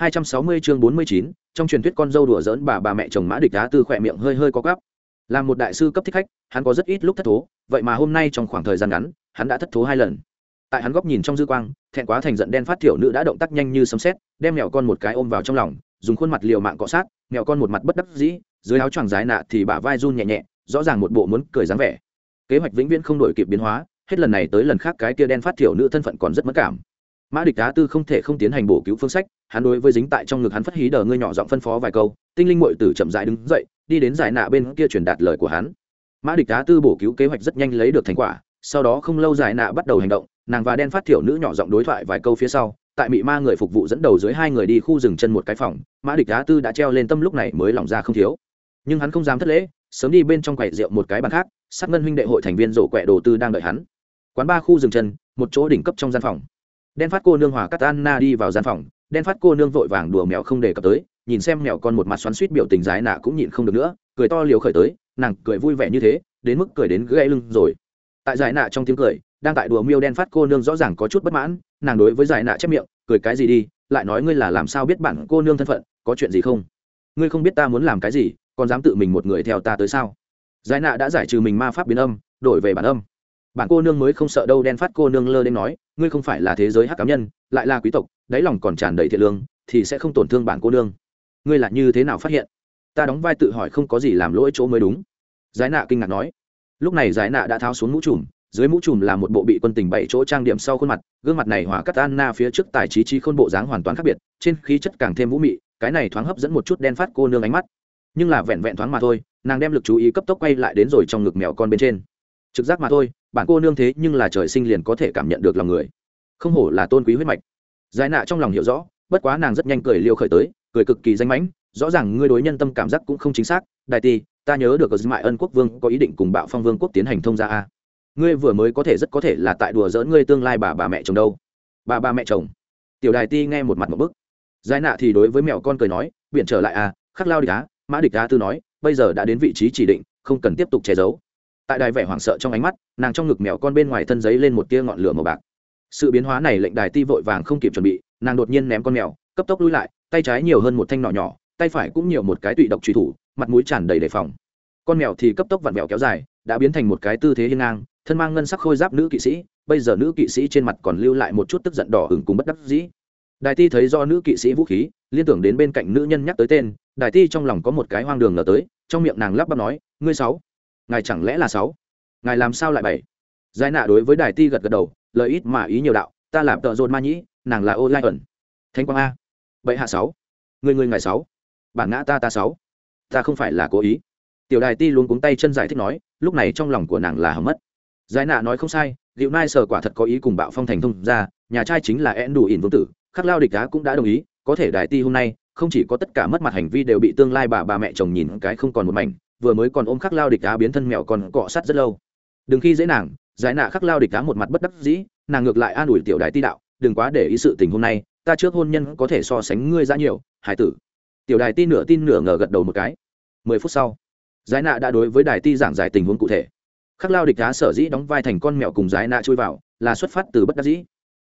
260 chương 49, trong truyền thuyết con dâu đùa giỡn bà bà mẹ chồng Mã Địch Đá Tư khỏe miệng hơi hơi có gắp. Làm một đại sư cấp thích khách, hắn có rất ít lúc thất thố, vậy mà hôm nay trong khoảng thời gian ngắn, hắn đã thất thố hai lần. Tại hắn góc nhìn trong dư quang, thẹn quá thành giận đen phát tiểu nữ đã động tác nhanh như sấm sét, đem mèo con một cái ôm vào trong lòng, dùng khuôn mặt liều mạng cọ sát, mèo con một mặt bất đắc dĩ, dưới áo choàng rái nạ thì bả vai run nhẹ nhẹ, rõ ràng một bộ muốn cười dáng vẻ. Kế hoạch vĩnh viễn không đổi kịp biến hóa, hết lần này tới lần khác cái kia đen phát tiểu nữ thân phận còn rất mất cảm mã địch Á tư không thể không tiến hành bổ cứu phương sách, hắn đối với dính tại trong ngực hắn phất hí đờ ngươi nhỏ giọng phân phó vài câu, tinh linh mội tử chậm dại đứng dậy, đi đến giải nạ bên kia truyền đạt lời của hắn. Mã địch Á tư bổ cứu kế hoạch rất nhanh lấy được thành quả, sau đó không lâu giải nạ bắt đầu hành động, nàng và đen phát thiểu nữ nhỏ giọng đối thoại vài câu phía sau, tại mỹ ma người phục vụ dẫn đầu dưới hai người đi khu rừng chân một cái phòng, mã địch Á tư đã treo lên tâm lúc này mới lỏng ra không thiếu. Nhưng hắn không dám thất lễ, sớm đi bên trong quầy rượu một cái bàn khác sắc ngân huynh đệ hội thành viên rổ quẹ đồ tư đang đợi hắn. Quán ba khu rừng chân, một chỗ đỉnh cấp trong gian phòng đen phát cô nương hòa cắt anna đi vào gian phòng, đen phát cô nương vội vàng đùa mèo không đề cập tới, nhìn xem mèo con một mặt xoắn suýt biểu tình giái nạ cũng nhịn không được nữa, cười to liều khởi tới, nàng cười vui vẻ như thế, đến mức cười đến gãy lưng rồi. Tại giải nạ trong tiếng cười, đang tại đùa miêu đen phát cô nương rõ ràng có chút bất mãn, nàng đối với giải nạ chép miệng, cười cái gì đi, lại nói ngươi là làm sao biết bản cô nương thân phận, có chuyện gì không? Ngươi không biết ta muốn làm cái gì, còn dám tự mình một người theo ta tới sao? Giải nạ đã giải trừ mình ma pháp biến âm, đổi về bản âm bản cô nương mới không sợ đâu, đen phát cô nương lơ đến nói, ngươi không phải là thế giới hắc cá nhân, lại là quý tộc, đáy lòng còn tràn đầy thiện lương, thì sẽ không tổn thương bạn cô nương. Ngươi là như thế nào phát hiện? Ta đóng vai tự hỏi không có gì làm lỗi chỗ mới đúng. Giải nạ kinh ngạc nói. Lúc này giải nạ đã tháo xuống mũ trùm, dưới mũ trùm là một bộ bị quân tình bảy chỗ trang điểm sau khuôn mặt, gương mặt này hòa cắt anna phía trước tài trí trí khôn bộ dáng hoàn toàn khác biệt, trên khí chất càng thêm vũ mị, cái này thoáng hấp dẫn một chút đen phát cô nương ánh mắt. Nhưng là vẹn vẹn thoáng mà thôi, nàng đem lực chú ý cấp tốc quay lại đến rồi trong ngực mèo con bên trên trực giác mà thôi, bản cô nương thế nhưng là trời sinh liền có thể cảm nhận được lòng người. Không hổ là tôn quý huyết mạch. Giải nạ trong lòng hiểu rõ, bất quá nàng rất nhanh cười liêu khởi tới, cười cực kỳ danh mãnh, rõ ràng ngươi đối nhân tâm cảm giác cũng không chính xác, đại ti ta nhớ được ở mại ân quốc vương có ý định cùng bạo phong vương quốc tiến hành thông gia a. Ngươi vừa mới có thể rất có thể là tại đùa dỡn ngươi tương lai bà bà mẹ chồng đâu. Bà bà mẹ chồng. Tiểu đài ti nghe một mặt một bức. Giải nạ thì đối với mèo con cười nói biện trở lại a khắc lao địch á, mã địch á tư nói, bây giờ đã đến vị trí chỉ định, không cần tiếp tục che giấu tại đài vẻ hoảng sợ trong ánh mắt, nàng trong ngực mèo con bên ngoài thân giấy lên một tia ngọn lửa màu bạc. Sự biến hóa này lệnh đài ti vội vàng không kịp chuẩn bị, nàng đột nhiên ném con mèo, cấp tốc lui lại, tay trái nhiều hơn một thanh nọ nhỏ, tay phải cũng nhiều một cái tụy độc truy thủ, mặt mũi tràn đầy đề phòng. Con mèo thì cấp tốc vặn vẹo kéo dài, đã biến thành một cái tư thế hiên ngang, thân mang ngân sắc khôi giáp nữ kỵ sĩ, bây giờ nữ kỵ sĩ trên mặt còn lưu lại một chút tức giận đỏ hừng cùng bất đắc dĩ. Đài ti thấy do nữ kỵ sĩ vũ khí, liên tưởng đến bên cạnh nữ nhân nhắc tới tên, đài ti trong lòng có một cái hoang đường ngờ tới, trong miệng nàng lắp bắp nói, ngươi sáu ngài chẳng lẽ là sáu? Ngài làm sao lại bảy? Giải nạ đối với đài ti gật gật đầu, lời ít mà ý nhiều đạo, ta làm tợ dồn ma nhĩ, nàng là ô lai ẩn thanh quang a. Bệ hạ sáu. Người người ngài sáu. Bản ngã ta ta sáu. Ta không phải là cố ý. Tiểu đài ti luôn cuống tay chân giải thích nói, lúc này trong lòng của nàng là hầm mất. Giải nạ nói không sai liệu nai sờ quả thật có ý cùng bạo phong thành thông ra nhà trai chính là én đủ ỉn vương tử, khắc lao địch đá cũng đã đồng ý, có thể đài ti hôm nay không chỉ có tất cả mất mặt hành vi đều bị tương lai bà bà mẹ chồng nhìn cái không còn một mảnh vừa mới còn ôm khắc lao địch đá biến thân mèo còn cọ sát rất lâu. Đừng khi dễ nàng, giải nạ khắc lao địch đá một mặt bất đắc dĩ, nàng ngược lại an ủi tiểu đại ti đạo, đừng quá để ý sự tình hôm nay, ta trước hôn nhân có thể so sánh ngươi ra nhiều, hải tử. Tiểu đài ti nửa tin nửa ngờ gật đầu một cái. Mười phút sau, giải nạ đã đối với đài ti giảng giải tình huống cụ thể. Khắc lao địch đá sở dĩ đóng vai thành con mèo cùng giải nạ chui vào, là xuất phát từ bất đắc dĩ.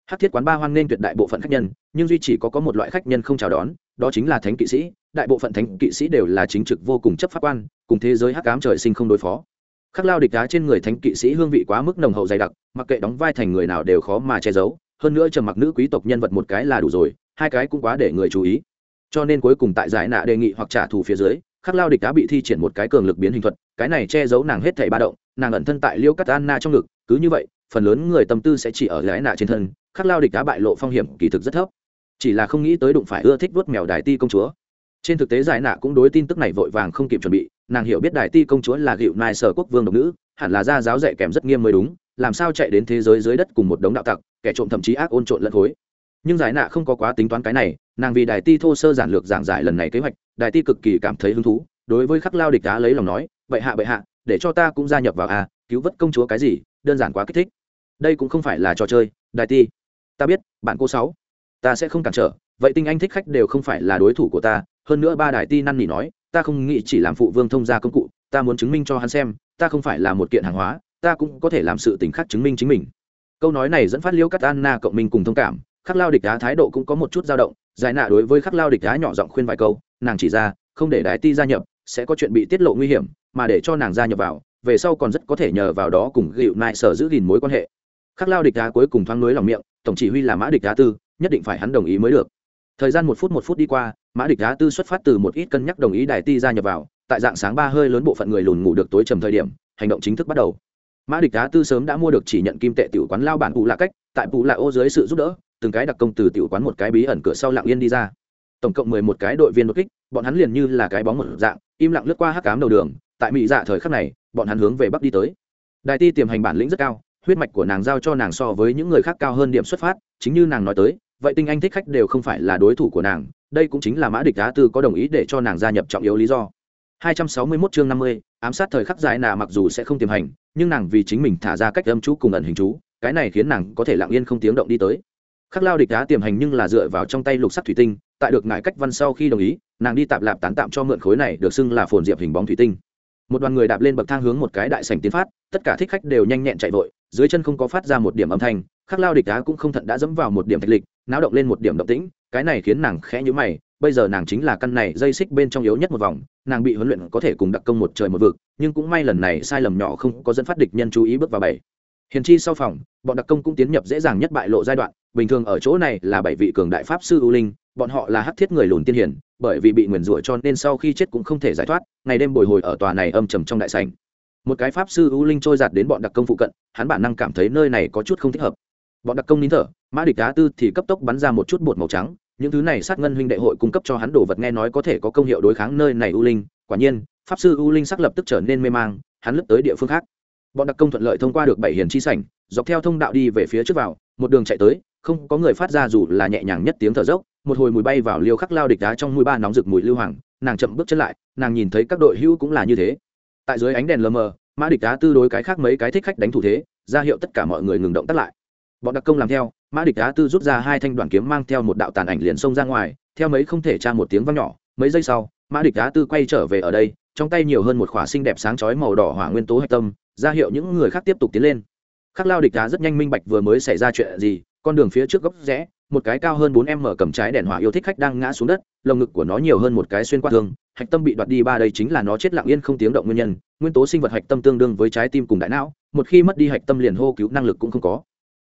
Hát thiết quán ba hoan nghênh tuyệt đại bộ phận khách nhân, nhưng duy chỉ có có một loại khách nhân không chào đón đó chính là thánh kỵ sĩ, đại bộ phận thánh kỵ sĩ đều là chính trực vô cùng chấp pháp quan, cùng thế giới hắc cám trời sinh không đối phó. Khắc lao địch đá trên người thánh kỵ sĩ hương vị quá mức nồng hậu dày đặc, mặc kệ đóng vai thành người nào đều khó mà che giấu, hơn nữa trầm mặc nữ quý tộc nhân vật một cái là đủ rồi, hai cái cũng quá để người chú ý. Cho nên cuối cùng tại giải nạ đề nghị hoặc trả thù phía dưới, khắc lao địch đá bị thi triển một cái cường lực biến hình thuật, cái này che giấu nàng hết thảy ba động, nàng ẩn thân tại liêu cắt anna trong ngực, cứ như vậy, phần lớn người tâm tư sẽ chỉ ở giải nạ trên thân, khắc lao địch đá bại lộ phong hiểm, kỳ thực rất thấp chỉ là không nghĩ tới đụng phải ưa thích vuốt mèo đài ti công chúa. Trên thực tế giải nạ cũng đối tin tức này vội vàng không kịp chuẩn bị, nàng hiểu biết đài ti công chúa là gịu nai sở quốc vương độc nữ, hẳn là gia giáo dạy kèm rất nghiêm mới đúng, làm sao chạy đến thế giới dưới đất cùng một đống đạo tặc, kẻ trộm thậm chí ác ôn trộn lẫn khối nhưng giải nạ không có quá tính toán cái này, nàng vì đài ti thô sơ giản lược giảng giải lần này kế hoạch, đài ti cực kỳ cảm thấy hứng thú, đối với khắc lao địch đá lấy lòng nói, bệ hạ bệ hạ, để cho ta cũng gia nhập vào à cứu vớt công chúa cái gì, đơn giản quá kích thích. Đây cũng không phải là trò chơi, đài ti, ta biết, bạn cô sáu ta sẽ không cản trở, vậy tinh anh thích khách đều không phải là đối thủ của ta, hơn nữa ba đài ti năn nỉ nói, ta không nghĩ chỉ làm phụ vương thông gia công cụ, ta muốn chứng minh cho hắn xem, ta không phải là một kiện hàng hóa, ta cũng có thể làm sự tình khác chứng minh chính mình. Câu nói này dẫn phát liêu cắt anna cộng minh cùng thông cảm, khắc lao địch đá thái độ cũng có một chút dao động, giải nạ đối với khắc lao địch đá nhỏ giọng khuyên vài câu, nàng chỉ ra, không để đái ti gia nhập, sẽ có chuyện bị tiết lộ nguy hiểm, mà để cho nàng gia nhập vào, về sau còn rất có thể nhờ vào đó cùng gịu nại sở giữ gìn mối quan hệ. Khắc lao địch đá cuối cùng thoáng nối lòng miệng, tổng chỉ huy là mã địch đá tư nhất định phải hắn đồng ý mới được. Thời gian một phút một phút đi qua, mã địch đá tư xuất phát từ một ít cân nhắc đồng ý đài ti gia nhập vào, tại dạng sáng ba hơi lớn bộ phận người lùn ngủ được tối trầm thời điểm, hành động chính thức bắt đầu. Mã địch đá tư sớm đã mua được chỉ nhận kim tệ tiểu quán lao bản phụ lạ cách, tại phụ lạ ô dưới sự giúp đỡ, từng cái đặc công từ tiểu quán một cái bí ẩn cửa sau lặng yên đi ra. Tổng cộng mười một cái đội viên đột kích, bọn hắn liền như là cái bóng một dạng, im lặng lướt qua hắc cám đầu đường, tại mỹ dạ thời khắc này, bọn hắn hướng về bắc đi tới. Đài ti tiềm hành bản lĩnh rất cao, huyết mạch của nàng giao cho nàng so với những người khác cao hơn điểm xuất phát, chính như nàng nói tới vậy tinh anh thích khách đều không phải là đối thủ của nàng đây cũng chính là mã địch đá tư có đồng ý để cho nàng gia nhập trọng yếu lý do. 261 chương 50, ám sát thời khắc dài nà mặc dù sẽ không tiềm hành nhưng nàng vì chính mình thả ra cách âm chú cùng ẩn hình chú cái này khiến nàng có thể lặng yên không tiếng động đi tới. Khắc lao địch đá tiềm hành nhưng là dựa vào trong tay lục sắc thủy tinh tại được ngại cách văn sau khi đồng ý nàng đi tạp lạp tán tạm cho mượn khối này được xưng là phồn diệp hình bóng thủy tinh. Một đoàn người đạp lên bậc thang hướng một cái đại sảnh tiến phát tất cả thích khách đều nhanh nhẹn chạy vội dưới chân không có phát ra một điểm âm thanh khắc lao địch đá cũng không thận đã dẫm vào một điểm thạch lịch náo động lên một điểm động tĩnh, cái này khiến nàng khẽ nhữ mày, bây giờ nàng chính là căn này dây xích bên trong yếu nhất một vòng, nàng bị huấn luyện có thể cùng đặc công một trời một vực, nhưng cũng may lần này sai lầm nhỏ không có dẫn phát địch nhân chú ý bước vào bảy. Hiền chi sau phòng, bọn đặc công cũng tiến nhập dễ dàng nhất bại lộ giai đoạn, bình thường ở chỗ này là bảy vị cường đại pháp sư ưu linh, bọn họ là hắc thiết người lùn tiên hiển bởi vì bị nguyền rủa cho nên sau khi chết cũng không thể giải thoát, ngày đêm bồi hồi ở tòa này âm trầm trong đại sảnh. Một cái pháp sư ưu linh trôi giạt đến bọn đặc công phụ cận, hắn bản năng cảm thấy nơi này có chút không thích hợp bọn đặc công nín thở, mã địch đá tư thì cấp tốc bắn ra một chút bột màu trắng, những thứ này sát ngân huynh đệ hội cung cấp cho hắn đồ vật nghe nói có thể có công hiệu đối kháng nơi này U linh, quả nhiên, pháp sư U linh sắc lập tức trở nên mê mang, hắn lướt tới địa phương khác. Bọn đặc công thuận lợi thông qua được bảy hiền chi sảnh, dọc theo thông đạo đi về phía trước vào, một đường chạy tới, không có người phát ra dù là nhẹ nhàng nhất tiếng thở dốc, một hồi mùi bay vào liêu khắc lao địch đá trong mũi ba nóng rực mùi lưu hoàng, nàng chậm bước chân lại, nàng nhìn thấy các đội hữu cũng là như thế. Tại dưới ánh đèn lờ mờ, mã địch đá tư đối cái khác mấy cái thích khách đánh thủ thế, ra hiệu tất cả mọi người ngừng động tắt lại bọn đặc công làm theo, mã địch đá tư rút ra hai thanh đoàn kiếm mang theo một đạo tàn ảnh liền xông ra ngoài, theo mấy không thể tra một tiếng vang nhỏ, mấy giây sau, mã địch đá tư quay trở về ở đây, trong tay nhiều hơn một khỏa xinh đẹp sáng chói màu đỏ hỏa nguyên tố hạch tâm, ra hiệu những người khác tiếp tục tiến lên. Khắc lao địch đá rất nhanh minh bạch vừa mới xảy ra chuyện gì, con đường phía trước góc rẽ, một cái cao hơn bốn em mở cầm trái đèn hỏa yêu thích khách đang ngã xuống đất, lồng ngực của nó nhiều hơn một cái xuyên qua thương hạch tâm bị đoạt đi ba đây chính là nó chết lặng yên không tiếng động nguyên nhân, nguyên tố sinh vật hạch tâm tương đương với trái tim cùng đại não, một khi mất đi hạch tâm liền hô cứu năng lực cũng không có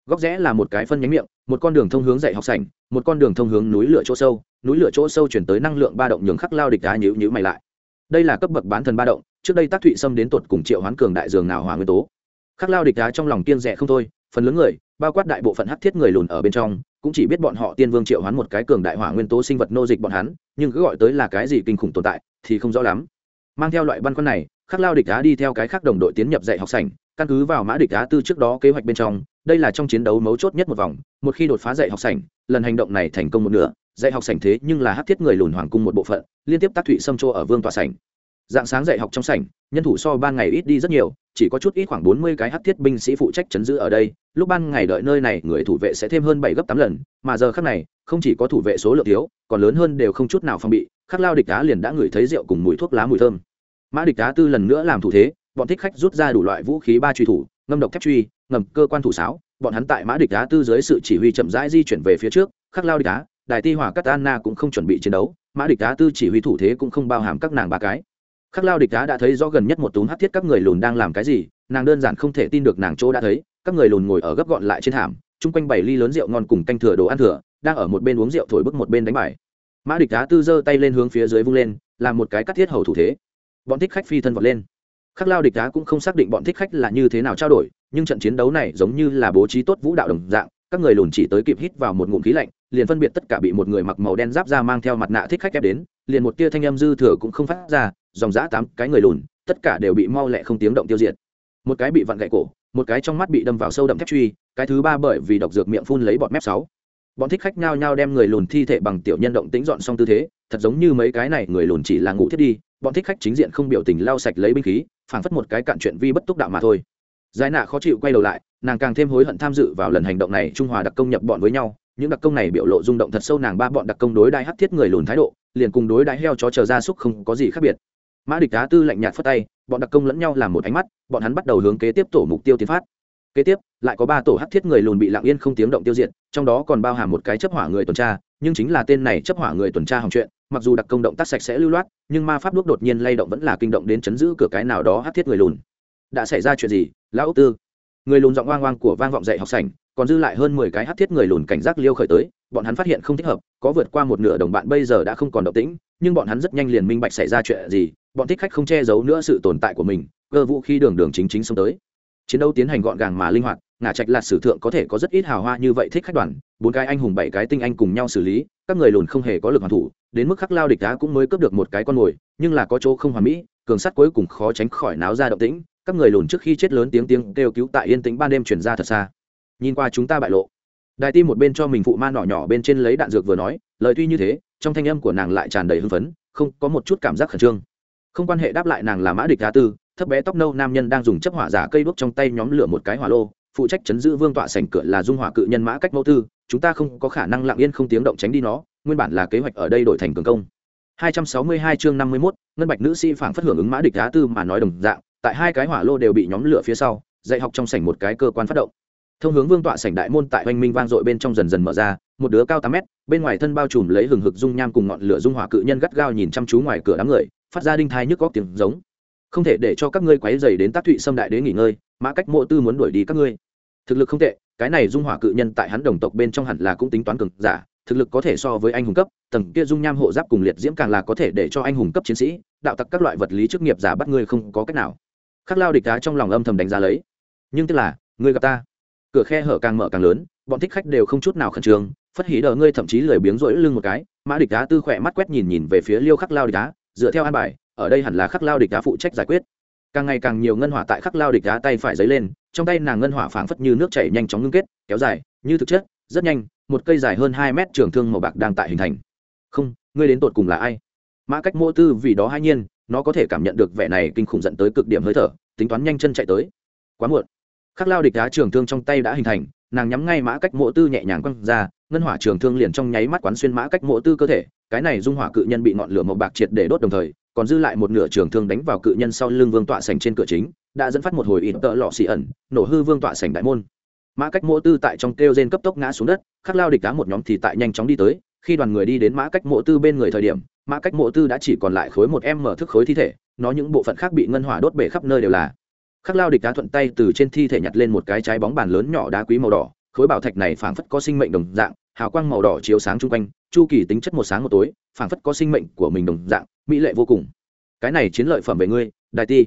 góc rẽ là một cái phân nhánh miệng, một con đường thông hướng dạy học sảnh, một con đường thông hướng núi lửa chỗ sâu, núi lửa chỗ sâu chuyển tới năng lượng ba động nhường khắc lao địch đá nhữ nhữ mày lại. Đây là cấp bậc bán thần ba động, trước đây tác thụy xâm đến tột cùng triệu hoán cường đại dường nào hỏa nguyên tố. Khắc lao địch đá trong lòng tiên rẻ không thôi, phần lớn người, bao quát đại bộ phận hắc thiết người lùn ở bên trong, cũng chỉ biết bọn họ tiên vương triệu hoán một cái cường đại hỏa nguyên tố sinh vật nô dịch bọn hắn, nhưng cứ gọi tới là cái gì kinh khủng tồn tại thì không rõ lắm. Mang theo loại băn khoăn này, khắc lao địch đá đi theo cái khác đồng đội tiến nhập dạy học sảnh, căn cứ vào mã địch đá tư trước đó kế hoạch bên trong đây là trong chiến đấu mấu chốt nhất một vòng, một khi đột phá dạy học sảnh, lần hành động này thành công một nửa, dạy học sảnh thế nhưng là hát thiết người lùn hoàng cung một bộ phận, liên tiếp tác thụy xâm chỗ ở vương tòa sảnh. Dạng sáng dạy học trong sảnh, nhân thủ so ban ngày ít đi rất nhiều, chỉ có chút ít khoảng bốn mươi cái hát thiết binh sĩ phụ trách chấn giữ ở đây, lúc ban ngày đợi nơi này, người thủ vệ sẽ thêm hơn bảy gấp tám lần, mà giờ khác này, không chỉ có thủ vệ số lượng thiếu, còn lớn hơn đều không chút nào phòng bị, khắc lao địch đá liền đã ngửi thấy rượu cùng mùi thuốc lá mùi thơm. Mã địch đá tư lần nữa làm thủ thế, bọn thích khách rút ra đủ loại vũ khí ba truy thủ ngâm độc thép truy, ngầm cơ quan thủ sáo, bọn hắn tại mã địch đá tư dưới sự chỉ huy chậm rãi di chuyển về phía trước, khắc lao địch đá, đài ti hỏa cắt anna cũng không chuẩn bị chiến đấu, mã địch đá tư chỉ huy thủ thế cũng không bao hàm các nàng ba cái. Khắc lao địch đá đã thấy rõ gần nhất một túm hát thiết các người lùn đang làm cái gì, nàng đơn giản không thể tin được nàng chỗ đã thấy, các người lùn ngồi ở gấp gọn lại trên thảm, chung quanh bảy ly lớn rượu ngon cùng canh thừa đồ ăn thừa, đang ở một bên uống rượu thổi bức một bên đánh bài. Mã địch đá tư giơ tay lên hướng phía dưới vung lên, làm một cái cắt thiết hầu thủ thế. Bọn thích khách phi thân vọt lên khắc lao địch đá cũng không xác định bọn thích khách là như thế nào trao đổi, nhưng trận chiến đấu này giống như là bố trí tốt vũ đạo đồng dạng, các người lùn chỉ tới kịp hít vào một ngụm khí lạnh, liền phân biệt tất cả bị một người mặc màu đen giáp ra mang theo mặt nạ thích khách ép đến, liền một tia thanh âm dư thừa cũng không phát ra, dòng dã tám cái người lùn, tất cả đều bị mau lẹ không tiếng động tiêu diệt. Một cái bị vặn gãy cổ, một cái trong mắt bị đâm vào sâu đậm thép truy, cái thứ ba bởi vì độc dược miệng phun lấy bọt mép sáu. Bọn thích khách nhao nhao đem người lùn thi thể bằng tiểu nhân động tính dọn xong tư thế, thật giống như mấy cái này người lùn chỉ là ngủ thiết đi, bọn thích khách chính diện không biểu tình lau sạch lấy binh khí phảng phất một cái cạn chuyện vi bất túc đạo mà thôi. Giải nạ khó chịu quay đầu lại, nàng càng thêm hối hận tham dự vào lần hành động này, trung hòa đặc công nhập bọn với nhau, những đặc công này biểu lộ rung động thật sâu nàng ba bọn đặc công đối đai hắc thiết người lùn thái độ, liền cùng đối đai heo chó chờ ra súc không có gì khác biệt. Mã địch đá tư lạnh nhạt phất tay, bọn đặc công lẫn nhau làm một ánh mắt, bọn hắn bắt đầu hướng kế tiếp tổ mục tiêu tiến phát. Kế tiếp, lại có ba tổ hắc thiết người lùn bị lặng yên không tiếng động tiêu diệt, trong đó còn bao hàm một cái chấp hỏa người tuần tra, nhưng chính là tên này chấp hỏa người tuần tra hỏng chuyện mặc dù đặc công động tác sạch sẽ lưu loát, nhưng ma pháp đuốc đột nhiên lay động vẫn là kinh động đến chấn giữ cửa cái nào đó hát thiết người lùn. Đã xảy ra chuyện gì, lão ốc tư? Người lùn giọng oang oang của vang vọng dạy học sảnh, còn dư lại hơn mười cái hát thiết người lùn cảnh giác liêu khởi tới, bọn hắn phát hiện không thích hợp, có vượt qua một nửa đồng bạn bây giờ đã không còn động tĩnh, nhưng bọn hắn rất nhanh liền minh bạch xảy ra chuyện gì, bọn thích khách không che giấu nữa sự tồn tại của mình, cơ vũ khi đường đường chính chính xông tới. Chiến đấu tiến hành gọn gàng mà linh hoạt, ngả trạch là sử thượng có thể có rất ít hào hoa như vậy thích khách đoàn, bốn cái anh hùng bảy cái tinh anh cùng nhau xử lý các người lùn không hề có lực hoàn thủ, đến mức khắc lao địch đá cũng mới cướp được một cái con mồi, nhưng là có chỗ không hoàn mỹ, cường sắt cuối cùng khó tránh khỏi náo ra động tĩnh, các người lùn trước khi chết lớn tiếng tiếng kêu cứu tại yên tĩnh ban đêm chuyển ra thật xa. Nhìn qua chúng ta bại lộ đại tim một bên cho mình phụ ma nỏ nhỏ bên trên lấy đạn dược vừa nói, lời tuy như thế, trong thanh âm của nàng lại tràn đầy hưng phấn, không có một chút cảm giác khẩn trương. Không quan hệ đáp lại nàng là mã địch đá tư, thấp bé tóc nâu nam nhân đang dùng chấp hỏa giả cây đuốc trong tay nhóm lửa một cái hỏa lô, phụ trách chấn giữ vương tọa sảnh cửa là dung hỏa cự nhân mã cách mẫu tư chúng ta không có khả năng lặng yên không tiếng động tránh đi nó nguyên bản là kế hoạch ở đây đổi thành cường công. 262 chương 51, ngân bạch nữ sĩ phảng phất hưởng ứng mã địch đá tư mà nói đồng dạng tại hai cái hỏa lô đều bị nhóm lửa phía sau dạy học trong sảnh một cái cơ quan phát động. Thông hướng vương tọa sảnh đại môn tại hoành minh vang dội bên trong dần dần mở ra một đứa cao tám mét bên ngoài thân bao trùm lấy hừng hực dung nham cùng ngọn lửa dung hỏa cự nhân gắt gao nhìn chăm chú ngoài cửa đám người phát ra đinh thai nhức góc tiếng giống. Không thể để cho các ngươi quấy dày đến tác thụy xâm đại đế nghỉ ngơi mã cách mộ tư muốn đuổi đi các ngươi. Thực lực không tệ cái này dung hỏa cự nhân tại hắn đồng tộc bên trong hẳn là cũng tính toán cường giả, thực lực có thể so với anh hùng cấp, tầng kia dung nham hộ giáp cùng liệt diễm càng là có thể để cho anh hùng cấp chiến sĩ, đạo tặc các loại vật lý chức nghiệp giả bắt ngươi không có cách nào. Khắc lao địch đá trong lòng âm thầm đánh giá lấy. Nhưng tức là, ngươi gặp ta. Cửa khe hở càng mở càng lớn, bọn thích khách đều không chút nào khẩn trương, phất hí đờ ngươi thậm chí lười biếng rỗi lưng một cái. Mã địch đá tư khỏe mắt quét nhìn nhìn về phía liêu khắc lao địch đá dựa theo an bài, ở đây hẳn là khắc lao địch đá phụ trách giải quyết càng ngày càng nhiều ngân hỏa tại khắc lao địch đá tay phải dấy lên, trong tay nàng ngân hỏa phảng phất như nước chảy nhanh chóng ngưng kết, kéo dài, như thực chất, rất nhanh, một cây dài hơn hai mét trường thương màu bạc đang tại hình thành. Không, ngươi đến tột cùng là ai? Mã cách mô tư vì đó hai nhiên, nó có thể cảm nhận được vẻ này kinh khủng dẫn tới cực điểm hơi thở, tính toán nhanh chân chạy tới. Quá muộn. Khắc lao địch đá trường thương trong tay đã hình thành, nàng nhắm ngay mã cách mộ tư nhẹ nhàng quăng ra, ngân hỏa trường thương liền trong nháy mắt quán xuyên mã cách mộ tư cơ thể, cái này dung hỏa cự nhân bị ngọn lửa màu bạc triệt để đốt đồng thời còn dư lại một nửa trường thương đánh vào cự nhân sau lưng vương tọa sành trên cửa chính, đã dẫn phát một hồi ít tợ lọ xì ẩn, nổ hư vương tọa sành đại môn. Mã cách mộ tư tại trong kêu gen cấp tốc ngã xuống đất, khắc lao địch cá một nhóm thì tại nhanh chóng đi tới, khi đoàn người đi đến mã cách mộ tư bên người thời điểm, mã cách mộ tư đã chỉ còn lại khối một em mở thức khối thi thể, nó những bộ phận khác bị ngân hỏa đốt bể khắp nơi đều là. Khắc lao địch đá thuận tay từ trên thi thể nhặt lên một cái trái bóng bàn lớn nhỏ đá quý màu đỏ, khối bảo thạch này phảng phất có sinh mệnh đồng dạng, hào quang màu đỏ chiếu sáng chung quanh chu kỳ tính chất một sáng một tối, phảng phất có sinh mệnh của mình đồng dạng, mỹ lệ vô cùng. Cái này chiến lợi phẩm về ngươi, đại ti.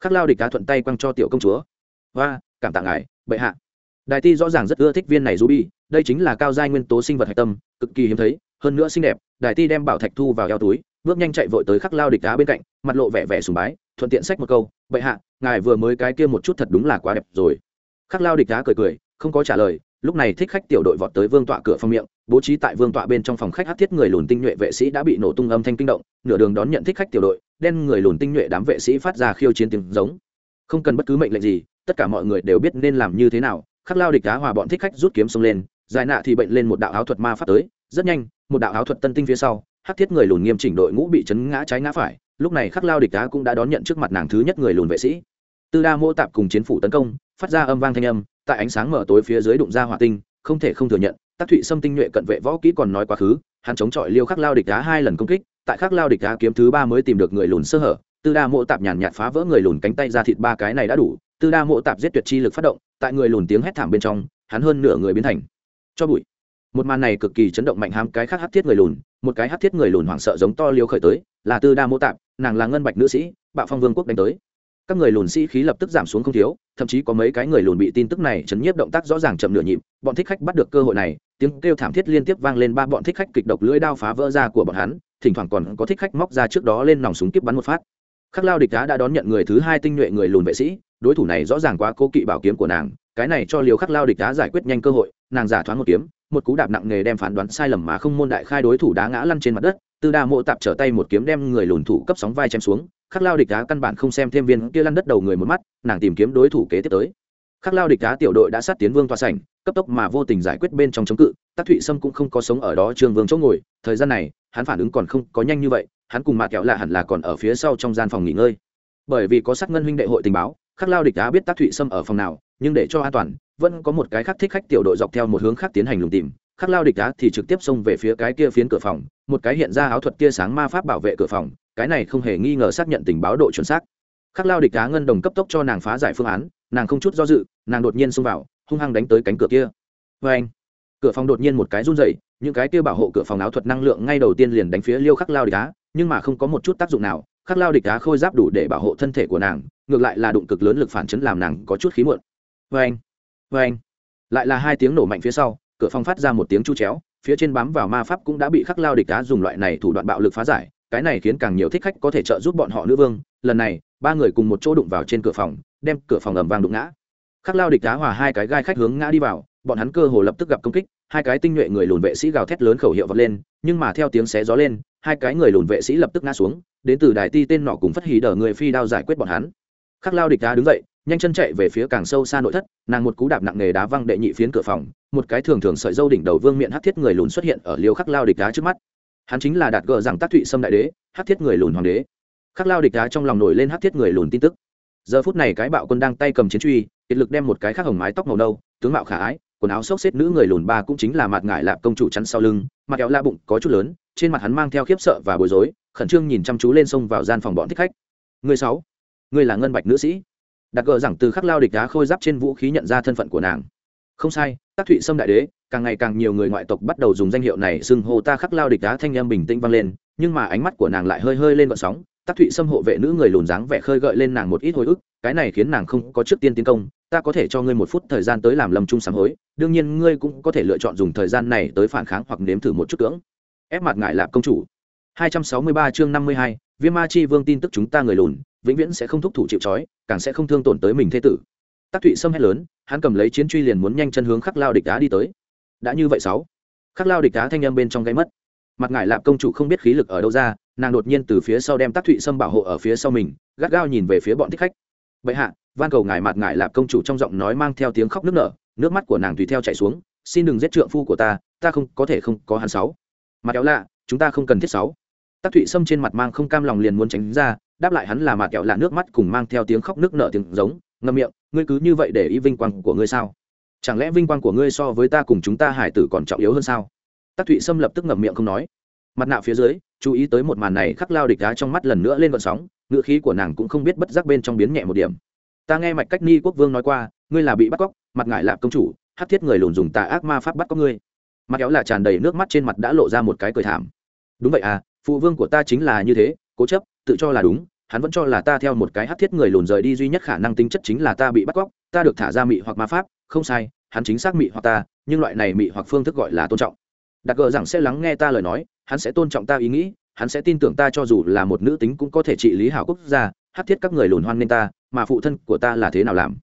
Khắc lao địch cá thuận tay quăng cho tiểu công chúa. Và cảm tạ ngài, bệ hạ. Đại ti rõ ràng rất ưa thích viên này ruby, đây chính là cao giai nguyên tố sinh vật hạch tâm, cực kỳ hiếm thấy, hơn nữa xinh đẹp, đại ti đem bảo thạch thu vào eo túi, bước nhanh chạy vội tới khắc lao địch đá bên cạnh, mặt lộ vẻ vẻ sùng bái, thuận tiện xách một câu, bệ hạ, ngài vừa mới cái kia một chút thật đúng là quá đẹp rồi. Khắc lao địch đá cười cười, không có trả lời, lúc này thích khách tiểu đội vọt tới vương tọa cửa phòng miệng bố trí tại vương tọa bên trong phòng khách hát thiết người lùn tinh nhuệ vệ sĩ đã bị nổ tung âm thanh kinh động, nửa đường đón nhận thích khách tiểu đội, đen người lùn tinh nhuệ đám vệ sĩ phát ra khiêu chiến tiếng giống. Không cần bất cứ mệnh lệnh gì, tất cả mọi người đều biết nên làm như thế nào, khắc lao địch đá hòa bọn thích khách rút kiếm xông lên dài nạ thì bệnh lên một đạo áo thuật ma phát tới, rất nhanh, một đạo áo thuật tân tinh phía sau, hát thiết người lùn nghiêm chỉnh đội ngũ bị chấn ngã trái ngã phải, lúc này khắc lao địch đá cũng đã đón nhận trước mặt nàng thứ nhất người lùn vệ sĩ. Tư đa mô tạp cùng chiến phủ tấn công, phát ra âm vang thanh âm, tại ánh sáng mở tối phía dưới đụng ra hỏa tinh không thể không thừa nhận tác thụy sâm tinh nhuệ cận vệ võ kỹ còn nói quá khứ, hắn chống chọi liêu khắc lao địch đá hai lần công kích, tại khắc lao địch đá kiếm thứ ba mới tìm được người lùn sơ hở, tư đa mộ tạp nhàn nhạt phá vỡ người lùn cánh tay ra thịt ba cái này đã đủ, tư đa mộ tạp giết tuyệt chi lực phát động, tại người lùn tiếng hét thảm bên trong, hắn hơn nửa người biến thành cho bụi. Một màn này cực kỳ chấn động mạnh hám cái khác hát thiết người lùn, một cái hát thiết người lùn hoảng sợ giống to liêu khởi tới, là tư đa mô tạp, nàng là ngân bạch nữ sĩ, bạo phong vương quốc đánh tới các người lùn sĩ khí lập tức giảm xuống không thiếu, thậm chí có mấy cái người lùn bị tin tức này chấn nhiếp động tác rõ ràng chậm nửa nhịp, bọn thích khách bắt được cơ hội này, tiếng kêu thảm thiết liên tiếp vang lên ba bọn thích khách kịch độc lưỡi đao phá vỡ ra của bọn hắn, thỉnh thoảng còn có thích khách móc ra trước đó lên nòng súng kiếp bắn một phát. Khắc lao địch đá đã đón nhận người thứ hai tinh nhuệ người lùn vệ sĩ, đối thủ này rõ ràng quá cố kỵ bảo kiếm của nàng, cái này cho liều khắc lao địch đá giải quyết nhanh cơ hội, nàng giả thoáng một kiếm, một cú đạp nặng nề đem phán đoán sai lầm mà không môn đại khai đối thủ đá ngã lăn trên mặt đất, tư đa mộ tạp trở tay một kiếm đem người lùn thủ cấp sóng vai chém xuống khắc lao địch đá căn bản không xem thêm viên kia lăn đất đầu người một mắt, nàng tìm kiếm đối thủ kế tiếp tới. Khắc lao địch đá tiểu đội đã sát tiến vương toa sảnh, cấp tốc mà vô tình giải quyết bên trong chống cự tác thụy sâm cũng không có sống ở đó trương vương chỗ ngồi, thời gian này, hắn phản ứng còn không có nhanh như vậy, hắn cùng mạc kẹo lạ hẳn là còn ở phía sau trong gian phòng nghỉ ngơi. Bởi vì có sắc ngân huynh đệ hội tình báo, khắc lao địch đá biết tác thụy sâm ở phòng nào, nhưng để cho an toàn, vẫn có một cái khác thích khách tiểu đội dọc theo một hướng khác tiến hành lùng tìm khắc lao địch đá thì trực tiếp xông về phía cái kia phiến cửa phòng, một cái hiện ra áo thuật tia sáng ma pháp bảo vệ cửa phòng, cái này không hề nghi ngờ xác nhận tình báo độ chuẩn xác. Khắc lao địch đá ngân đồng cấp tốc cho nàng phá giải phương án, nàng không chút do dự, nàng đột nhiên xông vào, hung hăng đánh tới cánh cửa kia. Vê anh, cửa phòng đột nhiên một cái run dậy những cái kia bảo hộ cửa phòng áo thuật năng lượng ngay đầu tiên liền đánh phía liêu khắc lao địch đá, nhưng mà không có một chút tác dụng nào, khắc lao địch đá khôi giáp đủ để bảo hộ thân thể của nàng, ngược lại là đụng cực lớn lực phản chấn làm nàng có chút khí muộn. Vê anh vê anh, lại là hai tiếng nổ mạnh phía sau cửa phòng phát ra một tiếng chu chéo, phía trên bám vào ma pháp cũng đã bị khắc lao địch đá dùng loại này thủ đoạn bạo lực phá giải, cái này khiến càng nhiều thích khách có thể trợ giúp bọn họ nữ vương. Lần này, ba người cùng một chỗ đụng vào trên cửa phòng, đem cửa phòng ầm vang đụng ngã. Khắc lao địch đá hòa hai cái gai khách hướng ngã đi vào, bọn hắn cơ hồ lập tức gặp công kích, hai cái tinh nhuệ người lùn vệ sĩ gào thét lớn khẩu hiệu vọt lên, nhưng mà theo tiếng xé gió lên, hai cái người lùn vệ sĩ lập tức ngã xuống, đến từ đài ti tên nọ cùng phất hí đờ người phi đao giải quyết bọn hắn. Khắc lao địch đá đứng dậy nhanh chân chạy về phía càng sâu xa nội thất, nàng một cú đạp nặng nề đá văng đệ nhị phiến cửa phòng, một cái thường thường sợi dâu đỉnh đầu vương miệng hát thiết người lùn xuất hiện ở liêu khắc lao địch đá trước mắt. Hắn chính là đạt gờ rằng tác thụy sâm đại đế hát thiết người lùn hoàng đế. Khắc lao địch đá trong lòng nổi lên hát thiết người lùn tin tức. Giờ phút này cái bạo quân đang tay cầm chiến truy, kiệt lực đem một cái khác hồng mái tóc màu nâu, tướng mạo khả ái, quần áo xốc xếp nữ người lùn ba cũng chính là mặt ngải lạp công chủ chắn sau lưng, mặt kéo la bụng có chút lớn, trên mặt hắn mang theo khiếp sợ và bối rối, khẩn trương nhìn chăm chú lên sông vào gian phòng bọn thích khách. Người sáu, người là ngân bạch nữ sĩ đặt gờ rằng từ khắc lao địch đá khôi giáp trên vũ khí nhận ra thân phận của nàng. Không sai tác thụy sâm đại đế càng ngày càng nhiều người ngoại tộc bắt đầu dùng danh hiệu này xưng hô ta khắc lao địch đá thanh em bình tĩnh vang lên nhưng mà ánh mắt của nàng lại hơi hơi lên gợn sóng. Tác thụy sâm hộ vệ nữ người lùn dáng vẻ khơi gợi lên nàng một ít hồi ức cái này khiến nàng không có trước tiên tiến công ta có thể cho ngươi một phút thời gian tới làm lâm trung sáng hối đương nhiên ngươi cũng có thể lựa chọn dùng thời gian này tới phản kháng hoặc nếm thử một chút cưỡng. Ép mặt ngại lạp công chủ. 263 chương 52, viêm ma chi vương tin tức chúng ta người lùn vĩnh viễn sẽ không thúc thủ chịu trói, càng sẽ không thương tổn tới mình thế tử. Tác thụy xâm hét lớn, hắn cầm lấy chiến truy liền muốn nhanh chân hướng khắc lao địch đá đi tới. Đã như vậy sáu, khắc lao địch đá thanh â bên trong gáy mất. Mặt ngải lạp công chủ không biết khí lực ở đâu ra, nàng đột nhiên từ phía sau đem tác thụy sâm bảo hộ ở phía sau mình, gắt gao nhìn về phía bọn thích khách. Bệ hạ, van cầu ngài mặt ngải lạp công chủ trong giọng nói mang theo tiếng khóc nức nở, nước mắt của nàng tùy theo chạy xuống, xin đừng giết trượng phu của ta ta không, có thể không, có hắn sáu. Mặt kéo lạ, chúng ta không cần thiết sáu. Tác thụy sâm trên mặt mang không cam lòng liền muốn tránh ra đáp lại hắn là mặt kẹo lạ nước mắt cùng mang theo tiếng khóc nước nở tiếng giống, ngâm miệng, ngươi cứ như vậy để ý vinh quang của ngươi sao? Chẳng lẽ vinh quang của ngươi so với ta cùng chúng ta hải tử còn trọng yếu hơn sao? Tắc thụy sâm lập tức ngậm miệng không nói. Mặt nạ phía dưới, chú ý tới một màn này khắc lao địch đá trong mắt lần nữa lên vận sóng ngựa khí của nàng cũng không biết bất giác bên trong biến nhẹ một điểm. Ta nghe mạch cách ni quốc vương nói qua, ngươi là bị bắt cóc, mặt ngại lạp công chủ hát thiết người lùn dùng tà ác ma pháp bắt cóc ngươi. Mặt kéo là tràn đầy nước mắt trên mặt đã lộ ra một cái cười thảm. Đúng vậy à phụ vương của ta chính là như thế, cố chấp tự cho là đúng, hắn vẫn cho là ta theo một cái hát thiết người lùn rời đi duy nhất khả năng tính chất chính là ta bị bắt cóc, ta được thả ra mị hoặc ma pháp, không sai, hắn chính xác mị hoặc ta, nhưng loại này mị hoặc phương thức gọi là tôn trọng. Đặc gờ rằng sẽ lắng nghe ta lời nói, hắn sẽ tôn trọng ta ý nghĩ, hắn sẽ tin tưởng ta cho dù là một nữ tính cũng có thể trị lý hảo quốc gia hát thiết các người lùn hoan nên ta, mà phụ thân của ta là thế nào làm?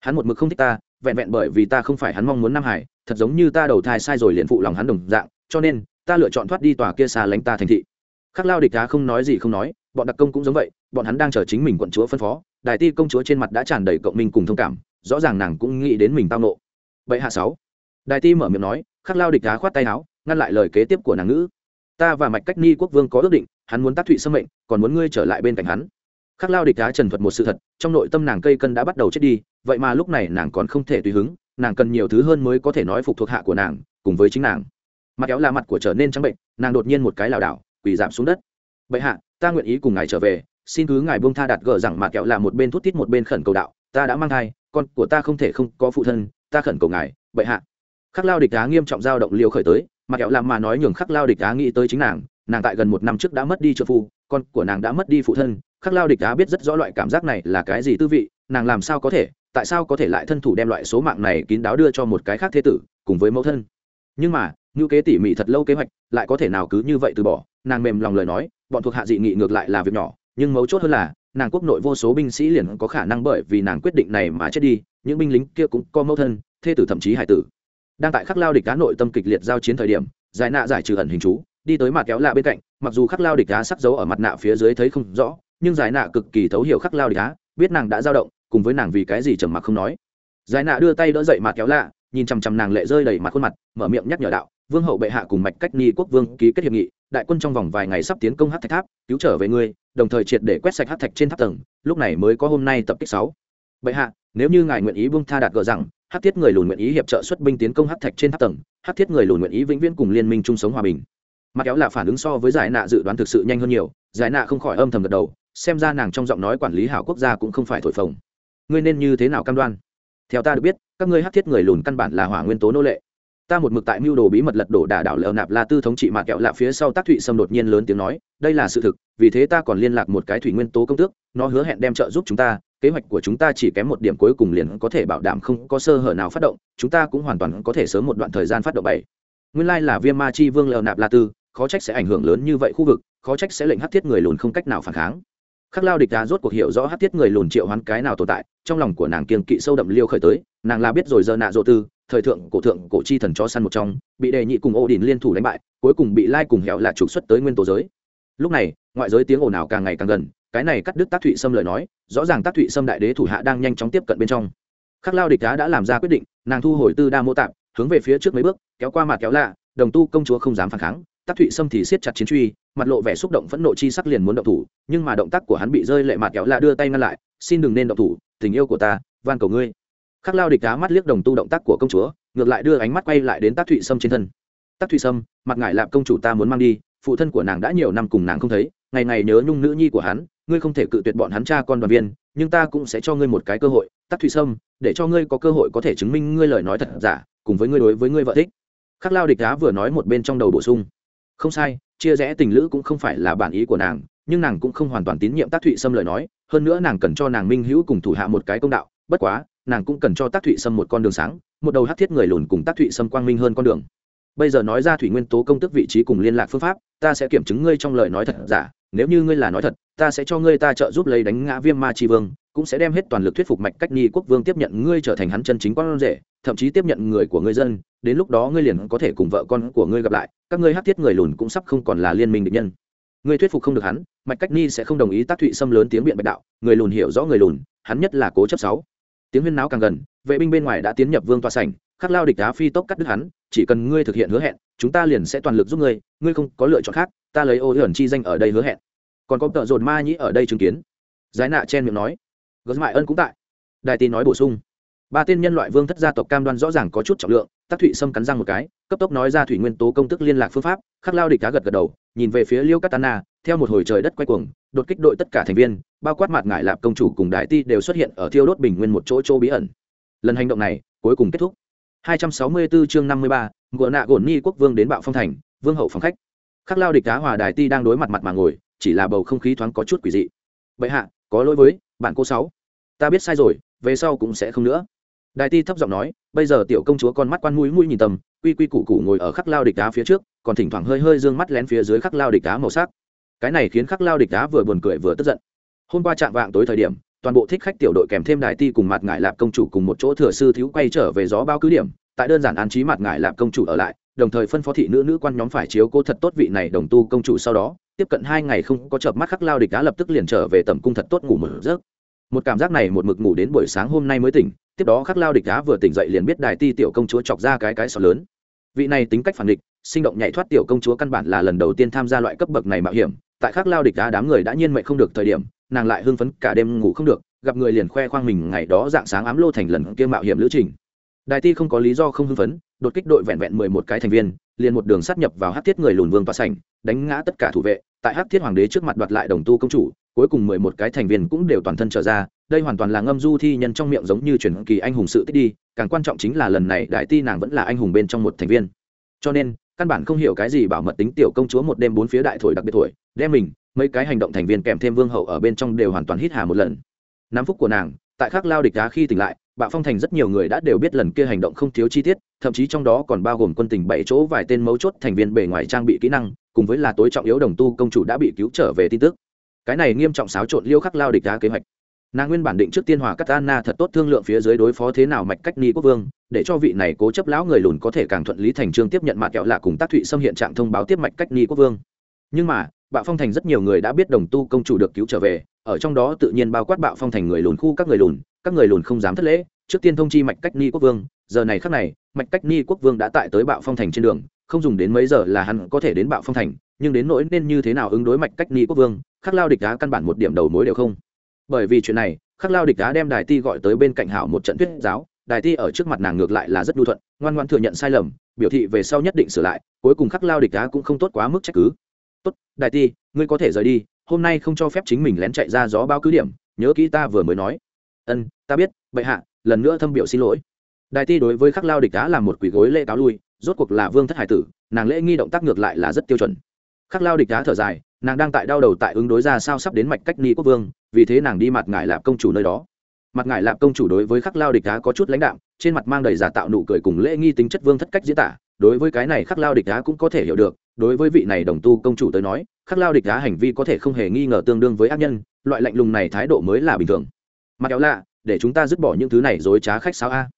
Hắn một mực không thích ta, vẹn vẹn bởi vì ta không phải hắn mong muốn nam hải, thật giống như ta đầu thai sai rồi liền phụ lòng hắn đồng dạng, cho nên, ta lựa chọn thoát đi tòa kia xa lánh ta thành thị. Khắc lao địch đá không nói gì không nói bọn đặc công cũng giống vậy, bọn hắn đang chờ chính mình quận chúa phân phó đại ti công chúa trên mặt đã tràn đầy cộng minh cùng thông cảm, rõ ràng nàng cũng nghĩ đến mình tao nộ. Vậy hạ sáu. Đại ti mở miệng nói, khắc lao địch đá khoát tay áo, ngăn lại lời kế tiếp của nàng ngữ. Ta và mạch cách ni quốc vương có ước định, hắn muốn tác thụy xâm mệnh, còn muốn ngươi trở lại bên cạnh hắn. Khắc lao địch đá trần thuật một sự thật, trong nội tâm nàng cây cân đã bắt đầu chết đi, vậy mà lúc này nàng còn không thể tùy hứng, nàng cần nhiều thứ hơn mới có thể nói phục thuộc hạ của nàng, cùng với chính nàng. Mặt kéo là mặt của trở nên trắng bệnh, nàng đột nhiên một cái lảo đảo, quỳ giảm xuống đất bệ hạ, ta nguyện ý cùng ngài trở về, xin cứ ngài buông tha đặt gờ rằng mà kẹo là một bên thút tít một bên khẩn cầu đạo, ta đã mang thai, con của ta không thể không có phụ thân, ta khẩn cầu ngài, bệ hạ. Khắc lao địch Á nghiêm trọng dao động liều khởi tới, mà kẹo làm mà nói nhường khắc lao địch Á nghĩ tới chính nàng nàng tại gần một năm trước đã mất đi trợ phu, con của nàng đã mất đi phụ thân, khắc lao địch Á biết rất rõ loại cảm giác này là cái gì tư vị, nàng làm sao có thể, tại sao có thể lại thân thủ đem loại số mạng này kín đáo đưa cho một cái khác thế tử, cùng với mẫu thân. Nhưng mà ngữ kế tỉ mỉ thật lâu kế hoạch, lại có thể nào cứ như vậy từ bỏ, nàng mềm lòng lời nói bọn thuộc hạ dị nghị ngược lại là việc nhỏ, nhưng mấu chốt hơn là, nàng quốc nội vô số binh sĩ liền có khả năng bởi vì nàng quyết định này mà chết đi, những binh lính kia cũng có mẫu thân, thê tử thậm chí hải tử. Đang tại khắc lao địch cá nội tâm kịch liệt giao chiến thời điểm, giải nạ giải trừ ẩn hình chú, đi tới mặt kéo lạ bên cạnh, mặc dù khắc lao địch cá sắc dấu ở mặt nạ phía dưới thấy không rõ, nhưng giải nạ cực kỳ thấu hiểu khắc lao địch cá biết nàng đã dao động, cùng với nàng vì cái gì trầm mặc không nói. Giải nạ đưa tay đỡ dậy mặt kéo lạ, nhìn chằm chằm nàng lệ rơi đầy mặt khuôn mặt, mở miệng nhắc nhở đạo, vương hậu bệ hạ cùng mạch cách ni quốc vương ký kết hiệp nghị đại quân trong vòng vài ngày sắp tiến công hát thạch tháp, cứu trở về ngươi, đồng thời triệt để quét sạch hát thạch trên tháp tầng, lúc này mới có hôm nay tập kích sáu. Bệ hạ, nếu như ngài nguyện ý buông tha đạt gờ rằng, hát thiết người lùn nguyện ý hiệp trợ xuất binh tiến công hát thạch trên tháp tầng, hát thiết người lùn nguyện ý vĩnh viễn cùng liên minh chung sống hòa bình. Mặt kéo là phản ứng so với giải nạ dự đoán thực sự nhanh hơn nhiều, giải nạ không khỏi âm thầm gật đầu, xem ra nàng trong giọng nói quản lý hảo quốc gia cũng không phải thổi phồng. Ngươi nên như thế nào cam đoan? Theo ta được biết, các ngươi hát thiết người lùn căn bản là hỏa nguyên tố nô lệ ta một mực tại mưu đồ bí mật lật đổ đả đảo lờ nạp la tư thống trị mạ kẹo lạ phía sau tác thụy sâm đột nhiên lớn tiếng nói, đây là sự thực, vì thế ta còn liên lạc một cái thủy nguyên tố công tước, nó hứa hẹn đem trợ giúp chúng ta, kế hoạch của chúng ta chỉ kém một điểm cuối cùng liền có thể bảo đảm không có sơ hở nào phát động, chúng ta cũng hoàn toàn có thể sớm một đoạn thời gian phát động bảy. Nguyên lai là viêm ma chi vương lờ nạp la tư, khó trách sẽ ảnh hưởng lớn như vậy khu vực, khó trách sẽ lệnh hát thiết người lùn không cách nào phản kháng. Khắc lao địch ta rốt cuộc hiểu rõ hát thiết người lùn triệu hoán cái nào tồn tại, trong lòng của nàng kiên kỵ sâu đậm liêu khởi tới, nàng là biết rồi giờ nạ dỗ tư thời thượng cổ thượng cổ chi thần chó săn một trong, bị đề nhị cùng ô đình liên thủ đánh bại, cuối cùng bị lai cùng hẹo là trục xuất tới nguyên tố giới. Lúc này, ngoại giới tiếng ồn ào càng ngày càng gần, cái này cắt đứt tác thụy xâm lời nói, rõ ràng tác thụy xâm đại đế thủ hạ đang nhanh chóng tiếp cận bên trong. Khắc lao địch đá đã làm ra quyết định, nàng thu hồi tư đa mô tạp hướng về phía trước mấy bước, kéo qua mặt kéo lạ, đồng tu công chúa không dám phản kháng, tác thụy Sâm thì siết chặt chiến truy, mặt lộ vẻ xúc động phẫn nộ chi sắc liền muốn động thủ, nhưng mà động tác của hắn bị rơi lệ mặt kéo lạ đưa tay ngăn lại, xin đừng nên động thủ, tình yêu của ta, van cầu ngươi khắc lao địch đá mắt liếc đồng tu động tác của công chúa, ngược lại đưa ánh mắt quay lại đến tác thụy sâm trên thân. Tác thụy sâm, mặt ngại lạp công chủ ta muốn mang đi, phụ thân của nàng đã nhiều năm cùng nàng không thấy, ngày ngày nhớ nhung nữ nhi của hắn, ngươi không thể cự tuyệt bọn hắn cha con đoàn viên, nhưng ta cũng sẽ cho ngươi một cái cơ hội tác thụy sâm, để cho ngươi có cơ hội có thể chứng minh ngươi lời nói thật giả, cùng với ngươi đối với ngươi vợ thích. Khắc lao địch đá vừa nói một bên trong đầu bổ sung. Không sai, chia rẽ tình lữ cũng không phải là bản ý của nàng, nhưng nàng cũng không hoàn toàn tín nhiệm tác thụy sâm lời nói, hơn nữa nàng cần cho nàng minh hữu cùng thủ hạ một cái công đạo, bất quá nàng cũng cần cho tác thụy sâm một con đường sáng, một đầu hát thiết người lùn cùng tác thụy sâm quang minh hơn con đường. Bây giờ nói ra thủy nguyên tố công tức vị trí cùng liên lạc phương pháp, ta sẽ kiểm chứng ngươi trong lời nói thật giả, nếu như ngươi là nói thật, ta sẽ cho ngươi ta trợ giúp lấy đánh ngã viêm ma tri vương, cũng sẽ đem hết toàn lực thuyết phục mạch cách Nhi quốc vương tiếp nhận ngươi trở thành hắn chân chính con rể, thậm chí tiếp nhận người của người dân, đến lúc đó ngươi liền có thể cùng vợ con của ngươi gặp lại, các ngươi hát thiết người lùn cũng sắp không còn là liên minh địch nhân. Ngươi thuyết phục không được hắn, mạch cách Nhi sẽ không đồng ý tác thụy xâm lớn tiếng biện bạch đạo, người lùn hiểu rõ người lùn, hắn nhất là cố chấp sáu tiếng huyên náo càng gần, vệ binh bên ngoài đã tiến nhập vương tòa sảnh, khắc lao địch đá phi tốc cắt đứt hắn, chỉ cần ngươi thực hiện hứa hẹn, chúng ta liền sẽ toàn lực giúp ngươi ngươi không có lựa chọn khác, ta lấy ô hưởng chi danh ở đây hứa hẹn. Còn có tợ dồn ma nhĩ ở đây chứng kiến. Giải nạ chen miệng nói. Gớt mại ân cũng tại. Đài tin nói bổ sung. Ba tên nhân loại vương thất gia tộc cam đoan rõ ràng có chút trọng lượng tác thụy sâm cắn răng một cái cấp tốc nói ra thủy nguyên tố công tức liên lạc phương pháp khắc lao địch cá gật gật đầu nhìn về phía liêu katana theo một hồi trời đất quay cuồng đột kích đội tất cả thành viên bao quát mặt ngải lạp công chủ cùng đại ti đều xuất hiện ở thiêu đốt bình nguyên một chỗ chỗ bí ẩn. Lần hành động này cuối cùng kết thúc. 264 chương 53, gỗ nạ gổn ni quốc vương đến bạo phong thành vương hậu phòng khách. Khắc lao địch cá hòa đại ti đang đối mặt mặt mà ngồi chỉ là bầu không khí thoáng có chút quỷ dị. Vậy hạ có lỗi với bạn cô sáu. Ta biết sai rồi về sau cũng sẽ không nữa đại ti thấp giọng nói, bây giờ tiểu công chúa con mắt quan mũi mũi nhìn tầm, quy quy củ củ ngồi ở khắc lao địch đá phía trước, còn thỉnh thoảng hơi hơi d ư ơ n g mắt lén phía dưới khắc lao địch đá màu sắc. Cái này khiến khắc lao địch đá vừa buồn cười vừa tức giận. Hôm qua chạm vạng tối thời điểm, toàn bộ thích khách tiểu đội kèm thêm đại ti cùng mặt ngại lạp công chủ cùng một chỗ thừa sư thiếu quay trở về gió bao cứ điểm, tại đơn giản an trí mặt ngại lạp công chủ ở lại, đồng thời phân phó thị nữ nữ quan nhóm phải chiếu cô thật tốt vị này đồng tu công chủ sau đó, tiếp cận hai ngày không có chợp mắt khắc lao địch đá lập tức liền trở về tầm cung thật tốt ngủ một giấc. Một cảm giác này một mực ngủ đến buổi sáng hôm nay mới tỉnh tiếp đó khắc lao địch đá vừa tỉnh dậy liền biết đài ti tiểu công chúa chọc ra cái cái sọ lớn. Vị này tính cách phản địch, sinh động nhảy thoát tiểu công chúa căn bản là lần đầu tiên tham gia loại cấp bậc này mạo hiểm, tại khắc lao địch đá đám người đã nhiên mệnh không được thời điểm, nàng lại hưng phấn cả đêm ngủ không được, gặp người liền khoe khoang mình ngày đó dạng sáng ám lô thành lần kia mạo hiểm lữ trình. Đài ti không có lý do không hưng phấn, đột kích đội vẹn vẹn mười một cái thành viên, liền một đường sát nhập vào hát thiết người lùn vương tòa sảnh, đánh ngã tất cả thủ vệ, tại hát thiết hoàng đế trước mặt đoạt lại đồng tu công chủ, cuối cùng mười một cái thành viên cũng đều toàn thân trở ra đây hoàn toàn là ngâm du thi nhân trong miệng giống như truyền kỳ anh hùng sự tích đi, càng quan trọng chính là lần này đại ti nàng vẫn là anh hùng bên trong một thành viên. Cho nên, căn bản không hiểu cái gì bảo mật tính tiểu công chúa một đêm bốn phía đại thổi đặc biệt thổi, đem mình, mấy cái hành động thành viên kèm thêm vương hậu ở bên trong đều hoàn toàn hít hà một lần. Năm phút của nàng, tại khắc lao địch đá khi tỉnh lại, bạo phong thành rất nhiều người đã đều biết lần kia hành động không thiếu chi tiết, thậm chí trong đó còn bao gồm quân tình bảy chỗ vài tên mấu chốt thành viên bề ngoài trang bị kỹ năng, cùng với là tối trọng yếu đồng tu công chủ đã bị cứu trở về tin tức. Cái này nghiêm trọng xáo trộn liêu khắc lao địch đá kế hoạch nàng nguyên bản định trước tiên hòa cắt anna thật tốt thương lượng phía dưới đối phó thế nào mạch cách ni quốc vương, để cho vị này cố chấp lão người lùn có thể càng thuận lý thành trương tiếp nhận mặt kẹo lạ cùng tác thụy xâm hiện trạng thông báo tiếp mạch cách ni quốc vương. Nhưng mà, bạo phong thành rất nhiều người đã biết đồng tu công chủ được cứu trở về, ở trong đó tự nhiên bao quát bạo phong thành người lùn khu các người lùn, các người lùn không dám thất lễ, trước tiên thông chi mạch cách ni quốc vương, giờ này khắc này, mạch cách ni quốc vương đã tại tới bạo phong thành trên đường, không dùng đến mấy giờ là hắn có thể đến bạo phong thành, nhưng đến nỗi nên như thế nào ứng đối mạch cách ni quốc vương, khắc lao địch đá căn bản một điểm đầu mối đều không bởi vì chuyện này, khắc lao địch đá đem đài ti gọi tới bên cạnh hảo một trận thuyết giáo, đài ti ở trước mặt nàng ngược lại là rất đu thuận, ngoan ngoan thừa nhận sai lầm, biểu thị về sau nhất định sửa lại, cuối cùng khắc lao địch đá cũng không tốt quá mức trách cứ. Tốt đại ti, ngươi có thể rời đi, hôm nay không cho phép chính mình lén chạy ra gió bao cứ điểm, nhớ kỹ ta vừa mới nói. Ân, ta biết, bệ hạ, lần nữa thâm biểu xin lỗi. Đại ti đối với khắc lao địch đá là một quỷ gối lễ cáo lui, rốt cuộc là vương thất hải tử, nàng lễ nghi động tác ngược lại là rất tiêu chuẩn. Khắc lao địch đá thở dài nàng đang tại đau đầu tại ứng đối ra sao sắp đến mạch cách ni quốc vương, vì thế nàng đi mặt ngải lạp công chủ nơi đó. Mặt ngải lạp công chủ đối với khắc lao địch đá có chút lãnh đạm, trên mặt mang đầy giả tạo nụ cười cùng lễ nghi tính chất vương thất cách diễn tả, đối với cái này khắc lao địch đá cũng có thể hiểu được, đối với vị này đồng tu công chủ tới nói, khắc lao địch đá hành vi có thể không hề nghi ngờ tương đương với ác nhân, loại lạnh lùng này thái độ mới là bình thường. Mặt kéo lạ, để chúng ta dứt bỏ những thứ này dối trá khách sao a.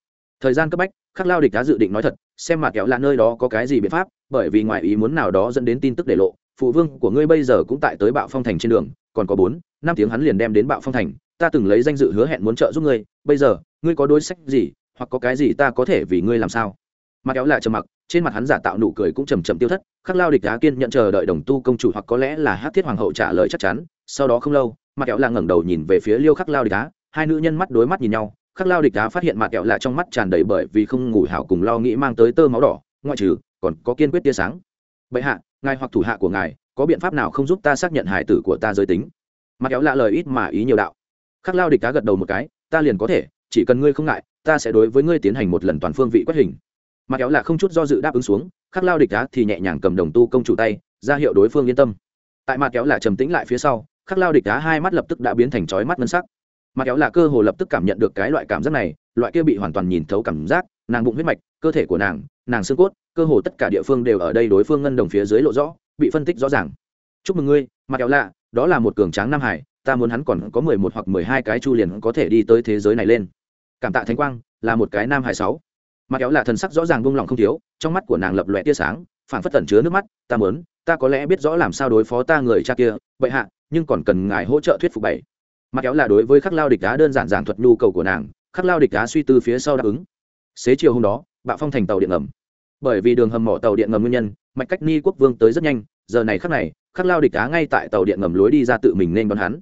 Thời gian cấp bách, khắc lao địch đá dự định nói thật, xem mặt kéo lạ nơi đó có cái gì biện pháp, bởi vì ngoài ý muốn nào đó dẫn đến tin tức để lộ phụ vương của ngươi bây giờ cũng tại tới bạo phong thành trên đường, còn có bốn, năm tiếng hắn liền đem đến bạo phong thành, ta từng lấy danh dự hứa hẹn muốn trợ giúp ngươi, bây giờ, ngươi có đối sách gì, hoặc có cái gì ta có thể vì ngươi làm sao? Mặt kéo lại trầm mặc, trên mặt hắn giả tạo nụ cười cũng chầm chậm tiêu thất, khắc lao địch đá kiên nhận chờ đợi đồng tu công chủ hoặc có lẽ là hát thiết hoàng hậu trả lời chắc chắn, sau đó không lâu, mặt kéo là ngẩng đầu nhìn về phía liêu khắc lao địch đá hai nữ nhân mắt đối mắt nhìn nhau, khắc lao địch đá phát hiện mặt kẹo là trong mắt tràn đầy bởi vì không ngủ hảo cùng lo nghĩ mang tới tơ máu đỏ, ngoại trừ, còn có kiên quyết tia sáng. Bệ hạ ngài hoặc thủ hạ của ngài, có biện pháp nào không giúp ta xác nhận hải tử của ta giới tính? Mặt kéo lạ lời ít mà ý nhiều đạo. Khắc lao địch cá gật đầu một cái, ta liền có thể, chỉ cần ngươi không ngại, ta sẽ đối với ngươi tiến hành một lần toàn phương vị quét hình. Mặt kéo lạ không chút do dự đáp ứng xuống, khắc lao địch cá thì nhẹ nhàng cầm đồng tu công chủ tay, ra hiệu đối phương yên tâm. Tại mặt kéo lạ trầm tĩnh lại phía sau, khắc lao địch cá hai mắt lập tức đã biến thành chói mắt ngân sắc. Mặt kéo lạ cơ hồ lập tức cảm nhận được cái loại cảm giác này, loại kia bị hoàn toàn nhìn thấu cảm giác, nàng bụng huyết mạch, cơ thể của nàng nàng xương cốt, cơ hồ tất cả địa phương đều ở đây đối phương ngân đồng phía dưới lộ rõ, bị phân tích rõ ràng. Chúc mừng ngươi, mặt kéo lạ, đó là một cường tráng nam hải, ta muốn hắn còn có mười một hoặc mười hai cái chu liền có thể đi tới thế giới này lên. Cảm tạ thánh quang, là một cái nam hải sáu. Mặt kéo lạ thần sắc rõ ràng buông lòng không thiếu, trong mắt của nàng lập lòe tia sáng phản phất tẩn chứa nước mắt, ta muốn, ta có lẽ biết rõ làm sao đối phó ta người cha kia, vậy hạ, nhưng còn cần ngài hỗ trợ thuyết phục bảy. Mặt kéo là đối với khắc lao địch đá đơn giản giản thuật nhu cầu của nàng, khắc lao địch đá suy tư phía sau đáp ứng. Xế chiều hôm đó, bạo phong thành tàu điện ngầm bởi vì đường hầm mỏ tàu điện ngầm nguyên nhân, mạch cách ni quốc vương tới rất nhanh, giờ này khắc này, khắc lao địch cá ngay tại tàu điện ngầm lối đi ra tự mình nên đón hắn.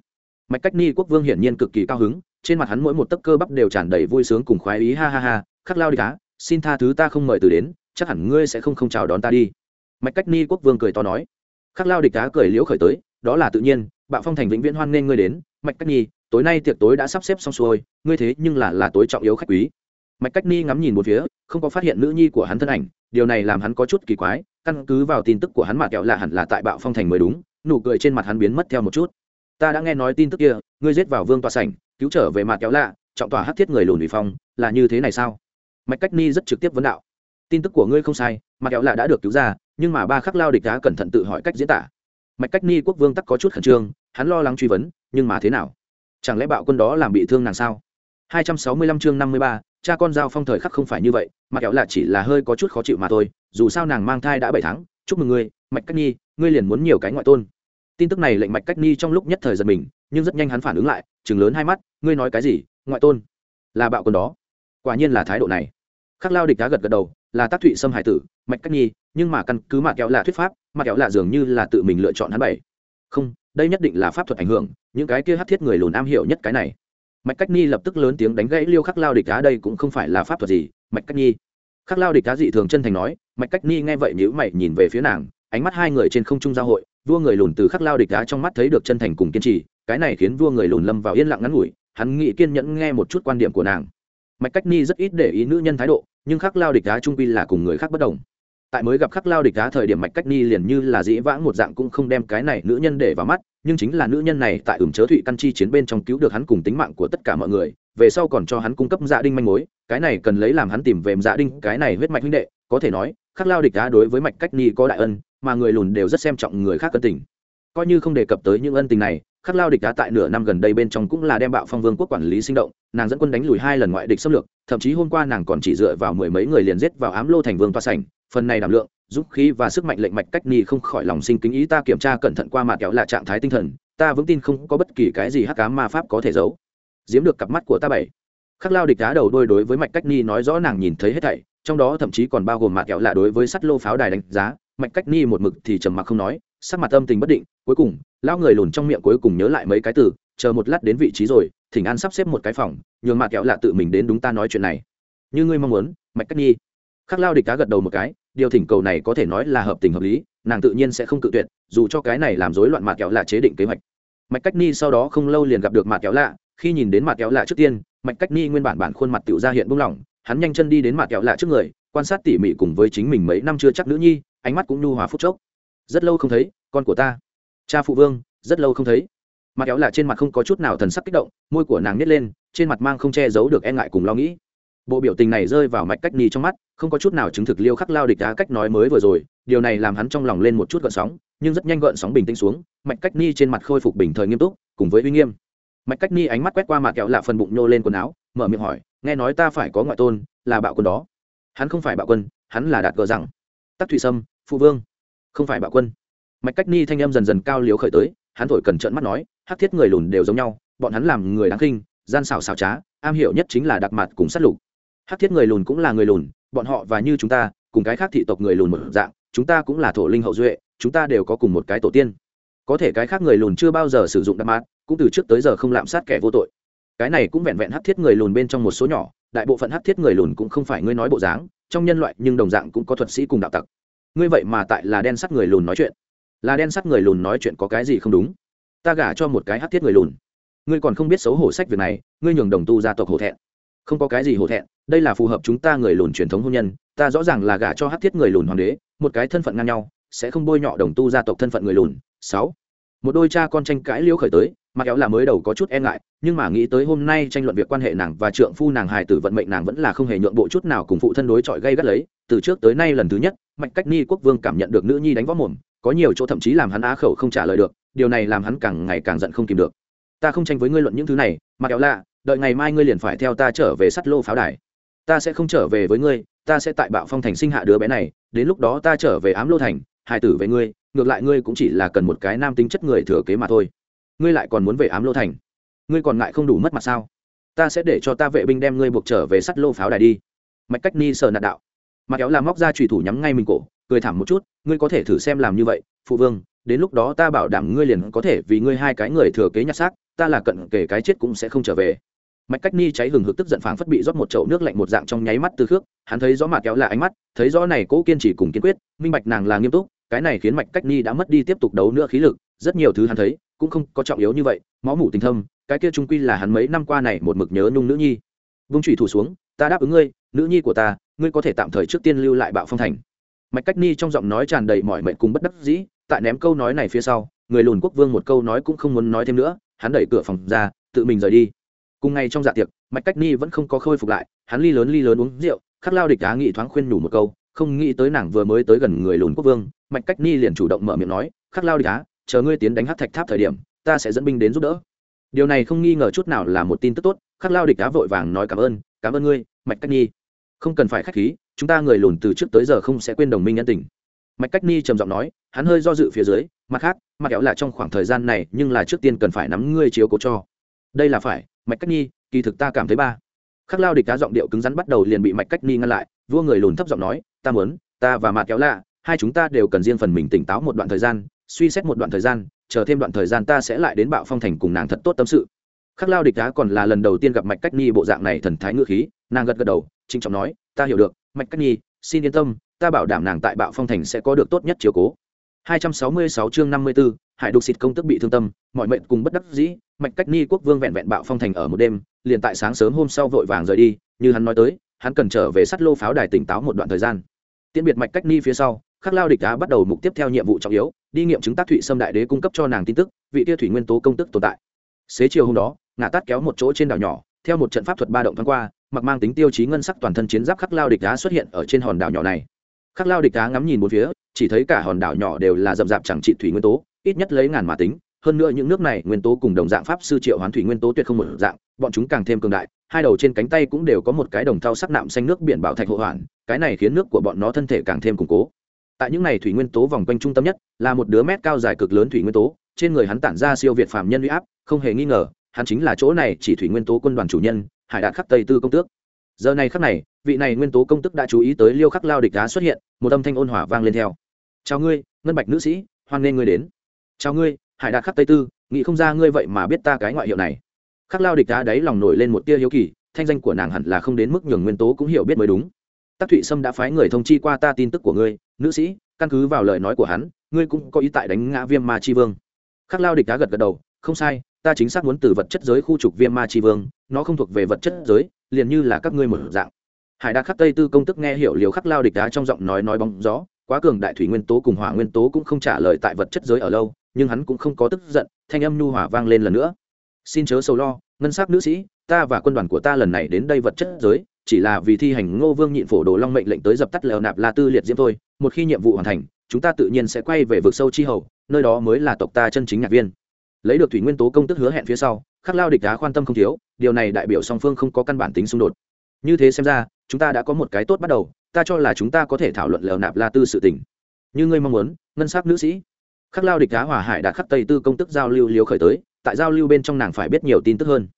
Mạch cách ni quốc vương hiển nhiên cực kỳ cao hứng, trên mặt hắn mỗi một tấc cơ bắp đều tràn đầy vui sướng cùng khoái ý, ha ha ha, khắc lao địch cá xin tha thứ ta không mời từ đến, chắc hẳn ngươi sẽ không không chào đón ta đi. Mạch cách ni quốc vương cười to nói. Khắc lao địch cá cười liễu khởi tới, đó là tự nhiên, bạo phong thành vĩnh viễn hoan nên ngươi đến. Mạch cách nhi tối nay tiệc tối đã sắp xếp xong xuôi, ngươi thế nhưng là là tối trọng yếu khách quý mạch cách ni ngắm nhìn một phía không có phát hiện nữ nhi của hắn thân ảnh điều này làm hắn có chút kỳ quái căn cứ vào tin tức của hắn mà kẹo lạ hẳn là tại bạo phong thành mới đúng nụ cười trên mặt hắn biến mất theo một chút. Ta đã nghe nói tin tức kia ngươi giết vào vương tòa sảnh cứu trở về mặt kéo lạ trọng tòa hát thiết người lùn ủy phong là như thế này sao? Mạch cách ni rất trực tiếp vấn đạo. Tin tức của ngươi không sai mặt kéo lạ đã được cứu ra nhưng mà ba khắc lao địch đá cẩn thận tự hỏi cách diễn tả. Mạch cách ni quốc vương tắc có chút khẩn trương hắn lo lắng truy vấn nhưng mà thế nào? Chẳng lẽ bạo quân đó làm bị thương nàng sao? 265 chương 53, cha con giao phong thời khắc không phải như vậy, mà kéo là chỉ là hơi có chút khó chịu mà thôi, dù sao nàng mang thai đã bảy tháng, chúc mừng ngươi, mạch cách nhi, ngươi liền muốn nhiều cái ngoại tôn. Tin tức này lệnh mạch cách nhi trong lúc nhất thời giật mình, nhưng rất nhanh hắn phản ứng lại chừng lớn hai mắt, ngươi nói cái gì, ngoại tôn? Là bạo quân đó. Quả nhiên là thái độ này. Khắc lao địch đá gật gật đầu, là tác thụy xâm hải tử, mạch cách nhi, nhưng mà căn cứ mạ kéo là thuyết pháp mạ kéo là dường như là tự mình lựa chọn hắn bảy. Không, đây nhất định là pháp thuật ảnh hưởng, những cái kia hát thiết người lùn am hiểu nhất cái này mạch cách nhi lập tức lớn tiếng đánh gãy liêu khắc lao địch đá đây cũng không phải là pháp thuật gì. Mạch cách nhi. Khắc lao địch đá dị thường chân thành nói, mạch cách nhi nghe vậy nhữ mày nhìn về phía nàng, ánh mắt hai người trên không trung giao hội, vua người lùn từ khắc lao địch đá trong mắt thấy được chân thành cùng kiên trì, cái này khiến vua người lùn lâm vào yên lặng ngắn ngủi, hắn nghĩ kiên nhẫn nghe một chút quan điểm của nàng. Mạch cách ni rất ít để ý nữ nhân thái độ, nhưng khắc lao địch đá trung quy là cùng người khác bất đồng tại mới gặp khắc lao địch đá thời điểm mạch cách ni liền như là dĩ vãng một dạng cũng không đem cái này nữ nhân để vào mắt, nhưng chính là nữ nhân này tại ửng chớ thụy căn chi chiến bên trong cứu được hắn cùng tính mạng của tất cả mọi người, về sau còn cho hắn cung cấp dạ đinh manh mối, cái này cần lấy làm hắn tìm về dạ đinh, cái này huyết mạch huynh đệ, có thể nói, khắc lao địch đá đối với mạch cách ni có đại ân, mà người lùn đều rất xem trọng người khác cân tình. Coi như không đề cập tới những ân tình này khắc lao địch đá tại nửa năm gần đây bên trong cũng là đem bạo phong vương quốc quản lý sinh động, nàng dẫn quân đánh lùi hai lần ngoại địch xâm lược, thậm chí hôm qua nàng còn chỉ dựa vào mười mấy người liền giết vào ám lô thành vương toa sảnh, phần này đảm lượng giúp khí và sức mạnh lệnh mạch cách ni không khỏi lòng sinh kính ý ta kiểm tra cẩn thận qua mặt kéo là trạng thái tinh thần, ta vững tin không có bất kỳ cái gì hắc cá ma pháp có thể giấu. Giếm được cặp mắt của ta bảy. Khắc lao địch đá đầu đôi đối với mạch cách ni nói rõ nàng nhìn thấy hết thảy, trong đó thậm chí còn bao gồm mặt kéo là đối với sắt lô pháo đài đánh giá, mạch cách ni một mực thì trầm mặc không nói, sắc mặt âm tình bất định cuối cùng, lão người lùn trong miệng cuối cùng nhớ lại mấy cái từ, chờ một lát đến vị trí rồi, thỉnh an sắp xếp một cái phòng, nhường mạc kẹo lạ tự mình đến đúng ta nói chuyện này. Như ngươi mong muốn, mạch cách nhi. Khắc lao địch cá gật đầu một cái, điều thỉnh cầu này có thể nói là hợp tình hợp lý, nàng tự nhiên sẽ không cự tuyệt, dù cho cái này làm rối loạn mạc kéo lạ chế định kế hoạch. Mạch cách ni sau đó không lâu liền gặp được mạc kéo lạ, khi nhìn đến mạc kéo lạ trước tiên, mạch cách ni nguyên bản bản khuôn mặt tự ra hiện buông lỏng, hắn nhanh chân đi đến mạc kéo lạ trước người, quan sát tỉ mỉ cùng với chính mình mấy năm chưa chắc nữ nhi, ánh mắt cũng nhu hòa phút chốc. Rất lâu không thấy, con của ta cha phụ vương, rất lâu không thấy. Mặt kéo lạ trên mặt không có chút nào thần sắc kích động, môi của nàng nhét lên, trên mặt mang không che giấu được e ngại cùng lo nghĩ. Bộ biểu tình này rơi vào mạch cách ni trong mắt, không có chút nào chứng thực liêu khắc lao địch đá cách nói mới vừa rồi, điều này làm hắn trong lòng lên một chút gợn sóng, nhưng rất nhanh gợn sóng bình tĩnh xuống, mạch cách ni trên mặt khôi phục bình thời nghiêm túc, cùng với uy nghiêm. Mạch cách ni ánh mắt quét qua mặt kẹo lạ phần bụng nhô lên quần áo, mở miệng hỏi, nghe nói ta phải có ngoại tôn, là bạo quân đó? Hắn không phải bạo quân, hắn là đạt gờ rằng. Tắc thủy sâm, phụ vương. Không phải bạo quân mạch cách ni thanh âm dần dần cao liếu khởi tới, hắn thổi cần trợn mắt nói hát thiết người lùn đều giống nhau, bọn hắn làm người đáng khinh, gian xảo xảo trá, am hiểu nhất chính là đặc mặt cùng sát lục. Hát thiết người lùn cũng là người lùn, bọn họ và như chúng ta, cùng cái khác thị tộc người lùn một dạng, chúng ta cũng là thổ linh hậu duệ, chúng ta đều có cùng một cái tổ tiên. Có thể cái khác người lùn chưa bao giờ sử dụng đặc mặt, cũng từ trước tới giờ không lạm sát kẻ vô tội. Cái này cũng vẹn vẹn hát thiết người lùn bên trong một số nhỏ, đại bộ phận hát thiết người lùn cũng không phải ngươi nói bộ dáng, trong nhân loại nhưng đồng dạng cũng có thuật sĩ cùng đạo tặc. Ngươi vậy mà tại là đen sắt người lùn nói chuyện là đen sắt người lùn nói chuyện có cái gì không đúng? Ta gả cho một cái hát thiết người lùn. Ngươi còn không biết xấu hổ sách việc này, ngươi nhường đồng tu gia tộc hổ thẹn. Không có cái gì hổ thẹn, đây là phù hợp chúng ta người lùn truyền thống hôn nhân. Ta rõ ràng là gả cho hát thiết người lùn hoàng đế, một cái thân phận ngang nhau, sẽ không bôi nhọ đồng tu gia tộc thân phận người lùn. Sáu. Một đôi cha con tranh cãi liêu khởi tới mà kéo là mới đầu có chút e ngại, nhưng mà nghĩ tới hôm nay tranh luận việc quan hệ nàng và trượng phu nàng hài tử vận mệnh nàng vẫn là không hề nhượng bộ chút nào cùng phụ thân đối chọi gây gắt lấy. Từ trước tới nay lần thứ nhất, mạch cách ni quốc vương cảm nhận được nữ nhi đánh võ mồm có nhiều chỗ thậm chí làm hắn á khẩu không trả lời được, điều này làm hắn càng ngày càng giận không kìm được. Ta không tranh với ngươi luận những thứ này, mà kéo lạ, đợi ngày mai ngươi liền phải theo ta trở về sắt lô pháo đài. Ta sẽ không trở về với ngươi, ta sẽ tại bạo phong thành sinh hạ đứa bé này, đến lúc đó ta trở về ám lô thành, hài tử với ngươi, ngược lại ngươi cũng chỉ là cần một cái nam tính chất người thừa kế mà thôi. Ngươi lại còn muốn về ám lô thành. Ngươi còn ngại không đủ mất mặt sao? Ta sẽ để cho ta vệ binh đem ngươi buộc trở về sắt lô pháo đài đi. Mạch cách ni sờ nạt đạo. Mặt kéo là móc ra trùy thủ nhắm ngay mình cổ cười thảm một chút, ngươi có thể thử xem làm như vậy, phụ vương, đến lúc đó ta bảo đảm ngươi liền có thể vì ngươi hai cái người thừa kế nhặt xác, ta là cận kể cái chết cũng sẽ không trở về. Mạch cách ni cháy hừng hực tức giận phảng phất bị rót một chậu nước lạnh một dạng trong nháy mắt từ khước, hắn thấy rõ mà kéo là ánh mắt, thấy rõ này cố kiên trì cùng kiên quyết, minh bạch nàng là nghiêm túc, cái này khiến mạch cách ni đã mất đi tiếp tục đấu nữa khí lực, rất nhiều thứ hắn thấy, cũng không có trọng yếu như vậy, máu mủ tình thâm, cái kia trung quy là hắn mấy năm qua này một mực nhớ nhung nữ nhi. Vung trụy thủ xuống, ta đáp ứng ngươi, nữ nhi của ta, ngươi có thể tạm thời trước tiên lưu lại bạo phong thành mạch cách ni trong giọng nói tràn đầy mọi mệnh cùng bất đắc dĩ, tại ném câu nói này phía sau, người lùn quốc vương một câu nói cũng không muốn nói thêm nữa, hắn đẩy cửa phòng ra, tự mình rời đi. Cùng ngày trong dạ tiệc, mạch cách ni vẫn không có khôi phục lại, hắn ly lớn ly lớn uống rượu, khắc lao địch á nghị thoáng khuyên nhủ một câu, không nghĩ tới nàng vừa mới tới gần người lùn quốc vương, mạch cách ni liền chủ động mở miệng nói, khắc lao địch á, chờ ngươi tiến đánh hát thạch tháp thời điểm, ta sẽ dẫn binh đến giúp đỡ. Điều này không nghi ngờ chút nào là một tin tức tốt, khắc lao địch á vội vàng nói cảm ơn cảm ơn ngươi, mạch cách ni. Không cần phải k h á c h khí chúng ta người lùn từ trước tới giờ không sẽ quên đồng minh nhân tình. Mạch cách ni trầm giọng nói, hắn hơi do dự phía dưới, mặt khác, mặt kéo là trong khoảng thời gian này, nhưng là trước tiên cần phải nắm ngươi chiếu cố cho. Đây là phải, mạch cách ni, kỳ thực ta cảm thấy ba. Khắc lao địch cá giọng điệu cứng rắn bắt đầu liền bị mạch cách ni ngăn lại, vua người lùn thấp giọng nói, ta muốn, ta và mặt kéo lạ, hai chúng ta đều cần riêng phần mình tỉnh táo một đoạn thời gian, suy xét một đoạn thời gian, chờ thêm đoạn thời gian ta sẽ lại đến bạo phong thành cùng nàng thật tốt tâm sự. Khắc lao địch đá còn là lần đầu tiên gặp mạch cách ni bộ dạng này thần thái ngựa khí, nàng gật gật đầu trinh trọng nói, ta hiểu được mạch cách Nhi, xin yên tâm ta bảo đảm nàng tại bạo phong thành sẽ có được tốt nhất chiều cố. 266 chương 54, hải đục xịt công tức bị thương tâm mọi mệnh cùng bất đắc dĩ mạch cách ni quốc vương vẹn vẹn bạo phong thành ở một đêm liền tại sáng sớm hôm sau vội vàng rời đi như hắn nói tới hắn cần trở về sắt lô pháo đài tỉnh táo một đoạn thời gian. Tiễn biệt mạch cách ni phía sau khắc lao địch đá bắt đầu mục tiếp theo nhiệm vụ trọng yếu đi nghiệm chứng tác thụy sâm đại đế cung cấp cho nàng tin tức vị tia thủy nguyên tố công tức tồn tại. Xế chiều hôm đó ngã tát kéo một chỗ trên đảo nhỏ theo một trận pháp thuật ba động thoáng qua mặc mang tính tiêu chí ngân sắc toàn thân chiến giáp khắc lao địch đá xuất hiện ở trên hòn đảo nhỏ này. Khắc lao địch đá ngắm nhìn bốn phía, chỉ thấy cả hòn đảo nhỏ đều là rậm rạp chẳng trị thủy nguyên tố, ít nhất lấy ngàn mà tính. Hơn nữa những nước này nguyên tố cùng đồng dạng pháp sư triệu hoán thủy nguyên tố tuyệt không một dạng, bọn chúng càng thêm cường đại, hai đầu trên cánh tay cũng đều có một cái đồng thau sắc nạm xanh nước biển bảo thạch hộ hoàn cái này khiến nước của bọn nó thân thể càng thêm củng cố. Tại những này thủy nguyên tố vòng quanh trung tâm nhất, là một đứa mét cao dài cực lớn thủy nguyên tố, trên người hắn tản ra siêu việt phàm nhân uy áp, không hề nghi ngờ, hắn chính là chỗ này chỉ thủy nguyên tố quân đoàn chủ nhân hải đạt khắc tây tư công tước. Giờ này khắc này, vị này nguyên tố công tức đã chú ý tới liêu khắc lao địch đá xuất hiện, một âm thanh ôn hỏa vang lên theo. Chào ngươi, ngân bạch nữ sĩ, hoan nghê ngươi đến. Chào ngươi, hải đạt khắc tây tư, nghĩ không ra ngươi vậy mà biết ta cái ngoại hiệu này. Khắc lao địch đá đáy lòng nổi lên một tia hiếu kỳ, thanh danh của nàng hẳn là không đến mức nhường nguyên tố cũng hiểu biết mới đúng. Tắc thụy sâm đã phái người thông chi qua ta tin tức của ngươi, nữ sĩ, căn cứ vào lời nói của hắn, ngươi cũng có ý tại đánh ngã viêm ma chi vương. Khắc lao địch cá gật gật đầu, không sai ta chính xác muốn từ vật chất giới khu trục viêm ma chi vương, nó không thuộc về vật chất giới, liền như là các ngươi một dạng. Hải đa khắc tây tư công tức nghe hiểu liều khắc lao địch đá trong giọng nói nói bóng gió, quá cường đại thủy nguyên tố cùng hỏa nguyên tố cũng không trả lời tại vật chất giới ở lâu, nhưng hắn cũng không có tức giận, thanh âm nhu hỏa vang lên lần nữa. Xin chớ sầu lo, ngân sắc nữ sĩ, ta và quân đoàn của ta lần này đến đây vật chất giới, chỉ là vì thi hành ngô vương nhịn phổ đồ long mệnh lệnh tới dập tắt lèo nạp la tư liệt diễm thôi, một khi nhiệm vụ hoàn thành, chúng ta tự nhiên sẽ quay về vực sâu chi hầu, nơi đó mới là tộc ta chân chính nhạc viên lấy được thủy nguyên tố công tức hứa hẹn phía sau, khắc lao địch đá quan tâm không thiếu, điều này đại biểu song phương không có căn bản tính xung đột. Như thế xem ra, chúng ta đã có một cái tốt bắt đầu, ta cho là chúng ta có thể thảo luận lèo nạp la tư sự tình. Như ngươi mong muốn, ngân sắc nữ sĩ. Khắc lao địch đá hòa hải đạt khắc tây tư công tức giao lưu liều khởi tới, tại giao lưu bên trong nàng phải biết nhiều tin tức hơn.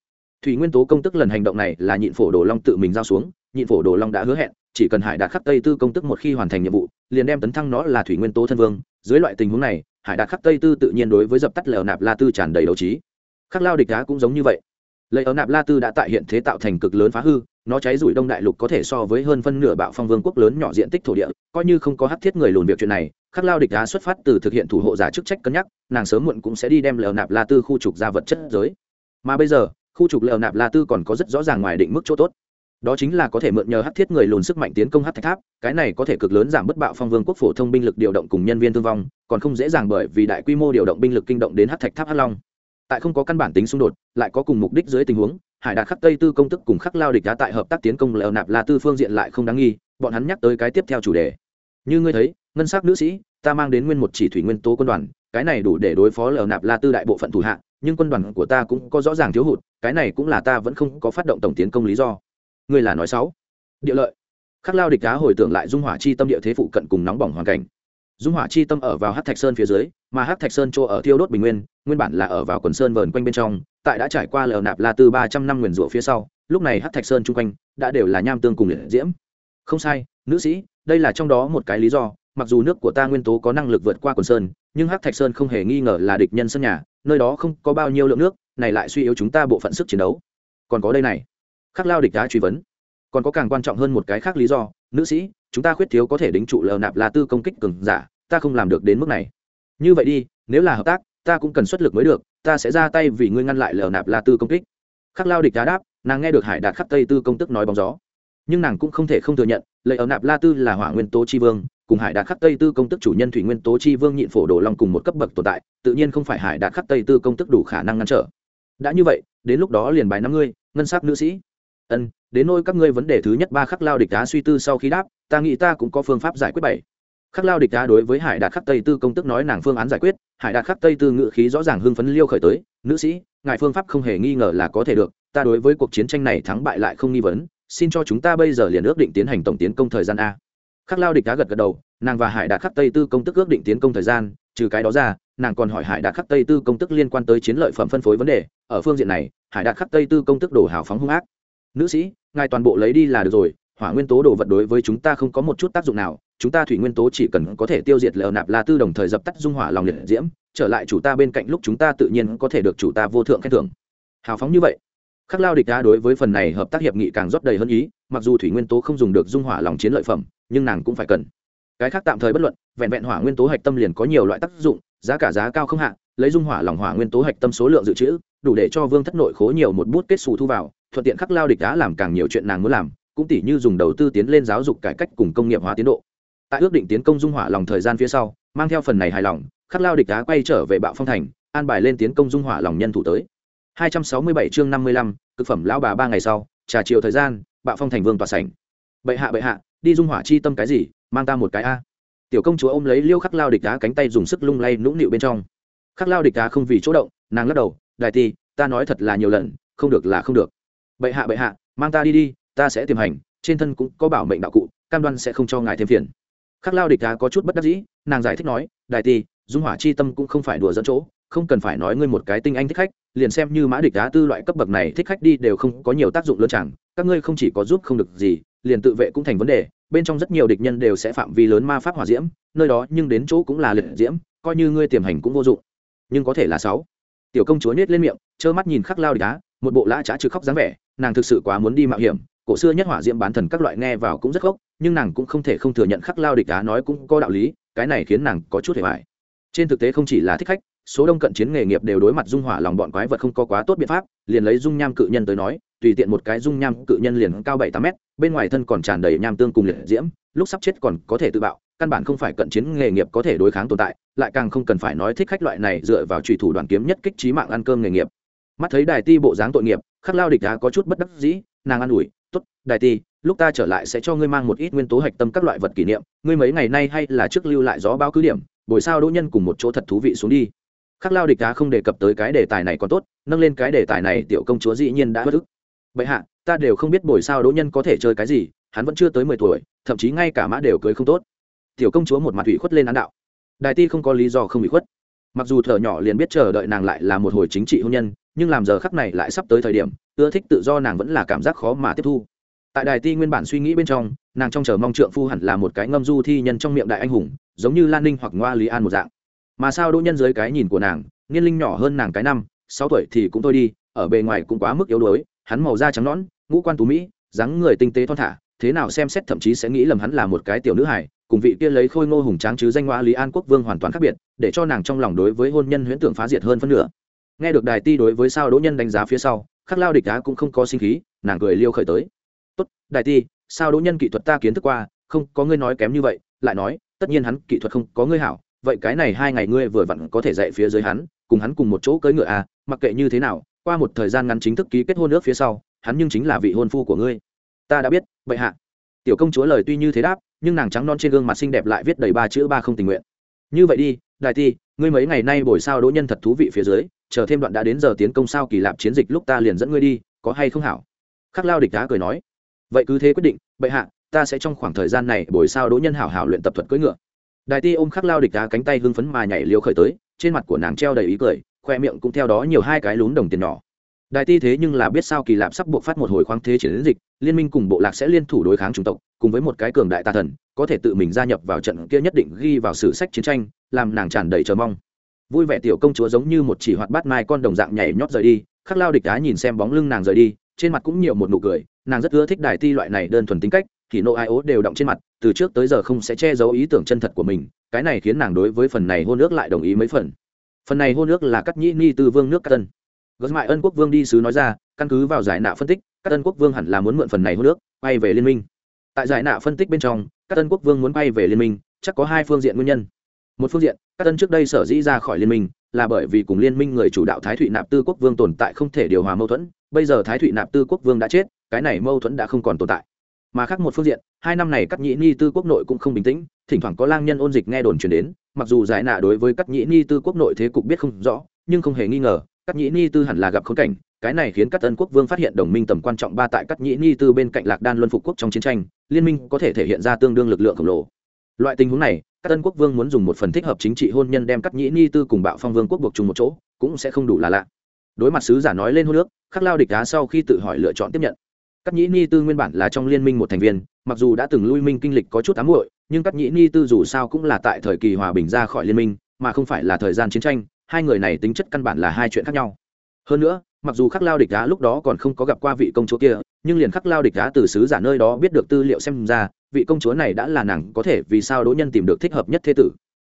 Thủy nguyên tố công tức lần hành động này là nhịn phổ đồ long tự mình giao xuống, nhịn phổ đồ long đã hứa hẹn, chỉ cần hải đạt khắc tây tư công tức một khi hoàn thành nhiệm vụ, liền đem tấn thăng nó là thủy nguyên tố thân vương. Dưới loại tình huống này hải đạt khắc tây tư tự nhiên đối với dập tắt lèo nạp la tư tràn đầy đấu trí. Khắc lao địch đá cũng giống như vậy. Lấy ấu nạp la tư đã tại hiện thế tạo thành cực lớn phá hư, nó cháy rủi đông đại lục có thể so với hơn phân nửa bạo phong vương quốc lớn nhỏ diện tích thổ địa, coi như không có hắc thiết người lùn việc chuyện này, khắc lao địch đá xuất phát từ thực hiện thủ hộ giả chức trách cân nhắc, nàng sớm muộn cũng sẽ đi đem lèo nạp la tư khu trục ra vật chất giới. Mà bây giờ, khu trục lèo nạp la tư còn có rất rõ ràng ngoài định mức chỗ tốt đó chính là có thể mượn nhờ hát thiết người lùn sức mạnh tiến công hát thạch tháp, cái này có thể cực lớn giảm bất bạo phong vương quốc phổ thông binh lực điều động cùng nhân viên thương vong, còn không dễ dàng bởi vì đại quy mô điều động binh lực kinh động đến hát thạch tháp hát long. Tại không có căn bản tính xung đột, lại có cùng mục đích dưới tình huống, hải đạt khắc tây tư công tức cùng khắc lao địch đá tại hợp tác tiến công lèo nạp la tư phương diện lại không đáng nghi, bọn hắn nhắc tới cái tiếp theo chủ đề. Như ngươi thấy, ngân sắc nữ sĩ, ta mang đến nguyên một chỉ thủy nguyên tố quân đoàn, cái này đủ để đối phó lèo nạp la tư đại bộ phận thủ hạ, nhưng quân đoàn của ta cũng có rõ ràng thiếu hụt, cái này cũng là ta vẫn không có phát động tổng tiến công lý do ngươi là nói sáu địa lợi. Khắc lao địch đá hồi tưởng lại dung hỏa chi tâm địa thế phụ cận cùng nóng bỏng hoàn cảnh. Dung hỏa chi tâm ở vào hát thạch sơn phía dưới, mà hát thạch sơn chỗ ở thiêu đốt bình nguyên nguyên bản là ở vào quần sơn vờn quanh bên trong, tại đã trải qua lờ nạp la từ ba trăm năm nguyền rủa phía sau, lúc này hát thạch sơn chung quanh đã đều là nham tương cùng liệt diễm. Không sai, nữ sĩ, đây là trong đó một cái lý do, mặc dù nước của ta nguyên tố có năng lực vượt qua quần sơn, nhưng hát thạch sơn không hề nghi ngờ là địch nhân sân nhà, nơi đó không có bao nhiêu lượng nước, này lại suy yếu chúng ta bộ phận sức chiến đấu. Còn có đây này khắc lao địch đá truy vấn. Còn có càng quan trọng hơn một cái khác lý do, nữ sĩ, chúng ta khuyết thiếu có thể đính trụ lờ nạp la tư công kích cường giả, ta không làm được đến mức này. Như vậy đi, nếu là hợp tác, ta cũng cần xuất lực mới được, ta sẽ ra tay vì ngươi ngăn lại lờ nạp la tư công kích. Khắc lao địch đá đáp, nàng nghe được hải đạt khắc tây tư công tức nói bóng gió. Nhưng nàng cũng không thể không thừa nhận lợi ở nạp la tư là hỏa nguyên tố chi vương, cùng hải đạt khắc tây tư công tức chủ nhân thủy nguyên tố chi vương nhịn phổ đồ long cùng một cấp bậc tồn tại, tự nhiên không phải hải đạt khắc tây tư công tức đủ khả năng ngăn trở. Đã như vậy, đến lúc đó liền bài năm ngươi, ngân sắc nữ sĩ ân, đến nôi các ngươi vấn đề thứ nhất ba khắc lao địch đá suy tư sau khi đáp, ta nghĩ ta cũng có phương pháp giải quyết bảy. Khắc lao địch đá đối với hải đạt khắc tây tư công tức nói nàng phương án giải quyết, hải đạt khắc tây tư ngự khí rõ ràng hưng phấn liêu khởi tới, nữ sĩ, ngài phương pháp không hề nghi ngờ là có thể được, ta đối với cuộc chiến tranh này thắng bại lại không nghi vấn, xin cho chúng ta bây giờ liền ước định tiến hành tổng tiến công thời gian a. Khắc lao địch đá gật gật đầu, nàng và hải đạt khắc tây tư công tức ước định tiến công thời gian, trừ cái đó ra, nàng còn hỏi hải đạt khắc tây tư công tức liên quan tới chiến lợi phẩm phân phối vấn đề, ở phương diện này, hải đạt khắc tây tư công tức đổ hào phóng hung ác nữ sĩ, ngài toàn bộ lấy đi là được rồi, hỏa nguyên tố đồ vật đối với chúng ta không có một chút tác dụng nào, chúng ta thủy nguyên tố chỉ cần có thể tiêu diệt lờ nạp la tư đồng thời dập tắt dung hỏa lòng liệt diễm, trở lại chủ ta bên cạnh lúc chúng ta tự nhiên có thể được chủ ta vô thượng khen thưởng. Hào phóng như vậy, khắc lao địch đá đối với phần này hợp tác hiệp nghị càng rót đầy hơn ý, mặc dù thủy nguyên tố không dùng được dung hỏa lòng chiến lợi phẩm, nhưng nàng cũng phải cần. Cái khác tạm thời bất luận, vẹn vẹn hỏa nguyên tố hạch tâm liền có nhiều loại tác dụng, giá cả giá cao không hạ, lấy dung hỏa lòng hỏa nguyên tố hạch tâm số lượng dự trữ, đủ để cho vương thất nội khố nhiều một bút kết xù thu vào thuận tiện khắc lao địch á làm càng nhiều chuyện nàng muốn làm cũng tỷ như dùng đầu tư tiến lên giáo dục cải cách cùng công nghiệp hóa tiến độ. Tại ước định tiến công dung hỏa lòng thời gian phía sau mang theo phần này hài lòng khắc lao địch đá quay trở về bạo phong thành an bài lên tiến công dung hỏa lòng nhân thủ tới. 267 chương 55, cực phẩm lão bà ba ngày sau trà chiều thời gian bạo phong thành vương tòa sảnh. Bệ hạ bệ hạ đi dung hỏa chi tâm cái gì mang ta một cái a. Tiểu công chúa ôm lấy liêu khắc lao địch đá cánh tay dùng sức lung lay nũng nịu bên trong. Khắc lao địch đá không vì chỗ động nàng lắc đầu đại ti ta nói thật là nhiều lần không được là không được bệ hạ bệ hạ, mang ta đi đi, ta sẽ tìm hành, trên thân cũng có bảo mệnh đạo cụ, cam đoan sẽ không cho ngài thêm phiền. Khắc lao địch đá có chút bất đắc dĩ, nàng giải thích nói, đại ti dung hỏa chi tâm cũng không phải đùa dẫn chỗ, không cần phải nói ngươi một cái tinh anh thích khách, liền xem như mã địch đá tư loại cấp bậc này thích khách đi đều không có nhiều tác dụng lớn chẳng, các ngươi không chỉ có giúp không được gì, liền tự vệ cũng thành vấn đề, bên trong rất nhiều địch nhân đều sẽ phạm vi lớn ma pháp hỏa diễm, nơi đó nhưng đến chỗ cũng là liệt diễm, coi như ngươi tiềm hành cũng vô dụng. Nhưng có thể là sáu. Tiểu công chúa nết lên miệng, trơ mắt nhìn khắc lao địch đá một bộ lã trá trừ khóc dáng vẻ, nàng thực sự quá muốn đi mạo hiểm, cổ xưa nhất hỏa diễm bán thần các loại nghe vào cũng rất gốc nhưng nàng cũng không thể không thừa nhận khắc lao địch á nói cũng có đạo lý, cái này khiến nàng có chút hề hoài. Trên thực tế không chỉ là thích khách, số đông cận chiến nghề nghiệp đều đối mặt dung hỏa lòng bọn quái vật không có quá tốt biện pháp, liền lấy dung nham cự nhân tới nói, tùy tiện một cái dung nham cự nhân liền cao bảy tám mét, bên ngoài thân còn tràn đầy nham tương cùng liệt diễm, lúc sắp chết còn có thể tự bạo, căn bản không phải cận chiến nghề nghiệp có thể đối kháng tồn tại, lại càng không cần phải nói thích khách loại này dựa vào trùy thủ đoàn kiếm nhất kích trí mạng ăn cơm nghề nghiệp mắt thấy đài ti bộ dáng tội nghiệp, khắc lao địch đá có chút bất đắc dĩ, nàng an ủi t ố t đài ti, lúc ta trở lại sẽ cho ngươi mang một ít nguyên tố hạch tâm các loại vật kỷ niệm, ngươi mấy ngày nay hay là trước lưu lại gió báo cứ điểm bồi sao đỗ nhân cùng một chỗ thật thú vị xuống đi. Khắc lao địch đá không đề cập tới cái đề tài này còn tốt, nâng lên cái đề tài này tiểu công chúa dĩ nhiên đã bất ức. Vậy hạ, ta đều không biết bồi sao đỗ nhân có thể chơi cái gì, hắn vẫn chưa tới mười tuổi, thậm chí ngay cả mã đều cưới không tốt. Tiểu công chúa một mặt ủy khuất lên án đạo. Đài ti không có lý do không ủy khuất mặc dù thở nhỏ liền biết chờ đợi nàng lại là một hồi chính trị hôn nhân, nhưng làm giờ khắc này lại sắp tới thời điểm, ưa thích tự do nàng vẫn là cảm giác khó mà tiếp thu. Tại đài ti nguyên bản suy nghĩ bên trong, nàng trong chờ mong trượng phu hẳn là một cái ngâm du thi nhân trong miệng đại anh hùng, giống như lan ninh hoặc ngoa lý an một dạng. Mà sao đỗ nhân dưới cái nhìn của nàng, niên linh nhỏ hơn nàng cái năm, sáu tuổi thì cũng thôi đi, ở bề ngoài cũng quá mức yếu đuối, hắn màu da trắng nõn, ngũ quan tú mỹ, dáng người tinh tế thon thả, thế nào xem xét thậm chí sẽ nghĩ lầm hắn là một cái tiểu nữ hải cùng vị kia lấy khôi ngô hùng tráng chứ danh ngoa lý an quốc vương hoàn toàn khác biệt, để cho nàng trong lòng đối với hôn nhân huyễn tưởng phá diệt hơn phân nửa. Nghe được đài ti đối với sao đỗ nhân đánh giá phía sau, khắc lao địch đá cũng không có sinh khí, nàng cười liêu khởi tới. Tốt, đài ti, sao đỗ nhân kỹ thuật ta kiến thức qua, không, có ngươi nói kém như vậy, lại nói, tất nhiên hắn kỹ thuật không có ngươi hảo, vậy cái này hai ngày ngươi vừa vặn có thể dạy phía dưới hắn, cùng hắn cùng một chỗ cưỡi ngựa à mặc kệ như thế nào, qua một thời gian ngắn chính thức ký kết hôn nước phía sau, hắn nhưng chính là vị hôn phu của ngươi. Ta đã biết, bệ hạ. Tiểu công chúa lời tuy như thế đáp nhưng nàng trắng non trên gương mặt xinh đẹp lại viết đầy ba chữ ba không tình nguyện. Như vậy đi, đại ti, ngươi mấy ngày nay buổi sao đỗ nhân thật thú vị phía dưới, chờ thêm đoạn đã đến giờ tiến công sao kỳ lạp chiến dịch lúc ta liền dẫn ngươi đi, có hay không hảo? Khắc lao địch đá cười nói. Vậy cứ thế quyết định, bệ hạ, ta sẽ trong khoảng thời gian này buổi sao đỗ nhân hảo hảo luyện tập thuật cưỡi ngựa. Đại ti ôm khắc lao địch đá cánh tay hưng phấn mà nhảy liều khởi tới, trên mặt của nàng treo đầy ý cười, khoe miệng cũng theo đó nhiều hai cái lún đồng tiền nhỏ đại ti thế nhưng là biết sao kỳ lạp sắp buộc phát một hồi khoáng thế chiến dịch, liên minh cùng bộ lạc sẽ liên thủ đối kháng chủng tộc, cùng với một cái cường đại tà thần, có thể tự mình gia nhập vào trận kia nhất định ghi vào sử sách chiến tranh, làm nàng tràn đầy chờ mong. Vui vẻ tiểu công chúa giống như một chỉ hoạt bát mai con đồng dạng nhảy nhót rời đi, khắc lao địch đá nhìn xem bóng lưng nàng rời đi, trên mặt cũng nhiều một nụ cười, nàng rất ưa thích đài ti loại này đơn thuần tính cách, thì nộ ai ố đều động trên mặt, từ trước tới giờ không sẽ che giấu ý tưởng chân thật của mình, cái này khiến nàng đối với phần này hôn ước lại đồng ý mấy phần. Phần này hôn ước là cắt nhĩ ni từ vương nước cát tân gớt mại ân quốc vương đi sứ nói ra, căn cứ vào giải nạ phân tích, các ân quốc vương hẳn là muốn mượn phần này hô nước quay về liên minh. Tại giải nạ phân tích bên trong, các ân quốc vương muốn bay về liên minh, chắc có hai phương diện nguyên nhân. Một phương diện, các ân trước đây sở dĩ ra khỏi liên minh là bởi vì cùng liên minh người chủ đạo thái thụy nạp tư quốc vương tồn tại không thể điều hòa mâu thuẫn, bây giờ thái thụy nạp tư quốc vương đã chết, cái này mâu thuẫn đã không còn tồn tại. Mà khác một phương diện, hai năm này các nhĩ ni tư quốc nội cũng không bình tĩnh, thỉnh thoảng có lang nhân ôn dịch nghe đồn truyền đến, mặc dù giải nạ đối với các nhĩ ni tư quốc nội thế cục biết không rõ, nhưng không hề nghi ngờ Cát nhĩ ni tư hẳn là gặp khốn cảnh, cái này khiến các tân quốc vương phát hiện đồng minh tầm quan trọng ba tại Cát nhĩ ni tư bên cạnh lạc đan luân phục quốc trong chiến tranh, liên minh có thể thể hiện ra tương đương lực lượng khổng lồ. Loại tình huống này các tân quốc vương muốn dùng một phần thích hợp chính trị hôn nhân đem Cát nhĩ ni tư cùng bạo phong vương quốc buộc chung một chỗ, cũng sẽ không đủ là lạ. Đối mặt sứ giả nói lên hôn nước, khắc lao địch đá sau khi tự hỏi lựa chọn tiếp nhận. Cát nhĩ ni tư nguyên bản là trong liên minh một thành viên, mặc dù đã từng lui minh kinh lịch có chút ám muội, nhưng Cát nhĩ ni tư dù sao cũng là tại thời kỳ hòa bình ra khỏi liên minh, mà không phải là thời gian chiến tranh hai người này tính chất căn bản là hai chuyện khác nhau. Hơn nữa, mặc dù khắc lao địch đá lúc đó còn không có gặp qua vị công chúa kia, nhưng liền khắc lao địch đá từ sứ giả nơi đó biết được tư liệu xem ra, vị công chúa này đã là nàng có thể vì sao đỗ nhân tìm được thích hợp nhất thế tử.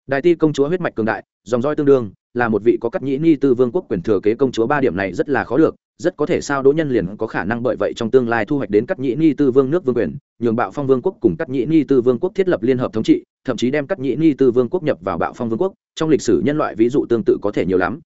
Đại ti công chúa huyết mạch cường đại, dòng roi tương đương, là một vị có cắt nhĩ ni tư vương quốc quyền thừa kế công chúa ba điểm này rất là khó được rất có thể sao đỗ nhân liền có khả năng bởi vậy trong tương lai thu hoạch đến cắt nhĩ ni tư vương nước vương quyền, nhường bạo phong vương quốc cùng cắt nhĩ ni tư vương quốc thiết lập liên hợp thống trị, thậm chí đem cắt nhĩ ni tư vương quốc nhập vào bạo phong vương quốc, trong lịch sử nhân loại ví dụ tương tự có thể nhiều lắm.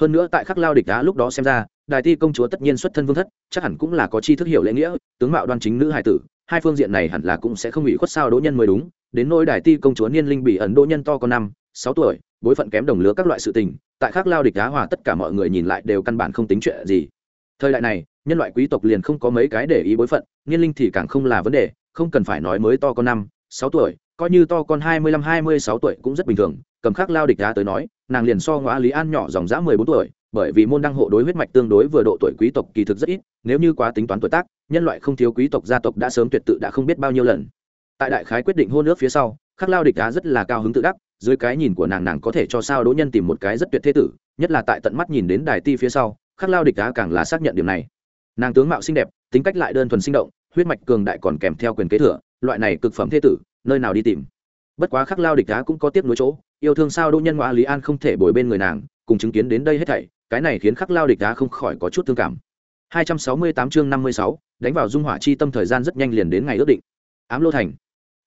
Hơn nữa tại khắc lao địch đá lúc đó xem ra, đài ti công chúa tất nhiên xuất thân vương thất, chắc hẳn cũng là có chi thức hiểu lễ nghĩa, tướng mạo đoan chính nữ hải tử, hai phương diện này hẳn là cũng sẽ không bị khuất sao đỗ nhân mới đúng, đến nỗi đài ti công chúa niên linh bị ẩn đỗ nhân to có năm, sáu tuổi, bối phận kém đồng lứa các loại sự tình, tại khắc lao địch đá hòa tất cả mọi người nhìn lại đều căn bản không tính chuyện gì thời đại này, nhân loại quý tộc liền không có mấy cái để ý bối phận, niên linh thì càng không là vấn đề, không cần phải nói mới to con năm, sáu tuổi, coi như to con hai mươi lăm, hai mươi sáu tuổi cũng rất bình thường, cầm khắc lao địch đá tới nói, nàng liền so ngõ lý an nhỏ dòng dã mười bốn tuổi, bởi vì môn đăng hộ đối huyết mạch tương đối vừa độ tuổi quý tộc kỳ thực rất ít, nếu như quá tính toán tuổi tác, nhân loại không thiếu quý tộc gia tộc đã sớm tuyệt tự đã không biết bao nhiêu lần. Tại đại khái quyết định hôn ước phía sau, khắc lao địch đá rất là cao hứng tự đắc, dưới cái nhìn của nàng nàng có thể cho sao đỗ nhân tìm một cái rất tuyệt thế tử, nhất là tại tận mắt nhìn đến đài ti phía sau khắc lao địch đá càng là xác nhận điểm này. Nàng tướng mạo xinh đẹp tính cách lại đơn thuần sinh động huyết mạch cường đại còn kèm theo quyền kế thừa loại này cực phẩm thế tử nơi nào đi tìm. Bất quá khắc lao địch đá cũng có tiếp nối chỗ yêu thương sao đỗ nhân ngoại lý an không thể bồi bên người nàng cùng chứng kiến đến đây hết thảy cái này khiến khắc lao địch đá không khỏi có chút thương cảm. 268 chương 56, đánh vào dung hỏa chi tâm thời gian rất nhanh liền đến ngày ước định. Ám lô thành.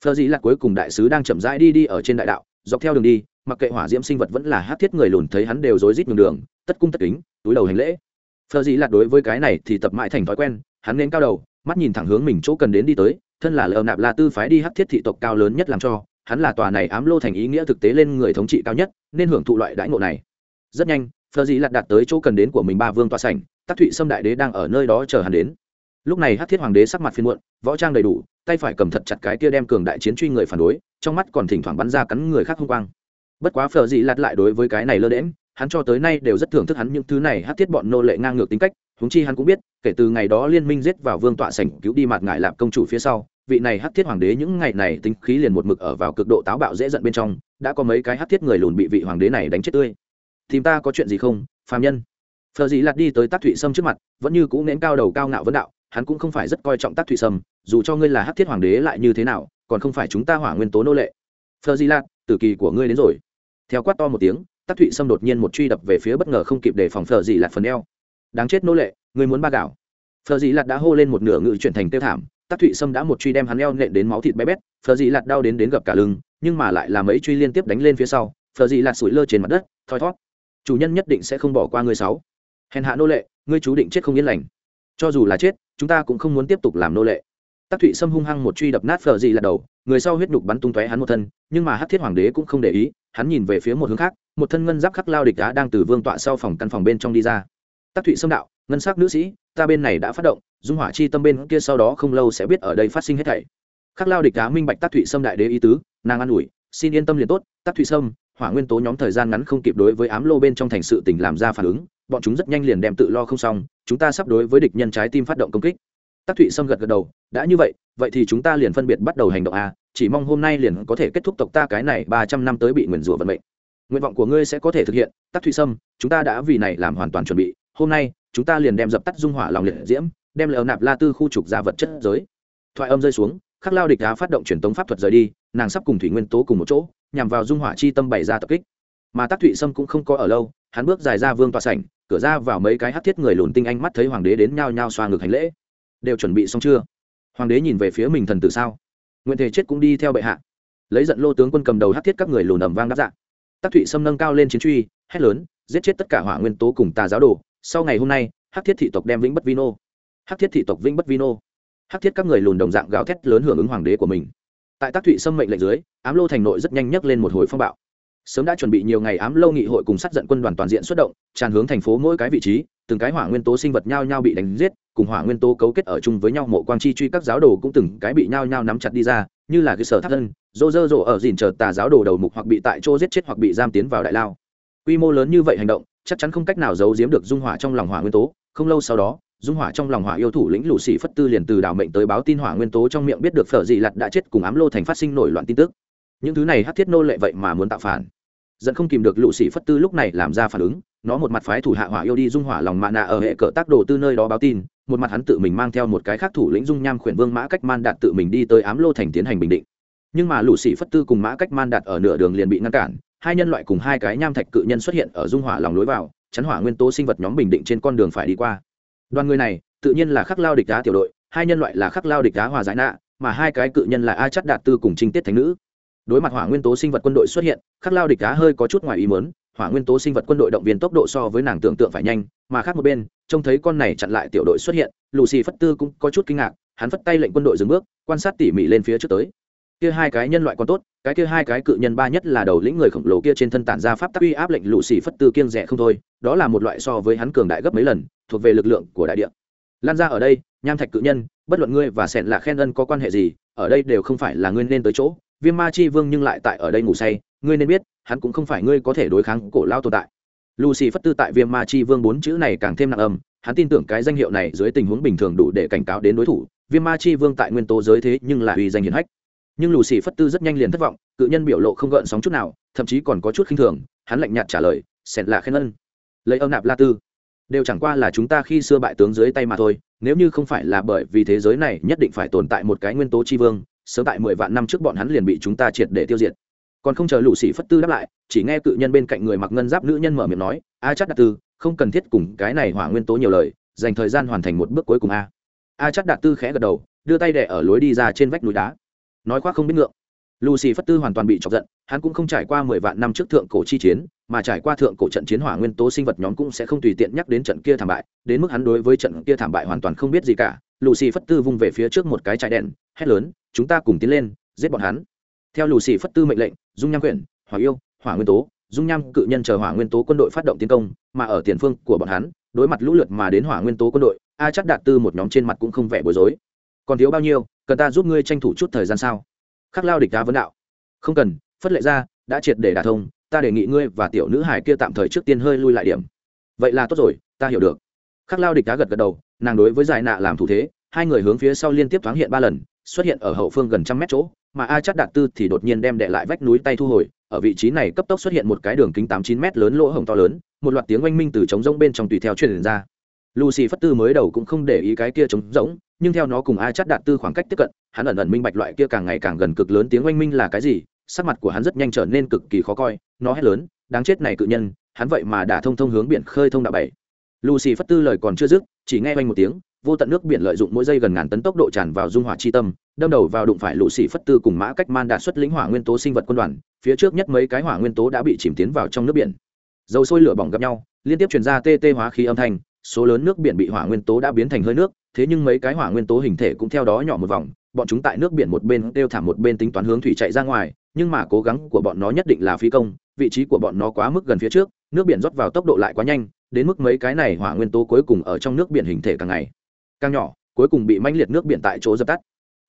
Phờ dĩ là cuối cùng đại sứ đang chậm rãi đi đi ở trên đại đạo dọc theo đường đi mặc kệ hỏa diễm sinh vật vẫn là hát thiết người lùn thấy hắn đều rối rít đường đường tất cung tất kính, túi đầu hành lễ. Phờ dĩ lạt đối với cái này thì tập mãi thành thói quen, hắn nên cao đầu, mắt nhìn thẳng hướng mình chỗ cần đến đi tới, thân là lờ nạp là tư phái đi hắc thiết thị tộc cao lớn nhất làm cho, hắn là tòa này ám lô thành ý nghĩa thực tế lên người thống trị cao nhất, nên hưởng thụ loại đãi ngộ này. Rất nhanh, phờ dĩ lạt đạt tới chỗ cần đến của mình ba vương tòa sảnh tác thụy sâm đại đế đang ở nơi đó chờ hắn đến. Lúc này hắc thiết hoàng đế sắc mặt phiên muộn, võ trang đầy đủ, tay phải cầm thật chặt cái kia đem cường đại chiến truy người phản đối, trong mắt còn thỉnh thoảng bắn ra cắn người khác hung quang. Bất quá phờ dị lạt lại đối với cái này lơ đễm hắn cho tới nay đều rất thưởng thức hắn những thứ này hát thiết bọn nô lệ ngang ngược tính cách húng chi hắn cũng biết, kể từ ngày đó liên minh giết vào vương tọa sảnh cứu đi mặt ngại lạp công chủ phía sau, vị này hát thiết hoàng đế những ngày này tính khí liền một mực ở vào cực độ táo bạo dễ giận bên trong, đã có mấy cái hát thiết người lùn bị vị hoàng đế này đánh chết tươi. Thì ta có chuyện gì không, phàm nhân? Phờ dị lạt đi tới tác thụy sâm trước mặt, vẫn như cũng nén cao đầu cao ngạo vấn đạo, hắn cũng không phải rất coi trọng tác thụy sâm, dù cho ngươi là hát thiết hoàng đế lại như thế nào, còn không phải chúng ta hỏa nguyên tố nô lệ. Phờ dị lạt, tử kỳ của ngươi đến rồi. Theo quát to một tiếng Tắc thụy sâm đột nhiên một truy đập về phía bất ngờ không kịp để phòng phờ dị lạt phần eo. Đáng chết nô lệ ngươi muốn ba gạo. Phờ dị lạt đã hô lên một nửa ngự chuyển thành tiêu thảm, Tắc thụy sâm đã một truy đem hắn eo nện đến máu thịt bé bét phờ dị lạt đau đến đến gập cả lưng, nhưng mà lại là mấy truy liên tiếp đánh lên phía sau phờ dị lạt sủi lơ trên mặt đất, thoi thót. Chủ nhân nhất định sẽ không bỏ qua người sáu. Hèn hạ nô lệ, ngươi chú định chết không yên lành. Cho dù là chết, chúng ta cũng không muốn tiếp tục làm nô lệ. Tắc thụy sâm hung hăng một truy đập nát phờ dị lạt đầu, người sau huyết nhục bắn tung tóe hắn một thân, nhưng mà hát thiết hoàng đế cũng không để ý, hắn nhìn về phía một hướng khác một thân ngân giáp khắc lao địch đá đang từ vương tọa sau phòng căn phòng bên trong đi ra. Tác thụy sâm đạo, ngân sắc nữ sĩ, ta bên này đã phát động, dung hỏa chi tâm bên kia sau đó không lâu sẽ biết ở đây phát sinh hết thảy. Khắc lao địch đá minh bạch tác thụy sâm đại đế ý tứ, nàng an ủi, xin yên tâm liền tốt tác thụy sâm, hỏa nguyên tố nhóm thời gian ngắn không kịp đối với ám lô bên trong thành sự tình làm ra phản ứng, bọn chúng rất nhanh liền đem tự lo không xong, chúng ta sắp đối với địch nhân trái tim phát động công kích. Tác thụy sâm gật gật đầu, đã như vậy vậy thì chúng ta liền phân biệt bắt đầu hành động a, chỉ mong hôm nay liền có thể kết thúc tộc ta cái này ba trăm năm tới bị nguyền rủa vận mệnh nguyện vọng của ngươi sẽ có thể thực hiện. Tác thụy sâm, chúng ta đã vì này làm hoàn toàn chuẩn bị. Hôm nay, chúng ta liền đem dập tắt dung hỏa lòng liệt diễm, đem lèo nạp la tư khu trục ra vật chất giới. Thoại âm rơi xuống, khắc lao địch đá phát động truyền tống pháp thuật rời đi, nàng sắp cùng thủy nguyên tố cùng một chỗ, nhằm vào dung hỏa chi tâm bày ra tập kích. Mà tác thụy sâm cũng không có ở lâu, hắn bước dài ra vương tòa sảnh, cửa ra vào mấy cái hát thiết người lùn tinh anh mắt thấy hoàng đế đến nhao nhao xoa ngực hành lễ. Đều chuẩn bị xong chưa? Hoàng đế nhìn về phía mình thần tử sao? Nguyện thể chết cũng đi theo bệ hạ. Lấy giận lô tướng quân cầm đầu hát thiết các người lùn ẩm vang đáp dạng tác thụy sâm nâng cao lên chiến truy, hét lớn, giết chết tất cả hỏa nguyên tố cùng tà giáo đồ. Sau ngày hôm nay, Hắc thiết thị tộc đem vĩnh bất vino Hắc thiết thị tộc vĩnh bất vino Hắc thiết các người lùn đồng dạng gào thét lớn hưởng ứng hoàng đế của mình. Tại tác thụy sâm mệnh lệnh dưới, ám lô thành nội rất nhanh nhấc lên một hồi phong bạo. Sớm đã chuẩn bị nhiều ngày ám lâu nghị hội cùng sát giận quân đoàn toàn diện xuất động, tràn hướng thành phố mỗi cái vị trí, từng cái hỏa nguyên tố sinh vật nhau nhau bị đánh giết, cùng hỏa nguyên tố cấu kết ở chung với nhau, mộ quang chi truy các giáo đồ cũng từng cái bị nhau nhau nắm chặt đi ra như là cái sở thác thân dô dơ dỗ ở dìn chờ tà giáo đồ đầu mục hoặc bị tại chỗ giết chết hoặc bị giam tiến vào đại lao. Quy mô lớn như vậy hành động, chắc chắn không cách nào giấu giếm được dung hỏa trong lòng hỏa nguyên tố. Không lâu sau đó, dung hỏa trong lòng hỏa yêu thủ lĩnh lũ sĩ phất tư liền từ đảo mệnh tới báo tin hỏa nguyên tố trong miệng biết được phở dị lặt đã chết cùng ám lô thành phát sinh nổi loạn tin tức. Những thứ này hát thiết nô lệ vậy mà muốn tạo phản. Dẫn không kìm được lũ sĩ phất tư lúc này làm ra phản ứng, nó một mặt phái thủ hạ hỏa yêu đi dung hỏa lòng mạ nạ ở hệ cỡ tác đồ tư nơi đó báo tin một mặt hắn tự mình mang theo một cái khác thủ lĩnh dung nham khuyển vương mã cách man đạt tự mình đi tới ám lô thành tiến hành bình định. Nhưng mà lũ sĩ phất tư cùng mã cách man đạt ở nửa đường liền bị ngăn cản, hai nhân loại cùng hai cái nham thạch cự nhân xuất hiện ở dung hỏa lòng lối vào, chắn hỏa nguyên tố sinh vật nhóm bình định trên con đường phải đi qua. Đoàn người này, tự nhiên là khắc lao địch đá tiểu đội, hai nhân loại là khắc lao địch đá hòa giải nạ, mà hai cái cự nhân là a chắt đạt tư cùng trinh tiết thánh nữ. Đối mặt hỏa nguyên tố sinh vật quân đội xuất hiện, khắc lao địch đá hơi có chút ngoài ý mớn hỏa nguyên tố sinh vật quân đội động viên tốc độ so với nàng tưởng tượng phải nhanh, mà khác một bên, trông thấy con này chặn lại tiểu đội xuất hiện lù xì phất tư cũng có chút kinh ngạc, hắn phất tay lệnh quân đội dừng bước, quan sát tỉ mỉ lên phía trước tới. Kia hai cái nhân loại còn tốt, cái kia hai cái cự nhân ba nhất là đầu lĩnh người khổng lồ kia trên thân tản ra pháp tắc uy áp lệnh lù xì phất tư kiêng rẻ không thôi, đó là một loại so với hắn cường đại gấp mấy lần, thuộc về lực lượng của đại địa. Lan ra ở đây, nham thạch cự nhân, bất luận ngươi và sẹn là khen ân có quan hệ gì, ở đây đều không phải là ngươi nên tới chỗ. Viêm ma chi vương nhưng lại tại ở đây ngủ say, ngươi nên biết hắn cũng không phải ngươi có thể đối kháng cổ lao tồn tại. Lucy phất tư tại viêm ma chi vương bốn chữ này càng thêm nặng âm, hắn tin tưởng cái danh hiệu này dưới tình huống bình thường đủ để cảnh cáo đến đối thủ, viêm ma chi vương tại nguyên tố giới thế nhưng là uy danh hiển hách. Nhưng lucy phất tư rất nhanh liền thất vọng, cự nhân biểu lộ không gợn sóng chút nào, thậm chí còn có chút khinh thường, hắn lạnh nhạt trả lời xẹt là khen ân. Lấy âm nạp la tư, đều chẳng qua là chúng ta khi xưa bại tướng dưới tay mà thôi, nếu như không phải là bởi vì thế giới này nhất định phải tồn tại một cái nguyên tố tri vương, sớm tại mười vạn năm trước bọn hắn liền bị chúng ta triệt để tiêu diệt còn không chờ lũ sĩ phất tư đáp lại, chỉ nghe cự nhân bên cạnh người mặc ngân giáp nữ nhân mở miệng nói, a chắc đạt tư, không cần thiết cùng cái này hỏa nguyên tố nhiều lời, dành thời gian hoàn thành một bước cuối cùng a. A chắc đạt tư khẽ gật đầu, đưa tay đẻ ở lối đi ra trên vách núi đá. Nói khoác không biết ngượng. Lucy phất tư hoàn toàn bị chọc giận, hắn cũng không trải qua mười vạn năm trước thượng cổ chi chiến, mà trải qua thượng cổ trận chiến hỏa nguyên tố sinh vật nhóm cũng sẽ không tùy tiện nhắc đến trận kia thảm bại, đến mức hắn đối với trận kia thảm bại hoàn toàn không biết gì cả. Lucy phất tư vung về phía trước một cái trại đèn, hét lớn, chúng ta cùng tiến lên, giết bọn hắn theo lucy phất tư mệnh lệnh, dung nham quyển, hỏa yêu, hỏa nguyên tố, dung nham cự nhân chờ hỏa nguyên tố quân đội phát động tiến công, mà ở tiền phương của bọn hắn, đối mặt lũ lượt mà đến hỏa nguyên tố quân đội, a chắc đạt tư một nhóm trên mặt cũng không vẻ bối rối. Còn thiếu bao nhiêu, cần ta giúp ngươi tranh thủ chút thời gian sao? Khắc lao địch đá vấn đạo. Không cần, phất lệ ra, đã triệt để đả thông, ta đề nghị ngươi và tiểu nữ hải kia tạm thời trước tiên hơi lui lại điểm. Vậy là tốt rồi, ta hiểu được. Khắc lao địch đá gật gật đầu, nàng đối với giải nạ làm thủ thế, hai người hướng phía sau liên tiếp thoáng hiện ba lần, xuất hiện ở hậu phương gần trăm mét chỗ mà a chắc đạt tư thì đột nhiên đem đệ lại vách núi tay thu hồi, ở vị trí này cấp tốc xuất hiện một cái đường kính tám chín mét lớn lỗ hổng to lớn, một loạt tiếng oanh minh từ trống rỗng bên trong tùy theo truyền ra. Lucy phất tư mới đầu cũng không để ý cái kia trống rỗng, nhưng theo nó cùng a chắc đạt tư khoảng cách tiếp cận, hắn ẩn ẩn minh bạch loại kia càng ngày càng gần cực lớn tiếng oanh minh là cái gì, sắc mặt của hắn rất nhanh trở nên cực kỳ khó coi, nó hét lớn, đáng chết này cự nhân, hắn vậy mà đã thông thông hướng biển khơi thông đạo bảy lucy phất tư lời còn chưa dứt, chỉ nghe oanh một tiếng, vô tận nước biển lợi dụng mỗi giây gần ngàn tấn tốc độ tràn vào dung hỏa chi tâm, đâm đầu vào đụng phải lũ xỉ phất tư cùng mã cách man đạt xuất lĩnh hỏa nguyên tố sinh vật quân đoàn, phía trước nhất mấy cái hỏa nguyên tố đã bị chìm tiến vào trong nước biển. Dầu sôi lửa bỏng gặp nhau, liên tiếp chuyển ra tê tê hóa khí âm thanh, số lớn nước biển bị hỏa nguyên tố đã biến thành hơi nước, thế nhưng mấy cái hỏa nguyên tố hình thể cũng theo đó nhỏ một vòng, bọn chúng tại nước biển một bên đeo thảm một bên tính toán hướng thủy chạy ra ngoài, nhưng mà cố gắng của bọn nó nhất định là phi công, vị trí của bọn nó quá mức gần phía trước, nước biển rót vào tốc độ lại quá nhanh đến mức mấy cái này hỏa nguyên tố cuối cùng ở trong nước biển hình thể càng ngày càng nhỏ, cuối cùng bị manh liệt nước biển tại chỗ dập tắt.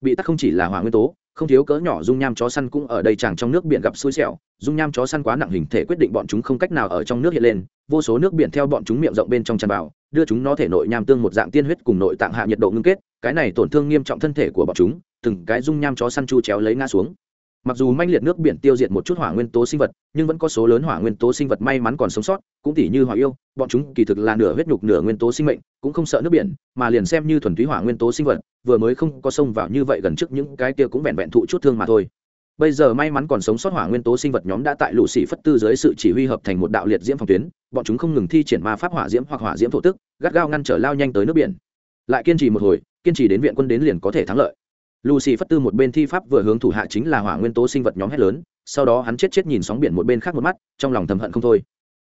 Bị tắt không chỉ là hỏa nguyên tố, không thiếu cỡ nhỏ dung nham chó săn cũng ở đây chẳng trong nước biển gặp xui xẻo. Dung nham chó săn quá nặng hình thể quyết định bọn chúng không cách nào ở trong nước hiện lên, vô số nước biển theo bọn chúng miệng rộng bên trong tràn vào, đưa chúng nó thể nội nham tương một dạng tiên huyết cùng nội tạng hạ nhiệt độ ngưng kết. Cái này tổn thương nghiêm trọng thân thể của bọn chúng, từng cái dung nham chó săn chu chéo lấy ngã xuống mặc dù manh liệt nước biển tiêu diệt một chút hỏa nguyên tố sinh vật, nhưng vẫn có số lớn hỏa nguyên tố sinh vật may mắn còn sống sót, cũng tỉ như hỏa yêu, bọn chúng kỳ thực là nửa huyết nhục nửa nguyên tố sinh mệnh, cũng không sợ nước biển, mà liền xem như thuần túy hỏa nguyên tố sinh vật, vừa mới không có sông vào như vậy gần trước những cái kia cũng vẹn vẹn thụ chút thương mà thôi. Bây giờ may mắn còn sống sót hỏa nguyên tố sinh vật nhóm đã tại lũ xỉ phất tư dưới sự chỉ huy hợp thành một đạo liệt diễm phòng tuyến, bọn chúng không ngừng thi triển ma pháp hỏa diễm hoặc hỏa diễm thổ tức, gắt gao ngăn trở lao nhanh tới nước biển. Lại kiên trì một hồi, kiên trì đến viện quân đến liền có thể thắng lợi lucy phất tư một bên thi pháp vừa hướng thủ hạ chính là hỏa nguyên tố sinh vật nhóm hét lớn, sau đó hắn chết chết nhìn sóng biển một bên khác một mắt, trong lòng thầm hận không thôi.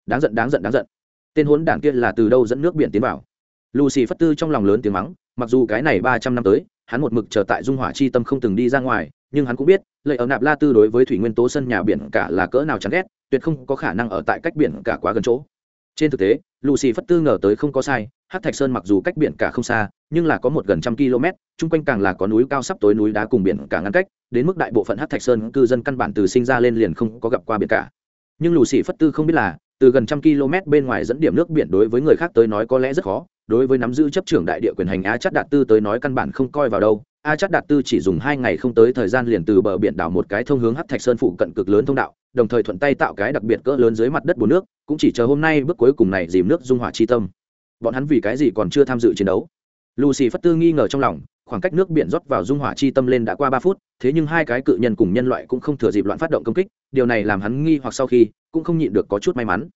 Đáng giận đáng giận đáng giận. Tên hốn đảng kia là từ đâu dẫn nước biển tiến vào? Lucy phất tư trong lòng lớn tiếng mắng, mặc dù cái này ba trăm năm tới, hắn một mực chờ tại dung hỏa chi tâm không từng đi ra ngoài, nhưng hắn cũng biết lợi ở nạp la tư đối với thủy nguyên tố sân nhà biển cả là cỡ nào chán ghét, tuyệt không có khả năng ở tại cách biển cả quá gần chỗ trên thực tế, lucy phất tư ngờ tới không có sai, hát thạch sơn mặc dù cách biển cả không xa, nhưng là có một gần trăm km, chung quanh càng là có núi cao sắp tối núi đá cùng biển cả ngăn cách, đến mức đại bộ phận hát thạch sơn cư dân căn bản từ sinh ra lên liền không có gặp qua biển cả. Nhưng lucy phất tư không biết là, từ gần trăm km bên ngoài dẫn điểm nước biển đối với người khác tới nói có lẽ rất khó, đối với nắm giữ chấp trưởng đại địa quyền hành á chắc đạt tư tới nói căn bản không coi vào đâu a chắc đạt tư chỉ dùng hai ngày không tới thời gian liền từ bờ biển đảo một cái thông hướng hát thạch sơn phụ cận cực lớn thông đạo, đồng thời thuận tay tạo cái đặc biệt cỡ lớn dưới mặt đất bùn nước, cũng chỉ chờ hôm nay bước cuối cùng này dìm nước dung hỏa chi tâm. Bọn hắn vì cái gì còn chưa tham dự chiến đấu? Lucy phất tư nghi ngờ trong lòng, khoảng cách nước biển rót vào dung hỏa chi tâm lên đã qua ba phút, thế nhưng hai cái cự nhân cùng nhân loại cũng không thừa dịp loạn phát động công kích, điều này làm hắn nghi hoặc sau khi, cũng không nhịn được có chút may mắn.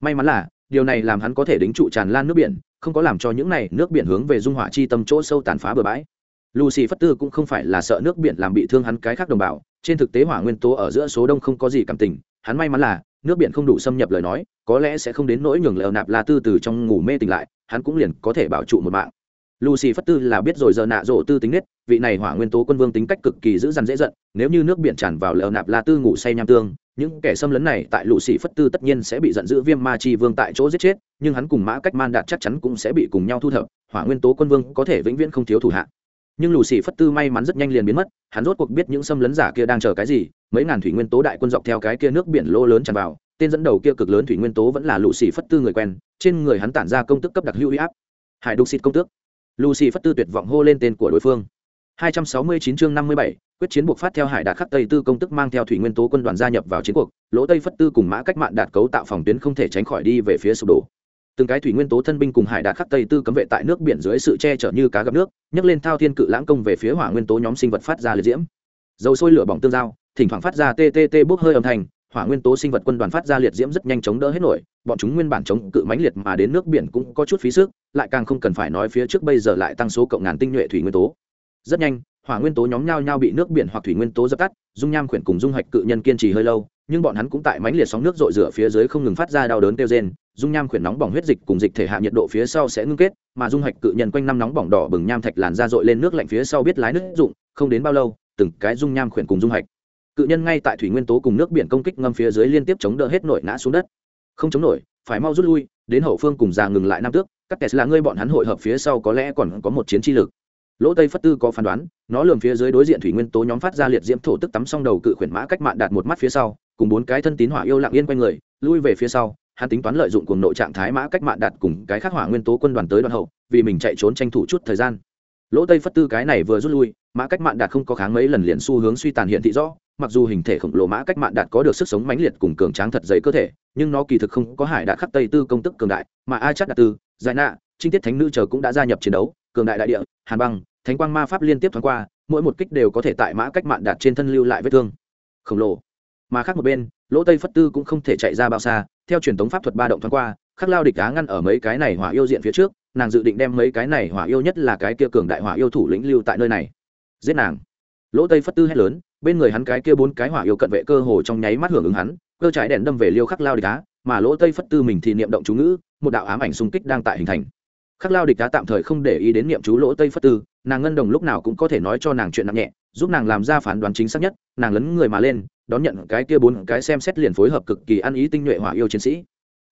May mắn là, điều này làm hắn có thể đính trụ tràn lan nước biển, không có làm cho những này nước biển hướng về dung hỏa chi tâm chỗ sâu tàn phá bờ bãi lucy phất tư cũng không phải là sợ nước biển làm bị thương hắn cái khác đồng bào, trên thực tế hỏa nguyên tố ở giữa số đông không có gì cảm tình, hắn may mắn là, nước biển không đủ xâm nhập lời nói, có lẽ sẽ không đến nỗi nhường lờ nạp la tư từ trong ngủ mê tỉnh lại, hắn cũng liền có thể bảo trụ một mạng. Lucy phất tư là biết rồi giờ nạ rộ tư tính nết, vị này hỏa nguyên tố quân vương tính cách cực kỳ dữ dằn dễ giận, nếu như nước biển tràn vào lờ nạp la tư ngủ say nham tương, những kẻ xâm lấn này tại lũ phất tư tất nhiên sẽ bị giận dữ viêm ma chi vương tại chỗ giết chết, nhưng hắn cùng mã cách man đạt chắc chắn cũng sẽ bị cùng nhau thu thập, hỏa nguyên tố quân vương có thể vĩnh viễn không thiếu thủ hạ nhưng lù xì phất tư may mắn rất nhanh liền biến mất hắn rốt cuộc biết những xâm lấn giả kia đang chờ cái gì mấy ngàn thủy nguyên tố đại quân dọc theo cái kia nước biển lô lớn tràn vào tên dẫn đầu kia cực lớn thủy nguyên tố vẫn là lù xì phất tư người quen trên người hắn tản ra công tức cấp đặc hữu huy áp. Hải đục xịt công tước. Lù xì phất tư tuyệt vọng hô lên tên của đối phương. 269 chương 57, quyết chiến buộc phát theo hải đạt khắc tây tư công tức mang theo thủy nguyên tố quân đoàn gia nhập vào chiến cuộc lỗ tây phất tư cùng mã cách mạng đạt cấu tạo phòng tuyến không thể tránh khỏi đi về phía sụp đổ từng cái thủy nguyên tố thân binh cùng hải đạt khắc tây tư cấm vệ tại nước biển dưới sự che chở như cá gặp nước, nhấc lên thao thiên cự lãng công về phía hỏa nguyên tố nhóm sinh vật phát ra liệt diễm. Dầu sôi lửa bỏng tương giao, thỉnh thoảng phát ra ttt bốc hơi âm thanh, hỏa nguyên tố sinh vật quân đoàn phát ra liệt diễm rất nhanh chóng đỡ hết nổi, bọn chúng nguyên bản chống cự mãnh liệt mà đến nước biển cũng có chút phí sức, lại càng không cần phải nói phía trước bây giờ lại tăng số cộng ngàn tinh nhuệ thủy nguyên tố. Rất nhanh, hỏa nguyên tố nhóm nhau nhau bị nước biển hoặc thủy nguyên tố dập tắt, dung nham khuyển cùng dung hạch cự nhân kiên trì hơi lâu, nhưng bọn hắn cũng tại mãnh liệt sóng nước rội rửa phía dưới không ngừng phát ra đau đớn kêu rên dung nham khuyển nóng bỏng huyết dịch cùng dịch thể hạ nhiệt độ phía sau sẽ ngưng kết, mà dung hạch cự nhân quanh năm nóng bỏng đỏ bừng nham thạch làn ra dội lên nước lạnh phía sau biết lái nước dụng, không đến bao lâu, từng cái dung nham khuyển cùng dung hạch. Cự nhân ngay tại thủy nguyên tố cùng nước biển công kích ngâm phía dưới liên tiếp chống đỡ hết nổi ngã xuống đất. Không chống nổi, phải mau rút lui, đến hậu phương cùng già ngừng lại năm tước, các kẻ là ngươi bọn hắn hội hợp phía sau có lẽ còn có một chiến chi lực. Lỗ tây phất tư có phán đoán, nó lường phía dưới đối diện thủy nguyên tố nhóm phát ra liệt diễm thổ tức tắm xong đầu cự khuyển mã cách mạng đạt một mắt phía sau, cùng bốn cái thân tín hỏa yêu lặng yên quanh người, lui về phía sau hắn tính toán lợi dụng cuồng nội trạng thái mã cách mạng đạt cùng cái khắc hỏa nguyên tố quân đoàn tới đoàn hậu, vì mình chạy trốn tranh thủ chút thời gian. Lỗ tây phất tư cái này vừa rút lui, mã cách mạng đạt không có kháng mấy lần liền xu hướng suy tàn hiện thị rõ, mặc dù hình thể khổng lồ mã cách mạng đạt có được sức sống mãnh liệt cùng cường tráng thật dày cơ thể, nhưng nó kỳ thực không có hải đạt khắc tây tư công tức cường đại, mà a chắc đạt tư, giải nạ, trinh tiết thánh nữ chờ cũng đã gia nhập chiến đấu, cường đại đại địa, hàn băng, thánh quang ma pháp liên tiếp thoáng qua, mỗi một kích đều có thể tại mã cách mạng đạt trên thân lưu lại vết thương. Khổng lồ. Mà khác một bên lỗ tây phất tư cũng không thể chạy ra bao xa, theo truyền thống pháp thuật ba động thoáng qua, khắc lao địch á ngăn ở mấy cái này hỏa yêu diện phía trước, nàng dự định đem mấy cái này hỏa yêu nhất là cái kia cường đại hỏa yêu thủ lĩnh lưu tại nơi này. Giết nàng. Lỗ tây phất tư hét lớn, bên người hắn cái kia bốn cái hỏa yêu cận vệ cơ hồ trong nháy mắt hưởng ứng hắn, cơ trái đèn đâm về liêu khắc lao địch á, mà lỗ tây phất tư mình thì niệm động chú ngữ, một đạo ám ảnh xung kích đang tại hình thành. Khắc lao địch á tạm thời không để ý đến niệm chú lỗ tây phất tư, nàng ngân đồng lúc nào cũng có thể nói cho nàng chuyện nặng nhẹ, giúp nàng làm ra phán đoán chính xác nhất, nàng lấn người mà lên đón nhận cái kia bốn cái xem xét liền phối hợp cực kỳ ăn ý tinh nhuệ hỏa yêu chiến sĩ.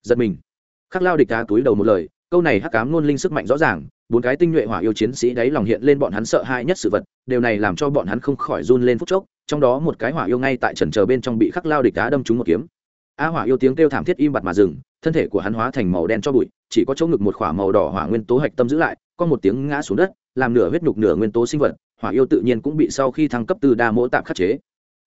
Giật mình. Khắc lao địch đá túi đầu một lời, câu này hắc cám luôn linh sức mạnh rõ ràng, bốn cái tinh nhuệ hỏa yêu chiến sĩ đấy lòng hiện lên bọn hắn sợ hãi nhất sự vật, điều này làm cho bọn hắn không khỏi run lên phút chốc, trong đó một cái hỏa yêu ngay tại trần chờ bên trong bị khắc lao địch đá đâm trúng một kiếm. A hỏa yêu tiếng kêu thảm thiết im bặt mà dừng, thân thể của hắn hóa thành màu đen cho bụi, chỉ có chỗ ngực một khỏa màu đỏ hỏa nguyên tố hạch tâm giữ lại, có một tiếng ngã xuống đất, làm nửa huyết nhục nửa nguyên tố sinh vật, hỏa yêu tự nhiên cũng bị sau khi thăng cấp từ đa mỗ tạm khắc chế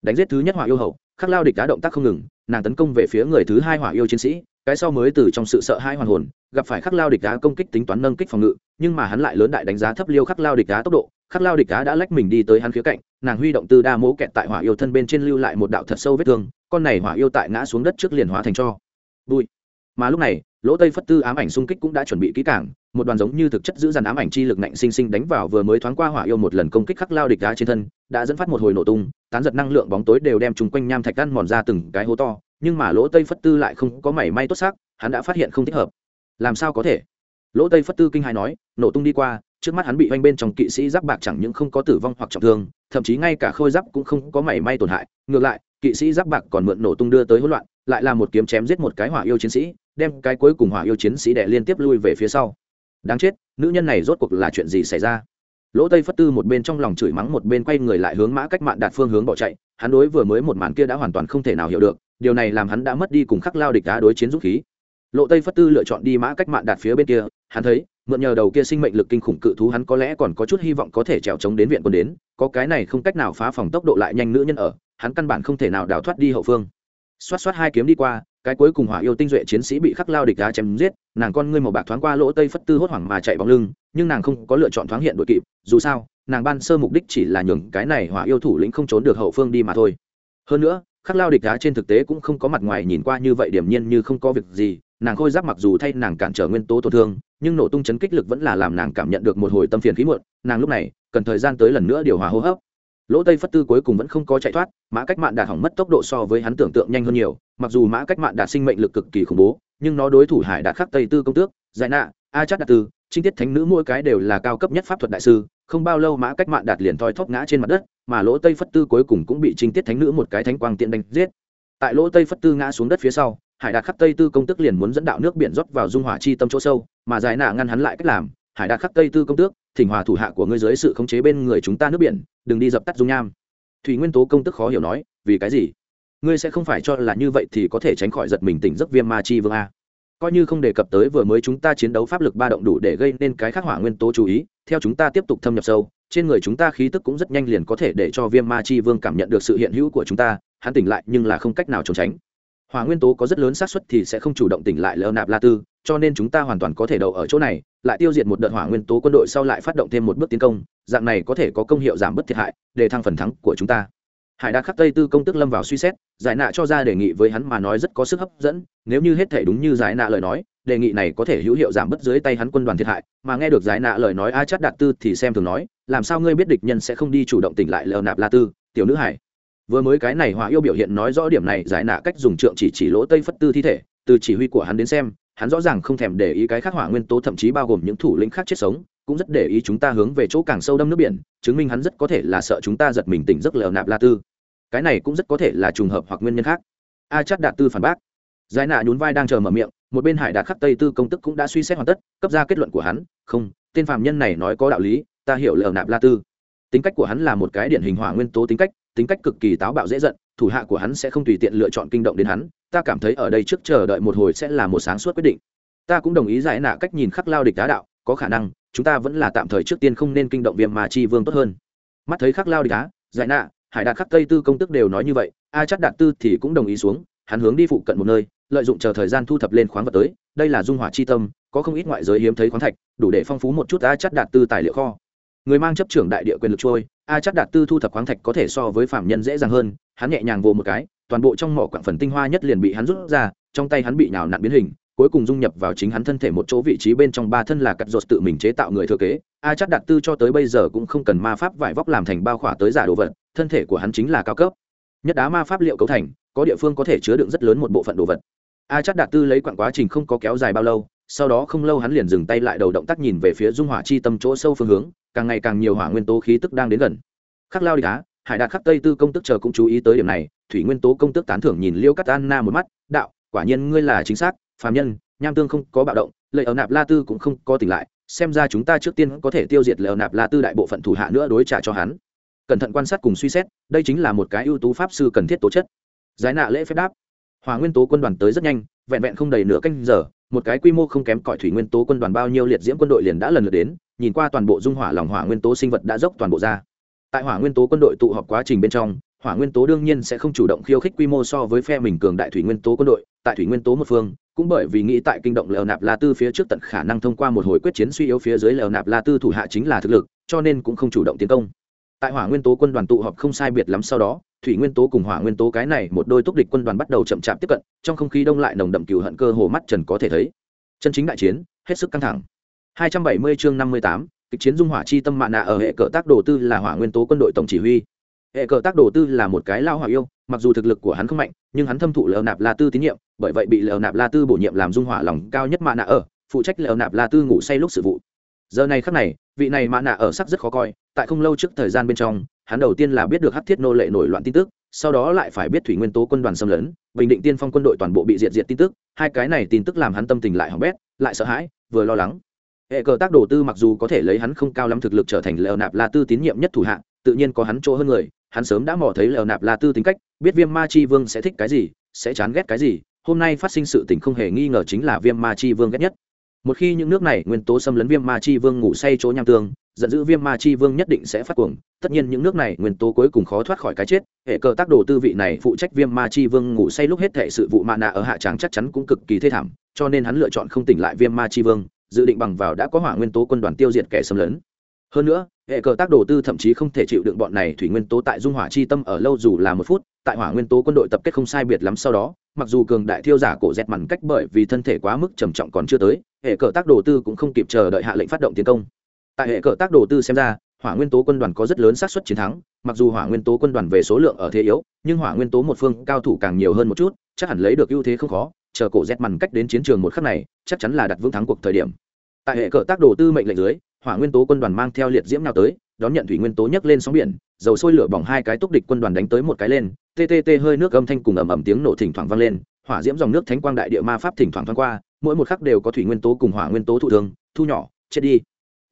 đánh giết thứ nhất hỏa yêu hậu, khắc lao địch đá động tác không ngừng, nàng tấn công về phía người thứ hai hỏa yêu chiến sĩ, cái sau mới từ trong sự sợ hai hoàn hồn, gặp phải khắc lao địch đá công kích tính toán nâng kích phòng ngự, nhưng mà hắn lại lớn đại đánh giá thấp liêu khắc lao địch đá tốc độ, khắc lao địch đá đã lách mình đi tới hắn phía cạnh, nàng huy động tư đa mỗ kẹt tại hỏa yêu thân bên trên lưu lại một đạo thật sâu vết thương, con này hỏa yêu tại ngã xuống đất trước liền hóa thành cho. Bụi. Mà lúc này lỗ tây phất tư ám ảnh xung kích cũng đã chuẩn bị kỹ càng, một đoàn giống như thực chất giữ dàn ám ảnh chi lực nạnh sinh sinh đánh vào vừa mới thoáng qua hỏa yêu một lần công kích khắc lao địch đá trên thân đã dẫn phát một hồi nổ tung tán giật năng lượng bóng tối đều đem chung quanh nham thạch đan mòn ra từng cái hố to nhưng mà lỗ tây phất tư lại không có mảy may tốt xác hắn đã phát hiện không thích hợp. Làm sao có thể? Lỗ tây phất tư kinh hài nói nổ tung đi qua trước mắt hắn bị oanh bên trong kỵ sĩ giáp bạc chẳng những không có tử vong hoặc trọng thương thậm chí ngay cả khôi giáp cũng không có mảy may tổn hại. Ngược lại kỵ sĩ giáp bạc còn mượn nổ tung đưa tới hỗn loạn lại là một kiếm chém giết một cái hỏa yêu chiến sĩ đem cái cuối cùng hỏa yêu chiến sĩ đệ liên tiếp lui về phía sau. Đáng chết, nữ nhân này rốt cuộc là chuyện gì xảy ra? Lỗ tây phất tư một bên trong lòng chửi mắng một bên quay người lại hướng mã cách mạng đạt phương hướng bỏ chạy, hắn đối vừa mới một màn kia đã hoàn toàn không thể nào hiểu được, điều này làm hắn đã mất đi cùng khắc lao địch đá đối chiến dũng khí. Lộ tây phất tư lựa chọn đi mã cách mạng đạt phía bên kia, hắn thấy, mượn nhờ đầu kia sinh mệnh lực kinh khủng cự thú hắn có lẽ còn có chút hy vọng có thể trèo chống đến viện quân đến, có cái này không cách nào phá phòng tốc độ lại nhanh nữ nhân ở, hắn căn bản không thể nào đào thoát đi hậu phương. Xoát xoát hai kiếm đi qua cái cuối cùng hỏa yêu tinh duệ chiến sĩ bị khắc lao địch đá chém giết, nàng con ngươi màu bạc thoáng qua lỗ tây phất tư hốt hoảng mà chạy bóng lưng, nhưng nàng không có lựa chọn thoáng hiện đội kịp, dù sao, nàng ban sơ mục đích chỉ là nhường cái này hỏa yêu thủ lĩnh không trốn được hậu phương đi mà thôi. Hơn nữa, khắc lao địch đá trên thực tế cũng không có mặt ngoài nhìn qua như vậy điểm nhiên như không có việc gì, nàng khôi giáp mặc dù thay nàng cản trở nguyên tố tổn thương, nhưng nổ tung chấn kích lực vẫn là làm nàng cảm nhận được một hồi tâm phiền khí muộn, nàng lúc này cần thời gian tới lần nữa điều hòa hô hấp lỗ tây phất tư cuối cùng vẫn không có chạy thoát, mã cách mạng đạt hỏng mất tốc độ so với hắn tưởng tượng nhanh hơn nhiều, mặc dù mã cách mạng đạt sinh mệnh lực cực kỳ khủng bố, nhưng nó đối thủ hải đạt khắc tây tư công tước, giải nạ, a chắc đạt tư, trinh tiết thánh nữ mỗi cái đều là cao cấp nhất pháp thuật đại sư, không bao lâu mã cách mạng đạt liền thoi thóp ngã trên mặt đất, mà lỗ tây phất tư cuối cùng cũng bị trinh tiết thánh nữ một cái thánh quang tiện đánh giết. Tại lỗ tây phất tư ngã xuống đất phía sau, hải đạt khắc tây tư công tức liền muốn dẫn đạo nước biển rót vào dung hỏa chi tâm chỗ sâu, mà giải nạ ngăn hắn lại cách làm, hải đạt khắc tây tư công tước thỉnh hòa thủ hạ của ngươi dưới sự khống chế bên người chúng ta nước biển, đừng đi dập tắt dung nham. Thủy nguyên tố công tức khó hiểu nói, vì cái gì? Ngươi sẽ không phải cho là như vậy thì có thể tránh khỏi giật mình tỉnh giấc viêm ma chi vương a. Coi như không đề cập tới vừa mới chúng ta chiến đấu pháp lực ba động đủ để gây nên cái khắc hỏa nguyên tố chú ý, theo chúng ta tiếp tục thâm nhập sâu, trên người chúng ta khí tức cũng rất nhanh liền có thể để cho viêm ma chi vương cảm nhận được sự hiện hữu của chúng ta, hắn tỉnh lại nhưng là không cách nào trốn tránh. Hỏa nguyên tố có rất lớn xác suất thì sẽ không chủ động tỉnh lại lỡ nạp la tư cho nên chúng ta hoàn toàn có thể đậu ở chỗ này lại tiêu diệt một đợt hỏa nguyên tố quân đội sau lại phát động thêm một bước tiến công, dạng này có thể có công hiệu giảm bớt thiệt hại, để thăng phần thắng của chúng ta. Hải đa khắc tây tư công tức lâm vào suy xét, giải nạ cho ra đề nghị với hắn mà nói rất có sức hấp dẫn, nếu như hết thể đúng như giải nạ lời nói, đề nghị này có thể hữu hiệu giảm bớt dưới tay hắn quân đoàn thiệt hại, mà nghe được giải nạ lời nói a chắt đạt tư thì xem thường nói, làm sao ngươi biết địch nhân sẽ không đi chủ động tỉnh lại lờ nạp la tư, tiểu nữ hải vừa mới cái này hỏa yêu biểu hiện nói rõ điểm này, giải nạ cách dùng trượng chỉ chỉ lỗ tây phất tư thi thể, từ chỉ huy của hắn đến xem hắn rõ ràng không thèm để ý cái khác hỏa nguyên tố, thậm chí bao gồm những thủ lĩnh khác chết sống, cũng rất để ý chúng ta hướng về chỗ càng sâu đâm nước biển, chứng minh hắn rất có thể là sợ chúng ta giật mình tỉnh giấc lờ nạp la tư. Cái này cũng rất có thể là trùng hợp hoặc nguyên nhân khác. A chắc đạt tư phản bác. Giải nạ nhún vai đang chờ mở miệng, một bên hải đạt khắc tây tư công tức cũng đã suy xét hoàn tất, cấp ra kết luận của hắn, không, tên phạm nhân này nói có đạo lý, ta hiểu lờ nạp la tư. Tính cách của hắn là một cái điển hình hỏa nguyên tố tính cách tính cách cực kỳ táo bạo dễ giận thủ hạ của hắn sẽ không tùy tiện lựa chọn kinh động đến hắn, ta cảm thấy ở đây trước chờ đợi một hồi sẽ là một sáng suốt quyết định. Ta cũng đồng ý giải nạ cách nhìn khắc lao địch đá đạo, có khả năng, chúng ta vẫn là tạm thời trước tiên không nên kinh động viêm mà chi vương tốt hơn. Mắt thấy khắc lao địch đá, giải nạ, hải đạt khắc tây tư công tức đều nói như vậy, a chắc đạt tư thì cũng đồng ý xuống, hắn hướng đi phụ cận một nơi, lợi dụng chờ thời gian thu thập lên khoáng vật tới, đây là dung hỏa chi tâm, có không ít ngoại giới hiếm thấy khoáng thạch, đủ để phong phú một chút a chắc đạt tư tài liệu kho. Người mang chấp trưởng đại địa quyền lực trôi, a chắc đạt tư thu thập khoáng thạch có thể so với phạm nhân dễ dàng hơn hắn nhẹ nhàng vô một cái, toàn bộ trong mỏ quặng phần tinh hoa nhất liền bị hắn rút ra, trong tay hắn bị nhào nặn biến hình, cuối cùng dung nhập vào chính hắn thân thể một chỗ vị trí bên trong ba thân là cắt rột tự mình chế tạo người thừa kế. A chắc đạt tư cho tới bây giờ cũng không cần ma pháp vải vóc làm thành bao khỏa tới giả đồ vật, thân thể của hắn chính là cao cấp. Nhất đá ma pháp liệu cấu thành, có địa phương có thể chứa đựng rất lớn một bộ phận đồ vật. A chắc đạt tư lấy quãng quá trình không có kéo dài bao lâu, sau đó không lâu hắn liền dừng tay lại đầu động tác nhìn về phía dung hỏa chi tâm chỗ sâu phương hướng, càng ngày càng nhiều hỏa nguyên tố khí tức đang đến gần. Khắc lao đi đá hải đạt khắc tây tư công tức chờ cũng chú ý tới điểm này, thủy nguyên tố công tức tán thưởng nhìn liêu cắt anna một mắt, đạo, quả nhiên ngươi là chính xác, phàm nhân, nham tương không có bạo động lệ ở nạp la tư cũng không có tỉnh lại, xem ra chúng ta trước tiên có thể tiêu diệt lệ ở nạp la tư đại bộ phận thủ hạ nữa đối trả cho hắn. Cẩn thận quan sát cùng suy xét, đây chính là một cái ưu tú pháp sư cần thiết tố chất. Giải nạ lễ phép đáp, hòa nguyên tố quân đoàn tới rất nhanh, vẹn vẹn không đầy nửa canh giờ, một cái quy mô không kém cỏi thủy nguyên tố quân đoàn bao nhiêu liệt diễm quân đội liền đã lần lượt đến, nhìn qua toàn bộ dung hỏa lòng hỏa nguyên tố sinh vật đã dốc toàn bộ ra tại hỏa nguyên tố quân đội tụ họp quá trình bên trong hỏa nguyên tố đương nhiên sẽ không chủ động khiêu khích quy mô so với phe mình cường đại thủy nguyên tố quân đội tại thủy nguyên tố một phương cũng bởi vì nghĩ tại kinh động lèo nạp la tư phía trước tận khả năng thông qua một hồi quyết chiến suy yếu phía dưới lèo nạp la tư thủ hạ chính là thực lực cho nên cũng không chủ động tiến công. Tại hỏa nguyên tố quân đoàn tụ họp không sai biệt lắm sau đó thủy nguyên tố cùng hỏa nguyên tố cái này một đôi túc địch quân đoàn bắt đầu chậm chạp tiếp cận trong không khí đông lại nồng đậm cừu hận cơ hồ mắt trần có thể thấy. Chân chính đại chiến hết sức căng thẳng. 270 chương 58, kịch chiến dung hỏa chi tâm mạn nạ ở hệ cờ tác đồ tư là hỏa nguyên tố quân đội tổng chỉ huy. Hệ cờ tác đồ tư là một cái lao hỏa yêu, mặc dù thực lực của hắn không mạnh, nhưng hắn thâm thụ lờ nạp la tư tín nhiệm, bởi vậy bị lờ nạp la tư bổ nhiệm làm dung hỏa lòng cao nhất mạ nạ ở, phụ trách lờ nạp la tư ngủ say lúc sự vụ. Giờ này khắc này, vị này mạ nạ ở sắc rất khó coi, tại không lâu trước thời gian bên trong, hắn đầu tiên là biết được hát thiết nô lệ nổi loạn tin tức, sau đó lại phải biết thủy nguyên tố quân đoàn xâm lấn, bình định tiên phong quân đội toàn bộ bị diệt diệt tin tức, hai cái này tin tức làm hắn tâm tình lại hỏng bét, lại sợ hãi, vừa lo lắng hệ cờ tác đồ tư mặc dù có thể lấy hắn không cao lắm thực lực trở thành lèo nạp la tư tín nhiệm nhất thủ hạng, tự nhiên có hắn chỗ hơn người hắn sớm đã mò thấy lèo nạp la tư tính cách biết viêm ma chi vương sẽ thích cái gì sẽ chán ghét cái gì hôm nay phát sinh sự tình không hề nghi ngờ chính là viêm ma chi vương ghét nhất. Một khi những nước này nguyên tố xâm lấn viêm ma chi vương ngủ say chỗ nham tương giận dữ viêm ma chi vương nhất định sẽ phát cuồng tất nhiên những nước này nguyên tố cuối cùng khó thoát khỏi cái chết hệ cờ tác đồ tư vị này phụ trách viêm ma chi vương ngủ say lúc hết thệ sự vụ mạ nạ ở hạ tràng chắc chắn cũng cực kỳ thê thảm cho nên hắn lựa chọn không tỉnh lại viêm ma chi vương dự định bằng vào đã có hỏa nguyên tố quân đoàn tiêu diệt kẻ xâm lấn. Hơn nữa, hệ cờ tác đồ tư thậm chí không thể chịu đựng bọn này thủy nguyên tố tại dung hỏa chi tâm ở lâu dù là một phút, tại hỏa nguyên tố quân đội tập kết không sai biệt lắm sau đó, mặc dù cường đại thiêu giả cổ dẹt mặn cách bởi vì thân thể quá mức trầm trọng còn chưa tới, hệ cờ tác đồ tư cũng không kịp chờ đợi hạ lệnh phát động tiến công. Tại hệ cờ tác đồ tư xem ra, hỏa nguyên tố quân đoàn có rất lớn xác suất chiến thắng, mặc dù hỏa nguyên tố quân đoàn về số lượng ở thế yếu, nhưng hỏa nguyên tố một phương cao thủ càng nhiều hơn một chút, chắc hẳn lấy được ưu thế không khó chờ cổ dẹt mằn cách đến chiến trường một khắc này, chắc chắn là đặt vững thắng cuộc thời điểm. Tại hệ cờ tác đồ tư mệnh lệnh dưới, hỏa nguyên tố quân đoàn mang theo liệt diễm nào tới, đón nhận thủy nguyên tố nhấc lên sóng biển, dầu sôi lửa bỏng hai cái túc địch quân đoàn đánh tới một cái lên ttt hơi nước âm thanh cùng ầm ầm tiếng nổ thỉnh thoảng vang lên, hỏa diễm dòng nước thánh quang đại địa ma pháp thỉnh thoảng thoáng qua, mỗi một khắc đều có thủy nguyên tố cùng hỏa nguyên tố thụ thương, thu nhỏ, chết đi.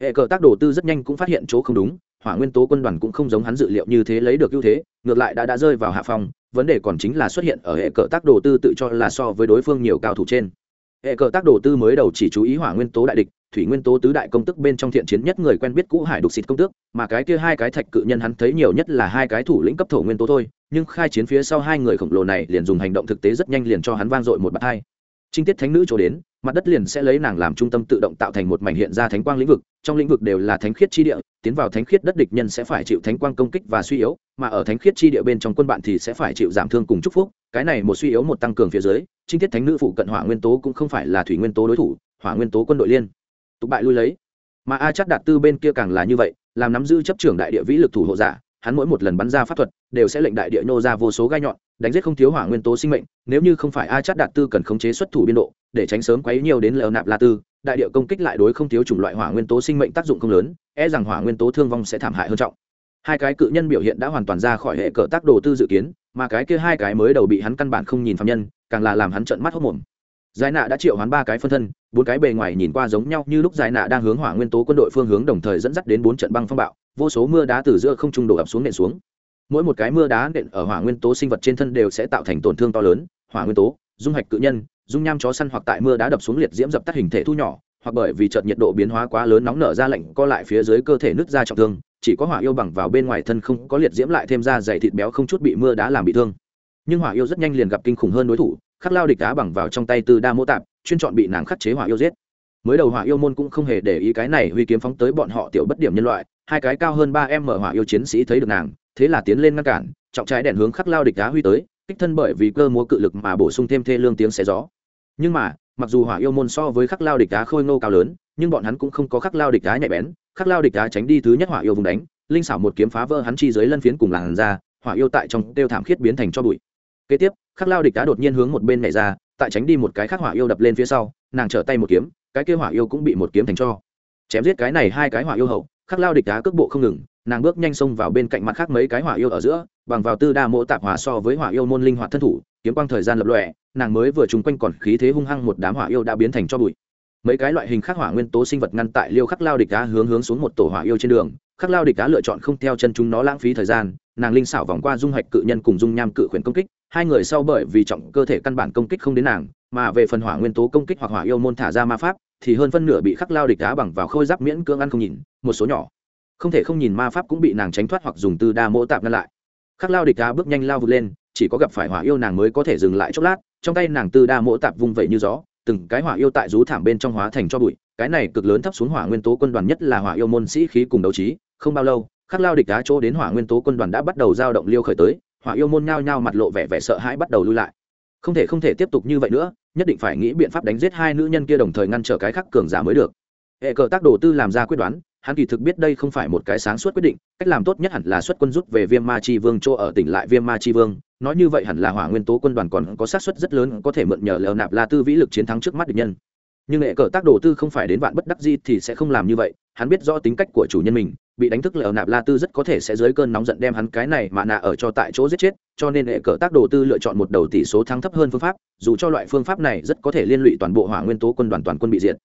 Hệ cờ tác đồ tư rất nhanh cũng phát hiện chỗ không đúng, hỏa nguyên tố quân đoàn cũng không giống hắn dự liệu như thế lấy được ưu thế, ngược lại đã đã rơi vào hạ phòng vấn đề còn chính là xuất hiện ở hệ cờ tác đồ tư tự cho là so với đối phương nhiều cao thủ trên. Hệ cờ tác đồ tư mới đầu chỉ chú ý hỏa nguyên tố đại địch, thủy nguyên tố tứ đại công tức bên trong thiện chiến nhất người quen biết cũ hải đục xịt công tước, mà cái kia hai cái thạch cự nhân hắn thấy nhiều nhất là hai cái thủ lĩnh cấp thổ nguyên tố thôi, nhưng khai chiến phía sau hai người khổng lồ này liền dùng hành động thực tế rất nhanh liền cho hắn vang dội một bạt hai. Trinh tiết thánh nữ chỗ đến mặt đất liền sẽ lấy nàng làm trung tâm tự động tạo thành một mảnh hiện ra thánh quang lĩnh vực, trong lĩnh vực đều là thánh khiết chi địa, tiến vào thánh khiết đất địch nhân sẽ phải chịu thánh quang công kích và suy yếu, mà ở thánh khiết chi địa bên trong quân bạn thì sẽ phải chịu giảm thương cùng chúc phúc, cái này một suy yếu một tăng cường phía dưới trinh tiết thánh nữ phụ cận hỏa nguyên tố cũng không phải là thủy nguyên tố đối thủ, hỏa nguyên tố quân đội liên tục bại lui lấy. Mà a chắc đạt tư bên kia càng là như vậy, làm nắm giữ chấp trưởng đại địa vĩ lực thủ hộ giả, hắn mỗi một lần bắn ra pháp thuật đều sẽ lệnh đại địa nô ra vô số gai nhọn, đánh giết không thiếu hỏa nguyên tố sinh mệnh, nếu như không phải a chát đạt tư cần khống chế xuất thủ biên độ, để tránh sớm quấy nhiều đến lờ nạp la tư, đại địa công kích lại đối không thiếu chủng loại hỏa nguyên tố sinh mệnh tác dụng không lớn e rằng hỏa nguyên tố thương vong sẽ thảm hại hơn trọng. Hai cái cự nhân biểu hiện đã hoàn toàn ra khỏi hệ cỡ tác đồ tư dự kiến, mà cái kia hai cái mới đầu bị hắn căn bản không nhìn phạm nhân, càng là làm hắn trợn mắt hốc mồm. Giải nạ đã triệu hắn ba cái phân thân, bốn cái bề ngoài nhìn qua giống nhau như lúc giải nạ đang hướng hỏa nguyên tố quân đội phương hướng đồng thời dẫn dắt đến bốn trận băng phong bạo, vô số mưa đá từ giữa không trung đổ ập xuống nện xuống mỗi một cái mưa đá nện ở hỏa nguyên tố sinh vật trên thân đều sẽ tạo thành tổn thương to lớn, hỏa nguyên tố, dung hạch cự nhân, dung nham chó săn hoặc tại mưa đá đập xuống liệt diễm dập tắt hình thể thu nhỏ, hoặc bởi vì chợt nhiệt độ biến hóa quá lớn nóng nở ra lạnh co lại phía dưới cơ thể nứt ra trọng thương, chỉ có hỏa yêu bằng vào bên ngoài thân không có liệt diễm lại thêm ra dày thịt béo không chút bị mưa đá làm bị thương. Nhưng hỏa yêu rất nhanh liền gặp kinh khủng hơn đối thủ, khắc lao địch đá bằng vào trong tay từ đa mô tạp, chuyên chọn bị nàng khắc chế hỏa yêu giết. Mới đầu hỏa yêu môn cũng không hề để ý cái này huy kiếm phóng tới bọn họ tiểu bất điểm nhân loại, hai cái cao hơn ba em mở hỏa yêu chiến sĩ thấy được nàng thế là tiến lên ngăn cản, trọng trái đèn hướng khắc lao địch đá huy tới, kích thân bởi vì cơ múa cự lực mà bổ sung thêm thê lương tiếng xé gió. Nhưng mà, mặc dù hỏa yêu môn so với khắc lao địch đá khôi ngô cao lớn, nhưng bọn hắn cũng không có khắc lao địch đá nhạy bén, khắc lao địch đá tránh đi thứ nhất hỏa yêu vùng đánh, linh xảo một kiếm phá vỡ hắn chi dưới lân phiến cùng làn ra hỏa yêu tại trong tiêu thảm khiết biến thành cho bụi. Kế tiếp, khắc lao địch đá đột nhiên hướng một bên nhảy ra, tại tránh đi một cái khắc hỏa yêu đập lên phía sau, nàng trở tay một kiếm, cái kia hỏa yêu cũng bị một kiếm thành cho. Chém giết cái này hai cái hỏa yêu hậu, khắc lao địch đá cước bộ không ngừng nàng bước nhanh xông vào bên cạnh mặt khác mấy cái hỏa yêu ở giữa, bằng vào tư đa mộ tạp hòa so với hỏa yêu môn linh hoạt thân thủ, kiếm quang thời gian lập lòe, nàng mới vừa chung quanh còn khí thế hung hăng một đám hỏa yêu đã biến thành cho bụi. Mấy cái loại hình khắc hỏa nguyên tố sinh vật ngăn tại liêu khắc lao địch cá hướng hướng xuống một tổ hỏa yêu trên đường, khắc lao địch cá lựa chọn không theo chân chúng nó lãng phí thời gian, nàng linh xảo vòng qua dung hạch cự nhân cùng dung nham cự khuyển công kích, hai người sau bởi vì trọng cơ thể căn bản công kích không đến nàng, mà về phần hỏa nguyên tố công kích hoặc hỏa yêu môn thả ra ma pháp, thì hơn phân nửa bị khắc lao địch cá bằng vào khôi giáp miễn cưỡng ăn không nhìn, một số nhỏ không thể không nhìn ma pháp cũng bị nàng tránh thoát hoặc dùng từ đa mỗ tạp ngăn lại. Khắc lao địch đá bước nhanh lao vượt lên, chỉ có gặp phải hỏa yêu nàng mới có thể dừng lại chốc lát, trong tay nàng tư đa mỗ tạp vung vẩy như gió, từng cái hỏa yêu tại rú thảm bên trong hóa thành cho bụi, cái này cực lớn thấp xuống hỏa nguyên tố quân đoàn nhất là hỏa yêu môn sĩ khí cùng đấu trí, không bao lâu, khắc lao địch đá chỗ đến hỏa nguyên tố quân đoàn đã bắt đầu giao động liêu khởi tới, hỏa yêu môn nhao nhao mặt lộ vẻ vẻ sợ hãi bắt đầu lui lại. Không thể không thể tiếp tục như vậy nữa, nhất định phải nghĩ biện pháp đánh giết hai nữ nhân kia đồng thời ngăn trở cái khắc cường giả mới được. Hệ cờ tác đồ tư làm ra quyết đoán hắn kỳ thực biết đây không phải một cái sáng suốt quyết định, cách làm tốt nhất hẳn là xuất quân rút về viêm ma chi vương chỗ ở tỉnh lại viêm ma chi vương. Nói như vậy hẳn là hỏa nguyên tố quân đoàn còn có xác suất rất lớn có thể mượn nhờ lèo nạp la tư vĩ lực chiến thắng trước mắt địch nhân. Nhưng nghệ cờ tác đồ tư không phải đến vạn bất đắc di thì sẽ không làm như vậy, hắn biết rõ tính cách của chủ nhân mình, bị đánh thức lèo nạp la tư rất có thể sẽ dưới cơn nóng giận đem hắn cái này mà nạ ở cho tại chỗ giết chết, cho nên nghệ cờ tác đồ tư lựa chọn một đầu tỷ số thắng thấp hơn phương pháp, dù cho loại phương pháp này rất có thể liên lụy toàn bộ hỏa nguyên tố quân đoàn toàn quân bị diệt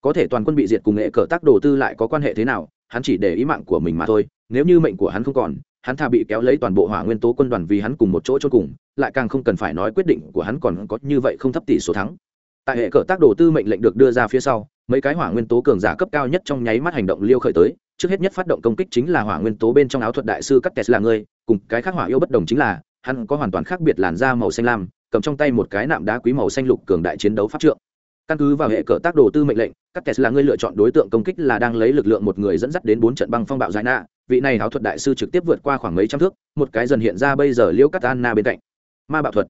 có thể toàn quân bị diệt cùng hệ cờ tác đồ tư lại có quan hệ thế nào, hắn chỉ để ý mạng của mình mà thôi, nếu như mệnh của hắn không còn, hắn thà bị kéo lấy toàn bộ hỏa nguyên tố quân đoàn vì hắn cùng một chỗ cho cùng, lại càng không cần phải nói quyết định của hắn còn có như vậy không thấp tỷ số thắng. Tại hệ cờ tác đồ tư mệnh lệnh được đưa ra phía sau, mấy cái hỏa nguyên tố cường giả cấp cao nhất trong nháy mắt hành động liêu khởi tới, trước hết nhất phát động công kích chính là hỏa nguyên tố bên trong áo thuật đại sư cắt tes là ngươi cùng cái khác hỏa yêu bất đồng chính là, hắn có hoàn toàn khác biệt làn da màu xanh lam, cầm trong tay một cái nạm đá quý màu xanh lục cường đại chiến đấu pháp trượng căn cứ vào hệ cờ tác đồ tư mệnh lệnh, các kẻ là ngươi lựa chọn đối tượng công kích là đang lấy lực lượng một người dẫn dắt đến bốn trận băng phong bạo giải nạ. Vị này áo thuật đại sư trực tiếp vượt qua khoảng mấy trăm thước, một cái dần hiện ra bây giờ liễu cắt anna bên cạnh. Ma bạo thuật.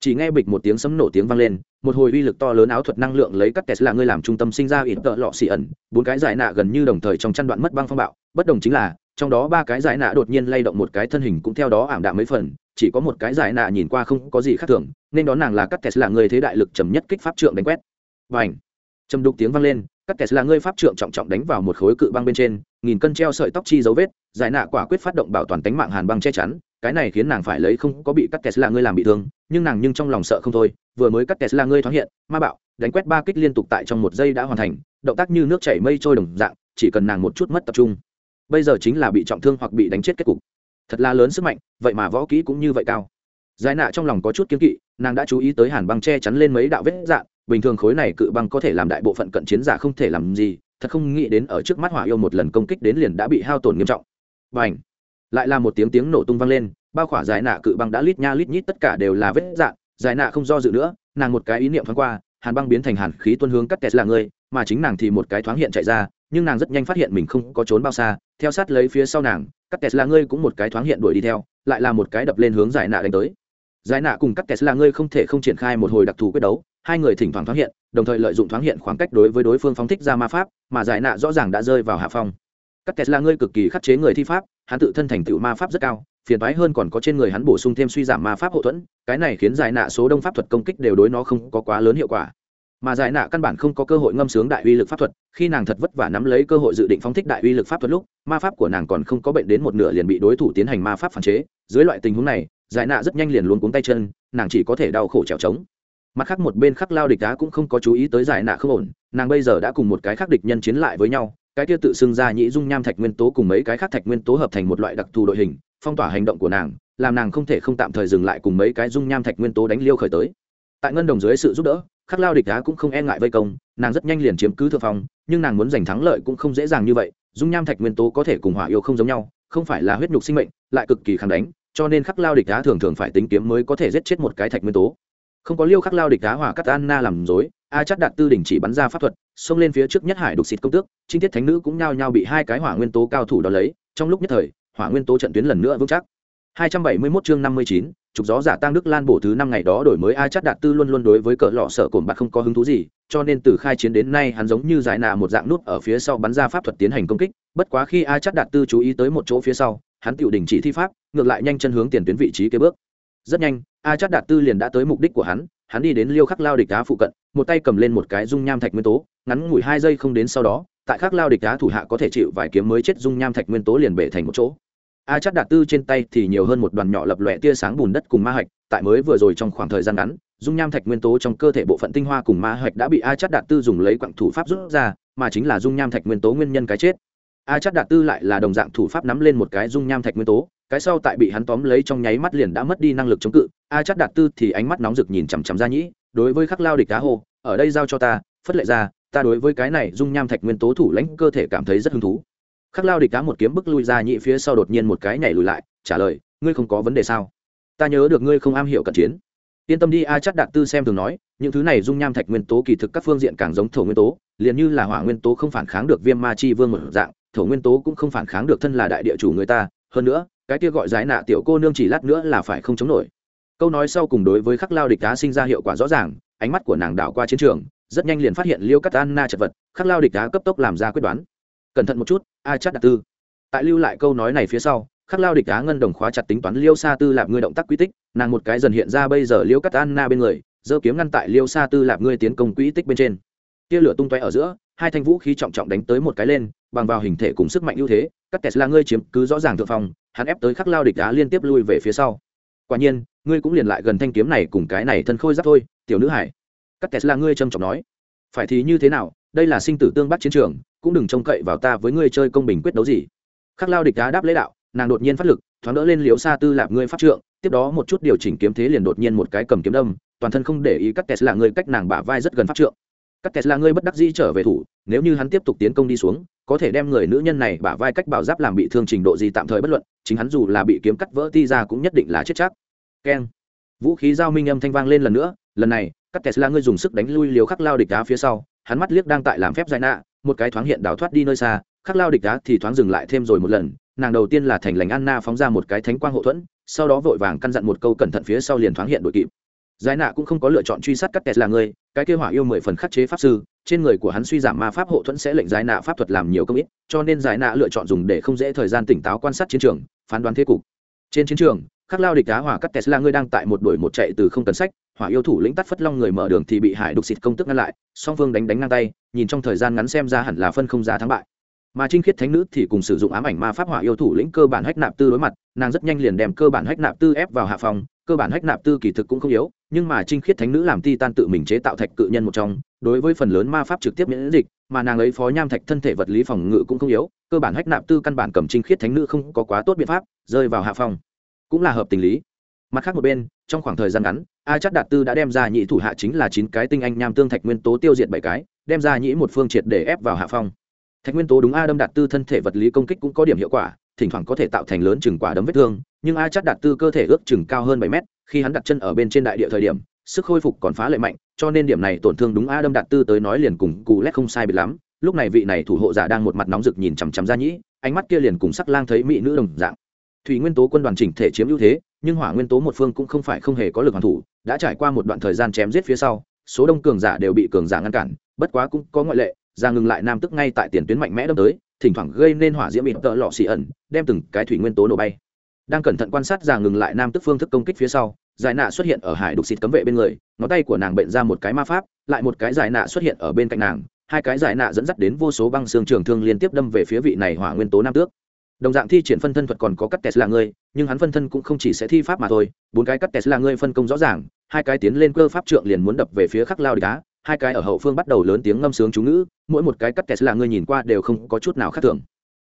Chỉ nghe bịch một tiếng sấm nổ tiếng vang lên, một hồi uy lực to lớn áo thuật năng lượng lấy các là ngươi làm trung tâm sinh ra ít tợ lọ xì ẩn. Bốn cái giải nạ gần như đồng thời trong chăn đoạn mất băng phong bạo. Bất đồng chính là, trong đó ba cái giải nạ đột nhiên lay động một cái thân hình cũng theo đó ảm đạm mấy phần, chỉ có một cái giải nạ nhìn qua không có gì khác thường, nên đó nàng là các là người thế đại lực trầm nhất kích pháp trượng đánh quét và ảnh. Trầm đục tiếng vang lên, các kẻ là ngươi pháp trượng trọng trọng đánh vào một khối cự băng bên trên, nghìn cân treo sợi tóc chi dấu vết, giải nạ quả quyết phát động bảo toàn tính mạng hàn băng che chắn. Cái này khiến nàng phải lấy không có bị các kẻ là ngươi làm bị thương, nhưng nàng nhưng trong lòng sợ không thôi. Vừa mới các kẻ là ngươi thoáng hiện, ma bạo, đánh quét ba kích liên tục tại trong một giây đã hoàn thành, động tác như nước chảy mây trôi đồng dạng, chỉ cần nàng một chút mất tập trung. Bây giờ chính là bị trọng thương hoặc bị đánh chết kết cục. Thật là lớn sức mạnh, vậy mà võ kỹ cũng như vậy cao. Giải nạ trong lòng có chút kiếm kỵ, nàng đã chú ý tới hàn băng che chắn lên mấy đạo vết dạn bình thường khối này cự băng có thể làm đại bộ phận cận chiến giả không thể làm gì, thật không nghĩ đến ở trước mắt hỏa yêu một lần công kích đến liền đã bị hao tổn nghiêm trọng. Và ảnh lại là một tiếng tiếng nổ tung vang lên, bao khỏa giải nạ cự băng đã lít nha lít nhít tất cả đều là vết dạn, giải nạ không do dự nữa, nàng một cái ý niệm thoáng qua, hàn băng biến thành hàn khí tuân hướng cắt kẹt là ngươi mà chính nàng thì một cái thoáng hiện chạy ra, nhưng nàng rất nhanh phát hiện mình không có trốn bao xa, theo sát lấy phía sau nàng, cắt kẹt là ngươi cũng một cái thoáng hiện đuổi đi theo, lại là một cái đập lên hướng giải nạ đánh tới. Giải nạ cùng cắt kẹt là ngươi không thể không triển khai một hồi đặc thù quyết đấu hai người thỉnh thoảng thoáng hiện, đồng thời lợi dụng thoáng hiện khoảng cách đối với đối phương phóng thích ra ma pháp, mà giải nạ rõ ràng đã rơi vào hạ phong. Các tesla ngươi cực kỳ khắc chế người thi pháp, hắn tự thân thành tựu ma pháp rất cao, phiền toái hơn còn có trên người hắn bổ sung thêm suy giảm ma pháp hậu thuẫn, cái này khiến giải nạ số đông pháp thuật công kích đều đối nó không có quá lớn hiệu quả. Mà giải nạ căn bản không có cơ hội ngâm sướng đại uy lực pháp thuật, khi nàng thật vất vả nắm lấy cơ hội dự định phóng thích đại uy lực pháp thuật lúc, ma pháp của nàng còn không có bệnh đến một nửa liền bị đối thủ tiến hành ma pháp phản chế. Dưới loại tình huống này, giải nạ rất nhanh liền luôn cuống tay chân, nàng chỉ có thể đau khổ trèo trống mặt khác một bên khắc lao địch đá cũng không có chú ý tới giải nạ không ổn, nàng bây giờ đã cùng một cái khác địch nhân chiến lại với nhau, cái kia tự xưng ra nhĩ dung nham thạch nguyên tố cùng mấy cái khác thạch nguyên tố hợp thành một loại đặc thù đội hình, phong tỏa hành động của nàng, làm nàng không thể không tạm thời dừng lại cùng mấy cái dung nham thạch nguyên tố đánh liêu khởi tới. Tại ngân đồng dưới sự giúp đỡ, khắc lao địch đá cũng không e ngại vây công, nàng rất nhanh liền chiếm cứ thượng phong, nhưng nàng muốn giành thắng lợi cũng không dễ dàng như vậy, dung nham thạch nguyên tố có thể cùng hỏa yêu không giống nhau, không phải là huyết nhục sinh mệnh, lại cực kỳ kháng đánh, cho nên khắc lao địch đá thường thường phải tính kiếm mới có thể giết chết một cái thạch nguyên tố không có liêu khắc lao địch đá hỏa cắt anna làm dối a chắc đạt tư đình chỉ bắn ra pháp thuật xông lên phía trước nhất hải đục xịt công tước trinh tiết thánh nữ cũng nhao nhao bị hai cái hỏa nguyên tố cao thủ đ ó lấy trong lúc nhất thời hỏa nguyên tố trận tuyến lần nữa vững chắc. 271 chương 59, trục gió giả tăng đức lan bổ thứ năm ngày đó đổi mới a chắc đạt tư luôn luôn đối với cỡ lọ sợ cồn bạc không có hứng thú gì cho nên từ khai chiến đến nay hắn giống như giải nạ một dạng nút ở phía sau bắn ra pháp thuật tiến hành công kích bất quá khi a chắc đạt tư chú ý tới một chỗ phía sau hắn tự đình chỉ thi pháp ngược lại nhanh chân hướng tiền tuyến vị trí kế bước rất nhanh, a chát đạt tư liền đã tới mục đích của hắn hắn đi đến liêu khắc lao địch đá phụ cận, một tay cầm lên một cái dung nham thạch nguyên tố, ngắn ngủi hai giây không đến sau đó, tại khắc lao địch đá thủ hạ có thể chịu vài kiếm mới chết dung nham thạch nguyên tố liền bể thành một chỗ. A chát đạt tư trên tay thì nhiều hơn một đoàn nhỏ lập lòe tia sáng bùn đất cùng ma hạch, tại mới vừa rồi trong khoảng thời gian ngắn, dung nham thạch nguyên tố trong cơ thể bộ phận tinh hoa cùng ma hạch đã bị a chát đạt tư dùng lấy quặng thủ pháp rút ra, mà chính là dung nham thạch nguyên tố nguyên nhân cái chết. A chát đạt tư lại là đồng dạng thủ pháp nắm lên một cái dung nham thạch nguyên tố cái sau tại bị hắn tóm lấy trong nháy mắt liền đã mất đi năng lực chống cự, a chắc đạt tư thì ánh mắt nóng rực nhìn chằm chằm ra nhĩ, đối với khắc lao địch cá hô, ở đây giao cho ta, phất lệ ra, ta đối với cái này dung nham thạch nguyên tố thủ lãnh cơ thể cảm thấy rất hứng thú. Khắc lao địch cá một kiếm bức lui ra nhĩ phía sau đột nhiên một cái nhảy lùi lại, trả lời, ngươi không có vấn đề sao? Ta nhớ được ngươi không am hiểu cận chiến. Yên tâm đi, a chắc đạt tư xem thường nói, những thứ này dung nham thạch nguyên tố kỳ thực các phương diện càng giống thổ nguyên tố, liền như là hỏa nguyên tố không phản kháng được viêm ma chi vương một dạng, thổ nguyên tố cũng không phản kháng được thân là đại địa chủ người ta, hơn nữa cái kia gọi giải nạ tiểu cô nương chỉ lát nữa là phải không chống nổi. Câu nói sau cùng đối với khắc lao địch đá sinh ra hiệu quả rõ ràng, ánh mắt của nàng đảo qua chiến trường, rất nhanh liền phát hiện liêu cắt anna chật vật, khắc lao địch đá cấp tốc làm ra quyết đoán. Cẩn thận một chút, a chắc đạt tư. Tại lưu lại câu nói này phía sau, khắc lao địch đá ngân đồng khóa chặt tính toán liêu sa tư lạp ngươi động tác quy tích, nàng một cái dần hiện ra bây giờ liêu cắt anna bên người, giơ kiếm ngăn tại liêu sa tư lạp ngươi tiến công quỹ tích bên trên. Tia lửa tung toe ở giữa, hai thanh vũ khí trọng trọng đánh tới một cái lên, bằng vào hình thể cùng sức mạnh ưu thế các tesla ngươi chiếm cứ rõ ràng thượng phòng hắn ép tới khắc lao địch đá liên tiếp lui về phía sau. Quả nhiên, ngươi cũng liền lại gần thanh kiếm này cùng cái này thân khôi giáp thôi, tiểu nữ hải. Các tesla ngươi trầm trọng nói. Phải thì như thế nào, đây là sinh tử tương bắt chiến trường, cũng đừng trông cậy vào ta với ngươi chơi công bình quyết đấu gì. Khắc lao địch đá đáp lễ đạo, nàng đột nhiên phát lực, thoáng đỡ lên liễu xa tư lạp ngươi phát trượng, tiếp đó một chút điều chỉnh kiếm thế liền đột nhiên một cái cầm kiếm đâm, toàn thân không để ý các tesla ngươi cách nàng bả vai rất gần phát trượng. Các tesla ngươi bất đắc dĩ trở về thủ nếu như hắn tiếp tục tiến công đi xuống, có thể đem người nữ nhân này bả vai cách bảo giáp làm bị thương trình độ gì tạm thời bất luận, chính hắn dù là bị kiếm cắt vỡ ti ra cũng nhất định là chết chắc. Keng. Vũ khí giao minh âm thanh vang lên lần nữa, lần này, các tesla ngươi dùng sức đánh lui liều khắc lao địch đá phía sau, hắn mắt liếc đang tại làm phép giải nạ, một cái thoáng hiện đào thoát đi nơi xa, khắc lao địch đá thì thoáng dừng lại thêm rồi một lần, nàng đầu tiên là thành lành anna phóng ra một cái thánh quang hậu thuẫn, sau đó vội vàng căn dặn một câu cẩn thận phía sau liền thoáng hiện đội kịp. Giải nạ cũng không có lựa chọn truy sát cắt tẹt ngươi người cái kêu hỏa yêu mười phần khắc chế pháp sư trên người của hắn suy giảm ma pháp hộ thuẫn sẽ lệnh giải nạ pháp thuật làm nhiều công ít, cho nên giải nạ lựa chọn dùng để không dễ thời gian tỉnh táo quan sát chiến trường, phán đoán thế cục. Trên chiến trường khắc lao địch đá hỏa cắt tesla ngươi đang tại một đuổi một chạy từ không cần sách, hỏa yêu thủ lĩnh tắt phất long người mở đường thì bị hải đục xịt công tức ngăn lại, song phương đánh đánh ngang tay, nhìn trong thời gian ngắn xem ra hẳn là phân không ra thắng bại. Mà trinh khiết thánh nữ thì cùng sử dụng ám ảnh ma pháp hỏa yêu thủ lĩnh cơ bản hách nạp tư đối mặt, nàng rất nhanh liền đem cơ bản hách nạp tư ép vào hạ phòng, cơ bản hách nạp tư kỳ thực cũng không yếu nhưng mà trinh khiết thánh nữ làm ti tan tự mình chế tạo thạch cự nhân một trong, đối với phần lớn ma pháp trực tiếp miễn dịch, mà nàng ấy phó nham thạch thân thể vật lý phòng ngự cũng không yếu, cơ bản hách nạp tư căn bản cầm trinh khiết thánh nữ không có quá tốt biện pháp, rơi vào hạ phòng cũng là hợp tình lý. Mặt khác một bên, trong khoảng thời gian ngắn, a chắc đạt tư đã đem ra nhị thủ hạ chính là chín cái tinh anh nham tương thạch nguyên tố tiêu diệt bảy cái, đem ra nhĩ một phương triệt để ép vào hạ phong. Thạch nguyên tố đúng a đâm đạt tư thân thể vật lý công kích cũng có điểm hiệu quả, thỉnh thoảng có thể tạo thành lớn chừng quả đấm vết thương, nhưng a chắc đạt tư cơ thể ước chừng cao hơn bảy mét khi hắn đặt chân ở bên trên đại địa thời điểm, sức khôi phục còn phá lệ mạnh, cho nên điểm này tổn thương đúng a đâm đạt tư tới nói liền cùng cù lét không sai biệt lắm. Lúc này vị này thủ hộ giả đang một mặt nóng rực nhìn chằm chằm ra nhĩ, ánh mắt kia liền cùng sắc lang thấy mỹ nữ đồng dạng. Thủy nguyên tố quân đoàn chỉnh thể chiếm ưu thế, nhưng hỏa nguyên tố một phương cũng không phải không hề có lực hoàn thủ, đã trải qua một đoạn thời gian chém giết phía sau, số đông cường giả đều bị cường giả ngăn cản, bất quá cũng có ngoại lệ, ra ngừng lại nam tức ngay tại tiền tuyến mạnh mẽ đâm tới, thỉnh thoảng gây nên hỏa diễm bị tợ lọ xì ẩn, đem từng cái thủy nguyên tố nổ bay đang cẩn thận quan sát già ngừng lại nam tức phương thức công kích phía sau, giải nạ xuất hiện ở hải đục xịt cấm vệ bên người, ngón tay của nàng bệnh ra một cái ma pháp, lại một cái giải nạ xuất hiện ở bên cạnh nàng, hai cái giải nạ dẫn dắt đến vô số băng xương trường thương liên tiếp đâm về phía vị này hỏa nguyên tố nam tước. Đồng dạng thi triển phân thân thuật còn có cắt là ngươi, nhưng hắn phân thân cũng không chỉ sẽ thi pháp mà thôi, bốn cái cắt là ngươi phân công rõ ràng, hai cái tiến lên cơ pháp trượng liền muốn đập về phía khắc lao địch đá, hai cái ở hậu phương bắt đầu lớn tiếng ngâm sướng chú ngữ, mỗi một cái cắt là ngươi nhìn qua đều không có chút nào khác thường.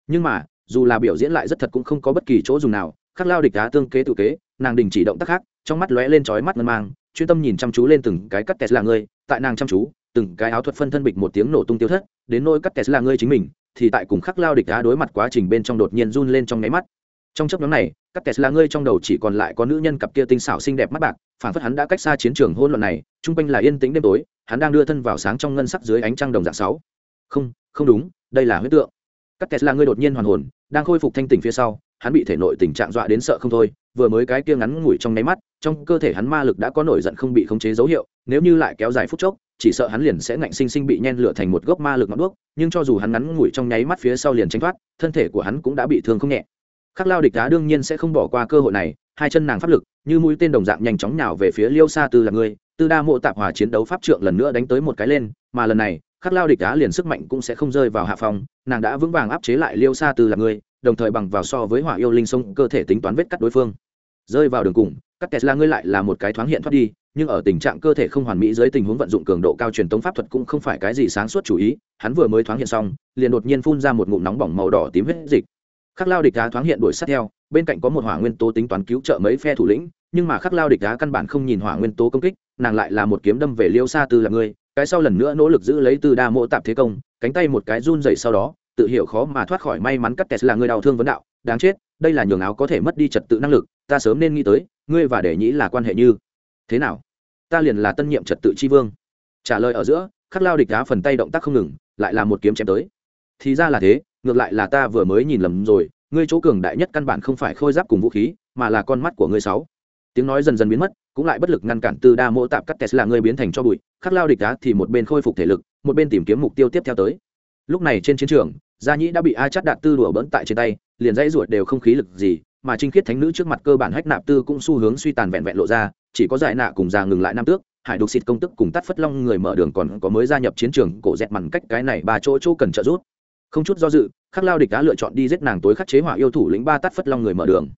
Nhưng mà, dù là biểu diễn lại rất thật cũng không có bất kỳ chỗ dùng nào khắc lao địch đá tương kế tự kế, nàng đình chỉ động tác khác, trong mắt lóe lên trói mắt ngân mang, chuyên tâm nhìn chăm chú lên từng cái cắt kẹt là ngươi, tại nàng chăm chú, từng cái áo thuật phân thân bịch một tiếng nổ tung tiêu thất, đến nỗi cắt kẹt là ngươi chính mình, thì tại cùng khắc lao địch đá đối mặt quá trình bên trong đột nhiên run lên trong nháy mắt. Trong chấp nhóm này các kẹt là ngươi trong đầu chỉ còn lại có nữ nhân cặp kia tinh xảo xinh đẹp mắt bạc phản phất hắn đã cách xa chiến trường hôn luận này chung quanh là yên tĩnh đêm tối, hắn đang đưa thân vào sáng trong ngân sắc dưới ánh trăng đồng dạng sáu. Không không đúng, đây là huyết tượng. Các kẹt là ngươi đột nhiên hoàn hồn đang khôi phục thanh tỉnh phía sau, hắn bị thể nội tình trạng dọa đến sợ không thôi, vừa mới cái kia ngắn ngủi trong nháy mắt, trong cơ thể hắn ma lực đã có nổi giận không bị khống chế dấu hiệu, nếu như lại kéo dài phút chốc, chỉ sợ hắn liền sẽ ngạnh sinh sinh bị nhen lửa thành một gốc ma lực ngọn đuốc, nhưng cho dù hắn ngắn ngủi trong nháy mắt phía sau liền tránh thoát, thân thể của hắn cũng đã bị thương không nhẹ. Khắc lao địch đá đương nhiên sẽ không bỏ qua cơ hội này, hai chân nàng pháp lực, như mũi tên đồng dạng nhanh chóng nhào về phía liêu sa tư là người, tư đa mộ tạp hòa chiến đấu pháp trượng lần nữa đánh tới một cái lên, mà lần này khắc lao địch đá liền sức mạnh cũng sẽ không rơi vào hạ phòng nàng đã vững vàng áp chế lại liêu sa từ là người, đồng thời bằng vào so với hỏa yêu linh sông cơ thể tính toán vết cắt đối phương. Rơi vào đường cùng, các tesla ngươi lại là một cái thoáng hiện thoát đi, nhưng ở tình trạng cơ thể không hoàn mỹ dưới tình huống vận dụng cường độ cao truyền tống pháp thuật cũng không phải cái gì sáng suốt chủ ý, hắn vừa mới thoáng hiện xong, liền đột nhiên phun ra một ngụm nóng bỏng màu đỏ tím huyết dịch. Khắc lao địch đá thoáng hiện đuổi sát theo, bên cạnh có một hỏa nguyên tố tính toán cứu trợ mấy phe thủ lĩnh, nhưng mà khắc lao địch đá căn bản không nhìn hỏa nguyên tố công kích, nàng lại là một kiếm đâm về liêu xa từ là ngươi cái sau lần nữa nỗ lực giữ lấy từ đa mộ tạp thế công, cánh tay một cái run dày sau đó, tự hiểu khó mà thoát khỏi may mắn cắt test là người đau thương vấn đạo, đáng chết, đây là nhường áo có thể mất đi trật tự năng lực, ta sớm nên nghĩ tới, ngươi và để nhĩ là quan hệ như thế nào? Ta liền là tân nhiệm trật tự tri vương. Trả lời ở giữa, khắc lao địch đá phần tay động tác không ngừng, lại là một kiếm chém tới. Thì ra là thế, ngược lại là ta vừa mới nhìn lầm rồi, ngươi chỗ cường đại nhất căn bản không phải khôi giáp cùng vũ khí, mà là con mắt của ngươi sáu tiếng nói dần dần biến mất, cũng lại bất lực ngăn cản từ đa Mỗ tạp cắt tesla người biến thành cho bụi, khắc lao địch đá thì một bên khôi phục thể lực, một bên tìm kiếm mục tiêu tiếp theo tới. Lúc này trên chiến trường, gia nhĩ đã bị a chắt đạt tư đùa bỡn tại trên tay, liền dãy ruột đều không khí lực gì, mà trinh khiết thánh nữ trước mặt cơ bản hách nạp tư cũng xu hướng suy tàn vẹn vẹn lộ ra, chỉ có giải nạ cùng già ngừng lại nam tước, hải đục xịt công tức cùng tắt phất long người mở đường còn có mới gia nhập chiến trường, cổ dẹt mằn cách cái này ba chỗ chỗ cần trợ giúp. Không chút do dự, khắc lao địch đã lựa chọn đi giết nàng tối khắc chế hỏa yêu thủ lĩnh ba tắt phất long người mở đường.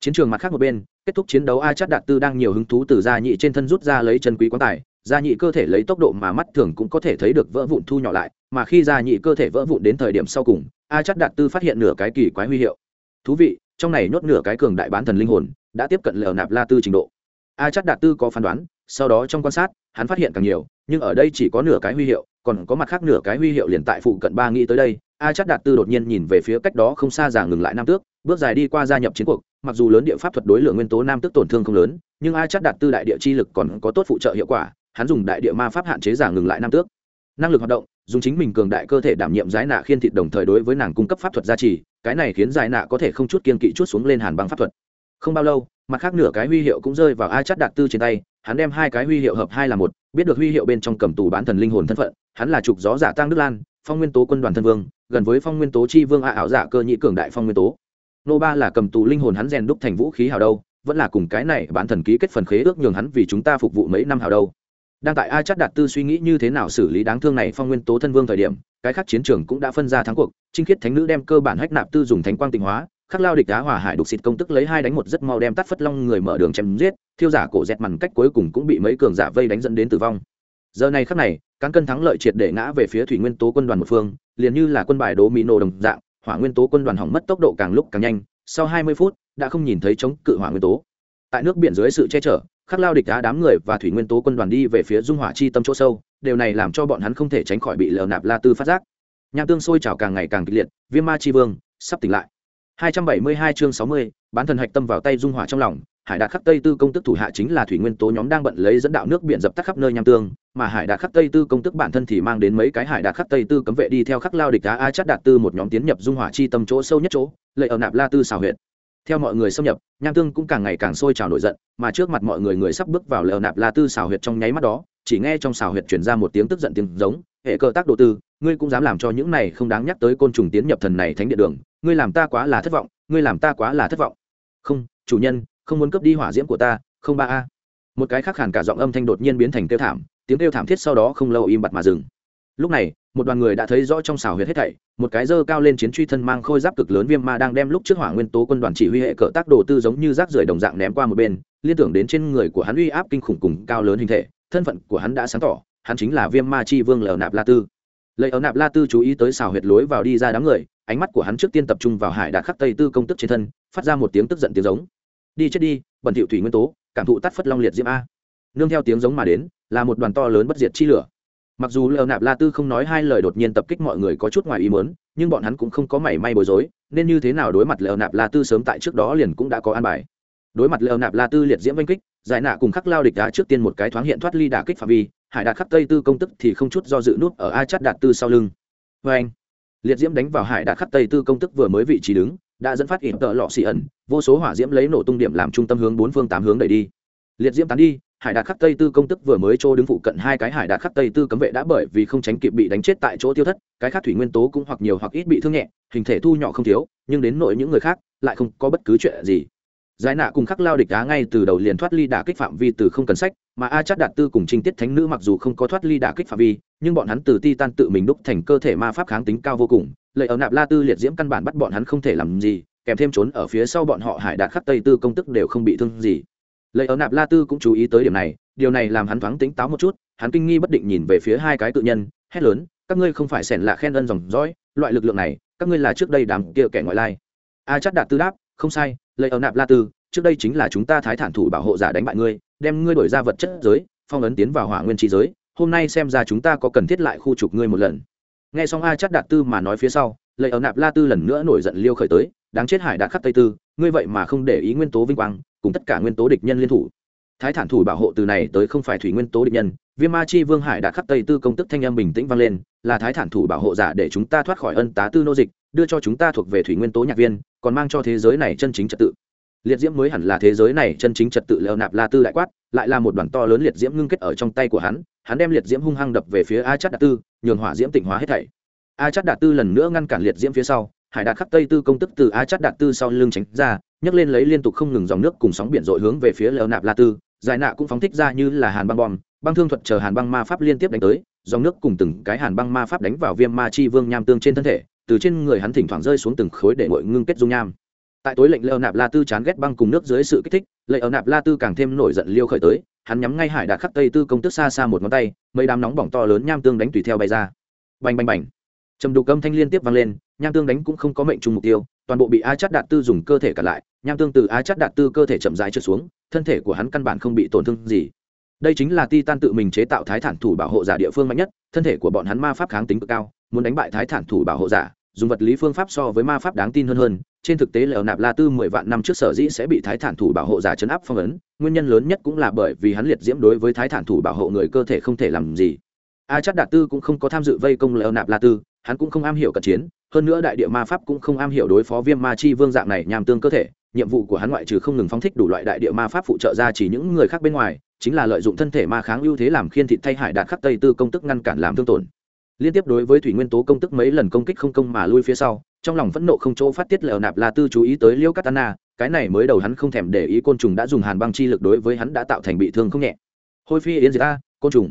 Chiến trường mặt khác một bên kết thúc chiến đấu, a chắt đạt tư đang nhiều hứng thú từ gia nhị trên thân rút ra lấy chân quý quán tài. Gia nhị cơ thể lấy tốc độ mà mắt thường cũng có thể thấy được vỡ vụn thu nhỏ lại, mà khi gia nhị cơ thể vỡ vụn đến thời điểm sau cùng, a chắc đạt tư phát hiện nửa cái kỳ quái huy hiệu. Thú vị, trong này nhốt nửa cái cường đại bán thần linh hồn, đã tiếp cận lờ nạp la tư trình độ. A chắc đạt tư có phán đoán, sau đó trong quan sát, hắn phát hiện càng nhiều, nhưng ở đây chỉ có nửa cái huy hiệu, còn có mặt khác nửa cái huy hiệu liền tại phụ cận ba nghĩ tới đây. A chắc đạt tư đột nhiên nhìn về phía cách đó không xa già ngừng lại nam tước, bước dài đi qua gia nhập chiến cuộc mặc dù lớn địa pháp thuật đối lượng nguyên tố nam tước tổn thương không lớn, nhưng a chắc đạt tư đại địa chi lực còn có tốt phụ trợ hiệu quả, hắn dùng đại địa ma pháp hạn chế giả ngừng lại nam tước. Năng lực hoạt động, dùng chính mình cường đại cơ thể đảm nhiệm giải nạ khiên thịt đồng thời đối với nàng cung cấp pháp thuật gia trì, cái này khiến giải nạ có thể không chút kiên kỵ chút xuống lên hàn băng pháp thuật. Không bao lâu, mặt khác nửa cái huy hiệu cũng rơi vào a chắt đạt tư trên tay, hắn đem hai cái huy hiệu hợp hai là một, biết được huy hiệu bên trong cầm tù bán thần linh hồn thân phận, hắn là trục gió giả tăng đức lan, phong nguyên tố quân đoàn thân vương, gần với phong nguyên tố chi vương a ảo giả cơ nhị cường đại phong nguyên tố nô ba là cầm tù linh hồn hắn rèn đúc thành vũ khí hào đâu, vẫn là cùng cái này bản thần ký kết phần khế ước nhường hắn vì chúng ta phục vụ mấy năm hào đâu. Đang tại a chắc đạt tư suy nghĩ như thế nào xử lý đáng thương này phong nguyên tố thân vương thời điểm, cái khác chiến trường cũng đã phân ra thắng cuộc, trinh khiết thánh nữ đem cơ bản hách nạp tư dùng thánh quang tịnh hóa, khắc lao địch đá hỏa hải đục xịt công tức lấy hai đánh một rất mau đem tắt phất long người mở đường chém giết, thiêu giả cổ dẹt mằn cách cuối cùng cũng bị mấy cường giả vây đánh dẫn đến tử vong. Giờ này khắc này, cán cân thắng lợi triệt để ngã về phía thủy nguyên tố quân đoàn một phương, liền như là quân bài đố mỹ nô đồng dạng hỏa nguyên tố quân đoàn hỏng mất tốc độ càng lúc càng nhanh sau hai mươi phút đã không nhìn thấy chống cự hỏa nguyên tố. Tại nước biển dưới sự che chở khắc lao địch đá đám người và thủy nguyên tố quân đoàn đi về phía dung hỏa chi tâm chỗ sâu điều này làm cho bọn hắn không thể tránh khỏi bị lờ nạp la tư phát giác. Nham tương sôi trào càng ngày càng kịch liệt viêm ma chi vương sắp tỉnh lại. 272 chương 60, bán thần hạch tâm vào tay dung hỏa trong lòng, Hải Đạt Khắc Tây Tư công tức thủ hạ chính là thủy nguyên tố nhóm đang bận lấy dẫn đạo nước biển dập tắt khắp nơi nham tương, mà Hải Đạt Khắc Tây Tư công tức bản thân thì mang đến mấy cái Hải Đạt Khắc Tây Tư cấm vệ đi theo khắc lao địch đá A chát Đạt Tư một nhóm tiến nhập dung hỏa chi tâm chỗ sâu nhất chỗ, lợi ở nạp La Tư xào huyệt. Theo mọi người xâm nhập, nham tương cũng càng ngày càng sôi trào nổi giận, mà trước mặt mọi người người sắp bước vào lợi ở nạp La Tư xào huyệt trong nháy mắt đó, chỉ nghe trong xào huyệt truyền ra một tiếng tức giận tiếng giống, hệ cơ tác độ tư, ngươi cũng dám làm cho những này không đáng nhắc tới côn trùng tiến nhập thần này thánh địa đường, ngươi làm ta quá là thất vọng, ngươi làm ta quá là thất vọng. Không, chủ nhân, không muốn cướp đi hỏa diễm của ta, không ba a. Một cái khác hẳn cả giọng âm thanh đột nhiên biến thành kêu thảm, tiếng kêu thảm thiết sau đó không lâu im bặt mà dừng. Lúc này, một đoàn người đã thấy rõ trong xào huyệt hết thảy, một cái dơ cao lên chiến truy thân mang khôi giáp cực lớn viêm ma đang đem lúc trước hỏa nguyên tố quân đoàn chỉ huy hệ cỡ tác đồ tư giống như rác rưởi đồng dạng ném qua một bên, liên tưởng đến trên người của hắn uy áp kinh khủng cùng cao lớn hình thể, thân phận của hắn đã sáng tỏ, hắn chính là viêm ma chi vương lờ nạp la tư. Lấy ở nạp la tư chú ý tới xào huyệt lối vào đi ra đám người, ánh mắt của hắn trước tiên tập trung vào hải đạt khắc tây tư công tức trên thân, phát ra một tiếng tức giận tiếng giống đi chết đi, bẩn thiệu thủy nguyên tố, cảm thụ tắt phất long liệt diễm a. Nương theo tiếng giống mà đến, là một đoàn to lớn bất diệt chi lửa. Mặc dù lờ nạp la tư không nói hai lời đột nhiên tập kích mọi người có chút ngoài ý mớn nhưng bọn hắn cũng không có mảy may bối rối, nên như thế nào đối mặt lờ nạp la tư sớm tại trước đó liền cũng đã có an bài. Đối mặt lờ nạp la tư liệt diễm oanh kích, giải nạ cùng khắc lao địch đá trước tiên một cái thoáng hiện thoát ly đả kích phạm vi, hải đạt khắc tây tư công tức thì không chút do dự nút ở a chắt đạt tư sau lưng. Vê anh liệt diễm đánh vào hải đạt khắc tây tư công tức vừa mới vị trí đứng đã dẫn phát ỉn tợ lọ xì ẩn, vô số hỏa diễm lấy nổ tung điểm làm trung tâm hướng bốn phương tám hướng đẩy đi. Liệt diễm tán đi, hải đạt khắc tây tư công tức vừa mới chỗ đứng phụ cận hai cái hải đạt khắc tây tư cấm vệ đã bởi vì không tránh kịp bị đánh chết tại chỗ tiêu thất, cái khác thủy nguyên tố cũng hoặc nhiều hoặc ít bị thương nhẹ, hình thể thu nhỏ không thiếu, nhưng đến nội những người khác, lại không có bất cứ chuyện gì giải nạ cùng khắc lao địch đá ngay từ đầu liền thoát ly đả kích phạm vi từ không cần sách, mà a chắc đạt tư cùng trinh tiết thánh nữ mặc dù không có thoát ly đả kích phạm vi, nhưng bọn hắn từ ti tan tự mình đúc thành cơ thể ma pháp kháng tính cao vô cùng lợi ở nạp la tư liệt diễm căn bản bắt bọn hắn không thể làm gì, kèm thêm trốn ở phía sau bọn họ hải đạt khắc tây tư công tức đều không bị thương gì. Lợi ở nạp la tư cũng chú ý tới điểm này, điều này làm hắn thoáng tính táo một chút, hắn kinh nghi bất định nhìn về phía hai cái tự nhân, hét lớn, các ngươi không phải xẻn lạ khen ân dòng dõi, loại lực lượng này, các ngươi là trước đây đám kia kẻ ngoại lai. A chắc đạt tư đáp không sai, lấy ở nạp la tư, trước đây chính là chúng ta thái thản thủ bảo hộ giả đánh bại ngươi, đem ngươi đổi ra vật chất giới, phong ấn tiến vào hỏa nguyên trí giới, hôm nay xem ra chúng ta có cần thiết lại khu trục ngươi một lần. Nghe xong a chắc đạt tư mà nói phía sau, lấy ở nạp la tư lần nữa nổi giận liêu khởi tới, đáng chết hải đạt khắc tây tư, ngươi vậy mà không để ý nguyên tố vinh quang, cùng tất cả nguyên tố địch nhân liên thủ. Thái thản thủ bảo hộ từ này tới không phải thủy nguyên tố địch nhân, viêm ma chi vương hải đạt khắc tây tư công tức thanh âm bình tĩnh vang lên, là thái thản thủ bảo hộ giả để chúng ta thoát khỏi ân tá tư nô dịch đưa cho chúng ta thuộc về thủy nguyên tố nhạc viên, còn mang cho thế giới này chân chính trật tự. Liệt diễm mới hẳn là thế giới này chân chính trật tự leo nạp la tư đại quát, lại là một đoàn to lớn liệt diễm ngưng kết ở trong tay của hắn hắn đem liệt diễm hung hăng đập về phía a chát đạt tư, nhường hỏa diễm tịnh hóa hết thảy. A chát đạt tư lần nữa ngăn cản liệt diễm phía sau, hải đạt khắc tây tư công tức từ a chát đạt tư sau lưng tránh ra, nhấc lên lấy liên tục không ngừng dòng nước cùng sóng biển dội hướng về phía leo nạp la tư, giải nạ cũng phóng thích ra như là hàn băng bom, băng thương thuật chờ hàn băng ma pháp liên tiếp đánh tới, dòng nước cùng từng cái hàn băng ma pháp đánh vào viêm ma chi vương nham tương trên thân thể từ trên người hắn thỉnh thoảng rơi xuống từng khối để ngội ngưng kết dung nham. Tại tối lệnh leo nạp la tư chán ghét băng cùng nước dưới sự kích thích lệ ở nạp la tư càng thêm nổi giận liêu khởi tới, hắn nhắm ngay hải đạt khắc tây tư công tức xa xa một ngón tay, mấy đám nóng bỏng to lớn nham tương đánh tùy theo bay ra. Bành bành bành. Trầm đục âm thanh liên tiếp vang lên, nham tương đánh cũng không có mệnh trùng mục tiêu, toàn bộ bị a chát đạt tư dùng cơ thể cả lại, nham tương từ a chát đạt tư cơ thể chậm rãi trượt xuống, thân thể của hắn căn bản không bị tổn thương gì. Đây chính là ti tan tự mình chế tạo thái thản thủ bảo hộ giả địa phương mạnh nhất, thân thể của bọn hắn ma pháp kháng tính cực cao muốn đánh bại thái thản thủ bảo hộ giả, dùng vật lý phương pháp so với ma pháp đáng tin hơn hơn. Trên thực tế lờ nạp la tư mười vạn năm trước sở dĩ sẽ bị thái thản thủ bảo hộ giả chấn áp phong ấn, nguyên nhân lớn nhất cũng là bởi vì hắn liệt diễm đối với thái thản thủ bảo hộ người cơ thể không thể làm gì. A chắc đạt tư cũng không có tham dự vây công lờ nạp la tư, hắn cũng không am hiểu cận chiến, hơn nữa đại địa ma pháp cũng không am hiểu đối phó viêm ma chi vương dạng này nhằm tương cơ thể. Nhiệm vụ của hắn ngoại trừ không ngừng phóng thích đủ loại đại địa ma pháp phụ trợ ra chỉ những người khác bên ngoài, chính là lợi dụng thân thể ma kháng ưu thế làm khiên thịt thay hải đạt khắc tây tư công tức ngăn cản làm thương tổn liên tiếp đối với thủy nguyên tố công tức mấy lần công kích không công mà lui phía sau, trong lòng phẫn nộ không chỗ phát tiết lèo nạp la tư chú ý tới liêu katana, cái này mới đầu hắn không thèm để ý côn trùng đã dùng hàn băng chi lực đối với hắn đã tạo thành bị thương không nhẹ. Hôi phi yến diệt a, côn trùng.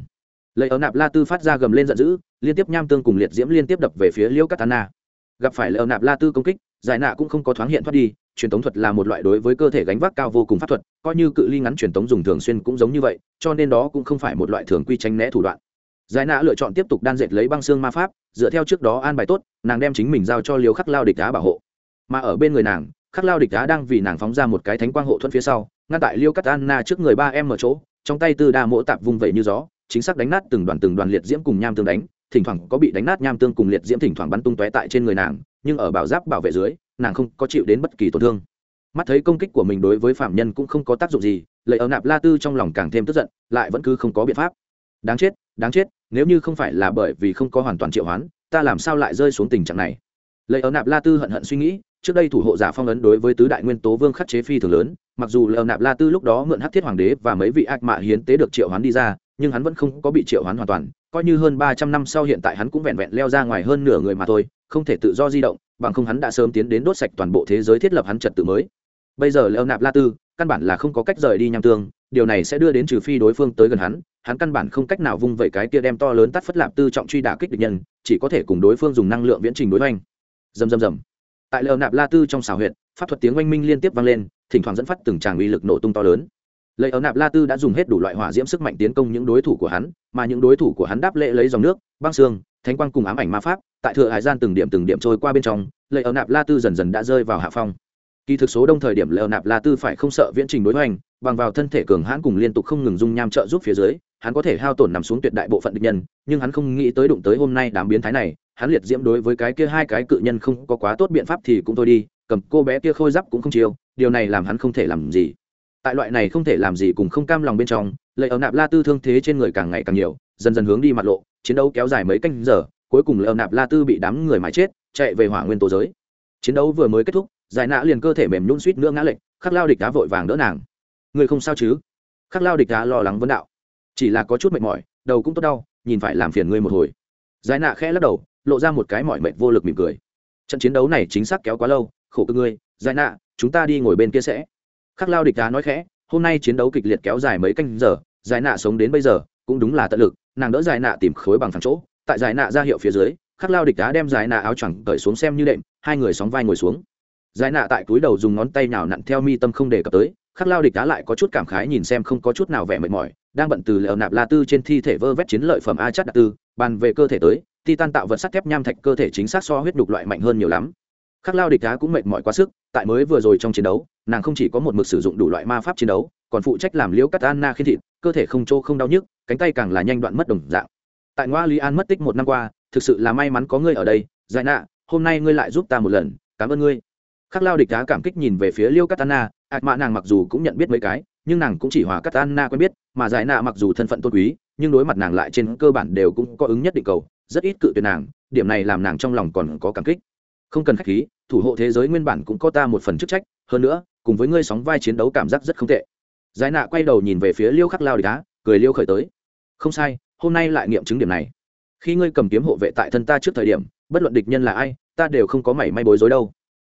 Lấy ở nạp la tư phát ra gầm lên giận dữ, liên tiếp nham tương cùng liệt diễm liên tiếp đập về phía liêu katana. Gặp phải lèo nạp la tư công kích, giải nạ cũng không có thoáng hiện thoát đi, truyền tống thuật là một loại đối với cơ thể gánh vác cao vô cùng pháp thuật, coi như cự ly ngắn truyền tống dùng thường xuyên cũng giống như vậy, cho nên đó cũng không phải một loại thường quy tranh né thủ đoạn giải nạ lựa chọn tiếp tục đan dệt lấy băng xương ma pháp, dựa theo trước đó an bài tốt, nàng đem chính mình giao cho liều khắc lao địch đá bảo hộ. Mà ở bên người nàng, khắc lao địch đá đang vì nàng phóng ra một cái thánh quang hộ thuẫn phía sau, ngăn tại liêu cắt anna trước người ba em ở chỗ, trong tay tư đa mỗ tạp vung vẩy như gió, chính xác đánh nát từng đoàn từng đoàn liệt diễm cùng nham tương đánh, thỉnh thoảng có bị đánh nát nham tương cùng liệt diễm thỉnh thoảng bắn tung tóe tại trên người nàng, nhưng ở bảo giáp bảo vệ dưới, nàng không có chịu đến bất kỳ tổn thương. Mắt thấy công kích của mình đối với phạm nhân cũng không có tác dụng gì lấy ở nạp la tư trong lòng càng thêm tức giận, lại vẫn cứ không có biện pháp. Đáng chết đáng chết nếu như không phải là bởi vì không có hoàn toàn triệu hoán, ta làm sao lại rơi xuống tình trạng này? Lấy ở nạp la tư hận hận suy nghĩ, trước đây thủ hộ giả phong ấn đối với tứ đại nguyên tố vương khắc chế phi thường lớn, mặc dù lờ nạp la tư lúc đó mượn hắc thiết hoàng đế và mấy vị ác mạ hiến tế được triệu hoán đi ra, nhưng hắn vẫn không có bị triệu hoán hoàn toàn, coi như hơn ba trăm năm sau hiện tại hắn cũng vẹn vẹn leo ra ngoài hơn nửa người mà thôi, không thể tự do di động, bằng không hắn đã sớm tiến đến đốt sạch toàn bộ thế giới thiết lập hắn trật tự mới. Bây giờ leo nạp la tư, căn bản là không có cách rời đi nham tương điều này sẽ đưa đến trừ phi đối phương tới gần hắn hắn căn bản không cách nào vung vẩy cái kia đem to lớn tắt phất lạp tư trọng truy đả kích địch nhân, chỉ có thể cùng đối phương dùng năng lượng viễn trình đối oanh dầm dầm dầm tại lờ nạp la tư trong xào huyện pháp thuật tiếng oanh minh liên tiếp vang lên, thỉnh thoảng dẫn phát từng tràng uy lực nổ tung to lớn. Lệ ở nạp la tư đã dùng hết đủ loại hỏa diễm sức mạnh tiến công những đối thủ của hắn, mà những đối thủ của hắn đáp lễ lấy dòng nước, băng xương, thánh quang cùng ám ảnh ma pháp, tại thừa hải gian từng điểm từng điểm trôi qua bên trong, lệ ở nạp la tư dần dần đã rơi vào hạ phong kỳ thực số đông thời điểm lệ nạp la tư phải không sợ viễn trình đối hoành, bằng vào thân thể cường hãn cùng liên tục không ngừng dung nham trợ giúp phía dưới, hắn có thể hao tổn nằm xuống tuyệt đại bộ phận địch nhân, nhưng hắn không nghĩ tới đụng tới hôm nay đám biến thái này, hắn liệt diễm đối với cái kia hai cái cự nhân không có quá tốt biện pháp thì cũng thôi đi, cầm cô bé kia khôi giáp cũng không chiêu, điều này làm hắn không thể làm gì. Tại loại này không thể làm gì cùng không cam lòng bên trong lợi ở nạp la tư thương thế trên người càng ngày càng nhiều, dần dần hướng đi mặt lộ, chiến đấu kéo dài mấy canh giờ, cuối cùng lợi ở nạp la tư bị đám người mái chết, chạy về hỏa nguyên tố giới. Chiến đấu vừa mới kết thúc giải nã liền cơ thể mềm nhún suýt nữa ngã lệch, khắc lao địch đá vội vàng đỡ nàng. Người không sao chứ? Khắc lao địch đá lo lắng vấn đạo. Chỉ là có chút mệt mỏi, đầu cũng tốt đau, nhìn phải làm phiền ngươi một hồi. Giải nạ khẽ lắc đầu, lộ ra một cái mỏi mệt vô lực mỉm cười. Trận chiến đấu này chính xác kéo quá lâu, khổ cơ ngươi, giải nạ chúng ta đi ngồi bên kia sẽ. Khắc lao địch đá nói khẽ, hôm nay chiến đấu kịch liệt kéo dài mấy canh giờ, giải nạ sống đến bây giờ, cũng đúng là tận lực, nàng đỡ giải nạ tìm khối bằng phẳng chỗ. Tại giải nạ ra hiệu phía dưới, khắc lao địch đá đem giải nạ áo choàng cởi xuống xem như đệm, hai người sóng vai ngồi xuống giải nạ tại túi đầu dùng ngón tay nào nặn theo mi tâm không đề cập tới, khắc lao địch đá lại có chút cảm khái nhìn xem không có chút nào vẻ mệt mỏi, đang bận từ lèo nạp la tư trên thi thể vơ vét chiến lợi phẩm a chất đặc tư, bàn về cơ thể tới, titan tạo vật sắt thép nham thạch cơ thể chính xác so huyết đục loại mạnh hơn nhiều lắm. Khắc lao địch đá cũng mệt mỏi quá sức, tại mới vừa rồi trong chiến đấu, nàng không chỉ có một mực sử dụng đủ loại ma pháp chiến đấu, còn phụ trách làm liễu cắt anna khi thịt, cơ thể không trô không đau nhức, cánh tay càng là nhanh đoạn mất đồng dạng. Tại ngoa lý an mất tích một năm qua, thực sự là may mắn có ngươi ở đây, giải nạ, hôm nay ngươi lại giúp ta một lần, cảm ơn ngươi khắc lao địch đá cảm kích nhìn về phía liêu katana ạc mạ nàng mặc dù cũng nhận biết mấy cái, nhưng nàng cũng chỉ hòa katana quen biết, mà giải nạ mặc dù thân phận tôn quý, nhưng đối mặt nàng lại trên cơ bản đều cũng có ứng nhất định cầu, rất ít cự tuyệt nàng, điểm này làm nàng trong lòng còn có cảm kích. Không cần khách khí, thủ hộ thế giới nguyên bản cũng có ta một phần chức trách, hơn nữa, cùng với ngươi sóng vai chiến đấu cảm giác rất không tệ. Giải nạ quay đầu nhìn về phía liêu khắc lao địch đá cười liêu khởi tới. Không sai, hôm nay lại nghiệm chứng điểm này. Khi ngươi cầm kiếm hộ vệ tại thân ta trước thời điểm, bất luận địch nhân là ai, ta đều không có mảy may bối rối đâu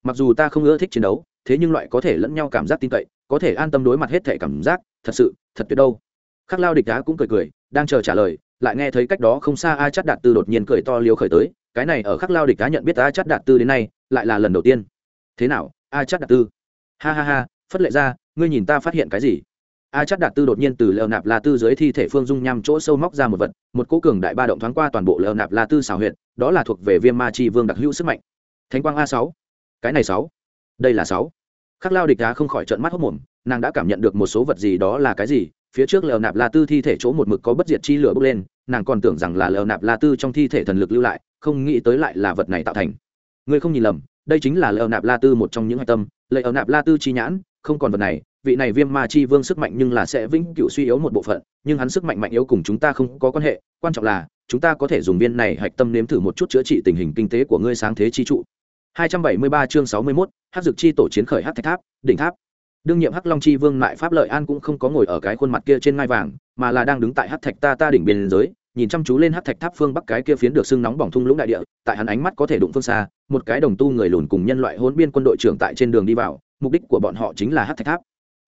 mặc dù ta không ưa thích chiến đấu, thế nhưng loại có thể lẫn nhau cảm giác tin cậy, có thể an tâm đối mặt hết thể cảm giác, thật sự, thật tuyệt đâu. Khắc lao địch đá cũng cười cười, đang chờ trả lời, lại nghe thấy cách đó không xa a chắt đạt tư đột nhiên cười to liều khởi tới, cái này ở khắc lao địch đá nhận biết a chắt đạt tư đến nay, lại là lần đầu tiên. Thế nào, a chắt đạt tư? Ha ha ha, phất lệ ra, ngươi nhìn ta phát hiện cái gì? A chắt đạt tư đột nhiên từ leo nạp la tư dưới thi thể phương dung nhằm chỗ sâu móc ra một vật, một cố cường đại ba động thoáng qua toàn bộ leo nạp la tư xảo huyện đó là thuộc về viêm ma chi vương đặc hữu sức mạnh. Thánh quang a sáu cái này sáu. Đây là sáu. Khắc lao địch đá không khỏi trợn mắt hốc mồm, nàng đã cảm nhận được một số vật gì đó là cái gì, phía trước lèo nạp la tư thi thể chỗ một mực có bất diệt chi lửa bốc lên, nàng còn tưởng rằng là lèo nạp la tư trong thi thể thần lực lưu lại, không nghĩ tới lại là vật này tạo thành. Ngươi không nhìn lầm, đây chính là lèo nạp la tư một trong những hạch tâm lệ nạp la tư chi nhãn, không còn vật này, vị này viêm ma chi vương sức mạnh nhưng là sẽ vĩnh cửu suy yếu một bộ phận, nhưng hắn sức mạnh mạnh yếu cùng chúng ta không có quan hệ, quan trọng là, chúng ta có thể dùng viên này hạch tâm nếm thử một chút chữa trị tình hình kinh tế của ngươi sáng thế chi trụ. 273 chương 61, Hắc Dực chi tổ chiến khởi Hắc Thạch Tháp, đỉnh tháp. Đương nhiệm Hắc Long chi vương Mại Pháp Lợi An cũng không có ngồi ở cái khuôn mặt kia trên ngai vàng, mà là đang đứng tại Hắc Thạch ta ta đỉnh biên giới, nhìn chăm chú lên Hắc Thạch Tháp phương bắc cái kia phiến được sưng nóng bỏng thung lũng đại địa, tại hắn ánh mắt có thể đụng phương xa, một cái đồng tu người lùn cùng nhân loại hỗn biên quân đội trưởng tại trên đường đi vào, mục đích của bọn họ chính là Hắc Thạch Tháp.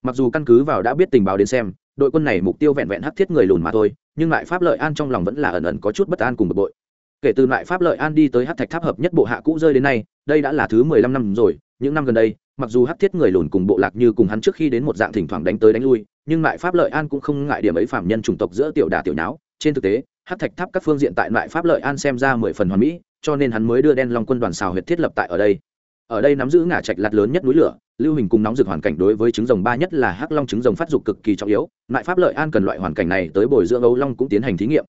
Mặc dù căn cứ vào đã biết tình báo đến xem, đội quân này mục tiêu vẹn vẹn hắc thiết người lùn mà thôi, nhưng lại Pháp Lợi An trong lòng vẫn là ẩn ẩn có chút bất an cùng bực bội kể từ lại pháp lợi an đi tới hát thạch tháp hợp nhất bộ hạ cũ rơi đến nay đây đã là thứ mười lăm năm rồi, những năm gần đây, mặc dù hắc thiết người lùn cùng bộ lạc như cùng hắn trước khi đến một dạng thỉnh thoảng đánh tới đánh lui, nhưng lại pháp lợi an cũng không ngại điểm ấy phạm nhân chủng tộc giữa tiểu đà tiểu nháo. Trên thực tế, hắc thạch tháp các phương diện tại lại pháp lợi an xem ra mười phần hoàn mỹ, cho nên hắn mới đưa đen long quân đoàn xào huyệt thiết lập tại ở đây. Ở đây nắm giữ ngả trạch lạt lớn nhất núi lửa, lưu hình cùng nóng rực hoàn cảnh đối với trứng rồng ba nhất là hắc long trứng rồng phát dục cực kỳ trọng yếu lại pháp lợi an cần loại hoàn cảnh này tới bồi dưỡng ấu long cũng tiến hành thí nghiệm.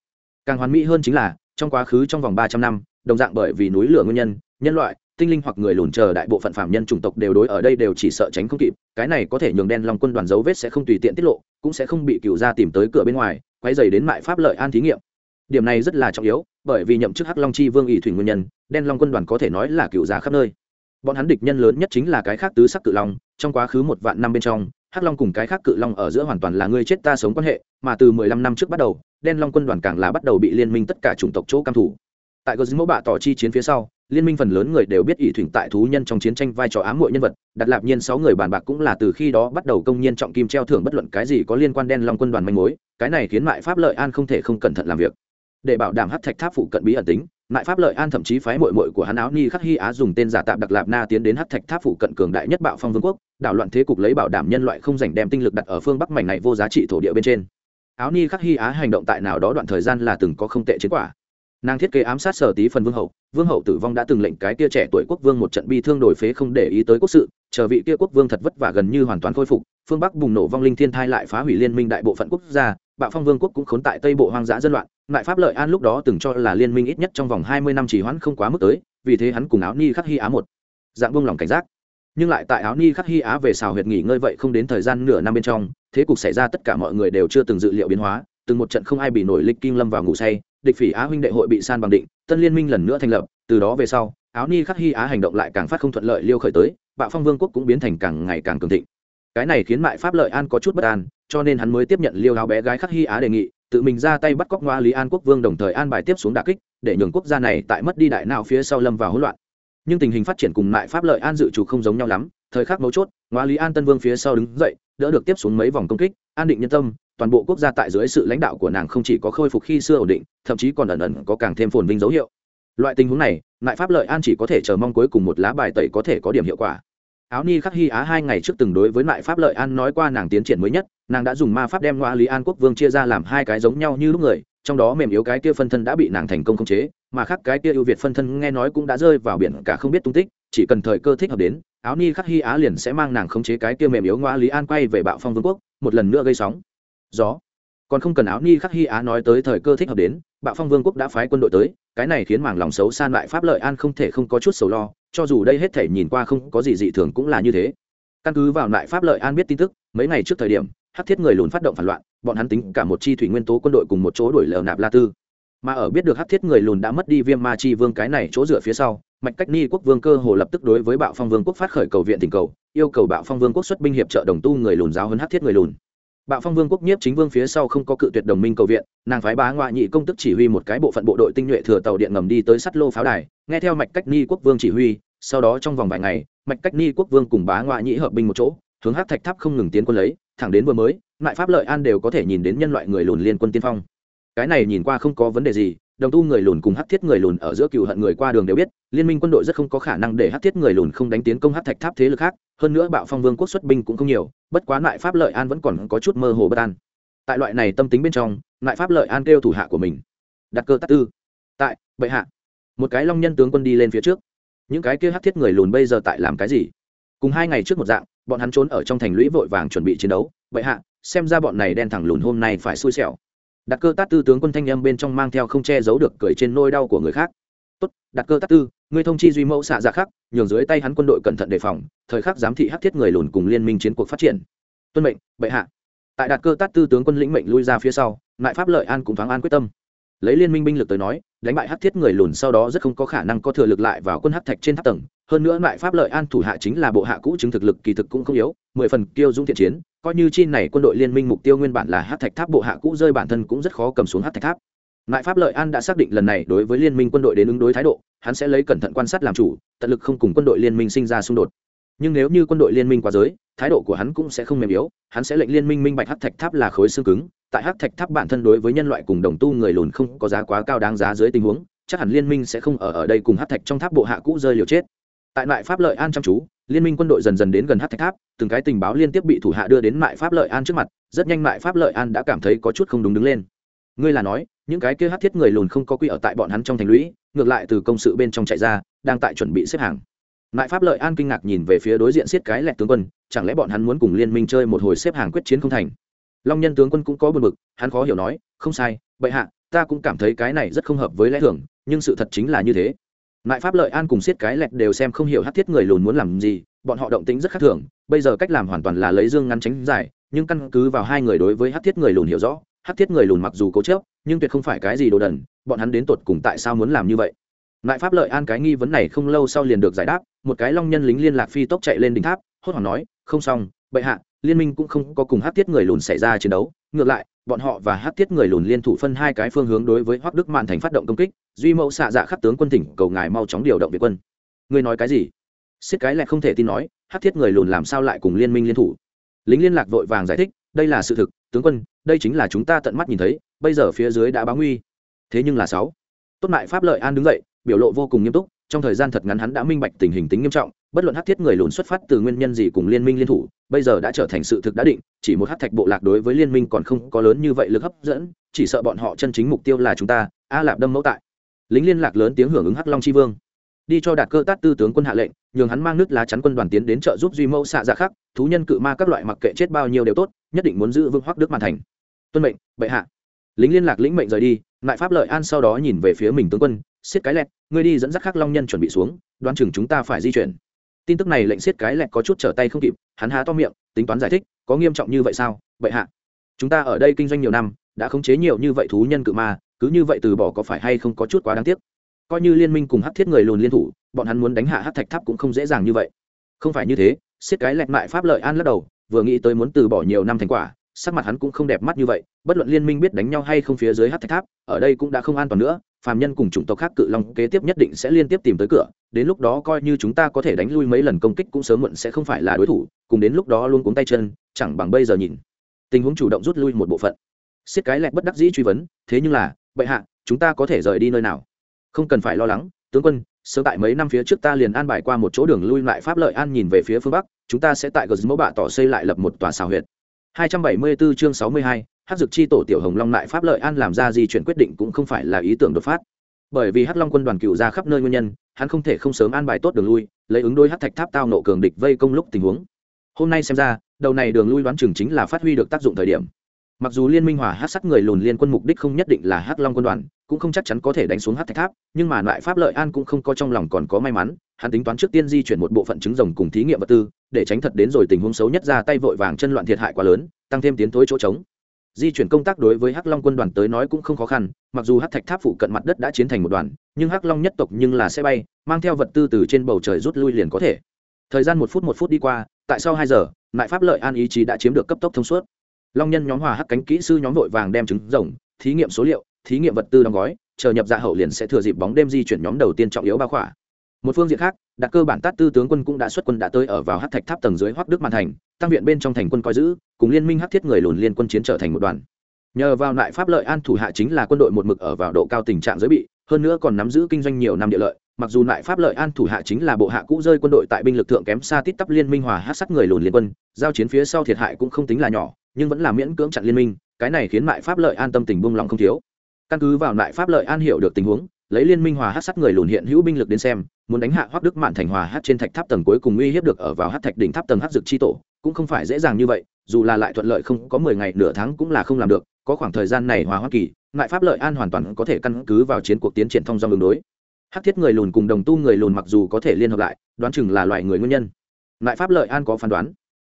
Càng hoàn mỹ hơn chính là, trong quá khứ trong vòng ba trăm năm, đồng dạng bởi vì núi lửa nguyên nhân nhân loại tinh linh hoặc người lùn chờ đại bộ phận phạm nhân chủng tộc đều đối ở đây đều chỉ sợ tránh không kịp, cái này có thể nhường đen long quân đoàn dấu vết sẽ không tùy tiện tiết lộ, cũng sẽ không bị cựu gia tìm tới cửa bên ngoài quay dày đến mại pháp lợi an thí nghiệm. Điểm này rất là trọng yếu, bởi vì nhậm chức hắc long chi vương ỷ thủy nguyên nhân, đen long quân đoàn có thể nói là cựu gia khắp nơi. Bọn hắn địch nhân lớn nhất chính là cái khác tứ sắc cự long, trong quá khứ một vạn năm bên trong, hắc long cùng cái khác cự long ở giữa hoàn toàn là ngươi chết ta sống quan hệ, mà từ mười lăm năm trước bắt đầu, đen long quân đoàn càng là bắt đầu bị liên minh tất cả chủng tộc chỗ cam thủ. Tại gờ mẫu bạ tỏ chi chiến phía sau liên minh phần lớn người đều biết ỷ thủy tại thú nhân trong chiến tranh vai trò ám muội nhân vật đặt lạp nhiên sáu người bàn bạc cũng là từ khi đó bắt đầu công nhiên trọng kim treo thưởng bất luận cái gì có liên quan đen long quân đoàn manh mối, cái này khiến mại pháp lợi an không thể không cẩn thận làm việc. Để bảo đảm hát thạch tháp phụ cận bí ẩn tính, mại pháp lợi an thậm chí phái mội mội của hắn áo ni khắc hy á dùng tên giả tạm đặc lạp na tiến đến hát thạch tháp phụ cận cường đại nhất bạo phong vương quốc, đảo loạn thế cục lấy bảo đảm nhân loại không dành đem tinh lực đặt ở phương bắc mảnh này vô giá trị thổ địa bên trên. Áo ni khắc hy á hành động tại nào đó đoạn thời gian là từng có không tệ chiến quả nàng thiết kế ám sát sở tí phần vương hậu vương hậu tử vong đã từng lệnh cái kia trẻ tuổi quốc vương một trận bi thương đổi phế không để ý tới quốc sự, chờ vị kia quốc vương thật vất vả gần như hoàn toàn khôi phục, phương bắc bùng nổ vong linh thiên thai lại phá hủy liên minh đại bộ phận quốc gia, bạo phong vương quốc cũng khốn tại tây bộ hoang dã dân loạn, lại pháp lợi an lúc đó từng cho là liên minh ít nhất trong vòng hai mươi năm chỉ hoãn không quá mức tới, vì thế hắn cùng áo ni khắc hy á một dạng buông lòng cảnh giác. Nhưng lại tại áo ni khắc hy á về xào huyệt nghỉ ngơi vậy không đến thời gian nửa năm bên trong, thế cục xảy ra tất cả mọi người đều chưa từng dự liệu biến hóa từng một trận không ai bị nổi lịch kinh lâm vào ngủ say, địch phỉ á huynh đệ hội bị san bằng định, tân liên minh lần nữa thành lập, từ đó về sau, áo ni khắc hy á hành động lại càng phát không thuận lợi liêu khởi tới, bạo phong vương quốc cũng biến thành càng ngày càng cường thịnh. Cái này khiến mại pháp lợi an có chút bất an, cho nên hắn mới tiếp nhận liêu áo bé gái khắc hy á đề nghị, tự mình ra tay bắt cóc ngoa lý an quốc vương đồng thời an bài tiếp xuống đà kích, để nhường quốc gia này tại mất đi đại nào phía sau lâm vào hỗn loạn. Nhưng tình hình phát triển cùng mại pháp lợi an dự trù không giống nhau lắm, thời khắc mấu chốt, ngoa lý an tân vương phía sau đứng dậy, đỡ được tiếp xuống mấy vòng công kích, an định nhân tâm toàn bộ quốc gia tại dưới sự lãnh đạo của nàng không chỉ có khôi phục khi xưa ổn định, thậm chí còn ẩn ẩn có càng thêm phồn vinh dấu hiệu. Loại tình huống này, ngại pháp lợi an chỉ có thể chờ mong cuối cùng một lá bài tẩy có thể có điểm hiệu quả. Áo ni khắc hy á hai ngày trước từng đối với lại pháp lợi an nói qua nàng tiến triển mới nhất, nàng đã dùng ma pháp đem ngoa lý an quốc vương chia ra làm hai cái giống nhau như lúc người, trong đó mềm yếu cái kia phân thân đã bị nàng thành công khống chế, mà khác cái kia ưu việt phân thân nghe nói cũng đã rơi vào biển cả không biết tung tích, chỉ cần thời cơ thích hợp đến, áo ni khắc hy á liền sẽ mang nàng khống chế cái kia mềm yếu ngoa lý an quay về bạo phong vương quốc, một lần nữa gây sóng gió. Còn không cần áo ni khắc hy á nói tới thời cơ thích hợp đến, bạo phong vương quốc đã phái quân đội tới, cái này khiến mảng lòng xấu san lại pháp lợi an không thể không có chút sầu lo, cho dù đây hết thể nhìn qua không có gì dị thường cũng là như thế. Căn cứ vào lại pháp lợi an biết tin tức, mấy ngày trước thời điểm, hắc thiết người lùn phát động phản loạn, bọn hắn tính cả một chi thủy nguyên tố quân đội cùng một chỗ đuổi lờ nạp la tư. Mà ở biết được hắc thiết người lùn đã mất đi viêm ma chi vương cái này chỗ dựa phía sau, mạch cách ni quốc vương cơ hồ lập tức đối với bạo phong vương quốc phát khởi cầu viện tình cầu, yêu cầu bạo phong vương quốc xuất binh hiệp trợ đồng tu người lùn giáo hơn hắc thiết người lùn bạo phong vương quốc nhiếp chính vương phía sau không có cự tuyệt đồng minh cầu viện, nàng phái bá ngoại nhị công tức chỉ huy một cái bộ phận bộ đội tinh nhuệ thừa tàu điện ngầm đi tới sắt lô pháo đài, nghe theo mạch cách ni quốc vương chỉ huy, sau đó trong vòng vài ngày, mạch cách ni quốc vương cùng bá ngoại nhị hợp binh một chỗ, hướng hát thạch tháp không ngừng tiến quân lấy, thẳng đến vừa mới lại pháp lợi an đều có thể nhìn đến nhân loại người lùn liên quân tiên phong. Cái này nhìn qua không có vấn đề gì đồng tu người lùn cùng hắc thiết người lùn ở giữa cựu hận người qua đường đều biết, liên minh quân đội rất không có khả năng để hắc thiết người lùn không đánh tiến công hắc thạch tháp thế lực khác, hơn nữa bạo phong vương quốc xuất binh cũng không nhiều, bất quá lại pháp lợi an vẫn còn có chút mơ hồ bất an. Tại loại này tâm tính bên trong lại pháp lợi an kêu thủ hạ của mình. Đặt cơ tắc tư. Tại, bệ hạ. Một cái long nhân tướng quân đi lên phía trước. Những cái kia hắc thiết người lùn bây giờ tại làm cái gì? Cùng hai ngày trước một dạng, bọn hắn trốn ở trong thành lũy vội vàng chuẩn bị chiến đấu. Bệ hạ, xem ra bọn này đen thẳng lùn hôm nay phải xui xẻo đặt cơ tát tư tướng quân thanh âm bên trong mang theo không che giấu được cười trên nôi đau của người khác. Tốt đặt cơ tát tư, ngươi thông chi duy mẫu xạ ra khắc, nhường dưới tay hắn quân đội cẩn thận đề phòng, thời khắc giám thị hắc thiết người lùn cùng liên minh chiến cuộc phát triển. Tuân mệnh, bệ hạ. Tại đạt cơ tát tư tướng quân lĩnh mệnh lui ra phía sau lại pháp lợi an cũng thoáng an quyết tâm. Lấy liên minh binh lực tới nói, đánh bại hắc thiết người lùn sau đó rất không có khả năng có thừa lực lại vào quân hắc thạch trên tháp tầng. Hơn nữa lại pháp lợi an thủ hạ chính là bộ hạ cũ chứng thực lực kỳ thực cũng không yếu, mười phần kiêu dung thiện chiến coi như chi này quân đội liên minh mục tiêu nguyên bản là hắc thạch tháp bộ hạ cũ rơi bản thân cũng rất khó cầm xuống hắc thạch tháp. Ngại pháp lợi an đã xác định lần này đối với liên minh quân đội đến ứng đối thái độ, hắn sẽ lấy cẩn thận quan sát làm chủ, tận lực không cùng quân đội liên minh sinh ra xung đột. Nhưng nếu như quân đội liên minh quá giới, thái độ của hắn cũng sẽ không mềm yếu, hắn sẽ lệnh liên minh minh bạch hắc thạch tháp là khối xương cứng, tại hắc thạch tháp bản thân đối với nhân loại cùng đồng tu người lùn không có giá quá cao đáng giá dưới tình huống, chắc hẳn liên minh sẽ không ở ở đây cùng hắc thạch trong tháp bộ hạ cũ rơi liều chết tại lại pháp lợi an chăm chú, liên minh quân đội dần dần đến gần hắc thạch tháp, từng cái tình báo liên tiếp bị thủ hạ đưa đến mại pháp lợi an trước mặt, rất nhanh mại pháp lợi an đã cảm thấy có chút không đúng đứng lên. Ngươi là nói, những cái kia hát thiết người lùn không có quy ở tại bọn hắn trong thành lũy, ngược lại từ công sự bên trong chạy ra, đang tại chuẩn bị xếp hàng. Mại pháp lợi an kinh ngạc nhìn về phía đối diện siết cái lẹt tướng quân, chẳng lẽ bọn hắn muốn cùng liên minh chơi một hồi xếp hàng quyết chiến không thành? Long nhân tướng quân cũng có buồn bực, hắn khó hiểu nói, không sai, bệ hạ, ta cũng cảm thấy cái này rất không hợp với lẽ thường, nhưng sự thật chính là như thế lại pháp lợi an cùng siết cái lẹt đều xem không hiểu hát thiết người lùn muốn làm gì, bọn họ động tính rất khác thường, bây giờ cách làm hoàn toàn là lấy dương ngắn tránh dài, nhưng căn cứ vào hai người đối với hát thiết người lùn hiểu rõ, hát thiết người lùn mặc dù cố chớp nhưng tuyệt không phải cái gì đồ đần, bọn hắn đến tột cùng tại sao muốn làm như vậy? Lại pháp lợi an cái nghi vấn này không lâu sau liền được giải đáp, một cái long nhân lính liên lạc phi tốc chạy lên đỉnh tháp, hốt hoảng nói, không xong, bệ hạ, liên minh cũng không có cùng hát thiết người lùn xảy ra chiến đấu ngược lại, bọn họ và hát tiết người lùn liên thủ phân hai cái phương hướng đối với hoác đức mạn thành phát động công kích, duy mẫu xạ dạ khắp tướng quân tỉnh cầu ngài mau chóng điều động việt quân. Người nói cái gì? Xiết cái lại không thể tin nói hát thiết người lùn làm sao lại cùng liên minh liên thủ? Lính liên lạc vội vàng giải thích, đây là sự thực, tướng quân, đây chính là chúng ta tận mắt nhìn thấy, bây giờ phía dưới đã báo nguy. Thế nhưng là sáu. Tốt mại pháp lợi an đứng dậy, biểu lộ vô cùng nghiêm túc, trong thời gian thật ngắn hắn đã minh bạch tình hình tính nghiêm trọng bất luận hát thiết người lùn xuất phát từ nguyên nhân gì cùng liên minh liên thủ, bây giờ đã trở thành sự thực đã định, chỉ một hát thạch bộ lạc đối với liên minh còn không có lớn như vậy lực hấp dẫn, chỉ sợ bọn họ chân chính mục tiêu là chúng ta, a lạp đâm mẫu tại. Lính liên lạc lớn tiếng hưởng ứng hắc long tri vương. Đi cho đạt cơ tát tư tướng quân hạ lệnh, nhường hắn mang nước lá chắn quân đoàn tiến đến trợ giúp duy mẫu xạ ra khắc, thú nhân cự ma các loại mặc kệ chết bao nhiêu đều tốt, nhất định muốn giữ vương hoắc đức màn thành. Tuân mệnh, bệ hạ. Lính liên lạc lĩnh mệnh rời đi lại pháp lợi an sau đó nhìn về phía mình tướng quân, xiết cái lẹt, ngươi đi dẫn dắt khắc long nhân chuẩn bị xuống, đoán chừng chúng ta phải di chuyển tin tức này lệnh xiết cái lẹt có chút trở tay không kịp, hắn há to miệng, tính toán giải thích, có nghiêm trọng như vậy sao? Vậy hạ, chúng ta ở đây kinh doanh nhiều năm, đã khống chế nhiều như vậy thú nhân cự ma, cứ như vậy từ bỏ có phải hay không có chút quá đáng tiếc? Coi như liên minh cùng hát thiết người lùn liên thủ, bọn hắn muốn đánh hạ hát thạch tháp cũng không dễ dàng như vậy. Không phải như thế xiết cái lẹt mại pháp lợi an lắc đầu, vừa nghĩ tới muốn từ bỏ nhiều năm thành quả, sắc mặt hắn cũng không đẹp mắt như vậy, bất luận liên minh biết đánh nhau hay không phía dưới hát thạch tháp, ở đây cũng đã không an toàn nữa phàm nhân cùng chủng tộc khác cự long kế tiếp nhất định sẽ liên tiếp tìm tới cửa đến lúc đó coi như chúng ta có thể đánh lui mấy lần công kích cũng sớm muộn sẽ không phải là đối thủ cùng đến lúc đó luôn cuống tay chân chẳng bằng bây giờ nhìn. Tình huống chủ động rút lui một bộ phận. Xiết cái lẹt bất đắc dĩ truy vấn thế nhưng là bệ hạ chúng ta có thể rời đi nơi nào? Không cần phải lo lắng tướng quân sớm tại mấy năm phía trước ta liền an bài qua một chỗ đường lui lại pháp lợi an nhìn về phía phương bắc chúng ta sẽ tại gờ mẫu bạ tỏ xây lại lập một tòa xào huyệt. 274 chương 62, Hắc Dực chi tổ tiểu Hồng Long lại pháp lợi an làm ra di chuyển quyết định cũng không phải là ý tưởng đột phát. Bởi vì Hắc Long quân đoàn cựu ra khắp nơi nguyên nhân, hắn không thể không sớm an bài tốt đường lui, lấy ứng đôi Hắc Thạch Tháp tao nộ cường địch vây công lúc tình huống. Hôm nay xem ra, đầu này đường lui đoán chừng chính là phát huy được tác dụng thời điểm. Mặc dù liên minh hòa hát Sắt người lùn liên quân mục đích không nhất định là hát Long quân đoàn, cũng không chắc chắn có thể đánh xuống hát Thạch Tháp, nhưng mà loại pháp lợi an cũng không có trong lòng còn có may mắn, hắn tính toán trước tiên di chuyển một bộ phận trứng rồng cùng thí nghiệm vật tư, để tránh thật đến rồi tình huống xấu nhất ra tay vội vàng chân loạn thiệt hại quá lớn, tăng thêm tiến thối chỗ trống di chuyển công tác đối với hắc long quân đoàn tới nói cũng không khó khăn, mặc dù hắc thạch tháp phụ cận mặt đất đã chiến thành một đoàn, nhưng hắc long nhất tộc nhưng là xe bay, mang theo vật tư từ trên bầu trời rút lui liền có thể. Thời gian một phút một phút đi qua, tại sau hai giờ lại pháp lợi an ý chí đã chiếm được cấp tốc thông suốt. Long nhân nhóm hòa hắc cánh kỹ sư nhóm vội vàng đem trứng rồng, thí nghiệm số liệu, thí nghiệm vật tư đóng gói, chờ nhập dạ hậu liền sẽ thừa dịp bóng đêm di chuyển nhóm đầu tiên trọng yếu ba khỏa. Một phương diện khác, đặc cơ bản tát tư tướng quân cũng đã xuất quân đã tới ở vào hát thạch tháp tầng dưới hoác đức màn thành, tăng viện bên trong thành quân coi giữ cùng liên minh hắc thiết người lùn liên quân chiến trở thành một đoàn. Nhờ vào lại pháp lợi an thủ hạ chính là quân đội một mực ở vào độ cao tình trạng giới bị, hơn nữa còn nắm giữ kinh doanh nhiều năm địa lợi, mặc dù lại pháp lợi an thủ hạ chính là bộ hạ cũ rơi quân đội tại binh lực thượng kém xa tít tắp liên minh hòa hát sắt người lùn liên quân, giao chiến phía sau thiệt hại cũng không tính là nhỏ, nhưng vẫn là miễn cưỡng chặn liên minh, cái này khiến lại pháp lợi an tâm tình buông lòng không thiếu. Căn cứ vào lại pháp lợi an hiểu được tình huống, lấy liên minh hòa hát sắt người lùn hiện hữu binh lực đến xem, muốn đánh hạ hoắc đức mạn thành hòa hát trên thạch tháp tầng cuối cùng uy hiếp được ở vào hát thạch đỉnh tháp tầng hát dực chi tổ, cũng không phải dễ dàng như vậy dù là lại thuận lợi không có mười ngày nửa tháng cũng là không làm được, có khoảng thời gian này hòa hoa kỳ, ngại pháp lợi an hoàn toàn có thể căn cứ vào chiến cuộc tiến triển thông do đường đối. Hắc thiết người lùn cùng đồng tu người lùn mặc dù có thể liên hợp lại, đoán chừng là loại người nguyên nhân. Ngại pháp lợi an có phán đoán.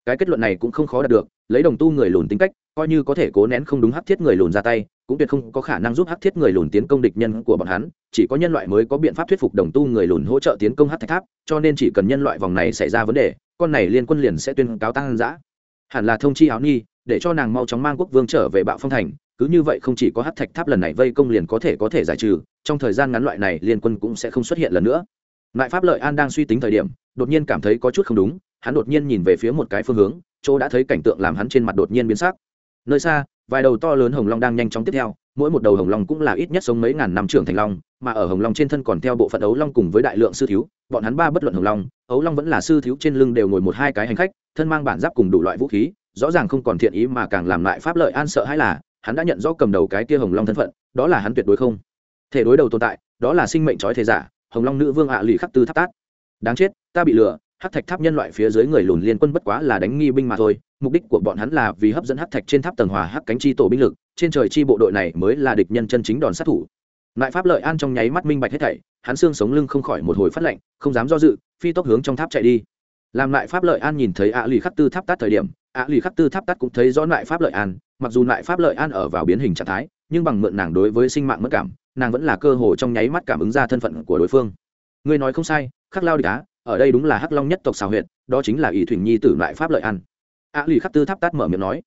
Cái kết luận này cũng không khó đạt được, lấy đồng tu người lùn tính cách, coi như có thể cố nén không đúng hắc thiết người lùn ra tay, cũng tuyệt không có khả năng giúp hắc thiết người lùn tiến công địch nhân của bọn hắn, chỉ có nhân loại mới có biện pháp thuyết phục đồng tu người lùn hỗ trợ tiến công hắc thạch tháp, cho nên chỉ cần nhân loại vòng này xảy ra vấn đề, con này liên quân liền sẽ tuyên cáo tăng giã hẳn là thông chi áo nhi để cho nàng mau chóng mang quốc vương trở về bạo phong thành cứ như vậy không chỉ có hắc thạch tháp lần này vây công liền có thể có thể giải trừ trong thời gian ngắn loại này liên quân cũng sẽ không xuất hiện lần nữa Ngại Pháp Lợi An đang suy tính thời điểm, đột nhiên cảm thấy có chút không đúng, hắn đột nhiên nhìn về phía một cái phương hướng, chỗ đã thấy cảnh tượng làm hắn trên mặt đột nhiên biến sắc. Nơi xa, vài đầu to lớn hồng long đang nhanh chóng tiếp theo, mỗi một đầu hồng long cũng là ít nhất sống mấy ngàn năm trưởng thành long, mà ở hồng long trên thân còn theo bộ phận ấu long cùng với đại lượng sư thiếu, bọn hắn ba bất luận hồng long, ấu long vẫn là sư thiếu trên lưng đều ngồi một hai cái hành khách, thân mang bản giáp cùng đủ loại vũ khí, rõ ràng không còn thiện ý mà càng làm lại pháp lợi an sợ hãi là, hắn đã nhận rõ cầm đầu cái kia hồng long thân phận, đó là hắn tuyệt đối không thể đối đầu tồn tại, đó là sinh mệnh trói thế giả, hồng long nữ vương ạ lì khắc tư tháp tát. Đáng chết ta bị lừa hát thạch tháp nhân loại phía dưới người lùn liên quân bất quá là đánh nghi binh mà thôi, mục đích của bọn hắn là vì hấp dẫn hát thạch trên tháp tầng hòa hát cánh chi tổ binh lực, trên trời chi bộ đội này mới là địch nhân chân chính đòn sát thủ. Lại pháp lợi an trong nháy mắt minh bạch hết thảy, hắn xương sống lưng không khỏi một hồi phát lạnh, không dám do dự, phi tốc hướng trong tháp chạy đi. Làm lại pháp lợi an nhìn thấy ạ lì khắc tư tháp tắt thời điểm, ạ lì khắc tư tháp tắt cũng thấy rõ lại pháp lợi an, mặc dù lại pháp lợi an ở vào biến hình trạng thái, nhưng bằng mượn nàng đối với sinh mạng mất cảm, nàng vẫn là cơ hồ trong nháy mắt cảm ứng ra thân phận của đối phương. Ngươi nói không sai, khắc lao địch á ở đây đúng là hắc long nhất tộc xào huyện đó chính là ỷ thủy nhi tử loại pháp lợi an ạ lì khắc tư tháp tát mở miệng nói.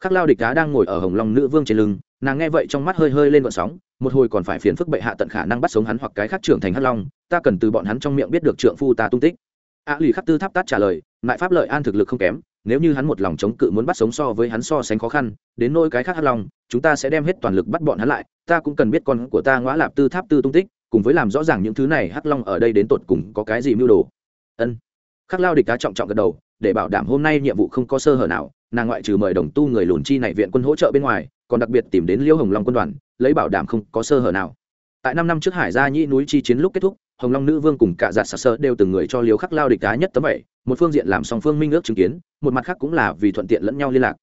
Khắc lao địch cá đang ngồi ở hồng long nữ vương trên lưng, nàng nghe vậy trong mắt hơi hơi lên vận sóng, một hồi còn phải phiền phức bệ hạ tận khả năng bắt sống hắn hoặc cái khác trưởng thành hắc long, ta cần từ bọn hắn trong miệng biết được trượng phu ta tung tích. A lì khắc tư tháp tát trả lời lại pháp lợi an thực lực không kém, nếu như hắn một lòng chống cự muốn bắt sống so với hắn so sánh khó khăn, đến nôi cái khác hắc long, chúng ta sẽ đem hết toàn lực bắt bọn hắn lại, ta cũng cần biết con của ta ngõ lạp tư tháp tư tung tích, cùng với làm rõ ràng những thứ này hắc long ở đây đến tột cùng có cái gì mưu đồ ân. Khắc lao địch cá trọng trọng gật đầu, để bảo đảm hôm nay nhiệm vụ không có sơ hở nào, nàng ngoại trừ mời đồng tu người lùn chi này viện quân hỗ trợ bên ngoài, còn đặc biệt tìm đến liễu hồng long quân đoàn, lấy bảo đảm không có sơ hở nào. Tại năm năm trước hải gia nhĩ núi chi chiến lúc kết thúc, hồng long nữ vương cùng cả giạt sạc sơ đều từng người cho liếu khắc lao địch cá nhất tấm vậy một phương diện làm song phương minh ước chứng kiến, một mặt khác cũng là vì thuận tiện lẫn nhau liên lạc.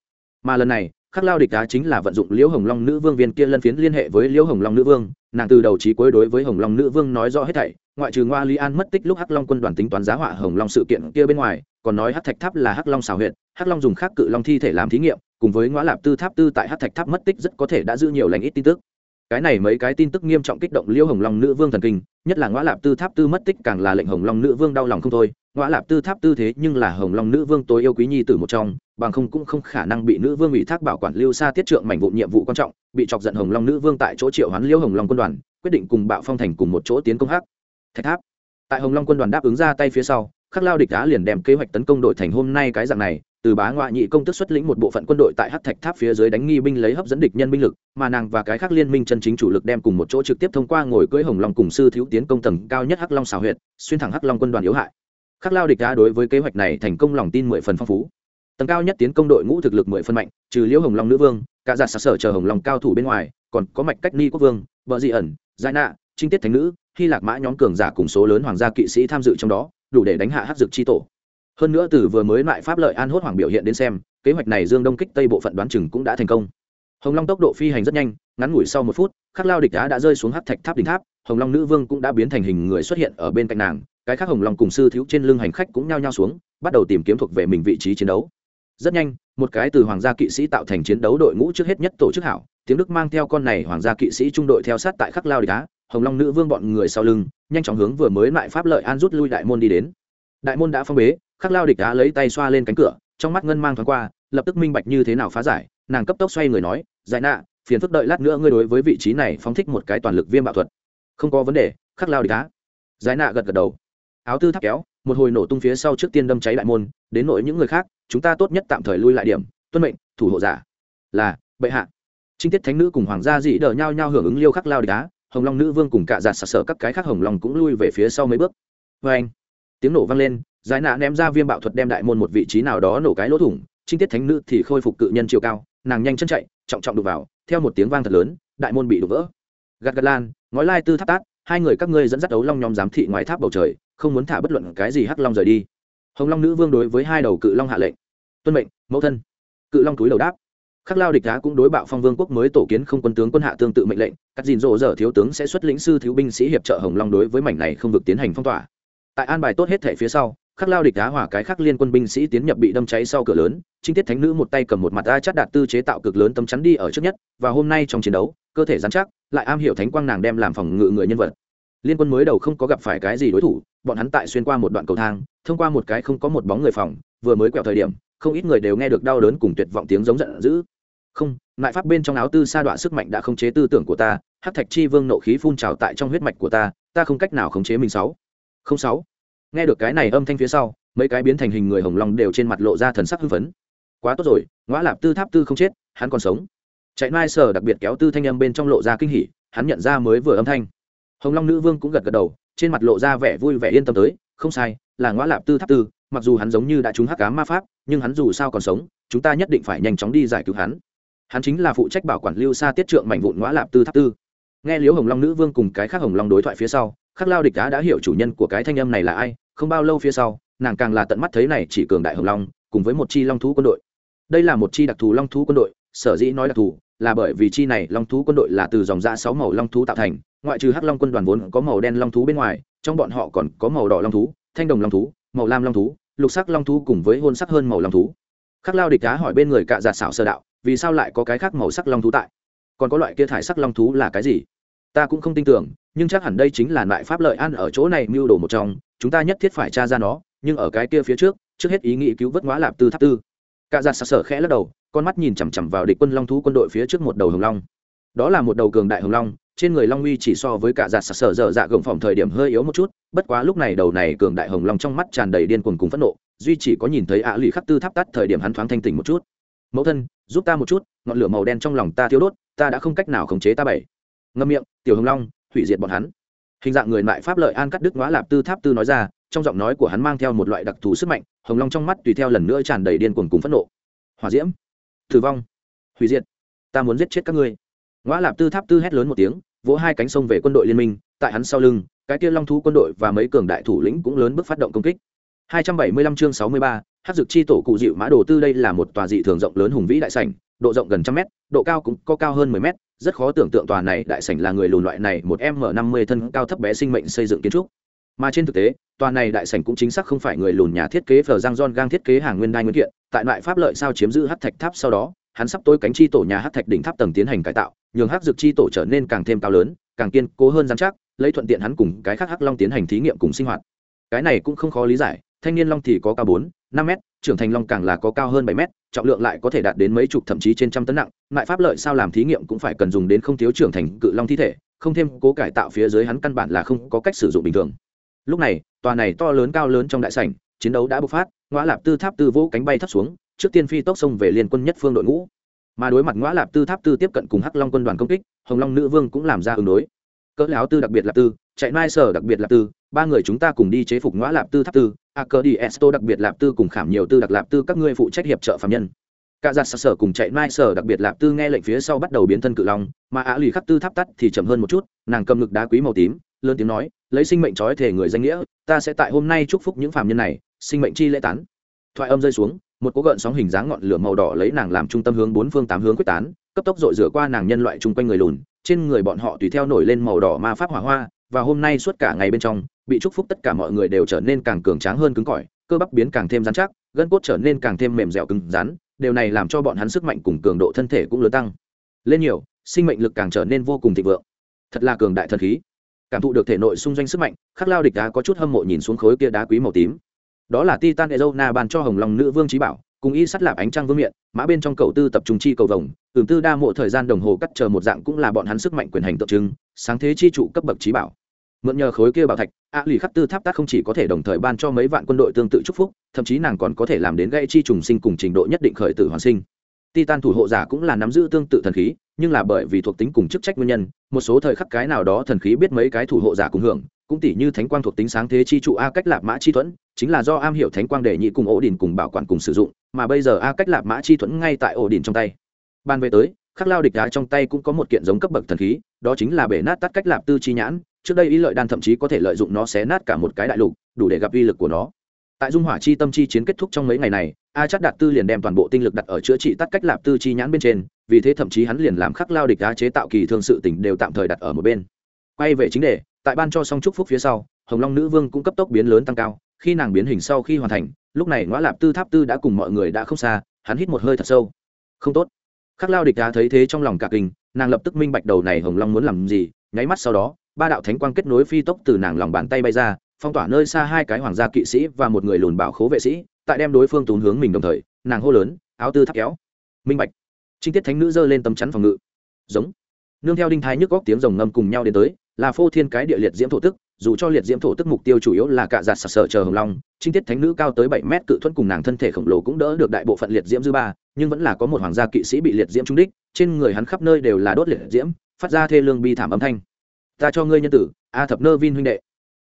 Mà lần này, khắc lao địch cá chính là vận dụng liễu hồng long nữ vương viên kia lân phiến liên hệ với liễu hồng long nữ vương nàng từ đầu trí cuối đối với hồng long nữ vương nói rõ hết thảy, ngoại trừ ngoa lý an mất tích lúc hắc long quân đoàn tính toán giá họa hồng long sự kiện kia bên ngoài, còn nói hắc thạch tháp là hắc long xào huyện hắc long dùng khắc cự long thi thể làm thí nghiệm, cùng với ngoa lạp tư tháp tư tại hắc thạch tháp mất tích rất có thể đã giữ nhiều lành ít tin tức. Cái này mấy cái tin tức nghiêm trọng kích động liêu hồng long nữ vương thần kinh, nhất là ngoa lạp tư tháp tư mất tích càng là lệnh hồng long nữ vương đau lòng không thôi. Ngoa lạp tư tháp tư thế nhưng là hồng long nữ vương tối yêu quý nhi tử một trong bằng không cũng không khả năng bị nữ vương ủy thác bảo quản lưu xa tiết trượng mảnh vụ nhiệm vụ quan trọng, bị chọc giận hồng long nữ vương tại chỗ triệu hoán liêu hồng long quân đoàn, quyết định cùng bạo phong thành cùng một chỗ tiến công hắc thạch tháp. Tại hồng long quân đoàn đáp ứng ra tay phía sau, khắc lao địch đá liền đem kế hoạch tấn công đội thành hôm nay cái dạng này, từ bá ngoại nhị công tức xuất lĩnh một bộ phận quân đội tại hắc thạch tháp phía dưới đánh nghi binh lấy hấp dẫn địch nhân binh lực, mà nàng và cái khác liên minh chân chính chủ lực đem cùng một chỗ trực tiếp thông qua ngồi cưỡi hồng long cùng sư thiếu tiến công tầng cao nhất hắc long xào huyệt, xuyên thẳng hắc long quân đoàn yếu hại. Khắc lao địch đá đối với kế hoạch này thành công lòng tin mười phần phong phú tầng cao nhất tiến công đội ngũ thực lực mười phân mạnh, trừ liễu hồng long nữ vương, cả giả sạc sở chờ hồng long cao thủ bên ngoài, còn có mạch cách ni quốc vương vợ dị ẩn giải nạ, trinh tiết thánh nữ, hy lạc mã nhóm cường giả cùng số lớn hoàng gia kỵ sĩ tham dự trong đó, đủ để đánh hạ hắc dực chi tổ. Hơn nữa từ vừa mới loại pháp lợi an hốt hoàng biểu hiện đến xem, kế hoạch này dương đông kích tây bộ phận đoán chừng cũng đã thành công. Hồng long tốc độ phi hành rất nhanh, ngắn ngủi sau một phút, khắc lao địch đá đã rơi xuống hát thạch tháp đỉnh tháp, hồng long nữ vương cũng đã biến thành hình người xuất hiện ở bên cạnh nàng, cái khác hồng long cùng sư thiếu trên lưng hành khách cũng nhao nhao xuống, bắt đầu tìm kiếm thuộc về mình vị trí chiến đấu rất nhanh, một cái từ hoàng gia kỵ sĩ tạo thành chiến đấu đội ngũ trước hết nhất tổ chức hảo, tiếng đức mang theo con này hoàng gia kỵ sĩ trung đội theo sát tại khắc lao địch đá hồng long nữ vương bọn người sau lưng, nhanh chóng hướng vừa mới lại pháp lợi an rút lui đại môn đi đến. Đại môn đã phong bế, khắc lao địch đá lấy tay xoa lên cánh cửa, trong mắt ngân mang thoáng qua, lập tức minh bạch như thế nào phá giải, nàng cấp tốc xoay người nói, giải nạ, phiền phức đợi lát nữa ngươi đối với vị trí này phóng thích một cái toàn lực viêm bạo thuật. Không có vấn đề, khắc lao địch đá giải nạ gật gật đầu. Áo tư thắt kéo một hồi nổ tung phía sau trước tiên đâm cháy đại môn, đến nội những người khác, chúng ta tốt nhất tạm thời lui lại điểm, tuân mệnh, thủ hộ giả. Là, bệ hạ. Trinh tiết thánh nữ cùng hoàng gia dị đờ nhau nhau hưởng ứng liêu khắc lao địch đá hồng long nữ vương cùng cạ giạt sặc sỡ các cái khác hồng long cũng lui về phía sau mấy bước. Vê anh, tiếng nổ vang lên, giải nạ ném ra viêm bạo thuật đem đại môn một vị trí nào đó nổ cái lỗ thủng, trinh tiết thánh nữ thì khôi phục cự nhân chiều cao, nàng nhanh chân chạy, trọng trọng đục vào, theo một tiếng vang thật lớn, đại môn bị đục vỡ. Gạt gạt lan, ngói lai tư tháp tát, hai người các ngươi dẫn dắt đấu long nhóm giám thị ngoài tháp bầu trời không muốn thả bất luận cái gì hắc long rời đi. Hồng long nữ vương đối với hai đầu cự long hạ lệnh. Tuân mệnh, mẫu thân. Cự long túi đầu đáp. Khắc lao địch đá cũng đối bạo phong vương quốc mới tổ kiến không quân tướng quân hạ tương tự mệnh lệnh, cắt dìn rộ dở thiếu tướng sẽ xuất lĩnh sư thiếu binh sĩ hiệp trợ hồng long đối với mảnh này không vực tiến hành phong tỏa. Tại an bài tốt hết thể phía sau, khắc lao địch đá hỏa cái khắc liên quân binh sĩ tiến nhập bị đâm cháy sau cửa lớn, trinh tiết thánh nữ một tay cầm một mặt a chắt đạt tư chế tạo cực lớn tấm chắn đi ở trước nhất, và hôm nay trong chiến đấu, cơ thể dán chắc, lại am hiểu thánh quang nàng đem làm phòng ngự người nhân vật. Liên quân mới đầu không có gặp phải cái gì đối thủ bọn hắn tại xuyên qua một đoạn cầu thang, thông qua một cái không có một bóng người phòng, vừa mới quẹo thời điểm, không ít người đều nghe được đau đớn cùng tuyệt vọng tiếng giống giận dữ. Không, lại pháp bên trong áo tư sa đoạn sức mạnh đã khống chế tư tưởng của ta hát thạch chi vương nộ khí phun trào tại trong huyết mạch của ta ta không cách nào khống chế mình sáu. Không sáu. Nghe được cái này âm thanh phía sau, mấy cái biến thành hình người hồng long đều trên mặt lộ ra thần sắc hưng phấn. Quá tốt rồi ngõ lạp tư tháp tư không chết, hắn còn sống. Chạy mai sở đặc biệt kéo tư thanh âm bên trong lộ ra kinh hỉ, hắn nhận ra mới vừa âm thanh hồng long nữ vương cũng gật gật đầu, trên mặt lộ ra vẻ vui vẻ yên tâm tới, không sai, là ngõ lạp tư tháp tư, mặc dù hắn giống như đã trúng hắc cá ma pháp, nhưng hắn dù sao còn sống, chúng ta nhất định phải nhanh chóng đi giải cứu hắn. Hắn chính là phụ trách bảo quản lưu xa tiết trượng mảnh vụn ngõ lạp tư tháp tư. Nghe liễu hồng long nữ vương cùng cái khác hồng long đối thoại phía sau, khắc lao địch đá đã hiểu chủ nhân của cái thanh âm này là ai, không bao lâu phía sau, nàng càng là tận mắt thấy này chỉ cường đại hồng long, cùng với một chi long thú quân đội. Đây là một chi đặc thù long thú quân đội, sở dĩ nói đặc thù, là bởi vì chi này long thú quân đội là từ dòng da sáu màu long thú tạo thành ngoại trừ hắc long quân đoàn vốn có màu đen long thú bên ngoài, trong bọn họ còn có màu đỏ long thú, thanh đồng long thú, màu lam long thú, lục sắc long thú cùng với hôn sắc hơn màu long thú. Khắc lao địch đá hỏi bên người cạ giạt xảo sơ đạo, vì sao lại có cái khác màu sắc long thú tại? Còn có loại kia thải sắc long thú là cái gì? Ta cũng không tin tưởng, nhưng chắc hẳn đây chính là loại pháp lợi ăn ở chỗ này mưu đồ một trong, chúng ta nhất thiết phải tra ra nó, nhưng ở cái kia phía trước trước hết ý nghĩ cứu vớt ngõ lạp tư tháp tư. Cạ giạt xảo sở khẽ lắc đầu, con mắt nhìn chằm chằm vào địch quân long thú quân đội phía trước một đầu hồng long. Đó là một đầu cường đại hồng long trên người long uy chỉ so với cả giạt sặc sở dở dạ gồng phòng thời điểm hơi yếu một chút, bất quá lúc này đầu này cường đại hồng long trong mắt tràn đầy điên cuồng cùng phẫn nộ, duy chỉ có nhìn thấy ạ lì khắc tư tháp tắt thời điểm hắn thoáng thanh tỉnh một chút. Mẫu thân, giúp ta một chút, ngọn lửa màu đen trong lòng ta thiếu đốt, ta đã không cách nào khống chế ta bảy. Ngâm miệng, tiểu hồng long, hủy diệt bọn hắn. Hình dạng người lại pháp lợi an cắt đức ngõ lạp tư tháp tư nói ra, trong giọng nói của hắn mang theo một loại đặc thù sức mạnh, hồng long trong mắt tùy theo lần nữa tràn đầy điên cuồng cùng phẫn nộ. Hòa diễm thử vong, hủy diệt, ta muốn giết chết các ngươi ngoã lạp tư tháp tư hét lớn một tiếng vỗ hai cánh sông về quân đội liên minh tại hắn sau lưng cái kia long thú quân đội và mấy cường đại thủ lĩnh cũng lớn bước phát động công kích 275 chương 63, hát dược chi tổ cụ dịu mã đồ tư đây là một tòa dị thường rộng lớn hùng vĩ đại sảnh, độ rộng gần trăm mét, độ cao cũng có cao hơn 10 mét, rất khó tưởng tượng tòa này đại sảnh là người lùn loại này một m 50 thân cao thấp bé sinh mệnh xây dựng kiến trúc. Mà trên thực tế, tòa này đại sảnh cũng chính xác không phải người lùn nhà thiết kế Phở Giang John gang thiết kế hàng nguyên đai nguyên kiện, tại loại pháp lợi sao chiếm giữ hát thạch tháp sau đó, hắn sắp tối cánh chi tổ nhà hắc thạch đỉnh tháp tầng tiến hành cải tạo, nhường hắc dược chi tổ trở nên càng thêm cao lớn, càng kiên cố hơn giám chắc, lấy thuận tiện hắn cùng cái khác hắc long tiến hành thí nghiệm cùng sinh hoạt. Cái này cũng không khó lý giải, thanh niên long thì có cao bốn năm mét trưởng thành long càng là có cao hơn bảy mét trọng lượng lại có thể đạt đến mấy chục thậm chí trên trăm tấn nặng mại pháp lợi sao làm thí nghiệm cũng phải cần dùng đến không thiếu trưởng thành cự long thi thể không thêm cố cải tạo phía dưới hắn căn bản là không có cách sử dụng bình thường lúc này tòa này to lớn cao lớn trong đại sảnh chiến đấu đã bộc phát ngõ lạp tư tháp tư vỗ cánh bay thấp xuống trước tiên phi tốc xông về liên quân nhất phương đội ngũ. Mà đối mặt ngõ lạp tư tháp tư tiếp cận cùng hắc long quân đoàn công kích, hồng long nữ vương cũng làm ra ứng đối. Cỡ láo tư đặc biệt là tư, chạy mai sở đặc biệt là tư, ba người chúng ta cùng đi chế phục ngõ lạp tư tháp tư, a cờ đi esto đặc biệt lạp tư cùng khảm nhiều tư đặc lạp tư, các ngươi phụ trách hiệp trợ phạm nhân. Cả giặt sở cùng chạy mai sở đặc biệt lạp tư nghe lệnh phía sau bắt đầu biến thân cự long, mà á lì khắc tư tháp tắt thì chậm hơn một chút, nàng cầm ngực đá quý màu tím, lớn tiếng nói, lấy sinh mệnh trói thể người danh nghĩa, ta sẽ tại hôm nay chúc phúc những phạm nhân này, sinh mệnh chi lễ tán. Thoại âm rơi xuống một cố gợn sóng hình dáng ngọn lửa màu đỏ lấy nàng làm trung tâm hướng bốn phương tám hướng quyết tán, cấp tốc dội rửa qua nàng nhân loại chung quanh người lùn, trên người bọn họ tùy theo nổi lên màu đỏ ma pháp hỏa hoa, và hôm nay suốt cả ngày bên trong, bị chúc phúc tất cả mọi người đều trở nên càng cường tráng hơn cứng cỏi, cơ bắp biến càng thêm rắn chắc, gân cốt trở nên càng thêm mềm dẻo cứng rắn, điều này làm cho bọn hắn sức mạnh cùng cường độ thân thể cũng lớn tăng. Lên nhiều, sinh mệnh lực càng trở nên vô cùng thịnh vượng. Thật là cường đại thần khí. Cảm thụ được thể nội xung doanh sức mạnh, khắc lao địch đá có chút hâm mộ nhìn xuống khối kia đá quý màu tím đó là titan ezona ban cho hồng long nữ vương trí bảo, cùng y sắt lạp ánh trăng vương miện, mã bên trong cầu tư tập trung chi cầu vồng tưởng tư đa mộ thời gian đồng hồ cắt chờ một dạng cũng là bọn hắn sức mạnh quyền hành tượng trưng, sáng thế chi trụ cấp bậc trí bảo. Mượn nhờ khối kia bảo thạch, a lì khắc tư tháp tác không chỉ có thể đồng thời ban cho mấy vạn quân đội tương tự chúc phúc, thậm chí nàng còn có thể làm đến gây chi trùng sinh cùng trình độ nhất định khởi tử hoàn sinh. Titan thủ hộ giả cũng là nắm giữ tương tự thần khí, nhưng là bởi vì thuộc tính cùng chức trách nguyên nhân, một số thời khắc cái nào đó thần khí biết mấy cái thủ hộ giả cùng hưởng cũng tỷ như thánh quang thuộc tính sáng thế chi trụ a cách lạp mã chi thuẫn, chính là do am hiểu thánh quang để nhị cùng ổ đỉnh cùng bảo quản cùng sử dụng, mà bây giờ a cách lạp mã chi thuẫn ngay tại ổ đỉnh trong tay. Ban về tới, khắc lao địch đá trong tay cũng có một kiện giống cấp bậc thần khí, đó chính là bể nát tắt cách lạp tư chi nhãn, trước đây ý lợi đan thậm chí có thể lợi dụng nó xé nát cả một cái đại lục, đủ để gặp uy lực của nó. Tại dung hỏa chi tâm chi chiến kết thúc trong mấy ngày này, a chắc đạt tư liền đem toàn bộ tinh lực đặt ở chữa trị tắt cách lạp tư chi nhãn bên trên, vì thế thậm chí hắn liền làm khắc lao địch đá chế tạo kỳ thương sự tỉnh đều tạm thời đặt ở một bên. Quay về chính đề tại ban cho xong chúc phúc phía sau, hồng long nữ vương cũng cấp tốc biến lớn tăng cao. Khi nàng biến hình sau khi hoàn thành, lúc này ngõ lạp tư tháp tư đã cùng mọi người đã không xa, hắn hít một hơi thật sâu. Không tốt. Khắc lao địch đá thấy thế trong lòng cả kinh, nàng lập tức minh bạch đầu này hồng long muốn làm gì, nháy mắt sau đó, ba đạo thánh quang kết nối phi tốc từ nàng lòng bàn tay bay ra, phong tỏa nơi xa hai cái hoàng gia kỵ sĩ và một người lùn bảo khố vệ sĩ, tại đem đối phương tốn hướng mình đồng thời, nàng hô lớn, áo tư tháp kéo. Minh bạch. Trinh tiết thánh nữ giơ lên tấm chắn phòng ngự. Giống. Nương theo đinh thái nhức góc tiếng rồng ngâm cùng nhau đến tới là phô thiên cái địa liệt diễm thổ tức, dù cho liệt diễm thổ tức mục tiêu chủ yếu là cạ giạt sặc sở chờ hồng long trinh tiết thánh nữ cao tới bảy mét cự thuẫn cùng nàng thân thể khổng lồ cũng đỡ được đại bộ phận liệt diễm dư ba, nhưng vẫn là có một hoàng gia kỵ sĩ bị liệt diễm trúng đích, trên người hắn khắp nơi đều là đốt liệt diễm, phát ra thê lương bi thảm âm thanh. Ta cho ngươi nhân tử, a thập nơ vin huynh đệ.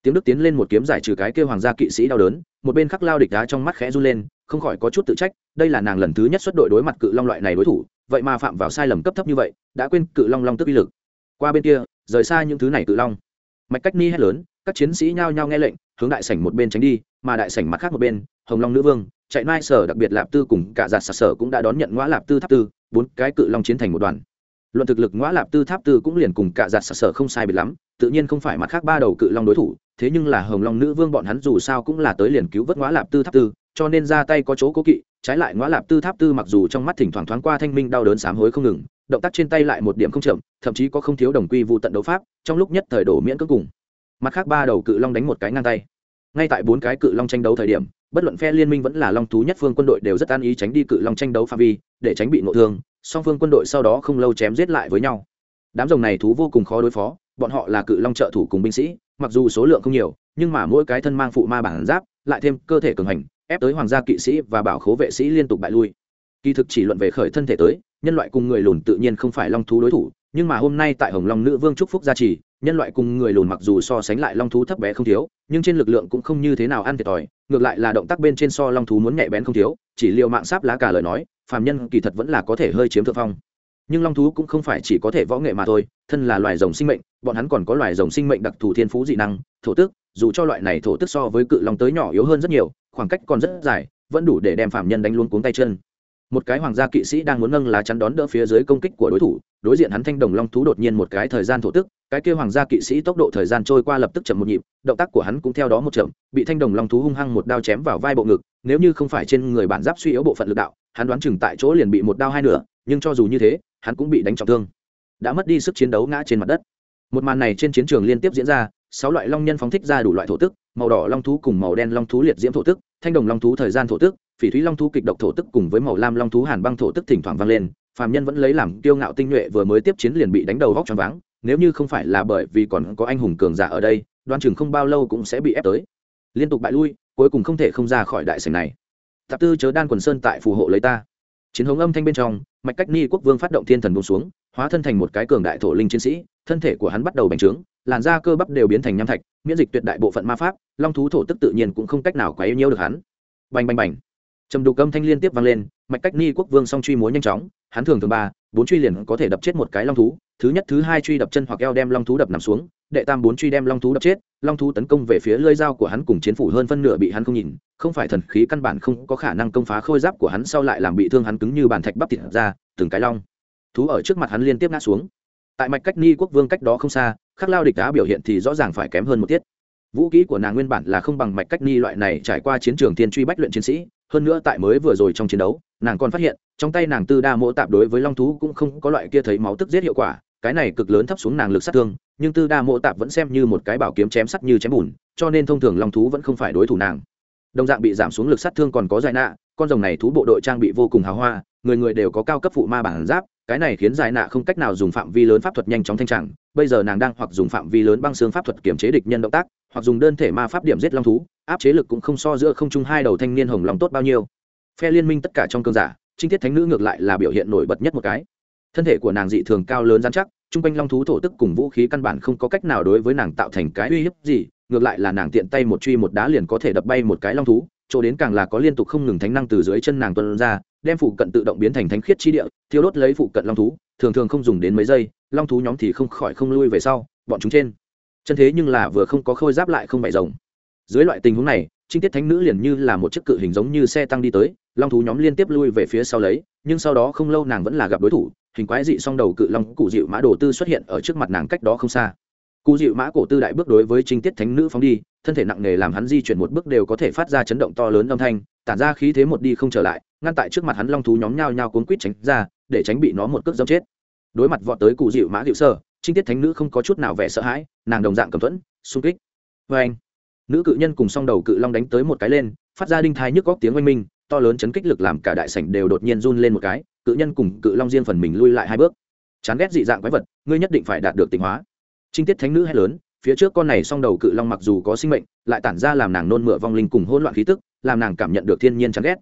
Tiếng đức tiến lên một kiếm giải trừ cái kêu hoàng gia kỵ sĩ đau đớn, một bên khắc lao địch đá trong mắt khẽ run lên, không khỏi có chút tự trách, đây là nàng lần thứ nhất xuất đội đối mặt cự long loại này đối thủ, vậy mà phạm vào sai lầm cấp thấp như vậy, đã quên cự long long tức uy lực qua bên kia, rời xa những thứ này cự long. Mạch cách ni hét lớn, các chiến sĩ nhao nhao nghe lệnh, hướng đại sảnh một bên tránh đi, mà đại sảnh mặt khác một bên, hồng long nữ vương, chạy mai sở, đặc biệt lạp tư cùng cả giạt sạt sở cũng đã đón nhận ngõ lạp tư tháp tư, bốn cái cự long chiến thành một đoàn. Luận thực lực ngõ lạp tư tháp tư cũng liền cùng cả giạt sạt sở không sai biệt lắm, tự nhiên không phải mặt khác ba đầu cự long đối thủ, thế nhưng là hồng long nữ vương bọn hắn dù sao cũng là tới liền cứu vớt ngõ lạp tư tháp tư, cho nên ra tay có chỗ cố kỵ trái lại ngõ lạp tư tháp tư mặc dù trong mắt thỉnh thoảng thoáng qua thanh minh đau đớn sám hối không ngừng, động tác trên tay lại một điểm không chậm, thậm chí có không thiếu đồng quy vụ tận đấu pháp, trong lúc nhất thời đổ miễn cưỡng cùng. Mặt khác ba đầu cự long đánh một cái ngang tay. Ngay tại bốn cái cự long tranh đấu thời điểm, bất luận phe liên minh vẫn là long thú nhất phương quân đội đều rất an ý tránh đi cự long tranh đấu phạm vi, để tránh bị nội thương, song phương quân đội sau đó không lâu chém giết lại với nhau. Đám rồng này thú vô cùng khó đối phó, bọn họ là cự long trợ thủ cùng binh sĩ, mặc dù số lượng không nhiều, nhưng mà mỗi cái thân mang phụ ma bản giáp, lại thêm cơ thể cường hành ép tới hoàng gia kỵ sĩ và bảo khố vệ sĩ liên tục bại lui. Kỳ thực chỉ luận về khởi thân thể tới, nhân loại cùng người lùn tự nhiên không phải long thú đối thủ, nhưng mà hôm nay tại hồng long nữ vương trúc phúc gia trì, nhân loại cùng người lùn mặc dù so sánh lại long thú thấp bé không thiếu, nhưng trên lực lượng cũng không như thế nào ăn thiệt thòi, ngược lại là động tác bên trên so long thú muốn nhạy bén không thiếu, chỉ liệu mạng sáp lá cả lời nói, phàm nhân kỳ thật vẫn là có thể hơi chiếm thượng phong. Nhưng long thú cũng không phải chỉ có thể võ nghệ mà thôi, thân là loài rồng sinh mệnh, bọn hắn còn có loài rồng sinh mệnh đặc thù thiên phú dị năng, thổ tức, dù cho loại này thổ tức so với cự long tới nhỏ yếu hơn rất nhiều khoảng cách còn rất dài, vẫn đủ để đem phạm nhân đánh luôn cuống tay chân. Một cái hoàng gia kỵ sĩ đang muốn nâng lá chắn đón đỡ phía dưới công kích của đối thủ, đối diện hắn thanh đồng long thú đột nhiên một cái thời gian thổ tức, cái kia hoàng gia kỵ sĩ tốc độ thời gian trôi qua lập tức chậm một nhịp, động tác của hắn cũng theo đó một chậm, bị thanh đồng long thú hung hăng một đao chém vào vai bộ ngực, nếu như không phải trên người bản giáp suy yếu bộ phận lực đạo, hắn đoán chừng tại chỗ liền bị một đao hai nửa, nhưng cho dù như thế, hắn cũng bị đánh trọng thương. Đã mất đi sức chiến đấu ngã trên mặt đất. Một màn này trên chiến trường liên tiếp diễn ra, sáu loại long nhân phóng thích ra đủ loại thổ tức, màu đỏ long thú cùng màu đen long thú liệt diễm thổ tức thanh đồng long thú thời gian thổ tức, phỉ thúy long thú kịch độc thổ tức cùng với màu lam long thú hàn băng thổ tức thỉnh thoảng vang lên, phàm nhân vẫn lấy làm kiêu ngạo tinh nhuệ vừa mới tiếp chiến liền bị đánh đầu vóc choáng váng, nếu như không phải là bởi vì còn có anh hùng cường giả ở đây, đoan chừng không bao lâu cũng sẽ bị ép tới. Liên tục bại lui, cuối cùng không thể không ra khỏi đại sảnh này. Tạp tư chớ đan quần sơn tại phù hộ lấy ta chiến hống âm thanh bên trong, mạch cách ni quốc vương phát động thiên thần bông xuống, hóa thân thành một cái cường đại thổ linh chiến sĩ, thân thể của hắn bắt đầu bành trướng, làn da cơ bắp đều biến thành nham thạch, miễn dịch tuyệt đại bộ phận ma pháp, long thú thổ tức tự nhiên cũng không cách nào quá yêu nhiêu được hắn. Bành bành bành. Trầm đục âm thanh liên tiếp vang lên, mạch cách ni quốc vương song truy múa nhanh chóng, hắn thường thường ba, bốn truy liền có thể đập chết một cái long thú, thứ nhất, thứ hai truy đập chân hoặc eo đem long thú đập nằm xuống đệ tam bốn truy đem long thú đập chết, long thú tấn công về phía lơi dao của hắn cùng chiến phủ hơn phân nửa bị hắn không nhìn, không phải thần khí căn bản không có khả năng công phá khôi giáp của hắn sau lại làm bị thương hắn cứng như bàn thạch bắp thịt ra, từng cái long thú ở trước mặt hắn liên tiếp ngã xuống. Tại mạch cách ni quốc vương cách đó không xa, khắc lao địch đá biểu hiện thì rõ ràng phải kém hơn một tiết. Vũ kỹ của nàng nguyên bản là không bằng mạch cách ni loại này trải qua chiến trường thiên truy bách luyện chiến sĩ, hơn nữa tại mới vừa rồi trong chiến đấu, nàng còn phát hiện, trong tay nàng tư đa mỗ tạp đối với long thú cũng không có loại kia thấy máu tức giết hiệu quả, cái này cực lớn thấp xuống nàng lực sát thương nhưng tư đa Mộ tạp vẫn xem như một cái bảo kiếm chém sắt như chém bùn, cho nên thông thường long thú vẫn không phải đối thủ nàng. Đồng dạng bị giảm xuống lực sát thương còn có giải nạ, con rồng này thú bộ đội trang bị vô cùng hào hoa, người người đều có cao cấp phụ ma bản giáp, cái này khiến giải nạ không cách nào dùng phạm vi lớn pháp thuật nhanh chóng thanh trạng bây giờ nàng đang hoặc dùng phạm vi lớn băng xương pháp thuật kiểm chế địch nhân động tác, hoặc dùng đơn thể ma pháp điểm giết long thú, áp chế lực cũng không so giữa không trung hai đầu thanh niên hồng lòng tốt bao nhiêu. Phe liên minh tất cả trong cơn giả, trinh tiết thánh nữ ngược lại là biểu hiện nổi bật nhất một cái. Thân thể của nàng dị thường cao lớn dán chắc chung quanh long thú thổ tức cùng vũ khí căn bản không có cách nào đối với nàng tạo thành cái uy hiếp gì, ngược lại là nàng tiện tay một truy một đá liền có thể đập bay một cái long thú, chỗ đến càng là có liên tục không ngừng thánh năng từ dưới chân nàng tuân ra, đem phụ cận tự động biến thành thánh khiết chi địa, thiêu đốt lấy phụ cận long thú, thường thường không dùng đến mấy giây, long thú nhóm thì không khỏi không lui về sau, bọn chúng trên chân thế nhưng là vừa không có khôi giáp lại không bại rồng dưới loại tình huống này, trinh tiết thánh nữ liền như là một chiếc cự hình giống như xe tăng đi tới, long thú nhóm liên tiếp lui về phía sau lấy, nhưng sau đó không lâu nàng vẫn là gặp đối thủ hình quái dị song đầu cự long cụ dịu mã đồ tư xuất hiện ở trước mặt nàng cách đó không xa. Cụ dịu mã cổ tư đại bước đối với trinh tiết thánh nữ phóng đi, thân thể nặng nề làm hắn di chuyển một bước đều có thể phát ra chấn động to lớn âm thanh, tản ra khí thế một đi không trở lại, ngăn tại trước mặt hắn long thú nhóm nhao nhao cuốn quýt tránh ra, để tránh bị nó một cước dâm chết. Đối mặt vọt tới cụ dịu mã dịu sơ, trinh tiết thánh nữ không có chút nào vẻ sợ hãi, nàng đồng dạng cầm thuẫn, xung kích. Vê anh, nữ cự nhân cùng song đầu cự long đánh tới một cái lên, phát ra đinh thai nhức góc tiếng oanh minh, to lớn chấn kích lực làm cả đại sảnh đều đột nhiên run lên một cái cự nhân cùng cự long riêng phần mình lui lại hai bước. Chán ghét dị dạng quái vật, ngươi nhất định phải đạt được tịnh hóa. Trinh tiết thánh nữ hét lớn, phía trước con này song đầu cự long mặc dù có sinh mệnh, lại tản ra làm nàng nôn mửa vong linh cùng hỗn loạn khí tức, làm nàng cảm nhận được thiên nhiên chán ghét.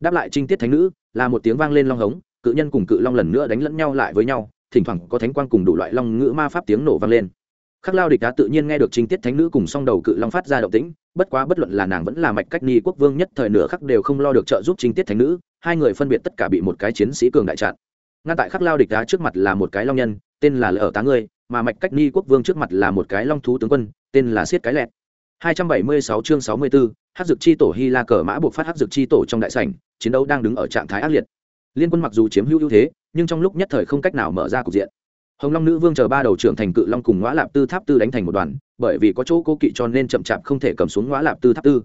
Đáp lại trinh tiết thánh nữ, là một tiếng vang lên long hống, cự nhân cùng cự long lần nữa đánh lẫn nhau lại với nhau, thỉnh thoảng có thánh quang cùng đủ loại long ngữ ma pháp tiếng nổ vang lên. Khắc lao địch đã tự nhiên nghe được trinh tiết thánh nữ cùng song đầu cự long phát ra động tĩnh, bất quá bất luận là nàng vẫn là mạch cách ni quốc vương nhất thời nửa khắc đều không lo được trợ giúp trinh tiết thánh nữ hai người phân biệt tất cả bị một cái chiến sĩ cường đại chặn ngăn tại khắc lao địch đá trước mặt là một cái long nhân tên là lở tá ngươi mà mạch cách ni quốc vương trước mặt là một cái long thú tướng quân tên là siết cái lẹt 276 chương 64, Hắc Dực chi tổ Hy La cờ mã buộc phát Hắc Dực chi tổ trong đại sảnh, chiến đấu đang đứng ở trạng thái ác liệt. Liên quân mặc dù chiếm hữu ưu thế, nhưng trong lúc nhất thời không cách nào mở ra cục diện. hồng long nữ vương chờ ba đầu trưởng thành cự long cùng ngõ lạp tư tháp tư đánh thành một đoàn bởi vì có chỗ cố kỵ cho nên chậm chạp không thể cầm xuống ngõ lạp tư tháp tư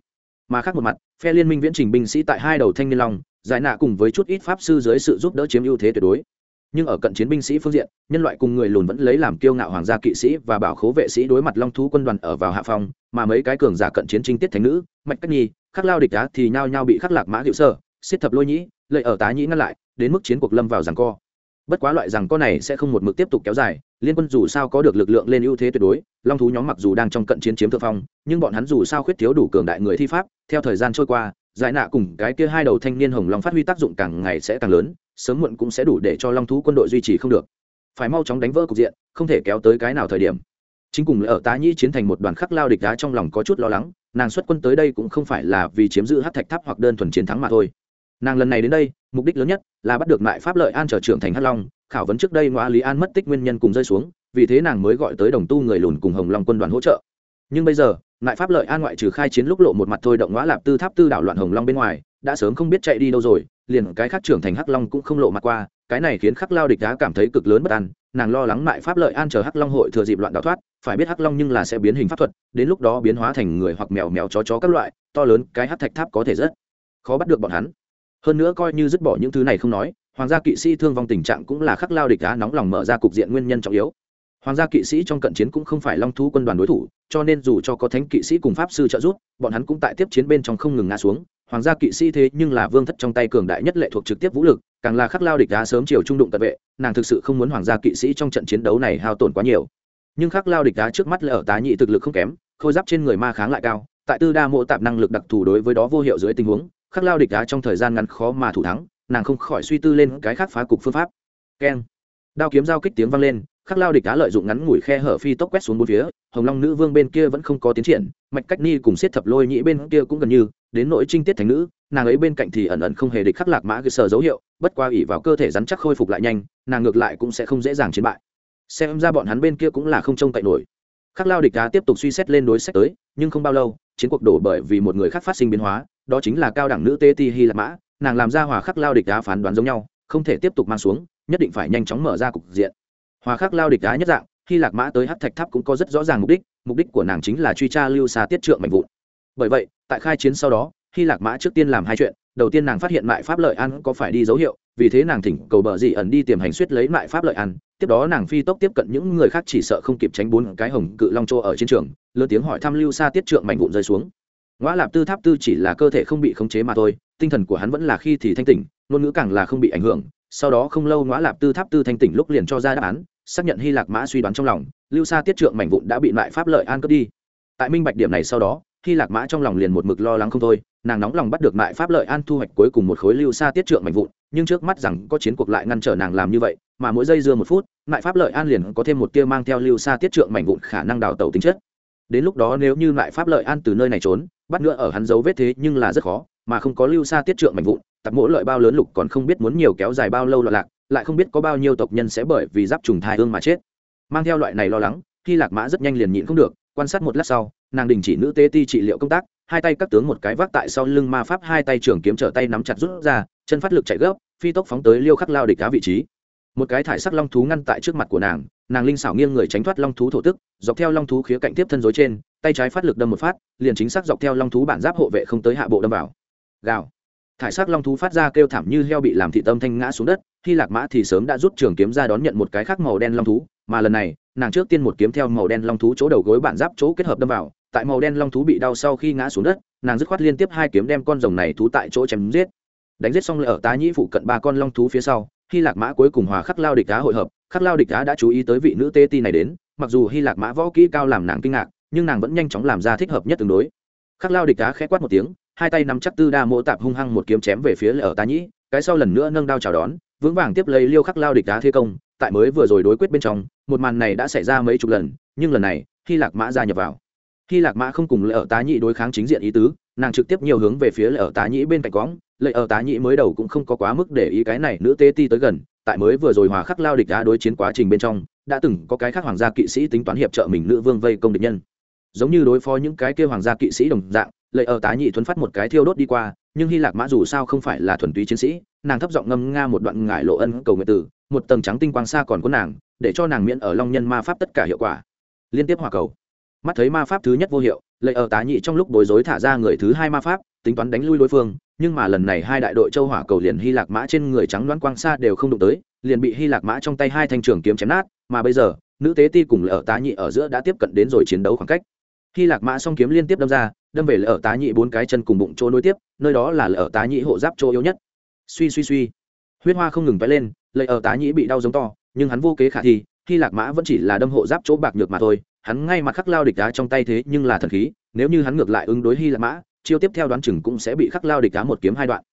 mà khác một mặt phe liên minh viễn trình binh sĩ tại hai đầu thanh niên long giải nạ cùng với chút ít pháp sư dưới sự giúp đỡ chiếm ưu thế tuyệt đối. Nhưng ở cận chiến binh sĩ phương diện, nhân loại cùng người lùn vẫn lấy làm kiêu ngạo hoàng gia kỵ sĩ và bảo khố vệ sĩ đối mặt long thú quân đoàn ở vào hạ phòng mà mấy cái cường giả cận chiến trinh tiết thánh nữ, mạch cách nhi, khắc lao địch đá thì nhao nhao bị khắc lạc mã hiệu sơ xiết thập lôi nhĩ lợi ở tá nhĩ ngăn lại, đến mức chiến cuộc lâm vào rằng co. Bất quá loại rằng co này sẽ không một mực tiếp tục kéo dài, liên quân dù sao có được lực lượng lên ưu thế tuyệt đối, long thú nhóm mặc dù đang trong cận chiến chiếm thượng phong, nhưng bọn hắn dù sao khuyết thiếu đủ cường đại người thi pháp, theo thời gian trôi qua giải nạ cùng cái kia hai đầu thanh niên hồng long phát huy tác dụng càng ngày sẽ càng lớn, sớm muộn cũng sẽ đủ để cho long thú quân đội duy trì không được. Phải mau chóng đánh vỡ cục diện, không thể kéo tới cái nào thời điểm. Chính cùng ở tá nhĩ chiến thành một đoàn khắc lao địch đá trong lòng có chút lo lắng, nàng xuất quân tới đây cũng không phải là vì chiếm giữ hát thạch tháp hoặc đơn thuần chiến thắng mà thôi. Nàng lần này đến đây, mục đích lớn nhất là bắt được mại pháp lợi an trở trưởng thành hắc long, khảo vấn trước đây ngoại lý an mất tích nguyên nhân cùng rơi xuống, vì thế nàng mới gọi tới đồng tu người lùn cùng hồng long quân đoàn hỗ trợ. Nhưng bây giờ mại pháp lợi an ngoại trừ khai chiến lúc lộ một mặt thôi động ngõ lạp tư tháp tư đảo loạn hồng long bên ngoài, đã sớm không biết chạy đi đâu rồi, liền cái khác trưởng thành hắc long cũng không lộ mặt qua, cái này khiến khắc lao địch đá cảm thấy cực lớn bất an, nàng lo lắng mại pháp lợi an chờ hắc long hội thừa dịp loạn đào thoát, phải biết hắc long nhưng là sẽ biến hình pháp thuật, đến lúc đó biến hóa thành người hoặc mèo mèo chó chó các loại, to lớn, cái hắc thạch tháp có thể rất khó bắt được bọn hắn. Hơn nữa coi như dứt bỏ những thứ này không nói, hoàng gia kỵ sĩ thương vong tình trạng cũng là khắc lao địch đá nóng lòng mở ra cục diện nguyên nhân trọng yếu hoàng gia kỵ sĩ trong cận chiến cũng không phải long thú quân đoàn đối thủ, cho nên dù cho có thánh kỵ sĩ cùng pháp sư trợ giúp, bọn hắn cũng tại tiếp chiến bên trong không ngừng ngã xuống. Hoàng gia kỵ sĩ thế nhưng là vương thất trong tay cường đại nhất lệ thuộc trực tiếp vũ lực, càng là khắc lao địch đá sớm chiều trung đụng tận vệ, nàng thực sự không muốn hoàng gia kỵ sĩ trong trận chiến đấu này hao tổn quá nhiều. Nhưng khắc lao địch đá trước mắt là ở tá nhị thực lực không kém, khôi giáp trên người ma kháng lại cao, tại tư đa mộ tạp năng lực đặc thù đối với đó vô hiệu dưới tình huống, khắc lao địch đá trong thời gian ngắn khó mà thủ thắng, nàng không khỏi suy tư lên cái khác phá cục phương pháp. Keng. Đao kiếm giao kích tiếng vang lên khắc lao địch đá lợi dụng ngắn ngủi khe hở phi tốc quét xuống bốn phía, hồng long nữ vương bên kia vẫn không có tiến triển, mạch cách ni cùng siết thập lôi nhĩ bên kia cũng gần như, đến nội trinh tiết thành nữ, nàng ấy bên cạnh thì ẩn ẩn không hề địch khắc lạc mã cơ sở dấu hiệu, bất qua ỉ vào cơ thể rắn chắc khôi phục lại nhanh, nàng ngược lại cũng sẽ không dễ dàng chiến bại. Xem ra bọn hắn bên kia cũng là không trông cậy nổi. Khắc lao địch đá tiếp tục suy xét lên đối sách tới, nhưng không bao lâu, chiến cuộc đổ bởi vì một người khác phát sinh biến hóa, đó chính là cao đẳng nữ tê ti hy lạc mã, nàng làm ra hòa khắc lao địch đá phán đoán giống nhau, không thể tiếp tục mang xuống, nhất định phải nhanh chóng mở ra cục diện hòa khắc lao địch đá nhất dạng, khi lạc mã tới hát thạch tháp cũng có rất rõ ràng mục đích mục đích của nàng chính là truy tra lưu xa tiết trượng mạnh vụn. Bởi vậy, tại khai chiến sau đó, khi lạc mã trước tiên làm hai chuyện, đầu tiên nàng phát hiện mại pháp lợi ăn có phải đi dấu hiệu, vì thế nàng thỉnh cầu bờ dị ẩn đi tìm hành suýt lấy mại pháp lợi ăn, tiếp đó nàng phi tốc tiếp cận những người khác chỉ sợ không kịp tránh bốn cái hồng cự long trô ở chiến trường, lớn tiếng hỏi thăm lưu xa tiết trượng mạnh vụn rơi xuống. Ngoã lạp tư tháp tư chỉ là cơ thể không bị khống chế mà thôi, tinh thần của hắn vẫn là khi thì thanh tỉnh, ngôn ngữ càng là không bị ảnh hưởng, sau đó không lâu ngoã lạp tư tháp tư thanh tỉnh lúc liền cho ra đáp án xác nhận hy lạc mã suy đoán trong lòng, lưu xa tiết trượng mảnh vụn đã bị lại pháp lợi an cướp đi. Tại minh bạch điểm này sau đó, hy lạc mã trong lòng liền một mực lo lắng không thôi, nàng nóng lòng bắt được mại pháp lợi an thu hoạch cuối cùng một khối lưu xa tiết trượng mạnh vụn, nhưng trước mắt rằng có chiến cuộc lại ngăn trở nàng làm như vậy, mà mỗi giây dưa một phút mại pháp lợi an liền có thêm một tia mang theo lưu xa tiết trượng mạnh vụn khả năng đào tẩu tính chất. Đến lúc đó nếu như mại pháp lợi an từ nơi này trốn, bắt nữa ở hắn dấu vết thế nhưng là rất khó, mà không có lưu xa tiết trượng mạnh vụn, tập mỗi lợi bao lớn lục còn không biết muốn nhiều kéo dài bao lâu loạn lạc lại không biết có bao nhiêu tộc nhân sẽ bởi vì giáp trùng thai ương mà chết. Mang theo loại này lo lắng khi lạc mã rất nhanh liền nhịn không được, quan sát một lát sau, nàng đình chỉ nữ tế ti trị liệu công tác, hai tay các tướng một cái vác tại sau lưng ma pháp, hai tay trường kiếm trở tay nắm chặt rút ra, chân phát lực chạy gấp, phi tốc phóng tới liêu khắc lao địch cá vị trí. Một cái thải sắc long thú ngăn tại trước mặt của nàng nàng linh xảo nghiêng người tránh thoát long thú thổ tức, dọc theo long thú khía cạnh tiếp thân dối trên, tay trái phát lực đâm một phát, liền chính xác dọc theo long thú bản giáp hộ vệ không tới hạ bộ đâm vào. Gào thải sắc long thú phát ra kêu thảm như heo bị làm thị tâm thanh ngã xuống đất, hy lạc mã thì sớm đã rút trường kiếm ra đón nhận một cái khác màu đen long thú, mà lần này, nàng trước tiên một kiếm theo màu đen long thú chỗ đầu gối bản giáp chỗ kết hợp đâm vào, tại màu đen long thú bị đau sau khi ngã xuống đất, nàng dứt khoát liên tiếp hai kiếm đem con rồng này thú tại chỗ chém giết. Đánh giết xong lại ở tá nhĩ phụ cận ba con long thú phía sau, hy lạc mã cuối cùng hòa khắc lao địch đá hội hợp, khắc lao địch đá đã chú ý tới vị nữ tê ti này đến, mặc dù hy lạc mã võ kỹ cao làm nàng kinh ngạc, nhưng nàng vẫn nhanh chóng làm ra thích hợp nhất tương đối. Khắc lao địch đá khẽ quát một tiếng hai tay nắm chắc tư đa mỗ tạp hung hăng một kiếm chém về phía lở tá nhĩ, cái sau lần nữa nâng đao chào đón, vững vàng tiếp lấy liêu khắc lao địch đá thế công, tại mới vừa rồi đối quyết bên trong, một màn này đã xảy ra mấy chục lần, nhưng lần này, hy lạc mã gia nhập vào. Hy lạc mã không cùng lở tá nhĩ đối kháng chính diện ý tứ, nàng trực tiếp nhiều hướng về phía lở tá nhĩ bên cạnh quõng, lệ ở tá nhĩ mới đầu cũng không có quá mức để ý cái này nữ tê ti tới gần, tại mới vừa rồi hòa khắc lao địch đá đối chiến quá trình bên trong, đã từng có cái khác hoàng gia kỵ sĩ tính toán hiệp trợ mình nữ vương vây công địch nhân. Giống như đối phó những cái kia hoàng gia kỵ sĩ đồng dạng lệ ở tá nhị thuấn phát một cái thiêu đốt đi qua, nhưng hy lạc mã dù sao không phải là thuần túy chiến sĩ, nàng thấp giọng ngâm nga một đoạn ngải lộ ân cầu nguyện tử, một tầng trắng tinh quang xa còn có nàng, để cho nàng miễn ở long nhân ma pháp tất cả hiệu quả. Liên tiếp hòa cầu. Mắt thấy ma pháp thứ nhất vô hiệu, lệ ở tá nhị trong lúc bối rối thả ra người thứ hai ma pháp, tính toán đánh lui đối phương, nhưng mà lần này hai đại đội châu hỏa cầu liền hy lạc mã trên người trắng đoán quang xa đều không đụng tới, liền bị hy lạc mã trong tay hai thanh trường kiếm chém nát, mà bây giờ, nữ tế ti cùng lệ ở tá nhị ở giữa đã tiếp cận đến rồi chiến đấu khoảng cách. Hy lạc mã song kiếm liên tiếp đâm ra đâm về lở tá nhị bốn cái chân cùng bụng chỗ nối tiếp, nơi đó là lở tá nhị hộ giáp chỗ yếu nhất. Suy suy suy. Huyết hoa không ngừng vẽ lên lở ở tá nhị bị đau giống to, nhưng hắn vô kế khả thi khi lạc mã vẫn chỉ là đâm hộ giáp chỗ bạc nhược mà thôi. Hắn ngay mặt khắc lao địch đá trong tay thế nhưng là thần khí, nếu như hắn ngược lại ứng đối hy lạc mã, chiêu tiếp theo đoán chừng cũng sẽ bị khắc lao địch đá một kiếm hai đoạn.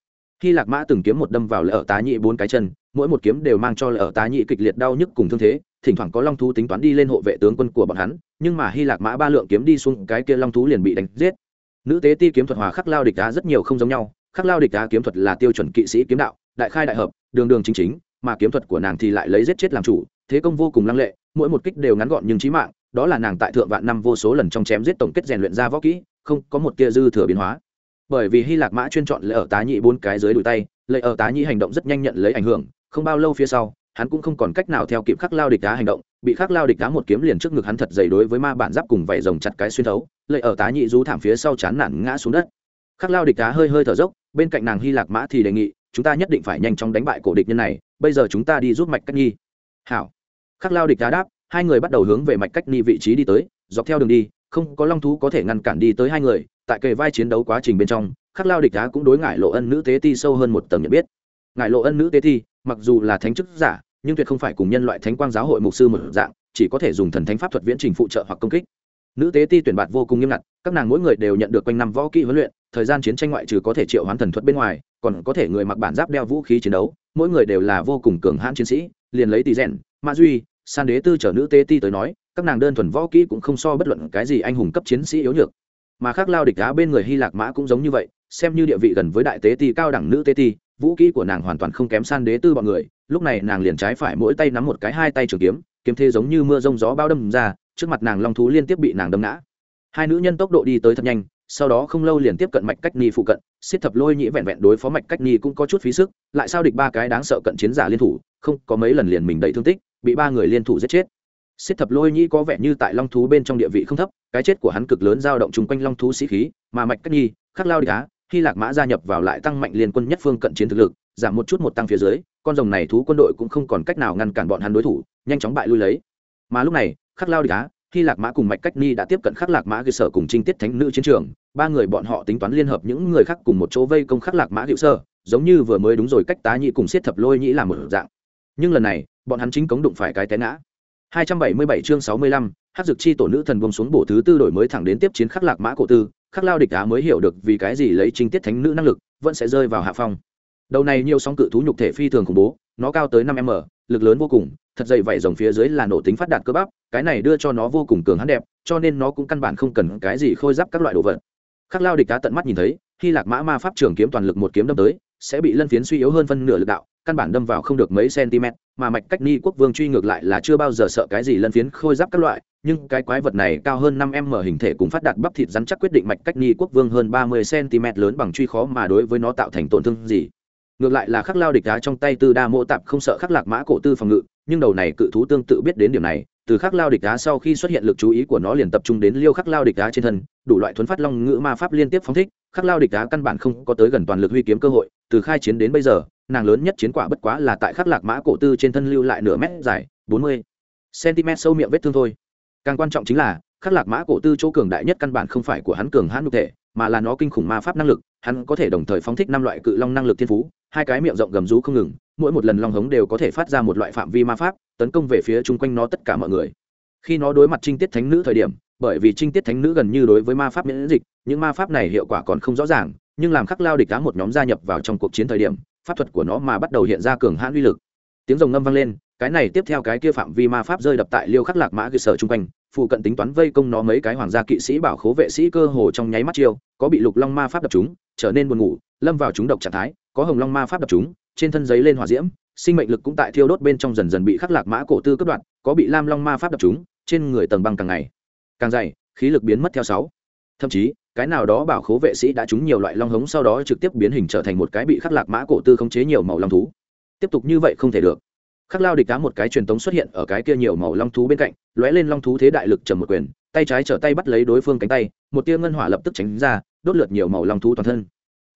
Hy lạc mã từng kiếm một đâm vào lỡ tá nhị bốn cái chân, mỗi một kiếm đều mang cho lỡ tá nhị kịch liệt đau nhức cùng thương thế. Thỉnh thoảng có long thú tính toán đi lên hộ vệ tướng quân của bọn hắn, nhưng mà hy lạc mã ba lượng kiếm đi xuống, cái kia long thú liền bị đánh giết nữ tế ti kiếm thuật hòa khắc lao địch đá rất nhiều không giống nhau, khắc lao địch đá kiếm thuật là tiêu chuẩn kỵ sĩ kiếm đạo, đại khai đại hợp, đường đường chính chính, mà kiếm thuật của nàng thì lại lấy giết chết làm chủ, thế công vô cùng lăng lệ, mỗi một kích đều ngắn gọn nhưng chí mạng, đó là nàng tại thượng vạn năm vô số lần trong chém giết tổng kết rèn luyện ra võ kỹ, không có một tia dư thừa biến hóa. Bởi vì hy lạc mã chuyên chọn lệ ở tá nhị bốn cái dưới đùi tay, lệ ở tá nhị hành động rất nhanh nhận lấy ảnh hưởng, không bao lâu phía sau, hắn cũng không còn cách nào theo kịp khắc lao địch đá hành động bị khắc lao địch Cá một kiếm liền trước ngực hắn thật dày đối với ma bản giáp cùng vảy rồng chặt cái xuyên thấu, lệ ở tá nhị rú thảm phía sau chán nản ngã xuống đất. Khắc lao địch Cá hơi hơi thở dốc, bên cạnh nàng hy lạc mã thì đề nghị, chúng ta nhất định phải nhanh chóng đánh bại cổ địch nhân này, bây giờ chúng ta đi giúp mạch cách nhi hảo. Khắc lao địch Cá đáp, hai người bắt đầu hướng về mạch cách nhi vị trí đi tới, dọc theo đường đi, không có long thú có thể ngăn cản đi tới hai người, tại kề vai chiến đấu quá trình bên trong, khắc lao địch đá cũng đối ngại lộ ân nữ tế ti sâu hơn một tầng nhận biết. Ngại lộ ân nữ tế ti, mặc dù là thánh chức giả nhưng tuyệt không phải cùng nhân loại thánh quang giáo hội mục sư một dạng, chỉ có thể dùng thần thánh pháp thuật viễn trình phụ trợ hoặc công kích. Nữ tế ti tuyển bạt vô cùng nghiêm ngặt, các nàng mỗi người đều nhận được quanh năm võ kỹ huấn luyện, thời gian chiến tranh ngoại trừ có thể triệu hoán thần thuật bên ngoài, còn có thể người mặc bản giáp đeo vũ khí chiến đấu, mỗi người đều là vô cùng cường hãn chiến sĩ, liền lấy tỷ rèn ma duy, san đế tư trở nữ tế ti tới nói, các nàng đơn thuần võ kỹ cũng không so bất luận cái gì anh hùng cấp chiến sĩ yếu nhược. Mà khác lao địch đá bên người hy lạc mã cũng giống như vậy, xem như địa vị gần với đại tế ti cao đẳng nữ tế ti, vũ kỹ của nàng hoàn toàn không kém san đế tư bọn người lúc này nàng liền trái phải mỗi tay nắm một cái hai tay trường kiếm kiếm thế giống như mưa rông gió bao đâm ra, trước mặt nàng long thú liên tiếp bị nàng đâm ngã. Hai nữ nhân tốc độ đi tới thật nhanh, sau đó không lâu liền tiếp cận mạch cách ni phụ cận xiết thập lôi nhĩ vẹn vẹn đối phó mạch cách ni cũng có chút phí sức, lại sao địch ba cái đáng sợ cận chiến giả liên thủ, không, có mấy lần liền mình đầy thương tích, bị ba người liên thủ giết chết. Xiết thập lôi nhĩ có vẻ như tại long thú bên trong địa vị không thấp, cái chết của hắn cực lớn dao động chung quanh long thú sĩ khí, mà mạch cách ni, khắc lao địch á khi lạc mã gia nhập vào lại tăng mạnh liên quân nhất phương cận chiến thực lực giảm một chút một tăng phía dưới con rồng này thú quân đội cũng không còn cách nào ngăn cản bọn hắn đối thủ nhanh chóng bại lui lấy. Mà lúc này khắc lao địch á khi lạc mã cùng mạch cách ni đã tiếp cận khắc lạc mã cơ sở cùng trinh tiết thánh nữ chiến trường. Ba người bọn họ tính toán liên hợp những người khác cùng một chỗ vây công khắc lạc mã hữu sơ giống như vừa mới đúng rồi cách tá nhị cùng siết thập lôi nhĩ làm một dạng. Nhưng lần này bọn hắn chính cống đụng phải cái té ngã. 277 chương 65, Hắc dược chi tổ nữ thần buông xuống bổ thứ tư đổi mới thẳng đến tiếp chiến khắc lạc mã cổ tư, khắc lao địch á mới hiểu được vì cái gì lấy trinh tiết thánh nữ năng lực vẫn sẽ rơi vào hạ phong. Đầu này nhiều sóng cự thú nhục thể phi thường khủng bố, nó cao tới năm m, lực lớn vô cùng, thật dày vảy rồng phía dưới là nổ tính phát đạt cơ bắp, cái này đưa cho nó vô cùng cường hãn đẹp, cho nên nó cũng căn bản không cần cái gì khôi giáp các loại đồ vật. Khắc lao địch cá tận mắt nhìn thấy, khi lạc mã ma pháp trường kiếm toàn lực một kiếm đâm tới, sẽ bị lân phiến suy yếu hơn phân nửa lực đạo, căn bản đâm vào không được mấy cm mà mạch cách ni quốc vương truy ngược lại là chưa bao giờ sợ cái gì lân phiến khôi giáp các loại nhưng cái quái vật này cao hơn năm m hình thể cùng phát đạt bắp thịt rắn chắc quyết định mạch cách ni quốc vương hơn ba mươi cm lớn bằng truy khó mà đối với nó tạo thành tổn thương gì ngược lại là khắc lao địch đá trong tay tư đa mô tạp không sợ khắc lạc mã cổ tư phòng ngự, nhưng đầu này cự thú tương tự biết đến điểm này, từ khắc lao địch đá sau khi xuất hiện lực chú ý của nó liền tập trung đến liêu khắc lao địch đá trên thân, đủ loại thuấn phát long ngữ ma pháp liên tiếp phóng thích, khắc lao địch đá căn bản không có tới gần toàn lực huy kiếm cơ hội, từ khai chiến đến bây giờ, nàng lớn nhất chiến quả bất quá là tại khắc lạc mã cổ tư trên thân lưu lại nửa mét dài, bốn mươi cm sâu miệng vết thương thôi. Càng quan trọng chính là, khắc lạc mã cổ tư chỗ cường đại nhất căn bản không phải của hắn cường hãn nhục thể, mà là nó kinh khủng ma pháp năng lực hắn có thể đồng thời phóng thích năm loại cự long năng lực thiên phú, hai cái miệng rộng gầm rú không ngừng, mỗi một lần long hống đều có thể phát ra một loại phạm vi ma pháp, tấn công về phía chung quanh nó tất cả mọi người. Khi nó đối mặt trinh tiết thánh nữ thời điểm, bởi vì trinh tiết thánh nữ gần như đối với ma pháp miễn dịch, những ma pháp này hiệu quả còn không rõ ràng, nhưng làm khắc lao địch cá một nhóm gia nhập vào trong cuộc chiến thời điểm, pháp thuật của nó mà bắt đầu hiện ra cường hãn uy lực. Tiếng rồng ngâm vang lên cái này tiếp theo cái kia phạm vi ma pháp rơi đập tại liêu khắc lạc mã cơ sở chung quanh, phụ cận tính toán vây công nó mấy cái hoàng gia kỵ sĩ bảo khố vệ sĩ cơ hồ trong nháy mắt chiêu, có bị lục long ma pháp đập chúng trở nên buồn ngủ, lâm vào chúng độc trạng thái, có hồng long ma pháp đập chúng trên thân giấy lên hỏa diễm, sinh mệnh lực cũng tại thiêu đốt bên trong dần dần bị khắc lạc mã cổ tư cướp đoạt, có bị lam long ma pháp đập chúng trên người tầng băng càng ngày càng dày, khí lực biến mất theo sáu. Thậm chí, cái nào đó bảo khố vệ sĩ đã trúng nhiều loại long hống sau đó trực tiếp biến hình trở thành một cái bị khắc lạc mã cổ tư khống chế nhiều màu long thú. Tiếp tục như vậy không thể được khắc lao địch cá một cái truyền tống xuất hiện ở cái kia nhiều màu long thú bên cạnh, lóe lên long thú thế đại lực trầm một quyền, tay trái trở tay bắt lấy đối phương cánh tay, một tia ngân hỏa lập tức tránh ra, đốt lượt nhiều màu long thú toàn thân.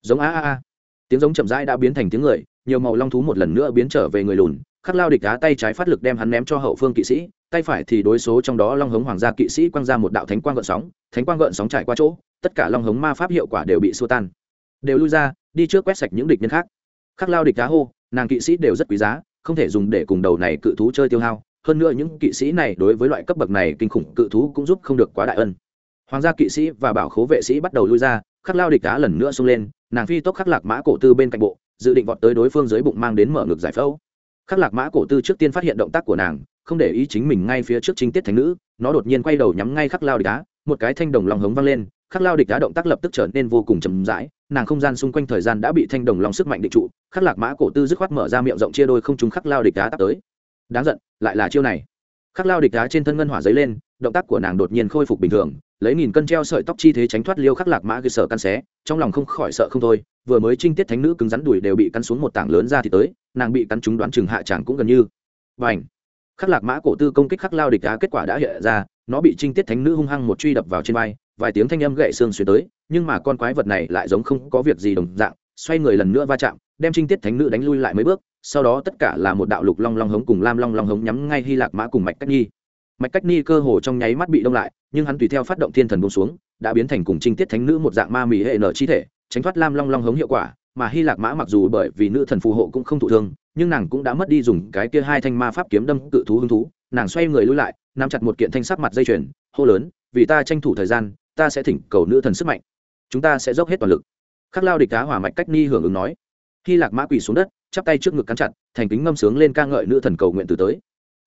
Giống a a a. Tiếng giống chậm rãi đã biến thành tiếng người, nhiều màu long thú một lần nữa biến trở về người lùn, khắc lao địch cá tay trái phát lực đem hắn ném cho hậu phương kỵ sĩ, tay phải thì đối số trong đó long hống hoàng gia kỵ sĩ quăng ra một đạo thánh quang gợn sóng, thánh quang gợn sóng trải qua chỗ, tất cả long hống ma pháp hiệu quả đều bị xua tan. Đều lui ra, đi trước quét sạch những địch nhân khác. Khắc lao địch cá hô, nàng kỵ sĩ đều rất quý giá không thể dùng để cùng đầu này cự thú chơi tiêu hao, hơn nữa những kỵ sĩ này đối với loại cấp bậc này kinh khủng cự thú cũng giúp không được quá đại ân. Hoàng gia kỵ sĩ và bảo khố vệ sĩ bắt đầu lui ra, khắc lao địch đá lần nữa xông lên, nàng phi tốc khắc lạc mã cổ tư bên cạnh bộ, dự định vọt tới đối phương dưới bụng mang đến mở ngực giải phẫu. Khắc lạc mã cổ tư trước tiên phát hiện động tác của nàng, không để ý chính mình ngay phía trước chính tiết thánh nữ, nó đột nhiên quay đầu nhắm ngay khắc lao địch đá một cái thanh đồng lòng hống văng lên, khắc lao địch đá động tác lập tức trở nên vô cùng chậm rãi nàng không gian xung quanh thời gian đã bị thanh đồng lòng sức mạnh định trụ, khắc lạc mã cổ tư dứt khoát mở ra miệng rộng chia đôi không chúng khắc lao địch đá tắt tới. Đáng giận, lại là chiêu này. Khắc lao địch đá trên thân ngân hỏa dấy lên, động tác của nàng đột nhiên khôi phục bình thường, lấy nghìn cân treo sợi tóc chi thế tránh thoát liêu khắc lạc mã cơ sở căn xé, trong lòng không khỏi sợ không thôi, vừa mới trinh tiết thánh nữ cứng rắn đùi đều bị cắn xuống một tảng lớn ra thì tới, nàng bị cắn trúng đoán chừng hạ tràng cũng gần như. Và ảnh khắc lạc mã cổ tư công kích khắc lao địch đá kết quả đã hiện ra, nó bị trinh tiết thánh nữ hung hăng một truy đập vào trên vai, vài tiếng thanh âm gậy xương xuyên tới nhưng mà con quái vật này lại giống không có việc gì đồng dạng, xoay người lần nữa va chạm, đem trinh tiết thánh nữ đánh lui lại mấy bước, sau đó tất cả là một đạo lục long long hống cùng lam long long hống nhắm ngay hy lạc mã cùng mạch cách nhi. Mạch cách nhi cơ hồ trong nháy mắt bị đông lại, nhưng hắn tùy theo phát động thiên thần bông xuống, đã biến thành cùng trinh tiết thánh nữ một dạng ma mì hệ nở chi thể, tránh thoát lam long long hống hiệu quả, mà hy lạc mã mặc dù bởi vì nữ thần phù hộ cũng không thụ thương, nhưng nàng cũng đã mất đi dùng cái kia hai thanh ma pháp kiếm đâm cự thú hứng thú, nàng xoay người lui lại, nắm chặt một kiện thanh sắc mặt dây chuyền, hô lớn, vì ta tranh thủ thời gian, ta sẽ thỉnh cầu nữ thần sức mạnh chúng ta sẽ dốc hết toàn lực. Khắc lao địch cá hỏa mạch cách ni hưởng ứng nói. Hy lạc mã quỳ xuống đất, chắp tay trước ngực cắn chặt, thành kính ngâm sướng lên ca ngợi nữ thần cầu nguyện từ tới.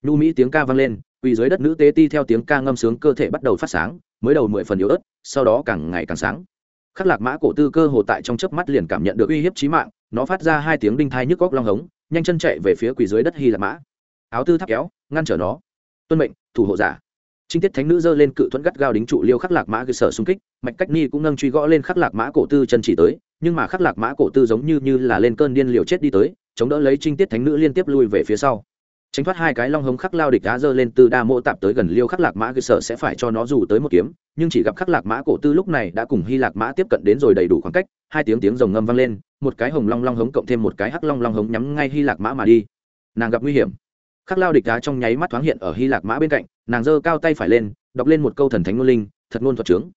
Nhu mỹ tiếng ca vang lên, quỳ dưới đất nữ tế ti theo tiếng ca ngâm sướng cơ thể bắt đầu phát sáng, mới đầu mười phần yếu ớt, sau đó càng ngày càng sáng. Khắc lạc mã cổ tư cơ hồ tại trong chớp mắt liền cảm nhận được uy hiếp trí mạng, nó phát ra hai tiếng đinh thai nhức góc long hống, nhanh chân chạy về phía quỳ dưới đất hy lạc mã. Áo tư thắt kéo, ngăn trở nó. Tuân mệnh, thủ hộ giả trinh tiết thánh nữ giơ lên cự thuẫn gắt gao đính trụ liêu khắc lạc mã cơ sở xung kích, mạch cách ni cũng nâng truy gõ lên khắc lạc mã cổ tư chân chỉ tới, nhưng mà khắc lạc mã cổ tư giống như như là lên cơn điên liều chết đi tới, chống đỡ lấy trinh tiết thánh nữ liên tiếp lui về phía sau. Tránh thoát hai cái long hống khắc lao địch đá dơ lên từ đa mô tạp tới gần liêu khắc lạc mã cơ sở sẽ phải cho nó dù tới một kiếm, nhưng chỉ gặp khắc lạc mã cổ tư lúc này đã cùng hy lạc mã tiếp cận đến rồi đầy đủ khoảng cách, hai tiếng tiếng rồng ngâm vang lên, một cái hồng long long hống cộng thêm một cái hắc long long hống nhắm ngay hy lạc mã mà đi. Nàng gặp nguy hiểm. Khắc lao địch đá trong nháy mắt thoáng hiện ở hy lạc mã bên cạnh nàng giơ cao tay phải lên, đọc lên một câu thần thánh ngôn linh, thật ngôn thuật trướng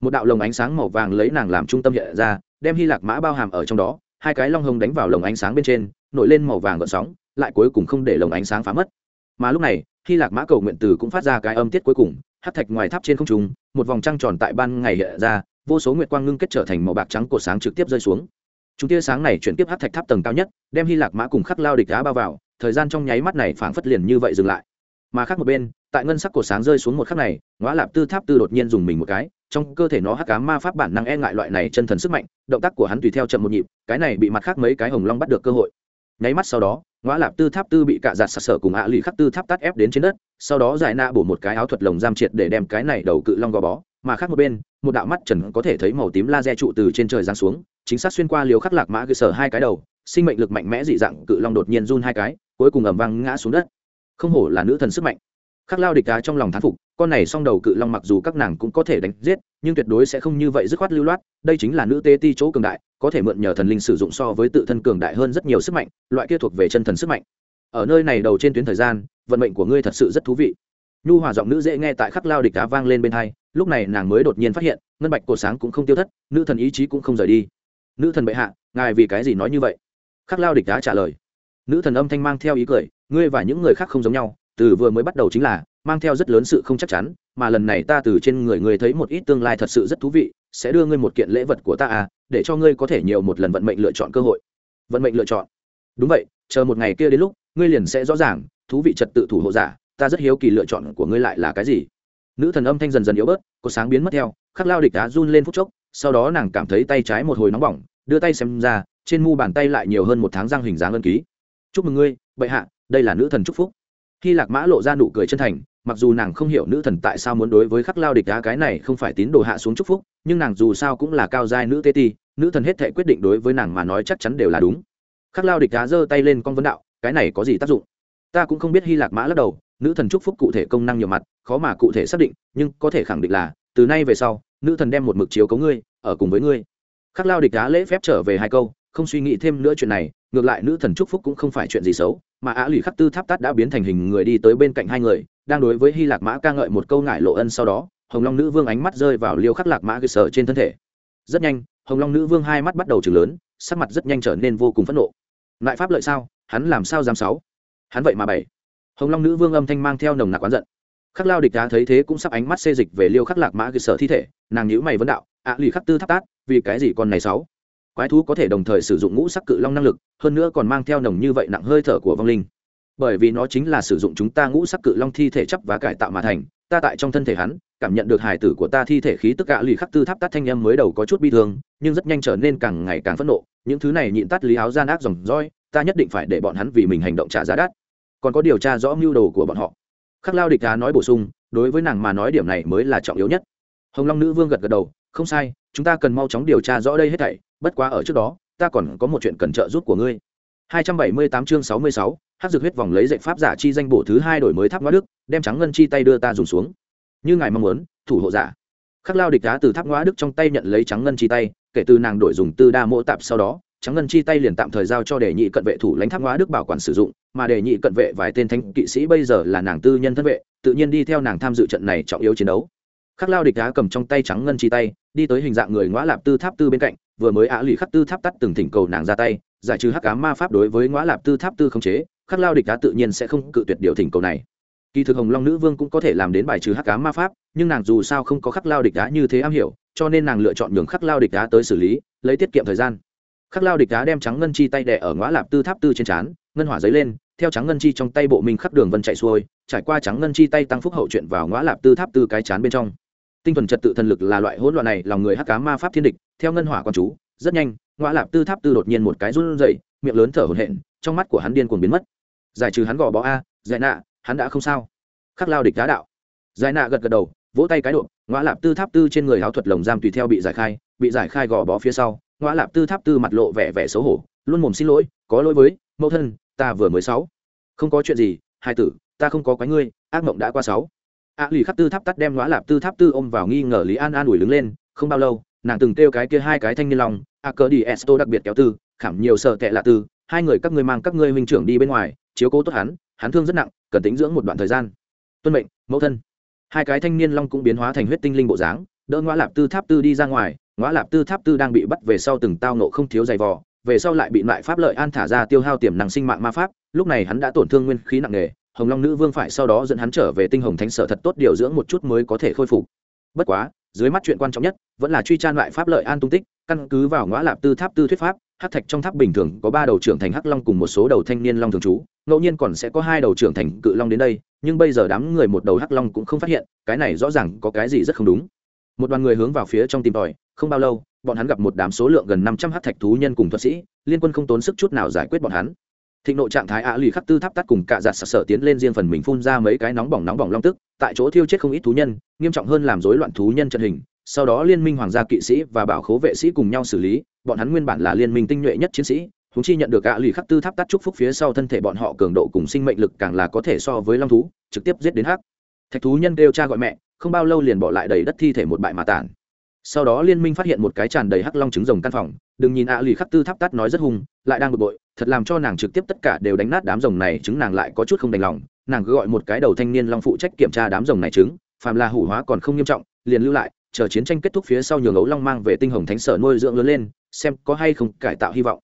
một đạo lồng ánh sáng màu vàng lấy nàng làm trung tâm hiện ra, đem hy lạc mã bao hàm ở trong đó, hai cái long hồng đánh vào lồng ánh sáng bên trên, nổi lên màu vàng gợn sóng, lại cuối cùng không để lồng ánh sáng phá mất. Mà lúc này, hy lạc mã cầu nguyện từ cũng phát ra cái âm tiết cuối cùng hát thạch ngoài tháp trên không trung, một vòng trăng tròn tại ban ngày hiện ra, vô số nguyệt quang ngưng kết trở thành màu bạc trắng của sáng trực tiếp rơi xuống. Chúng tia sáng này chuyển tiếp hát thạch tháp tầng cao nhất, đem hy lạc mã cùng khắc lao địch đá bao vào, thời gian trong nháy mắt này phảng phất liền như vậy dừng lại mà khác một bên, tại ngân sắc cổ sáng rơi xuống một khắc này ngõ lạp tư tháp tư đột nhiên dùng mình một cái, trong cơ thể nó hắc cá ma pháp bản năng e ngại loại này chân thần sức mạnh, động tác của hắn tùy theo chậm một nhịp, cái này bị mặt khác mấy cái hồng long bắt được cơ hội. Nháy mắt sau đó ngõ lạp tư tháp tư bị cạ giặt sặc sở cùng ạ lì khắc tư tháp tắt ép đến trên đất, sau đó giải na bổ một cái áo thuật lồng giam triệt để đem cái này đầu cự long gò bó, mà khác một bên, một đạo mắt trần có thể thấy màu tím laser trụ từ trên trời giáng xuống, chính xác xuyên qua liều khắc lạc mã cơ sở hai cái đầu, sinh mệnh lực mạnh mẽ dị dạng cự long đột nhiên run hai cái, cuối cùng ầm vang ngã xuống đất không hổ là nữ thần sức mạnh. Khắc lao địch cá trong lòng thán phục, con này song đầu cự long mặc dù các nàng cũng có thể đánh giết, nhưng tuyệt đối sẽ không như vậy dứt khoát lưu loát, đây chính là nữ tê ti chỗ cường đại, có thể mượn nhờ thần linh sử dụng so với tự thân cường đại hơn rất nhiều sức mạnh, loại kia thuộc về chân thần sức mạnh. Ở nơi này đầu trên tuyến thời gian, vận mệnh của ngươi thật sự rất thú vị. Nhu hòa giọng nữ dễ nghe tại khắc lao địch cá vang lên bên hai, lúc này nàng mới đột nhiên phát hiện, ngân bạch cổ sáng cũng không tiêu thất, nữ thần ý chí cũng không rời đi. Nữ thần bệ hạ, ngài vì cái gì nói như vậy? Khắc lao địch cá trả lời. Nữ thần âm thanh mang theo ý cười ngươi và những người khác không giống nhau, từ vừa mới bắt đầu chính là, mang theo rất lớn sự không chắc chắn, mà lần này ta từ trên người ngươi thấy một ít tương lai thật sự rất thú vị, sẽ đưa ngươi một kiện lễ vật của ta à để cho ngươi có thể nhiều một lần vận mệnh lựa chọn cơ hội. Vận mệnh lựa chọn. Đúng vậy, chờ một ngày kia đến lúc, ngươi liền sẽ rõ ràng, thú vị trật tự thủ hộ giả, ta rất hiếu kỳ lựa chọn của ngươi lại là cái gì. Nữ thần âm thanh dần dần yếu bớt, có sáng biến mất theo, khắc lao địch đá run lên phút chốc, sau đó nàng cảm thấy tay trái một hồi nóng bỏng, đưa tay xem ra, trên mu bàn tay lại nhiều hơn một tháng răng hình dáng ân ký. Chúc mừng ngươi, bệ hạ đây là nữ thần chúc phúc. Khi lạc mã lộ ra nụ cười chân thành, mặc dù nàng không hiểu nữ thần tại sao muốn đối với khắc lao địch đá cái này không phải tín đồ hạ xuống chúc phúc, nhưng nàng dù sao cũng là cao giai nữ tê ti, nữ thần hết thể quyết định đối với nàng mà nói chắc chắn đều là đúng. Khắc lao địch đá giơ tay lên con vấn đạo, cái này có gì tác dụng? Ta cũng không biết hy lạc mã lắc đầu, nữ thần chúc phúc cụ thể công năng nhiều mặt, khó mà cụ thể xác định, nhưng có thể khẳng định là, từ nay về sau, nữ thần đem một mực chiếu cấu ngươi, ở cùng với ngươi. Khắc lao địch đá lễ phép trở về hai câu không suy nghĩ thêm nữa chuyện này, ngược lại nữ thần chúc phúc cũng không phải chuyện gì xấu, mà á lì khắc tư tháp tát đã biến thành hình người đi tới bên cạnh hai người, đang đối với hy lạc mã ca ngợi một câu ngại lộ ân sau đó, hồng long nữ vương ánh mắt rơi vào liêu khắc lạc mã cơ sở trên thân thể. Rất nhanh, hồng long nữ vương hai mắt bắt đầu chừng lớn, sắc mặt rất nhanh trở nên vô cùng phẫn nộ. Lại pháp lợi sao? Hắn làm sao dám sáu? Hắn vậy mà bảy. Hồng long nữ vương âm thanh mang theo nồng nặc oán giận. Khắc lao địch đá thấy thế cũng sắp ánh mắt xê dịch về liêu khắc lạc mã cơ sở thi thể, nàng nhữ mày vấn đạo ạ lì khắc tư tháp tát, vì cái gì con này sáu? Quái thú có thể đồng thời sử dụng ngũ sắc cự long năng lực, hơn nữa còn mang theo nồng như vậy nặng hơi thở của vong linh. Bởi vì nó chính là sử dụng chúng ta ngũ sắc cự long thi thể chấp và cải tạo mà thành, ta tại trong thân thể hắn, cảm nhận được hài tử của ta thi thể khí tức gạ lì khắc tư tháp tát thanh âm mới đầu có chút bi thương, nhưng rất nhanh trở nên càng ngày càng phẫn nộ, những thứ này nhịn tắt lý áo gian ác dòng roi, ta nhất định phải để bọn hắn vì mình hành động trả giá đắt. Còn có điều tra rõ mưu đồ của bọn họ. Khắc lao địch đá nói bổ sung, đối với nàng mà nói điểm này mới là trọng yếu nhất. Hồng long nữ vương gật gật đầu, không sai, chúng ta cần mau chóng điều tra rõ đây hết thảy bất quá ở trước đó ta còn có một chuyện cần trợ giúp của ngươi. 278 chương 66, hắc dược huyết vòng lấy dạy pháp giả chi danh bổ thứ hai đổi mới tháp ngõ đức đem trắng ngân chi tay đưa ta dùng xuống. Như ngài mong muốn thủ hộ giả. Khắc lao địch đá từ tháp ngõ đức trong tay nhận lấy trắng ngân chi tay kể từ nàng đổi dùng tư đa mỗ tạp sau đó trắng ngân chi tay liền tạm thời giao cho đề nhị cận vệ thủ lãnh tháp ngõ đức bảo quản sử dụng mà đề nhị cận vệ vài tên thanh kỵ sĩ bây giờ là nàng tư nhân thân vệ tự nhiên đi theo nàng tham dự trận này trọng yếu chiến đấu. Khắc lao địch đá cầm trong tay trắng ngân chi tay đi tới hình dạng người ngõ lạp tư tháp tư bên cạnh vừa mới ạ lì khắc tư tháp tắt từng thỉnh cầu nàng ra tay, giải trừ hắc cá ma pháp đối với ngõ lạp tư tháp tư không chế, khắc lao địch cá tự nhiên sẽ không cự tuyệt điều thỉnh cầu này. Kỳ thực hồng long nữ vương cũng có thể làm đến bài trừ hắc cá ma pháp, nhưng nàng dù sao không có khắc lao địch đá như thế am hiểu, cho nên nàng lựa chọn nhường khắc lao địch đá tới xử lý, lấy tiết kiệm thời gian. Khắc lao địch đá đem trắng ngân chi tay đẻ ở ngõ lạp tư tháp tư trên trán, ngân hỏa giấy lên, theo trắng ngân chi trong tay bộ minh khắc đường vân chạy xuôi, trải qua trắng ngân chi tay tăng phúc hậu chuyện vào ngõ lạp tư tháp tư cái chán bên trong tinh thuần trật tự thần lực là loại hỗn loạn này, lòng người hắc cá ma pháp thiên địch, theo ngân hỏa con chú, rất nhanh ngoã lạp tư tháp tư đột nhiên một cái run rẩy, miệng lớn thở hổn hển, trong mắt của hắn điên cuồng biến mất. Giải trừ hắn gò bó a, giải nạ, hắn đã không sao. Khắc lao địch đá đạo. Giải nạ gật gật đầu, vỗ tay cái độ ngoã lạp tư tháp tư trên người háo thuật lồng giam tùy theo bị giải khai, bị giải khai gò bó phía sau ngoã lạp tư tháp tư mặt lộ vẻ vẻ xấu hổ, luôn mồm xin lỗi, có lỗi với, mẫu thân, ta vừa mới sáu. Không có chuyện gì, hai tử, ta không có quái ngươi, ác mộng đã qua sáu a lì khắc tư tháp tắt đem ngõ lạp tư tháp tư ôm vào nghi ngờ lý an an ủi đứng lên, không bao lâu, nàng từng kêu cái kia hai cái thanh niên lòng a cờ đi esto đặc biệt kéo tư, khảm nhiều sợ tệ lạ tư, hai người các ngươi mang các ngươi huynh trưởng đi bên ngoài, chiếu cố tốt hắn hắn thương rất nặng, cần tính dưỡng một đoạn thời gian. Tuân mệnh, mẫu thân. Hai cái thanh niên long cũng biến hóa thành huyết tinh linh bộ dáng, đỡ ngõ lạp tư tháp tư đi ra ngoài, ngõ lạp tư tháp tư đang bị bắt về sau từng tao nộ không thiếu giày vò, về sau lại bị lại pháp lợi an thả ra tiêu hao tiềm năng sinh mạng ma pháp, lúc này hắn đã tổn thương nguyên khí nặng nề hồng long nữ vương phải sau đó dẫn hắn trở về tinh hồng thánh sở thật tốt điều dưỡng một chút mới có thể khôi phục. Bất quá, dưới mắt chuyện quan trọng nhất vẫn là truy trang lại pháp lợi an tung tích, căn cứ vào ngõ lạp tư tháp tư thuyết pháp, hắc thạch trong tháp bình thường có ba đầu trưởng thành hắc long cùng một số đầu thanh niên long thường trú, ngẫu nhiên còn sẽ có hai đầu trưởng thành cự long đến đây, nhưng bây giờ đám người một đầu hắc long cũng không phát hiện, cái này rõ ràng có cái gì rất không đúng. Một đoàn người hướng vào phía trong tìm tòi, không bao lâu, bọn hắn gặp một đám số lượng gần năm trăm hắc thạch thú nhân cùng thuật sĩ, liên quân không tốn sức chút nào giải quyết bọn hắn thịnh nộ trạng thái ạ lì khắc tư tháp tắt cùng cạ giặt sặc sở tiến lên riêng phần mình phun ra mấy cái nóng bỏng nóng bỏng long tức, tại chỗ thiêu chết không ít thú nhân, nghiêm trọng hơn làm rối loạn thú nhân trận hình. Sau đó liên minh hoàng gia kỵ sĩ và bảo khố vệ sĩ cùng nhau xử lý, bọn hắn nguyên bản là liên minh tinh nhuệ nhất chiến sĩ húng chi nhận được ạ lì khắc tư tháp tắt chúc phúc phía sau thân thể bọn họ cường độ cùng sinh mệnh lực càng là có thể so với long thú, trực tiếp giết đến hắc. Thạch thú nhân kêu cha gọi mẹ, không bao lâu liền bỏ lại đầy đất thi thể một bại mà tản sau đó liên minh phát hiện một cái tràn đầy hắc long trứng rồng căn phòng, đừng nhìn ạ lì khắc tư tháp tắt nói rất hung, lại đang bực bội thật làm cho nàng trực tiếp tất cả đều đánh nát đám rồng này trứng nàng lại có chút không đành lòng. Nàng cứ gọi một cái đầu thanh niên long phụ trách kiểm tra đám rồng này trứng phàm là hủ hóa còn không nghiêm trọng, liền lưu lại, chờ chiến tranh kết thúc phía sau nhường ấu long mang về tinh hồng thánh sở nuôi dưỡng lớn lên, xem có hay không cải tạo hy vọng.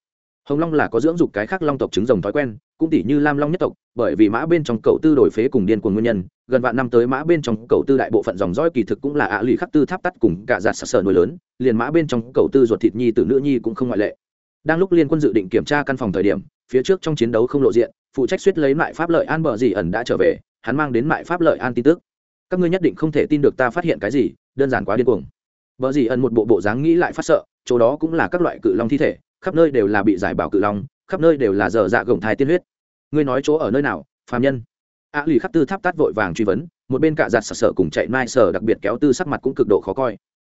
Hồng long là có dưỡng dục cái khác long tộc trứng rồng thói quen, cũng tỷ như lam long nhất tộc, bởi vì mã bên trong cậu tư đổi phế cùng điên của nguyên nhân, gần vạn năm tới mã bên trong cậu tư đại bộ phận dòng dõi kỳ thực cũng là ạ lụy khắc tư tháp tắt cùng cả giạt sặc sờ nuôi lớn, liền mã bên trong cậu tư ruột thịt nhi từ nữ nhi cũng không ngoại lệ đang lúc liên quân dự định kiểm tra căn phòng thời điểm, phía trước trong chiến đấu không lộ diện, phụ trách suýt lấy mại pháp lợi an bờ gì ẩn đã trở về, hắn mang đến mại pháp lợi an tin tức. Các ngươi nhất định không thể tin được ta phát hiện cái gì, đơn giản quá điên cuồng. Bờ gì ẩn một bộ bộ dáng nghĩ lại phát sợ, chỗ đó cũng là các loại cự long thi thể, khắp nơi đều là bị giải bảo cự long, khắp nơi đều là dở dạ gồng thai tiên huyết. Ngươi nói chỗ ở nơi nào, phàm nhân? A lì khắc tư tháp tát vội vàng truy vấn, một bên cạ giặt sặc sợ cùng chạy mai sở đặc biệt kéo tư sắc mặt cũng cực độ khó coi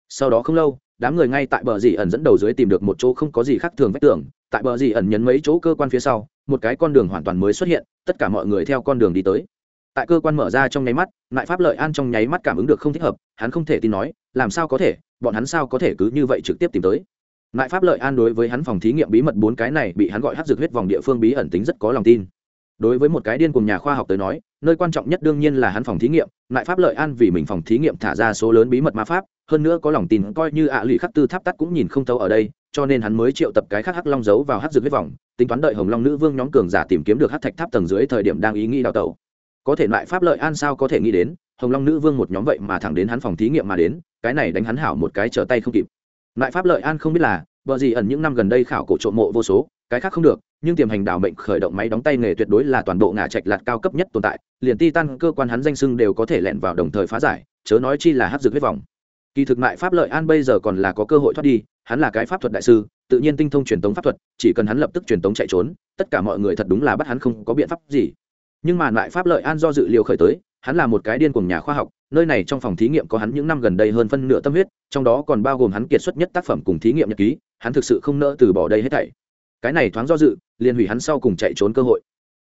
sau đó không lâu, đám người ngay tại bờ dì ẩn dẫn đầu dưới tìm được một chỗ không có gì khác thường vách tường. Tại bờ dì ẩn nhấn mấy chỗ cơ quan phía sau, một cái con đường hoàn toàn mới xuất hiện, tất cả mọi người theo con đường đi tới. Tại cơ quan mở ra trong nháy mắt, lại pháp lợi an trong nháy mắt cảm ứng được không thích hợp, hắn không thể tin nói, làm sao có thể, bọn hắn sao có thể cứ như vậy trực tiếp tìm tới. Lại pháp lợi an đối với hắn phòng thí nghiệm bí mật bốn cái này bị hắn gọi hát dược huyết vòng địa phương bí ẩn tính rất có lòng tin đối với một cái điên cùng nhà khoa học tới nói, nơi quan trọng nhất đương nhiên là hắn phòng thí nghiệm lại pháp lợi an vì mình phòng thí nghiệm thả ra số lớn bí mật ma pháp, hơn nữa có lòng tin coi như ạ lụy khắc tư tháp tắt cũng nhìn không thấu ở đây, cho nên hắn mới triệu tập cái khác hắc long giấu vào hắc dược huyết vòng, tính toán đợi hồng long nữ vương nhóm cường giả tìm kiếm được hắc thạch tháp tầng dưới thời điểm đang ý nghĩ đào tẩu. Có thể lại pháp lợi an sao có thể nghĩ đến, hồng long nữ vương một nhóm vậy mà thẳng đến hắn phòng thí nghiệm mà đến, cái này đánh hắn hảo một cái trở tay không kịp. Lại pháp lợi an không biết là vợ gì ẩn những năm gần đây khảo cổ trộm mộ vô số, cái khác không được nhưng tiềm hành đảo mệnh khởi động máy đóng tay nghề tuyệt đối là toàn bộ ngã trạch lạt cao cấp nhất tồn tại, liền ti tan cơ quan hắn danh sưng đều có thể lẹn vào đồng thời phá giải, chớ nói chi là hát dược huyết vòng. Kỳ thực mại pháp lợi an bây giờ còn là có cơ hội thoát đi, hắn là cái pháp thuật đại sư, tự nhiên tinh thông truyền tống pháp thuật, chỉ cần hắn lập tức truyền tống chạy trốn, tất cả mọi người thật đúng là bắt hắn không có biện pháp gì. Nhưng mà mại pháp lợi an do dự liệu khởi tới, hắn là một cái điên cùng nhà khoa học, nơi này trong phòng thí nghiệm có hắn những năm gần đây hơn phân nửa tâm huyết, trong đó còn bao gồm hắn kiệt xuất nhất tác phẩm cùng thí nghiệm nhật ký, hắn thực sự không nỡ từ bỏ đây hết thảy. Cái này thoáng do dự liền hủy hắn sau cùng chạy trốn cơ hội.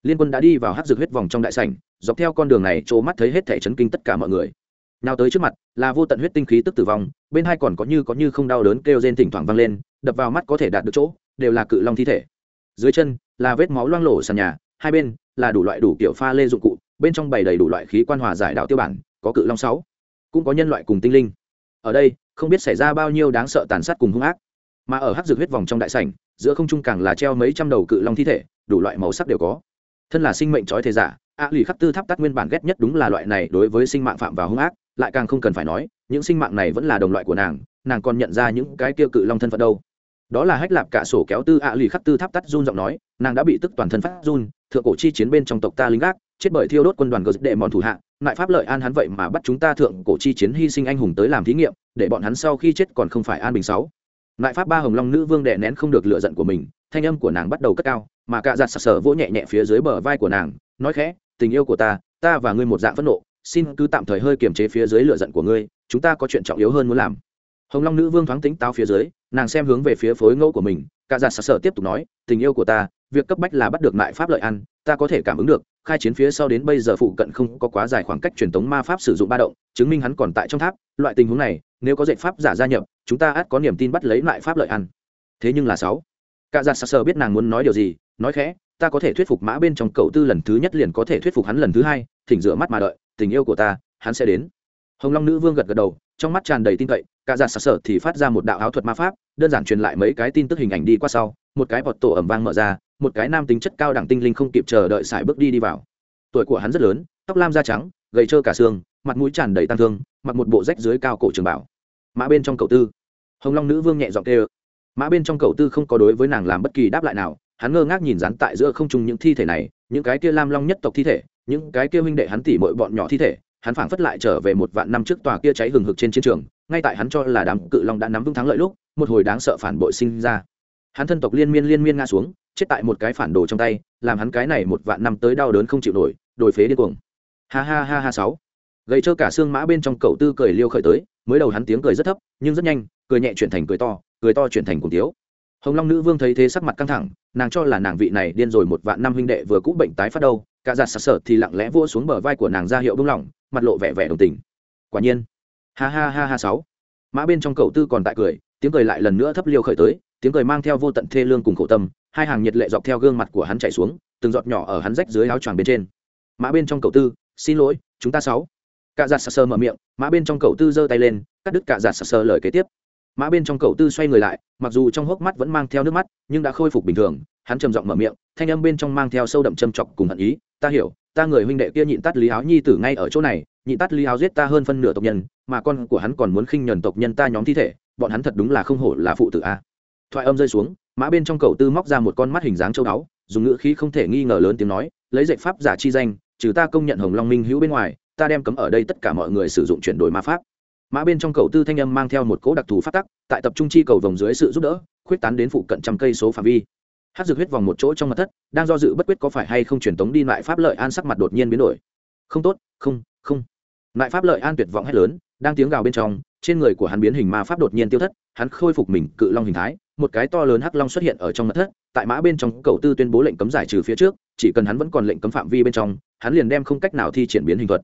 Liên quân đã đi vào hát dược huyết vòng trong đại sảnh, dọc theo con đường này, chỗ mắt thấy hết thảy chấn kinh tất cả mọi người. Nào tới trước mặt, là vô tận huyết tinh khí tức tử vong, bên hai còn có như có như không đau đớn kêu rên thỉnh thoảng vang lên, đập vào mắt có thể đạt được chỗ, đều là cự long thi thể. Dưới chân, là vết máu loang lổ sàn nhà, hai bên, là đủ loại đủ kiểu pha lê dụng cụ, bên trong bày đầy đủ loại khí quan hòa giải đạo tiêu bản, có cự long sáu. Cũng có nhân loại cùng tinh linh. Ở đây, không biết xảy ra bao nhiêu đáng sợ tàn sát cùng hung ác. Mà ở hắc dược huyết vòng trong đại sảnh giữa không trung càng là treo mấy trăm đầu cự long thi thể, đủ loại màu sắc đều có. Thân là sinh mệnh trói thế giả, a lì khắc tư tháp tắt nguyên bản ghét nhất đúng là loại này đối với sinh mạng phạm và hung ác, lại càng không cần phải nói, những sinh mạng này vẫn là đồng loại của nàng nàng còn nhận ra những cái kia cự long thân phận đâu. Đó là hách lạp cả sổ kéo tư a lì khắc tư tháp tắt run giọng nói, nàng đã bị tức toàn thân phát run, thượng cổ chi chiến bên trong tộc ta lính gác, chết bởi thiêu đốt quân đoàn gờ đệ mòn thủ hạ, ngại pháp lợi an hắn vậy mà bắt chúng ta thượng cổ chi chiến hy sinh anh hùng tới làm thí nghiệm, để bọn hắn sau khi chết còn không phải an bình sáu ngại pháp ba hồng long nữ vương đệ nén không được lựa giận của mình, thanh âm của nàng bắt đầu cất cao, mà cạ giặt sặc sờ vỗ nhẹ nhẹ phía dưới bờ vai của nàng, nói khẽ, tình yêu của ta ta và ngươi một dạng phẫn nộ, xin cứ tạm thời hơi kiềm chế phía dưới lựa giận của ngươi, chúng ta có chuyện trọng yếu hơn muốn làm. Hồng long nữ vương thoáng tính táo phía dưới, nàng xem hướng về phía phối ngẫu của mình cạ giặt sặc sờ tiếp tục nói, tình yêu của ta, việc cấp bách là bắt được mại pháp lợi ăn, ta có thể cảm ứng được, khai chiến phía sau đến bây giờ phụ cận không có quá dài khoảng cách truyền tống ma pháp sử dụng ba động, chứng minh hắn còn tại trong tháp, loại tình huống này nếu có dạy pháp giả gia nhập, chúng ta ắt có niềm tin bắt lấy lại pháp lợi ăn. Thế nhưng là sáu. Cả giặt sờ biết nàng muốn nói điều gì, nói khẽ, ta có thể thuyết phục mã bên trong cậu tư lần thứ nhất liền có thể thuyết phục hắn lần thứ hai, thỉnh rửa mắt mà đợi, tình yêu của ta, hắn sẽ đến. Hồng long nữ vương gật gật đầu, trong mắt tràn đầy tin cậy, cả giặt sờ thì phát ra một đạo áo thuật ma pháp, đơn giản truyền lại mấy cái tin tức hình ảnh đi qua sau, một cái bọt tổ ẩm vang mở ra, một cái nam tính chất cao đẳng tinh linh không kịp chờ đợi xài bước đi đi vào. Tuổi của hắn rất lớn, tóc lam da trắng, gầy trơ cả xương mặt mũi tràn đầy tăng thương, mặc một bộ rách dưới cao cổ trường bảo. Mã bên trong cậu tư. Hồng long nữ vương nhẹ giọng kêu. Mã bên trong cậu tư không có đối với nàng làm bất kỳ đáp lại nào, hắn ngơ ngác nhìn rắn tại giữa không trung những thi thể này, những cái kia lam long nhất tộc thi thể, những cái kia huynh đệ hắn tỉ mọi bọn nhỏ thi thể, hắn phảng phất lại trở về một vạn năm trước tòa kia cháy hừng hực trên chiến trường, ngay tại hắn cho là đám cự long đã nắm vững thắng lợi lúc, một hồi đáng sợ phản bội sinh ra. Hắn thân tộc liên miên liên miên ngã xuống, chết tại một cái phản đồ trong tay, làm hắn cái này một vạn năm tới đau đớn không chịu nổi đồi phế điên cuồng. Ha ha ha ha sáu gầy trơ cả xương mã bên trong cậu tư cười liêu khởi tới, mới đầu hắn tiếng cười rất thấp, nhưng rất nhanh, cười nhẹ chuyển thành cười to cười to chuyển thành cùng tiếu. Hồng long nữ vương thấy thế sắc mặt căng thẳng, nàng cho là nàng vị này điên rồi một vạn năm huynh đệ vừa cũ bệnh tái phát đâu, cả giặt sặc sợ thì lặng lẽ vua xuống bờ vai của nàng ra hiệu bưng lỏng, mặt lộ vẻ vẻ đồng tình. Quả nhiên. Ha ha ha ha sáu. Mã bên trong cậu tư còn tại cười, tiếng cười lại lần nữa thấp liêu khởi tới, tiếng cười mang theo vô tận thê lương cùng khổ tâm, hai hàng nhiệt lệ dọc theo gương mặt của hắn chạy xuống, từng giọt nhỏ ở hắn rách dưới áo choàng bên trên. Mã bên trong cậu tư, xin lỗi, chúng ta sáu cả giạt sờ sờ mở miệng, mã bên trong cậu tư giơ tay lên, cắt đứt cả giạt sờ sờ lời kế tiếp. Mã bên trong cậu tư xoay người lại, mặc dù trong hốc mắt vẫn mang theo nước mắt, nhưng đã khôi phục bình thường, hắn trầm giọng mở miệng, thanh âm bên trong mang theo sâu đậm châm chọc cùng hận ý, ta hiểu, ta người huynh đệ kia nhịn tắt lý áo nhi tử ngay ở chỗ này, nhịn tắt lý áo giết ta hơn phân nửa tộc nhân, mà con của hắn còn muốn khinh nhẫn tộc nhân ta nhóm thi thể, bọn hắn thật đúng là không hổ là phụ tử a. Thoại âm rơi xuống, mã bên trong cậu tư móc ra một con mắt hình dáng châu đáo, dùng ngữ khí không thể nghi ngờ lớn tiếng nói, lấy dạy pháp giả chi danh, trừ ta công nhận hồng long minh hữu bên ngoài ta đem cấm ở đây tất cả mọi người sử dụng chuyển đổi ma pháp. Mã bên trong cầu tư thanh âm mang theo một cỗ đặc thù phát tắc, tại tập trung chi cầu vòng dưới sự giúp đỡ, khuyết tán đến phụ cận trăm cây số phạm vi. Hát dược huyết vòng một chỗ trong mặt thất, đang do dự bất quyết có phải hay không truyền tống đi lại pháp lợi an sắc mặt đột nhiên biến đổi. Không tốt, không không. Lại pháp lợi an tuyệt vọng hét lớn, đang tiếng gào bên trong, trên người của hắn biến hình ma pháp đột nhiên tiêu thất, hắn khôi phục mình cự long hình thái, một cái to lớn hắc long xuất hiện ở trong mặt thất, tại mã bên trong cầu tư tuyên bố lệnh cấm giải trừ phía trước, chỉ cần hắn vẫn còn lệnh cấm phạm vi bên trong, hắn liền đem không cách nào thi triển biến hình thuật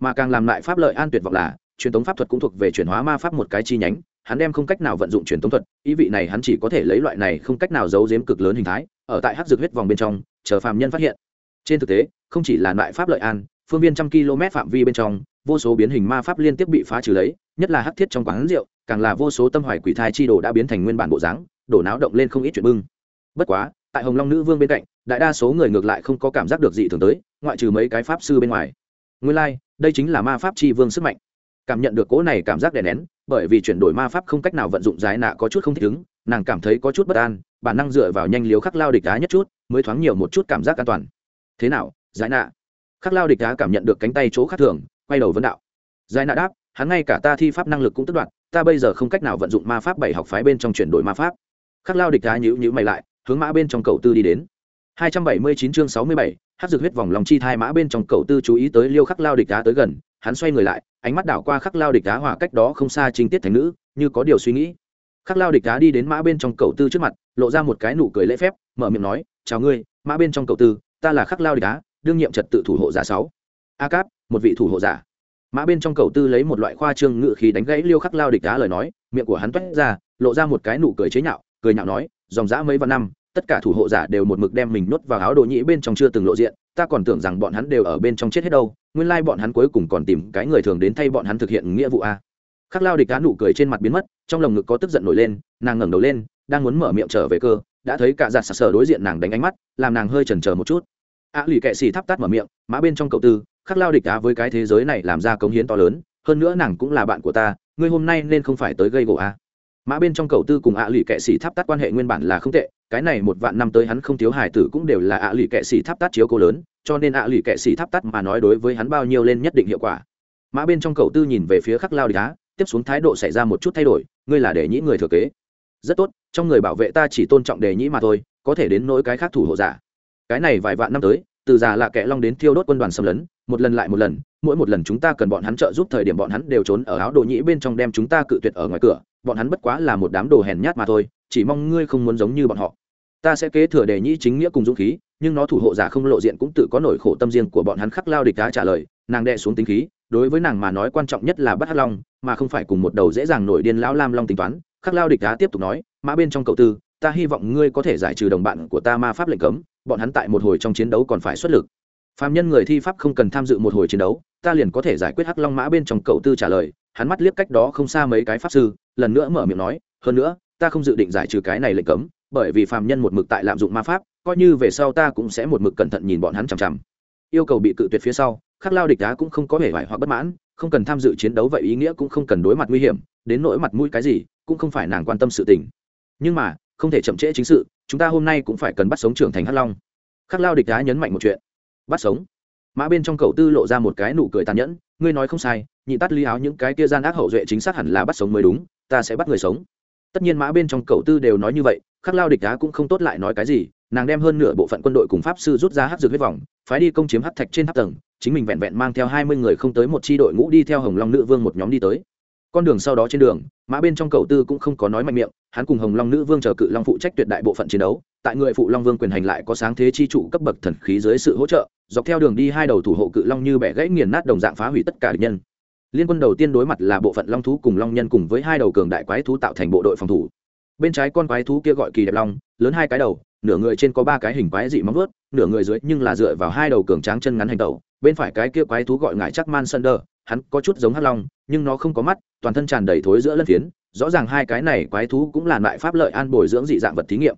mà càng làm lại pháp lợi an tuyệt vọng là, truyền thống pháp thuật cũng thuộc về chuyển hóa ma pháp một cái chi nhánh, hắn đem không cách nào vận dụng truyền thống thuật, ý vị này hắn chỉ có thể lấy loại này không cách nào giấu giếm cực lớn hình thái, ở tại hắc dược huyết vòng bên trong, chờ phàm nhân phát hiện. Trên thực tế, không chỉ là lại pháp lợi an, phương viên trăm km phạm vi bên trong, vô số biến hình ma pháp liên tiếp bị phá trừ lấy, nhất là hắc thiết trong quán rượu, càng là vô số tâm hoài quỷ thai chi đồ đã biến thành nguyên bản bộ dáng, đổ náo động lên không ít chuyện bưng. Bất quá, tại hồng long nữ vương bên cạnh, đại đa số người ngược lại không có cảm giác được gì thường tới, ngoại trừ mấy cái pháp sư bên ngoài. Nguyên lai đây chính là ma pháp chi vương sức mạnh. Cảm nhận được cỗ này cảm giác đè nén, bởi vì chuyển đổi ma pháp không cách nào vận dụng giải nạ có chút không thích ứng, nàng cảm thấy có chút bất an, bản năng dựa vào nhanh liếu khắc lao địch đá nhất chút, mới thoáng nhiều một chút cảm giác an toàn. Thế nào, giải nạ? Khắc lao địch đá cảm nhận được cánh tay chỗ khác thường, quay đầu vấn đạo. Giải nạ đáp, hắn ngay cả ta thi pháp năng lực cũng tức đoạt, ta bây giờ không cách nào vận dụng ma pháp bảy học phái bên trong chuyển đổi ma pháp. Khắc lao địch đá nhữ nhữ mày lại, hướng mã bên trong cầu tư đi đến. 279 chương 67, hắc dược huyết vòng lòng chi thai mã bên trong cầu tư chú ý tới liêu khắc lao địch đá tới gần hắn xoay người lại ánh mắt đảo qua khắc lao địch đá hòa cách đó không xa trình tiết thành nữ như có điều suy nghĩ. Khắc lao địch đá đi đến mã bên trong cầu tư trước mặt lộ ra một cái nụ cười lễ phép mở miệng nói chào ngươi mã bên trong cầu tư ta là khắc lao địch đá đương nhiệm trật tự thủ hộ giả sáu. A cáp một vị thủ hộ giả. Mã bên trong cầu tư lấy một loại khoa trương ngữ khí đánh gãy liêu khắc lao địch đá lời nói miệng của hắn toét ra lộ ra một cái nụ cười chế nhạo cười nhạo nói dòng dã mấy vạn năm tất cả thủ hộ giả đều một mực đem mình nuốt vào áo đồ nhĩ bên trong chưa từng lộ diện, ta còn tưởng rằng bọn hắn đều ở bên trong chết hết đâu, nguyên lai bọn hắn cuối cùng còn tìm cái người thường đến thay bọn hắn thực hiện nghĩa vụ a. Khắc lao địch cá nụ cười trên mặt biến mất, trong lồng ngực có tức giận nổi lên, nàng ngẩng đầu lên, đang muốn mở miệng trở về cơ, đã thấy cả giặt sặc sờ đối diện nàng đánh ánh mắt, làm nàng hơi chần chờ một chút. A lì kệ xì thắp tắt mở miệng, mã bên trong cậu tư, khắc lao địch cá với cái thế giới này làm ra cống hiến to lớn, hơn nữa nàng cũng là bạn của ta, ngươi hôm nay nên không phải tới gây gỗ a mã bên trong cầu tư cùng ạ lì kệ sĩ tháp tắt quan hệ nguyên bản là không tệ, cái này một vạn năm tới hắn không thiếu hài tử cũng đều là ạ lì kệ sĩ tháp tắt chiếu cố lớn, cho nên ạ lì kệ sĩ tháp tắt mà nói đối với hắn bao nhiêu lên nhất định hiệu quả. Mã bên trong cầu tư nhìn về phía khắc lao địch á, tiếp xuống thái độ xảy ra một chút thay đổi, ngươi là để nhĩ người thừa kế. Rất tốt, trong người bảo vệ ta chỉ tôn trọng đề nhĩ mà thôi, có thể đến nỗi cái khác thủ hộ giả. Cái này vài vạn năm tới, từ già lạ kệ long đến thiêu đốt quân đoàn xâm lấn, một lần lại một lần mỗi một lần chúng ta cần bọn hắn trợ giúp thời điểm bọn hắn đều trốn ở áo đồ nhĩ bên trong đem chúng ta cự tuyệt ở ngoài cửa, bọn hắn bất quá là một đám đồ hèn nhát mà thôi, chỉ mong ngươi không muốn giống như bọn họ. Ta sẽ kế thừa đề nhĩ chính nghĩa cùng dũng khí, nhưng nó thủ hộ giả không lộ diện cũng tự có nỗi khổ tâm riêng của bọn hắn khắc lao địch đá trả lời, nàng đệ xuống tính khí, đối với nàng mà nói quan trọng nhất là bắt hắc long, mà không phải cùng một đầu dễ dàng nổi điên lão lam long tính toán, khắc lao địch đá tiếp tục nói, mã bên trong cậu tư, ta hy vọng ngươi có thể giải trừ đồng bạn của ta ma pháp lệnh cấm, bọn hắn tại một hồi trong chiến đấu còn phải xuất lực. Phàm nhân người thi pháp không cần tham dự một hồi chiến đấu, ta liền có thể giải quyết hắc long mã bên trong cậu tư trả lời. Hắn mắt liếc cách đó không xa mấy cái pháp sư, lần nữa mở miệng nói, hơn nữa, ta không dự định giải trừ cái này lệnh cấm, bởi vì phàm nhân một mực tại lạm dụng ma pháp, coi như về sau ta cũng sẽ một mực cẩn thận nhìn bọn hắn chằm chằm. Yêu cầu bị cự tuyệt phía sau, khắc lao địch đá cũng không có vẻ vải hoặc bất mãn, không cần tham dự chiến đấu vậy ý nghĩa cũng không cần đối mặt nguy hiểm, đến nỗi mặt mũi cái gì, cũng không phải nàng quan tâm sự tình. Nhưng mà, không thể chậm trễ chính sự, chúng ta hôm nay cũng phải cần bắt sống trưởng thành hắc long. Khắc lao địch đá nhấn mạnh một chuyện bắt sống. Mã bên trong cầu tư lộ ra một cái nụ cười tàn nhẫn, ngươi nói không sai, nhị tắt ly áo những cái kia gian ác hậu duệ chính xác hẳn là bắt sống mới đúng, ta sẽ bắt người sống. Tất nhiên mã bên trong cầu tư đều nói như vậy, khắc lao địch đá cũng không tốt lại nói cái gì, nàng đem hơn nửa bộ phận quân đội cùng pháp sư rút ra hát dược huyết vòng, phái đi công chiếm hát thạch trên tháp tầng, chính mình vẹn vẹn mang theo hai mươi người không tới một c h i đội ngũ đi theo hồng long nữ vương một nhóm đi tới con đường sau đó trên đường, mã bên trong cầu tư cũng không có nói mạnh miệng, hắn cùng hồng long nữ vương chờ cự long phụ trách tuyệt đại bộ phận chiến đấu, tại người phụ long vương quyền hành lại có sáng thế chi trụ cấp bậc thần khí dưới sự hỗ trợ, dọc theo đường đi hai đầu thủ hộ cự long như bẻ gãy nghiền nát đồng dạng phá hủy tất cả địch nhân. Liên quân đầu tiên đối mặt là bộ phận long thú cùng long nhân cùng với hai đầu cường đại quái thú tạo thành bộ đội phòng thủ. Bên trái con quái thú kia gọi kỳ đẹp long, lớn hai cái đầu, nửa người trên có ba cái hình quái dị móng vớt nửa người dưới nhưng là dựa vào hai đầu cường tráng chân ngắn hành tẩu, bên phải cái kia quái thú gọi ngải chắc man sunder hắn có chút giống hắc long, nhưng nó không có mắt toàn thân tràn đầy thối giữa lân phiến, rõ ràng hai cái này quái thú cũng là loại pháp lợi an bồi dưỡng dị dạng vật thí nghiệm.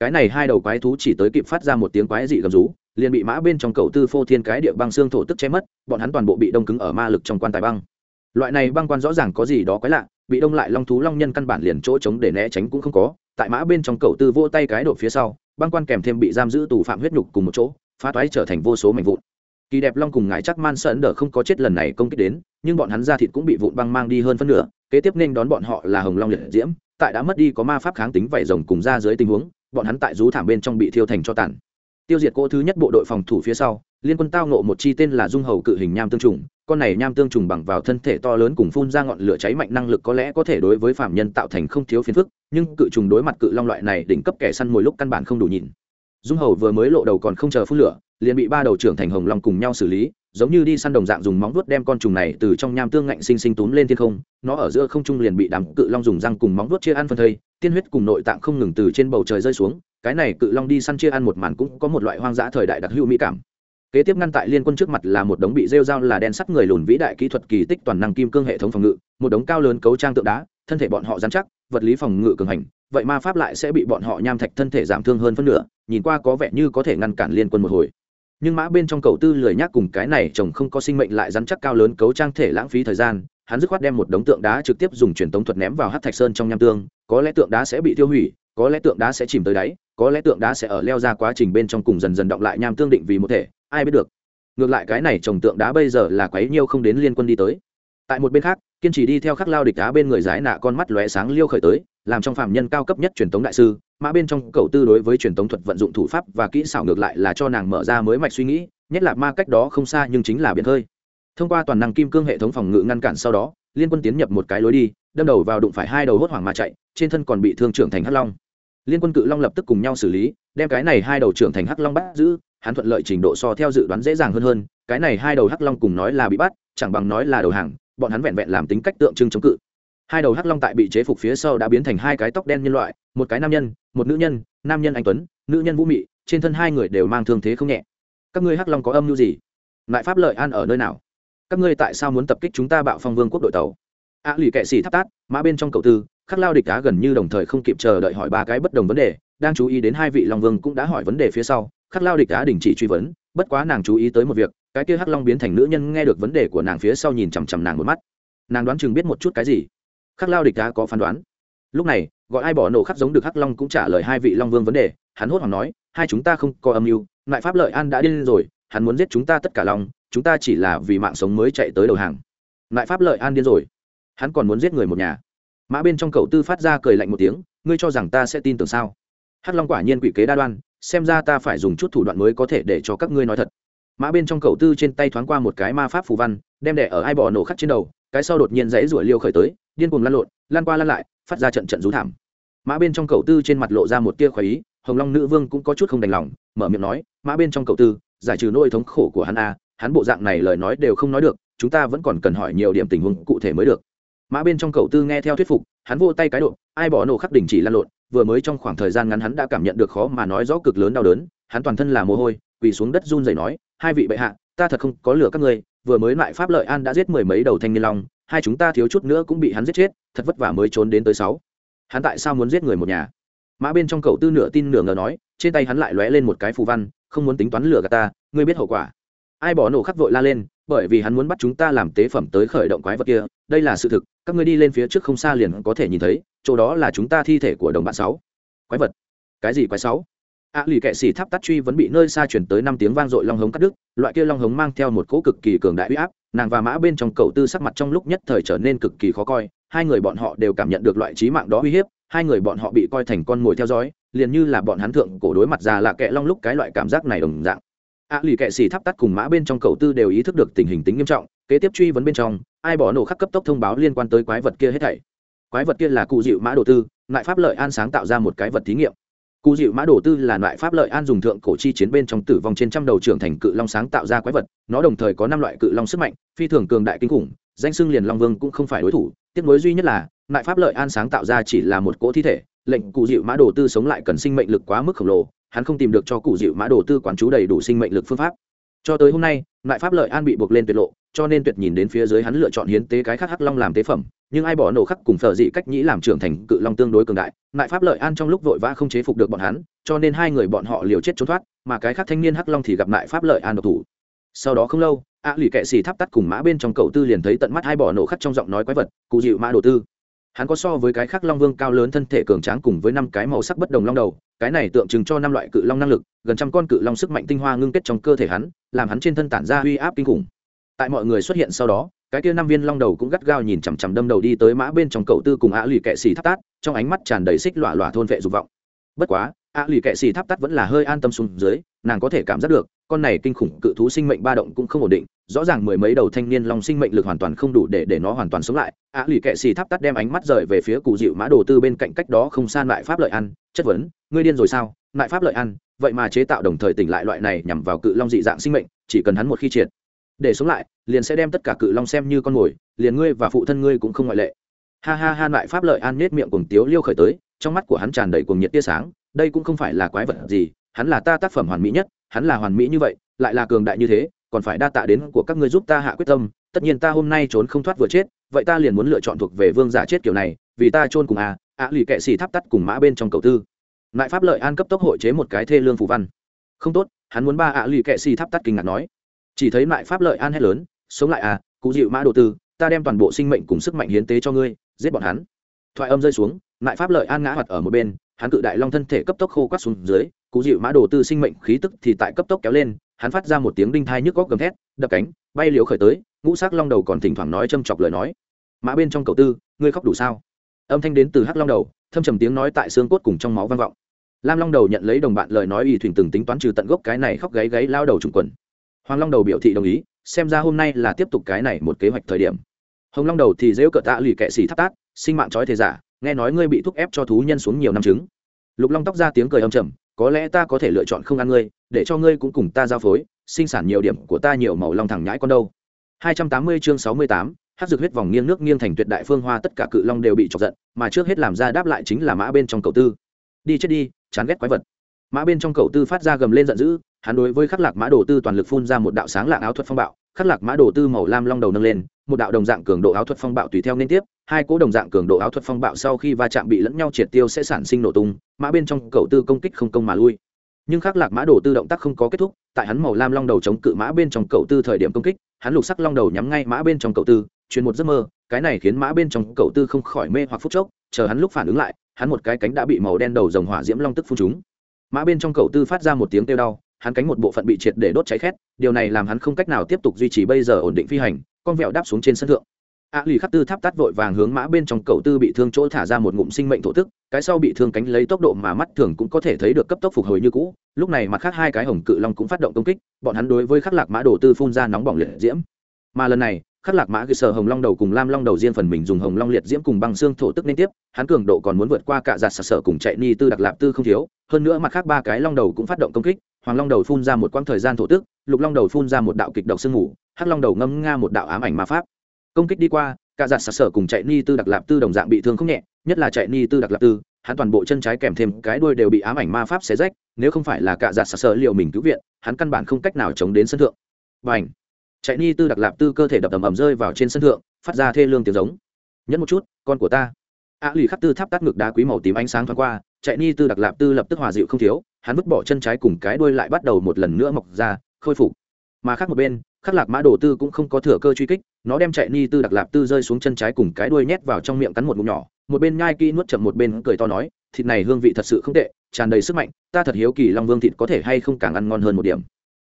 Cái này hai đầu quái thú chỉ tới kịp phát ra một tiếng quái dị gầm rú, liền bị mã bên trong cầu tư phô thiên cái địa băng xương thổ tức che mất, bọn hắn toàn bộ bị đông cứng ở ma lực trong quan tài băng. Loại này băng quan rõ ràng có gì đó quái lạ, bị đông lại long thú long nhân căn bản liền chỗ trống để né tránh cũng không có, tại mã bên trong cầu tư vô tay cái độ phía sau, băng quan kèm thêm bị giam giữ tù phạm huyết nhục cùng một chỗ, phá toái trở thành vô số mảnh vụn kỳ đẹp long cùng ngài chắc man sơn đờ không có chết lần này công kích đến, nhưng bọn hắn ra thịt cũng bị vụn băng mang đi hơn phân nửa, kế tiếp nên đón bọn họ là hồng long liệt diễm, tại đã mất đi có ma pháp kháng tính vảy rồng cùng ra dưới tình huống, bọn hắn tại rú thảm bên trong bị thiêu thành cho tàn. Tiêu diệt cỗ thứ nhất bộ đội phòng thủ phía sau, liên quân tao nộ một chi tên là dung hầu cự hình nham tương trùng, con này nham tương trùng bằng vào thân thể to lớn cùng phun ra ngọn lửa cháy mạnh năng lực có lẽ có thể đối với phạm nhân tạo thành không thiếu phiền phức, nhưng cự trùng đối mặt cự long loại này đỉnh cấp kẻ săn mồi lúc căn bản không đủ nhìn. Dung hầu vừa mới lộ đầu còn không chờ phun lửa liền bị ba đầu trưởng thành hồng long cùng nhau xử lý, giống như đi săn đồng dạng dùng móng vuốt đem con trùng này từ trong nham tương ngạnh sinh sinh túm lên thiên không, nó ở giữa không trung liền bị đám cự long dùng răng cùng móng vuốt chia ăn phân thây, tiên huyết cùng nội tạng không ngừng từ trên bầu trời rơi xuống, cái này cự long đi săn chia ăn một màn cũng có một loại hoang dã thời đại đặc hữu mỹ cảm. Kế tiếp ngăn tại liên quân trước mặt là một đống bị rêu dao là đen sắt người lùn vĩ đại kỹ thuật kỳ tích toàn năng kim cương hệ thống phòng ngự, một đống cao lớn cấu trang tượng đá, thân thể bọn họ dán chắc, vật lý phòng ngự cường hành, vậy ma pháp lại sẽ bị bọn họ nham thạch thân thể giảm thương hơn phân nửa, nhìn qua có vẻ như có thể ngăn cản liên quân một hồi nhưng mã bên trong cầu tư lười nhác cùng cái này chồng không có sinh mệnh lại rắn chắc cao lớn cấu trang thể lãng phí thời gian, hắn dứt khoát đem một đống tượng đá trực tiếp dùng truyền tống thuật ném vào hát thạch sơn trong nham tương, có lẽ tượng đá sẽ bị tiêu hủy, có lẽ tượng đá sẽ chìm tới đáy, có lẽ tượng đá sẽ ở leo ra quá trình bên trong cùng dần dần động lại nham tương định vì một thể, ai biết được. Ngược lại cái này trồng tượng đá bây giờ là quấy nhiêu không đến liên quân đi tới. Tại một bên khác, kiên trì đi theo khắc lao địch đá bên người giải nạ con mắt lóe sáng liêu khởi tới, làm trong phạm nhân cao cấp nhất truyền thống đại sư mã bên trong cầu tư đối với truyền thống thuật vận dụng thủ pháp và kỹ xảo ngược lại là cho nàng mở ra mới mạch suy nghĩ, nhất là ma cách đó không xa nhưng chính là biển hơi thông qua toàn năng kim cương hệ thống phòng ngự ngăn cản sau đó, liên quân tiến nhập một cái lối đi, đâm đầu vào đụng phải hai đầu hốt hoảng mà chạy, trên thân còn bị thương trưởng thành hắc long. Liên quân cự long lập tức cùng nhau xử lý, đem cái này hai đầu trưởng thành hắc long bắt giữ, hắn thuận lợi trình độ so theo dự đoán dễ dàng hơn hơn, cái này hai đầu hắc long cùng nói là bị bắt, chẳng bằng nói là đầu hàng, bọn hắn vẹn vẹn làm tính cách tượng trưng chống cự hai đầu hắc long tại bị chế phục phía sau đã biến thành hai cái tóc đen nhân loại một cái nam nhân một nữ nhân nam nhân anh tuấn nữ nhân vũ mị trên thân hai người đều mang thương thế không nhẹ. Các ngươi hắc long có âm mưu gì? Lại pháp lợi an ở nơi nào? Các ngươi tại sao muốn tập kích chúng ta bạo phong vương quốc đội tàu? A à, lì kệ xì tháp tát mã bên trong cầu tư khắc lao địch cá gần như đồng thời không kịp chờ đợi hỏi ba cái bất đồng vấn đề đang chú ý đến hai vị long vương cũng đã hỏi vấn đề phía sau khắc lao địch cá đình chỉ truy vấn bất quá nàng chú ý tới một việc cái kia hắc long biến thành nữ nhân nghe được vấn đề của nàng phía sau nhìn chằm chằm nàng một mắt. Nàng đoán chừng biết một chút cái gì? Khắc lao địch đã có phán đoán. Lúc này, gọi ai bỏ nổ khắc giống được hắc long cũng trả lời hai vị long vương vấn đề, hắn hốt hoảng nói, hai chúng ta không có âm mưu lại pháp lợi an đã điên rồi, hắn muốn giết chúng ta tất cả lòng chúng ta chỉ là vì mạng sống mới chạy tới đầu hàng. Lại pháp lợi an điên rồi, hắn còn muốn giết người một nhà. Mã bên trong cậu tư phát ra cười lạnh một tiếng, ngươi cho rằng ta sẽ tin tưởng sao? Hắc long quả nhiên quỷ kế đa đoan, xem ra ta phải dùng chút thủ đoạn mới có thể để cho các ngươi nói thật. Mã bên trong cậu tư trên tay thoáng qua một cái ma pháp phù văn, đem đẻ ở ai bỏ nổ khắc trên đầu cái sau đột nhiên dãy ruổi liêu khởi tới, điên cuồng lan lộn, lan qua lan lại, phát ra trận trận rú thảm. Mã bên trong cầu tư trên mặt lộ ra một tia khoái ý, hồng long nữ vương cũng có chút không đành lòng, mở miệng nói, mã bên trong cầu tư, giải trừ nỗi thống khổ của hắn a hắn bộ dạng này lời nói đều không nói được, chúng ta vẫn còn cần hỏi nhiều điểm tình huống cụ thể mới được. Mã bên trong cầu tư nghe theo thuyết phục, hắn vô tay cái độ, ai bỏ nổ khắc đỉnh chỉ lan lộn, vừa mới trong khoảng thời gian ngắn hắn đã cảm nhận được khó mà nói rõ cực lớn đau đớn, hắn toàn thân là mồ hôi, quỳ xuống đất run rẩy nói, hai vị bệ hạ, ta thật không có lửa các ngươi vừa mới lại pháp lợi an đã giết mười mấy đầu thanh niên long, hai chúng ta thiếu chút nữa cũng bị hắn giết chết, thật vất vả mới trốn đến tới sáu. Hắn tại sao muốn giết người một nhà? Mã bên trong cậu tư nửa tin nửa ngờ nói, trên tay hắn lại lóe lên một cái phù văn, không muốn tính toán lửa gạt ta, ngươi biết hậu quả. Ai bỏ nổ khắc vội la lên, bởi vì hắn muốn bắt chúng ta làm tế phẩm tới khởi động quái vật kia, đây là sự thực, các ngươi đi lên phía trước không xa liền có thể nhìn thấy, chỗ đó là chúng ta thi thể của đồng bạn sáu. Quái vật. Cái gì quái sáu? A à, lì kệ xì tháp tắt truy vẫn bị nơi xa chuyển tới năm tiếng vang dội long hống cắt đứt loại kia long hống mang theo một cỗ cực kỳ cường đại huy áp nàng và mã bên trong cầu tư sắc mặt trong lúc nhất thời trở nên cực kỳ khó coi hai người bọn họ đều cảm nhận được loại trí mạng đó uy hiếp hai người bọn họ bị coi thành con mồi theo dõi liền như là bọn hắn thượng cổ đối mặt già lạ kệ long lúc cái loại cảm giác này đồng dạng. a à, lì kệ xì tháp tắt cùng mã bên trong cầu tư đều ý thức được tình hình tính nghiêm trọng kế tiếp truy vấn bên trong ai bỏ nổ khắc cấp tốc thông báo liên quan tới quái vật kia hết thảy. Quái vật kia là cụ dịu mã đồ tư lại pháp lợi an sáng tạo ra một cái vật thí nghiệm cụ dịu mã đồ tư là loại pháp lợi an dùng thượng cổ chi chiến bên trong tử vong trên trăm đầu trưởng thành cự long sáng tạo ra quái vật, nó đồng thời có năm loại cự long sức mạnh, phi thường cường đại kinh khủng, danh xưng liền long vương cũng không phải đối thủ, tiếc nối duy nhất là, loại pháp lợi an sáng tạo ra chỉ là một cỗ thi thể, lệnh cụ dịu mã đồ tư sống lại cần sinh mệnh lực quá mức khổng lồ, hắn không tìm được cho cụ dịu mã đồ tư quán chú đầy đủ sinh mệnh lực phương pháp. Cho tới hôm nay, loại pháp lợi an bị buộc lên tuyệt lộ, cho nên tuyệt nhìn đến phía dưới hắn lựa chọn hiến tế cái khác hắc long làm tế phẩm nhưng ai bỏ nổ khắc cùng phở dị cách nhĩ làm trưởng thành cự long tương đối cường đại lại pháp lợi an trong lúc vội vã không chế phục được bọn hắn cho nên hai người bọn họ liều chết trốn thoát mà cái khác thanh niên hắc long thì gặp lại pháp lợi an độc thủ. Sau đó không lâu ạ à, lì kệ xì tháp tắt cùng mã bên trong cầu tư liền thấy tận mắt hai bỏ nổ khắc trong giọng nói quái vật cụ dịu mã đồ tư. Hắn có so với cái khác long vương cao lớn thân thể cường tráng cùng với năm cái màu sắc bất đồng long đầu cái này tượng trưng cho năm loại cự long năng lực gần trăm con cự long sức mạnh tinh hoa ngưng kết trong cơ thể hắn làm hắn trên thân tản ra uy áp kinh khủng. Tại mọi người xuất hiện sau đó cái kia năm viên long đầu cũng gắt gao nhìn chằm chằm đâm đầu đi tới mã bên trong cậu tư cùng ạ lì kệ xì tháp tát, trong ánh mắt tràn đầy xích lọa lọa thôn vệ dục vọng. Bất quá ạ lì kệ xì tháp tát vẫn là hơi an tâm xuống dưới, nàng có thể cảm giác được, con này kinh khủng cự thú sinh mệnh ba động cũng không ổn định, rõ ràng mười mấy đầu thanh niên long sinh mệnh lực hoàn toàn không đủ để để nó hoàn toàn sống lại. Ạ lì kệ xì tháp tắt đem ánh mắt rời về phía cụ dịu mã đồ tư bên cạnh cách đó không san lại pháp lợi ăn chất vấn, ngươi điên rồi sao? Lại pháp lợi ăn vậy mà chế tạo đồng thời tỉnh lại loại này nhằm vào cự long dị dạng sinh mệnh, chỉ cần hắn một khi triệt để sống lại, liền sẽ đem tất cả cự long xem như con mồi, liền ngươi và phụ thân ngươi cũng không ngoại lệ. Ha ha ha, lại pháp lợi an nết miệng cùng tiếu liêu khởi tới, trong mắt của hắn tràn đầy cuồng nhiệt tia sáng, đây cũng không phải là quái vật gì, hắn là ta tác phẩm hoàn mỹ nhất, hắn là hoàn mỹ như vậy, lại là cường đại như thế, còn phải đa tạ đến của các ngươi giúp ta hạ quyết tâm, tất nhiên ta hôm nay trốn không thoát vừa chết, vậy ta liền muốn lựa chọn thuộc về vương giả chết kiểu này, vì ta trôn cùng à ạ lì kệ xì tháp tắt cùng mã bên trong cầu tư. Lại pháp lợi an cấp tốc hội chế một cái thê lương phù văn. Không tốt, hắn muốn ba ạ lì kệ xì tháp tắt kinh ngạc nói chỉ thấy lại pháp lợi an hét lớn, sống lại à cụ dịu mã đồ tư, ta đem toàn bộ sinh mệnh cùng sức mạnh hiến tế cho ngươi, giết bọn hắn. Thoại âm rơi xuống lại pháp lợi an ngã hoạt ở một bên, hắn cự đại long thân thể cấp tốc khô quát xuống dưới, cụ dịu mã đồ tư sinh mệnh khí tức thì tại cấp tốc kéo lên, hắn phát ra một tiếng đinh thai nhức góc gầm thét, đập cánh, bay liều khởi tới, ngũ sắc long đầu còn thỉnh thoảng nói châm chọc lời nói. Mã bên trong cầu tư, ngươi khóc đủ sao? Âm thanh đến từ hắc long đầu, thâm trầm tiếng nói tại xương cốt cùng trong máu vang vọng. Lam long đầu nhận lấy đồng bạn lời nói ủy thuyền từng tính toán trừ tận gốc cái này khóc gáy gáy lao đầu trùng quần hoàng long đầu biểu thị đồng ý xem ra hôm nay là tiếp tục cái này một kế hoạch thời điểm. Hồng long đầu thì dễu cợt tạ lì kệ xì tháp tát sinh mạng trói thế giả nghe nói ngươi bị thúc ép cho thú nhân xuống nhiều năm trứng. Lục long tóc ra tiếng cười âm trầm có lẽ ta có thể lựa chọn không ăn ngươi để cho ngươi cũng cùng ta giao phối sinh sản nhiều điểm của ta nhiều màu long thẳng nhãi con đâu. 280 chương 68, hắc dược huyết vòng nghiêng nước nghiêng thành tuyệt đại phương hoa tất cả cự long đều bị chọc giận mà trước hết làm ra đáp lại chính là mã bên trong cầu tư. Đi chết đi chán ghét quái vật. Mã bên trong cầu tư phát ra gầm lên giận dữ hắn đối với khắc lạc mã đồ tư toàn lực phun ra một đạo sáng lạng áo thuật phong bạo, khắc lạc mã đồ tư màu lam long đầu nâng lên, một đạo đồng dạng cường độ áo thuật phong bạo tùy theo liên tiếp, hai cố đồng dạng cường độ áo thuật phong bạo sau khi va chạm bị lẫn nhau triệt tiêu sẽ sản sinh nổ tung, mã bên trong cầu tư công kích không công mà lui. Nhưng khắc lạc mã đồ tư động tác không có kết thúc, tại hắn màu lam long đầu chống cự mã bên trong cầu tư thời điểm công kích, hắn lục sắc long đầu nhắm ngay mã bên trong cầu tư, truyền một giấc mơ, cái này khiến mã bên trong cầu tư không khỏi mê hoặc phút chốc, chờ hắn lúc phản ứng lại, hắn một cái cánh đã bị màu đen đầu rồng hỏa diễm long tức phun chúng mã bên trong cầu tư phát ra một tiếng kêu đau hắn cánh một bộ phận bị triệt để đốt cháy khét, điều này làm hắn không cách nào tiếp tục duy trì bây giờ ổn định phi hành, con vẹo đáp xuống trên sân thượng. A lì khắc tư tháp tắt vội vàng hướng mã bên trong cầu tư bị thương chỗ thả ra một ngụm sinh mệnh thổ tức cái sau bị thương cánh lấy tốc độ mà mắt thường cũng có thể thấy được cấp tốc phục hồi như cũ, lúc này mặt khác hai cái hồng cự long cũng phát động công kích, bọn hắn đối với khắc lạc mã đổ tư phun ra nóng bỏng liệt diễm. Mà lần này, khắc lạc mã ghi sở hồng long đầu cùng lam long đầu riêng phần mình dùng hồng long liệt diễm cùng băng xương thổ tức liên tiếp, hắn cường độ còn muốn vượt qua cả giặt sặc sở cùng chạy ni tư đặc lạp tư không thiếu, hơn nữa mặt khác ba cái long đầu cũng phát động công kích hoàng long đầu phun ra một quãng thời gian thổ tức, lục long đầu phun ra một đạo kịch độc sương ngủ hắc long đầu ngâm nga một đạo ám ảnh ma pháp. Công kích đi qua, cả giặt sặc sở cùng chạy ni tư đặc lạp tư đồng dạng bị thương không nhẹ, nhất là chạy ni tư đặc lạp tư, hắn toàn bộ chân trái kèm thêm cái đuôi đều bị ám ảnh ma pháp xé rách, nếu không phải là cả giặt sặc sở liệu mình cứu viện, hắn căn bản không cách nào chống đến sân thượng. Và chạy ni tư đặc lạp tư cơ thể đập ầm ầm rơi vào trên sân thượng, phát ra thê lương tiếng giống. Nhẫn một chút, con của ta. A lì khắc tư tháp tắt ngực đá quý màu tím ánh sáng thoáng qua, chạy ni tư đặc lạp tư lập tức hòa dịu không thiếu hắn vứt bỏ chân trái cùng cái đuôi lại bắt đầu một lần nữa mọc ra, khôi phục. Mà khác một bên, khắc lạc mã đồ tư cũng không có thừa cơ truy kích, nó đem chạy ni tư đặc lạp tư rơi xuống chân trái cùng cái đuôi nhét vào trong miệng cắn một ngụm nhỏ. Một bên nhai kỹ nuốt chậm một bên cười to nói, thịt này hương vị thật sự không tệ, tràn đầy sức mạnh, ta thật hiếu kỳ long vương thịt có thể hay không càng ăn ngon hơn một điểm.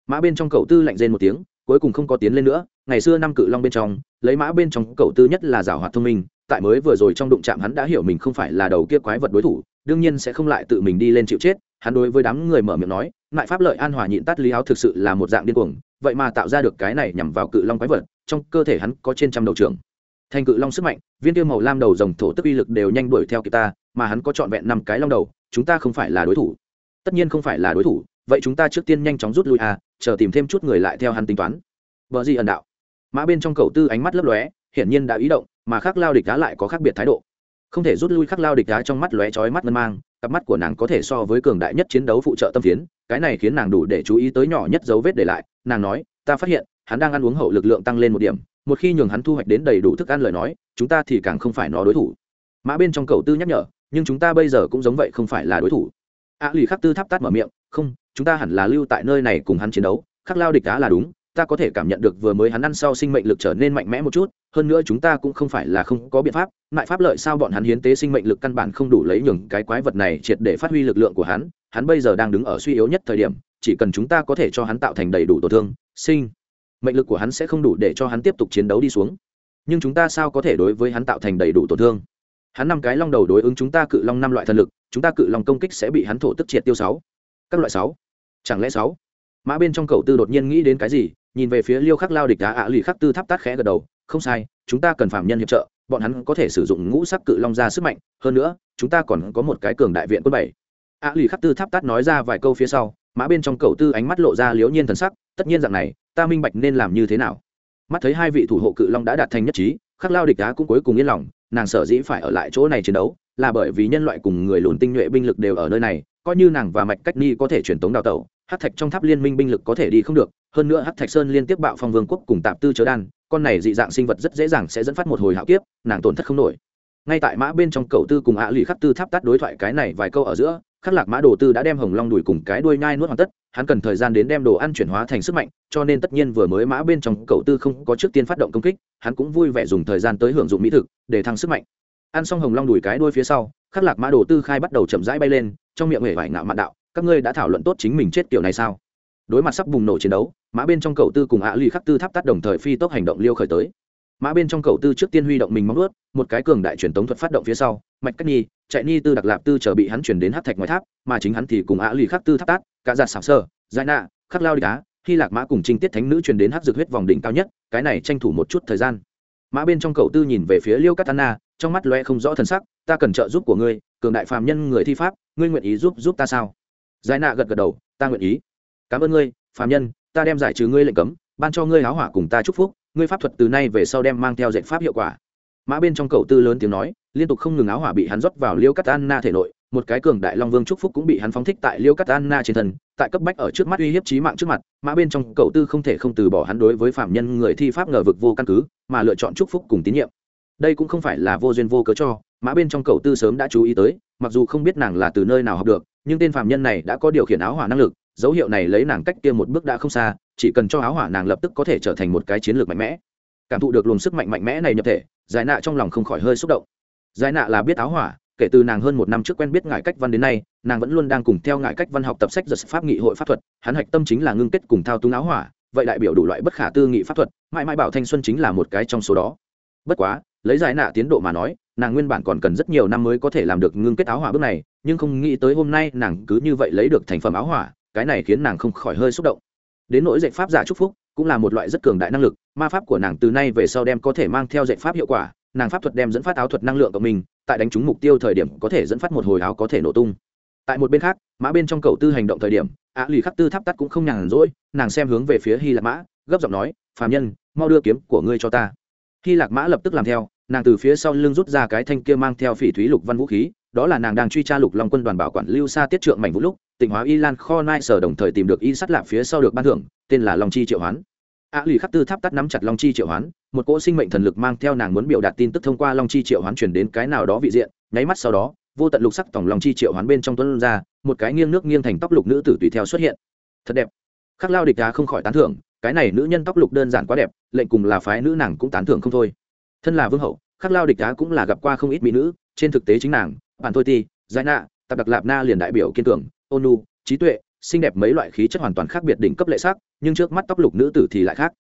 Mã bên trong cậu tư lạnh rên một tiếng, cuối cùng không có tiến lên nữa. Ngày xưa năm cự long bên trong, lấy mã bên trong cậu tư nhất là giảo hoạt thông minh, tại mới vừa rồi trong đụng chạm hắn đã hiểu mình không phải là đầu kia quái vật đối thủ, đương nhiên sẽ không lại tự mình đi lên chịu chết hắn đối với đám người mở miệng nói lại pháp lợi an hòa nhịn tắt lý áo thực sự là một dạng điên cuồng, vậy mà tạo ra được cái này nhằm vào cự long quái vật, trong cơ thể hắn có trên trăm đầu trưởng. Thành cự long sức mạnh, viên tiêu màu lam đầu rồng thổ tức uy lực đều nhanh đuổi theo kịp ta, mà hắn có trọn vẹn năm cái long đầu, chúng ta không phải là đối thủ. Tất nhiên không phải là đối thủ, vậy chúng ta trước tiên nhanh chóng rút lui à chờ tìm thêm chút người lại theo hắn tính toán. Vợ gì ẩn đạo. Mã bên trong cầu tư ánh mắt lấp lóe, hiển nhiên đã ý động, mà khắc lao địch đá lại có khác biệt thái độ. Không thể rút lui khắc lao địch đá trong mắt lóe chói mắt ngân mang cặp mắt của nàng có thể so với cường đại nhất chiến đấu phụ trợ tâm phiến, cái này khiến nàng đủ để chú ý tới nhỏ nhất dấu vết để lại, nàng nói, ta phát hiện, hắn đang ăn uống hậu lực lượng tăng lên một điểm, một khi nhường hắn thu hoạch đến đầy đủ thức ăn lời nói, chúng ta thì càng không phải nó đối thủ. Mã bên trong cầu tư nhắc nhở, nhưng chúng ta bây giờ cũng giống vậy không phải là đối thủ. A lì khắc tư tháp tắt mở miệng, không, chúng ta hẳn là lưu tại nơi này cùng hắn chiến đấu, khắc lao địch đá là đúng ta có thể cảm nhận được vừa mới hắn ăn sau sinh mệnh lực trở nên mạnh mẽ một chút, hơn nữa chúng ta cũng không phải là không có biện pháp mại pháp lợi sao bọn hắn hiến tế sinh mệnh lực căn bản không đủ lấy nhường cái quái vật này triệt để phát huy lực lượng của hắn hắn bây giờ đang đứng ở suy yếu nhất thời điểm, chỉ cần chúng ta có thể cho hắn tạo thành đầy đủ tổn thương, sinh mệnh lực của hắn sẽ không đủ để cho hắn tiếp tục chiến đấu đi xuống. Nhưng chúng ta sao có thể đối với hắn tạo thành đầy đủ tổn thương? Hắn năm cái long đầu đối ứng chúng ta cự long năm loại thần lực, chúng ta cự long công kích sẽ bị hắn thổ tức triệt tiêu sáu. Các loại sáu. Chẳng lẽ sáu? Mã bên trong cậu tư đột nhiên nghĩ đến cái gì, nhìn về phía liêu khắc lao địch đá ạ lì khắc tư tháp tát khẽ gật đầu, không sai, chúng ta cần phạm nhân hiệp trợ, bọn hắn có thể sử dụng ngũ sắc cự long ra sức mạnh, hơn nữa, chúng ta còn có một cái cường đại viện quân bảy. ạ lì khắc tư tháp tát nói ra vài câu phía sau, mã bên trong cậu tư ánh mắt lộ ra liễu nhiên thần sắc, tất nhiên dạng này, ta minh bạch nên làm như thế nào. Mắt thấy hai vị thủ hộ cự long đã đạt thành nhất trí, khắc lao địch đá cũng cuối cùng yên lòng, nàng sở dĩ phải ở lại chỗ này chiến đấu, là bởi vì nhân loại cùng người lùn tinh nhuệ binh lực đều ở nơi này, coi như nàng và mạch cách ni có thể truyền tống đào tẩu hát thạch trong tháp liên minh binh lực có thể đi không được, hơn nữa hát thạch sơn liên tiếp bạo phong vương quốc cùng tạp tư chớ đan, con này dị dạng sinh vật rất dễ dàng sẽ dẫn phát một hồi hạo kiếp, nàng tổn thất không nổi. Ngay tại mã bên trong cầu tư cùng ạ lì khắc tư tháp tắt đối thoại cái này vài câu ở giữa, khắc lạc mã đồ tư đã đem hồng long đùi cùng cái đuôi nhai nuốt hoàn tất, hắn cần thời gian đến đem đồ ăn chuyển hóa thành sức mạnh, cho nên tất nhiên vừa mới mã bên trong cầu tư không có trước tiên phát động công kích, hắn cũng vui vẻ dùng thời gian tới hưởng dụng mỹ thực, để thăng sức mạnh. Ăn xong hồng long đùi cái đuôi phía sau, khắc lạc mã đồ tư khai bắt đầu chậm rãi bay lên, trong miệng hể vải ngạo mạn đạo các ngươi đã thảo luận tốt chính mình chết kiểu này sao? Đối mặt sắp bùng nổ chiến đấu, mã bên trong cầu tư cùng ạ à lì khắc tư tháp tắt đồng thời phi tốc hành động liêu khởi tới. Mã bên trong cầu tư trước tiên huy động mình móng ướt một cái cường đại truyền tống thuật phát động phía sau, mạch cách nhi, chạy ni tư đặc lạp tư chờ bị hắn chuyển đến hát thạch ngoài tháp, mà chính hắn thì cùng ạ à lì khắc tư tháp tát cả ra xảo sơ giải nạ, khắc lao đi đá hy lạc mã cùng trinh tiết thánh nữ truyền đến hát dược huyết vòng đỉnh cao nhất, cái này tranh thủ một chút thời gian. Mã bên trong cầu tư nhìn về phía liêu katana, trong mắt loe không rõ thân sắc, ta cần trợ giúp của ngươi, cường đại phàm nhân người thi pháp, ngươi nguyện ý giúp giúp ta sao? Giải nạ gật gật đầu, ta nguyện ý. Cảm ơn ngươi phàm nhân, ta đem giải trừ ngươi lệnh cấm, ban cho ngươi háo hỏa cùng ta chúc phúc, ngươi pháp thuật từ nay về sau đem mang theo dạy pháp hiệu quả. Mã bên trong cầu tư lớn tiếng nói, liên tục không ngừng áo hỏa bị hắn rót vào liêu cắt anna thể nội, một cái cường đại long vương chúc phúc cũng bị hắn phóng thích tại liêu cắt anna trên thân, tại cấp bách ở trước mắt uy hiếp trí mạng trước mặt, mã bên trong cầu tư không thể không từ bỏ hắn đối với phạm nhân người thi pháp ngờ vực vô căn cứ, mà lựa chọn chúc phúc cùng tín nhiệm. Đây cũng không phải là vô duyên vô cớ cho, mã bên trong cầu tư sớm đã chú ý tới, mặc dù không biết nàng là từ nơi nào học được nhưng tên phạm nhân này đã có điều khiển áo hỏa năng lực, dấu hiệu này lấy nàng cách kia một bước đã không xa, chỉ cần cho áo hỏa nàng lập tức có thể trở thành một cái chiến lược mạnh mẽ. Cảm thụ được luồng sức mạnh mạnh mẽ này nhập thể, giải nạ trong lòng không khỏi hơi xúc động. Giải nạ là biết áo hỏa, kể từ nàng hơn một năm trước quen biết ngại cách văn đến nay, nàng vẫn luôn đang cùng theo ngại cách văn học tập sách giật pháp nghị hội pháp thuật, hắn hạch tâm chính là ngưng kết cùng thao túng áo hỏa, vậy đại biểu đủ loại bất khả tư nghị pháp thuật, mãi mãi bảo thanh xuân chính là một cái trong số đó. Bất quá, lấy giải nạ tiến độ mà nói nàng nguyên bản còn cần rất nhiều năm mới có thể làm được ngưng kết áo hỏa bước này, nhưng không nghĩ tới hôm nay nàng cứ như vậy lấy được thành phẩm áo hỏa, cái này khiến nàng không khỏi hơi xúc động. Đến nỗi dạy pháp giả chúc phúc, cũng là một loại rất cường đại năng lực, ma pháp của nàng từ nay về sau đem có thể mang theo dạy pháp hiệu quả, nàng pháp thuật đem dẫn phát áo thuật năng lượng của mình, tại đánh trúng mục tiêu thời điểm có thể dẫn phát một hồi áo có thể nổ tung. Tại một bên khác, mã bên trong cầu tư hành động thời điểm á lì khắc tư tháp tắt cũng không nhàn rỗi, nàng xem hướng về phía hy lạc mã, gấp giọng nói phàm nhân, mau đưa kiếm của ngươi cho ta. Hy lạc mã lập tức làm theo nàng từ phía sau lưng rút ra cái thanh kia mang theo phỉ thúy lục văn vũ khí, đó là nàng đang truy tra lục long quân đoàn bảo quản lưu xa tiết trượng mảnh vũ lúc tỉnh hóa y lan kho nai sở đồng thời tìm được y sắt lạp phía sau được ban thưởng, tên là long chi triệu hoán. A lì khắc tư tháp tắt nắm chặt long chi triệu hoán, một cỗ sinh mệnh thần lực mang theo nàng muốn biểu đạt tin tức thông qua long chi triệu hoán chuyển đến cái nào đó vị diện, nháy mắt sau đó, vô tận lục sắc tổng long chi triệu hoán bên trong tuấn ra, một cái nghiêng nước nghiêng thành tóc lục nữ tử tùy theo xuất hiện. Thật đẹp. Khắc lao địch đá không khỏi tán thưởng, cái này nữ nhân tóc lục đơn giản quá đẹp, lệnh cùng là phái nữ nàng cũng tán thưởng không thôi thân là vương hậu, khắc lao địch đá cũng là gặp qua không ít mỹ nữ, trên thực tế chính nàng, bản thôi ti giải nạ tập đặc lạp na liền đại biểu kiên cường, ôn nu trí tuệ, xinh đẹp mấy loại khí chất hoàn toàn khác biệt đỉnh cấp lệ sắc, nhưng trước mắt tóc lục nữ tử thì lại khác.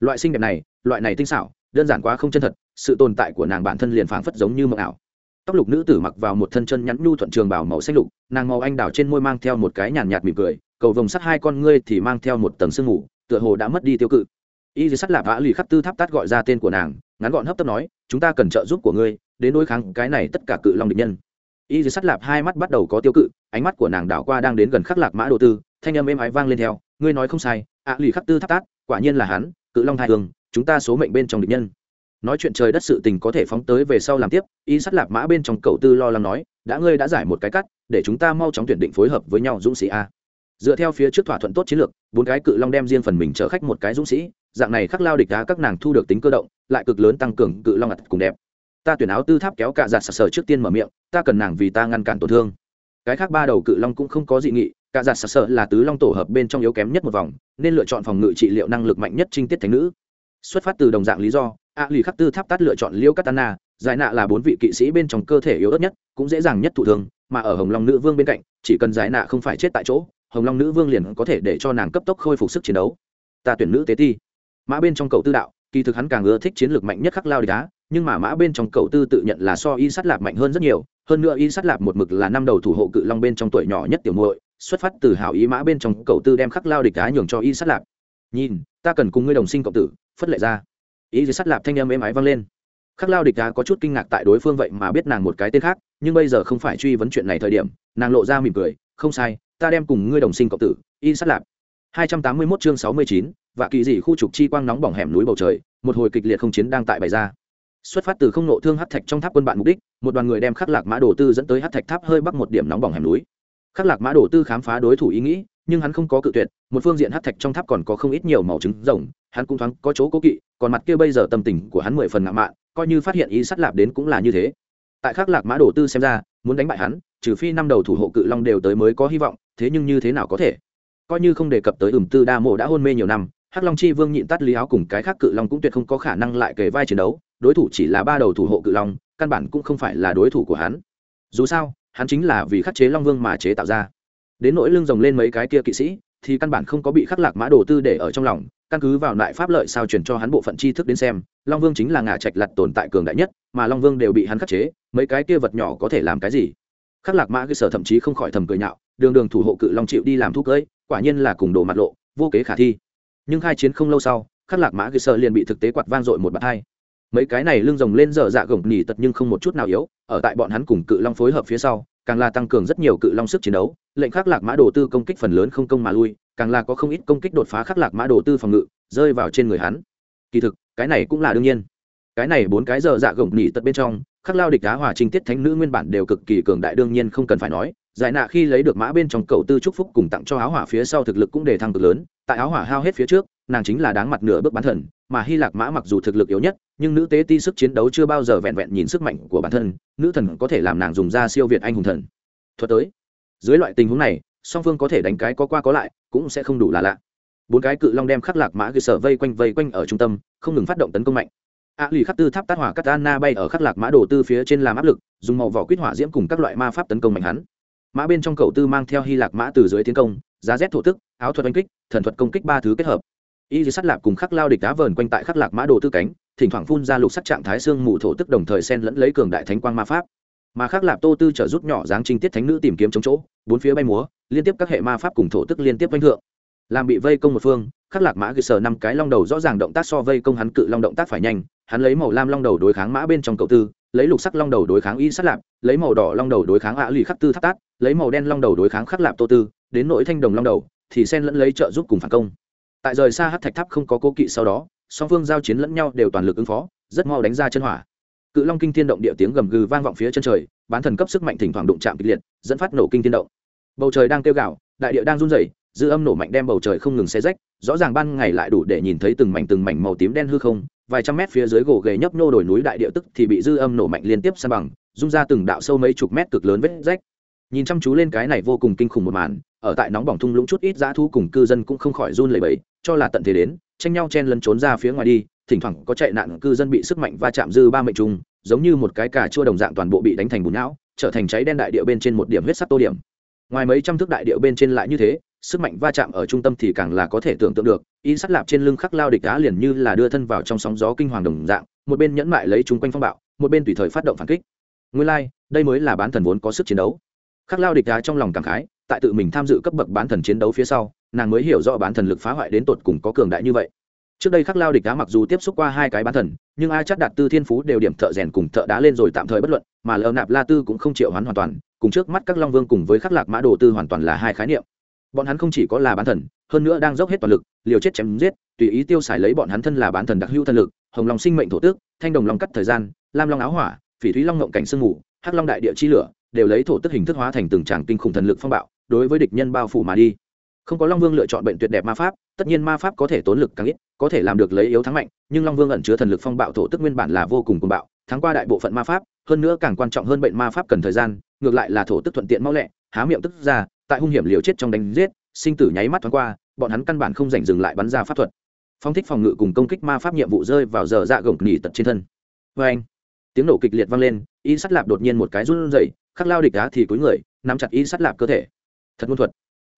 Loại xinh đẹp này, loại này tinh xảo, đơn giản quá không chân thật, sự tồn tại của nàng bản thân liền phảng phất giống như mộng ảo. Tóc lục nữ tử mặc vào một thân chân nhắn nhu thuận trường bảo màu xanh lục, nàng màu anh đào trên môi mang theo một cái nhàn nhạt mỉm cười, cầu vồng sắt hai con ngươi thì mang theo một tầng sương ngủ tựa hồ đã mất đi tiêu cự. Y dì sắt lạp vã lì khắp tư tháp tát gọi ra tên của nàng ngắn gọn hấp tấp nói, chúng ta cần trợ giúp của ngươi, đến đối kháng cái này tất cả cự long địch nhân. Y dì sắt lạp hai mắt bắt đầu có tiêu cự, ánh mắt của nàng đảo qua đang đến gần khắc lạc mã đồ tư, thanh âm êm ái vang lên theo, ngươi nói không sai, ạ lì khắc tư tháp tát, quả nhiên là hắn, cự long hai hương, chúng ta số mệnh bên trong địch nhân. Nói chuyện trời đất sự tình có thể phóng tới về sau làm tiếp, y sắt lạp mã bên trong cầu tư lo lắng nói, đã ngươi đã giải một cái cắt, để chúng ta mau chóng tuyển định phối hợp với nhau dũng sĩ a. Dựa theo phía trước thỏa thuận tốt chiến lược, bốn cái cự long đem riêng phần mình chở khách một cái dũng sĩ dạng này khắc lao địch đá các nàng thu được tính cơ động, lại cực lớn tăng cường cự long ngặt cùng đẹp. Ta tuyển áo tư tháp kéo cả giặt sặc sờ trước tiên mở miệng, ta cần nàng vì ta ngăn cản tổn thương. Cái khác ba đầu cự long cũng không có dị nghị, cả giặt sặc sờ là tứ long tổ hợp bên trong yếu kém nhất một vòng, nên lựa chọn phòng ngự trị liệu năng lực mạnh nhất trinh tiết thánh nữ. Xuất phát từ đồng dạng lý do, a lì khắc tư tháp tát lựa chọn liêu katana, giải nạ là bốn vị kỵ sĩ bên trong cơ thể yếu ớt nhất, cũng dễ dàng nhất thụ thường mà ở hồng long nữ vương bên cạnh, chỉ cần giải nạ không phải chết tại chỗ, hồng long nữ vương liền có thể để cho nàng cấp tốc khôi phục sức chiến đấu. Ta tuyển nữ tế ti mã bên trong cầu tư đạo kỳ thực hắn càng ưa thích chiến lược mạnh nhất khắc lao địch đá nhưng mà mã bên trong cầu tư tự nhận là so y sắt lạp mạnh hơn rất nhiều hơn nữa y sắt lạp một mực là năm đầu thủ hộ cự long bên trong tuổi nhỏ nhất tiểu muội xuất phát từ hảo ý mã bên trong cầu tư đem khắc lao địch đá nhường cho y sắt lạp. Nhìn ta cần cùng ngươi đồng sinh cộng tử phất lệ ra. Ý gì sắt lạp thanh âm êm ái vang lên. Khắc lao địch đá có chút kinh ngạc tại đối phương vậy mà biết nàng một cái tên khác nhưng bây giờ không phải truy vấn chuyện này thời điểm nàng lộ ra mỉm cười không sai ta đem cùng ngươi đồng sinh cộng tử y sắt lạp. 281 chương 69, và kỳ dị khu trục chi quang nóng bỏng hẻm núi bầu trời, một hồi kịch liệt không chiến đang tại bày ra. Xuất phát từ không nộ thương hát thạch trong tháp quân bạn mục đích, một đoàn người đem khắc lạc mã đồ tư dẫn tới hát thạch tháp hơi bắc một điểm nóng bỏng hẻm núi. Khắc lạc mã đồ tư khám phá đối thủ ý nghĩ, nhưng hắn không có cự tuyệt, một phương diện hát thạch trong tháp còn có không ít nhiều màu trứng rồng, hắn cũng thoáng có chỗ cố kỵ, còn mặt kia bây giờ tâm tình của hắn mười phần ngạo mạn, coi như phát hiện ý sắt lạp đến cũng là như thế. Tại khắc lạc mã đồ tư xem ra, muốn đánh bại hắn, trừ phi năm đầu thủ hộ cự long đều tới mới có hy vọng, thế nhưng như thế nào có thể? Coi như không đề cập tới ửm tư đa mộ đã hôn mê nhiều năm hắc long chi vương nhịn tắt lý áo cùng cái khác cự long cũng tuyệt không có khả năng lại kề vai chiến đấu, đối thủ chỉ là ba đầu thủ hộ cự long, căn bản cũng không phải là đối thủ của hắn. Dù sao, hắn chính là vì khắc chế long vương mà chế tạo ra. Đến nỗi lưng rồng lên mấy cái kia kỵ sĩ, thì căn bản không có bị khắc lạc mã đồ tư để ở trong lòng, căn cứ vào lại pháp lợi sao truyền cho hắn bộ phận tri thức đến xem, long vương chính là ngả trạch lặt tồn tại cường đại nhất, mà long vương đều bị hắn khắc chế, mấy cái kia vật nhỏ có thể làm cái gì? Khắc lạc mã cơ sở thậm chí không khỏi thầm cười nhạo, đường đường thủ hộ cự long chịu đi làm thuốc cưỡi quả nhiên là cùng đồ mặt lộ, vô kế khả thi nhưng khai chiến không lâu sau, khắc lạc mã ghi sợ liền bị thực tế quạt vang dội một bạt hai. Mấy cái này lưng rồng lên dở dạ gồng nỉ tật nhưng không một chút nào yếu, ở tại bọn hắn cùng cự long phối hợp phía sau, càng là tăng cường rất nhiều cự long sức chiến đấu, lệnh khắc lạc mã đồ tư công kích phần lớn không công mà lui, càng là có không ít công kích đột phá khắc lạc mã đồ tư phòng ngự, rơi vào trên người hắn. Kỳ thực, cái này cũng là đương nhiên. Cái này bốn cái giờ dạ gồng nỉ tật bên trong, khắc lao địch đá hòa trinh tiết thánh nữ nguyên bản đều cực kỳ cường đại đương nhiên không cần phải nói, giải nạ khi lấy được mã bên trong cầu tư trúc phúc cùng tặng cho áo hỏa phía sau thực lực cũng đề thăng cực lớn tại áo hỏa hao hết phía trước, nàng chính là đáng mặt nửa bước bán thần, mà hy lạc mã mặc dù thực lực yếu nhất, nhưng nữ tế ti sức chiến đấu chưa bao giờ vẹn vẹn nhìn sức mạnh của bản thân, nữ thần có thể làm nàng dùng ra siêu việt anh hùng thần. Thuật tới, dưới loại tình huống này, song phương có thể đánh cái có qua có lại, cũng sẽ không đủ là lạ. Bốn cái cự long đem khắc lạc mã ghi sở vây quanh vây quanh ở trung tâm, không ngừng phát động tấn công mạnh. A lì khắc tư tháp tát hỏa cắt anna bay ở khắc lạc mã đồ tư phía trên làm áp lực, dùng màu vỏ quýt hỏa diễm cùng các loại ma pháp tấn công mạnh hắn mã bên trong cầu tư mang theo hy lạc mã từ dưới tiến công, giá rét thổ tức, áo thuật oanh kích, thần thuật công kích ba thứ kết hợp. Y sắt lạp cùng khắc lao địch đá vờn quanh tại khắc lạc mã đồ tư cánh, thỉnh thoảng phun ra lục sắc trạng thái xương mù thổ tức đồng thời xen lẫn lấy cường đại thánh quang ma pháp. Mà khắc lạp tô tư trợ rút nhỏ dáng trinh tiết thánh nữ tìm kiếm chống chỗ, bốn phía bay múa, liên tiếp các hệ ma pháp cùng thổ tức liên tiếp oanh thượng. Làm bị vây công một phương, khắc lạc mã ghi sở năm cái long đầu rõ ràng động tác so vây công hắn cự long động tác phải nhanh, hắn lấy màu lam long đầu đối kháng mã bên trong cậu tư, lấy lục sắc long đầu đối kháng y sắt lạp, lấy màu đỏ long đầu đối kháng ạ lì khắc tư tháp tát lấy màu đen long đầu đối kháng khắc lạp tô tư, đến nỗi thanh đồng long đầu, thì sen lẫn lấy trợ giúp cùng phản công. Tại rời xa hát thạch tháp không có cố kỵ sau đó, song phương giao chiến lẫn nhau đều toàn lực ứng phó, rất mau đánh ra chân hỏa. Cự long kinh thiên động địa tiếng gầm gừ vang vọng phía chân trời, bán thần cấp sức mạnh thỉnh thoảng đụng chạm kịch liệt, dẫn phát nổ kinh thiên động. Bầu trời đang kêu gạo đại địa đang run rẩy, dư âm nổ mạnh đem bầu trời không ngừng xé rách, rõ ràng ban ngày lại đủ để nhìn thấy từng mảnh từng mảnh màu tím đen hư không, vài trăm mét phía dưới gồ ghề nhấp nô đồi núi đại địa tức thì bị dư âm nổ mạnh liên tiếp san bằng, rung ra từng đạo sâu mấy chục mét cực lớn vết rách nhìn chăm chú lên cái này vô cùng kinh khủng một màn ở tại nóng bỏng thung lũng chút ít dã thu cùng cư dân cũng không khỏi run lẩy bẩy cho là tận thế đến tranh nhau chen lấn trốn ra phía ngoài đi thỉnh thoảng có chạy nạn cư dân bị sức mạnh va chạm dư ba mệnh trùng giống như một cái cà chua đồng dạng toàn bộ bị đánh thành bùn não trở thành cháy đen đại địa bên trên một điểm huyết sắc tô điểm. Ngoài mấy trăm thước đại địa bên trên lại như thế sức mạnh va chạm ở trung tâm thì càng là có thể tưởng tượng được y sắt lạp trên lưng khắc lao địch đá liền như là đưa thân vào trong sóng gió kinh hoàng đồng dạng một bên nhẫn mại lấy chúng quanh phong bạo một bên tùy thời phát động phản kích. Nguyên lai、like, đây mới là bán thần vốn có sức chiến đấu khắc lao địch đá trong lòng cảm khái, tại tự mình tham dự cấp bậc bán thần chiến đấu phía sau, nàng mới hiểu rõ bán thần lực phá hoại đến tột cùng có cường đại như vậy. Trước đây khắc lao địch đá mặc dù tiếp xúc qua hai cái bán thần, nhưng ai chắc đạt tư thiên phú đều điểm thợ rèn cùng thợ đá lên rồi tạm thời bất luận, mà lờ nạp la tư cũng không chịu hoán hoàn toàn, cùng trước mắt các long vương cùng với khắc lạc mã đồ tư hoàn toàn là hai khái niệm. Bọn hắn không chỉ có là bán thần, hơn nữa đang dốc hết toàn lực, liều chết chém giết, tùy ý tiêu xài lấy bọn hắn thân là bán thần đặc hữu thần lực, hồng long sinh mệnh thổ tước, thanh đồng long cắt thời gian, lam long áo hỏa, phỉ thúy long ngộng cảnh sương mù, hắc long đại địa chi lửa đều lấy thổ tức hình thức hóa thành từng tràng kinh khủng thần lực phong bạo, đối với địch nhân bao phủ mà đi. Không có long vương lựa chọn bệnh tuyệt đẹp ma pháp, tất nhiên ma pháp có thể tốn lực càng ít, có thể làm được lấy yếu thắng mạnh, nhưng long vương ẩn chứa thần lực phong bạo thổ tức nguyên bản là vô cùng cuồng bạo, thắng qua đại bộ phận ma pháp, hơn nữa càng quan trọng hơn bệnh ma pháp cần thời gian, ngược lại là thổ tức thuận tiện mau lẹ, há miệng tức ra, tại hung hiểm liều chết trong đánh giết, sinh tử nháy mắt thoáng qua, bọn hắn căn bản không dành dừng lại bắn ra pháp thuật. Phong thích phòng ngự cùng công kích ma pháp nhiệm vụ rơi vào giờ dạ gồng nỉ tật trên thân. Vê anh. Tiếng nổ kịch liệt vang lên, y sắt lạp đột nhiên một cái run rẩy khắc lao địch đá thì cúi người, nắm chặt y sắt lạp cơ thể. Thật ngôn thuật.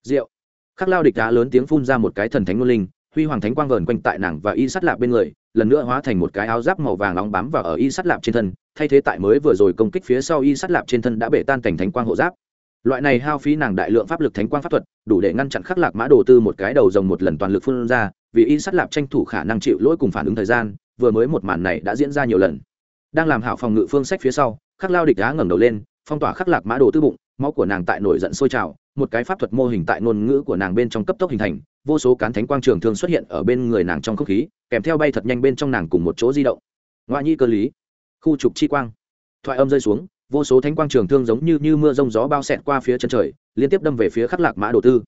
Rượu khắc lao địch đá lớn tiếng phun ra một cái thần thánh ngôn linh, huy hoàng thánh quang vờn quanh tại nàng và y sắt lạp bên người, lần nữa hóa thành một cái áo giáp màu vàng nóng bám vào ở y sắt lạp trên thân, thay thế tại mới vừa rồi công kích phía sau y sắt lạp trên thân đã bể tan cảnh thánh quang hộ giáp. Loại này hao phí nàng đại lượng pháp lực thánh quang pháp thuật, đủ để ngăn chặn khắc lạc mã đồ tư một cái đầu rồng một lần toàn lực phun ra, vì y sắt lạp tranh thủ khả năng chịu lỗi cùng phản ứng thời gian, vừa mới một màn này đã diễn ra nhiều lần. Đang làm hảo phòng ngự phương sách phía sau, khắc lao địch đá ngẩng đầu lên phong tỏa khắc lạc mã đồ tư bụng máu của nàng tại nổi giận sôi trào một cái pháp thuật mô hình tại ngôn ngữ của nàng bên trong cấp tốc hình thành vô số cán thánh quang trường thương xuất hiện ở bên người nàng trong không khí kèm theo bay thật nhanh bên trong nàng cùng một chỗ di động. Ngoại nhi cơ lý khu trục chi quang. Thoại âm rơi xuống vô số thánh quang trường thương giống như, như mưa rông gió bao xẹt qua phía chân trời liên tiếp đâm về phía khắc lạc mã đồ tư.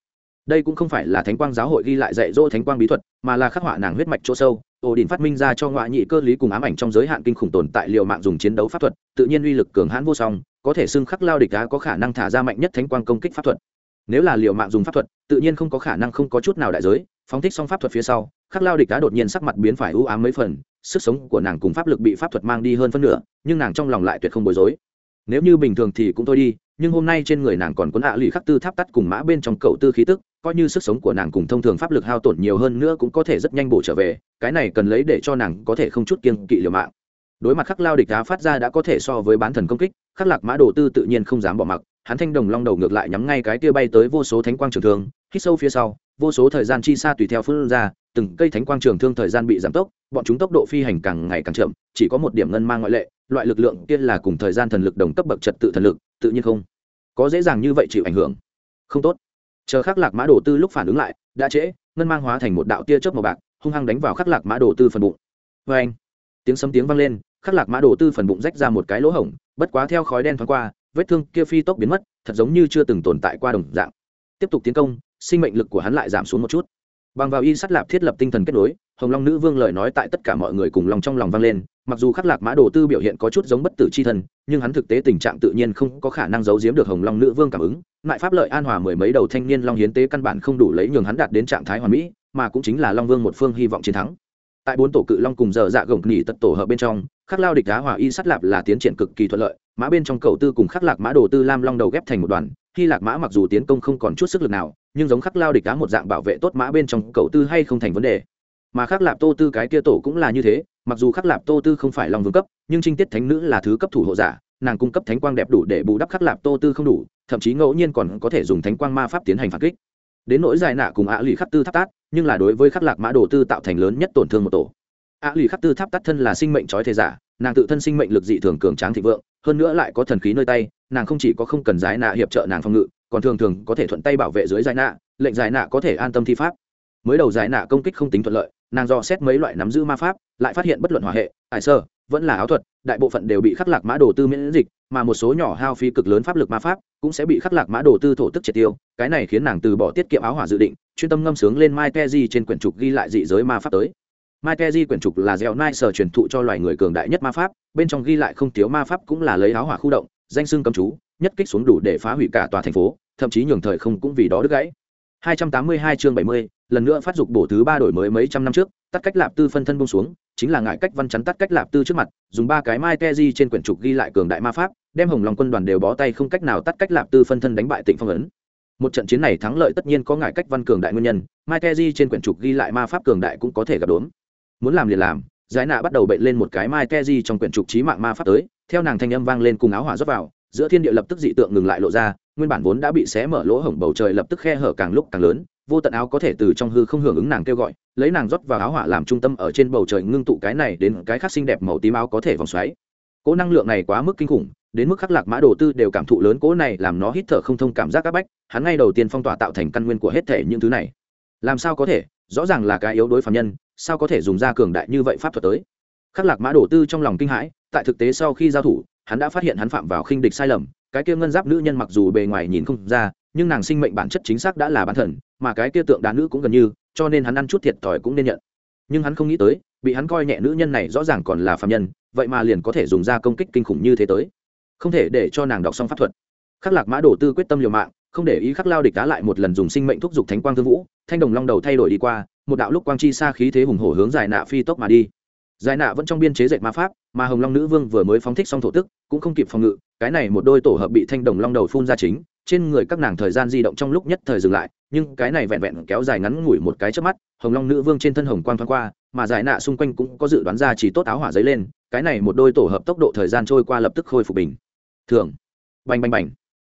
Đây cũng không phải là thánh quang giáo hội ghi lại dạy dỗ thánh quang bí thuật mà là khắc họa nàng huyết mạch chỗ sâu. Ổ đình phát minh ra cho ngoại nhị cơ lý cùng ám ảnh trong giới hạn kinh khủng tồn tại liều mạng dùng chiến đấu pháp thuật tự nhiên uy lực cường hãn vô song có thể xưng khắc lao địch đá có khả năng thả ra mạnh nhất thánh quang công kích pháp thuật. Nếu là liều mạng dùng pháp thuật, tự nhiên không có khả năng không có chút nào đại giới, phóng thích xong pháp thuật phía sau, khắc lao địch đá đột nhiên sắc mặt biến phải ưu ám mấy phần, sức sống của nàng cùng pháp lực bị pháp thuật mang đi hơn phân nửa, nhưng nàng trong lòng lại tuyệt không bối rối. Nếu như bình thường thì cũng thôi đi, nhưng hôm nay trên người nàng còn có ạ lì khắc tư tháp tắt cùng mã bên trong cậu tư khí tức, coi như sức sống của nàng cùng thông thường pháp lực hao tổn nhiều hơn nữa cũng có thể rất nhanh bổ trở về, cái này cần lấy để cho nàng có thể không chút kiên kỵ liều mạng. Đối mặt khắc lao địch đá phát ra đã có thể so với bán thần công kích khắc lạc mã đồ tư tự nhiên không dám bỏ mặc, hắn thanh đồng long đầu ngược lại nhắm ngay cái tia bay tới vô số thánh quang trường thương, hít sâu phía sau, vô số thời gian chi xa tùy theo phương ra, từng cây thánh quang trường thương thời gian bị giảm tốc, bọn chúng tốc độ phi hành càng ngày càng chậm, chỉ có một điểm ngân mang ngoại lệ, loại lực lượng kia là cùng thời gian thần lực đồng cấp bậc trật tự thần lực, tự nhiên không có dễ dàng như vậy chịu ảnh hưởng. Không tốt. Chờ khắc lạc mã đồ tư lúc phản ứng lại, đã trễ, ngân mang hóa thành một đạo tia chớp màu bạc, hung hăng đánh vào khắc lạc mã đồ tư phần bụng. Vê anh tiếng sấm tiếng vang lên, khắc lạc mã đồ tư phần bụng rách ra một cái lỗ hổng bất quá theo khói đen thoáng qua, vết thương kia phi tốc biến mất, thật giống như chưa từng tồn tại qua đồng dạng. Tiếp tục tiến công, sinh mệnh lực của hắn lại giảm xuống một chút. Bằng vào y sắt lạp thiết lập tinh thần kết nối, hồng long nữ vương lời nói tại tất cả mọi người cùng lòng trong lòng vang lên, mặc dù khắc lạc mã đồ tư biểu hiện có chút giống bất tử c h i thân nhưng hắn thực tế tình trạng tự nhiên không có khả năng giấu giếm được hồng long nữ vương cảm ứng mại pháp lợi an hòa mười mấy đầu thanh niên long hiến tế căn bản không đủ lấy nhường hắn đạt đến trạng thái hoàn mỹ, mà cũng chính là long vương một phương hy vọng chiến thắng. Tại bốn tổ cự long cùng giờ dạ gồng nghỉ tật tổ hợp bên trong khắc lao địch đá hòa y sắt lạp là tiến triển cực kỳ thuận lợi, mã bên trong cầu tư cùng khắc lạc mã đồ tư lam long đầu ghép thành một đoàn hy lạc mã mặc dù tiến công không còn chút sức lực nào, nhưng giống khắc lao địch đá một dạng bảo vệ tốt mã bên trong cầu tư hay không thành vấn đề. Mà khắc lạp tô tư cái kia tổ cũng là như thế, mặc dù khắc lạp tô tư không phải long vương cấp, nhưng trinh tiết thánh nữ là thứ cấp thủ hộ giả, nàng cung cấp thánh quang đẹp đủ để bù đắp khắc lạp tô tư không đủ, thậm chí ngẫu nhiên còn có thể dùng thánh quang ma pháp tiến hành phản kích. Đến nỗi dài nạ cùng ạ lì khắc tư tháp tát, nhưng là đối với khắc lạc mã đồ tư tạo thành lớn nhất tổn thương một tổ ạ lì khắc tư tháp tát thân là sinh mệnh trói thế giả, nàng tự thân sinh mệnh lực dị thường cường tráng thịnh vượng, hơn nữa lại có thần khí nơi tay, nàng không chỉ có không cần giải nạ hiệp trợ nàng phòng ngự, còn thường thường có thể thuận tay bảo vệ dưới giải nạ, lệnh giải nạ có thể an tâm thi pháp. Mới đầu giải nạ công kích không tính thuận lợi, nàng dò xét mấy loại nắm giữ ma pháp, lại phát hiện bất luận hỏa hệ, hải sơ, vẫn là áo thuật, đại bộ phận đều bị khắc lạc mã đồ tư miễn dịch, mà một số nhỏ hao phí cực lớn pháp lực ma pháp cũng sẽ bị khắc lạc mã đồ tư thổ tức triệt tiêu. Cái này khiến nàng từ bỏ tiết kiệm áo hỏa dự định, chuyên tâm ngâm sướng lên mai keji trên quyển trục ghi lại dị giới ma pháp tới mai keji quyển trục là gieo nai sở truyền thụ cho loài người cường đại nhất ma pháp bên trong ghi lại không thiếu ma pháp cũng là lấy áo hỏa khu động danh xưng cầm chú nhất kích xuống đủ để phá hủy cả tòa thành phố thậm chí nhường thời không cũng vì đó đứt gãy 282 chương 70, lần nữa phát dục bổ thứ ba đổi mới mấy trăm năm trước, tắt cách lạp tư phân thân buông xuống, chính là ngại cách văn chắn tắt cách lạp tư trước mặt, dùng ba cái mai keji trên quyển trục ghi lại cường đại ma pháp, đem Hồng Long quân đoàn đều bó tay không cách nào tắt cách lạp tư phân thân đánh bại Tịnh Phong ấn. Một trận chiến này thắng lợi tất nhiên có ngại cách văn cường đại nguyên nhân, mai keji trên quyển trục ghi lại ma pháp cường đại cũng có thể gặp đốn. Muốn làm liền làm, Giải Nạ bắt đầu bện lên một cái mai keji trong quyển trục trí mạng ma pháp tới, theo nàng thanh âm vang lên cùng áo hỏa rót vào, giữa thiên địa lập tức dị tượng ngừng lại lộ ra, nguyên bản vốn đã bị xé mở lỗ hổng bầu trời lập tức khe hở càng lúc càng lớn vô tận áo có thể từ trong hư không hưởng ứng nàng kêu gọi lấy nàng rót vào áo hỏa làm trung tâm ở trên bầu trời ngưng tụ cái này đến cái khác xinh đẹp màu tím áo có thể vòng xoáy. Cỗ năng lượng này quá mức kinh khủng đến mức khắc lạc mã đồ tư đều cảm thụ lớn cỗ này làm nó hít thở không thông cảm giác các bách hắn ngay đầu tiên phong tỏa tạo thành căn nguyên của hết thể những thứ này. Làm sao có thể? Rõ ràng là cái yếu đối phạm nhân sao có thể dùng ra cường đại như vậy pháp thuật tới? Khắc lạc mã đổ tư trong lòng kinh hãi, tại thực tế sau khi giao thủ, hắn đã phát hiện hắn phạm vào khinh địch sai lầm, cái kia ngân giáp nữ nhân mặc dù bề ngoài nhìn không ra, nhưng nàng sinh mệnh bản chất chính xác đã là bản thần, mà cái kia tượng đá nữ cũng gần như, cho nên hắn ăn chút thiệt thòi cũng nên nhận. Nhưng hắn không nghĩ tới, bị hắn coi nhẹ nữ nhân này rõ ràng còn là phạm nhân, vậy mà liền có thể dùng ra công kích kinh khủng như thế tới. Không thể để cho nàng đọc xong pháp thuật. Khắc lạc mã đổ tư quyết tâm liều mạng, không để ý khắc lao địch đá lại một lần dùng sinh mệnh thúc giục thánh quang thương vũ, thanh đồng long đầu thay đổi đi qua một đạo lúc quang chi xa khí thế hùng hổ hướng dài nạ phi tốc mà đi. Giải nạ vẫn trong biên chế dệt ma pháp, mà hồng long nữ vương vừa mới phóng thích xong thổ tức, cũng không kịp phòng ngự, cái này một đôi tổ hợp bị thanh đồng long đầu phun ra chính, trên người các nàng thời gian di động trong lúc nhất thời dừng lại, nhưng cái này vẹn vẹn kéo dài ngắn ngủi một cái trước mắt, hồng long nữ vương trên thân hồng quang thoáng qua, mà giải nạ xung quanh cũng có dự đoán ra chỉ tốt áo hỏa giấy lên, cái này một đôi tổ hợp tốc độ thời gian trôi qua lập tức khôi phục bình thường. Bành bành bành.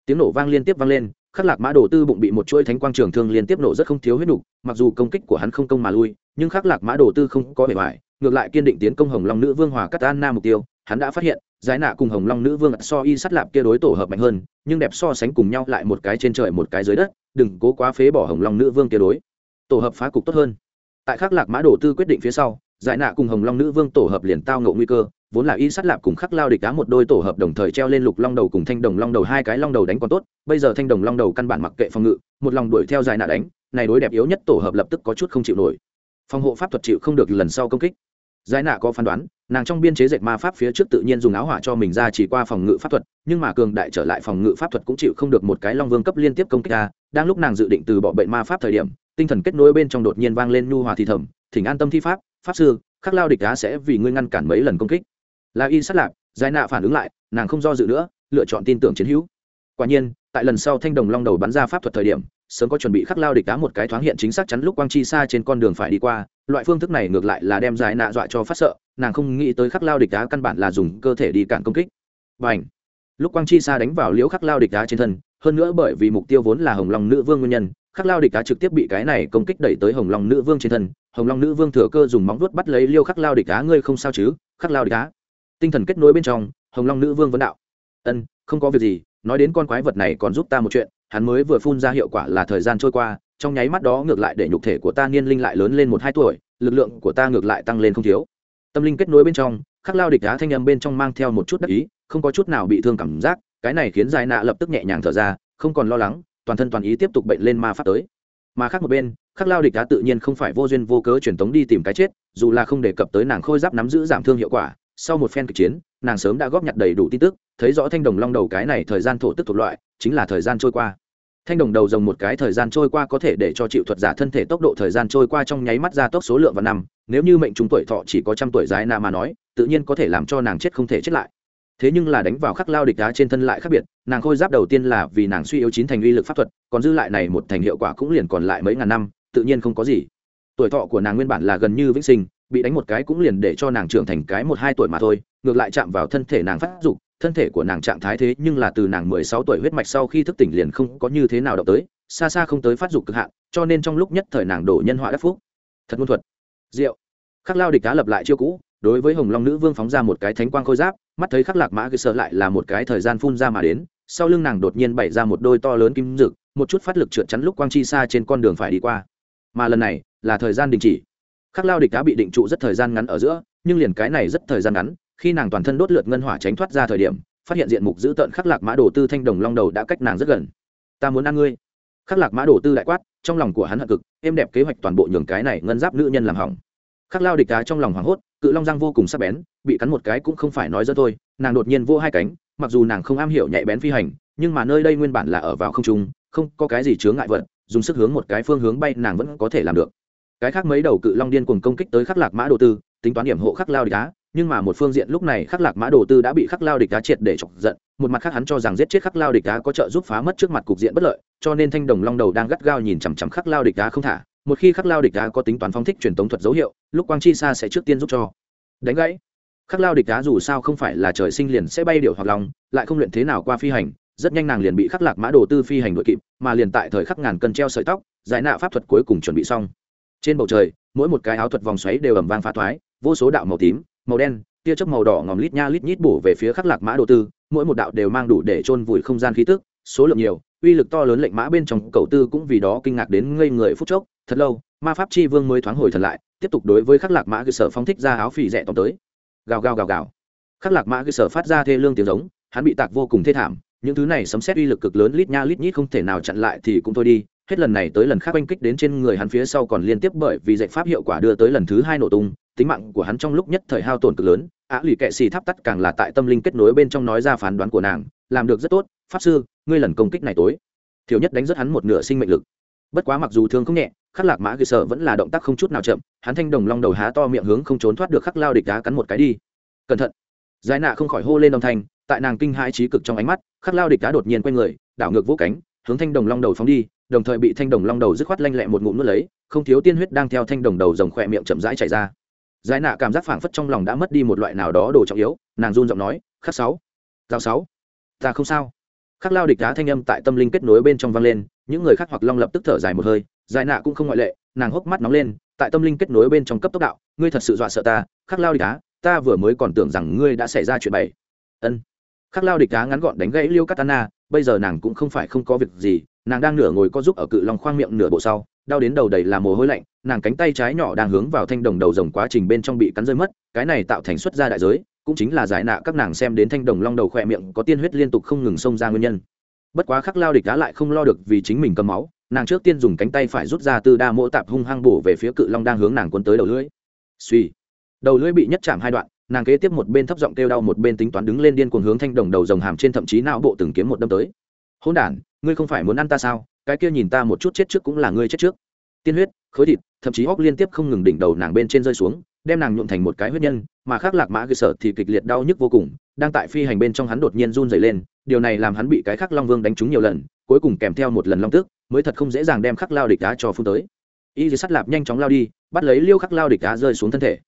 Tiếng nổ vang liên tiếp vang lên khắc lạc mã đồ tư bụng bị một chuỗi thánh quang trường thương liên tiếp nổ rất không thiếu huyết nục, mặc dù công kích của hắn không công mà lui, nhưng khắc lạc mã đồ tư không có vẻ bài ngược lại kiên định tiến công hồng long nữ vương hòa cắt an nam mục tiêu, hắn đã phát hiện, giải nạ cùng hồng long nữ vương so y sắt lạp kia đối tổ hợp mạnh hơn, nhưng đẹp so sánh cùng nhau lại một cái trên trời một cái dưới đất, đừng cố quá phế bỏ hồng long nữ vương kia đối. Tổ hợp phá cục tốt hơn. Tại khắc lạc mã đồ tư quyết định phía sau giải nạ cùng hồng long nữ vương tổ hợp liền tao ngộ nguy cơ, vốn là y sát lạp cùng khắc lao địch cá một đôi tổ hợp đồng thời treo lên lục long đầu cùng thanh đồng long đầu hai cái long đầu đánh còn tốt, bây giờ thanh đồng long đầu căn bản mặc kệ phòng ngự, một lòng đuổi theo giải nạ đánh, này đối đẹp yếu nhất tổ hợp lập tức có chút không chịu nổi. Phòng hộ pháp thuật chịu không được lần sau công kích. Giải nạ có phán đoán, nàng trong biên chế dệt ma pháp phía trước tự nhiên dùng áo hỏa cho mình ra chỉ qua phòng ngự pháp thuật, nhưng mà cường đại trở lại phòng ngự pháp thuật cũng chịu không được một cái long vương cấp liên tiếp công kích ra, đang lúc nàng dự định từ bỏ bệnh ma pháp thời điểm, tinh thần kết nối bên trong đột nhiên vang lên nhu hòa thì thầm, thỉnh an tâm thi pháp pháp sư, khắc lao địch đá sẽ vì ngươi ngăn cản mấy lần công kích. Là y sát lạp giải nạ phản ứng lại, nàng không do dự nữa, lựa chọn tin tưởng chiến hữu. Quả nhiên, tại lần sau thanh đồng long đầu bắn ra pháp thuật thời điểm, sớm có chuẩn bị khắc lao địch đá một cái thoáng hiện chính xác chắn lúc quang chi xa trên con đường phải đi qua, loại phương thức này ngược lại là đem giải nạ dọa cho phát sợ, nàng không nghĩ tới khắc lao địch đá căn bản là dùng cơ thể đi cản công kích. Và ảnh lúc quang chi xa đánh vào liễu khắc lao địch đá trên thân, hơn nữa bởi vì mục tiêu vốn là hồng long nữ vương nguyên nhân, khắc lao địch đá trực tiếp bị cái này công kích đẩy tới hồng long nữ vương trên thân hồng long nữ vương thừa cơ dùng móng vuốt bắt lấy liêu khắc lao địch á, ngươi không sao chứ? Khắc lao địch á. Tinh thần kết nối bên trong, hồng long nữ vương vấn đạo. Ân, không có việc gì, nói đến con quái vật này còn giúp ta một chuyện, hắn mới vừa phun ra hiệu quả là thời gian trôi qua, trong nháy mắt đó ngược lại để nhục thể của ta niên linh lại lớn lên một hai tuổi, lực lượng của ta ngược lại tăng lên không thiếu. Tâm linh kết nối bên trong, khắc lao địch đá thanh âm bên trong mang theo một chút đắc ý, không có chút nào bị thương cảm giác, cái này khiến giải nạ lập tức nhẹ nhàng thở ra, không còn lo lắng, toàn thân toàn ý tiếp tục bệnh lên ma pháp tới. Mà khác một bên khắc lao địch đá tự nhiên không phải vô duyên vô cớ truyền tống đi tìm cái chết, dù là không đề cập tới nàng khôi giáp nắm giữ giảm thương hiệu quả, sau một phen kịch chiến, nàng sớm đã góp nhặt đầy đủ tin tức, thấy rõ thanh đồng long đầu cái này thời gian thổ tức thuộc loại, chính là thời gian trôi qua. Thanh đồng đầu dòng một cái thời gian trôi qua có thể để cho chịu thuật giả thân thể tốc độ thời gian trôi qua trong nháy mắt gia tốc số lượng và năm, nếu như mệnh chúng tuổi thọ chỉ có trăm tuổi dài na mà nói, tự nhiên có thể làm cho nàng chết không thể chết lại. Thế nhưng là đánh vào khắc lao địch đá trên thân lại khác biệt, nàng khôi giáp đầu tiên là vì nàng suy yếu chín thành uy lực pháp thuật, còn dư lại này một thành hiệu quả cũng liền còn lại mấy ngàn năm tự nhiên không có gì. Tuổi thọ của nàng nguyên bản là gần như vĩnh sinh, bị đánh một cái cũng liền để cho nàng trưởng thành cái một hai tuổi mà thôi, ngược lại chạm vào thân thể nàng phát dục, thân thể của nàng trạng thái thế nhưng là từ nàng mười sáu tuổi huyết mạch sau khi thức tỉnh liền không có như thế nào động tới, xa xa không tới phát dục cực hạn, cho nên trong lúc nhất thời nàng đổ nhân họa đắc phúc. Thật ngôn thuật. Diệu. Khắc lao địch cá lập lại chiêu cũ, đối với hồng long nữ vương phóng ra một cái thánh quang khôi giáp, mắt thấy khắc lạc mã cứ sợ lại là một cái thời gian phun ra mà đến, sau lưng nàng đột nhiên bày ra một đôi to lớn kim rực một chút phát lực trượt chắn lúc quang chi xa trên con đường phải đi qua mà lần này là thời gian đình chỉ. Khắc lao địch đã bị định trụ rất thời gian ngắn ở giữa, nhưng liền cái này rất thời gian ngắn, khi nàng toàn thân đốt lượt ngân hỏa tránh thoát ra thời điểm, phát hiện diện mục giữ tợn khắc lạc mã đồ tư thanh đồng long đầu đã cách nàng rất gần. Ta muốn ăn ngươi. Khắc lạc mã đồ tư đại quát, trong lòng của hắn hận cực, êm đẹp kế hoạch toàn bộ nhường cái này ngân giáp nữ nhân làm hỏng. Khắc lao địch đá trong lòng hoảng hốt, cự long răng vô cùng sắc bén, bị cắn một cái cũng không phải nói dơ thôi, nàng đột nhiên vô hai cánh, mặc dù nàng không am hiểu nhạy bén phi hành, nhưng mà nơi đây nguyên bản là ở vào không trung, không có cái gì chướng ngại vật dùng sức hướng một cái phương hướng bay, nàng vẫn có thể làm được. Cái khác mấy đầu cự long điên cùng công kích tới khắc lạc mã đồ tư, tính toán điểm hộ khắc lao địch đá nhưng mà một phương diện lúc này khắc lạc mã đồ tư đã bị khắc lao địch đá triệt để chọc giận, một mặt khác hắn cho rằng giết chết khắc lao địch đá có trợ giúp phá mất trước mặt cục diện bất lợi, cho nên thanh đồng long đầu đang gắt gao nhìn chằm chằm khắc lao địch đá không thả, một khi khắc lao địch đá có tính toán phong thích truyền tống thuật dấu hiệu, lúc quang chi xa sẽ trước tiên giúp cho. Đánh gãy. Khắc lao địch đá dù sao không phải là trời sinh liền sẽ bay điệu hoặc lòng, lại không luyện thế nào qua phi hành rất nhanh nàng liền bị khắc lạc mã đồ tư phi hành đội kịp, mà liền tại thời khắc ngàn cân treo sợi tóc, giải nạ pháp thuật cuối cùng chuẩn bị xong. Trên bầu trời, mỗi một cái áo thuật vòng xoáy đều ẩm vang phá thoái, vô số đạo màu tím, màu đen, tia chớp màu đỏ ngòm lít nha lít nhít bổ về phía khắc lạc mã đồ tư, mỗi một đạo đều mang đủ để chôn vùi không gian khí tức, số lượng nhiều, uy lực to lớn lệnh mã bên trong cầu tư cũng vì đó kinh ngạc đến ngây người phút chốc, thật lâu, ma pháp chi vương mới thoáng hồi thần lại, tiếp tục đối với khắc lạc mã cơ sở phong thích ra áo phì rẻ tóm tới. Gào gào gào gào. Khắc lạc mã cơ sở phát ra thê lương tiếng giống, hắn bị tạc vô cùng thê thảm những thứ này sấm xét uy lực cực lớn, lít nha lít nhít không thể nào chặn lại thì cũng thôi đi. Hết lần này tới lần khác oanh kích đến trên người hắn phía sau còn liên tiếp bởi vì dạy pháp hiệu quả đưa tới lần thứ hai nổ tung, tính mạng của hắn trong lúc nhất thời hao tổn cực lớn. Á lì kệ xì tháp tắt càng là tại tâm linh kết nối bên trong nói ra phán đoán của nàng, làm được rất tốt. Pháp sư, ngươi lần công kích này tối. Thiếu nhất đánh rất hắn một nửa sinh mệnh lực. Bất quá mặc dù thương không nhẹ, khắc lạc mã ghi sợ vẫn là động tác không chút nào chậm. Hắn thanh đồng long đầu há to miệng hướng không trốn thoát được khắc lao địch đá cắn một cái đi. Cẩn thận. Giải nạ không khỏi hô lên âm thanh tại nàng kinh hãi trí cực trong ánh mắt, khắc lao địch đá đột nhiên q u a y người, đảo ngược vỗ cánh, hướng thanh đồng long đầu phóng đi, đồng thời bị thanh đồng long đầu dứt khoát lanh lẹ một ngụm nước lấy, không thiếu tiên huyết đang theo thanh đồng đầu rồng khỏe miệng chậm rãi chảy ra. Giải nạ cảm giác phảng phất trong lòng đã mất đi một loại nào đó đồ trọng yếu, nàng run giọng nói, khắc sáu, giao sáu, ta không sao. Khắc lao địch đá thanh âm tại tâm linh kết nối bên trong vang lên, những người khác hoặc long lập tức thở dài một hơi, giải nạ cũng không ngoại lệ, nàng hốc mắt nóng lên, tại tâm linh kết nối bên trong cấp tốc đạo, ngươi thật sự dọa sợ ta, khắc lao địch đá, ta vừa mới còn tưởng rằng ngươi đã xảy ra chuyện bảy. ân khắc lao địch đá ngắn gọn đánh gãy liêu katana, bây giờ nàng cũng không phải không có việc gì, nàng đang nửa ngồi có giúp ở cự lòng khoang miệng nửa bộ sau, đau đến đầu đầy là mồ hôi lạnh, nàng cánh tay trái nhỏ đang hướng vào thanh đồng đầu rồng quá trình bên trong bị cắn rơi mất, cái này tạo thành xuất ra đại giới, cũng chính là giải nạ các nàng xem đến thanh đồng long đầu khỏe miệng có tiên huyết liên tục không ngừng xông ra nguyên nhân. Bất quá khắc lao địch đá lại không lo được vì chính mình cầm máu, nàng trước tiên dùng cánh tay phải rút ra từ đa mỗ tạp hung hăng bổ về phía cự long đang hướng nàng cuốn tới đầu lưỡi. Suy đầu lưỡi bị nhất chạm hai đoạn nàng kế tiếp một bên thấp giọng kêu đau một bên tính toán đứng lên điên cuồng hướng thanh đồng đầu rồng hàm trên thậm chí não bộ từng kiếm một đâm tới. Hôn đản, ngươi không phải muốn ăn ta sao? Cái kia nhìn ta một chút chết trước cũng là ngươi chết trước. Tiên huyết, khối thịt, thậm chí hóc liên tiếp không ngừng đỉnh đầu nàng bên trên rơi xuống, đem nàng nhuộm thành một cái huyết nhân, mà khác lạc mã cơ sở thì kịch liệt đau nhức vô cùng, đang tại phi hành bên trong hắn đột nhiên run dày lên, điều này làm hắn bị cái khắc long vương đánh trúng nhiều lần, cuối cùng kèm theo một lần long tức mới thật không dễ dàng đem khắc lao địch đá cho phun tới. Y dì sắt lạp nhanh chóng lao đi, bắt lấy liêu khắc lao địch đá rơi xuống thân thể.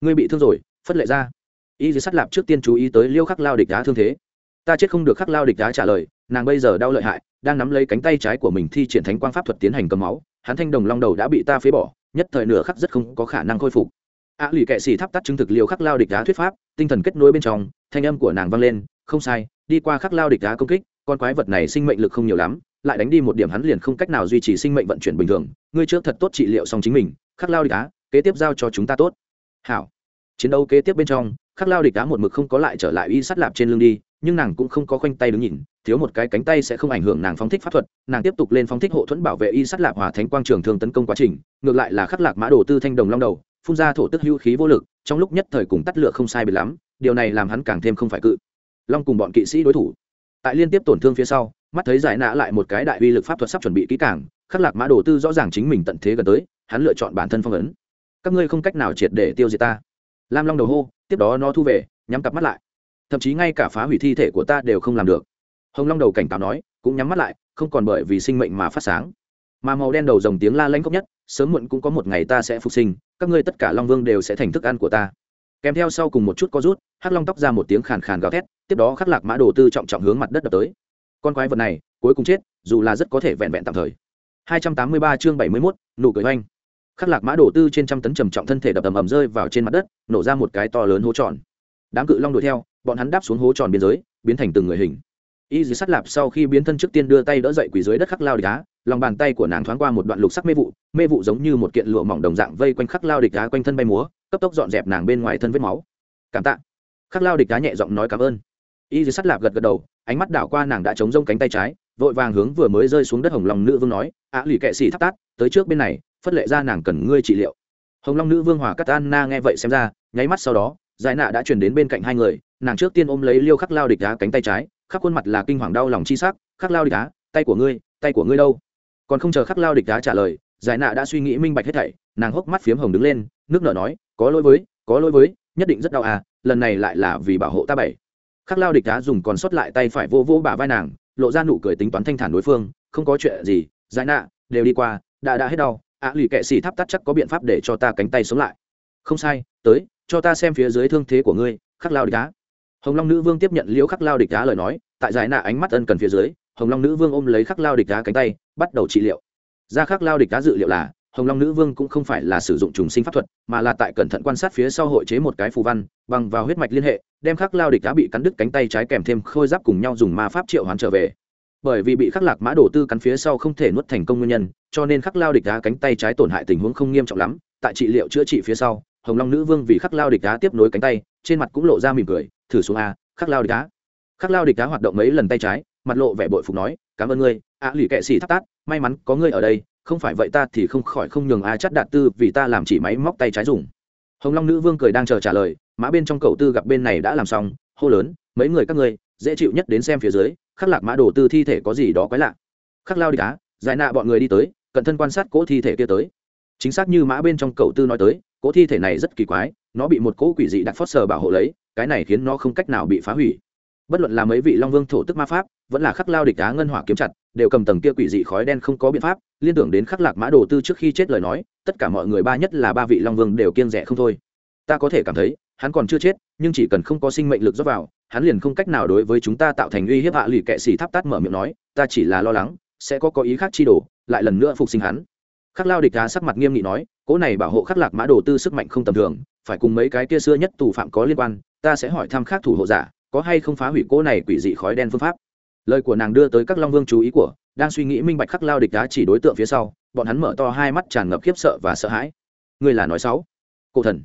Ngươi bị thương rồi phất lệ ra. Y dì sắt lạp trước tiên chú ý tới liêu khắc lao địch đá thương thế. Ta chết không được khắc lao địch đá trả lời nàng bây giờ đau lợi hại đang nắm lấy cánh tay trái của mình thi triển thánh quang pháp thuật tiến hành cầm máu. Hắn thanh đồng long đầu đã bị ta phế bỏ nhất thời nửa khắc rất không có khả năng khôi phục. A à, lì kệ xì tháp tắt chứng thực liều khắc lao địch đá thuyết pháp tinh thần kết nối bên trong thanh âm của nàng vang lên không sai đi qua khắc lao địch đá công kích con quái vật này sinh mệnh lực không nhiều lắm lại đánh đi một điểm hắn liền không cách nào duy trì sinh mệnh vận chuyển bình thường. Ngươi trước thật tốt trị liệu xong chính mình khắc lao địch đá kế tiếp giao cho chúng ta tốt. Hảo chiến đấu kế tiếp bên trong, khắc lao địch đá một mực không có lại trở lại y sắt lạp trên lưng đi, nhưng nàng cũng không có khoanh tay đứng nhìn, thiếu một cái cánh tay sẽ không ảnh hưởng nàng phóng thích pháp thuật, nàng tiếp tục lên phóng thích hộ thuẫn bảo vệ y sắt lạp hòa thánh quang trường thường tấn công quá trình, ngược lại là khắc lạc mã đồ tư thanh đồng long đầu, phun ra thổ tức hữu khí vô lực, trong lúc nhất thời cùng tắt lửa không sai biệt lắm, điều này làm hắn càng thêm không phải cự. Long cùng bọn kỵ sĩ đối thủ. Tại liên tiếp tổn thương phía sau, mắt thấy giải nã lại một cái đại uy lực pháp thuật sắp chuẩn bị kỹ càng, khắc lạc mã đồ tư rõ ràng chính mình tận thế gần tới, hắn lựa chọn bản thân phong ấn. Các ngươi không cách nào triệt để tiêu diệt ta lam long đầu hô tiếp đó nó thu về nhắm cặp mắt lại. Thậm chí ngay cả phá hủy thi thể của ta đều không làm được. Hồng long đầu cảnh cáo nói cũng nhắm mắt lại không còn bởi vì sinh mệnh mà phát sáng. Mà màu đen đầu dòng tiếng la lanh cốc nhất sớm muộn cũng có một ngày ta sẽ phục sinh các ngươi tất cả long vương đều sẽ thành thức ăn của ta. Kèm theo sau cùng một chút có rút hắc long tóc ra một tiếng khàn khàn gào thét tiếp đó khắc lạc mã đồ tư trọng trọng hướng mặt đất đập tới. Con quái vật này cuối cùng chết dù là rất có thể vẹn vẹn tạm thời. 283 chương 71, nụ cười oanh khắc lạc mã đổ tư trên trăm tấn trầm trọng thân thể đập ầm ầm rơi vào trên mặt đất, nổ ra một cái to lớn hố tròn. Đám cự long đuổi theo, bọn hắn đáp xuống hố tròn biên giới, biến thành từng người hình. Y dì sắt lạp sau khi biến thân trước tiên đưa tay đỡ dậy quỳ dưới đất khắc lao địch đá lòng bàn tay của nàng thoáng qua một đoạn lục sắc mê vụ mê vụ giống như một kiện lụa mỏng đồng dạng vây quanh khắc lao địch đá quanh thân bay múa, cấp tốc dọn dẹp nàng bên ngoài thân vết máu. Cảm tạ. Khắc lao địch đá nhẹ giọng nói cảm ơn. Y dì sắt lạp gật gật đầu, ánh mắt đảo qua nàng đã chống rông cánh tay trái, vội vàng hướng vừa mới rơi xuống đất hồng lòng nữ vương nói ạ lì kệ xì thắt tát, tới trước bên này phất lệ ra nàng cần ngươi trị liệu. Hồng long nữ vương hòa cắt an na nghe vậy xem ra, nháy mắt sau đó, giải nạ đã chuyển đến bên cạnh hai người, nàng trước tiên ôm lấy liêu khắc lao địch đá cánh tay trái khắc khuôn mặt là kinh hoàng đau lòng chi sắc, khắc lao địch đá tay của ngươi, tay của ngươi đâu? Còn không chờ khắc lao địch đá trả lời, giải nạ đã suy nghĩ minh bạch hết thảy, nàng hốc mắt phiếm hồng đứng lên, nước nở nói, có lỗi với, có lỗi với, nhất định rất đau à lần này lại là vì bảo hộ ta bảy. Khắc lao địch đá dùng còn sót lại tay phải vô vô bả vai nàng, lộ ra nụ cười tính toán thanh thản đối phương, không có chuyện gì, giải nạ, đều đi qua, đã đã hết đau ạ à, lì kệ xì tháp tắt chắc có biện pháp để cho ta cánh tay sống lại. Không sai tới cho ta xem phía dưới thương thế của ngươi khắc lao địch đá. Hồng long nữ vương tiếp nhận liễu khắc lao địch đá lời nói tại giải nạ ánh mắt ân cần phía dưới hồng long nữ vương ôm lấy khắc lao địch đá cánh tay bắt đầu trị liệu. Ra khắc lao địch đá dự liệu là hồng long nữ vương cũng không phải là sử dụng trùng sinh pháp thuật mà là tại cẩn thận quan sát phía sau hội chế một cái phù văn bằng vào huyết mạch liên hệ đem khắc lao địch đá bị cắn đứt cánh tay trái kèm thêm khôi giáp cùng nhau dùng ma pháp triệu hoán trở về. Bởi vì bị khắc lạc mã đổ tư cắn phía sau không thể nuốt thành công nguyên nhân cho nên khắc lao địch đá cánh tay trái tổn hại tình huống không nghiêm trọng lắm tại trị liệu chữa trị phía sau hồng long nữ vương vì khắc lao địch đá tiếp nối cánh tay trên mặt cũng lộ ra mỉm cười thử xuống a khắc lao địch đá. Khắc lao địch đá hoạt động mấy lần tay trái mặt lộ vẻ bội phục nói cảm ơn ngươi ạ à, lì kệ xì thắt tát may mắn có ngươi ở đây không phải vậy ta thì không khỏi không nhường a chắt đạt tư vì ta làm chỉ máy móc tay trái dùng. Hồng long nữ vương cười đang chờ trả lời mã bên trong cầu tư gặp bên này đã làm xong hô lớn mấy người các ngươi dễ chịu nhất đến xem phía dưới khắc lạc mã đồ tư thi thể có gì đó quái lạ. Khắc lao địch đá giải nạ bọn người đi tới cận thân quan sát cỗ thi thể kia tới. Chính xác như mã bên trong cậu tư nói tới, cỗ thi thể này rất kỳ quái, nó bị một cỗ quỷ dị đặc phót sờ bảo hộ lấy, cái này khiến nó không cách nào bị phá hủy. Bất luận là mấy vị long vương thổ tức ma pháp, vẫn là khắc lao địch cá ngân hỏa kiếm chặt, đều cầm tầng kia quỷ dị khói đen không có biện pháp, liên tưởng đến khắc lạc mã đồ tư trước khi chết lời nói, tất cả mọi người ba nhất là ba vị long vương đều kiên rẻ không thôi. Ta có thể cảm thấy, hắn còn chưa chết, nhưng chỉ cần không có sinh mệnh lực dốc vào, hắn liền không cách nào đối với chúng ta tạo thành uy hiếp hạ lì kệ xì tháp tát mở miệng nói, ta chỉ là lo lắng sẽ có có ý khác chi đồ, lại lần nữa phục sinh hắn. Khắc lao địch đá sắc mặt nghiêm nghị nói cỗ này bảo hộ khắc lạc mã đồ tư sức mạnh không tầm thường, phải cùng mấy cái kia xưa nhất tù phạm có liên quan, ta sẽ hỏi thăm khác thủ hộ giả, có hay không phá hủy cỗ này quỷ dị khói đen phương pháp? Lời của nàng đưa tới các long vương chú ý của, đang suy nghĩ minh bạch khắc lao địch đá chỉ đối tượng phía sau, bọn hắn mở to hai mắt tràn ngập khiếp sợ và sợ hãi. Người là nói sáu cổ thần.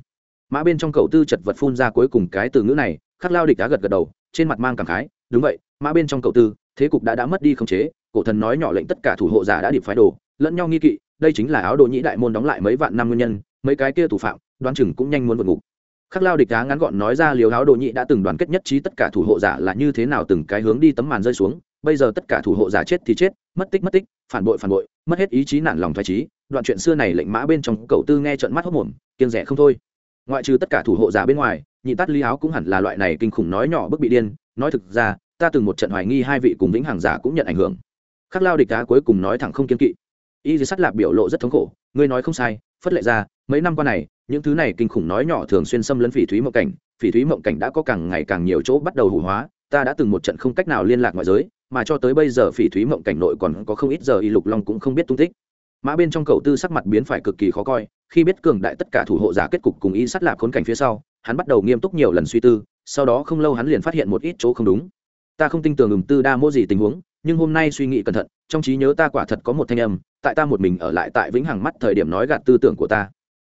Mã bên trong cầu tư chật vật phun ra cuối cùng cái từ ngữ này, khắc lao địch đá gật gật đầu, trên mặt mang cảm khái, đúng vậy, mã bên trong cầu tư, thế cục đã đã mất đi khống chế cổ thần nói nhỏ lệnh tất cả thủ hộ giả đã điệp phái đồ, lẫn nhau nghi kỵ, đây chính là áo đồ nhĩ đại môn đóng lại mấy vạn năm nguyên nhân, mấy cái kia thủ phạm, đoán chừng cũng nhanh muốn vượt ngục. Khắc lao địch đá ngắn gọn nói ra liều áo đồ nhĩ đã từng đoàn kết nhất trí tất cả thủ hộ giả là như thế nào từng cái hướng đi tấm màn rơi xuống, bây giờ tất cả thủ hộ giả chết thì chết, mất tích mất tích, phản bội phản bội, mất hết ý chí nản lòng thoái trí đoạn chuyện xưa này lệnh mã bên trong cậu tư nghe trận mắt hốc mồm, kiêng rẻ không thôi. Ngoại trừ tất cả thủ hộ giả bên ngoài, nhị tát lý áo cũng hẳn là loại này kinh khủng nói nhỏ bức bị điên, nói thực ra, ta từng một trận hoài nghi hai vị cùng vĩnh hàng giả cũng nhận ảnh hưởng khắc lao địch đá cuối cùng nói thẳng không kiên kỵ. Y sắt lạp biểu lộ rất thống khổ, ngươi nói không sai, phất lệ ra, mấy năm qua này, những thứ này kinh khủng nói nhỏ thường xuyên xâm lấn phỉ thúy mộng cảnh, phỉ thúy mộng cảnh đã có càng ngày càng nhiều chỗ bắt đầu hủ hóa, ta đã từng một trận không cách nào liên lạc ngoại giới, mà cho tới bây giờ phỉ thúy mộng cảnh nội còn có không ít giờ y lục long cũng không biết tung tích. Mã bên trong cầu tư sắc mặt biến phải cực kỳ khó coi, khi biết cường đại tất cả thủ hộ giả kết cục cùng y sắt lạp khốn cảnh phía sau, hắn bắt đầu nghiêm túc nhiều lần suy tư, sau đó không lâu hắn liền phát hiện một ít chỗ không đúng. Ta không tin tưởng ừng tư đa mô gì tình huống nhưng hôm nay suy nghĩ cẩn thận, trong trí nhớ ta quả thật có một thanh âm, tại ta một mình ở lại tại vĩnh hằng mắt thời điểm nói gạt tư tưởng của ta.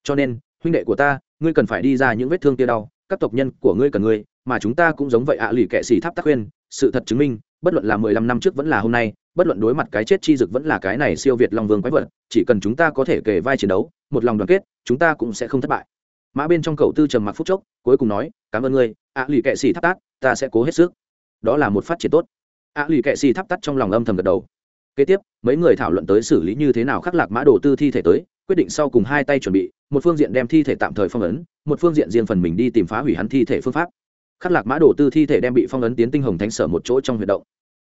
Cho nên, huynh đệ của ta, ngươi cần phải đi ra những vết thương kia đau, các tộc nhân của ngươi cần ngươi, mà chúng ta cũng giống vậy ạ, lì kệ xì tháp tác khuyên, sự thật chứng minh, bất luận là mười lăm năm trước vẫn là hôm nay, bất luận đối mặt cái chết chi dực vẫn là cái này siêu việt long vương quái vật, chỉ cần chúng ta có thể kề vai chiến đấu, một lòng đoàn kết, chúng ta cũng sẽ không thất bại. Mã bên trong cầu tư trầm mặc phúc chốc, cuối cùng nói, cảm ơn ngươi, ạ, lì kệ xì tháp tác ta sẽ cố hết sức. Đó là một phát triển tốt ạ lì kệ xì thắp tắt trong lòng âm thầm gật đầu. Kế tiếp, mấy người thảo luận tới xử lý như thế nào khắc lạc mã đồ tư thi thể tới, quyết định sau cùng hai tay chuẩn bị, một phương diện đem thi thể tạm thời phong ấn, một phương diện riêng phần mình đi tìm phá hủy hắn thi thể phương pháp. Khắc lạc mã đồ tư thi thể đem bị phong ấn tiến tinh hồng thánh sở một chỗ trong huyệt động.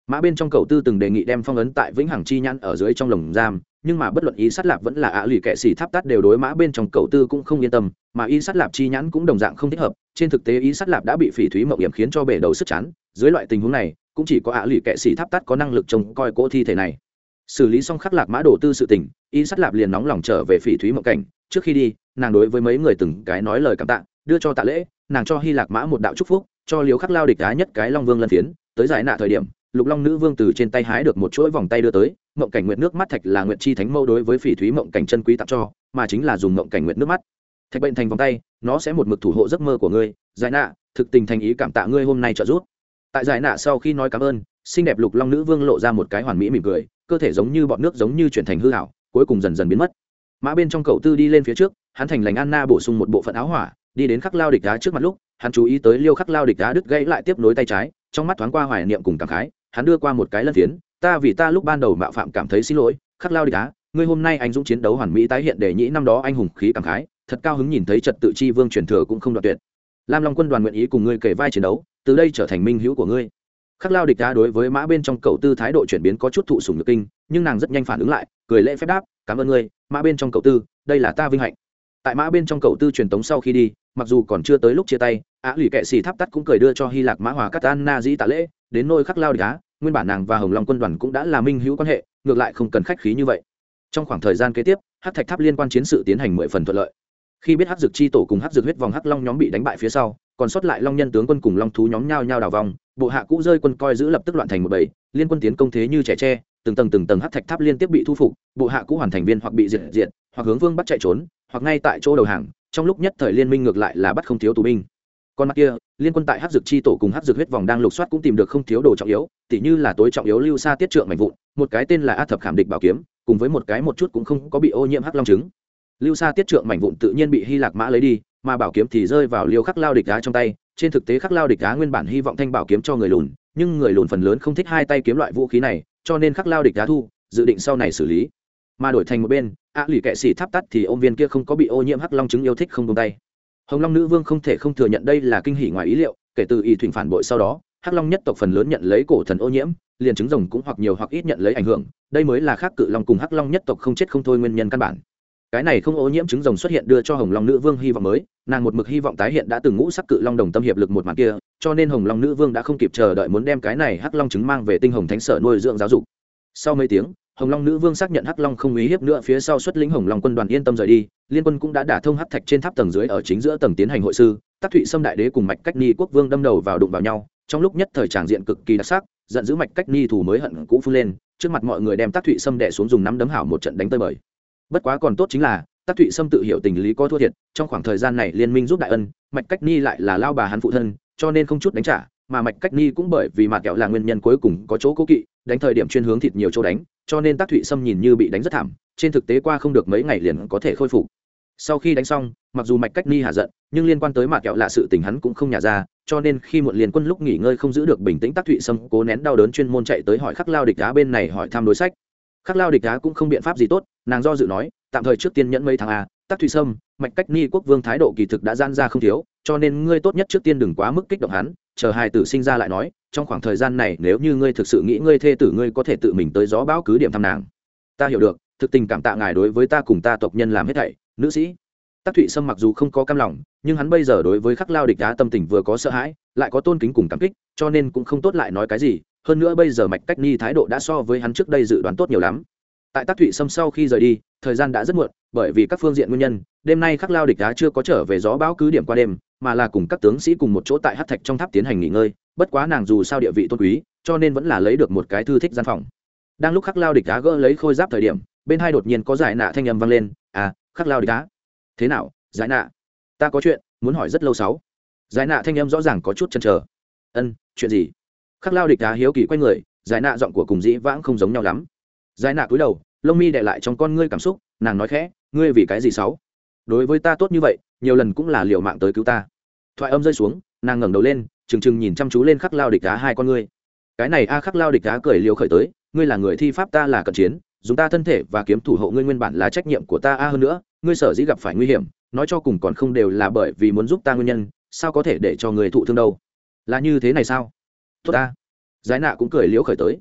Mã bên trong cầu tư từng đề nghị đem phong ấn tại vĩnh hằng chi nhãn ở dưới trong lồng giam, nhưng mà bất luận ý sát lạp vẫn là ạ lì kệ xì tháp tắt đều đối mã bên trong cầu tư cũng không yên tâm, mà ý sát lạp chi nhãn cũng đồng dạng không thích hợp, trên thực tế ý sát lạp đã bị phỉ thúy mậu hiểm khiến cho bể đầu sức chán. Dưới loại tình huống này cũng chỉ có ạ lì kệ sĩ tháp tắt có năng lực trông coi cỗ thi thể này. Xử lý xong khắc lạc mã đồ tư sự tình, y sắt lạp liền nóng lòng trở về phỉ thúy mộng cảnh. Trước khi đi, nàng đối với mấy người từng cái nói lời cảm tạ, đưa cho tạ lễ, nàng cho hy lạc mã một đạo chúc phúc, cho liếu khắc lao địch đá nhất cái long vương lân phiến. Tới giải nạ thời điểm, lục long nữ vương từ trên tay hái được một chuỗi vòng tay đưa tới, mộng cảnh nguyệt nước mắt thạch là nguyệt chi thánh mâu đối với phỉ thúy mộng cảnh chân quý tặng cho, mà chính là dùng mộng cảnh nguyệt nước mắt. Thạch bệnh thành vòng tay, nó sẽ một mực thủ hộ giấc mơ của ngươi. Giải nạ, thực tình thành ý cảm tạ ngươi hôm nay trợ giúp tại giải nạ sau khi nói cảm ơn, xinh đẹp lục long nữ vương lộ ra một cái hoàn mỹ mỉm cười, cơ thể giống như bọn nước giống như chuyển thành hư hảo cuối cùng dần dần biến mất. Mã bên trong cầu tư đi lên phía trước, hắn thành lành anna bổ sung một bộ phận áo hỏa, đi đến khắc lao địch đá trước mặt lúc, hắn chú ý tới liêu khắc lao địch đá đứt gãy lại tiếp nối tay trái, trong mắt thoáng qua hoài niệm cùng cảm khái, hắn đưa qua một cái lân phiến, ta vì ta lúc ban đầu mạo phạm cảm thấy xin lỗi, khắc lao địch đá, ngươi hôm nay anh dũng chiến đấu hoàn mỹ tái hiện để nhĩ năm đó anh hùng khí cảm khái, thật cao hứng nhìn thấy trật tự chi vương truyền thừa cũng không đoạt tuyệt. Lam long quân đoàn nguyện ý cùng ngươi kể vai chiến đấu từ đây trở thành minh hữu của ngươi. Khắc lao địch đá đối với mã bên trong cầu tư thái độ chuyển biến có chút thụ sùng nhược kinh, nhưng nàng rất nhanh phản ứng lại, cười lễ phép đáp, cảm ơn ngươi, mã bên trong cầu tư, đây là ta vinh hạnh. Tại mã bên trong cầu tư truyền tống sau khi đi, mặc dù còn chưa tới lúc chia tay, á lì kệ xì tháp tắt cũng cười đưa cho hy lạc mã hòa cắt an na dĩ tạ lễ, đến nôi khắc lao địch đá, nguyên bản nàng và hồng long quân đoàn cũng đã là minh hữu quan hệ, ngược lại không cần khách khí như vậy. Trong khoảng thời gian kế tiếp hát thạch tháp liên quan chiến sự tiến hành mười phần thuận lợi. Khi biết hát dược chi tổ cùng hát dược huyết vòng hắc long nhóm bị đánh bại phía sau còn sót lại long nhân tướng quân cùng long thú nhóm nhau nhau đào vòng, bộ hạ cũ rơi quân coi giữ lập tức loạn thành một bầy, liên quân tiến công thế như trẻ tre, từng tầng từng tầng hát thạch tháp liên tiếp bị thu phục, bộ hạ cũ hoàn thành viên hoặc bị diệt diệt, hoặc hướng vương bắt chạy trốn, hoặc ngay tại chỗ đầu hàng, trong lúc nhất thời liên minh ngược lại là bắt không thiếu tù binh. Còn mặt kia, liên quân tại hát dược chi tổ cùng hát dược huyết vòng đang lục soát cũng tìm được không thiếu đồ trọng yếu, tỉ như là tối trọng yếu lưu xa tiết trượng mạnh vụn, một cái tên là a thập khảm địch bảo kiếm, cùng với một cái một chút cũng không có bị ô nhiễm hắc long trứng. Lưu xa tiết trượng mảnh vụn tự nhiên bị hy lạc mã lấy đi mà bảo kiếm thì rơi vào liêu khắc lao địch đá trong tay. Trên thực tế khắc lao địch đá nguyên bản hy vọng thanh bảo kiếm cho người lùn nhưng người lùn phần lớn không thích hai tay kiếm loại vũ khí này cho nên khắc lao địch đá thu dự định sau này xử lý. Mà đổi thành một bên ạ à, lì kệ xỉ tháp tắt thì ô viên kia không có bị ô nhiễm hắc long chứng yêu thích không tung tay. Hồng long nữ vương không thể không thừa nhận đây là kinh hỉ ngoài ý liệu kể từ y thủy phản bội sau đó hắc long nhất tộc phần lớn nhận lấy cổ thần ô nhiễm liền chứng rồng cũng hoặc nhiều hoặc ít nhận lấy ảnh hưởng đây mới là khác cự long cùng hắc long nhất tộc không chết không thôi nguyên nhân căn bản cái này không ô nhiễm trứng rồng xuất hiện đưa cho hồng long nữ vương hy vọng mới, nàng một mực hy vọng tái hiện đã từng ngũ sắc cự long đồng tâm hiệp lực một màn kia, cho nên hồng long nữ vương đã không kịp chờ đợi muốn đem cái này hắc long trứng mang về tinh hồng thánh sở nuôi dưỡng giáo dục. Sau mấy tiếng, hồng long nữ vương xác nhận hắc long không uy hiếp nữa, phía sau xuất lĩnh hồng long quân đoàn yên tâm rời đi, liên quân cũng đã đả thông hắc thạch trên tháp tầng dưới ở chính giữa tầng tiến hành hội sư tác thụy xâm đại đế cùng mạch cách ni quốc vương đâm đầu vào đụng vào nhau, trong lúc nhất thời tràng diện cực kỳ đặc sắc, giận dữ mạch cách ni thủ mới hận cũ phun lên, trước mặt mọi người đem tác thụy xâm đẻ xuống dùng nắm đấm hảo một trận đánh tơi bời bất quá còn tốt chính là tác thụy sâm tự hiểu tình lý có thua thiệt, trong khoảng thời gian này liên minh giúp đại ân, mạch cách ni lại là lao bà hắn phụ thân, cho nên không chút đánh trả, mà mạch cách ni cũng bởi vì mạt kẹo là nguyên nhân cuối cùng có chỗ cố kỵ, đánh thời điểm chuyên hướng thịt nhiều chỗ đánh, cho nên tác thụy sâm nhìn như bị đánh rất thảm, trên thực tế qua không được mấy ngày liền có thể khôi phục. Sau khi đánh xong, mặc dù mạch cách ni hạ giận, nhưng liên quan tới mạt kẹo là sự tình hắn cũng không nhả ra, cho nên khi một liên quân lúc nghỉ ngơi không giữ được bình tĩnh tác thụy sâm cố nén đau đớn chuyên môn chạy tới hỏi khắc lao địch đá bên này hỏi thăm đối sách khắc lao địch đá cũng không biện pháp gì tốt, nàng do dự nói, tạm thời trước tiên nhẫn mấy tháng a, Tắc thụy sâm, mạch cách ni quốc vương thái độ kỳ thực đã gian ra không thiếu, cho nên ngươi tốt nhất trước tiên đừng quá mức kích động hắn, chờ hai tử sinh ra lại nói, trong khoảng thời gian này nếu như ngươi thực sự nghĩ ngươi thê tử ngươi có thể tự mình tới gió bão cứ điểm thăm nàng. Ta hiểu được, thực tình cảm tạ ngài đối với ta cùng ta tộc nhân làm hết thảy, nữ sĩ. Tắc thụy sâm mặc dù không có cam lòng, nhưng hắn bây giờ đối với khắc lao địch đá tâm tình vừa có sợ hãi, lại có tôn kính cùng cảm kích, cho nên cũng không tốt lại nói cái gì hơn nữa bây giờ mạch cách ni thái độ đã so với hắn trước đây dự đoán tốt nhiều lắm. Tại tác thụy sâm sau khi rời đi, thời gian đã rất muộn, bởi vì các phương diện nguyên nhân, đêm nay khắc lao địch đá chưa có trở về gió bão cứ điểm qua đêm, mà là cùng các tướng sĩ cùng một chỗ tại hát thạch trong tháp tiến hành nghỉ ngơi, bất quá nàng dù sao địa vị tôn quý, cho nên vẫn là lấy được một cái thư thích gian phòng. Đang lúc khắc lao địch đá gỡ lấy khôi giáp thời điểm, bên hai đột nhiên có giải nạ thanh âm vang lên à khắc lao địch đá thế nào, giải nạ? Ta có chuyện, muốn hỏi rất lâu sáu. Giải nạ thanh âm rõ ràng có chút chần chờ. Ân, chuyện gì? Khắc lao địch đá hiếu kỳ quay người, giải nạ giọng của cùng dĩ vãng không giống nhau lắm. Giải nạ cúi đầu, lông mi đệ lại trong con ngươi cảm xúc, nàng nói khẽ, ngươi vì cái gì sáu? Đối với ta tốt như vậy, nhiều lần cũng là liều mạng tới cứu ta. Thoại âm rơi xuống, nàng ngẩng đầu lên, trừng trừng nhìn chăm chú lên khắc lao địch đá hai con ngươi. Cái này a, khắc lao địch đá cười liều khởi tới, ngươi là người thi pháp ta là cận chiến, dùng ta thân thể và kiếm thủ hộ ngươi nguyên bản là trách nhiệm của ta a hơn nữa, ngươi sở dĩ gặp phải nguy hiểm, nói cho cùng còn không đều là bởi vì muốn giúp ta nguyên nhân, sao có thể để cho người thụ thương đâu? Là như thế này sao? Tốt ta. Giải nạ cũng cười liễu khởi tới.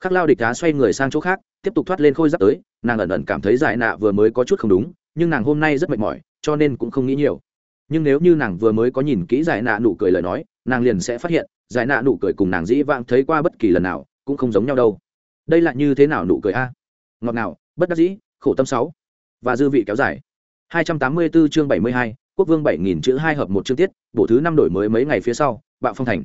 Khắc lao địch đá xoay người sang chỗ khác tiếp tục thoát lên khôi giáp tới nàng ẩn ẩn cảm thấy giải nạ vừa mới có chút không đúng nhưng nàng hôm nay rất mệt mỏi cho nên cũng không nghĩ nhiều. Nhưng nếu như nàng vừa mới có nhìn kỹ giải nạ nụ cười lời nói nàng liền sẽ phát hiện giải nạ nụ cười cùng nàng dĩ vãng thấy qua bất kỳ lần nào cũng không giống nhau đâu. Đây là như thế nào nụ cười a? Ngọt nào bất đắc dĩ khổ tâm sáu. Và dư vị kéo dài. 284 chương 72, quốc vương 7000 chữ hai hợp một chương tiết bộ thứ năm đổi mới mấy ngày phía sau bạo phong thành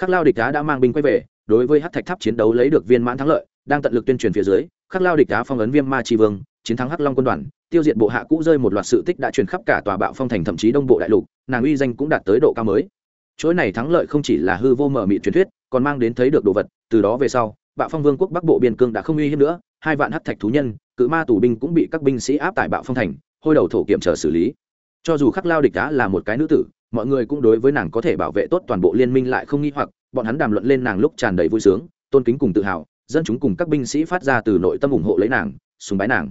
khắc lao địch đá đã mang binh quay về, đối với hát thạch tháp chiến đấu lấy được viên mãn thắng lợi, đang tận lực tuyên truyền phía dưới, khắc lao địch đá phong ấn viêm ma tri vương, chiến thắng hắc long quân đoàn, tiêu diệt bộ hạ cũ rơi một loạt sự tích đã truyền khắp cả tòa bạo phong thành thậm chí đông bộ đại lục, nàng uy danh cũng đạt tới độ cao mới. Chuỗi này thắng lợi không chỉ là hư vô mở mị truyền thuyết, còn mang đến thấy được đồ vật, từ đó về sau, bạo phong vương quốc bắc bộ biên cương đã không uy hiếp nữa, hai vạn hắc thạch thú nhân, cự ma tù binh cũng bị các binh sĩ áp tại bạo phong thành, hôi đầu thổ kiểm trở xử lý. Cho dù khắc lao địch đá là một cái nữ tử mọi người cũng đối với nàng có thể bảo vệ tốt toàn bộ liên minh lại không nghi hoặc, bọn hắn đàm luận lên nàng lúc tràn đầy vui sướng, tôn kính cùng tự hào, dân chúng cùng các binh sĩ phát ra từ nội tâm ủng hộ lấy nàng, sùng bái nàng.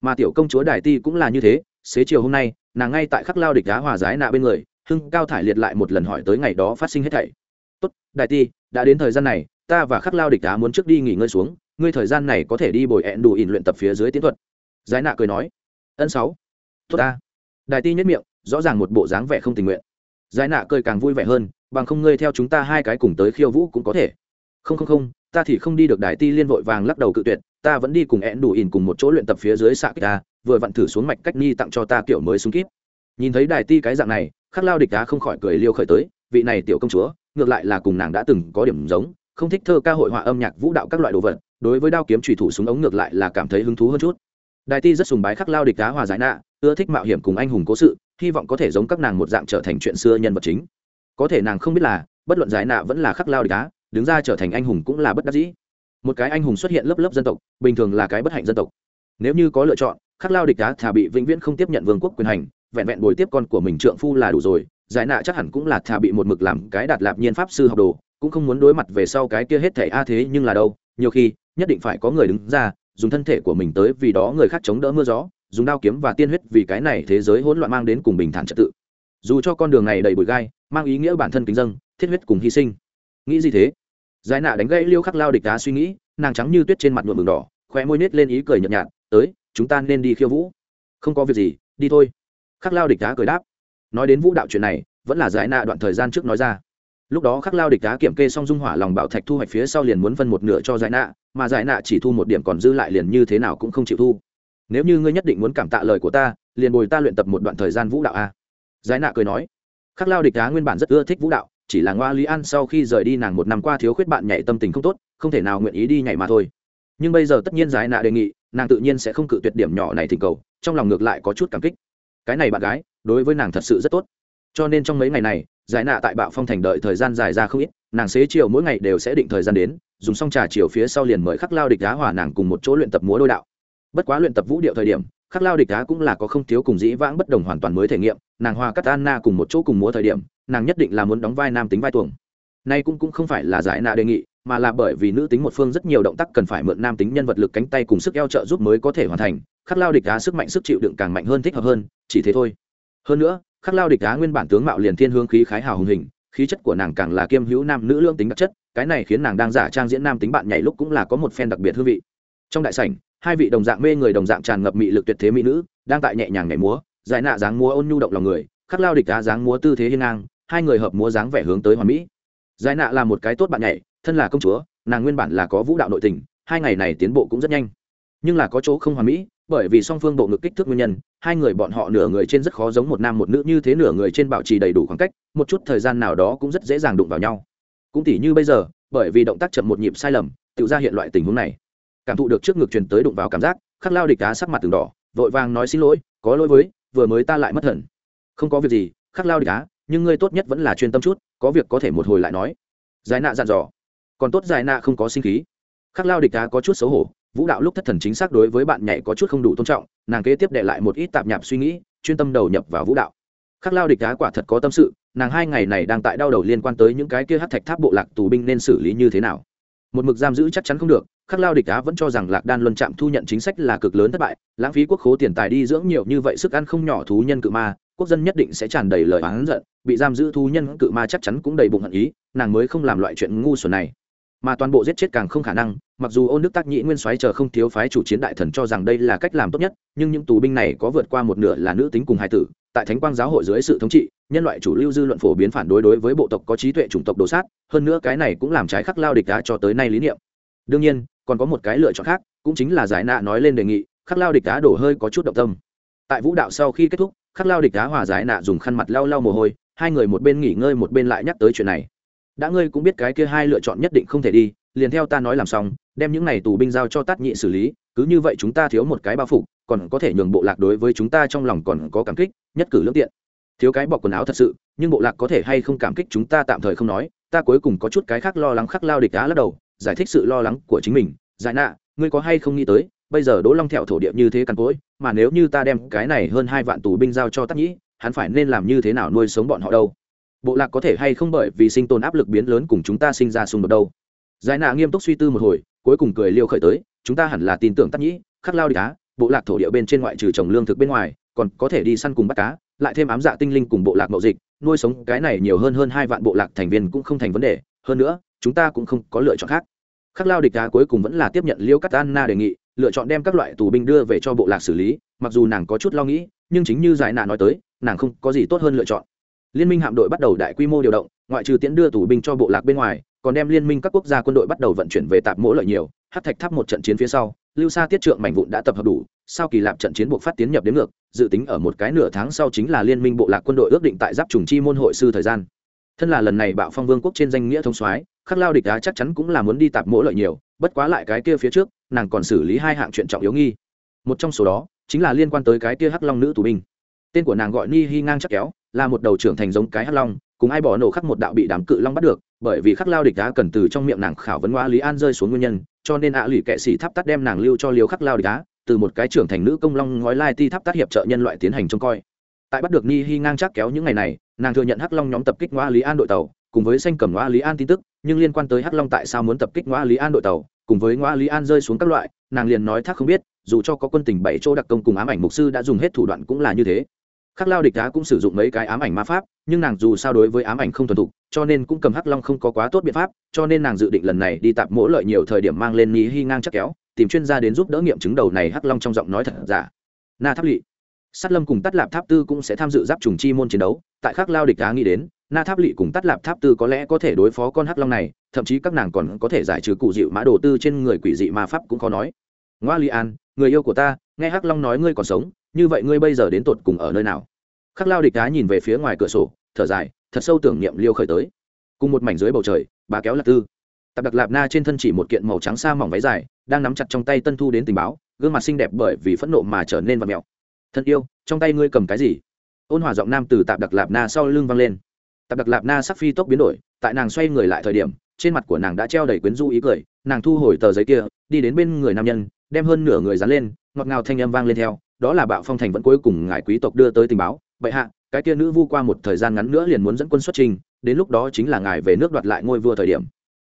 Mà tiểu công chúa đài ti cũng là như thế, xế chiều hôm nay, nàng ngay tại khắc lao địch đá hòa giải nạ bên người, hưng cao thải liệt lại một lần hỏi tới ngày đó phát sinh hết thảy. Tốt đại ti, đã đến thời gian này, ta và khắc lao địch đá muốn trước đi nghỉ ngơi xuống, ngươi thời gian này có thể đi bồi ẹn đủ ỉn luyện tập phía dưới tiến thuật. Giải nạ cười nói. Ân sáu. Tốt ta. Đại ti nhất miệng, rõ ràng một bộ dáng vẻ không tình nguyện giải nạ cười càng vui vẻ hơn, bằng không ngươi theo chúng ta hai cái cùng tới khiêu vũ cũng có thể. Không không không, ta thì không đi được đại ti liên vội vàng lắc đầu cự tuyệt, ta vẫn đi cùng én đủ ỉn cùng một chỗ luyện tập phía dưới xạ kích ta vừa vặn thử xuống mạch cách ni tặng cho ta kiểu mới súng kíp. Nhìn thấy đại ti cái dạng này, khắc lao địch đá không khỏi cười liêu khởi tới, vị này tiểu công chúa, ngược lại là cùng nàng đã từng có điểm giống, không thích thơ ca hội họa âm nhạc vũ đạo các loại đồ vật, đối với đao kiếm trùy thủ súng ống ngược lại là cảm thấy hứng thú hơn chút. Đại ti rất sùng bái khắc lao địch đá hòa giải nạ, ưa thích mạo hiểm cùng anh hùng cố sự hy vọng có thể giống các nàng một dạng trở thành chuyện xưa nhân vật chính. Có thể nàng không biết là, bất luận giải nạ vẫn là khắc lao địch đá đứng ra trở thành anh hùng cũng là bất đắc dĩ. Một cái anh hùng xuất hiện lớp lớp dân tộc, bình thường là cái bất hạnh dân tộc. Nếu như có lựa chọn, khắc lao địch đá thà bị vĩnh viễn không tiếp nhận vương quốc quyền hành, vẹn vẹn bồi tiếp con của mình trượng phu là đủ rồi, giải nạ chắc hẳn cũng là thà bị một mực làm cái đạt lạp nhiên pháp sư học đồ, cũng không muốn đối mặt về sau cái kia hết thảy a thế nhưng là đâu, nhiều khi, nhất định phải có người đứng ra, dùng thân thể của mình tới vì đó người khác chống đỡ mưa gió dùng đao kiếm và tiên huyết vì cái này thế giới hỗn loạn mang đến cùng bình thản trật tự. Dù cho con đường này đầy bụi gai, mang ý nghĩa bản thân kính dân thiết huyết cùng hy sinh. Nghĩ gì thế? Giải nạ đánh gãy liêu khắc lao địch đá suy nghĩ, nàng trắng như tuyết trên mặt nhuộm mừng đỏ khoe môi nết lên ý cười nhợt nhạt, tới, chúng ta nên đi khiêu vũ. Không có việc gì, đi thôi. Khắc lao địch đá cười đáp. Nói đến vũ đạo chuyện này, vẫn là giải nạ đoạn thời gian trước nói ra. Lúc đó khắc lao địch đá kiểm kê xong dung hỏa lòng bảo thạch thu hoạch phía sau liền muốn phân một nửa cho giải nạ, mà giải nạ chỉ thu một điểm còn dư lại liền như thế nào cũng không chịu thu nếu như ngươi nhất định muốn cảm tạ lời của ta, liền bồi ta luyện tập một đoạn thời gian vũ đạo a. Giải nạ cười nói. Khắc lao địch đá nguyên bản rất ưa thích vũ đạo, chỉ là ngoa lý an sau khi rời đi nàng một năm qua thiếu khuyết bạn nhảy tâm tình không tốt, không thể nào nguyện ý đi nhảy mà thôi. Nhưng bây giờ tất nhiên giải nạ đề nghị, nàng tự nhiên sẽ không cự tuyệt điểm nhỏ này thỉnh cầu, trong lòng ngược lại có chút cảm kích. Cái này bạn gái, đối với nàng thật sự rất tốt. Cho nên trong mấy ngày này, giải nạ tại bạo phong thành đợi thời gian dài ra không ít, nàng xế chiều mỗi ngày đều sẽ định thời gian đến, dùng xong trà chiều phía sau liền mời khắc lao địch đá hòa nàng cùng một chỗ luyện tập múa đôi đạo bất quá luyện tập vũ điệu thời điểm, khắc lao địch đá cũng là có không thiếu cùng dĩ vãng bất đồng hoàn toàn mới thể nghiệm, nàng Hoa cắt anna cùng một chỗ cùng múa thời điểm, nàng nhất định là muốn đóng vai nam tính vai tuồng. Nay cũng cũng không phải là giải nạ đề nghị, mà là bởi vì nữ tính một phương rất nhiều động tác cần phải mượn nam tính nhân vật lực cánh tay cùng sức eo trợ giúp mới có thể hoàn thành, khắc lao địch đá sức mạnh sức chịu đựng càng mạnh hơn, thích hợp hơn, chỉ thế thôi. Hơn nữa, khắc lao địch đá nguyên bản tướng mạo liền thiên hương khí khái hào hùng hình, khí chất của nàng càng là kiêm hữu nam nữ lương tính đặc chất, cái này khiến nàng đang giả trang diễn nam tính bạn nhảy lúc cũng là có một phen đặc biệt hương vị. Trong đại sảnh hai vị đồng dạng mê người đồng dạng tràn ngập mị lực tuyệt thế mỹ nữ, đang tại nhẹ nhàng nhảy múa, giải nạ dáng múa ôn nhu động lòng người, khắc lao địch đá dáng múa tư thế hiên ngang, hai người hợp múa dáng vẻ hướng tới hoàn mỹ. Giải nạ là một cái tốt bạn nhảy, thân là công chúa, nàng nguyên bản là có vũ đạo nội tình, hai ngày này tiến bộ cũng rất nhanh. Nhưng là có chỗ không hoàn mỹ, bởi vì song phương bộ ngực kích thước nguyên nhân, hai người bọn họ nửa người trên rất khó giống một nam một nữ như thế nửa người trên bảo trì đầy đủ khoảng cách, một chút thời gian nào đó cũng rất dễ dàng đụng vào nhau. Cũng tỉ như bây giờ, bởi vì động tác chậm một nhịp sai lầm, tự ra hiện loại tình huống này cảm thụ được trước ngực truyền tới đụng vào cảm giác, khắc lao địch cá sắc mặt từng đỏ, vội vàng nói xin lỗi, có lỗi với, vừa mới ta lại mất thần. Không có việc gì, khắc lao địch cá nhưng ngươi tốt nhất vẫn là chuyên tâm chút, có việc có thể một hồi lại nói. Giải nạ dặn dò. Còn tốt giải nạ không có sinh khí. Khắc lao địch cá có chút xấu hổ, vũ đạo lúc thất thần chính xác đối với bạn nhảy có chút không đủ tôn trọng, nàng kế tiếp để lại một ít tạp nhạp suy nghĩ, chuyên tâm đầu nhập vào vũ đạo. Khắc lao địch cá quả thật có tâm sự, nàng hai ngày này đang tại đau đầu liên quan tới những cái kia hát thạch tháp bộ lạc tù binh nên xử lý như thế nào một mực giam giữ chắc chắn không được, khắc lao địch á vẫn cho rằng lạc đan luân chạm thu nhận chính sách là cực lớn thất bại, lãng phí quốc khố tiền tài đi dưỡng nhiều như vậy sức ăn không nhỏ thú nhân cự ma, quốc dân nhất định sẽ tràn đầy lời oán giận, bị giam giữ thú nhân cự ma chắc chắn cũng đầy bụng hận ý, nàng mới không làm loại chuyện ngu xuẩn này. Mà toàn bộ giết chết càng không khả năng, mặc dù ôn đức tác nhĩ nguyên soái chờ không thiếu phái chủ chiến đại thần cho rằng đây là cách làm tốt nhất, nhưng những tù binh này có vượt qua một nửa là nữ tính cùng hai tử tại thánh quang giáo hội dưới sự thống trị, nhân loại chủ lưu dư luận phổ biến phản đối đối với bộ tộc có trí tuệ chủng tộc đồ sát, hơn nữa cái này cũng làm trái khắc lao địch đá cho tới nay lý niệm. Đương nhiên, còn có một cái lựa chọn khác, cũng chính là giải nạ nói lên đề nghị, khắc lao địch đá đổ hơi có chút động tâm. Tại vũ đạo sau khi kết thúc, khắc lao địch đá hòa giải nạ dùng khăn mặt lau lau mồ hôi, hai người một bên nghỉ ngơi một bên lại nhắc tới chuyện này. Đã ngươi cũng biết cái kia hai lựa chọn nhất định không thể đi, liền theo ta nói làm xong, đem những này tù binh giao cho tát nhị xử lý, cứ như vậy chúng ta thiếu một cái bao phục còn có thể nhường bộ lạc đối với chúng ta trong lòng còn có cảm kích, nhất cử lương tiện. Thiếu cái bọc quần áo thật sự, nhưng bộ lạc có thể hay không cảm kích chúng ta tạm thời không nói, ta cuối cùng có chút cái khác lo lắng khắc lao địch đá lắc đầu, giải thích sự lo lắng của chính mình. Giải nạ, ngươi có hay không nghĩ tới, bây giờ đỗ long thẹo thổ địa như thế cằn cỗi, mà nếu như ta đem cái này hơn hai vạn tù binh giao cho tắc nhĩ, hắn phải nên làm như thế nào nuôi sống bọn họ đâu? Bộ lạc có thể hay không bởi vì sinh tồn áp lực biến lớn cùng chúng ta sinh ra xung đột đâu? Giải nạ nghiêm túc suy tư một hồi, cuối cùng cười liêu khởi tới, chúng ta hẳn là tin tưởng tắc nhĩ, khắc lao địch á bộ lạc thổ địa bên trên ngoại trừ trồng lương thực bên ngoài, còn có thể đi săn cùng bắt cá, lại thêm ám dạ tinh linh cùng bộ lạc mậu dịch, nuôi sống cái này nhiều hơn hơn hai vạn bộ lạc thành viên cũng không thành vấn đề. Hơn nữa, chúng ta cũng không có lựa chọn khác. Khắc lao địch đá cuối cùng vẫn là tiếp nhận liêu cắt anna đề nghị, lựa chọn đem các loại tù binh đưa về cho bộ lạc xử lý, mặc dù nàng có chút lo nghĩ, nhưng chính như giải nạ nói tới, nàng không có gì tốt hơn lựa chọn. Liên minh hạm đội bắt đầu đại quy mô điều động, ngoại trừ tiễn đưa tù binh cho bộ lạc bên ngoài, còn đem liên minh các quốc gia quân đội bắt đầu vận chuyển về tạp mỗi lợi nhiều, hát thạch tháp một trận chiến phía sau lưu sa tiết trượng mảnh vụn đã tập hợp đủ, sau kỳ lạp trận chiến buộc phát tiến nhập đến ngược, dự tính ở một cái nửa tháng sau chính là liên minh bộ lạc quân đội ước định tại giáp trùng chi môn hội sư thời gian. Thân là lần này bạo phong vương quốc trên danh nghĩa thông soái, khắc lao địch đá chắc chắn cũng là muốn đi tạp mỗ lợi nhiều, bất quá lại cái kia phía trước, nàng còn xử lý hai hạng chuyện trọng yếu nghi. Một trong số đó, chính là liên quan tới cái kia hắc long nữ tù binh. Tên của nàng gọi ni hi ngang chắc kéo, là một đầu trưởng thành giống cái hắc long, cùng ai bỏ nổ khắc một đạo bị đám cự long bắt được bởi vì khắc lao địch đá cần từ trong miệng nàng khảo vấn ngoa lý an rơi xuống nguyên nhân, cho nên ạ à lụy kệ sĩ tháp tắt đem nàng lưu cho liều khắc lao địch đá, từ một cái trưởng thành nữ công long ngói lai ti tháp tắt hiệp trợ nhân loại tiến hành trông coi. Tại bắt được ni hi ngang chắc kéo những ngày này, nàng thừa nhận hắc long nhóm tập kích ngoa lý an đội tàu, cùng với xanh cầm ngoa lý an tin tức, nhưng liên quan tới hắc long tại sao muốn tập kích ngoa lý an đội tàu, cùng với ngoa lý an rơi xuống các loại, nàng liền nói thác không biết, dù cho có quân tình bảy chỗ đặc công cùng ám ảnh mục sư đã dùng hết thủ đoạn cũng là như thế khắc lao địch đá cũng sử dụng mấy cái ám ảnh ma pháp, nhưng nàng dù sao đối với ám ảnh không thuần thục, cho nên cũng cầm hắc long không có quá tốt biện pháp, cho nên nàng dự định lần này đi tạp mỗ lợi nhiều thời điểm mang lên ní hy ngang chắc kéo, tìm chuyên gia đến giúp đỡ nghiệm chứng đầu này hắc long trong giọng nói thật giả. Na tháp lỵ. Sát lâm cùng tắt lạp tháp tư cũng sẽ tham dự giáp trùng chi môn chiến đấu, tại khắc lao địch đá nghĩ đến, na tháp lỵ cùng tắt lạp tháp tư có lẽ có thể đối phó con hắc long này, thậm chí các nàng còn có thể giải trừ cụ dịu mã đồ tư trên người quỷ dị ma pháp cũng khó nói. Ngoa li an, người yêu của ta, nghe hắc long nói ngươi còn sống như vậy ngươi bây giờ đến tột cùng ở nơi nào? Khắc lao địch đá nhìn về phía ngoài cửa sổ, thở dài, thật sâu tưởng niệm liêu khởi tới. Cùng một mảnh dưới bầu trời, bà kéo lạc tư. Tạp đặc lạp na trên thân chỉ một kiện màu trắng xa mỏng váy dài, đang nắm chặt trong tay tân thu đến tình báo, gương mặt xinh đẹp bởi vì phẫn nộ mà trở nên vật mẹo thân yêu, trong tay ngươi cầm cái gì? Ôn hòa giọng nam từ tạp đặc lạp na sau lưng vang lên. Tạp đặc lạp na sắc phi tốc biến đổi, tại nàng xoay người lại thời điểm, trên mặt của nàng đã treo đầy quyến du ý cười, nàng thu hồi tờ giấy kia, đi đến bên người nam nhân, đem hơn nửa người dán lên, ngọt ngào thanh âm vang lên theo đó là bạo phong thành vẫn cuối cùng ngài quý tộc đưa tới tình báo. Bệ hạ, cái kia nữ vu qua một thời gian ngắn nữa liền muốn dẫn quân xuất trình, đến lúc đó chính là ngài về nước đoạt lại ngôi vua thời điểm.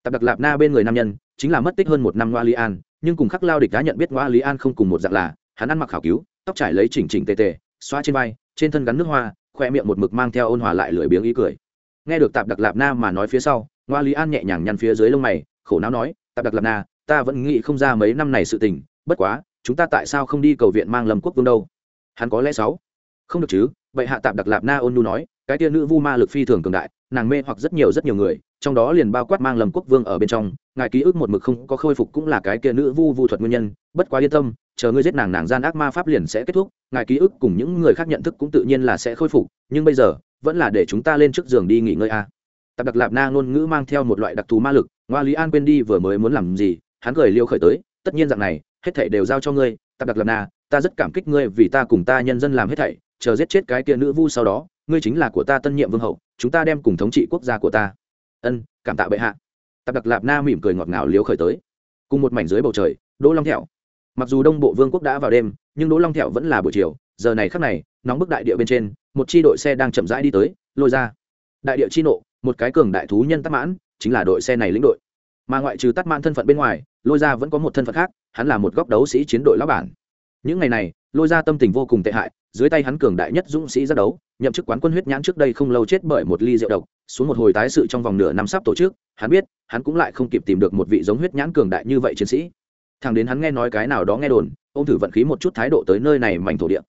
Tạp đặc lạp na bên người nam nhân, chính là mất tích hơn một năm ngoa li an, nhưng cùng khắc lao địch đã nhận biết ngoa lý an không cùng một dạng là, hắn ăn mặc khảo cứu, tóc trải lấy chỉnh chỉnh tề tề xoa trên vai, trên thân gắn nước hoa, khoe miệng một mực mang theo ôn hòa lại lười biếng ý cười. Nghe được tạp đặc lạp na mà nói phía sau, ngoa lý an nhẹ nhàng nhăn phía dưới lông mày, khổ não nói, tạp đặc lạp na, ta vẫn nghĩ không ra mấy năm này sự tình, bất quá chúng ta tại sao không đi cầu viện mang lâm quốc vương đâu hắn có lẽ sáu không được chứ, vậy hạ tạp đặc lạp na ôn nhu nói, cái tia nữ vu ma lực phi thường cường đại, nàng mê hoặc rất nhiều rất nhiều người, trong đó liền bao quát mang lâm quốc vương ở bên trong, ngài ký ức một mực không có khôi phục cũng là cái kia nữ vu vu thuật nguyên nhân, bất quá yên tâm, chờ ngươi giết nàng nàng gian ác ma pháp liền sẽ kết thúc, ngài ký ức cùng những người khác nhận thức cũng tự nhiên là sẽ khôi phục, nhưng bây giờ, vẫn là để chúng ta lên trước giường đi nghỉ ngơi a à. tạp đặc lạp na ngôn ngữ mang theo một loại đặc thù ma lực, ngoa lý an quên đi vừa mới muốn làm gì, hắn cười liêu khởi tới, tất nhiên dạng này hết thảy đều giao cho ngươi, tạp đặc lập na, ta rất cảm kích ngươi vì ta cùng ta nhân dân làm hết thảy, chờ giết chết cái kia nữ vu sau đó, ngươi chính là của ta tân nhiệm vương hậu, chúng ta đem cùng thống trị quốc gia của ta. Ân, cảm tạ bệ hạ. Tạp đặc lạp na mỉm cười ngọt ngào liếu khởi tới. Cùng một mảnh dưới bầu trời, đỗ long thẹo. Mặc dù đông bộ vương quốc đã vào đêm, nhưng đỗ long thẹo vẫn là buổi chiều, giờ này khắc này, nóng bức đại địa bên trên, một chi đội xe đang chậm rãi đi tới, lôi ra. Đại địa chi nộ, một cái cường đại thú nhân tắc mãn, chính là đội xe này lĩnh đội. Mà ngoại trừ tắc mãn thân phận bên ngoài, lôi ra vẫn có một thân phận khác hắn là một góc đấu sĩ chiến đội lão bản. Những ngày này, lôi ra tâm tình vô cùng tệ hại, dưới tay hắn cường đại nhất dũng sĩ ra đấu, nhậm chức quán quân huyết nhãn trước đây không lâu chết bởi một ly rượu độc, xuống một hồi tái sự trong vòng nửa năm sắp tổ chức, hắn biết, hắn cũng lại không kịp tìm được một vị giống huyết nhãn cường đại như vậy chiến sĩ. Thằng đến hắn nghe nói cái nào đó nghe đồn ô m thử vận khí một chút thái độ tới nơi này mảnh thổ địa.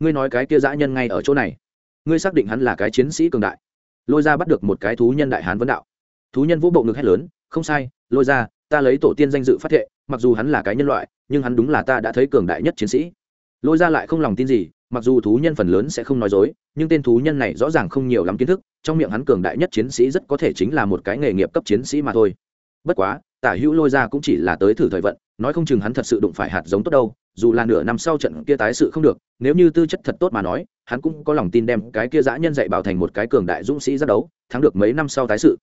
Ngươi nói cái kia dã nhân ngay ở chỗ này. Ngươi xác định hắn là cái chiến sĩ cường đại. Lôi ra bắt được một cái thú nhân đại hán vấn đạo. Thú nhân vũ bộ ngực hét lớn, không sai, lôi ra, ta lấy tổ tiên danh dự phát thệ mặc dù hắn là cái nhân loại, nhưng hắn đúng là ta đã thấy cường đại nhất chiến sĩ. Lôi ra lại không lòng tin gì, mặc dù thú nhân phần lớn sẽ không nói dối, nhưng tên thú nhân này rõ ràng không nhiều lắm kiến thức, trong miệng hắn cường đại nhất chiến sĩ rất có thể chính là một cái nghề nghiệp cấp chiến sĩ mà thôi. Bất quá, tả hữu lôi ra cũng chỉ là tới thử thời vận, nói không chừng hắn thật sự đụng phải hạt giống tốt đâu, dù là nửa năm sau trận kia tái sự không được, nếu như tư chất thật tốt mà nói, hắn cũng có lòng tin đem cái kia dã nhân dạy bảo thành một cái cường đại dũng sĩ ra đấu, thắng được mấy năm sau tái sự.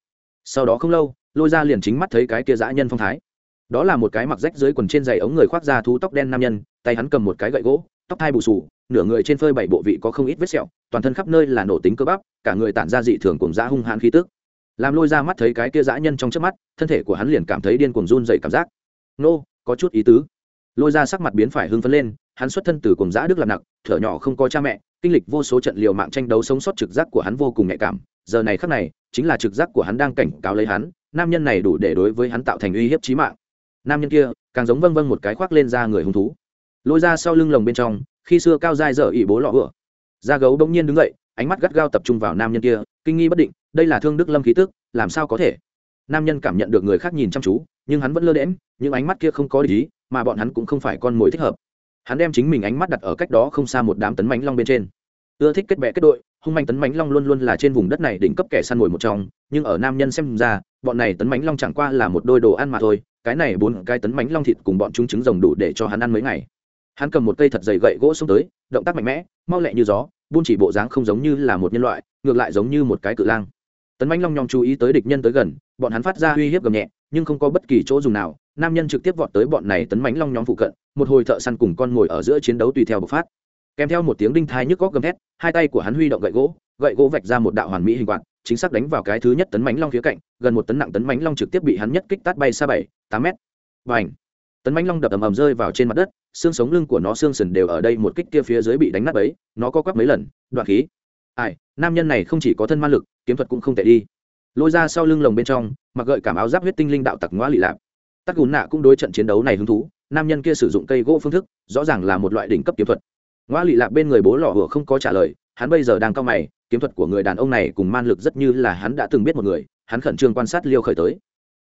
Sau đó không lâu, lôi ra liền chính mắt thấy cái kia dã nhân phong thái đó là một cái mặc rách dưới quần trên giày ống người khoác ra thú tóc đen nam nhân, tay hắn cầm một cái gậy gỗ, tóc thai bù sù nửa người trên phơi bảy bộ vị có không ít vết sẹo, toàn thân khắp nơi là nổ tính cơ bắp, cả người tản ra dị thường cùng dã hung hãn khí tức. Làm lôi ra mắt thấy cái kia dã nhân trong trước mắt, thân thể của hắn liền cảm thấy điên cuồng run dậy cảm giác. Nô, có chút ý tứ. Lôi ra sắc mặt biến phải hưng phấn lên, hắn xuất thân từ cùng dã đức lạc nặng thở nhỏ không có cha mẹ, kinh lịch vô số trận liều mạng tranh đấu sống sót trực giác của hắn vô cùng nhạy cảm, giờ này khắc này, chính là trực giác của hắn đang cảnh cáo lấy hắn, nam nhân này đủ để đối với hắn tạo thành uy hiếp chí mạng nam nhân kia càng giống vâng vâng một cái khoác lên da người hung thú lôi ra sau lưng lồng bên trong khi xưa cao dai dở ỉ bố lọ vựa da gấu bỗng nhiên đứng dậy ánh mắt gắt gao tập trung vào nam nhân kia kinh nghi bất định đây là thương đức lâm khí tức làm sao có thể nam nhân cảm nhận được người khác nhìn chăm chú nhưng hắn vẫn lơ đễm những ánh mắt kia không có lý mà bọn hắn cũng không phải con mồi thích hợp hắn đem chính mình ánh mắt đặt ở cách đó không xa một đám tấn mánh long bên trên ưa thích kết bè kết đội hung manh tấn mánh long luôn luôn là trên vùng đất này đỉnh cấp kẻ săn mồi một trong nhưng ở nam nhân xem ra bọn này tấn mánh long chẳng qua là một đôi đồ ăn mà thôi, cái này bốn cái tấn mánh long thịt cùng bọn chúng trứng rồng đủ để cho hắn ăn mấy ngày. Hắn cầm một cây thật dày gậy gỗ xông tới, động tác mạnh mẽ, mau lẹ như gió, buôn chỉ bộ dáng không giống như là một nhân loại, ngược lại giống như một cái cự lang. Tấn mánh long nhong chú ý tới địch nhân tới gần, bọn hắn phát ra uy hiếp gầm nhẹ, nhưng không có bất kỳ chỗ dùng nào, nam nhân trực tiếp vọt tới bọn này tấn mánh long nhóm phụ cận, một hồi thợ săn cùng con ngồi ở giữa chiến đấu tùy theo bộc phát. Kèm theo một tiếng đinh thai nhức góc gầm thét, hai tay của hắn huy động gậy gỗ gậy gỗ vạch ra một đạo hoàn mỹ hình quạt chính xác đánh vào cái thứ nhất tấn mánh long phía cạnh, gần một tấn nặng tấn mánh long trực tiếp bị hắn nhất kích tát bay xa bảy, tám mét. Và ảnh tấn mánh long đập ầm ầm rơi vào trên mặt đất, xương sống lưng của nó xương sần đều ở đây một kích kia phía dưới bị đánh nát ấy nó co quắp mấy lần, đoạn khí. Ai, nam nhân này không chỉ có thân ma lực, kiếm thuật cũng không tệ đi. Lôi ra sau lưng lồng bên trong, mặc gợi cảm áo giáp huyết tinh linh đạo tặc ngoa lị lạp tắc gùn nạ cũng đối trận chiến đấu này hứng thú, nam nhân kia sử dụng cây gỗ phương thức, rõ ràng là một loại đỉnh cấp kiếm thuật. Ngoa lị lạc bên người bố lò hửa không có trả lời, hắn bây giờ đang cao mày kiếm thuật của người đàn ông này cùng man lực rất như là hắn đã từng biết một người, hắn khẩn trương quan sát liêu khởi tới.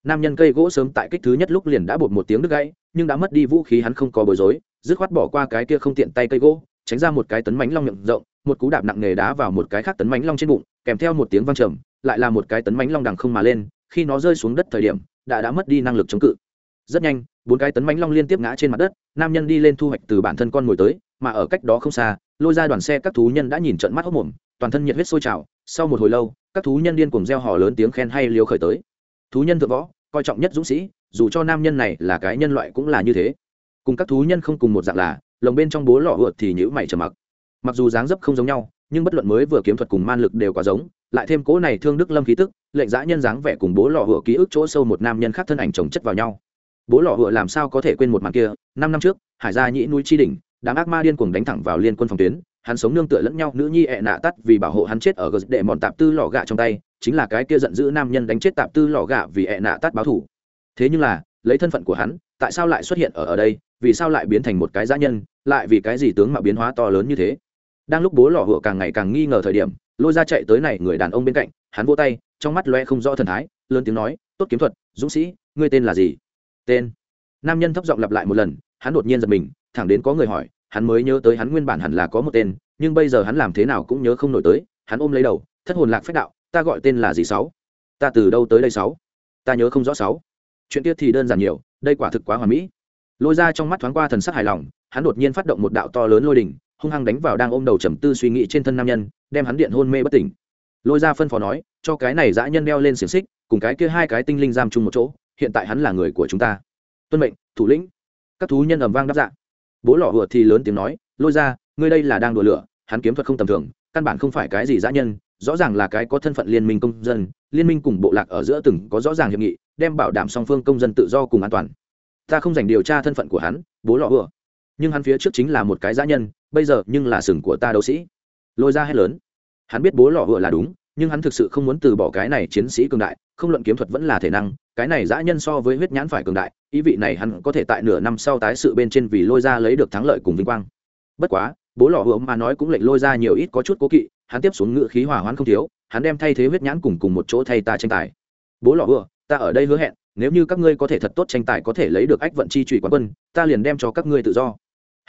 Nam nhân cây gỗ sớm tại kích thứ nhất lúc liền đã bột một tiếng đứt gãy, nhưng đã mất đi vũ khí hắn không có bối rối, dứt khoát bỏ qua cái kia không tiện tay cây gỗ, tránh ra một cái tấn mánh long miệng rộng, một cú đạp nặng nề đá vào một cái khác tấn mánh long trên bụng, kèm theo một tiếng vang trầm, lại là một cái tấn mánh long đằng không mà lên, khi nó rơi xuống đất thời điểm, đã đã mất đi năng lực chống cự. Rất nhanh, bốn cái tấn mánh long liên tiếp ngã trên mặt đất, nam nhân đi lên thu hoạch từ bản thân con mồi tới, mà ở cách đó không xa, lôi ra đoàn xe các thú nhân đã nhìn trận mắt hốc mồm toàn thân nhiệt huyết sôi trào, sau một hồi lâu, các thú nhân điên cùng reo hò lớn tiếng khen hay liều khởi tới. Thú nhân thượng võ, coi trọng nhất dũng sĩ, dù cho nam nhân này là cái nhân loại cũng là như thế. Cùng các thú nhân không cùng một dạng là, lồng bên trong bố lọ vượt thì nhữ mày trầm mặc. Mặc dù dáng dấp không giống nhau, nhưng bất luận mới vừa kiếm thuật cùng man lực đều quá giống, lại thêm cố này thương đức lâm khí tức, lệnh dã nhân dáng vẻ cùng bố lọ hựa ký ức chỗ sâu một nam nhân khác thân ảnh chồng chất vào nhau. Bố lọ hựa làm sao có thể quên một màn kia, năm năm trước, hải gia nhĩ núi chi đỉnh, đám ác ma điên cuồng đánh thẳng vào liên quân phòng tuyến hắn sống nương tựa lẫn nhau, nữ nhi ẹ nạ tắt vì bảo hộ hắn chết ở gờ đệ mòn tạp tư lò gạ trong tay, chính là cái kia giận dữ nam nhân đánh chết tạp tư lò gạ vì ẹ nạ tắt báo thủ. Thế nhưng là, lấy thân phận của hắn, tại sao lại xuất hiện ở ở đây? Vì sao lại biến thành một cái giã nhân? Lại vì cái gì tướng mà biến hóa to lớn như thế? Đang lúc bố lò hựa càng ngày càng nghi ngờ thời điểm, lôi ra chạy tới này người đàn ông bên cạnh, hắn vô tay, trong mắt loe không rõ thần thái, lớn tiếng nói, tốt kiếm thuật, dũng sĩ, ngươi tên là gì? Tên. Nam nhân thấp giọng lặp lại một lần, hắn đột nhiên giật mình, thẳng đến có người hỏi hắn mới nhớ tới hắn nguyên bản hẳn là có một tên, nhưng bây giờ hắn làm thế nào cũng nhớ không nổi tới, hắn ôm lấy đầu, thất hồn lạc phách đạo, ta gọi tên là gì sáu? Ta từ đâu tới đây sáu? Ta nhớ không rõ sáu. Chuyện kia thì đơn giản nhiều, đây quả thực quá hoàn mỹ. Lôi ra trong mắt thoáng qua thần sắc hài lòng, hắn đột nhiên phát động một đạo to lớn lôi đỉnh, hung hăng đánh vào đang ôm đầu trầm tư suy nghĩ trên thân nam nhân, đem hắn điện hôn mê bất tỉnh. Lôi ra phân phó nói, cho cái này dã nhân đeo lên xiềng xích, cùng cái kia hai cái tinh linh giam chung một chỗ, hiện tại hắn là người của chúng ta. Tuân mệnh, thủ lĩnh. Các thú nhân ầm vang đáp dạng bố lọ vừa thì lớn tiếng nói, lôi ra, ngươi đây là đang đùa lửa, hắn kiếm thuật không tầm thường, căn bản không phải cái gì dã nhân, rõ ràng là cái có thân phận liên minh công dân, liên minh cùng bộ lạc ở giữa từng có rõ ràng hiệp nghị, đem bảo đảm song phương công dân tự do cùng an toàn. Ta không dành điều tra thân phận của hắn, bố lọ vừa. Nhưng hắn phía trước chính là một cái dã nhân, bây giờ nhưng là sừng của ta đấu sĩ. Lôi ra hết lớn. Hắn biết bố lọ vừa là đúng, nhưng hắn thực sự không muốn từ bỏ cái này chiến sĩ cường đại, không luận kiếm thuật vẫn là thể năng, cái này dã nhân so với huyết nhãn phải cường đại ý vị này hắn có thể tại nửa năm sau tái sự bên trên vì lôi ra lấy được thắng lợi cùng vinh quang. Bất quá, bố lọ hữu mà nói cũng lệnh lôi ra nhiều ít có chút cố kỵ, hắn tiếp xuống ngự khí hỏa hoãn không thiếu, hắn đem thay thế huyết nhãn cùng cùng một chỗ thay ta tranh tài. Bố lọ hữu ta ở đây hứa hẹn, nếu như các ngươi có thể thật tốt tranh tài có thể lấy được ách vận chi trụy quán quân, ta liền đem cho các ngươi tự do.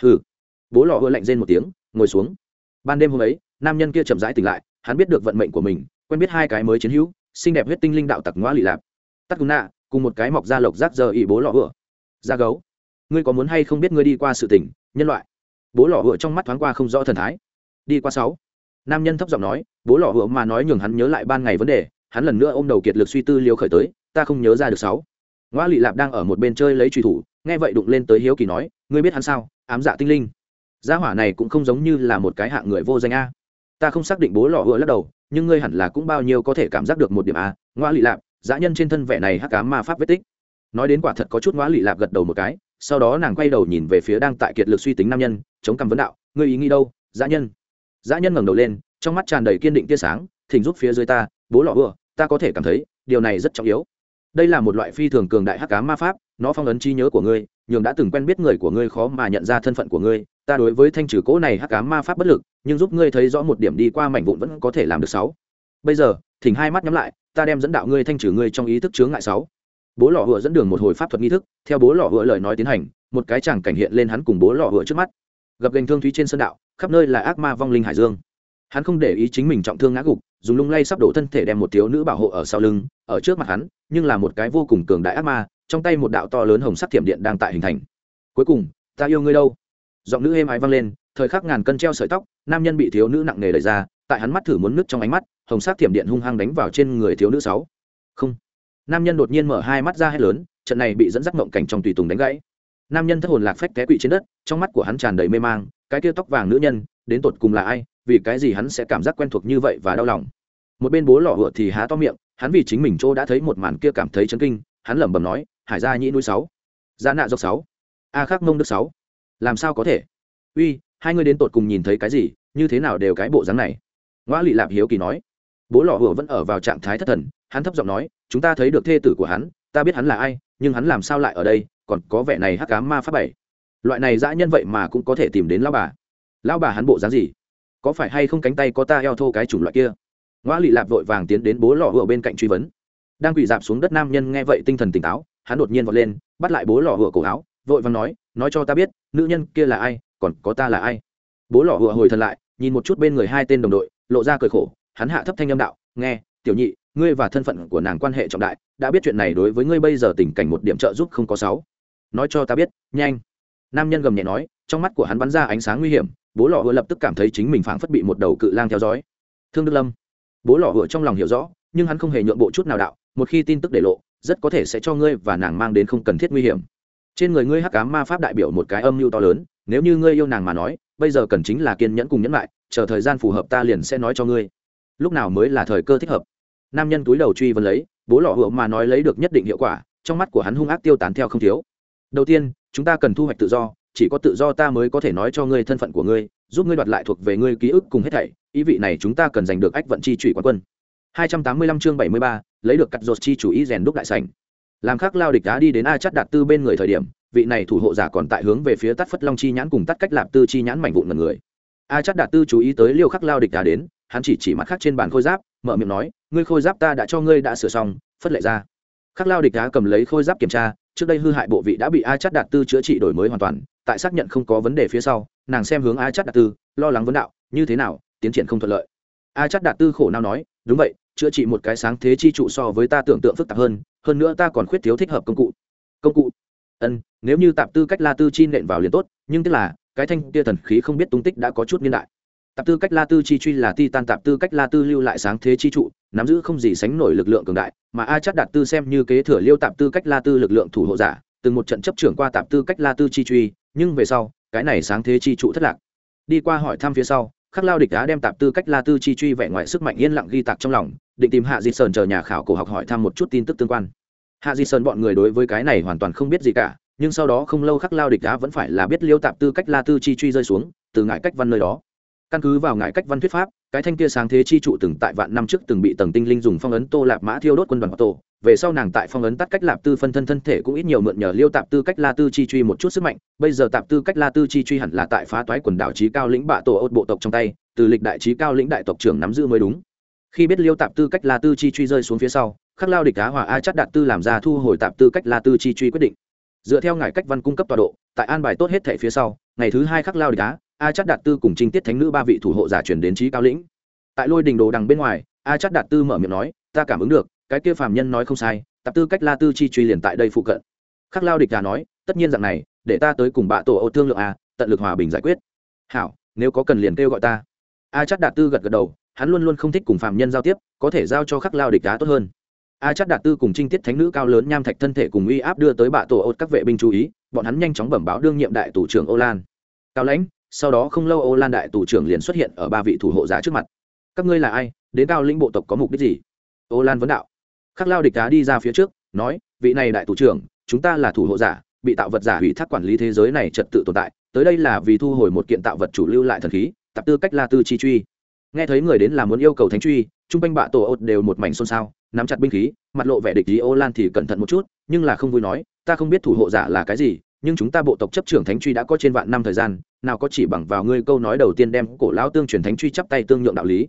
Hừ. Bố lọ hữu lạnh rên một tiếng, ngồi xuống. Ban đêm hôm ấy, nam nhân kia chậm rãi tỉnh lại, hắn biết được vận mệnh của mình, quen biết hai cái mới chiến hữu, xinh đẹp huyết tinh linh đạo tặc ngoa lì lạp. Tắc nạ cùng một cái mọc da lộc rác giờ ỉ bố lọ vựa da gấu. Ngươi có muốn hay không biết ngươi đi qua sự tình, nhân loại? Bố lọ vựa trong mắt thoáng qua không rõ thần thái. Đi qua sáu. Nam nhân thấp giọng nói, bố lọ vựa mà nói nhường hắn nhớ lại ban ngày vấn đề, hắn lần nữa ôm đầu kiệt lực suy tư liều khởi tới, ta không nhớ ra được sáu. Ngoa lỵ lạp đang ở một bên chơi lấy truy thủ, nghe vậy đụng lên tới hiếu kỳ nói, ngươi biết hắn sao? Ám dạ tinh linh. Gia hỏa này cũng không giống như là một cái hạng người vô danh a. Ta không xác định bố lọ vựa lắc đầu, nhưng ngươi hẳn là cũng bao nhiêu có thể cảm giác được một điểm a. Ngoa lỵ lạp dã nhân trên thân vẻ này hắc cá ma pháp vết tích. Nói đến quả thật có chút ngoa lì lạp gật đầu một cái, sau đó nàng quay đầu nhìn về phía đang tại kiệt lực suy tính nam nhân, chống cằm vấn đạo, ngươi ý nghĩ đâu, dã nhân? Dã nhân ngẩng đầu lên, trong mắt tràn đầy kiên định tia sáng, thỉnh giúp phía dưới ta, bố lọ vừa, ta có thể cảm thấy, điều này rất trọng yếu. Đây là một loại phi thường cường đại hắc cá ma pháp, nó phong ấn trí nhớ của ngươi, nhường đã từng quen biết người của ngươi khó mà nhận ra thân phận của ngươi. Ta đối với thanh trừ cỗ này hắc cá ma pháp bất lực, nhưng giúp ngươi thấy rõ một điểm đi qua mảnh vụn vẫn có thể làm được sáu. Bây giờ, thỉnh hai mắt nhắm lại ta đem dẫn đạo ngươi thanh trừ ngươi trong ý thức chướng ngại sáu. Bố lọ hựa dẫn đường một hồi pháp thuật nghi thức, theo bố lọ hựa lời nói tiến hành, một cái chàng cảnh hiện lên hắn cùng bố lọ hựa trước mắt. Gặp gành thương thúy trên sơn đạo, khắp nơi là ác ma vong linh hải dương. Hắn không để ý chính mình trọng thương ngã gục, dùng lung lay sắp đổ thân thể đem một thiếu nữ bảo hộ ở sau lưng, ở trước mặt hắn, nhưng là một cái vô cùng cường đại ác ma, trong tay một đạo to lớn hồng sắc thiểm điện đang tại hình thành. Cuối cùng, ta yêu ngươi đâu? Giọng nữ êm ái vang lên, thời khắc ngàn cân treo sợi tóc, nam nhân bị thiếu nữ nặng nề đẩy ra, tại hắn mắt thử muốn nứt trong ánh mắt hồng sắc thiểm điện hung hăng đánh vào trên người thiếu nữ sáu. Không. Nam nhân đột nhiên mở hai mắt ra hết lớn, trận này bị dẫn dắt mộng cảnh trong tùy tùng đánh gãy. Nam nhân thất hồn lạc phách té quỵ trên đất, trong mắt của hắn tràn đầy mê mang, cái kia tóc vàng nữ nhân, đến tột cùng là ai, vì cái gì hắn sẽ cảm giác quen thuộc như vậy và đau lòng. Một bên bố lọ hựa thì há to miệng, hắn vì chính mình chỗ đã thấy một màn kia cảm thấy chấn kinh, hắn lẩm bẩm nói, hải gia nhĩ núi sáu, gia nạ dọc sáu, a khắc mông đức sáu, làm sao có thể? Uy, hai người đến tột cùng nhìn thấy cái gì, như thế nào đều cái bộ dáng này? Ngoa lị lạp hiếu kỳ nói bố lọ hùa vẫn ở vào trạng thái thất thần, hắn thấp giọng nói, chúng ta thấy được thê tử của hắn, ta biết hắn là ai, nhưng hắn làm sao lại ở đây, còn có vẻ này hắc cá ma pháp bảy. Loại này dã nhân vậy mà cũng có thể tìm đến lao bà. Lão bà hắn bộ dáng gì? Có phải hay không cánh tay có ta eo thô cái chủng loại kia? Ngoa lị lạp vội vàng tiến đến bố lò hùa bên cạnh truy vấn. Đang quỳ dạp xuống đất nam nhân nghe vậy tinh thần tỉnh táo, hắn đột nhiên vọt lên, bắt lại bố lò hùa cổ áo, vội vàng nói nói cho ta biết, nữ nhân kia là ai, còn có ta là ai? Bố lò hùa hồi thần lại, nhìn một chút bên người hai tên đồng đội, lộ ra cười khổ hắn hạ thấp thanh âm đạo, nghe, tiểu nhị, ngươi và thân phận của nàng quan hệ trọng đại, đã biết chuyện này đối với ngươi bây giờ tình cảnh một điểm trợ giúp không có sáu. Nói cho ta biết, nhanh. Nam nhân gầm nhẹ nói, trong mắt của hắn bắn ra ánh sáng nguy hiểm, bố lọ hựa lập tức cảm thấy chính mình phảng phất bị một đầu cự lang theo dõi. Thương đức lâm. Bố lọ hựa trong lòng hiểu rõ, nhưng hắn không hề nhượng bộ chút nào đạo, một khi tin tức để lộ, rất có thể sẽ cho ngươi và nàng mang đến không cần thiết nguy hiểm. Trên người ngươi hắc cá ma pháp đại biểu một cái âm mưu to lớn, nếu như ngươi yêu nàng mà nói, bây giờ cần chính là kiên nhẫn cùng nhẫn lại, chờ thời gian phù hợp ta liền sẽ nói cho ngươi lúc nào mới là thời cơ thích hợp. Nam nhân túi đầu truy vấn lấy bố lọ hựa mà nói lấy được nhất định hiệu quả trong mắt của hắn hung ác tiêu tán theo không thiếu. Đầu tiên chúng ta cần thu hoạch tự do chỉ có tự do ta mới có thể nói cho ngươi thân phận của ngươi giúp ngươi đoạt lại thuộc về ngươi ký ức cùng hết thảy ý vị này chúng ta cần giành được ách vận chi trụy quán quân. 285 chương 73, lấy được cắt rột chi chủ ý rèn đúc đại sảnh. Làm khắc lao địch đá đi đến a chắt đạt tư bên người thời điểm vị này thủ hộ giả còn tại hướng về phía tắt phất long chi nhãn cùng tắt cách lạp tư chi nhãn mảnh vụn mật người. A chắt đạt tư chú ý tới liêu khắc lao địch đá đến hắn chỉ chỉ mặt khác trên bàn khôi giáp, mở miệng nói, ngươi khôi giáp ta đã cho ngươi đã sửa xong, phất lệ ra. Khắc lao địch đá cầm lấy khôi giáp kiểm tra, trước đây hư hại bộ vị đã bị a chắt đạt tư chữa trị đổi mới hoàn toàn, tại xác nhận không có vấn đề phía sau, nàng xem hướng a chắt đạt tư, lo lắng vấn đạo, như thế nào, tiến triển không thuận lợi? A chắt đạt tư khổ nào nói, đúng vậy, chữa trị một cái sáng thế chi trụ so với ta tưởng tượng phức tạp hơn hơn nữa ta còn khuyết thiếu thích hợp công cụ. Công cụ? Ân, nếu như tạp tư cách la tư chi nện vào liền tốt, nhưng tức là, cái thanh kia thần khí không biết tung tích đã có chút niên đại tạp tư cách la tư chi truy là ti tan tạp tư cách la tư lưu lại sáng thế chi trụ, nắm giữ không gì sánh nổi lực lượng cường đại, mà a chắc đạt tư xem như kế thừa liêu tạp tư cách la tư lực lượng thủ hộ giả, từng một trận chấp trưởng qua tạp tư cách la tư chi truy, nhưng về sau, cái này sáng thế chi trụ thất lạc. Đi qua hỏi thăm phía sau, khắc lao địch Á đem tạp tư cách la tư chi truy vẻ ngoài sức mạnh yên lặng ghi tạc trong lòng, định tìm hạ di sơn chờ nhà khảo cổ học hỏi thăm một chút tin tức tương quan. Hạ di sơn bọn người đối với cái này hoàn toàn không biết gì cả, nhưng sau đó không lâu khắc lao địch Á vẫn phải là biết liêu tạp tư cách la tư chi truy rơi xuống, từ ngại cách văn nơi đó căn cứ vào ngại cách văn thuyết pháp, cái thanh kia sáng thế chi trụ từng tại vạn năm trước từng bị tầng tinh linh dùng phong ấn tô lạp mã thiêu đốt quân đoàn tổ về sau nàng tại phong ấn tắt cách lạp tư phân thân thân thể cũng ít nhiều mượn nhờ liêu tạp tư cách la tư chi truy một chút sức mạnh, bây giờ tạp tư cách la tư chi truy hẳn là tại phá toái quần đảo trí cao lĩnh bạ tổ ốt bộ tộc trong tay, từ lịch đại trí cao lĩnh đại tộc trưởng nắm giữ mới đúng. Khi biết liêu tạp tư cách la tư chi truy rơi xuống phía sau, khắc lao địch á hòa a chắc đạt tư làm ra thu hồi tạp tư cách la tư chi truy quyết định. Dựa theo ngài cách văn cung cấp tọa độ, tại an bài tốt hết thể phía sau, ngày thứ hai khắc lao địch á a chắc đạt tư cùng trinh tiết thánh nữ ba vị thủ hộ giả chuyển đến trí cao lĩnh. Tại lôi đình đồ đằng bên ngoài, a chắc đạt tư mở miệng nói, ta cảm ứng được, cái kia phàm nhân nói không sai tạp tư cách la tư chi truy liền tại đây phụ cận. Khắc lao địch đà nói, tất nhiên rằng này, để ta tới cùng bạ tổ ô thương lượng a, tận lực hòa bình giải quyết. Hảo, nếu có cần liền kêu gọi ta. A chắc đạt tư gật gật đầu, hắn luôn luôn không thích cùng phàm nhân giao tiếp, có thể giao cho khắc lao địch đá tốt hơn. A chắc đạt tư cùng trinh tiết thánh nữ cao lớn nham thạch thân thể cùng uy áp đưa tới bạ tổ Âu các vệ binh chú ý, bọn hắn nhanh chóng bẩm báo đương nhiệm đại tủ trưởng ô lan. Cao lãnh sau đó không lâu ô lan đại tù trưởng liền xuất hiện ở ba vị thủ hộ giá trước mặt. Các ngươi là ai? Đến cao lĩnh bộ tộc có mục đích gì? Ô lan vấn đạo. Khắc lao địch cá đi ra phía trước, nói, vị này đại tù trưởng, chúng ta là thủ hộ giả, bị tạo vật giả hủy thác quản lý thế giới này trật tự tồn tại, tới đây là vì thu hồi một kiện tạo vật chủ lưu lại thần khí tập tư cách la tư chi truy. Nghe thấy người đến là muốn yêu cầu thánh truy chung quanh bạ tổ ột đều một mảnh xôn xao, nắm chặt binh khí, mặt lộ vẻ địch ý ô lan thì cẩn thận một chút, nhưng là không vui nói, ta không biết thủ hộ giả là cái gì nhưng chúng ta bộ tộc chấp trưởng thánh truy đã có trên vạn năm thời gian, nào có chỉ bằng vào ngươi câu nói đầu tiên đem cổ lão tương truyền thánh truy chắp tay tương nhượng đạo lý.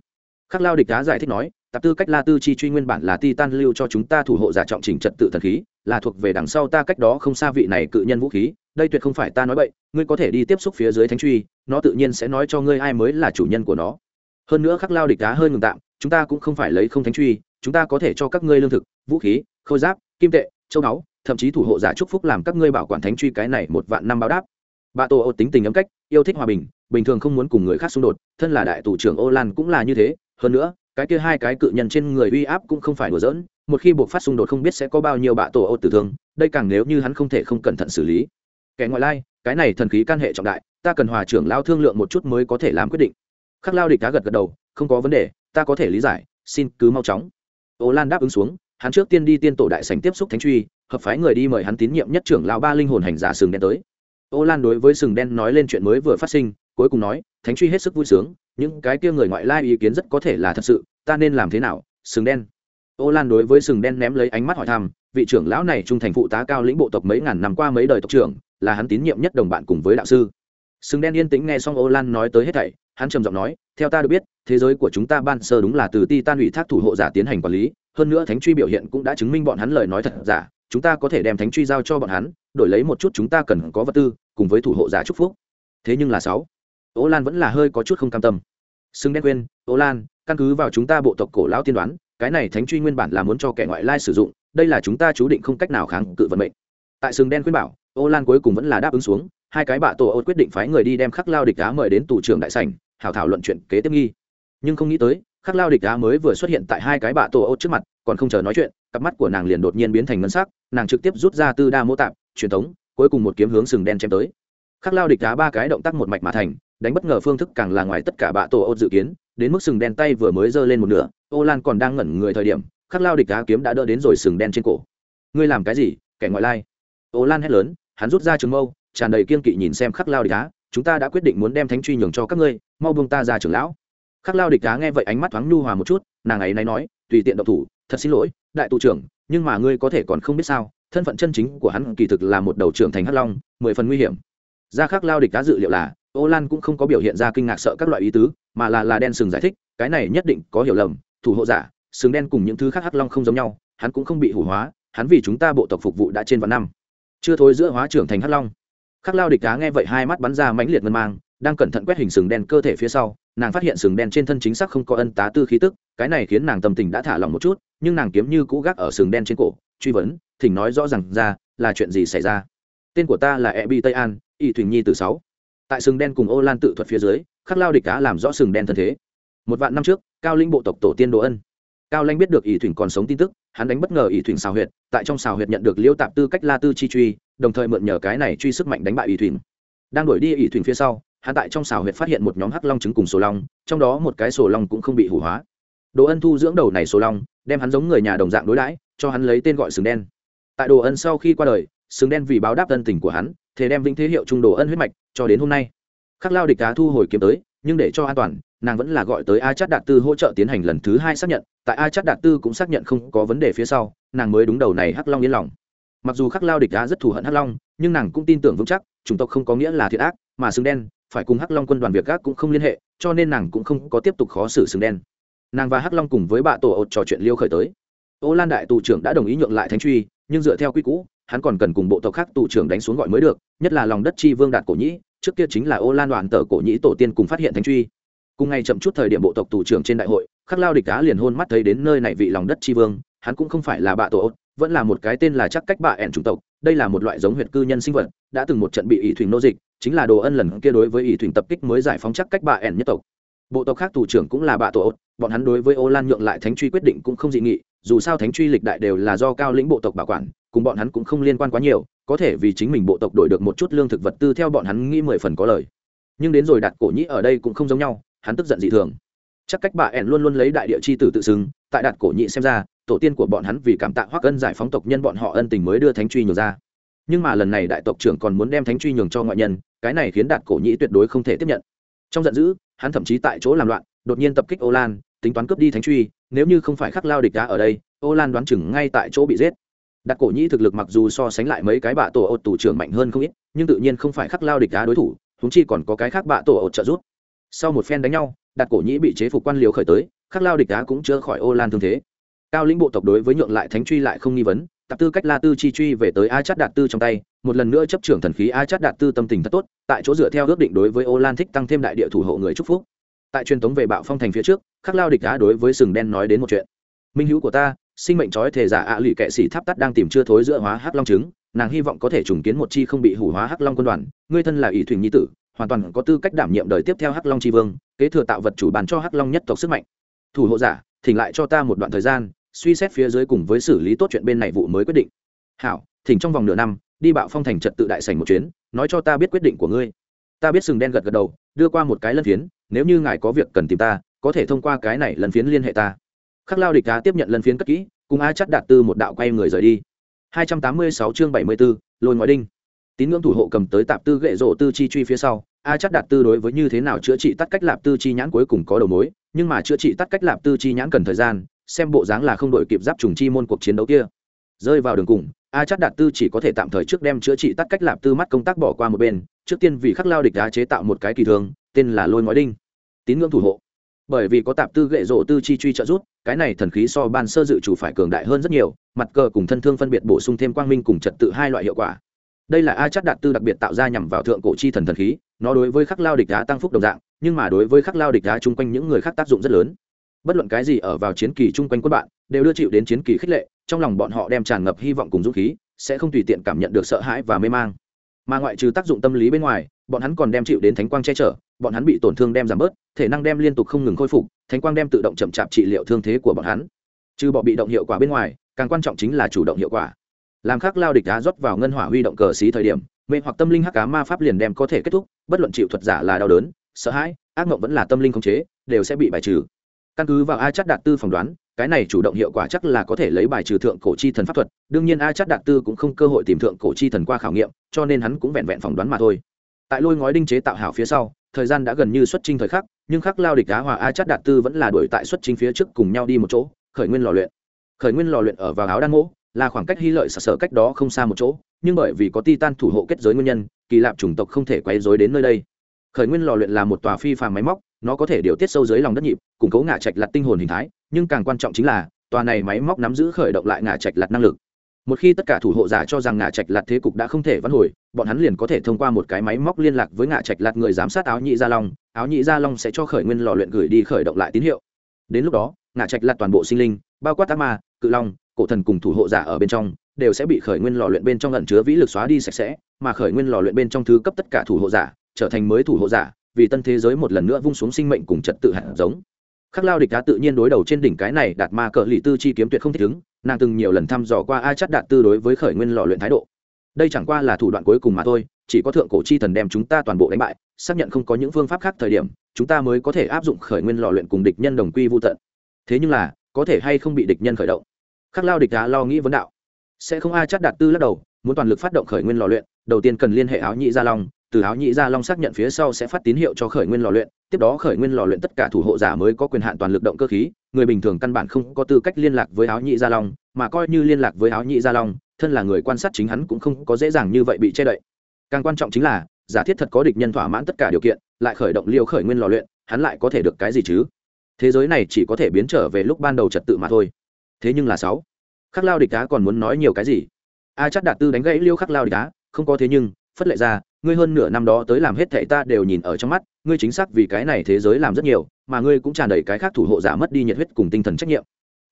Khắc lao địch đá giải thích nói, tạp tư cách la tư chi truy nguyên bản là ti tan lưu cho chúng ta thủ hộ giả trọng trình trật tự thần khí, là thuộc về đằng sau ta cách đó không xa vị này cự nhân vũ khí, đây tuyệt không phải ta nói bậy, ngươi có thể đi tiếp xúc phía dưới thánh truy, nó tự nhiên sẽ nói cho ngươi ai mới là chủ nhân của nó. Hơn nữa khắc lao địch đá hơi ngừng tạm, chúng ta cũng không phải lấy không thánh truy, chúng ta có thể cho các ngươi lương thực, vũ khí, khôi giáp, kim tệ châu báu thậm chí thủ hộ giả chúc phúc làm các ngươi bảo quản thánh truy cái này một vạn năm báo đáp. Bà tổ ô tính tình ấm cách, yêu thích hòa bình bình thường không muốn cùng người khác xung đột, thân là đại tù trưởng ô lan cũng là như thế. Hơn nữa, cái kia hai cái cự nhân trên người uy áp cũng không phải đùa giỡn, một khi buộc phát xung đột không biết sẽ có bao nhiêu bạ tổ ô tử thương, đây càng nếu như hắn không thể không cẩn thận xử lý. Kẻ ngoại lai, cái này thần khí can hệ trọng đại, ta cần hòa trưởng lao thương lượng một chút mới có thể làm quyết định. Khắc lao địch cá gật gật đầu, không có vấn đề, ta có thể lý giải, xin cứ mau chóng. Ô lan đáp ứng xuống hắn trước tiên đi tiên tổ đại sành tiếp xúc thánh truy, hợp phái người đi mời hắn tín nhiệm nhất trưởng lao ba linh hồn hành giả sừng đen tới. Ô lan đối với sừng đen nói lên chuyện mới vừa phát sinh, cuối cùng nói, thánh truy hết sức vui sướng, những cái kia người ngoại lai ý kiến rất có thể là thật sự, ta nên làm thế nào, sừng đen? Ô lan đối với sừng đen ném lấy ánh mắt hỏi thăm, vị trưởng lão này trung thành phụ tá cao lĩnh bộ tộc mấy ngàn năm qua mấy đời tộc trưởng, là hắn tín nhiệm nhất đồng bạn cùng với đạo sư. Sừng đen yên tĩnh nghe xong ô lan nói tới hết thảy hắn trầm giọng nói, theo ta được biết, thế giới của chúng ta ban sơ đúng là từ ti tan ủy thác thủ hộ giả tiến hành quản lý, hơn nữa thánh truy biểu hiện cũng đã chứng minh bọn hắn lời nói thật giả, chúng ta có thể đem thánh truy giao cho bọn hắn, đổi lấy một chút chúng ta cần có vật tư, cùng với thủ hộ giả chúc phúc. Thế nhưng là sáu, ô lan vẫn là hơi có chút không cam tâm. Xưng đen quên ô lan, căn cứ vào chúng ta bộ tộc cổ lão tiên đoán, cái này thánh truy nguyên bản là muốn cho kẻ ngoại lai sử dụng, đây là chúng ta chú định không cách nào kháng cự vận mệnh. Tại sừng đen khuyên bảo, ô lan cuối cùng vẫn là đáp ứng xuống, hai cái bạ tổ ô quyết định phái người đi đem khắc lao địch đá mời đến tù trưởng đại sảnh hảo thảo luận chuyện kế tiếp nghi. Nhưng không nghĩ tới, khắc lao địch đá mới vừa xuất hiện tại hai cái bạ tổ ô trước mặt, còn không chờ nói chuyện, cặp mắt của nàng liền đột nhiên biến thành ngân sắc, nàng trực tiếp rút ra tư đa mô tạp, truyền thống, cuối cùng một kiếm hướng sừng đen chém tới. Khắc lao địch đá ba cái động tác một mạch mà thành, đánh bất ngờ phương thức càng là ngoài tất cả bạ tổ ô dự kiến, đến mức sừng đen tay vừa mới giơ lên một nửa, ô lan còn đang ngẩn người thời điểm, khắc lao địch đá kiếm đã đỡ đến rồi sừng đen trên cổ. Ngươi làm cái gì, kẻ ngoại lai? Ô lan hét lớn, hắn rút ra trường mâu, tràn đầy kiên kỵ nhìn xem khắc lao địch đá chúng ta đã quyết định muốn đem thánh truy nhường cho các ngươi, mau buông ta ra trưởng lão. Khắc lao địch đá nghe vậy ánh mắt thoáng nhu hòa một chút, nàng ấy nay nói, tùy tiện độc thủ, thật xin lỗi, đại tụ trưởng, nhưng mà ngươi có thể còn không biết sao, thân phận chân chính của hắn kỳ thực là một đầu trưởng thành hắc long, mười phần nguy hiểm. Ra khắc lao địch đá dự liệu là, ô lan cũng không có biểu hiện ra kinh ngạc sợ các loại ý tứ, mà là là đen sừng giải thích, cái này nhất định có hiểu lầm, thủ hộ giả, sừng đen cùng những thứ khác hắc long không giống nhau, hắn cũng không bị hủ hóa, hắn vì chúng ta bộ tộc phục vụ đã trên vạn năm. Chưa thối giữa hóa trưởng thành hắc long khắc lao địch cá nghe vậy hai mắt bắn ra mãnh liệt ngân mang, đang cẩn thận quét hình sừng đen cơ thể phía sau, nàng phát hiện sừng đen trên thân chính xác không có ân tá tư khí tức, cái này khiến nàng tâm tình đã thả lỏng một chút, nhưng nàng kiếm như cũ gác ở sừng đen trên cổ, truy vấn, thỉnh nói rõ ràng ra, là chuyện gì xảy ra? Tên của ta là e bi tây an, y thuyền nhi từ sáu. Tại sừng đen cùng ô lan tự thuật phía dưới, khắc lao địch cá làm rõ sừng đen thân thế. Một vạn năm trước, cao linh bộ tộc tổ tiên đồ ân. Cao lanh biết được ỷ thủy còn sống tin tức, hắn đánh bất ngờ ỷ thủy xào huyệt, tại trong xào huyệt nhận được liêu tạp tư cách la tư chi truy đồng thời mượn nhờ cái này truy sức mạnh đánh bại ỷ thuyền. đang đuổi đi ỷ thuyền phía sau, hắn tại trong xào huyệt phát hiện một nhóm hắc long trứng cùng sổ long, trong đó một cái sổ long cũng không bị hủ hóa. Đồ ân thu dưỡng đầu này sổ long, đem hắn giống người nhà đồng dạng đối đãi, cho hắn lấy tên gọi sừng đen. Tại đồ ân sau khi qua đời, sừng đen vì báo đáp ân tình của hắn thế đem vĩnh thế hiệu trung đồ ân huyết mạch, cho đến hôm nay. Khắc lao địch cá thu hồi kiếm tới, nhưng để cho an toàn, nàng vẫn là gọi tới a chát đạt tư hỗ trợ tiến hành lần thứ hai xác nhận, tại a chát đạt tư cũng xác nhận không có vấn đề phía sau, nàng mới đúng đầu này hắc long yên lòng mặc dù khắc lao địch đã rất thù hận hắc long, nhưng nàng cũng tin tưởng vững chắc, chủng tộc không có nghĩa là thiệt ác, mà xương đen, phải cùng hắc long quân đoàn việc gác cũng không liên hệ, cho nên nàng cũng không có tiếp tục khó xử xương đen. Nàng và hắc long cùng với bạ tổ ột trò chuyện liêu khởi tới. Ô lan đại tù trưởng đã đồng ý nhượng lại thánh truy, nhưng dựa theo quy cũ, hắn còn cần cùng bộ tộc khác tù trưởng đánh xuống gọi mới được, nhất là lòng đất chi vương đạt cổ nhĩ, trước kia chính là ô lan đoàn tờ cổ nhĩ tổ tiên cùng phát hiện thánh truy. Cùng ngày chậm chút thời điểm bộ tộc tù trưởng trên đại hội, khắc lao địch cá liền hôn mắt thấy đến nơi này vị lòng đất tri vương, hắn cũng không phải là bạ tổ vẫn là một cái tên là chắc cách bạ ẻn chủng tộc, đây là một loại giống huyệt cư nhân sinh vật, đã từng một trận bị ỷ thuyền nô dịch, chính là đồ ân lần kia đối với ỷ thuyền tập kích mới giải phóng chắc cách bạ ẻn nhất tộc. Bộ tộc khác thủ trưởng cũng là bạ tổ bọn hắn đối với ô lan nhượng lại thánh truy quyết định cũng không dị nghị, dù sao thánh truy lịch đại đều là do cao lĩnh bộ tộc bảo quản, cùng bọn hắn cũng không liên quan quá nhiều, có thể vì chính mình bộ tộc đổi được một chút lương thực vật tư theo bọn hắn nghĩ mười phần có lời. Nhưng đến rồi đặt cổ nhĩ ở đây cũng không giống nhau, hắn tức giận dị thường. Chắc cách bà ẻn luôn luôn lấy đại địa chi tử tự xưng, tại đạt cổ nhị xem ra tổ tiên của bọn hắn vì cảm tạ hoắc ân giải phóng tộc nhân bọn họ ân tình mới đưa thánh truy nhường ra. Nhưng mà lần này đại tộc trưởng còn muốn đem thánh truy nhường cho ngoại nhân, cái này khiến đạt cổ nhĩ tuyệt đối không thể tiếp nhận. Trong giận dữ, hắn thậm chí tại chỗ làm loạn, đột nhiên tập kích ô lan, tính toán cướp đi thánh truy, nếu như không phải khắc lao địch đá ở đây, ô lan đoán chừng ngay tại chỗ bị giết. Đạt cổ nhĩ thực lực mặc dù so sánh lại mấy cái bạ tổ ột tù trưởng mạnh hơn không ít, nhưng tự nhiên không phải khắc lao địch đá đối thủ húng chi còn có cái khác bạ tổ ột trợ giúp. Sau một phen đánh nhau đặt cổ nhĩ bị chế phục quan liều khởi tới, khắc lao địch đá cũng chưa khỏi ô lan thương thế cao lĩnh bộ tộc đối với nhượng lại thánh truy lại không nghi vấn, tạp tư cách la tư chi truy về tới a chát đạt tư trong tay, một lần nữa chấp trưởng thần khí a chát đạt tư tâm tình thật tốt, tại chỗ dựa theo ước định đối với ô lan thích tăng thêm đại địa thủ hộ người chúc phúc. Tại truyền thống về bạo phong thành phía trước, khắc lao địch đá đối với sừng đen nói đến một chuyện. Minh hữu của ta, sinh mệnh trói thể giả ạ à lụy kệ sĩ tháp tắt đang tìm chưa thối giữa hóa hắc long trứng, nàng hy vọng có thể trùng kiến một chi không bị hủ hóa hắc long quân đoàn, ngươi thân là ỷ thủy nhi tử, hoàn toàn có tư cách đảm nhiệm đời tiếp theo hắc long tri vương, kế thừa tạo vật chủ bàn cho hắc long nhất tộc sức mạnh. Thủ hộ giả, thỉnh lại cho ta một đoạn thời gian suy xét phía dưới cùng với xử lý tốt chuyện bên này vụ mới quyết định. Hảo thỉnh trong vòng nửa năm đi bạo phong thành trật tự đại sành một chuyến nói cho ta biết quyết định của ngươi. Ta biết sừng đen gật gật đầu đưa qua một cái lân phiến nếu như ngài có việc cần tìm ta có thể thông qua cái này lân phiến liên hệ ta. Khắc lao địch cá tiếp nhận lân phiến cất kỹ cùng a chắc đạt tư một đạo quay người rời đi. 286 chương 74, lôi ngoại đinh. Tín ngưỡng thủ hộ cầm tới tạp tư gậy rộ tư chi truy phía sau a chắc đạt tư đối với như thế nào chữa trị tắt cách lạp tư chi nhãn cuối cùng có đầu mối nhưng mà chữa trị tắt cách lạp tư chi nhãn cần thời gian xem bộ dáng là không đổi kịp giáp trùng chi môn cuộc chiến đấu kia. Rơi vào đường cùng, a chát đạt tư chỉ có thể tạm thời trước đem chữa trị tắt cách lạp tư mắt công tác bỏ qua một bên, trước tiên vì khắc lao địch đá chế tạo một cái kỳ thường, tên là lôi ngói đinh. Tín ngưỡng thủ hộ. Bởi vì có tạp tư gệ rộ tư chi truy trợ rút cái này thần khí so ban sơ dự chủ phải cường đại hơn rất nhiều, mặt cờ cùng thân thương phân biệt bổ sung thêm quang minh cùng trật tự hai loại hiệu quả. Đây là a chắc đạt tư đặc biệt tạo ra nhằm vào thượng cổ chi thần thần khí, nó đối với khắc lao địch đá tăng phúc đồng dạng, nhưng mà đối với khắc lao địch đá chung quanh những người khác tác dụng rất lớn bất luận cái gì ở vào chiến kỳ chung quanh quân bạn, đều đưa chịu đến chiến kỳ khích lệ, trong lòng bọn họ đem tràn ngập hy vọng cùng dũng khí, sẽ không tùy tiện cảm nhận được sợ hãi và mê mang. Mà ngoại trừ tác dụng tâm lý bên ngoài, bọn hắn còn đem chịu đến thánh quang che chở, bọn hắn bị tổn thương đem giảm bớt, thể năng đem liên tục không ngừng khôi phục, thánh quang đem tự động chậm chạp trị liệu thương thế của bọn hắn. Trừ bọn bị động hiệu quả bên ngoài, càng quan trọng chính là chủ động hiệu quả. Làm khác lao địch đá rót vào ngân hỏa huy động cờ xí thời điểm, mê hoặc tâm linh hắc cá ma pháp liền đem có thể kết thúc, bất luận chịu thuật giả là đau đớn, sợ hãi, ác mộng vẫn là tâm linh khống chế, đều sẽ bị bài trừ căn cứ vào a chắc đạt tư phỏng đoán, cái này chủ động hiệu quả chắc là có thể lấy bài trừ thượng cổ chi thần pháp thuật, đương nhiên a chắc đạt tư cũng không cơ hội tìm thượng cổ chi thần qua khảo nghiệm, cho nên hắn cũng vẹn vẹn phỏng đoán mà thôi. Tại lôi ngói đinh chế tạo hảo phía sau, thời gian đã gần như xuất trình thời khắc, nhưng khắc lao địch đá hòa a chắc đạt tư vẫn là đuổi tại xuất trình phía trước cùng nhau đi một chỗ, khởi nguyên lò luyện. Khởi nguyên lò luyện ở vào áo đan mỗ là khoảng cách hy lợi sở sở cách đó không xa một chỗ, nhưng bởi vì có titan thủ hộ kết giới nguyên nhân, kỳ lạp chủng tộc không thể quấy rối đến nơi đây. Khởi nguyên lò luyện là một tòa phi phàm máy móc nó có thể điều tiết sâu dưới lòng đất nhịp, củng cố ngã trạch lặt tinh hồn hình thái, nhưng càng quan trọng chính là, tòa này máy móc nắm giữ khởi động lại ngã trạch lặt năng lực. Một khi tất cả thủ hộ giả cho rằng ngã trạch lặt thế cục đã không thể vãn hồi, bọn hắn liền có thể thông qua một cái máy móc liên lạc với ngã trạch lặt người giám sát áo nhị gia long, áo nhị gia long sẽ cho khởi nguyên lò luyện gửi đi khởi động lại tín hiệu. Đến lúc đó ngã trạch lặt toàn bộ sinh linh, bao quát ác ma, cự long, cổ thần cùng thủ hộ giả ở bên trong, đều sẽ bị khởi nguyên lò luyện bên trong ẩn chứa vĩ lực xóa đi sạch sẽ, mà khởi nguyên lò luyện bên trong thứ cấp tất cả thủ hộ giả, trở thành mới thủ hộ giả vì tân thế giới một lần nữa vung xuống sinh mệnh cùng trật tự hạt giống. Khắc lao địch đã tự nhiên đối đầu trên đỉnh cái này đạt ma cờ lì tư chi kiếm tuyệt không thích ứng, nàng từng nhiều lần thăm dò qua a chắc đạt tư đối với khởi nguyên lò luyện thái độ. Đây chẳng qua là thủ đoạn cuối cùng mà thôi, chỉ có thượng cổ chi thần đem chúng ta toàn bộ đánh bại, xác nhận không có những phương pháp khác thời điểm, chúng ta mới có thể áp dụng khởi nguyên lò luyện cùng địch nhân đồng quy vô tận. Thế nhưng là, có thể hay không bị địch nhân khởi động? Khắc lao địch đã lo nghĩ vấn đạo. Sẽ không a chắc đạt tư lắc đầu, muốn toàn lực phát động khởi nguyên lò luyện, đầu tiên cần liên hệ áo nhị gia long từ áo nhị gia long xác nhận phía sau sẽ phát tín hiệu cho khởi nguyên lò luyện, tiếp đó khởi nguyên lò luyện tất cả thủ hộ giả mới có quyền hạn toàn lực động cơ khí, người bình thường căn bản không có tư cách liên lạc với áo nhị gia long, mà coi như liên lạc với áo nhị gia long, thân là người quan sát chính hắn cũng không có dễ dàng như vậy bị che đậy. Càng quan trọng chính là, giả thiết thật có địch nhân thỏa mãn tất cả điều kiện, lại khởi động liêu khởi nguyên lò luyện, hắn lại có thể được cái gì chứ? Thế giới này chỉ có thể biến trở về lúc ban đầu trật tự mà thôi. Thế nhưng là sáu, khắc lao địch đá còn muốn nói nhiều cái gì? A chắc đạt tư đánh gãy liêu khắc lao địch đá không có thế nhưng, phất lệ ra ngươi hơn nửa năm đó tới làm hết thệ ta đều nhìn ở trong mắt, ngươi chính xác vì cái này thế giới làm rất nhiều, mà ngươi cũng tràn đầy cái khác thủ hộ giả mất đi nhiệt huyết cùng tinh thần trách nhiệm.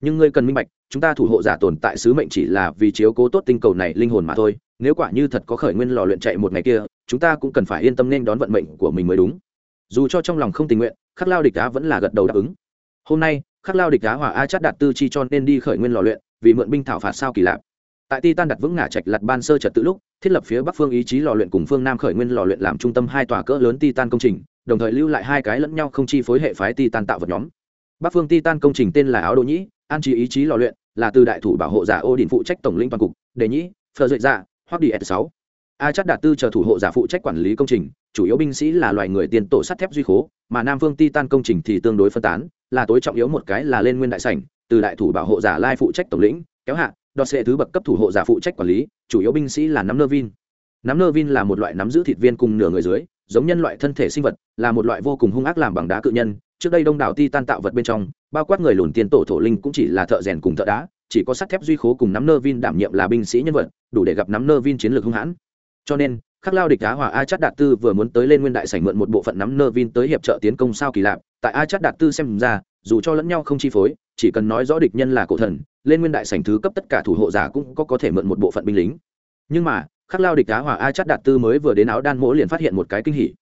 Nhưng ngươi cần minh bạch, chúng ta thủ hộ giả tồn tại sứ mệnh chỉ là vì chiếu cố tốt tinh cầu này linh hồn mà thôi, nếu quả như thật có khởi nguyên lò luyện chạy một ngày kia, chúng ta cũng cần phải yên tâm nên đón vận mệnh của mình mới đúng. Dù cho trong lòng không tình nguyện, khắc lao địch đá vẫn là gật đầu đáp ứng. Hôm nay, khắc lao địch đá hòa a chát đạt tư chi cho nên đi khởi nguyên lò luyện, vì mượn binh thảo phạt sao kỳ lạ tại titan đặt vững ngả trạch lặt ban sơ trật tự lúc, thiết lập phía bắc phương ý chí lò luyện cùng phương nam khởi nguyên lò luyện làm trung tâm hai tòa cỡ lớn titan công trình, đồng thời lưu lại hai cái lẫn nhau không chi phối hệ phái titan tạo vật nhóm. Bắc phương titan công trình tên là áo đỗ nhĩ, an trí ý chí lò luyện, là từ đại thủ bảo hộ giả ô đình phụ trách tổng lĩnh toàn cục đề nhĩ, phờ dậy dạ hoặc đi s sáu. A chắc đạt tư chờ thủ hộ giả phụ trách quản lý công trình, chủ yếu binh sĩ là loài người tiền tổ sắt thép duy khố, mà nam phương titan công trình thì tương đối phân tán, là tối trọng yếu một cái là lên nguyên đại sảnh, từ đại thủ bảo hộ giả lai phụ trách tổng lĩnh, kéo hạ đọt sẽ thứ bậc cấp thủ hộ giả phụ trách quản lý, chủ yếu binh sĩ là nắm nơ vin. Nắm nơ vin là một loại nắm giữ thịt viên cùng nửa người dưới, giống nhân loại thân thể sinh vật, là một loại vô cùng hung ác làm bằng đá cự nhân. Trước đây đông đảo ti tan tạo vật bên trong, bao quát người lùn tiền tổ thổ linh cũng chỉ là thợ rèn cùng thợ đá, chỉ có sắt thép duy khố cùng nắm nơ vin đảm nhiệm là binh sĩ nhân vật, đủ để gặp nắm nơ vin chiến lược hung hãn. Cho nên khắc lao địch đá hòa a chát đạt tư vừa muốn tới lên nguyên đại sảnh mượn một bộ phận nắm nơ vin tới hiệp trợ tiến công sao kỳ lạ tại a chát đạt tư xem ra, dù cho lẫn nhau không chi phối, chỉ cần nói rõ địch nhân là cổ thần, lên nguyên đại sảnh thứ cấp tất cả thủ hộ giả cũng có có thể mượn một bộ phận binh lính. Nhưng mà, khắc lao địch đá Hòa a chắt đạt tư mới vừa đến áo đan mỗ liền phát hiện một cái kinh hỉ.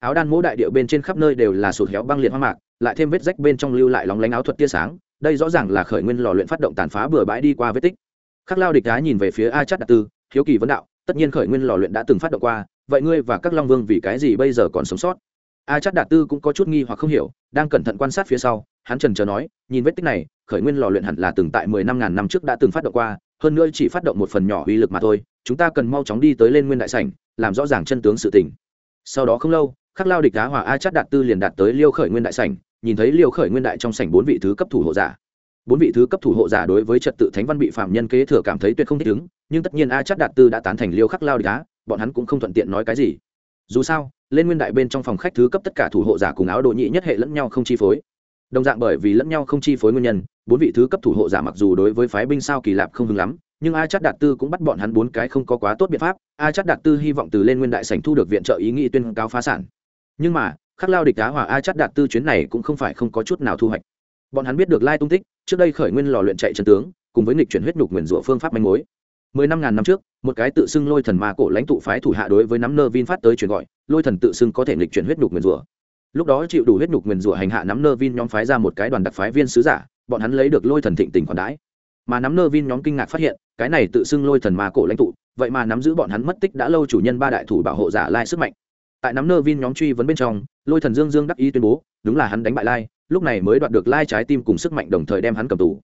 Áo đan mỗ đại điệu bên trên khắp nơi đều là sụt héo băng liệt hoa mạc, lại thêm vết rách bên trong lưu lại lóng lánh áo thuật tia sáng, đây rõ ràng là khởi nguyên lò luyện phát động tàn phá bừa bãi đi qua vết tích. Khắc lao địch đá nhìn về phía a chắt đạt tư, hiếu kỳ vấn đạo tất nhiên khởi nguyên lò luyện đã từng phát động qua, vậy ngươi và các long vương vì cái gì bây giờ còn sống sót? A chắc đạt tư cũng có chút nghi hoặc không hiểu, đang cẩn thận quan sát phía sau, hắn trần trờ nói, nhìn vết tích này, khởi nguyên lò luyện hẳn là từng tại mười năm ngàn năm trước đã từng phát động qua, hơn nữa chỉ phát động một phần nhỏ uy lực mà thôi, chúng ta cần mau chóng đi tới lên nguyên đại sảnh, làm rõ ràng chân tướng sự tình. Sau đó không lâu, khắc lao địch đá hòa a chắc đạt tư liền đạt tới liêu khởi nguyên đại sảnh, nhìn thấy liêu khởi nguyên đại trong sảnh bốn vị thứ cấp thủ hộ giả bốn vị thứ cấp thủ hộ giả đối với trật tự thánh văn bị phạm nhân kế thừa cảm thấy tuyệt không thích ứng, nhưng tất nhiên a chắc đạt tư đã tán thành liêu khắc lao địch á, bọn hắn cũng không thuận tiện nói cái gì. Dù sao, lên nguyên đại bên trong phòng khách thứ cấp tất cả thủ hộ giả cùng áo đồ nhị nhất hệ lẫn nhau không chi phối. Đồng dạng bởi vì lẫn nhau không chi phối nguyên nhân, bốn vị thứ cấp thủ hộ giả mặc dù đối với phái binh sao kỳ lạp không hứng lắm, nhưng a chắc đạt tư cũng bắt bọn hắn bốn cái không có quá tốt biện pháp. A chắc đạt tư hy vọng từ lên nguyên đại sảnh thu được viện trợ ý nghĩ tuyên cáo phá sản. Nhưng mà, khắc lao địch đá hòa a chắc đạt tư chuyến này cũng không phải không có chút nào thu hoạch. Bọn hắn biết được lai tung tích trước đây khởi nguyên lò luyện chạy chân tướng, cùng với nghịch chuyển huyết nhục nguyền rủa phương pháp manh mối. Mười năm ngàn năm trước, một cái tự xưng lôi thần ma cổ lãnh tụ phái thủ hạ đối với nắm nơ vin phát tới truyền gọi, lôi thần tự xưng có thể nghịch chuyển huyết nhục nguyền rủa. Lúc đó chịu đủ huyết nhục nguyền rủa hành hạ nắm nơ vin nhóm phái ra một cái đoàn đặc phái viên sứ giả, bọn hắn lấy được lôi thần thịnh tình khoản đãi. Mà nắm nơ vin nhóm kinh ngạc phát hiện, cái này tự xưng lôi thần ma cổ lãnh tụ, vậy mà nắm giữ bọn hắn mất tích đã lâu chủ nhân ba đại thủ bảo hộ giả lai sức mạnh. Tại nắm nơ vin nhóm truy vấn bên trong, lôi thần dương dương đắc ý tuyên bố, đúng là hắn đánh bại lai lúc này mới đoạt được lai trái tim cùng sức mạnh đồng thời đem hắn cầm tù.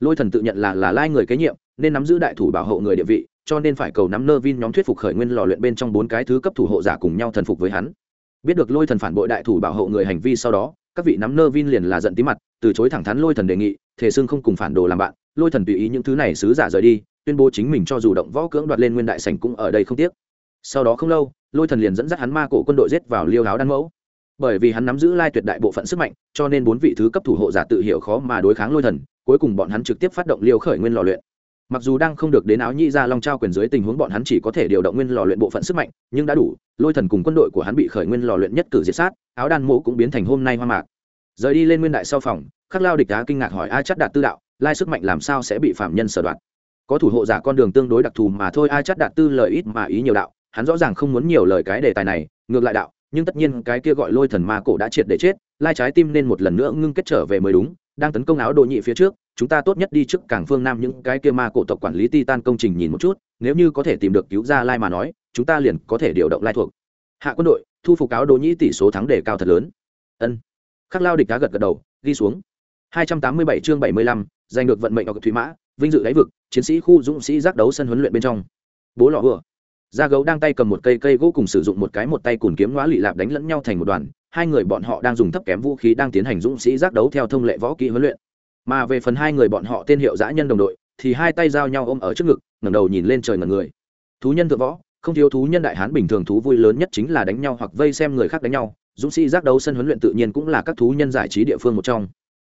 Lôi thần tự nhận là là lai người kế nhiệm, nên nắm giữ đại thủ bảo hộ người địa vị, cho nên phải cầu nắm nơ vin nhóm thuyết phục khởi nguyên lò luyện bên trong bốn cái thứ cấp thủ hộ giả cùng nhau thần phục với hắn. Biết được lôi thần phản bội đại thủ bảo hộ người hành vi sau đó, các vị nắm nơ vin liền là giận tí mặt, từ chối thẳng thắn lôi thần đề nghị thể xưng không cùng phản đồ làm bạn, lôi thần tùy ý những thứ này sứ giả rời đi, tuyên bố chính mình cho dù động võ cưỡng đoạt lên nguyên đại sảnh cũng ở đây không tiếc. Sau đó không lâu, lôi thần liền dẫn dắt hắn ma cổ quân đội giết vào liêu áo đan mẫu bởi vì hắn nắm giữ lai tuyệt đại bộ phận sức mạnh, cho nên bốn vị thứ cấp thủ hộ giả tự hiểu khó mà đối kháng lôi thần, cuối cùng bọn hắn trực tiếp phát động liêu khởi nguyên lò luyện. Mặc dù đang không được đến áo nhĩ ra long trao quyền dưới tình huống bọn hắn chỉ có thể điều động nguyên lò luyện bộ phận sức mạnh, nhưng đã đủ, lôi thần cùng quân đội của hắn bị khởi nguyên lò luyện nhất cử diệt sát, áo đan mộ cũng biến thành hôm nay hoa mạc. Rời đi lên nguyên đại sau phòng, khắc lao địch đá kinh ngạc hỏi a chắc đạt tư đạo, lai sức mạnh làm sao sẽ bị phạm nhân sở đoạt? Có thủ hộ giả con đường tương đối đặc thù mà thôi, a chắc đạt tư lời ít mà ý nhiều đạo, hắn rõ ràng không muốn nhiều lời cái đề tài này, ngược lại đạo nhưng tất nhiên cái kia gọi lôi thần ma cổ đã triệt để chết lai trái tim nên một lần nữa ngưng kết trở về mới đúng đang tấn công áo đồ nhị phía trước chúng ta tốt nhất đi trước cảng phương nam những cái kia ma cổ tộc quản lý titan công trình nhìn một chút nếu như có thể tìm được cứu ra lai mà nói chúng ta liền có thể điều động lai thuộc. Hạ quân đội thu phục áo đồ nhị tỷ số thắng đề cao thật lớn. Ân. Khắc lao địch cá gật gật đầu ghi xuống. 287 chương 75, giành được vận mệnh ở thủy mã vinh dự đáy vực chiến sĩ khu dũng sĩ giác đấu sân huấn luyện bên trong. Bố lọ vừa da gấu đang tay cầm một cây cây gỗ cùng sử dụng một cái một tay cùn kiếm ngõa lị lạp đánh lẫn nhau thành một đoàn, hai người bọn họ đang dùng thấp kém vũ khí đang tiến hành dũng sĩ giác đấu theo thông lệ võ kỹ huấn luyện. Mà về phần hai người bọn họ tên hiệu giã nhân đồng đội, thì hai tay giao nhau ôm ở trước ngực, ngẩng đầu nhìn lên trời ngẩn người. Thú nhân thượng võ, không thiếu thú nhân đại hán bình thường thú vui lớn nhất chính là đánh nhau hoặc vây xem người khác đánh nhau, dũng sĩ giác đấu sân huấn luyện tự nhiên cũng là các thú nhân giải trí địa phương một trong.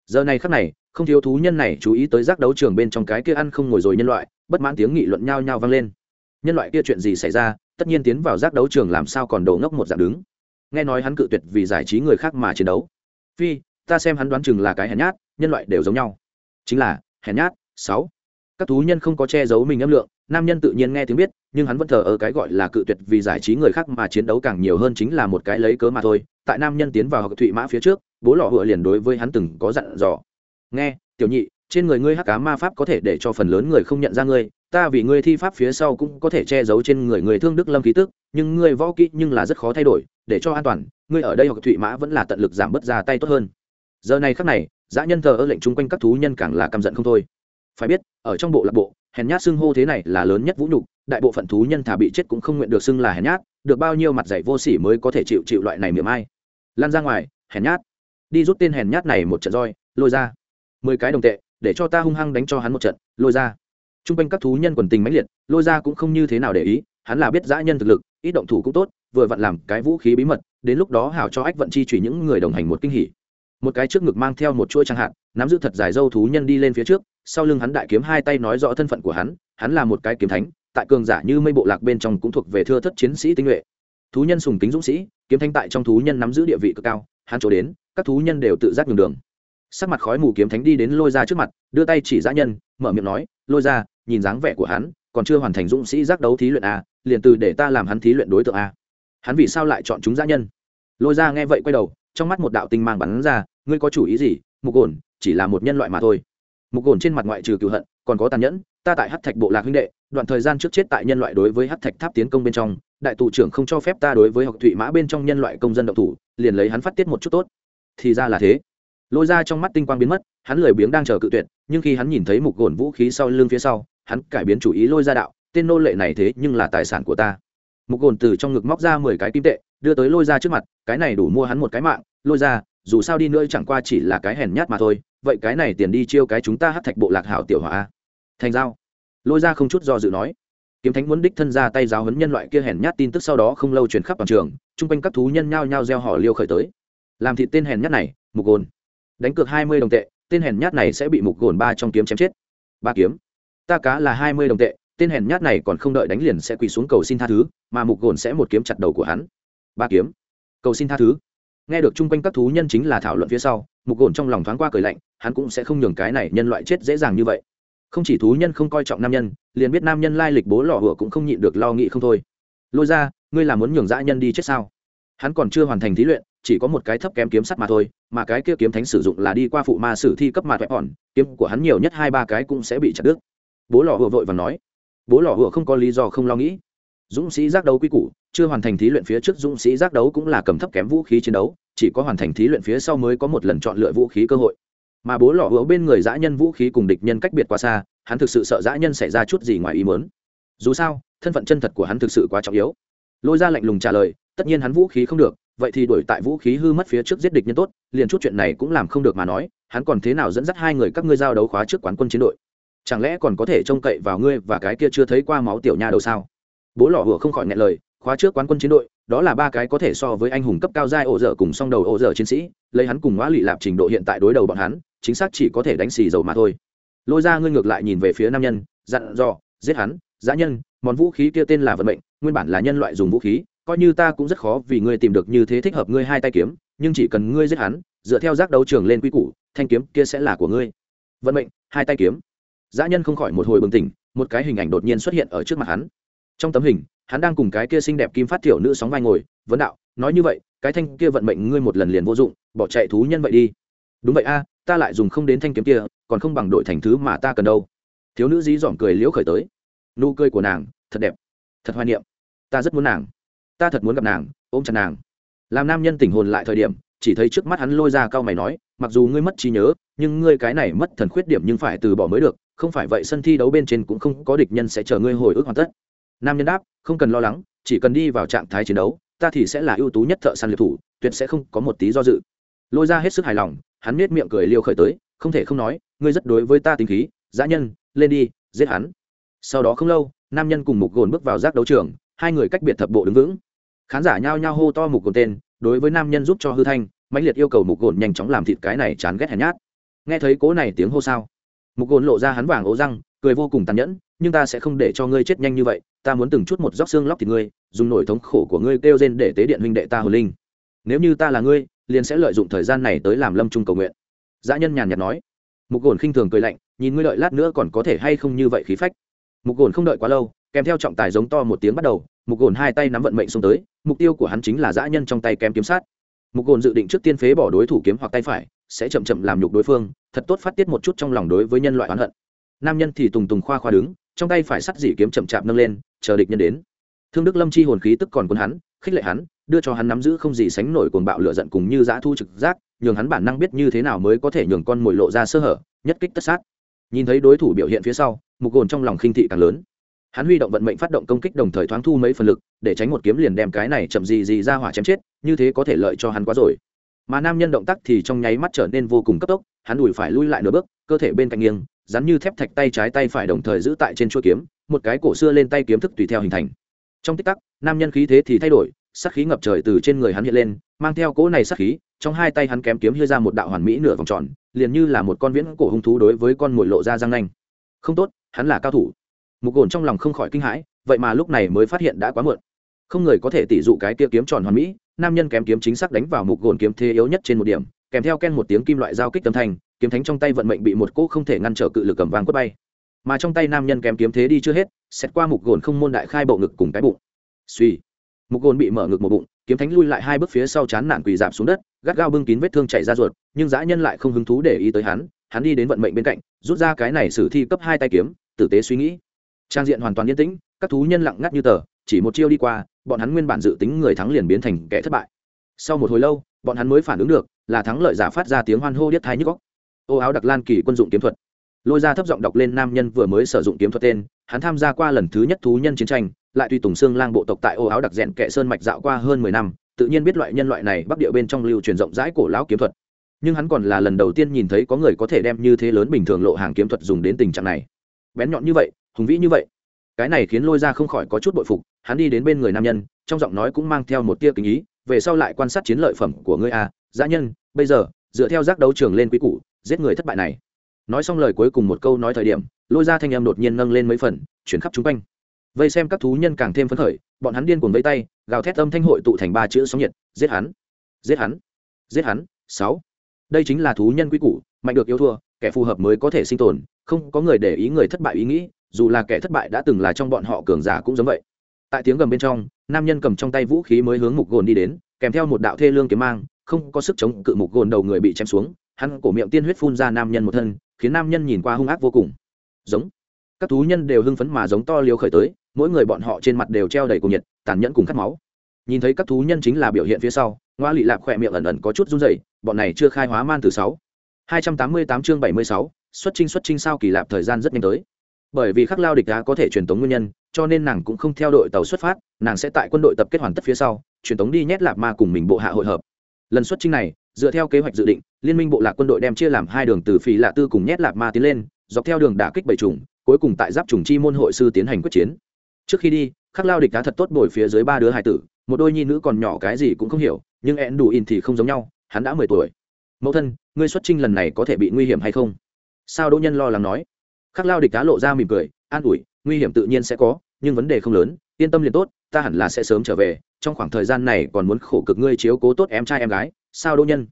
Giờ này khắc này, không thiếu thú nhân này chú ý tới giác đấu trường bên trong cái kia ăn không ngồi rồi nhân loại, bất mãn tiếng nghị luận nhao nhao vang lên nhân loại kia chuyện gì xảy ra, tất nhiên tiến vào giác đấu trường làm sao còn đổ ngốc một dạng đứng. Nghe nói hắn cự tuyệt vì giải trí người khác mà chiến đấu. Phi, ta xem hắn đoán chừng là cái hèn nhát, nhân loại đều giống nhau. Chính là, hèn nhát, sáu. Các thú nhân không có che giấu mình âm lượng, nam nhân tự nhiên nghe tiếng biết, nhưng hắn vẫn thờ ở cái gọi là cự tuyệt vì giải trí người khác mà chiến đấu càng nhiều hơn chính là một cái lấy cớ mà thôi. Tại nam nhân tiến vào học thụy mã phía trước, bố lọ hựa liền đối với hắn từng có dặn dò. Nghe, tiểu nhị trên người ngươi hắc cá ma pháp có thể để cho phần lớn người không nhận ra ngươi, ta vì ngươi thi pháp phía sau cũng có thể che giấu trên người người thương đức lâm khí tức, nhưng ngươi võ kỹ nhưng là rất khó thay đổi, để cho an toàn, ngươi ở đây hoặc thụy mã vẫn là tận lực giảm bớt ra tay tốt hơn. Giờ này khắc này, dã nhân thờ ơ lệnh chung quanh các thú nhân càng là căm giận không thôi. Phải biết, ở trong bộ lạc bộ, hèn nhát xưng hô thế này là lớn nhất vũ nhục, đại bộ phận thú nhân thả bị chết cũng không nguyện được xưng là hèn nhát, được bao nhiêu mặt dạy vô sỉ mới có thể chịu chịu loại này miệng ai. Lan ra ngoài, hèn nhát. Đi rút tên hèn nhát này một trận roi, lôi ra. Mười cái đồng tệ để cho ta hung hăng đánh cho hắn một trận, lôi ra. T r u n g quanh các thú nhân quần tình mãnh liệt, lôi ra cũng không như thế nào để ý, hắn là biết giã nhân thực lực, ít động thủ cũng tốt, vừa vặn làm cái vũ khí bí mật, đến lúc đó hảo cho ách vận chi chủy những người đồng hành một kinh hỉ. Một cái trước ngực mang theo một chuỗi chẳng hạn nắm giữ thật dài dâu thú nhân đi lên phía trước, sau lưng hắn đại kiếm hai tay nói rõ thân phận của hắn hắn là một cái kiếm thánh, tại cường giả như mây bộ lạc bên trong cũng thuộc về thưa thất chiến sĩ tinh nhuệ. Thú nhân sùng kính dũng sĩ, kiếm thanh tại trong thú nhân nắm giữ địa vị cực cao, hắn chỗ đến, các thú nhân đều tự giác nhường đường sắc mặt khói mù kiếm thánh đi đến lôi ra trước mặt, đưa tay chỉ giã nhân, mở miệng nói, lôi ra, nhìn dáng vẻ của hắn, còn chưa hoàn thành dũng sĩ giác đấu thí luyện a liền từ để ta làm hắn thí luyện đối tượng a hắn vì sao lại chọn chúng giã nhân? Lôi ra nghe vậy quay đầu, trong mắt một đạo tinh mang bắn ra, ngươi có chủ ý gì? Mục ổn chỉ là một nhân loại mà thôi. Mục ổn trên mặt ngoại trừ cựu hận, còn có tàn nhẫn, ta tại hát thạch bộ lạc huynh đệ, đoạn thời gian trước chết tại nhân loại đối với hát thạch tháp tiến công bên trong, đại tụ trưởng không cho phép ta đối với học thụy mã bên trong nhân loại công dân độc thủ, liền lấy hắn phát tiết một chút tốt. Thì ra là thế lôi ra trong mắt tinh quang biến mất, hắn lười biếng đang chờ cự tuyệt, nhưng khi hắn nhìn thấy mục gồn vũ khí sau lưng phía sau, hắn cải biến chủ ý lôi ra đạo, tên nô lệ này thế nhưng là tài sản của ta. Mục gồn từ trong ngực móc ra mười cái kim tệ, đưa tới lôi ra trước mặt, cái này đủ mua hắn một cái mạng, lôi ra, dù sao đi nữa chẳng qua chỉ là cái hèn nhát mà thôi, vậy cái này tiền đi chiêu cái chúng ta hát thạch bộ lạc hảo tiểu hòa. thành giao. Lôi ra không chút do dự nói. Kiếm thánh muốn đích thân ra tay giáo huấn nhân loại kia hèn nhát tin tức sau đó không lâu truyền khắp toàn trường, chung quanh các thú nhân nhao nhao gieo họ liêu khởi tới. Làm thị tên hèn nhát này mục gồn đánh cược hai mươi đồng tệ, tên hèn nhát này sẽ bị mục gồn ba trong kiếm chém chết. Ba kiếm. Ta cá là hai mươi đồng tệ, tên hèn nhát này còn không đợi đánh liền sẽ quỳ xuống cầu xin tha thứ, mà mục gồn sẽ một kiếm chặt đầu của hắn. Ba kiếm. Cầu xin tha thứ. Nghe được chung quanh các thú nhân chính là thảo luận phía sau, mục gồn trong lòng thoáng qua cười lạnh, hắn cũng sẽ không nhường cái này nhân loại chết dễ dàng như vậy. Không chỉ thú nhân không coi trọng nam nhân, liền biết nam nhân lai lịch bố lò hựa cũng không nhịn được lo nghĩ không thôi. Lôi ra, ngươi là muốn nhường dã nhân đi chết sao? Hắn còn chưa hoàn thành thí luyện, chỉ có một cái thấp kém kiếm sắt mà thôi, mà cái kia kiếm thánh sử dụng là đi qua phụ ma sử thi cấp mà vẹp ỏn kiếm của hắn nhiều nhất hai ba cái cũng sẽ bị chặt đứt. Bố lò hựa vội và nói, bố lò hựa không có lý do không lo nghĩ. Dũng sĩ giác đấu quy củ, chưa hoàn thành thí luyện phía trước dũng sĩ giác đấu cũng là cầm thấp kém vũ khí chiến đấu, chỉ có hoàn thành thí luyện phía sau mới có một lần chọn lựa vũ khí cơ hội. Mà bố lò hựa bên người dã nhân vũ khí cùng địch nhân cách biệt quá xa, hắn thực sự sợ dã nhân xảy ra chút gì ngoài ý mớn dù sao, thân phận chân thật của hắn thực sự quá trọng yếu. Lôi ra lạnh lùng trả lời tất nhiên hắn vũ khí không được, vậy thì đổi tại vũ khí hư mất phía trước giết địch nhân tốt, liền chút chuyện này cũng làm không được mà nói, hắn còn thế nào dẫn dắt hai người các ngươi giao đấu khóa trước quán quân chiến đội? Chẳng lẽ còn có thể trông cậy vào ngươi và cái kia chưa thấy qua máu tiểu nha đâu sao? Bố lò hùa không khỏi ngại lời, khóa trước quán quân chiến đội, đó là ba cái có thể so với anh hùng cấp cao giai ổ dở cùng song đầu ổ dở chiến sĩ, lấy hắn cùng ngõ lị lạp trình độ hiện tại đối đầu bọn hắn, chính xác chỉ có thể đánh xì dầu mà thôi. Lôi ra ngươi ngược lại nhìn về phía nam nhân, dặn dò, giết hắn giã nhân, món vũ khí kia tên là vận mệnh, nguyên bản là nhân loại dùng vũ khí coi như ta cũng rất khó vì ngươi tìm được như thế thích hợp ngươi hai tay kiếm, nhưng chỉ cần ngươi giết hắn, dựa theo giác đấu trường lên quy củ, thanh kiếm kia sẽ là của ngươi. Vận mệnh, hai tay kiếm. Dã nhân không khỏi một hồi bừng tỉnh, một cái hình ảnh đột nhiên xuất hiện ở trước mặt hắn. Trong tấm hình, hắn đang cùng cái kia xinh đẹp kim phát thiểu nữ sóng vai ngồi, vấn đạo, nói như vậy, cái thanh kia vận mệnh ngươi một lần liền vô dụng, bỏ chạy thú nhân vậy đi. Đúng vậy a, ta lại dùng không đến thanh kiếm kia, còn không bằng đội thành thứ mà ta cần đâu. Thiếu nữ dí dỏm cười liễu khởi tới. Nụ cười của nàng, thật đẹp, thật hoài niệm. Ta rất muốn nàng ta thật muốn gặp nàng, ôm chặt nàng. Làm nam nhân tỉnh hồn lại thời điểm, chỉ thấy trước mắt hắn lôi ra cao mày nói, mặc dù ngươi mất trí nhớ, nhưng ngươi cái này mất thần khuyết điểm nhưng phải từ bỏ mới được, không phải vậy sân thi đấu bên trên cũng không có địch nhân sẽ chờ ngươi hồi ức hoàn tất. Nam nhân đáp, không cần lo lắng, chỉ cần đi vào trạng thái chiến đấu, ta thì sẽ là ưu tú nhất thợ săn liệt thủ, tuyệt sẽ không có một tí do dự. Lôi ra hết sức hài lòng, hắn nết miệng cười liêu khởi tới, không thể không nói, ngươi rất đối với ta tính khí, dã nhân, lên đi, giết hắn. Sau đó không lâu, nam nhân cùng mục gồn bước vào giác đấu trường, hai người cách biệt thập bộ đứng vững khán giả nhao nhao hô to mục gồn tên, đối với nam nhân giúp cho hư thanh, mãnh liệt yêu cầu mục gồn nhanh chóng làm thịt cái này chán ghét hèn nhát. Nghe thấy cố này tiếng hô sao? Mục gồn lộ ra hắn vàng ố răng, cười vô cùng tàn nhẫn, nhưng ta sẽ không để cho ngươi chết nhanh như vậy, ta muốn từng chút một róc xương lóc thịt ngươi, dùng nổi thống khổ của ngươi kêu rên để tế điện huynh đệ ta hồn linh. Nếu như ta là ngươi, liền sẽ lợi dụng thời gian này tới làm lâm trung cầu nguyện. Dã nhân nhàn nhạt nói. Mục gồn khinh thường cười lạnh, nhìn ngươi đợi lát nữa còn có thể hay không như vậy khí phách. Mục gồn không đợi quá lâu kèm theo trọng tài giống to một tiếng bắt đầu, mục gồn hai tay nắm vận mệnh xuống tới, mục tiêu của hắn chính là dã nhân trong tay kém kiếm sát. Mục gồn dự định trước tiên phế bỏ đối thủ kiếm hoặc tay phải, sẽ chậm chậm làm nhục đối phương, thật tốt phát tiết một chút trong lòng đối với nhân loại oán hận. Nam nhân thì tùng tùng khoa khoa đứng, trong tay phải sắt dỉ kiếm chậm chạp nâng lên, chờ địch nhân đến. Thương đức lâm chi hồn khí tức còn cuốn hắn, khích lệ hắn, đưa cho hắn nắm giữ không gì sánh nổi cuồng bạo lửa giận cùng như dã thu trực giác, nhường hắn bản năng biết như thế nào mới có thể nhường con mồi lộ ra sơ hở, nhất kích tất sát. Nhìn thấy đối thủ biểu hiện phía sau, mục gồn trong lòng khinh thị càng lớn hắn huy động vận mệnh phát động công kích đồng thời thoáng thu mấy phần lực, để tránh một kiếm liền đem cái này chậm gì gì ra hỏa chém chết, như thế có thể lợi cho hắn quá rồi. Mà nam nhân động tác thì trong nháy mắt trở nên vô cùng cấp tốc, hắn đùi phải lui lại nửa bước, cơ thể bên cạnh nghiêng, rắn như thép thạch tay trái tay phải đồng thời giữ tại trên chuôi kiếm, một cái cổ xưa lên tay kiếm thức tùy theo hình thành. Trong tích tắc, nam nhân khí thế thì thay đổi, sát khí ngập trời từ trên người hắn hiện lên, mang theo cỗ này sát khí, trong hai tay hắn kém kiếm hơi ra một đạo hoàn mỹ nửa vòng tròn, liền như là một con viễn cổ hung thú đối với con mồi lộ ra răng nanh. Không tốt, hắn là cao thủ mục gồn trong lòng không khỏi kinh hãi, vậy mà lúc này mới phát hiện đã quá muộn. Không người có thể tỷ dụ cái kia kiếm tròn hoàn mỹ, nam nhân kém kiếm chính xác đánh vào mục gồn kiếm thế yếu nhất trên một điểm, kèm theo ken một tiếng kim loại giao kích tâm thành kiếm thánh trong tay vận mệnh bị một cỗ không thể ngăn trở cự lực cầm vàng quất bay. Mà trong tay nam nhân kém kiếm thế đi chưa hết, xét qua mục gồn không môn đại khai bộ ngực cùng cái bụng. Suy, mục gồn bị mở ngực một bụng, kiếm thánh lui lại hai bước phía sau chán nản quỳ dạp xuống đất, gắt gao bưng kín vết thương chảy ra ruột, nhưng dã nhân lại không hứng thú để ý tới hắn hắn đi đến vận mệnh bên cạnh, rút ra cái này sử thi cấp hai tay kiếm, tử tế suy nghĩ trang diện hoàn toàn yên tĩnh, các thú nhân lặng ngắt như tờ, chỉ một chiêu đi qua, bọn hắn nguyên bản dự tính người thắng liền biến thành kẻ thất bại. Sau một hồi lâu, bọn hắn mới phản ứng được, là thắng lợi giả phát ra tiếng hoan hô điếc thái nhức góc ô áo đặc lan kỳ quân dụng kiếm thuật. Lôi ra thấp giọng đọc lên nam nhân vừa mới sử dụng kiếm thuật tên, hắn tham gia qua lần thứ nhất thú nhân chiến tranh, lại tùy tùng xương lang bộ tộc tại ô áo đặc rẽn kệ sơn mạch dạo qua hơn mười năm, tự nhiên biết loại nhân loại này bắc địa bên trong lưu truyền rộng rãi cổ lão kiếm thuật. Nhưng hắn còn là lần đầu tiên nhìn thấy có người có thể đem như thế lớn bình thường lộ hàng kiếm thuật dùng đến tình trạng này. Bén nhọn như vậy hùng vĩ như vậy. Cái này khiến lôi ra không khỏi có chút bội phục hắn đi đến bên người nam nhân trong giọng nói cũng mang theo một tia kính ý về sau lại quan sát chiến lợi phẩm của ngươi a à, dã nhân bây giờ dựa theo giác đấu trường lên quý củ giết người thất bại này. Nói xong lời cuối cùng một câu nói thời điểm lôi ra thanh em đột nhiên nâng lên mấy phần chuyển khắp chung quanh. Vây xem các thú nhân càng thêm phấn khởi bọn hắn điên cuồng vây tay gào thét âm thanh hội tụ thành ba chữ sóng nhiệt giết hắn giết hắn giết hắn sáu. Đây chính là thú nhân quý củ mạnh được yêu thua kẻ phù hợp mới có thể sinh tồn không có người để ý người thất bại ý nghĩ dù là kẻ thất bại đã từng là trong bọn họ cường giả cũng giống vậy. Tại tiếng gầm bên trong, nam nhân cầm trong tay vũ khí mới hướng mục gồn đi đến, kèm theo một đạo thê lương kiếm mang, không có sức chống cự mục gồn đầu người bị chém xuống, hắn cổ miệng tiên huyết phun ra nam nhân một thân, khiến nam nhân nhìn qua hung ác vô cùng. Giống. Các thú nhân đều hưng phấn mà giống to liều khởi tới, mỗi người bọn họ trên mặt đều treo đầy cuồng nhiệt, tàn nhẫn cùng cắt máu. Nhìn thấy các thú nhân chính là biểu hiện phía sau, ngoa lị lạp khỏe miệng ẩn ẩn có chút run rẩy, bọn này chưa khai hóa man từ sáu. Hai trăm tám mươi tám chương bảy mươi sáu, xuất trinh xuất trinh sao kỳ lạp thời gian rất nhanh tới bởi vì khắc lao địch đá có thể truyền tống nguyên nhân, cho nên nàng cũng không theo đội tàu xuất phát, nàng sẽ tại quân đội tập kết hoàn tất phía sau, truyền tống đi nhét lạp ma cùng mình bộ hạ hội hợp. Lần xuất trinh này, dựa theo kế hoạch dự định, liên minh bộ lạc quân đội đem chia làm hai đường từ phì lạ tư cùng nhét lạp ma tiến lên, dọc theo đường đả kích bảy trùng cuối cùng tại giáp trùng chi môn hội sư tiến hành quyết chiến. Trước khi đi, khắc lao địch đá thật tốt bồi phía dưới ba đứa hải tử, một đôi nhi nữ còn nhỏ cái gì cũng không hiểu, nhưng én đủ in thì không giống nhau, hắn đã mười tuổi. Mẫu thân, ngươi xuất trinh lần này có thể bị nguy hiểm hay không? Sao đỗ nhân lo lắng nói khắc lao địch đá lộ ra mỉm cười, an ủi, nguy hiểm tự nhiên sẽ có, nhưng vấn đề không lớn, yên tâm liền tốt, ta hẳn là sẽ sớm trở về, trong khoảng thời gian này còn muốn khổ cực ngươi chiếu cố tốt em trai em gái, sao đỗ nhân?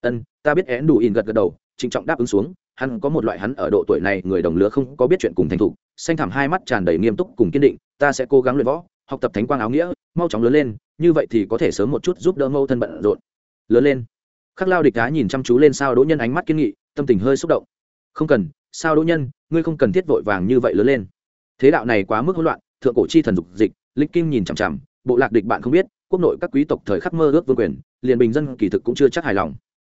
Ân, ta biết én đủ in gật gật đầu, trịnh trọng đáp ứng xuống, hắn có một loại hắn ở độ tuổi này người đồng lứa không có biết chuyện cùng thành thục, xanh thẳm hai mắt tràn đầy nghiêm túc cùng kiên định, ta sẽ cố gắng luyện võ, học tập thánh quang áo nghĩa, mau chóng lớn lên, như vậy thì có thể sớm một chút giúp đỡ mâu thân bận rộn. Lớn lên. Khắc lao địch đá nhìn chăm chú lên sao đỗ nhân ánh mắt kiên nghị, tâm tình hơi xúc động. Không cần, sao đỗ nhân ngươi không cần thiết vội vàng như vậy lớn lên. Thế đạo này quá mức hỗn loạn, thượng cổ chi thần dục dịch linh kim nhìn chằm chằm, bộ lạc địch bạn không biết, quốc nội các quý tộc thời khắc mơ ước vương quyền, liền bình dân kỳ thực cũng chưa chắc hài lòng.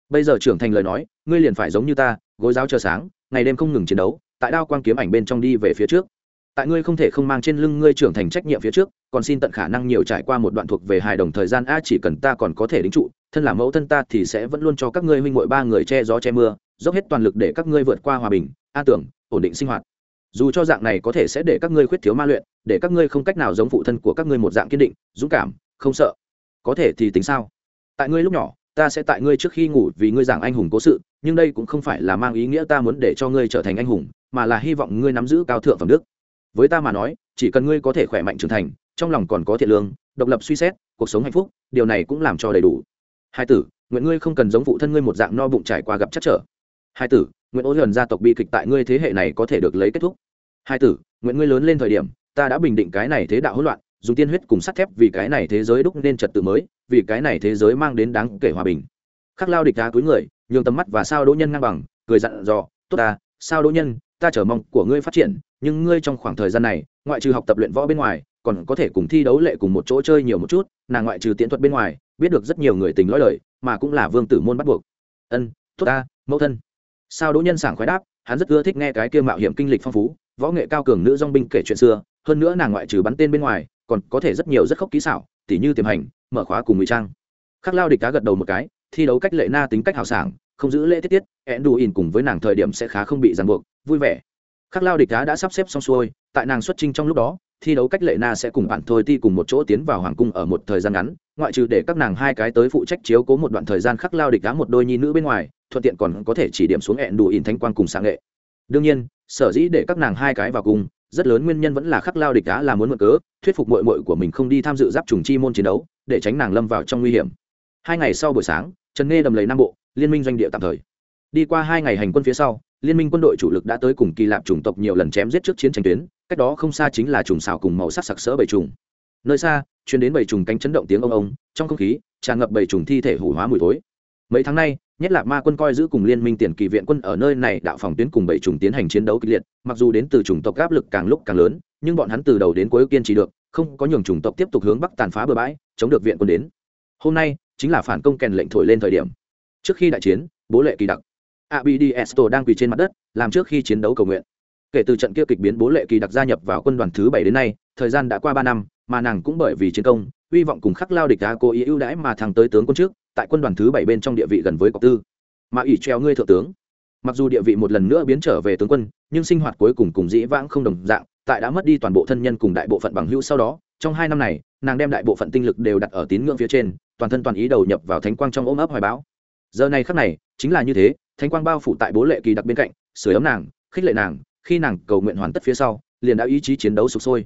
Bây giờ trưởng thành lời nói, ngươi liền phải giống như ta, gối giáo chờ sáng, ngày đêm không ngừng chiến đấu, tại đao quang kiếm ảnh bên trong đi về phía trước. Tại ngươi không thể không mang trên lưng ngươi trưởng thành trách nhiệm phía trước, còn xin tận khả năng nhiều trải qua một đoạn thuộc về hài đồng thời gian, a, chỉ cần ta còn có thể đính trụ, thân là mẫu thân ta thì sẽ vẫn luôn cho các ngươi huynh ngội ba người che gió che mưa, dốc hết toàn lực để các ngươi vượt qua hòa bình, an tưởng ổn định sinh hoạt. Dù cho dạng này có thể sẽ để các ngươi khuyết thiếu ma luyện, để các ngươi không cách nào giống phụ thân của các ngươi một dạng kiên định, dũng cảm, không sợ. Có thể thì tính sao? Tại ngươi lúc nhỏ, ta sẽ tại ngươi trước khi ngủ vì ngươi giảng anh hùng cố sự, nhưng đây cũng không phải là mang ý nghĩa ta muốn để cho ngươi trở thành anh hùng, mà là hy vọng ngươi nắm giữ cao thượng phẩm đức. Với ta mà nói, chỉ cần ngươi có thể khỏe mạnh trưởng thành, trong lòng còn có thiện lương, độc lập suy xét, cuộc sống hạnh phúc, điều này cũng làm cho đầy đủ. Hai tử, nguyện ngươi không cần giống phụ thân ngươi một dạng no bụng trải qua gặp chắc trở hai tử nguyễn ô huyền gia tộc bi kịch tại ngươi thế hệ này có thể được lấy kết thúc. Hai tử nguyễn ngươi lớn lên thời điểm, ta đã bình định cái này thế đạo hỗn loạn, dùng tiên huyết cùng sắt thép vì cái này thế giới đúc nên trật tự mới, vì cái này thế giới mang đến đáng kể hòa bình. Khắc lao địch đá túi người, nhường tầm mắt và sao đỗ nhân ngang bằng, cười dặn dò, tốt ta, sao đỗ nhân, ta chờ mong của ngươi phát triển, nhưng ngươi trong khoảng thời gian này, ngoại trừ học tập luyện võ bên ngoài, còn có thể cùng thi đấu lệ cùng một chỗ chơi nhiều một chút, nàng ngoại trừ tiễn thuật bên ngoài, biết được rất nhiều người tình lõi lời mà cũng là vương tử môn bắt buộc. Ân, tốt ta, mẫu thân sao đỗ nhân sảng khoái đáp, hắn rất ưa thích nghe cái kia mạo hiểm kinh lịch phong phú, võ nghệ cao cường nữ dong binh kể chuyện xưa, hơn nữa nàng ngoại trừ bắn tên bên ngoài, còn có thể rất nhiều rất khốc kỹ xảo, tỉ như tiềm hành, mở khóa cùng ngụy trang. Khắc lao địch cá gật đầu một cái, thi đấu cách lệ na tính cách hào sảng, không giữ lễ tiết tiết ẹn đù ỉn cùng với nàng thời điểm sẽ khá không bị ràng buộc, vui vẻ. Khắc lao địch cá đã sắp xếp xong xuôi, tại nàng xuất trình trong lúc đó thi đấu cách lệ na sẽ cùng bạn thôi ti cùng một chỗ tiến vào hoàng cung ở một thời gian ngắn, ngoại trừ để các nàng hai cái tới phụ trách chiếu cố một đoạn thời gian khắc lao địch đá một đôi nhi nữ bên ngoài, thuận tiện còn có thể chỉ điểm xuống hẹn đủ ỉn thanh quan cùng sáng nghệ. Đương nhiên, sở dĩ để các nàng hai cái vào cùng, rất lớn nguyên nhân vẫn là khắc lao địch đá là muốn mượn cớ, thuyết phục mội mội của mình không đi tham dự giáp trùng chi môn chiến đấu, để tránh nàng lâm vào trong nguy hiểm. Hai ngày sau buổi sáng, trần nghe đầm lầy nam bộ, liên minh doanh địa tạm thời. Đi qua hai ngày hành quân phía sau, liên minh quân đội chủ lực đã tới cùng kỳ lạp chủng tộc nhiều lần chém giết trước chiến tranh tuyến cách đó không xa chính là trùng xào cùng màu sắc sặc sỡ bầy trùng. Nơi xa chuyến đến bầy trùng cánh chấn động tiếng ông ông, trong không khí, tràn ngập bầy trùng thi thể hủ hóa mùi thối. Mấy tháng nay, nhất là ma quân coi giữ cùng liên minh tiền kỳ viện quân ở nơi này đạo phòng tuyến cùng bảy trùng tiến hành chiến đấu kịch liệt, mặc dù đến từ chủng tộc áp lực càng lúc càng lớn, nhưng bọn hắn từ đầu đến cuối kiên trì được, không có nhường chủng tộc tiếp tục hướng bắc tàn phá bừa bãi, chống được viện quân đến. Hôm nay, chính là phản công kèn lệnh thổi lên thời điểm. Trước khi đại chiến, bố lệ kỳ đặc. Abd đang quỳ trên mặt đất, làm trước khi chiến đấu cầu nguyện kể từ trận kia kịch biến bố lệ kỳ đặc gia nhập vào quân đoàn thứ bảy đến nay, thời gian đã qua ba năm, mà nàng cũng bởi vì chiến công, hy vọng cùng khắc lao địch đá cố ý ưu đãi mà thằng tới tướng quân trước, tại quân đoàn thứ bảy bên trong địa vị gần với cọc tư. Mà ỷ treo ngươi thượng tướng. Mặc dù địa vị một lần nữa biến trở về tướng quân, nhưng sinh hoạt cuối cùng cùng dĩ vãng không đồng dạng, tại đã mất đi toàn bộ thân nhân cùng đại bộ phận bằng hữu sau đó, trong hai năm này, nàng đem đại bộ phận tinh lực đều đặt ở tín ngưỡng phía trên, toàn thân toàn ý đầu nhập vào thánh quang trong ôm ấp hoài bão. Giờ này khắc này, chính là như thế, thánh quang bao phủ tại bố lệ kỳ đặc bên cạnh sửa ấm nàng, khích lệ nàng khi nàng cầu nguyện hoàn tất phía sau, liền đã ý chí chiến đấu sụp sôi.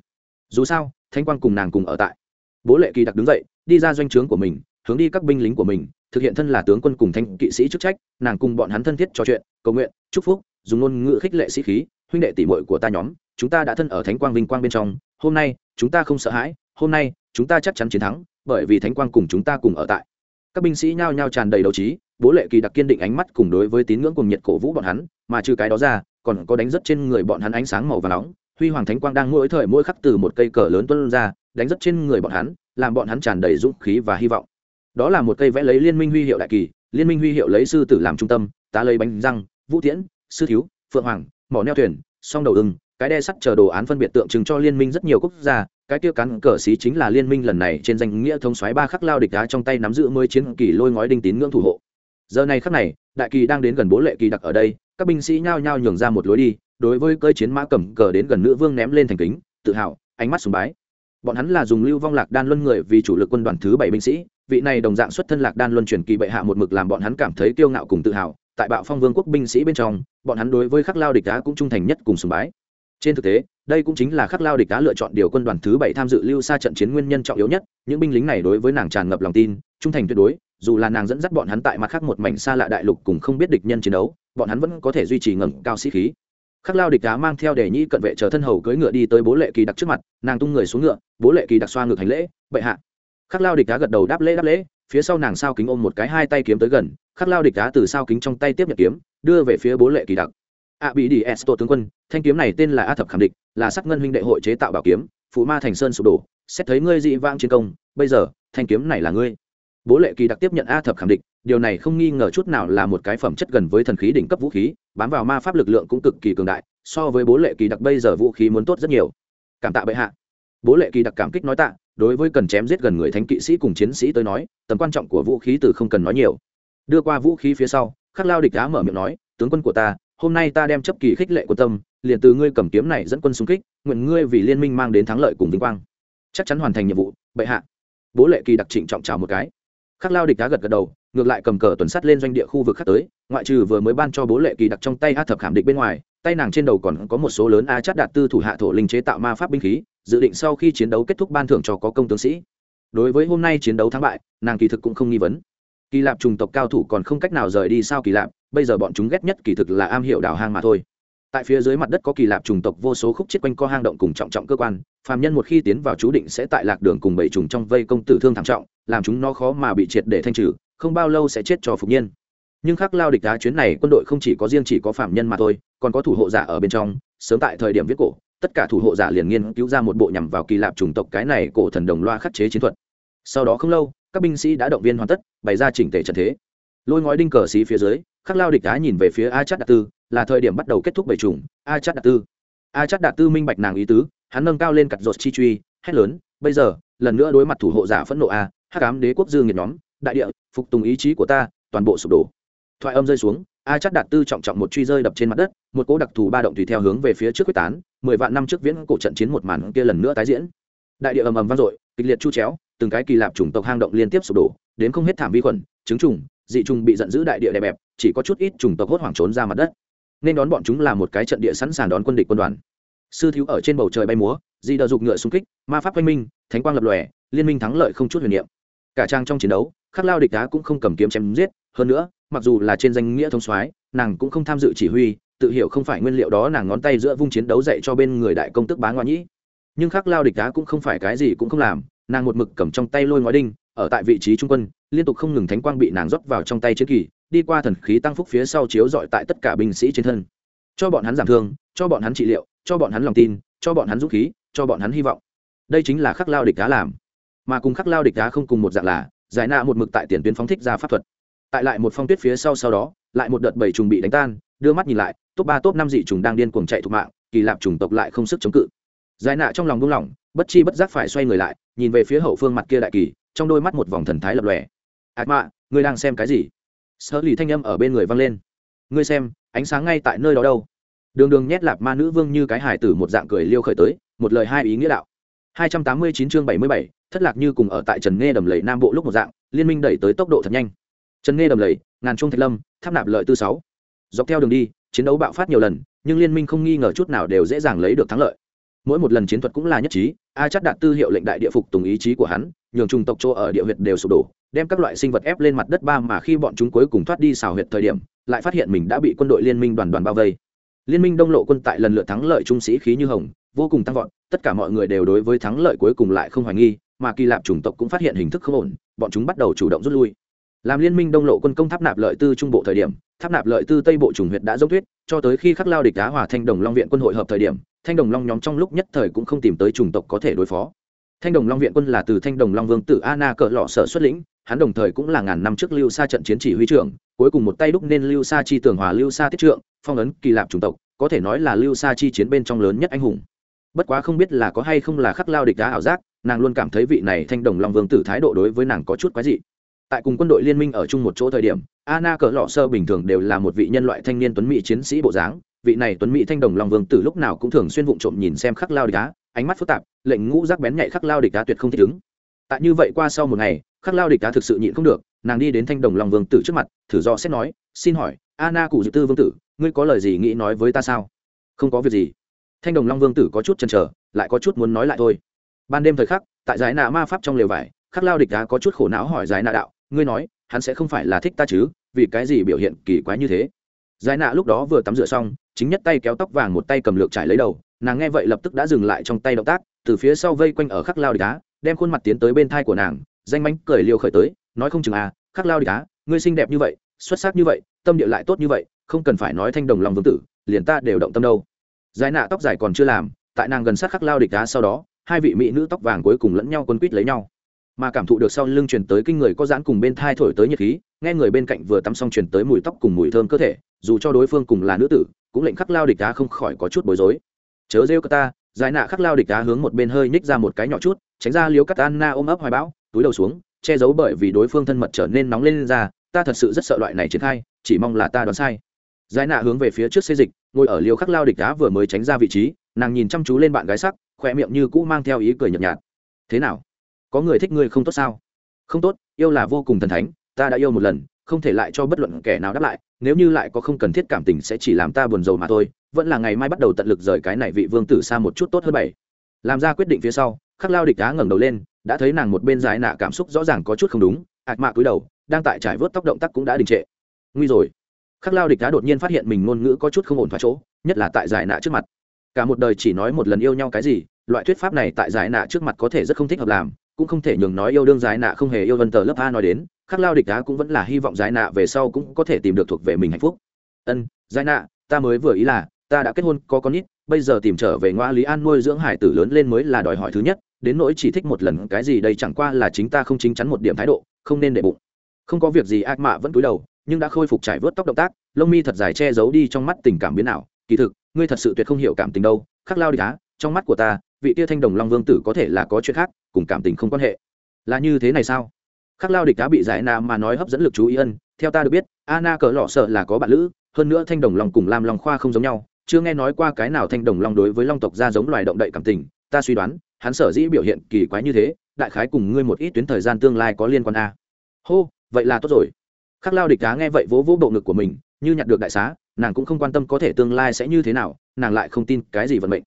Dù sao, thánh quang cùng nàng cùng ở tại. Bố lệ kỳ đặc đứng dậy, đi ra doanh trướng của mình, hướng đi các binh lính của mình, thực hiện thân là tướng quân cùng thanh kỵ sĩ chức trách, nàng cùng bọn hắn thân thiết trò chuyện, cầu nguyện, chúc phúc, dùng ngôn ngữ khích lệ sĩ khí, huynh đệ tỷ muội của ta nhóm, chúng ta đã thân ở thánh quang vinh quang bên trong, hôm nay, chúng ta không sợ hãi, hôm nay, chúng ta chắc chắn chiến thắng, bởi vì thánh quang cùng chúng ta cùng ở tại. Các binh sĩ nhao nhao tràn đầy đấu trí, bố lệ kỳ đặc kiên định ánh mắt cùng đối với tín ngưỡng cùng nhiệt cổ vũ bọn hắn, mà trừ cái đó ra còn có đánh rất trên người bọn hắn ánh sáng màu và nóng, huy hoàng thánh quang đang mỗi thời mỗi khắc từ một cây cờ lớn tuân ra, đánh rất trên người bọn hắn, làm bọn hắn tràn đầy dũng khí và hy vọng. Đó là một cây vẽ lấy liên minh huy hiệu đại kỳ, liên minh huy hiệu lấy sư tử làm trung tâm, tá lấy bánh răng, vũ tiễn, sư thiếu, phượng hoàng, mỏ neo thuyền, song đầu ưng, cái đe sắt chờ đồ án phân biệt tượng trưng cho liên minh rất nhiều quốc gia, cái tiêu cắn cờ xí chính là liên minh lần này trên danh nghĩa thông xoáy ba khắc lao địch đá trong tay nắm giữ mới chiến kỳ lôi ngói đinh tín ngưỡng thủ hộ. Giờ này khắc này, đại kỳ đang đến gần bố lệ kỳ đặc ở đây các binh sĩ nhao nhao nhường ra một lối đi, đối với cơi chiến mã cầm cờ đến gần nữ vương ném lên thành kính, tự hào, ánh mắt sùng bái. Bọn hắn là dùng lưu vong lạc đan luân người vì chủ lực quân đoàn thứ bảy binh sĩ, vị này đồng dạng xuất thân lạc đan luân truyền kỳ bệ hạ một mực làm bọn hắn cảm thấy kiêu ngạo cùng tự hào. Tại bạo phong vương quốc binh sĩ bên trong, bọn hắn đối với khắc lao địch đá cũng trung thành nhất cùng sùng bái. Trên thực tế, đây cũng chính là khắc lao địch đá lựa chọn điều quân đoàn thứ bảy tham dự lưu xa trận chiến nguyên nhân trọng yếu nhất. Những binh lính này đối với nàng tràn ngập lòng tin, trung thành tuyệt đối dù là nàng dẫn dắt bọn hắn tại mặt khác một mảnh xa lạ đại lục cùng không biết địch nhân chiến đấu, bọn hắn vẫn có thể duy trì ngẩng cao sĩ khí. Khắc lao địch đá mang theo đề nhi cận vệ chờ thân hầu cưỡi ngựa đi tới bố lệ kỳ đặc trước mặt, nàng tung người xuống ngựa, bố lệ kỳ đặc xoa ngược hành lễ, bệ hạ. Khắc lao địch đá gật đầu đáp lễ đáp lễ, phía sau nàng sao kính ôm một cái hai tay kiếm tới gần, khắc lao địch đá từ sao kính trong tay tiếp nhận kiếm, đưa về phía bố lệ kỳ đặc. A bị đi esto tướng quân, thanh kiếm này tên là a thập khẳng định là sắc ngân huynh đệ hội chế tạo bảo kiếm phụ ma thành sơn sụp đổ, xét thấy ngươi dị vang chiến công, bây giờ, thanh kiếm này là ngươi bố lệ kỳ đặc tiếp nhận a thập khẳng định, điều này không nghi ngờ chút nào là một cái phẩm chất gần với thần khí đỉnh cấp vũ khí, bám vào ma pháp lực lượng cũng cực kỳ cường đại, so với bố lệ kỳ đặc bây giờ vũ khí muốn tốt rất nhiều. Cảm tạ bệ hạ. Bố lệ kỳ đặc cảm kích nói tạ, đối với cần chém giết gần người thánh kỵ sĩ cùng chiến sĩ tới nói, tầm quan trọng của vũ khí từ không cần nói nhiều. Đưa qua vũ khí phía sau, khắc lao địch đá mở miệng nói, tướng quân của ta, hôm nay ta đem chấp kỳ khích lệ của tâm, liền từ ngươi cầm kiếm này dẫn quân xung kích, nguyện ngươi vì liên minh mang đến thắng lợi cùng vinh quang. Chắc chắn hoàn thành nhiệm vụ, bệ hạ. Bố lệ kỳ đặc trịnh trọng chào một cái khắc lao địch đá gật gật đầu, ngược lại cầm cờ tuần sắt lên doanh địa khu vực khác tới, ngoại trừ vừa mới ban cho bố lệ kỳ đặc trong tay a thập khảm địch bên ngoài, tay nàng trên đầu còn có một số lớn a chát đạt tư thủ hạ thổ linh chế tạo ma pháp binh khí, dự định sau khi chiến đấu kết thúc ban thưởng cho có công tướng sĩ. Đối với hôm nay chiến đấu thắng bại, nàng kỳ thực cũng không nghi vấn. Kỳ lạp trùng tộc cao thủ còn không cách nào rời đi sao kỳ lạp, bây giờ bọn chúng ghét nhất kỳ thực là am hiểu đào hang mà thôi tại phía dưới mặt đất có kỳ lạp trùng tộc vô số khúc chết quanh co hang động cùng trọng trọng cơ quan, phàm nhân một khi tiến vào chú định sẽ tại lạc đường cùng bảy trùng trong vây công tử thương thảm trọng, làm chúng nó khó mà bị triệt để thanh trừ, không bao lâu sẽ chết cho phục nhiên. Nhưng khắc lao địch đá chuyến này quân đội không chỉ có riêng chỉ có phạm nhân mà thôi, còn có thủ hộ giả ở bên trong, sớm tại thời điểm viết cổ, tất cả thủ hộ giả liền nghiên cứu ra một bộ nhằm vào kỳ lạp chủng tộc cái này cổ thần đồng loa khắc chế chiến thuật. Sau đó không lâu, các binh sĩ đã động viên hoàn tất, bày ra chỉnh tề trận thế. Lôi ngói đinh cờ xí phía dưới, khắc lao địch đá nhìn về phía a chát đạt tư là thời điểm bắt đầu kết thúc bảy chủng, a chát đạt tư. A chát đạt tư minh bạch nàng ý tứ, hắn nâng cao lên cặt rột chi truy, hét lớn, bây giờ, lần nữa đối mặt thủ hộ giả phẫn nộ a, hắc ám đế quốc dương nghiệt nhóm, đại địa, phục tùng ý chí của ta, toàn bộ sụp đổ. Thoại âm rơi xuống, a chắc đạt tư trọng trọng một truy rơi đập trên mặt đất, một cỗ đặc thù ba động tùy theo hướng về phía trước quyết tán, mười vạn năm trước viễn cổ trận chiến một màn kia lần nữa tái diễn. Đại địa ầm ầm vang dội, kịch liệt chu chéo, từng cái kỳ lạp chủng tộc hang động liên tiếp sụp đổ, đến không hết thảm vi khuẩn, trứng trùng, dị trùng bị giận dữ đại địa đè bẹp, chỉ có chút ít chủng tộc hốt hoảng trốn ra mặt đất nên đón bọn chúng là một cái trận địa sẵn sàng đón quân địch quân đoàn. Sư thiếu ở trên bầu trời bay múa, di đờ dục ngựa xung kích, ma pháp oanh minh, thánh quang lập lòe, liên minh thắng lợi không chút huyền niệm. Cả trang trong chiến đấu, khắc lao địch đá cũng không cầm kiếm chém giết, hơn nữa, mặc dù là trên danh nghĩa thông soái, nàng cũng không tham dự chỉ huy, tự hiểu không phải nguyên liệu đó nàng ngón tay giữa vung chiến đấu dạy cho bên người đại công tức bá ngoại nhĩ. Nhưng khắc lao địch đá cũng không phải cái gì cũng không làm, nàng một mực cầm trong tay lôi ngói đinh, ở tại vị trí trung quân liên tục không ngừng thánh quang bị nàng rót vào trong tay chiến kỳ, đi qua thần khí tăng phúc phía sau chiếu dọi tại tất cả binh sĩ trên thân. Cho bọn hắn giảm thương, cho bọn hắn trị liệu, cho bọn hắn lòng tin, cho bọn hắn dũng khí, cho bọn hắn hy vọng. Đây chính là khắc lao địch đá làm. Mà cùng khắc lao địch đá không cùng một dạng là, giải nạ một mực tại tiền tuyến phóng thích ra pháp thuật. Tại lại một phong tuyết phía sau sau đó, lại một đợt bảy trùng bị đánh tan, đưa mắt nhìn lại, top ba, top năm dị trùng đang điên cuồng chạy thục mạng, kỳ lạp trùng tộc lại không sức chống cự. Giải nạ trong lòng buông lỏng, bất chi bất giác phải xoay người lại, nhìn về phía hậu phương mặt kia đại kỳ, trong đôi mắt một vòng thần thái lập lòe ạc mạ ngươi đang xem cái gì? Sở lì thanh âm ở bên người vang lên. Ngươi xem ánh sáng ngay tại nơi đó đâu? Đường đường nhét lạp ma nữ vương như cái hải tử một dạng cười liêu khởi tới một lời hai ý nghĩa đạo. 289 chương 77, thất lạc như cùng ở tại trần nghe đầm lầy nam bộ lúc một dạng liên minh đẩy tới tốc độ thật nhanh. Trần nghe đầm lầy ngàn trung thạch lâm tháp nạp lợi tư sáu. Dọc theo đường đi chiến đấu bạo phát nhiều lần nhưng liên minh không nghi ngờ chút nào đều dễ dàng lấy được thắng lợi mỗi một lần chiến thuật cũng là nhất trí, a chắc đạt tư hiệu lệnh đại địa phục tùng ý chí của hắn, nhường trùng tộc chỗ ở địa huyệt đều sụp đổ, đem các loại sinh vật ép lên mặt đất ba mà khi bọn chúng cuối cùng thoát đi xào huyệt thời điểm, lại phát hiện mình đã bị quân đội liên minh đoàn đoàn bao vây. Liên minh đông lộ quân tại lần lượt thắng lợi trung sĩ khí như hồng, vô cùng tăng vọt, tất cả mọi người đều đối với thắng lợi cuối cùng lại không hoài nghi, mà kỳ lạp chủng tộc cũng phát hiện hình thức không ổn, bọn chúng bắt đầu chủ động rút lui. Làm liên minh đông lộ quân công tháp nạp lợi tư trung bộ thời điểm, tháp nạp lợi tư tây bộ chủng huyện đã dốc thuyết cho tới khi khắc lao địch đá hòa thanh đồng long viện quân hội hợp thời điểm thanh đồng long nhóm trong lúc nhất thời cũng không tìm tới chủng tộc có thể đối phó. Thanh đồng long viện quân là từ thanh đồng long vương tử ana cỡ lọ sở xuất lĩnh, hắn đồng thời cũng là ngàn năm trước lưu xa trận chiến chỉ huy trưởng, cuối cùng một tay đúc nên lưu xa chi tường hòa lưu xa tiết trượng, phong ấn kỳ lạp chủng tộc, có thể nói là lưu xa chi chiến bên trong lớn nhất anh hùng. Bất quá không biết là có hay không là khắc lao địch đá ảo giác, nàng luôn cảm thấy vị này thanh đồng long vương tử thái độ đối với nàng có chút quái dị. Tại cùng quân đội liên minh ở chung một chỗ thời điểm ana cỡ lọ sơ bình thường đều là một vị nhân loại thanh niên tuấn mỹ chiến sĩ bộ dáng vị này tuấn mỹ thanh đồng long vương tử lúc nào cũng thường xuyên vụng trộm nhìn xem khắc lao địch đá ánh mắt phức tạp, lệnh ngũ rác bén nhạy khắc lao địch đá tuyệt không thích ứng. Tại như vậy qua sau một ngày, khắc lao địch đá thực sự nhịn không được, nàng đi đến thanh đồng long vương tử trước mặt, thử do xét nói, xin hỏi, Anna cụ dự tư vương tử, ngươi có lời gì nghĩ nói với ta sao? Không có việc gì. Thanh đồng long vương tử có chút chần chờ, lại có chút muốn nói lại thôi. Ban đêm thời khắc, tại giải nạ ma pháp trong lều vải, khắc lao địch đá có chút khổ não hỏi giải nạ đạo, ngươi nói, hắn sẽ không phải là thích ta chứ? Vì cái gì biểu hiện kỳ quái như thế? Giải nạ lúc đó vừa tắm rửa xong, chính nhất tay kéo tóc vàng một tay cầm lược trải lấy đầu. Nàng nghe vậy lập tức đã dừng lại trong tay động tác, từ phía sau vây quanh ở khắc lao địch đá đem khuôn mặt tiến tới bên thai của nàng, danh mánh cười liều khởi tới, nói không chừng à khắc lao địch đá ngươi xinh đẹp như vậy, xuất sắc như vậy, tâm địa lại tốt như vậy, không cần phải nói thanh đồng lòng vương tử, liền ta đều động tâm đâu. Giải nạ tóc dài còn chưa làm, tại nàng gần sát khắc lao địch đá sau đó, hai vị mỹ nữ tóc vàng cuối cùng lẫn nhau quân quýt lấy nhau mà cảm thụ được sau lưng truyền tới kinh người có giãn cùng bên thai thổi tới nhiệt khí nghe người bên cạnh vừa tắm xong truyền tới mùi tóc cùng mùi thơm cơ thể dù cho đối phương cùng là nữ tử cũng lệnh khắc lao địch đá không khỏi có chút bối rối. Chớ rêu ta. Giải nạ khắc lao địch đá hướng một bên hơi nhích ra một cái nhỏ chút tránh ra liếu cắt anna ôm ấp hoài bão túi đầu xuống che giấu bởi vì đối phương thân mật trở nên nóng lên, lên ra ta thật sự rất sợ loại này triển khai chỉ mong là ta đoán sai. Giải nạ hướng về phía trước xê dịch ngồi ở liều khắc lao địch đá vừa mới tránh ra vị trí nàng nhìn chăm chú lên bạn gái sắc khỏe miệng như cũ mang theo ý cười nhợt nhạt. Thế nào? Có người thích ngươi không tốt sao? Không tốt, yêu là vô cùng thần thánh, ta đã yêu một lần, không thể lại cho bất luận kẻ nào đáp lại, nếu như lại có không cần thiết cảm tình sẽ chỉ làm ta buồn rầu mà thôi, vẫn là ngày mai bắt đầu tận lực rời cái này vị vương tử xa một chút tốt hơn bảy. Làm ra quyết định phía sau, khắc lao địch đá ngẩng đầu lên, đã thấy nàng một bên dài nạ cảm xúc rõ ràng có chút không đúng, ạc mạ cúi đầu, đang tại trải vớt tóc động tác cũng đã đình trệ. Nguy rồi. Khắc lao địch đá đột nhiên phát hiện mình ngôn ngữ có chút không ổn thoát chỗ, nhất là tại giải nạ trước mặt. Cả một đời chỉ nói một lần yêu nhau cái gì, loại thuyết pháp này tại giải nạ trước mặt có thể rất không thích hợp làm cũng không thể nhường nói yêu đương giải nạ không hề yêu vân tờ lớp a nói đến, khắc lao địch đá cũng vẫn là hy vọng giải nạ về sau cũng có thể tìm được thuộc về mình hạnh phúc. Ân, giải nạ, ta mới vừa ý là, ta đã kết hôn, có con ít bây giờ tìm trở về ngoa lý an nuôi dưỡng hải tử lớn lên mới là đòi hỏi thứ nhất, đến nỗi chỉ thích một lần cái gì đây chẳng qua là chính ta không chính chắn một điểm thái độ, không nên để bụng. Không có việc gì, ác mạ vẫn cúi đầu, nhưng đã khôi phục trải vớt tóc động tác, lông mi thật dài che giấu đi trong mắt tình cảm biến ảo. Kỳ thực, ngươi thật sự tuyệt không hiểu cảm tình đâu, khắc lao địch á trong mắt của ta vị tia thanh đồng long vương tử có thể là có chuyện khác, cùng cảm tình không quan hệ. Là như thế này sao? Khắc lao địch đã bị giải na mà nói hấp dẫn lực chú ý ân, theo ta được biết, Anna cỡ lọ sợ là có bạn lữ, hơn nữa thanh đồng long cùng lam long khoa không giống nhau, chưa nghe nói qua cái nào thanh đồng long đối với long tộc ra giống loài động đậy cảm tình, ta suy đoán, hắn sở dĩ biểu hiện kỳ quái như thế, đại khái cùng ngươi một ít tuyến thời gian tương lai có liên quan a. Hô, vậy là tốt rồi. Khắc lao địch Cá nghe vậy vỗ vỗ bộ ngực của mình, như nhặt được đại xá, nàng cũng không quan tâm có thể tương lai sẽ như thế nào, nàng lại không tin cái gì vận mệnh.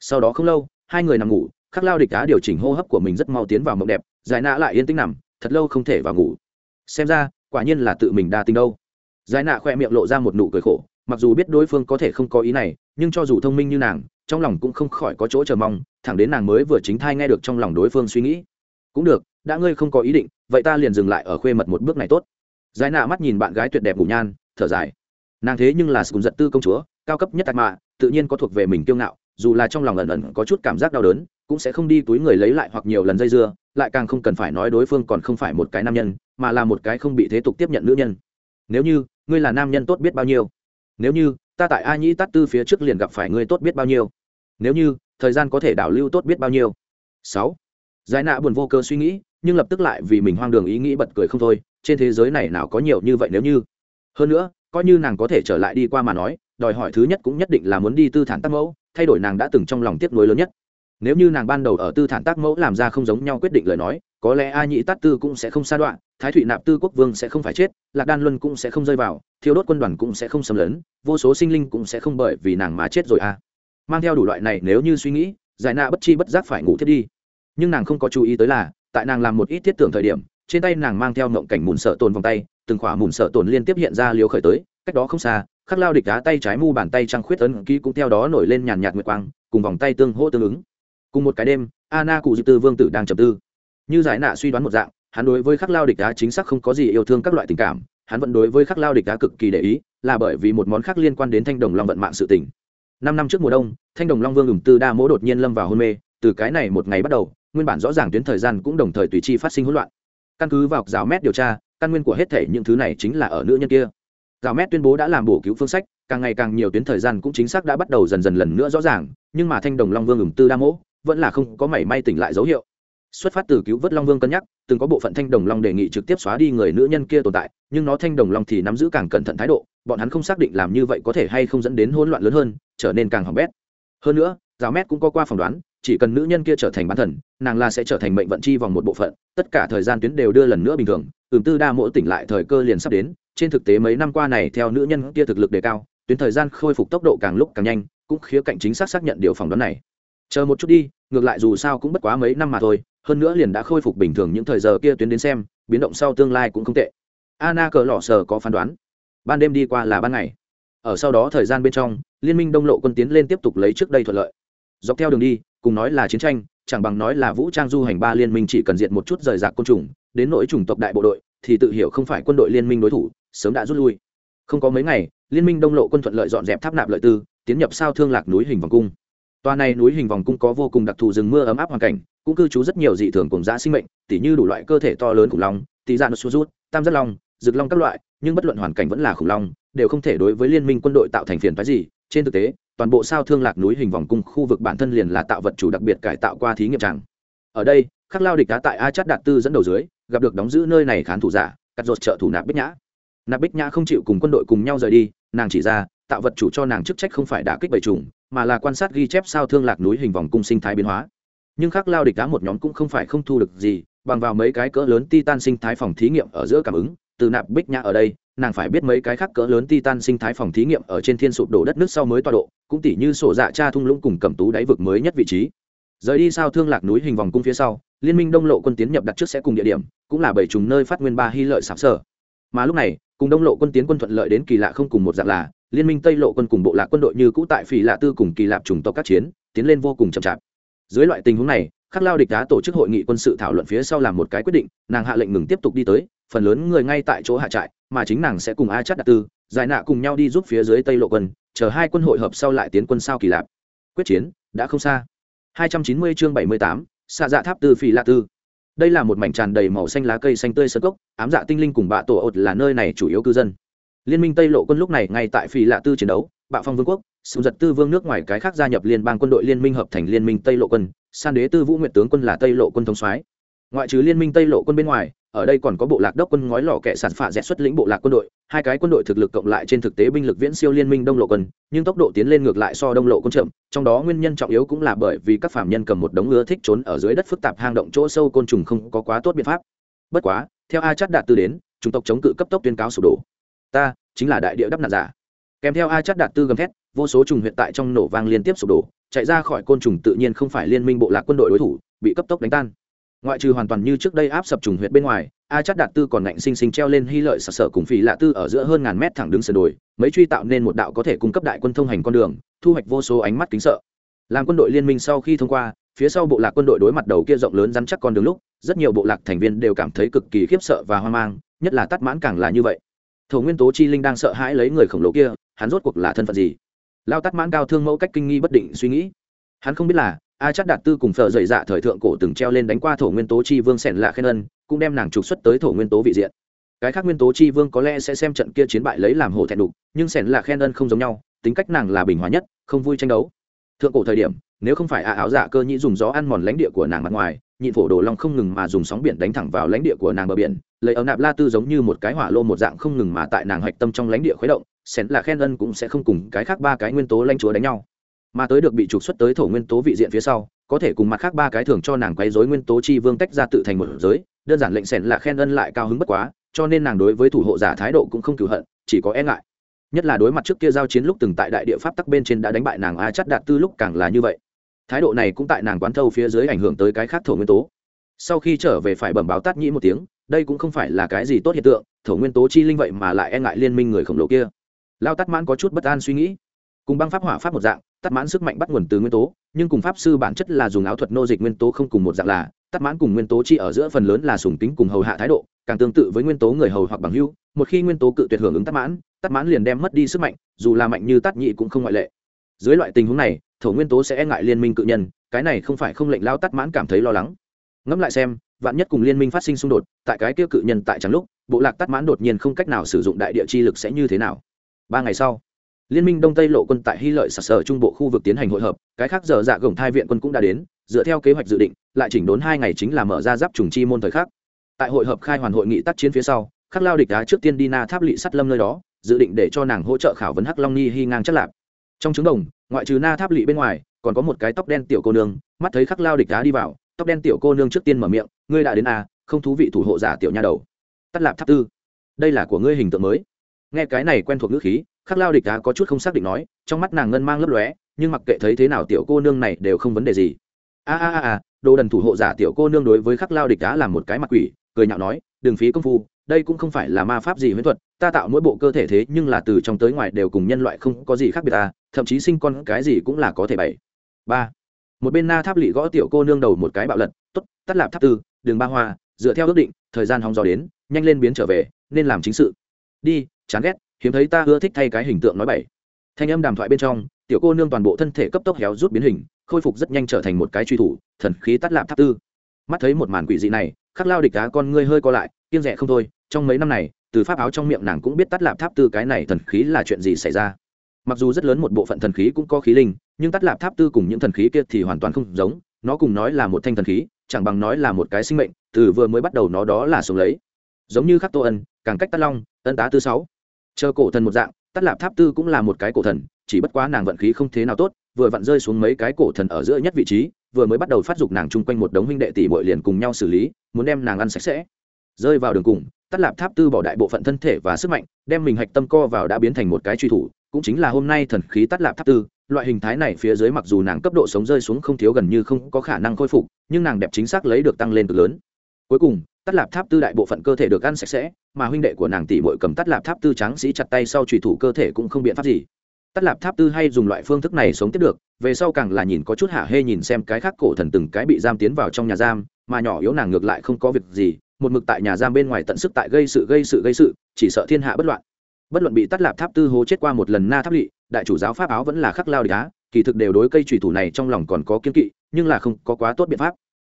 Sau đó không lâu hai người nằm ngủ, khắc lao địch đá điều chỉnh hô hấp của mình rất mau tiến vào mộng đẹp, giải nạ lại yên tĩnh nằm, thật lâu không thể vào ngủ. Xem ra, quả nhiên là tự mình đa tình đâu. Giải nạ khoe miệng lộ ra một nụ cười khổ, mặc dù biết đối phương có thể không có ý này, nhưng cho dù thông minh như nàng, trong lòng cũng không khỏi có chỗ chờ mong, thẳng đến nàng mới vừa chính thai nghe được trong lòng đối phương suy nghĩ. Cũng được, đã ngươi không có ý định, vậy ta liền dừng lại ở khuê mật một bước này tốt. Giải nạ mắt nhìn bạn gái tuyệt đẹp ngủ nhan, thở dài. Nàng thế nhưng là sùng giật tư công chúa, cao cấp nhất tạc mạ, tự nhiên có thuộc về mình kiêu ngạo dù là trong lòng ẩn ẩn có chút cảm giác đau đớn, cũng sẽ không đi túi người lấy lại hoặc nhiều lần dây dưa, lại càng không cần phải nói đối phương còn không phải một cái nam nhân, mà là một cái không bị thế tục tiếp nhận nữ nhân. Nếu như, ngươi là nam nhân tốt biết bao nhiêu? Nếu như, ta tại a nhĩ tát tư phía trước liền gặp phải ngươi tốt biết bao nhiêu? Nếu như, thời gian có thể đảo lưu tốt biết bao nhiêu? Sáu. Giải nạ buồn vô cơ suy nghĩ, nhưng lập tức lại vì mình hoang đường ý nghĩ bật cười không thôi, trên thế giới này nào có nhiều như vậy nếu như? Hơn nữa, coi như nàng có thể trở lại đi qua mà nói đòi hỏi thứ nhất cũng nhất định là muốn đi tư thản tác mẫu, thay đổi nàng đã từng trong lòng tiếc nuối lớn nhất. Nếu như nàng ban đầu ở tư thản tác mẫu làm ra không giống nhau quyết định lời nói, có lẽ a nhĩ tát tư cũng sẽ không sa đoạn, thái thụy nạp tư quốc vương sẽ không phải chết, lạc đan luân cũng sẽ không rơi vào thiếu đốt quân đoàn cũng sẽ không xâm lấn, vô số sinh linh cũng sẽ không bởi vì nàng mà chết rồi a mang theo đủ loại này nếu như suy nghĩ, giải nạ bất chi bất giác phải ngủ thiết đi. Nhưng nàng không có chú ý tới là, tại nàng làm một ít thiết tưởng thời điểm, trên tay nàng mang theo mộng cảnh mùn sợ tồn vòng tay, từng khỏa mùn sợ tồn liên tiếp hiện ra liều khởi tới, cách đó không xa khắc lao địch đá tay trái mu bàn tay trăng khuyết ấn ký cũng theo đó nổi lên nhàn nhạt nguyệt quang, cùng vòng tay tương hỗ tương ứng. Cùng một cái đêm anna cụ dư tư vương tử đang trầm tư. Như giải nạ suy đoán một dạng, hắn đối với khắc lao địch đá chính xác không có gì yêu thương các loại tình cảm, hắn vẫn đối với khắc lao địch đá cực kỳ để ý, là bởi vì một món khác liên quan đến thanh đồng long vận mạng sự tình. Năm năm trước mùa đông, thanh đồng long vương ửng tư đa mỗ đột nhiên lâm vào hôn mê, từ cái này một ngày bắt đầu, nguyên bản rõ ràng tuyến thời gian cũng đồng thời tùy chi phát sinh hỗn loạn. Căn cứ vào rào mét điều tra, căn nguyên của hết thể những thứ này chính là ở nữ nhân kia giáo mét tuyên bố đã làm bổ cứu phương sách, càng ngày càng nhiều tuyến thời gian cũng chính xác đã bắt đầu dần dần lần nữa rõ ràng, nhưng mà thanh đồng long vương ửng tư đa mỗ, vẫn là không có mảy may tỉnh lại dấu hiệu. Xuất phát từ cứu vớt long vương cân nhắc, từng có bộ phận thanh đồng long đề nghị trực tiếp xóa đi người nữ nhân kia tồn tại, nhưng nó thanh đồng long thì nắm giữ càng cẩn thận thái độ, bọn hắn không xác định làm như vậy có thể hay không dẫn đến hỗn loạn lớn hơn, trở nên càng hỏng bét. Hơn nữa giáo mét cũng có qua phỏng đoán, chỉ cần nữ nhân kia trở thành bán thần, nàng là sẽ trở thành mệnh vận chi vòng một bộ phận, tất cả thời gian tuyến đều đưa lần nữa bình thường ừm tư đa mỗi tỉnh lại thời cơ liền sắp đến trên thực tế mấy năm qua này, theo nữ nhân kia thực lực đề cao, tuyến thời gian khôi phục tốc độ càng lúc càng nhanh, cũng khía cạnh chính xác xác nhận điều phỏng đoán này. Chờ một chút đi, ngược lại dù sao cũng bất quá mấy năm mà thôi, hơn nữa liền đã khôi phục bình thường những thời giờ kia tuyến đến xem, biến động sau tương lai cũng không tệ. Anna cờ lỏ sờ có phán đoán. Ban đêm đi qua là ban ngày. Ở sau đó thời gian bên trong, liên minh đông lộ quân tiến lên tiếp tục lấy trước đây thuận lợi. Dọc theo đường đi, cùng nói là chiến tranh, chẳng bằng nói là vũ trang du hành ba liên minh chỉ cần diệt một chút rời rạc côn trùng, đến nỗi chủng tộc đại bộ đội, thì tự hiểu không phải quân đội liên minh đối thủ sớm đã rút lui không có mấy ngày liên minh đông lộ quân thuận lợi dọn dẹp tháp nạp lợi tư tiến nhập sao thương lạc núi hình vòng cung Toa này núi hình vòng cung có vô cùng đặc thù rừng mưa ấm áp hoàn cảnh, cũng cư trú rất nhiều dị thường cùng dã sinh mệnh, tỉ như đủ loại cơ thể to lớn khủng long, tỷ dạng rút, tam giác long, rực long các loại, nhưng bất luận hoàn cảnh vẫn là khủng long, đều không thể đối với liên minh quân đội tạo thành phiền phức gì. Trên thực tế, toàn bộ sao thương lạc núi hình vòng cung khu vực bản thân liền là tạo vật chủ đặc biệt cải tạo qua thí nghiệm tràng. Ở đây, khắc lao địch đá tại a chát đạt tư dẫn đầu dưới, gặp được đóng giữ nơi này khán thủ giả, cắt ruột trợ thủ nạp bích nhã. Nạp bích nhã không chịu cùng quân đội cùng nhau rời đi, nàng chỉ ra, tạo vật chủ cho nàng chức trách không phải đả kích bầy trùng, mà là quan sát ghi chép sao thương lạc núi hình vòng cung sinh thái biến hóa. Nhưng khắc lao địch đá một nhóm cũng không phải không thu được gì bằng vào mấy cái cỡ lớn titan sinh thái phòng thí nghiệm ở giữa cảm ứng từ nạp bích nhã ở đây nàng phải biết mấy cái khác cỡ lớn titan sinh thái phòng thí nghiệm ở trên thiên sụp đổ đất nước sau mới tọa độ cũng tỉ như sổ dạ cha thung lũng cùng cầm tú đáy vực mới nhất vị trí. Rời đi sao thương lạc núi hình vòng cung phía sau liên minh đông lộ quân tiến nhập đặt trước sẽ cùng địa điểm cũng là bảy trùng nơi phát nguyên ba hy lợi sạp sở. Mà lúc này cùng đông lộ quân tiến quân thuận lợi đến kỳ lạ không cùng một dạng là liên minh tây lộ quân cùng bộ lạc quân đội như cũ tại phỉ lạ tư cùng kỳ lạp chủng tộc các chiến tiến lên vô cùng chậm chạp. Dưới loại tình huống này khắc lao địch đá tổ chức hội nghị quân sự thảo luận phía sau làm một cái quyết định nàng hạ lệnh ngừng tiếp tục đi tới phần lớn người ngay tại chỗ hạ trại mà chính nàng sẽ cùng a chắt đạt tư giải nạ cùng nhau đi giúp phía dưới tây lộ quân chờ hai quân hội hợp sau lại tiến quân sao kỳ lạp. Quyết chiến đã không xa. 290 chương 78, xạ dạ tháp tư phỉ lạ tư đây là một mảnh tràn đầy màu xanh lá cây xanh tươi sơ cốc, ám dạ tinh linh cùng bạ tổ ột là nơi này chủ yếu cư dân. Liên minh tây lộ quân lúc này ngay tại phi lạ tư chiến đấu, bạo phong vương quốc sự giật tư vương nước ngoài cái khác gia nhập liên bang quân đội liên minh hợp thành liên minh tây lộ quân, san đế tư vũ nguyện tướng quân là tây lộ quân thống soái. Ngoại trừ liên minh tây lộ quân bên ngoài ở đây còn có bộ lạc đốc quân ngói lò kẻ sản phạ rẽ xuất lĩnh bộ lạc quân đội, hai cái quân đội thực lực cộng lại trên thực tế binh lực viễn siêu liên minh đông lộ quân, nhưng tốc độ tiến lên ngược lại so đông lộ quân chậm, trong đó nguyên nhân trọng yếu cũng là bởi vì các phạm nhân cầm một đống ưa thích trốn ở dưới đất phức tạp hang động chỗ sâu côn trùng không có quá tốt biện pháp. Bất quá, theo a chắt đạt tư đến chúng tộc chống cự cấp tốc tuyên cáo sụp đổ. Ta chính là đại địa đắp nạn giả. Kèm theo a chắt đạt tư gầm thét, vô số trùng huyện tại trong nổ vang liên tiếp sụp đổ, chạy ra khỏi côn trùng tự nhiên không phải liên minh bộ lạc quân đội đối thủ, bị cấp tốc đánh tan ngoại trừ hoàn toàn như trước đây áp sập trùng huyệt bên ngoài, a chắt đạt tư còn ngạnh sinh sinh treo lên hy lợi sặc sở cùng phỉ lạ tư ở giữa hơn ngàn mét thẳng đứng sườn đồi, mấy truy tạo nên một đạo có thể cung cấp đại quân thông hành con đường, thu hoạch vô số ánh mắt kính sợ. Làm quân đội liên minh sau khi thông qua, phía sau bộ lạc quân đội đối mặt đầu kia rộng lớn rắn chắc con đường lúc, rất nhiều bộ lạc thành viên đều cảm thấy cực kỳ khiếp sợ và hoang mang, nhất là tắt mãn càng là như vậy. Thổ nguyên tố chi linh đang sợ hãi lấy người khổng lồ kia, hắn rốt cuộc là thân phận gì? Lao tắt mãn cao thương mẫu cách kinh nghi bất định suy nghĩ. Hắn không biết là a chắc đạt tư cùng phở dày dạ thời thượng cổ từng treo lên đánh qua thổ nguyên tố chi vương sẻn lạ khen ân, cũng đem nàng trục xuất tới thổ nguyên tố vị diện. Cái khác nguyên tố chi vương có lẽ sẽ xem trận kia chiến bại lấy làm hổ thẹn đục, nhưng sẻn lạ khen ân không giống nhau, tính cách nàng là bình hòa nhất, không vui tranh đấu. Thượng cổ thời điểm, nếu không phải a áo dạ cơ nhĩ dùng gió ăn mòn lãnh địa của nàng mặt ngoài, nhịn phổ đồ long không ngừng mà dùng sóng biển đánh thẳng vào lãnh địa của nàng bờ biển, lấy ấm nạp la tư giống như một cái hỏa lô một dạng không ngừng mà tại nàng hạch tâm trong lãnh địa khuấy động, sẻn là khen ân cũng sẽ không cùng cái khác ba cái nguyên tố lãnh chúa đánh nhau mà tới được bị trục xuất tới thổ nguyên tố vị diện phía sau, có thể cùng mặt khác ba cái thường cho nàng quấy dối nguyên tố chi vương tách ra tự thành một giới, đơn giản lệnh xẻn là khen ân lại cao hứng bất quá, cho nên nàng đối với thủ hộ giả thái độ cũng không cửu hận, chỉ có e ngại. Nhất là đối mặt trước kia giao chiến lúc từng tại đại địa pháp tắc bên trên đã đánh bại nàng a chắt đạt tư lúc càng là như vậy. Thái độ này cũng tại nàng quán thâu phía dưới ảnh hưởng tới cái khác thổ nguyên tố. Sau khi trở về phải bẩm báo tát nhĩ một tiếng, đây cũng không phải là cái gì tốt hiện tượng, thổ nguyên tố chi linh vậy mà lại e ngại liên minh người khổng lồ kia. Lao tát mãn có chút bất an suy nghĩ. Cùng băng pháp hỏa pháp một dạng tắt mãn sức mạnh bắt nguồn từ nguyên tố, nhưng cùng pháp sư bản chất là dùng áo thuật nô dịch nguyên tố không cùng một dạng là, tắt mãn cùng nguyên tố chi ở giữa phần lớn là sùng tính cùng hầu hạ thái độ, càng tương tự với nguyên tố người hầu hoặc bằng hưu, một khi nguyên tố cự tuyệt hưởng ứng tắt mãn tắt mãn liền đem mất đi sức mạnh, dù là mạnh như tắt nhị cũng không ngoại lệ. Dưới loại tình huống này, thổ nguyên tố sẽ e ngại liên minh cự nhân, cái này không phải không lệnh lao tắt mãn cảm thấy lo lắng. Ngẫm lại xem, vạn nhất cùng liên minh phát sinh xung đột, tại cái kia cự nhân tại trắng lúc, bộ lạc tắt mãn đột nhiên không cách nào sử dụng đại địa chi lực sẽ như thế nào? Ba ngày sau liên minh đông tây lộ quân tại hy lợi sạt sở trung bộ khu vực tiến hành hội hợp, cái khác giờ dạ gồng thai viện quân cũng đã đến, dựa theo kế hoạch dự định, lại chỉnh đốn hai ngày chính là mở ra giáp trùng chi môn thời khắc. Tại hội hợp khai hoàn hội nghị tác chiến phía sau, khắc lao địch đá trước tiên đi na tháp lỵ sắt lâm nơi đó, dự định để cho nàng hỗ trợ khảo vấn hắc long ni hy ngang chất lạp. Trong trứng đồng, ngoại trừ na tháp lỵ bên ngoài, còn có một cái tóc đen tiểu cô nương, mắt thấy khắc lao địch đá đi vào, tóc đen tiểu cô nương trước tiên mở miệng, ngươi đã đến à không thú vị thủ hộ giả tiểu nha đầu. Tắt lạp tháp tư. Đây là của ngươi hình tượng mới nghe cái này quen thuộc ngữ khí, khắc lao địch đá có chút không xác định nói, trong mắt nàng ngân mang lấp lóe, nhưng mặc kệ thấy thế nào tiểu cô nương này đều không vấn đề gì. A a a a, đồ đần thủ hộ giả tiểu cô nương đối với khắc lao địch đá làm một cái mặt quỷ, cười nhạo nói, đừng phí công phu, đây cũng không phải là ma pháp gì huyễn thuật, ta tạo mỗi bộ cơ thể thế nhưng là từ trong tới ngoài đều cùng nhân loại không có gì khác biệt ta, thậm chí sinh con cái gì cũng là có thể bảy ba. Một bên na tháp lị gõ tiểu cô nương đầu một cái bạo lật t ố t tắt lạp tháp tư đường ba hoa, dựa theo ước định, thời gian hóng gió đến, nhanh lên biến trở về, nên làm chính sự. Đi chán ghét, hiếm thấy ta ưa thích thay cái hình tượng nói bảy thanh âm đàm thoại bên trong, tiểu cô nương toàn bộ thân thể cấp tốc héo rút biến hình, khôi phục rất nhanh trở thành một cái truy thủ, thần khí tắt lạp tháp tư. Mắt thấy một màn quỷ dị này, khắc lao địch đá con ngươi hơi co lại kiên rẻ không thôi, trong mấy năm này, từ pháp áo trong miệng nàng cũng biết tắt lạp tháp tư cái này thần khí là chuyện gì xảy ra. Mặc dù rất lớn một bộ phận thần khí cũng có khí linh, nhưng tắt lạp tháp tư cùng những thần khí kia thì hoàn toàn không giống, nó cùng nói là một thanh thần khí, chẳng bằng nói là một cái sinh mệnh, từ vừa mới bắt đầu nó đó là sống lấy. Giống như khắc tô ân, càng cách tắt long, ân tá tư sáu chờ cổ thần một dạng tắt lạp tháp tư cũng là một cái cổ thần, chỉ bất quá nàng vận khí không thế nào tốt, vừa vặn rơi xuống mấy cái cổ thần ở giữa nhất vị trí, vừa mới bắt đầu phát dục nàng chung quanh một đống huynh đệ tỷ bội liền cùng nhau xử lý, muốn đem nàng ăn sạch sẽ. Rơi vào đường cùng tắt lạp tháp tư bỏ đại bộ phận thân thể và sức mạnh, đem mình hạch tâm co vào đã biến thành một cái truy thủ, cũng chính là hôm nay thần khí tắt lạp tháp tư, loại hình thái này phía dưới mặc dù nàng cấp độ sống rơi xuống không thiếu gần như không có khả năng khôi phục, nhưng nàng đẹp chính xác lấy được tăng lên cực lớn. Cuối cùng tắt lạp tháp tư đại bộ phận cơ thể được ăn sạch sẽ, mà huynh đệ của nàng tỷ bội cầm tắt lạp tháp tư trắng sĩ chặt tay sau trùy thủ cơ thể cũng không biện pháp gì. Tắt lạp tháp tư hay dùng loại phương thức này sống tiếp được, về sau càng là nhìn có chút hạ hê nhìn xem cái khác cổ thần từng cái bị giam tiến vào trong nhà giam, mà nhỏ yếu nàng ngược lại không có việc gì, một mực tại nhà giam bên ngoài tận sức tại gây sự gây sự gây sự, chỉ sợ thiên hạ bất loạn. Bất luận bị tắt lạp tháp tư hố chết qua một lần na tháp lỵ, đại chủ giáo pháp áo vẫn là khắc lao địch á, kỳ thực đều đối cây trùy thủ này trong lòng còn có kiên kỵ, nhưng là không có quá tốt biện pháp.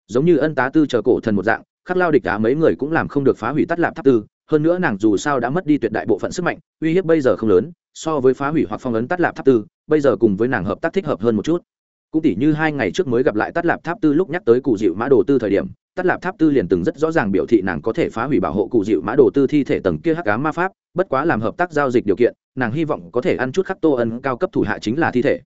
Giống như ân tá tư chờ cổ thần một dạng khắc lao địch á mấy người cũng làm không được phá hủy tắt lạp tháp tư, hơn nữa nàng dù sao đã mất đi tuyệt đại bộ phận sức mạnh, uy hiếp bây giờ không lớn, so với phá hủy hoặc phong ấn tắt lạp tháp tư, bây giờ cùng với nàng hợp tác thích hợp hơn một chút. Cũng tỉ như hai ngày trước mới gặp lại tắt lạp tháp tư lúc nhắc tới cụ dịu mã đồ tư thời điểm, tắt lạp tháp tư liền từng rất rõ ràng biểu thị nàng có thể phá hủy bảo hộ cụ dịu mã đồ tư thi thể tầng kia hắc cá ma pháp, bất quá làm hợp tác giao dịch điều kiện, nàng hy vọng có thể ăn chút khắc tô ân cao cấp thủ hạ chính là thi thể.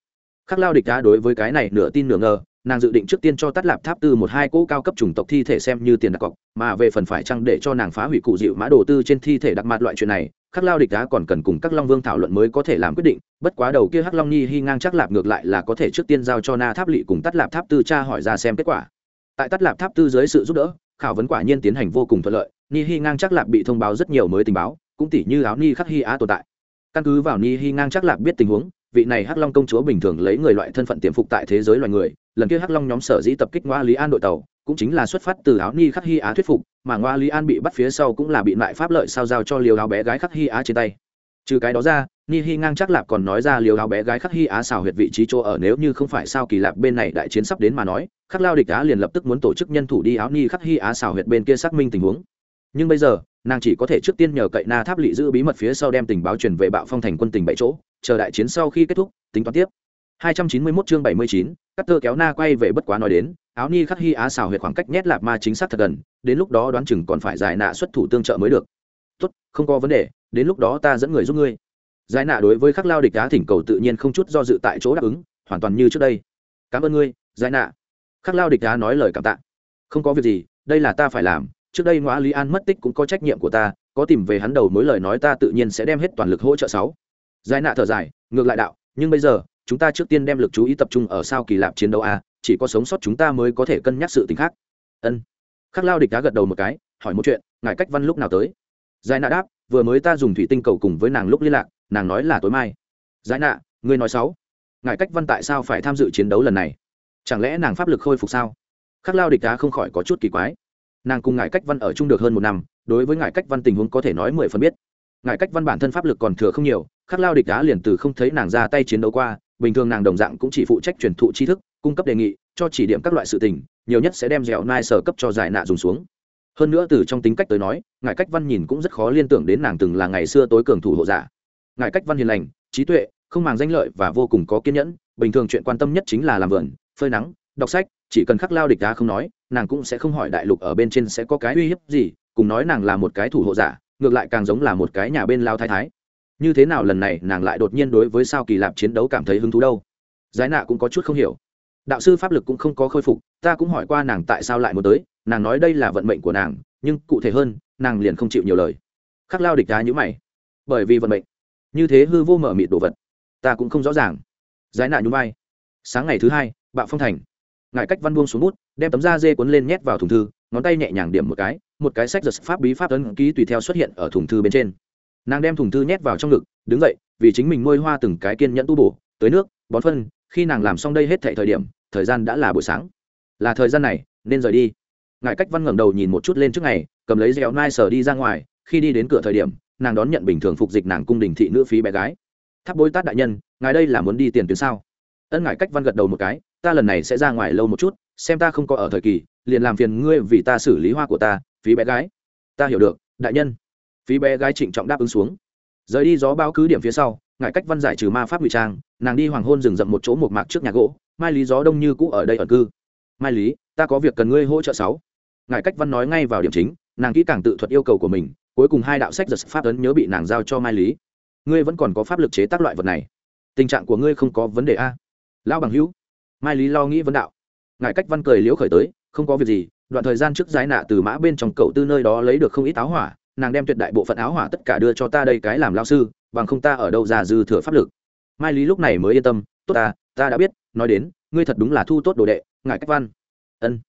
Khắc lao địch đá đối với cái này nửa tin nửa ngờ nàng dự định trước tiên cho tắt lạp tháp tư một hai cỗ cao cấp chủng tộc thi thể xem như tiền đặt cọc, mà về phần phải chăng để cho nàng phá hủy cụ dịu mã đồ tư trên thi thể đặc mặt loại chuyện này, khắc lao địch đá còn cần cùng các long vương thảo luận mới có thể làm quyết định, bất quá đầu kia hắc long nhi hy ngang chắc lạp ngược lại là có thể trước tiên giao cho na tháp lỵ cùng tắt lạp tháp tư cha hỏi ra xem kết quả. Tại tắt lạp tháp tư dưới sự giúp đỡ, khảo vấn quả nhiên tiến hành vô cùng thuận lợi ni hy ngang chắc lạp bị thông báo rất nhiều mới tình báo, cũng tỷ như áo ni khắc hi á tồn tại. Căn cứ vào ni hy ngang chắc lạp biết tình huống vị này hắc long công chúa bình thường lấy người loại thân phận tiềm phục tại thế giới loài người, lần kia hắc long nhóm sở dĩ tập kích ngoa lý an đội tàu, cũng chính là xuất phát từ áo ni khắc hy á thuyết phục, mà ngoa lý an bị bắt phía sau cũng là bị lại pháp lợi sao giao cho liều áo bé gái khắc hy á trên tay. Trừ cái đó ra, ni hi ngang chắc lạp còn nói ra liều áo bé gái khắc hy á xào huyệt vị trí chỗ ở nếu như không phải sao kỳ lạp bên này đại chiến sắp đến mà nói, khắc lao địch á liền lập tức muốn tổ chức nhân thủ đi áo ni khắc hy á xào huyệt bên kia xác minh tình huống. Nhưng bây giờ, nàng chỉ có thể trước tiên nhờ cậy na tháp lỵ giữ bí mật phía sau đem tình báo truyền về bạo phong thành quân tình bảy chỗ chờ đại chiến sau khi kết thúc tính toán tiếp. 291 chương 79, cắt tơ kéo na quay về bất quá nói đến áo ni khắc hy á xào huyệt khoảng cách nhét lạp ma chính xác thật gần đến lúc đó đoán chừng còn phải giải nạ xuất thủ tương trợ mới được. Tốt không có vấn đề đến lúc đó ta dẫn người giúp ngươi. Giải nạ đối với khắc lao địch á thỉnh cầu tự nhiên không chút do dự tại chỗ đáp ứng hoàn toàn như trước đây. Cảm ơn ngươi giải nạ. Khắc lao địch á nói lời cảm tạ. Không có việc gì đây là ta phải làm trước đây ngoã lý an mất tích cũng có trách nhiệm của ta có tìm về hắn đầu mối lời nói ta tự nhiên sẽ đem hết toàn lực hỗ trợ sáu giải nạ thở dài, ngược lại đạo, nhưng bây giờ, chúng ta trước tiên đem lực chú ý tập trung ở sao kỳ lạp chiến đấu a, chỉ có sống sót chúng ta mới có thể cân nhắc sự tình khác. Ân. Khắc lao địch đá gật đầu một cái, hỏi một chuyện, ngài cách văn lúc nào tới? Giải nạ đáp, vừa mới ta dùng thủy tinh cầu cùng với nàng lúc liên lạc, nàng nói là tối mai. Giải nạ, ngươi nói sáu. Ngài cách văn tại sao phải tham dự chiến đấu lần này? Chẳng lẽ nàng pháp lực khôi phục sao? Khắc lao địch đá không khỏi có chút kỳ quái. Nàng cùng ngài cách văn ở chung được hơn một năm, đối với ngài cách văn tình huống có thể nói mười phần biết. Ngài cách văn bản thân pháp lực còn thừa không nhiều khắc lao địch đá liền từ không thấy nàng ra tay chiến đấu qua, bình thường nàng đồng dạng cũng chỉ phụ trách truyền thụ tri thức, cung cấp đề nghị, cho chỉ điểm các loại sự tình, nhiều nhất sẽ đem dẻo nai sở cấp cho giải nạ dùng xuống. Hơn nữa từ trong tính cách tới nói, ngài cách văn nhìn cũng rất khó liên tưởng đến nàng từng là ngày xưa tối cường thủ hộ giả. Ngài cách văn hiền lành, trí tuệ, không màng danh lợi và vô cùng có kiên nhẫn, bình thường chuyện quan tâm nhất chính là làm vườn, phơi nắng, đọc sách, chỉ cần khắc lao địch đá không nói, nàng cũng sẽ không hỏi đại lục ở bên trên sẽ có cái uy hiếp gì, cùng nói nàng là một cái thủ hộ giả, ngược lại càng giống là một cái nhà bên lao thái thái như thế nào lần này nàng lại đột nhiên đối với sao kỳ lạp chiến đấu cảm thấy hứng thú đâu? Giải nạ cũng có chút không hiểu. Đạo sư pháp lực cũng không có khôi phục, ta cũng hỏi qua nàng tại sao lại muốn tới, nàng nói đây là vận mệnh của nàng, nhưng cụ thể hơn, nàng liền không chịu nhiều lời. Khắc lao địch đá nhữ mày. Bởi vì vận mệnh. Như thế hư vô mở mịt đồ vật. Ta cũng không rõ ràng. Giải nạ nhún vai. Sáng ngày thứ hai, bạo phong thành. Ngài cách văn buông xuống bút, đem tấm da dê cuốn lên nhét vào thùng thư, ngón tay nhẹ nhàng điểm một cái một cái sách giật pháp bí pháp ấn ký tùy theo xuất hiện ở thùng thư bên trên nàng đem thùng thư nhét vào trong ngực, đứng dậy, vì chính mình nuôi hoa từng cái kiên nhẫn tu bổ, tới nước, bón phân, khi nàng làm xong đây hết thệ thời điểm, thời gian đã là buổi sáng. Là thời gian này, nên rời đi. Ngài cách văn ngẩng đầu nhìn một chút lên trước ngày, cầm lấy dẻo nai sờ đi ra ngoài, khi đi đến cửa thời điểm, nàng đón nhận bình thường phục dịch nàng cung đình thị nữ phí bé gái. Tháp bối tát đại nhân, ngài đây là muốn đi tiền tuyến sao? Ân ngài cách văn gật đầu một cái, ta lần này sẽ ra ngoài lâu một chút, xem ta không có ở thời kỳ, liền làm phiền ngươi vì ta xử lý hoa của ta, phí bé gái. Ta hiểu được, đại nhân phí bé gái trịnh trọng đáp ứng xuống. Rời đi gió báo cứ điểm phía sau ngại cách văn giải trừ ma pháp ngụy trang, nàng đi hoàng hôn rừng rậm một chỗ một mạc trước nhà gỗ, mai lý gió đông như cũ ở đây ẩn cư. Mai lý, ta có việc cần ngươi hỗ trợ sáu. Ngại cách văn nói ngay vào điểm chính, nàng kỹ càng tự thuật yêu cầu của mình, cuối cùng hai đạo sách giật pháp ấn nhớ bị nàng giao cho mai lý. Ngươi vẫn còn có pháp lực chế tác loại vật này. Tình trạng của ngươi không có vấn đề a. Lão bằng hữu. Mai lý lo nghĩ vấn đạo. Ngại cách văn cười liễu khởi tới, không có việc gì, đoạn thời gian trước giải nạ từ mã bên trong cậu tư nơi đó lấy được không ít táo hỏa nàng đem tuyệt đại bộ phận áo hỏa tất cả đưa cho ta đây cái làm lao sư, bằng không ta ở đâu ra dư thừa pháp lực. Mai lý lúc này mới yên tâm, tốt ta ta đã biết, nói đến, ngươi thật đúng là thu tốt đồ đệ ngài cách văn. Ân.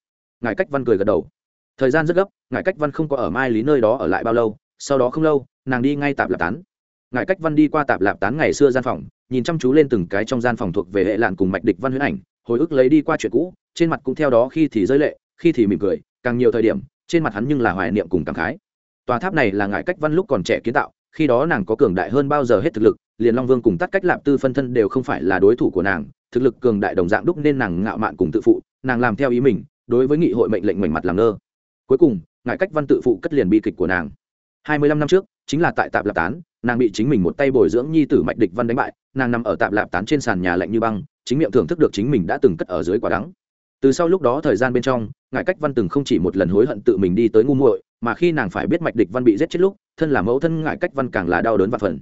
Ngài cách văn cười gật đầu. Thời gian rất gấp ngài cách văn không có ở mai lý nơi đó ở lại bao lâu, sau đó không lâu, nàng đi ngay tạp lạp tán. Ngài cách văn đi qua tạp lạp tán ngày xưa gian phòng, nhìn chăm chú lên từng cái trong gian phòng thuộc về hệ lạn cùng mạch địch văn huyễn ảnh, hồi ức lấy đi qua chuyện cũ, trên mặt cũng theo đó khi thì rơi lệ, khi thì mỉm cười, càng nhiều thời điểm, trên mặt hắn nhưng là hoài niệm cùng cảm khái tòa tháp này là ngại cách văn lúc còn trẻ kiến tạo, khi đó nàng có cường đại hơn bao giờ hết thực lực, liền long vương cùng tắt cách lạp tư phân thân đều không phải là đối thủ của nàng, thực lực cường đại đồng dạng đúc nên nàng ngạo mạn cùng tự phụ, nàng làm theo ý mình, đối với nghị hội mệnh lệnh mảnh mặt làm ngơ. Cuối cùng ngại cách văn tự phụ cất liền bi kịch của nàng. Hai mươi lăm năm trước, chính là tại tạp lạp tán, nàng bị chính mình một tay bồi dưỡng nhi tử mạch địch văn đánh bại, nàng nằm ở tạp lạp tán trên sàn nhà lạnh như băng, chính miệng thưởng thức được chính mình đã từng cất ở dưới quả đắng. Từ sau lúc đó thời gian bên trong ngại cách văn từng không chỉ một lần hối hận tự mình đi tới ngu muội mà khi nàng phải biết mạch địch văn bị giết chết lúc, thân là mẫu thân ngại cách văn càng là đau đớn và phần.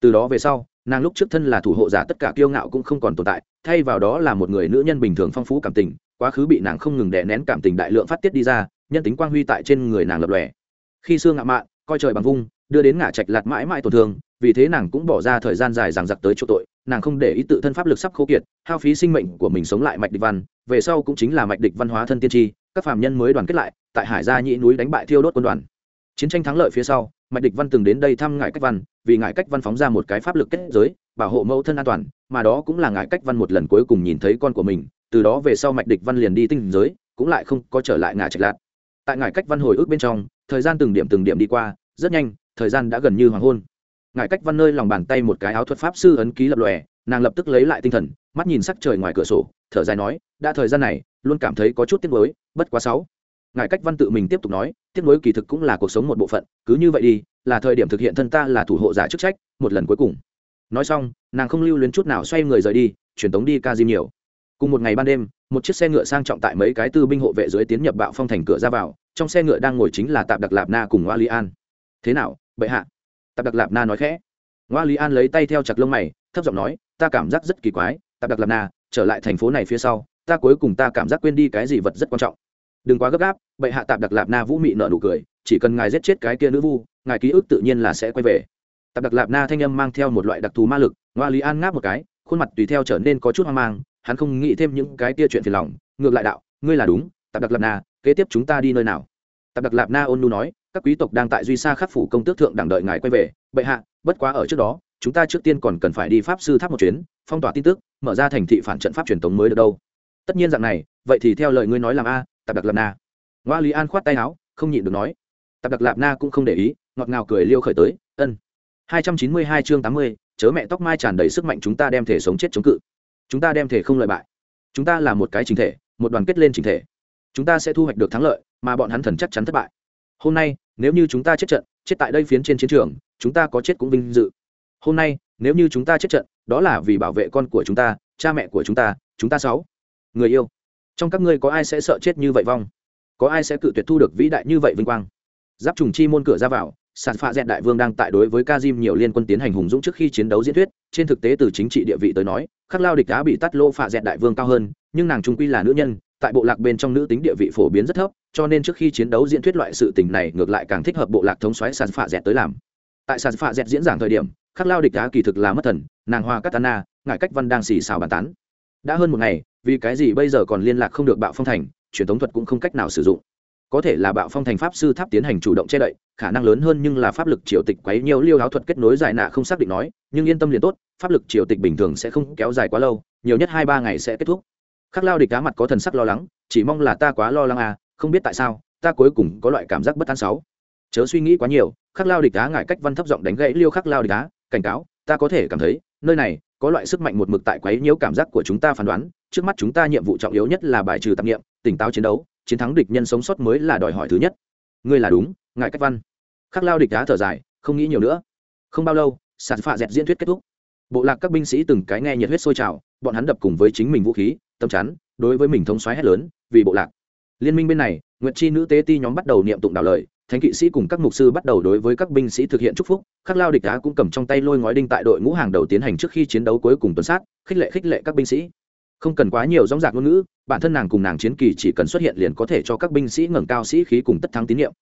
Từ đó về sau, nàng lúc trước thân là thủ hộ giả tất cả kiêu ngạo cũng không còn tồn tại, thay vào đó là một người nữ nhân bình thường phong phú cảm tình, quá khứ bị nàng không ngừng đè nén cảm tình đại lượng phát tiết đi ra, nhân tính quang huy tại trên người nàng lập lòe. Khi xương ngạo mạn, coi trời bằng vung, đưa đến ngã trạch lạt mãi mãi tổn thương, vì thế nàng cũng bỏ ra thời gian dài rằng giặc tới chỗ tội, nàng không để ý tự thân pháp lực sắp khô kiệt, hao phí sinh mệnh của mình sống lại mạch địch văn, về sau cũng chính là mạch địch văn hóa thân tiên tri các phạm nhân mới đoàn kết lại, tại hải gia nhĩ núi đánh bại thiêu đốt quân đoàn. Chiến tranh thắng lợi phía sau, mạch địch văn từng đến đây thăm ngại cách văn, vì ngại cách văn phóng ra một cái pháp lực kết giới, bảo hộ mẫu thân an toàn, mà đó cũng là ngại cách văn một lần cuối cùng nhìn thấy con của mình, từ đó về sau mạch địch văn liền đi tinh giới, cũng lại không có trở lại ngã trạch lạt. Tại ngại cách văn hồi ức bên trong, thời gian từng điểm từng điểm đi qua, rất nhanh, thời gian đã gần như hoàng hôn. Ngại cách văn nơi lòng bàn tay một cái áo thuật pháp sư ấn ký lập lòe, nàng lập tức lấy lại tinh thần, mắt nhìn sắc trời ngoài cửa sổ, thở dài nói, đã thời gian này luôn cảm thấy có chút tiếc nuối, bất quá sáu. Ngài cách văn tự mình tiếp tục nói, tiếc nuối kỳ thực cũng là cuộc sống một bộ phận, cứ như vậy đi, là thời điểm thực hiện thân ta là thủ hộ giả chức trách, một lần cuối cùng. Nói xong, nàng không lưu luyến chút nào xoay người rời đi, truyền tống đi ca diêm nhiều. Cùng một ngày ban đêm, một chiếc xe ngựa sang trọng tại mấy cái tư binh hộ vệ dưới tiến nhập bạo phong thành cửa ra vào, trong xe ngựa đang ngồi chính là tạp đặc lạp na cùng ngoa lý an. Thế nào, bệ hạ? Tạp đặc lạp na nói khẽ. Ngoa lý an lấy tay theo chặt lông mày, thấp giọng nói, ta cảm giác rất kỳ quái, tạp đặc lạp na, trở lại thành phố này phía sau ta cuối cùng ta cảm giác quên đi cái gì vật rất quan trọng. Đừng quá gấp gáp, bệ hạ tạp đặc lạp na vũ mị nợ nụ cười, chỉ cần ngài giết chết cái kia nữ vu, ngài ký ức tự nhiên là sẽ quay về. Tạp đặc lạp na thanh âm mang theo một loại đặc thù ma lực, ngoa lý an ngáp một cái, khuôn mặt tùy theo trở nên có chút hoang mang, hắn không nghĩ thêm những cái kia chuyện phiền lòng. Ngược lại đạo, ngươi là đúng, tạp đặc lạp na, kế tiếp chúng ta đi nơi nào? Tạp đặc lạp na ôn nu nói, các quý tộc đang tại duy sa khắc phủ công tước thượng đẳng đợi ngài quay về. Bệ hạ, bất quá ở trước đó, chúng ta trước tiên còn cần phải đi pháp sư tháp một chuyến, phong tỏa tin tức, mở ra thành thị phản trận pháp truyền thống mới được đâu tất nhiên dạng này, vậy thì theo lời ngươi nói làm a, tạp đặc lạp na. Ngoa lý an khoát tay áo, không nhịn được nói. Tạp đặc lạp na cũng không để ý, ngọt ngào cười liêu khởi tới, ân. Hai trăm chín mươi hai chương tám mươi, chớ mẹ tóc mai tràn đầy sức mạnh chúng ta đem thể sống chết chống cự. Chúng ta đem thể không lợi bại. Chúng ta là một cái chính thể, một đoàn kết lên chính thể. Chúng ta sẽ thu hoạch được thắng lợi, mà bọn hắn thần chắc chắn thất bại. Hôm nay, nếu như chúng ta chết trận, chết tại đây phiến trên chiến trường, chúng ta có chết cũng vinh dự. Hôm nay, nếu như chúng ta chết trận, đó là vì bảo vệ con của chúng ta, cha mẹ của chúng ta chúng ta sáu người yêu. Trong các ngươi có ai sẽ sợ chết như vậy vong? Có ai sẽ cự tuyệt thu được vĩ đại như vậy vinh quang? Giáp trùng chi môn cửa ra vào sàn pha dẹn đại vương đang tại đối với Kazim nhiều liên quân tiến hành hùng dũng trước khi chiến đấu diễn thuyết, trên thực tế từ chính trị địa vị tới nói, khắc lao địch đá bị tắt lô phạ dẹn đại vương cao hơn, nhưng nàng trung quy là nữ nhân, tại bộ lạc bên trong nữ tính địa vị phổ biến rất thấp, cho nên trước khi chiến đấu diễn thuyết loại sự tình này ngược lại càng thích hợp bộ lạc thống xoáy sàn pha dẹn tới làm. Tại sàn pha dẹn diễn giảng thời điểm, khắc lao địch đá kỳ thực là mất thần, nàng hoa Katana, ngại cách văn đang xì xào bàn tán. Đã hơn một ngày, vì cái gì bây giờ còn liên lạc không được bạo phong thành, truyền thống thuật cũng không cách nào sử dụng. Có thể là bạo phong thành pháp sư tháp tiến hành chủ động che đậy khả năng lớn hơn nhưng là pháp lực triều tịch quấy nhiều liêu áo thuật kết nối dài nạ không xác định nói nhưng yên tâm liền tốt pháp lực triều tịch bình thường sẽ không kéo dài quá lâu nhiều nhất hai ba ngày sẽ kết thúc. Khắc lao địch cá mặt có thần sắc lo lắng chỉ mong là ta quá lo lắng à không biết tại sao ta cuối cùng có loại cảm giác bất an sáu. Chớ suy nghĩ quá nhiều khắc lao địch cá ngại cách văn thấp giọng đánh gãy liêu khắc lao địch cá cảnh cáo ta có thể cảm thấy nơi này có loại sức mạnh một mực tại quấy nhiễu cảm giác của chúng ta phán đoán trước mắt chúng ta nhiệm vụ trọng yếu nhất là bài trừ tạp nghiệm, tỉnh táo chiến đấu, chiến thắng địch nhân sống sót mới là đòi hỏi thứ nhất. Ngươi là đúng ngại cách văn. Khắc lao địch đá thở dài, không nghĩ nhiều nữa. Không bao lâu, sạt phạ dẹt diễn thuyết kết thúc. Bộ lạc các binh sĩ từng cái nghe nhiệt huyết sôi trào, bọn hắn đập cùng với chính mình vũ khí, tâm chắn, đối với mình thống xoáy hét lớn, vì bộ lạc. Liên minh bên này nguyện chi nữ tế ti nhóm bắt đầu niệm tụng đạo lời, thánh kỵ sĩ cùng các mục sư bắt đầu đối với các binh sĩ thực hiện chúc phúc, khắc lao địch đá cũng cầm trong tay lôi ngói đinh tại đội ngũ hàng đầu tiến hành trước khi chiến đấu cuối cùng tuần sát, khích lệ khích lệ các binh sĩ không cần quá nhiều dóng dạc ngôn ngữ, bản thân nàng cùng nàng chiến kỳ chỉ cần xuất hiện liền có thể cho các binh sĩ ngẩng cao sĩ khí cùng tất thắng tín nhiệm.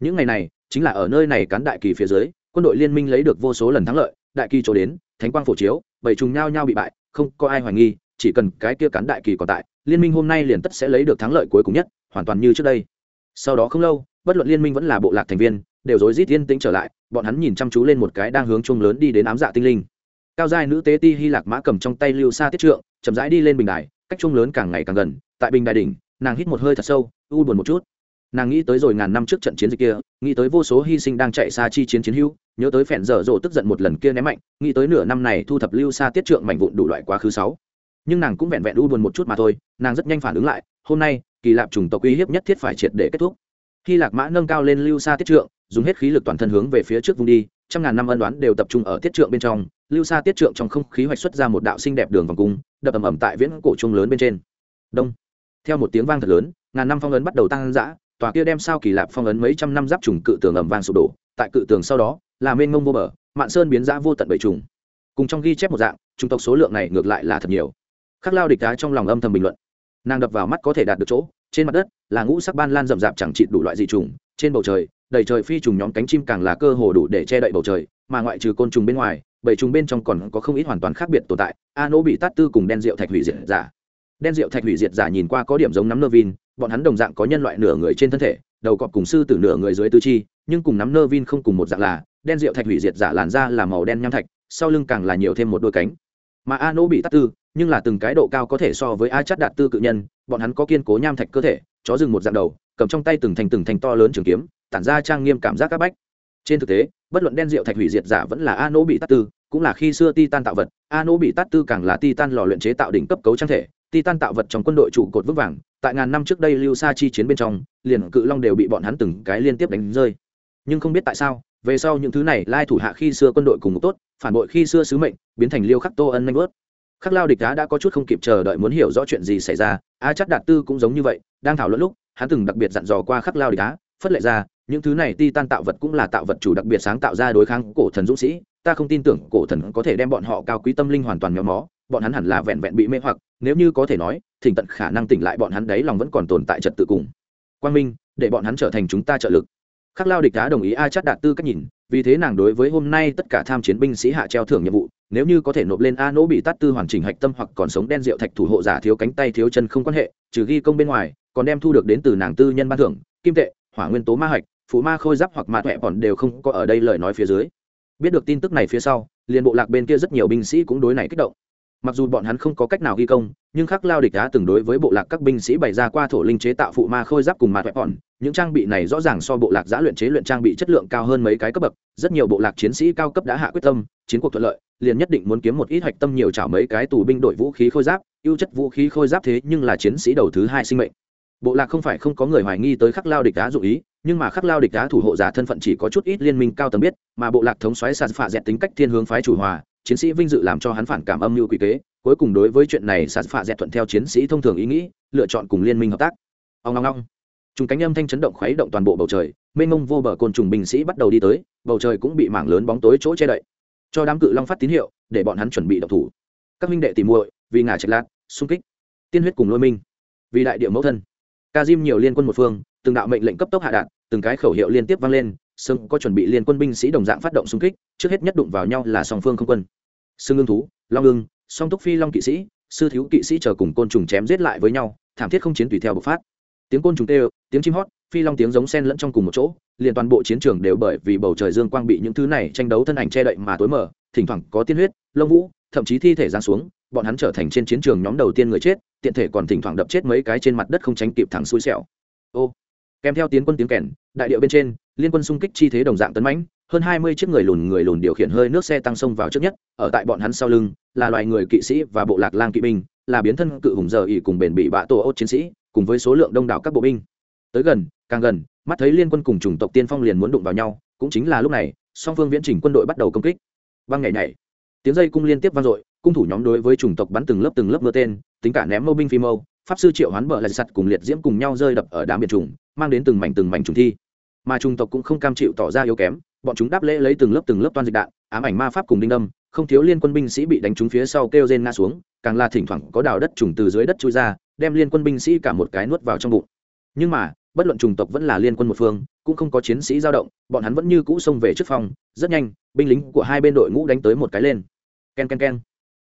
Những ngày này, chính là ở nơi này cán đại kỳ phía dưới, quân đội liên minh lấy được vô số lần thắng lợi, đại kỳ chỗ đến, thánh quang phổ chiếu, bảy trùng nhau nhau bị bại, không có ai hoài nghi, chỉ cần cái kia cán đại kỳ còn tại, liên minh hôm nay liền tất sẽ lấy được thắng lợi cuối cùng nhất, hoàn toàn như trước đây. Sau đó không lâu, bất luận liên minh vẫn là bộ lạc thành viên, đều rối rít yên tĩnh trở lại, bọn hắn nhìn chăm chú lên một cái đang hướng chung lớn đi đến ám dạ tinh linh cao giai nữ tế ti hy lạc mã cầm trong tay lưu xa tiết trượng, chậm rãi đi lên bình đài, cách chung lớn càng ngày càng gần, tại bình đài đỉnh, nàng hít một hơi thật sâu, u buồn một chút. Nàng nghĩ tới rồi ngàn năm trước trận chiến dịch kia, nghĩ tới vô số hy sinh đang chạy xa chi chiến chiến hữu, nhớ tới phèn dở dộ tức giận một lần kia ném mạnh, nghĩ tới nửa năm này thu thập lưu xa tiết trượng mảnh vụn đủ loại quá khứ sáu. Nhưng nàng cũng vẹn vẹn u buồn một chút mà thôi, nàng rất nhanh phản ứng lại, hôm nay, kỳ lạp trùng tộc uy hiếp nhất thiết phải triệt để kết thúc. Khi lạc mã nâng cao lên lưu xa tiết trượng, dùng hết khí lực toàn thân hướng về phía trước vùng đi, trăm ngàn năm ân đoán đều tập trung ở tiết trượng bên trong lưu xa tiết trượng trong không khí hoạch xuất ra một đạo xinh đẹp đường vòng cung, đập ầm ầm tại viễn cổ trung lớn bên trên. Đông. Theo một tiếng vang thật lớn, ngàn năm phong ấn bắt đầu tăng dã, tòa kia đem sao kỳ lạp phong ấn mấy trăm năm giáp trùng cự tường ầm vang sụp đổ, tại cự tường sau đó, là mênh mông vô bờ, mạn sơn biến dã vô tận bảy trùng. Cùng trong ghi chép một dạng, chủng tộc số lượng này ngược lại là thật nhiều. Khắc lao địch đá trong lòng âm thầm bình luận. Nàng đập vào mắt có thể đạt được chỗ, trên mặt đất là ngũ sắc ban lan rậm rạp chẳng trị đủ loại dị trùng, trên bầu trời, đầy trời phi trùng nhóm cánh chim càng là cơ hồ đủ để che đậy bầu trời, mà ngoại trừ côn trùng bên ngoài bảy trùng bên trong còn có không ít hoàn toàn khác biệt tồn tại. A nỗ bị tát tư cùng đen rượu thạch hủy diệt giả. Đen rượu thạch hủy diệt giả nhìn qua có điểm giống nắm nơ vin, bọn hắn đồng dạng có nhân loại nửa người trên thân thể, đầu cọp cùng sư tử nửa người dưới tư chi, nhưng cùng nắm nơ vin không cùng một dạng là, đen rượu thạch hủy diệt giả làn da là màu đen nham thạch, sau lưng càng là nhiều thêm một đôi cánh. Mà a nỗ bị tát tư, nhưng là từng cái độ cao có thể so với a chắt đạt tư cự nhân, bọn hắn có kiên cố nham thạch cơ thể, chó rừng một dạng đầu, cầm trong tay từng thành từng thành to lớn trường kiếm, tản ra trang nghiêm cảm giác các bách. Trên thực tế bất luận đen rượu thạch hủy diệt giả vẫn là a nỗ bị tát tư, cũng là khi xưa titan tạo vật. A nỗ bị tát tư càng là titan lò luyện chế tạo đỉnh cấp cấu trang thể. Titan tạo vật trong quân đội trụ cột vững vàng, tại ngàn năm trước đây lưu sa chi chiến bên trong, liền cự long đều bị bọn hắn từng cái liên tiếp đánh rơi. Nhưng không biết tại sao, về sau những thứ này lai thủ hạ khi xưa quân đội cùng một tốt, phản bội khi xưa sứ mệnh, biến thành liêu khắc tô ân nanh vớt. Khắc lao địch đá đã có chút không kịp chờ đợi muốn hiểu rõ chuyện gì xảy ra a chắc đạt tư cũng giống như vậy, đang thảo luận lúc, hắn từng đặc biệt dặn dò qua khắc lao địch đá phất lệ ra, những thứ này ti tan tạo vật cũng là tạo vật chủ đặc biệt sáng tạo ra đối kháng cổ thần dũng sĩ. Ta không tin tưởng cổ thần có thể đem bọn họ cao quý tâm linh hoàn toàn méo mó, bọn hắn hẳn là vẹn vẹn bị mê hoặc, nếu như có thể nói, thỉnh tận khả năng tỉnh lại bọn hắn đấy lòng vẫn còn tồn tại trật tự cùng. Quang minh, để bọn hắn trở thành chúng ta trợ lực. Khắc lao địch đá đồng ý a chắc đạt tư cách nhìn, vì thế nàng đối với hôm nay tất cả tham chiến binh sĩ hạ treo thưởng nhiệm vụ, nếu như có thể nộp lên a nỗ bị tát tư hoàn chỉnh hạch tâm hoặc còn sống đen rượu thạch thủ hộ giả thiếu cánh tay thiếu chân không quan hệ, trừ ghi công bên ngoài, còn đem thu được đến từ nàng tư nhân ban thưởng, kim tệ hỏa nguyên tố ma hạch phụ ma khôi giáp hoặc ma tuệ bọn đều không có ở đây lời nói phía dưới. Biết được tin tức này phía sau, liền bộ lạc bên kia rất nhiều binh sĩ cũng đối này kích động. Mặc dù bọn hắn không có cách nào ghi công, nhưng khắc lao địch đã từng đối với bộ lạc các binh sĩ bày ra qua thổ linh chế tạo phụ ma khôi giáp cùng ma tuệ bọn những trang bị này rõ ràng so bộ lạc giã luyện chế luyện trang bị chất lượng cao hơn mấy cái cấp bậc, rất nhiều bộ lạc chiến sĩ cao cấp đã hạ quyết tâm, chiến cuộc thuận lợi, liền nhất định muốn kiếm một ít hạch tâm nhiều chảo mấy cái tù binh đội vũ khí khôi giáp, ưu chất vũ khí khôi giáp thế nhưng là chiến sĩ đầu thứ hai sinh mệnh bộ lạc không phải không có người hoài nghi tới khắc lao địch đá dụ ý, nhưng mà khắc lao địch đá thủ hộ giả thân phận chỉ có chút ít liên minh cao tầng biết, mà bộ lạc thống xoáy sạt phạ dẹt tính cách thiên hướng phái chủ hòa, chiến sĩ vinh dự làm cho hắn phản cảm âm mưu quy kế, cuối cùng đối với chuyện này sạt phạ dẹt thuận theo chiến sĩ thông thường ý nghĩ, lựa chọn cùng liên minh hợp tác. Ông ngong ngong chúng cánh âm thanh chấn động khuấy động toàn bộ bầu trời, mênh mông vô bờ côn trùng binh sĩ bắt đầu đi tới, bầu trời cũng bị mảng lớn bóng tối chỗ che đậy. Cho đám cự long phát tín hiệu, để bọn hắn chuẩn bị động thủ. Các minh đệ tìm muội, vì ngả trạch lạc xung kích. Tiên huyết cùng lôi minh. Vì đại địa mẫu thân ca diêm nhiều liên quân một phương, từng đạo mệnh lệnh cấp tốc hạ đạn từng cái khẩu hiệu liên tiếp vang lên sưng có chuẩn bị liên quân binh sĩ đồng dạng phát động xung kích, trước hết nhất đụng vào nhau là song phương không quân. Xương ương thú, long ưng, song túc phi long kỵ sĩ, sư thiếu kỵ sĩ chờ cùng côn trùng chém giết lại với nhau, thảm thiết không chiến tùy theo bộc phát. Tiếng côn trùng tê tiếng chim hót, phi long tiếng giống sen lẫn trong cùng một chỗ, liền toàn bộ chiến trường đều bởi vì bầu trời dương quang bị những thứ này tranh đấu thân ảnh che đậy mà tối mở thỉnh thoảng có tiên huyết, lông vũ, thậm chí thi thể giáng xuống bọn hắn trở thành trên chiến trường nhóm đầu tiên người chết, tiện thể còn thỉnh thoảng đập chết mấy cái trên mặt đất không tránh kịp thẳng xui xẻo. Ô, kèm theo tiến quân tiếng kèn, đại điệu bên trên, liên quân xung kích chi thế đồng dạng tấn mãnh, hơn hai mươi chiếc người lùn người lùn điều khiển hơi nước xe tăng sông vào trước nhất, ở tại bọn hắn sau lưng, là loài người kỵ sĩ và bộ lạc lang kỵ binh, là biến thân cự hùng giờ ỉ cùng bền bị bạ tổ ốt chiến sĩ, cùng với số lượng đông đảo các bộ binh. Tới gần, càng gần, mắt thấy liên quân cùng chủng tộc tiên phong liền muốn đụng vào nhau, cũng chính là lúc này, song phương viễn trình quân đội bắt đầu công kích. Văng nhảy nhảy, tiếng dây cung liên tiếp vang dội cung thủ nhóm đối với chủng tộc bắn từng lớp từng lớp mưa tên, tính cả ném mâu binh phi mâu, pháp sư triệu hoán bờ lại sặt cùng liệt diễm cùng nhau rơi đập ở đám biệt trùng, mang đến từng mảnh từng mảnh trùng thi. Mà chủng tộc cũng không cam chịu tỏ ra yếu kém, bọn chúng đáp lễ lấy từng lớp từng lớp toan dịch đạn, ám ảnh ma pháp cùng đinh đâm, không thiếu liên quân binh sĩ bị đánh trúng phía sau kêu rên ngã xuống, càng là thỉnh thoảng có đào đất trùng từ dưới đất chui ra, đem liên quân binh sĩ cả một cái nuốt vào trong bụng. Nhưng mà, bất luận chủng tộc vẫn là liên quân một phương, cũng không có chiến sĩ dao động, bọn hắn vẫn như cũ xông về trước phòng, rất nhanh, binh lính của hai bên đội ngũ đánh tới một cái lên. Ken ken ken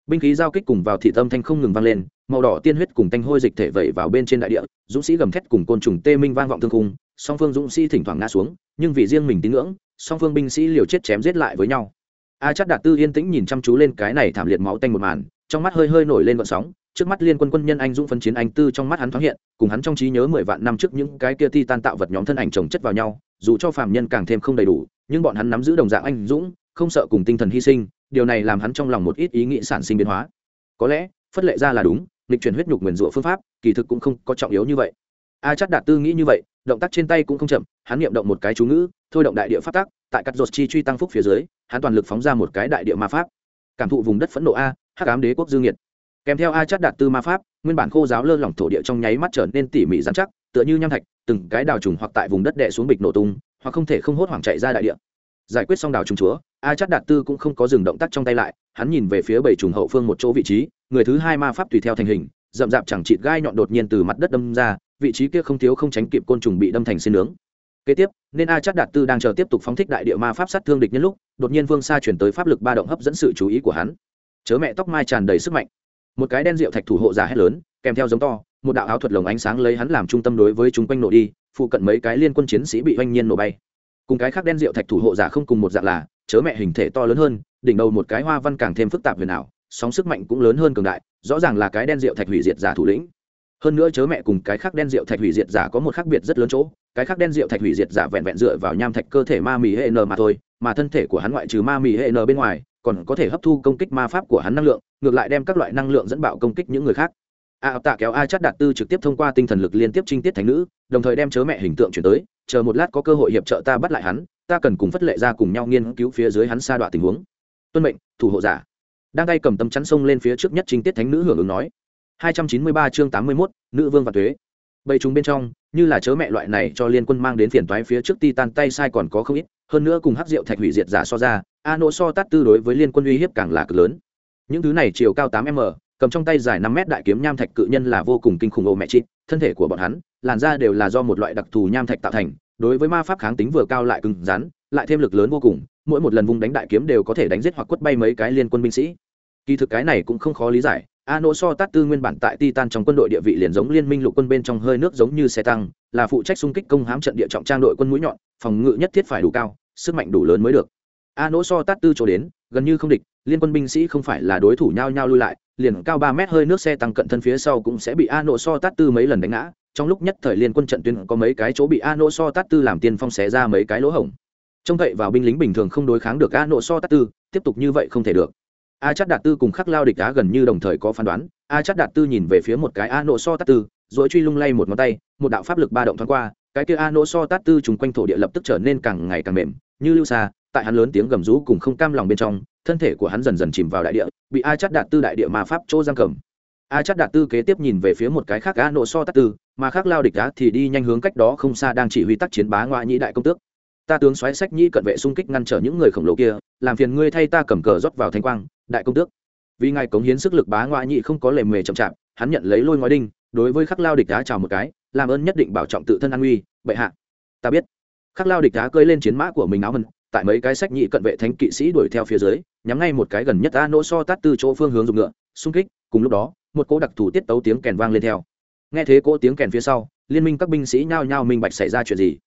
binh khí giao kích cùng vào thị tâm thanh không ngừng vang lên, màu đỏ tiên huyết cùng tanh hôi dịch thể vẩy vào bên trên đại địa, dũng sĩ gầm thét cùng côn trùng tê minh vang vọng thương khung, song phương dũng sĩ thỉnh thoảng ngã xuống, nhưng vì riêng mình tín ngưỡng, song phương binh sĩ liều chết chém giết lại với nhau. A chắc đạt tư yên tĩnh nhìn chăm chú lên cái này thảm liệt máu tanh một màn, trong mắt hơi hơi nổi lên vận sóng, trước mắt liên quân quân nhân anh dũng phân chiến anh tư trong mắt hắn thoáng hiện, cùng hắn trong trí nhớ mười vạn năm trước những cái kia ti tan tạo vật nhóm thân ảnh chồng chất vào nhau, dù cho phàm nhân càng thêm không đầy đủ, nhưng bọn hắn nắm giữ đồng dạng anh dũng, không sợ cùng tinh thần hy sinh điều này làm hắn trong lòng một ít ý nghĩ sản sinh biến hóa. Có lẽ, phất lệ ra là đúng lịch chuyển huyết nhục nguyền rủa phương pháp, kỳ thực cũng không có trọng yếu như vậy. A chắc đạt tư nghĩ như vậy, động tác trên tay cũng không chậm, hắn niệm động một cái chú ngữ, thôi động đại địa phát tác tại cắt ruột chi truy tăng phúc phía dưới, hắn toàn lực phóng ra một cái đại địa ma pháp. Cảm thụ vùng đất phẫn nộ a, hắc ám đế quốc dương nhiệt kèm theo a chắc đạt tư ma pháp, nguyên bản khô giáo lơ lỏng thổ địa trong nháy mắt trở nên tỉ mỉ dán chắc, tựa như nham thạch, từng cái đào trùng hoặc tại vùng đất đè xuống bịch nổ tung, hoặc không thể không hốt hoảng chạy ra đại địa. Giải quyết xong đào trùng chúa a chắc đạt tư cũng không có dừng động tác trong tay lại, hắn nhìn về phía bảy trùng hậu phương một chỗ vị trí, người thứ hai ma pháp tùy theo thành hình, rậm rạp chẳng chịt gai nhọn đột nhiên từ mặt đất đâm ra, vị trí kia không thiếu không tránh kịp côn trùng bị đâm thành xin nướng. Kế tiếp, nên a chắc đạt tư đang chờ tiếp tục phóng thích đại địa ma pháp sát thương địch nhân lúc, đột nhiên vương xa chuyển tới pháp lực ba động hấp dẫn sự chú ý của hắn. Chớ mẹ, tóc mai tràn đầy sức mạnh. Một cái đen rượu thạch thủ hộ giả hét lớn, kèm theo giống to, một đạo áo thuật lồng ánh sáng lấy hắn làm trung tâm đối với chúng quanh nổ đi, phụ cận mấy cái liên quân chiến sĩ bị oanh nhiên nổ bay. Cùng cái khác đen rượu thạch thủ hộ giả không cùng một dạng là chớ mẹ hình thể to lớn hơn, đỉnh đầu một cái hoa văn càng thêm phức tạp huyền ảo, sóng sức mạnh cũng lớn hơn cường đại, rõ ràng là cái đen rượu thạch hủy diệt giả thủ lĩnh. Hơn nữa chớ mẹ cùng cái khác đen rượu thạch hủy diệt giả có một khác biệt rất lớn chỗ, cái khác đen rượu thạch hủy diệt giả vẹn vẹn dựa vào nham thạch cơ thể ma mì hệ n mà thôi, mà thân thể của hắn ngoại trừ ma mì hệ n bên ngoài, còn có thể hấp thu công kích ma pháp của hắn năng lượng, ngược lại đem các loại năng lượng dẫn bạo công kích những người khác. A tạ kéo a chắt đạt tư trực tiếp thông qua tinh thần lực liên tiếp trinh tiết thành nữ, đồng thời đem chớ mẹ hình tượng chuyển tới, chờ một lát có cơ hội hiệp trợ ta bắt lại hắn ta cần cùng phất lệ ra cùng nhau nghiên cứu phía dưới hắn sa đoạn tình huống. Tuân mệnh thủ hộ giả. Đang tay cầm tấm chắn sông lên phía trước nhất chính tiết thánh nữ hưởng ứng nói. 293 chương 81, nữ vương và tuế. Bầy chúng bên trong như là chớ mẹ loại này cho liên quân mang đến phiền toái phía trước titan tay sai còn có không ít hơn nữa cùng hắc rượu thạch hủy diệt giả so ra a nỗ so tát tư đối với liên quân uy hiếp càng là cực lớn. Những thứ này chiều cao 8 m cầm trong tay dài 5 mét đại kiếm nham thạch cự nhân là vô cùng kinh khủng ô mẹ chị thân thể của bọn hắn làn da đều là do một loại đặc thù nham thạch tạo thành đối với ma pháp kháng tính vừa cao lại cứng rắn, lại thêm lực lớn vô cùng, mỗi một lần vung đánh đại kiếm đều có thể đánh giết hoặc quất bay mấy cái liên quân binh sĩ. Kỳ thực cái này cũng không khó lý giải, a nỗ so tát tư nguyên bản tại titan trong quân đội địa vị liền giống liên minh lục quân bên trong hơi nước giống như xe tăng, là phụ trách xung kích công hám trận địa trọng trang đội quân mũi nhọn, phòng ngự nhất thiết phải đủ cao, sức mạnh đủ lớn mới được. A nỗ so tát tư chỗ đến, gần như không địch, liên quân binh sĩ không phải là đối thủ nhau nhau lui lại, liền cao ba mét hơi nước xe tăng cận thân phía sau cũng sẽ bị a nỗ so tát tư mấy lần đánh ngã trong lúc nhất thời liên quân trận tuyến có mấy cái chỗ bị a nỗ so tát tư làm tiên phong xé ra mấy cái lỗ hổng. Trông cậy vào binh lính bình thường không đối kháng được a nỗ so tát tư, tiếp tục như vậy không thể được. A chắc đạt tư cùng khắc lao địch đá gần như đồng thời có phán đoán, a chắc đạt tư nhìn về phía một cái a nỗ so tát tư dỗi truy lung lay một ngón tay, một đạo pháp lực ba động thoáng qua, cái kia a nỗ so tát tư trùng quanh thổ địa lập tức trở nên càng ngày càng mềm, như lưu xa, tại hắn lớn tiếng gầm rú cùng không cam lòng bên trong, thân thể của hắn dần dần chìm vào đại địa, bị a chắc đạt tư đại địa ma pháp chỗ giam cầm a chắc đạt tư kế tiếp nhìn về phía một cái khác a nỗ so tắc tư, mà khác lao địch đá thì đi nhanh hướng cách đó không xa đang chỉ huy tác chiến bá ngoại nhĩ đại công tước. Ta tướng xoáy sách nhĩ cận vệ xung kích ngăn trở những người khổng lồ kia, làm phiền ngươi thay ta cầm cờ rót vào thanh quang, đại công tước. Vì ngài cống hiến sức lực bá ngoại nhị không có lề mề chậm chạp, hắn nhận lấy lôi ngói đinh, đối với khắc lao địch đá chào một cái, làm ơn nhất định bảo trọng tự thân an nguy bệ hạ. Ta biết. Khắc lao địch đá cơi lên chiến mã của mình áo mần tại mấy cái sách nhị cận vệ thánh kỵ sĩ đuổi theo phía dưới, nhắm ngay một cái gần nhất a nỗ so tát tư chỗ phương hướng dùng ngựa, xung kích, cùng lúc đó một cỗ đặc thù tiết tấu tiếng kèn vang lên theo. Nghe thế cỗ tiếng kèn phía sau, liên minh các binh sĩ nhao nhao minh bạch xảy ra chuyện gì.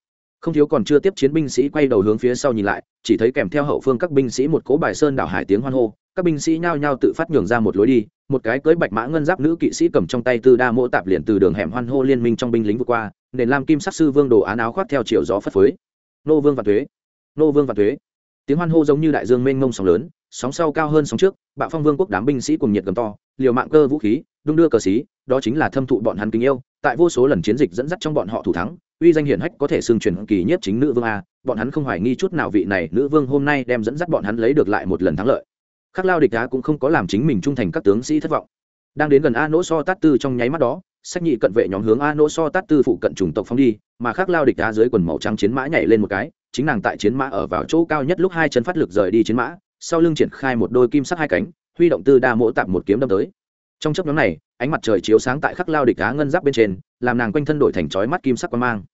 Không thiếu còn chưa tiếp chiến binh sĩ quay đầu hướng phía sau nhìn lại, chỉ thấy kèm theo hậu phương các binh sĩ một cỗ bài sơn đảo hải tiếng hoan hô, các binh sĩ nhao nhao tự phát nhường ra một lối đi, một cái cưới bạch mã ngân giáp nữ kỵ sĩ cầm trong tay tư đa mỗ tạp liền từ đường hẻm hoan hô liên minh trong binh lính vượt qua, nền lam kim sắc sư vương đồ án áo khoác theo chiều gió phất phới. Nô vương và thuế. Nô vương và thuế. Tiếng hoan hô giống như đại dương mênh mông sóng lớn sóng sau cao hơn sóng trước, bạo phong vương quốc đám binh sĩ cùng nhiệt gầm to, liều mạng cơ vũ khí, đung đưa cờ xí, đó chính là thâm thụ bọn hắn kính yêu, tại vô số lần chiến dịch dẫn dắt trong bọn họ thủ thắng, uy danh hiển hách có thể xưng truyền kỳ nhất chính nữ vương a, bọn hắn không hoài nghi chút nào vị này nữ vương hôm nay đem dẫn dắt bọn hắn lấy được lại một lần thắng lợi. Khắc lao địch đá cũng không có làm chính mình trung thành các tướng sĩ thất vọng. Đang đến gần a nỗ so tát tư trong nháy mắt đó, sách nhị cận vệ nhóm hướng a nỗ so tát tư phụ cận chủng tộc phóng đi, mà khắc lao địch đá dưới quần màu trắng chiến mã nhảy lên một cái, chính nàng tại chiến mã ở vào chỗ cao nhất lúc hai chân phát lực rời đi chiến mã sau lưng triển khai một đôi kim sắc hai cánh, huy động tư đa mỗ tạm một kiếm đâm tới. Trong chấp nhóm này, ánh mặt trời chiếu sáng tại khắc lao địch đá ngân giáp bên trên, làm nàng quanh thân đổi thành chói mắt kim sắc quang mang.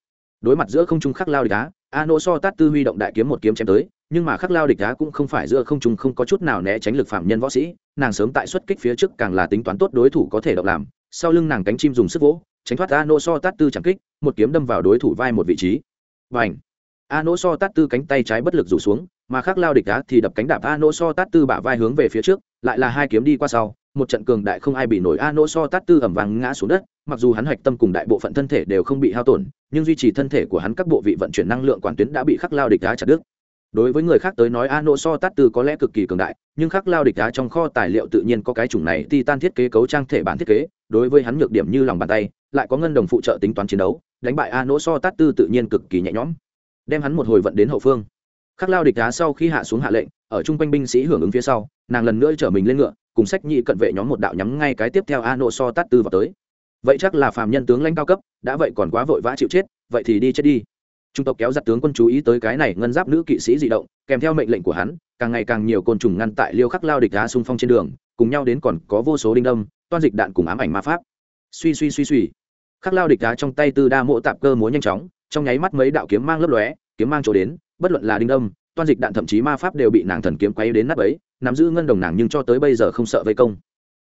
Đối mặt giữa không trung khắc lao địch đá a nỗ so tát tư huy động đại kiếm một kiếm chém tới, nhưng mà khắc lao địch đá cũng không phải giữa không trung không có chút nào né tránh lực phạm nhân võ sĩ, nàng sớm tại xuất kích phía trước càng là tính toán tốt đối thủ có thể động làm, sau lưng nàng cánh chim dùng sức vỗ, tránh thoát a nỗ so tát tư chẳng kích, một kiếm đâm vào đối thủ vai một vị trí. Và ảnh a nỗ so tát tư cánh tay trái bất lực rủ xuống mà khắc lao địch đá thì đập cánh đạp a nỗ so tát tư bả vai hướng về phía trước, lại là hai kiếm đi qua sau, một trận cường đại không ai bị nổi a nỗ so tát tư ẩm vàng ngã xuống đất, mặc dù hắn hạch tâm cùng đại bộ phận thân thể đều không bị hao tổn, nhưng duy trì thân thể của hắn các bộ vị vận chuyển năng lượng quản tuyến đã bị khắc lao địch đá chặt đứt. Đối với người khác tới nói a nỗ so tát tư có lẽ cực kỳ cường đại, nhưng khắc lao địch đá trong kho tài liệu tự nhiên có cái chủng này titan thiết kế cấu trang thể bản thiết kế, đối với hắn nhược điểm như lòng bàn tay, lại có ngân đồng phụ trợ tính toán chiến đấu, đánh bại a nỗ so tát tư tự nhiên cực kỳ nhẹ nhõm, đem hắn một hồi vận đến hậu phương khắc lao địch đá sau khi hạ xuống hạ lệnh, ở chung quanh binh sĩ hưởng ứng phía sau, nàng lần nữa chở mình lên ngựa, cùng sách nhị cận vệ nhóm một đạo nhắm ngay cái tiếp theo a nộ so tát tư vào tới. Vậy chắc là phàm nhân tướng lãnh cao cấp, đã vậy còn quá vội vã chịu chết, vậy thì đi chết đi. Trung tộc kéo giặt tướng quân chú ý tới cái này ngân giáp nữ kỵ sĩ di động, kèm theo mệnh lệnh của hắn, càng ngày càng nhiều côn trùng ngăn tại liêu khắc lao địch đá xung phong trên đường, cùng nhau đến còn có vô số đinh đông toan dịch đạn cùng ám ảnh ma pháp. Suy suy suy suy. Khắc lao địch đá trong tay tư đa mộ tạp cơ múa nhanh chóng, trong nháy mắt mấy đạo kiếm mang lấp lóe, kiếm mang chỗ đến bất luận là đinh đông, toan dịch đạn thậm chí ma pháp đều bị nàng thần kiếm quay đến nắp ấy nắm giữ ngân đồng nàng nhưng cho tới bây giờ không sợ vây công.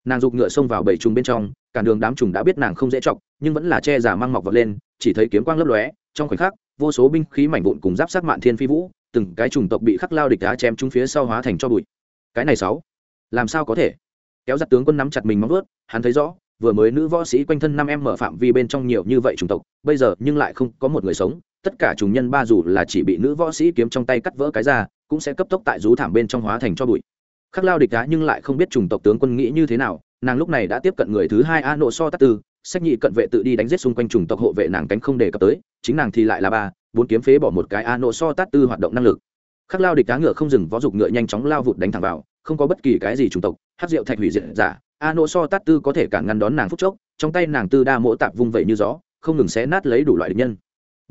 Nàng giục ngựa xông vào bảy trùng bên trong cản đường đám trùng đã biết nàng không dễ chọc, nhưng vẫn là che giả mang mọc vật lên, chỉ thấy kiếm quang lấp lóe, trong khoảnh khắc, vô số binh khí mảnh vụn cùng giáp sát mạn thiên phi vũ, từng cái trùng tộc bị khắc lao địch đá chém trúng phía sau hóa thành cho bụi. Cái này sáu, làm sao có thể? Kéo giặt tướng quân nắm chặt mình móng vớt hắn thấy rõ, vừa mới nữ võ sĩ quanh thân năm em mở phạm vi bên trong nhiều như vậy chủng tộc, bây giờ nhưng lại không có một người sống tất cả trùng nhân ba dù là chỉ bị nữ võ sĩ kiếm trong tay cắt vỡ cái ra, cũng sẽ cấp tốc tại rú thảm bên trong hóa thành cho bụi. Khắc lao địch đá nhưng lại không biết trùng tộc tướng quân nghĩ như thế nào, nàng lúc này đã tiếp cận người thứ hai a nộ so tắc tư, sách nhị cận vệ tự đi đánh giết xung quanh trùng tộc hộ vệ nàng cánh không đề cập tới, chính nàng thì lại là ba, bốn kiếm phế bỏ một cái a nộ so tát tư hoạt động năng lực. Khắc lao địch cá ngựa không dừng, võ dục ngựa nhanh chóng lao vụt đánh thẳng vào, không có bất kỳ cái gì chủng tộc, hát rượu thạch hủy diệt giả, a nỗ so tát tư có thể cản ngăn đón nàng phúc chốc, trong tay nàng tư đa mỗ tạp vung vẩy như gió, không ngừng xé nát lấy đủ loại địch nhân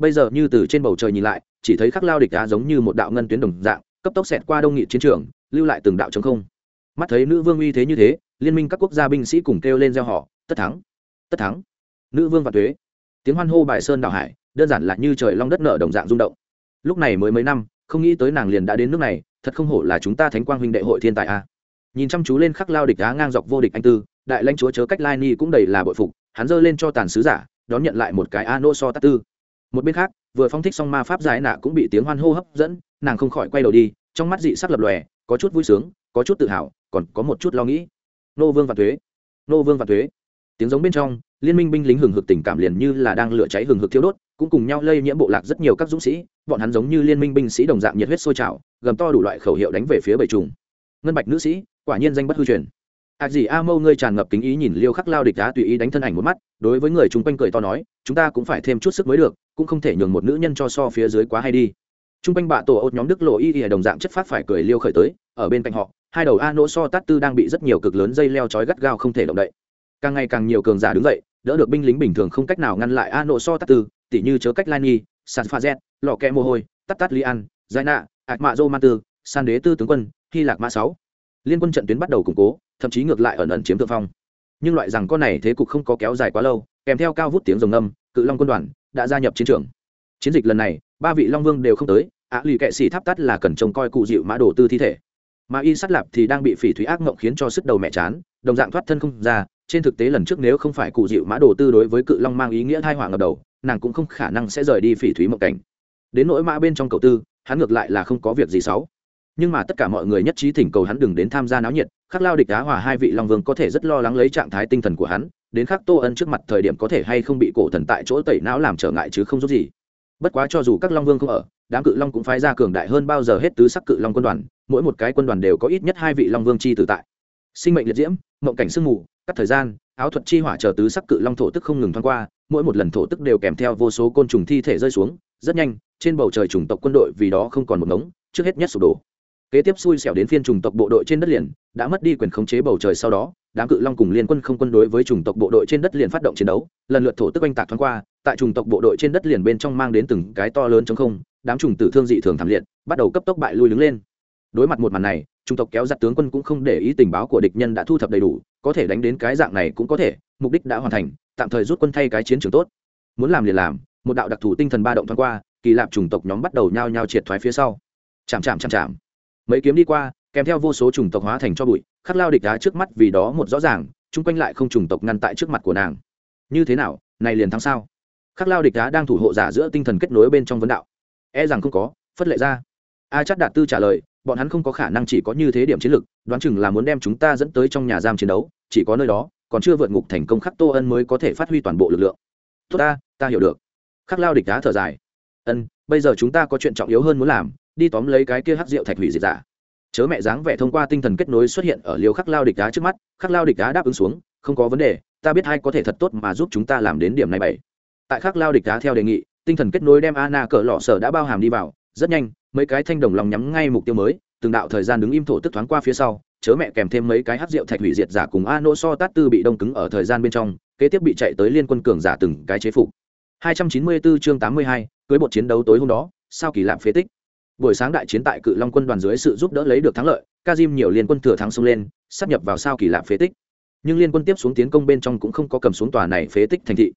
bây giờ như từ trên bầu trời nhìn lại, chỉ thấy khắc lao địch đá giống như một đạo ngân tuyến đồng dạng, cấp tốc xẹt qua đông nghị chiến trường, lưu lại từng đạo chống không. Mắt thấy nữ vương uy thế như thế, liên minh các quốc gia binh sĩ cùng kêu lên gieo họ tất thắng! Tất thắng! Nữ vương và thuế. Tiếng hoan hô bài sơn đảo hải, đơn giản là như trời long đất nở đồng dạng rung động. Lúc này mới mấy năm, không nghĩ tới nàng liền đã đến nước này, thật không hổ là chúng ta thánh quang huynh đệ hội thiên tài a. Nhìn chăm chú lên khắc lao địch đá ngang dọc vô địch anh tư, đại lãnh chúa chớ cách lai ni cũng đầy là bội phục, hắn giơ lên cho tàn sứ giả, đón nhận lại một cái a nô so tát tư một bên khác, vừa phong thích xong ma pháp giải nạ cũng bị tiếng hoan hô hấp dẫn, nàng không khỏi quay đầu đi, trong mắt dị sắc lập lòe, có chút vui sướng, có chút tự hào, còn có một chút lo nghĩ. Nô vương và thuế, nô vương và thuế. Tiếng giống bên trong, liên minh binh lính hừng hực tình cảm liền như là đang lửa cháy hừng hực thiêu đốt, cũng cùng nhau lây nhiễm bộ lạc rất nhiều các dũng sĩ, bọn hắn giống như liên minh binh sĩ đồng dạng nhiệt huyết sôi trào, gầm to đủ loại khẩu hiệu đánh về phía bầy trùng. Ngân bạch nữ sĩ, quả nhiên danh bất hư truyền. Ạc gì a mâu ngươi tràn ngập kính ý nhìn liêu khắc lao địch đá tùy ý đánh thân ảnh một mắt, đối với người chung quanh cười to nói, chúng ta cũng phải thêm chút sức mới được cũng không thể nhường một nữ nhân cho so phía dưới quá hay đi. Chung quanh bạ tổ ốt nhóm đức lộ y y đồng dạng chất phát phải cười liêu khởi tới, ở bên cạnh họ, hai đầu a nỗ so tát tư đang bị rất nhiều cực lớn dây leo trói gắt gao không thể động đậy. Càng ngày càng nhiều cường giả đứng dậy, đỡ được binh lính bình thường không cách nào ngăn lại a nỗ so tát tư, tỉ như chớ cách lai nhi sàn pha z lò kẹ mồ hôi tắt tắt li an, giải nạ, ạc mạ dô man tư, san đế tư tướng quân, hy lạc mã sáu. Liên quân trận tuyến bắt đầu củng cố, thậm chí ngược lại ẩn ẩn chiếm thượng phong. Nhưng loại rằng con này thế cục không có kéo dài quá lâu, kèm theo cao vút tiếng rồng âm cự long quân đoàn đã gia nhập chiến trường. Chiến dịch lần này ba vị long vương đều không tới ạ à, lì kệ sĩ tháp tắt là cần trông coi cụ dịu mã đổ tư thi thể. Mà y sắt lạp thì đang bị phỉ thúy ác mộng khiến cho sức đầu mẹ chán đồng dạng thoát thân không ra trên thực tế lần trước nếu không phải cụ dịu mã đổ tư đối với cự long mang ý nghĩa thai hoàng ngập đầu nàng cũng không khả năng sẽ rời đi phỉ thúy mộng cảnh. Đến nỗi mã bên trong cầu tư hắn ngược lại là không có việc gì xấu. Nhưng mà tất cả mọi người nhất trí thỉnh cầu hắn đừng đến tham gia náo nhiệt khắc lao địch đá hòa hai vị long vương có thể rất lo lắng lấy trạng thái tinh thần của hắn đến khắc tô ân trước mặt thời điểm có thể hay không bị cổ thần tại chỗ tẩy não làm trở ngại chứ không giúp gì. Bất quá cho dù các long vương không ở, đám cự long cũng phái ra cường đại hơn bao giờ hết tứ sắc cự long quân đoàn, mỗi một cái quân đoàn đều có ít nhất hai vị long vương chi tử tại. Sinh mệnh liệt diễm, mộng cảnh sương mù, cắt thời gian, áo thuật chi hỏa chờ tứ sắc cự long thổ tức không ngừng thoáng qua, mỗi một lần thổ tức đều kèm theo vô số côn trùng thi thể rơi xuống, rất nhanh, trên bầu trời chủng tộc quân đội vì đó không còn một ngống, trước hết nhất sụp đổ. Kế tiếp xui xẻo đến phiên chủng tộc bộ đội trên đất liền, đã mất đi quyền khống chế bầu trời sau đó đám cự long cùng liên quân không quân đối với chủng tộc bộ đội trên đất liền phát động chiến đấu, lần lượt thổ tức oanh tạc thoáng qua, tại chủng tộc bộ đội trên đất liền bên trong mang đến từng cái to lớn trong không, đám trùng tử thương dị thường thảm liệt, bắt đầu cấp tốc bại lui đứng lên. Đối mặt một màn này, chủng tộc kéo giặt tướng quân cũng không để ý tình báo của địch nhân đã thu thập đầy đủ, có thể đánh đến cái dạng này cũng có thể, mục đích đã hoàn thành, tạm thời rút quân thay cái chiến trường tốt. Muốn làm liền làm, một đạo đặc thù tinh thần ba động thoáng qua, kỳ lạp chủng tộc nhóm bắt đầu nhao nhao triệt thoái phía sau. Chạm chạm chạm chạm. Mấy kiếm đi qua kèm theo vô số chủng tộc hóa thành cho bụi, khắc lao địch đá trước mắt vì đó một rõ ràng, chung quanh lại không chủng tộc ngăn tại trước mặt của nàng. Như thế nào, này liền thắng sao? Khắc lao địch đá đang thủ hộ giả giữa tinh thần kết nối bên trong vấn đạo. E rằng không có, phất lệ ra. A chắc đạt tư trả lời, bọn hắn không có khả năng chỉ có như thế điểm chiến lược, đoán chừng là muốn đem chúng ta dẫn tới trong nhà giam chiến đấu, chỉ có nơi đó, còn chưa vượt ngục thành công khắc tô ân mới có thể phát huy toàn bộ lực lượng. Tốt ta ta hiểu được. Khắc lao địch đá thở dài. Ân, bây giờ chúng ta có chuyện trọng yếu hơn muốn làm, đi tóm lấy cái kia hắc rượu thạch hủy diệt giả chớ mẹ dáng vẻ thông qua tinh thần kết nối xuất hiện ở liều khắc lao địch đá trước mắt khắc lao địch đá đáp ứng xuống không có vấn đề ta biết hai có thể thật tốt mà giúp chúng ta làm đến điểm này bảy. Tại khắc lao địch đá theo đề nghị tinh thần kết nối đem ana cỡ lọ sở đã bao hàm đi vào rất nhanh mấy cái thanh đồng lòng nhắm ngay mục tiêu mới từng đạo thời gian đứng im thổ tức thoáng qua phía sau chớ mẹ kèm thêm mấy cái hát rượu thạch hủy diệt giả cùng a nô so tát tư bị đông cứng ở thời gian bên trong kế tiếp bị chạy tới liên quân cường giả từng cái chế phục. 294 chương 82, cưới bột chiến đấu tối hôm đó sao kỳ lạm phế tích buổi sáng đại chiến tại cự long quân đoàn dưới sự giúp đỡ lấy được thắng lợi kazim nhiều liên quân thừa thắng xông lên, sắp nhập vào sao kỳ lạ phế tích. Nhưng liên quân tiếp xuống tiến công bên trong cũng không có cầm xuống tòa này phế tích thành thị.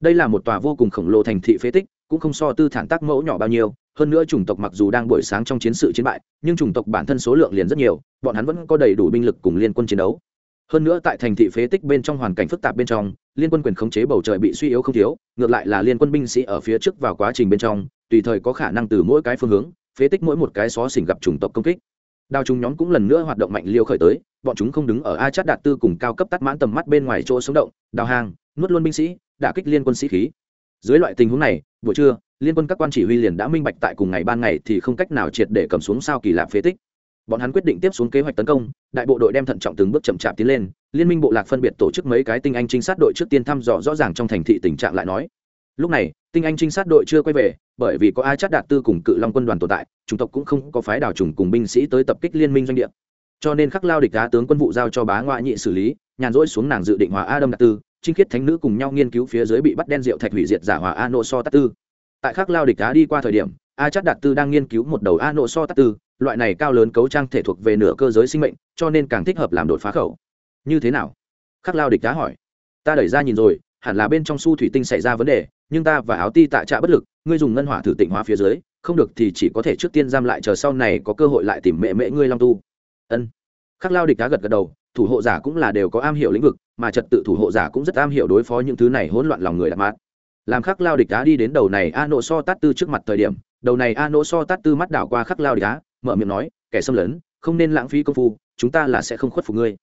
Đây là một tòa vô cùng khổng lồ thành thị phế tích, cũng không so tư thản tác mẫu nhỏ bao nhiêu, hơn nữa chủng tộc mặc dù đang buổi sáng trong chiến sự chiến bại, nhưng chủng tộc bản thân số lượng liền rất nhiều, bọn hắn vẫn có đầy đủ binh lực cùng liên quân chiến đấu. Hơn nữa tại thành thị phế tích bên trong hoàn cảnh phức tạp bên trong, liên quân quyền khống chế bầu trời bị suy yếu không thiếu, ngược lại là liên quân binh sĩ ở phía trước vào quá trình bên trong, tùy thời có khả năng từ mỗi cái phương hướng phế tích mỗi một cái xó xỉnh gặp chủng tộc công kích. Đào chúng nhóm cũng lần nữa hoạt động mạnh liêu khởi tới, bọn chúng không đứng ở a chát đạt tư cùng cao cấp tắt mãn tầm mắt bên ngoài chỗ sống động, đào hàng nuốt luôn binh sĩ, đả kích liên quân sĩ khí. Dưới loại tình huống này, buổi trưa, liên quân các quan chỉ huy liền đã minh bạch tại cùng ngày ban ngày thì không cách nào triệt để cầm xuống sao kỳ lạp phế tích. Bọn hắn quyết định tiếp xuống kế hoạch tấn công, đại bộ đội đem thận trọng từng bước chậm chạp tiến lên, liên minh bộ lạc phân biệt tổ chức mấy cái tinh anh trinh sát đội trước tiên thăm dò rõ ràng trong thành thị tình trạng lại nói. Lúc này, tinh anh trinh sát đội chưa quay về bởi vì có ai chắc đạt tư cùng cự long quân đoàn tồn tại, chủng tộc cũng không có phái đào trùng cùng binh sĩ tới tập kích liên minh doanh địa. Cho nên khắc lao địch đá tướng quân vụ giao cho bá ngoại nhị xử lý, nhàn rỗi xuống nàng dự định hòa a đâm đạt tư, trinh khiết thánh nữ cùng nhau nghiên cứu phía dưới bị bắt đen rượu thạch hủy diệt giả hòa a nộ so tát tư. Tại khắc lao địch đá đi qua thời điểm, a chắc đạt tư đang nghiên cứu một đầu a nộ so tát tư, loại này cao lớn cấu trang thể thuộc về nửa cơ giới sinh mệnh, cho nên càng thích hợp làm đột phá khẩu. Như thế nào? Khắc lao địch đá hỏi. Ta đẩy ra nhìn rồi, hẳn là bên trong su thủy tinh xảy ra vấn đề nhưng ta và áo ti tạ trạ bất lực ngươi dùng ngân hỏa thử tịnh hóa phía dưới không được thì chỉ có thể trước tiên giam lại chờ sau này có cơ hội lại tìm mẹ mẹ ngươi long tu. Ân. Khắc lao địch cá gật gật đầu thủ hộ giả cũng là đều có am hiểu lĩnh vực mà trật tự thủ hộ giả cũng rất am hiểu đối phó những thứ này hỗn loạn lòng người đạp mát. Làm khắc lao địch cá đi đến đầu này a nộ so tát tư trước mặt thời điểm đầu này a nỗ so tát tư mắt đảo qua khắc lao địch cá, mở miệng nói kẻ xâm lấn không nên lãng phí công phu chúng ta là sẽ không khuất phục ngươi.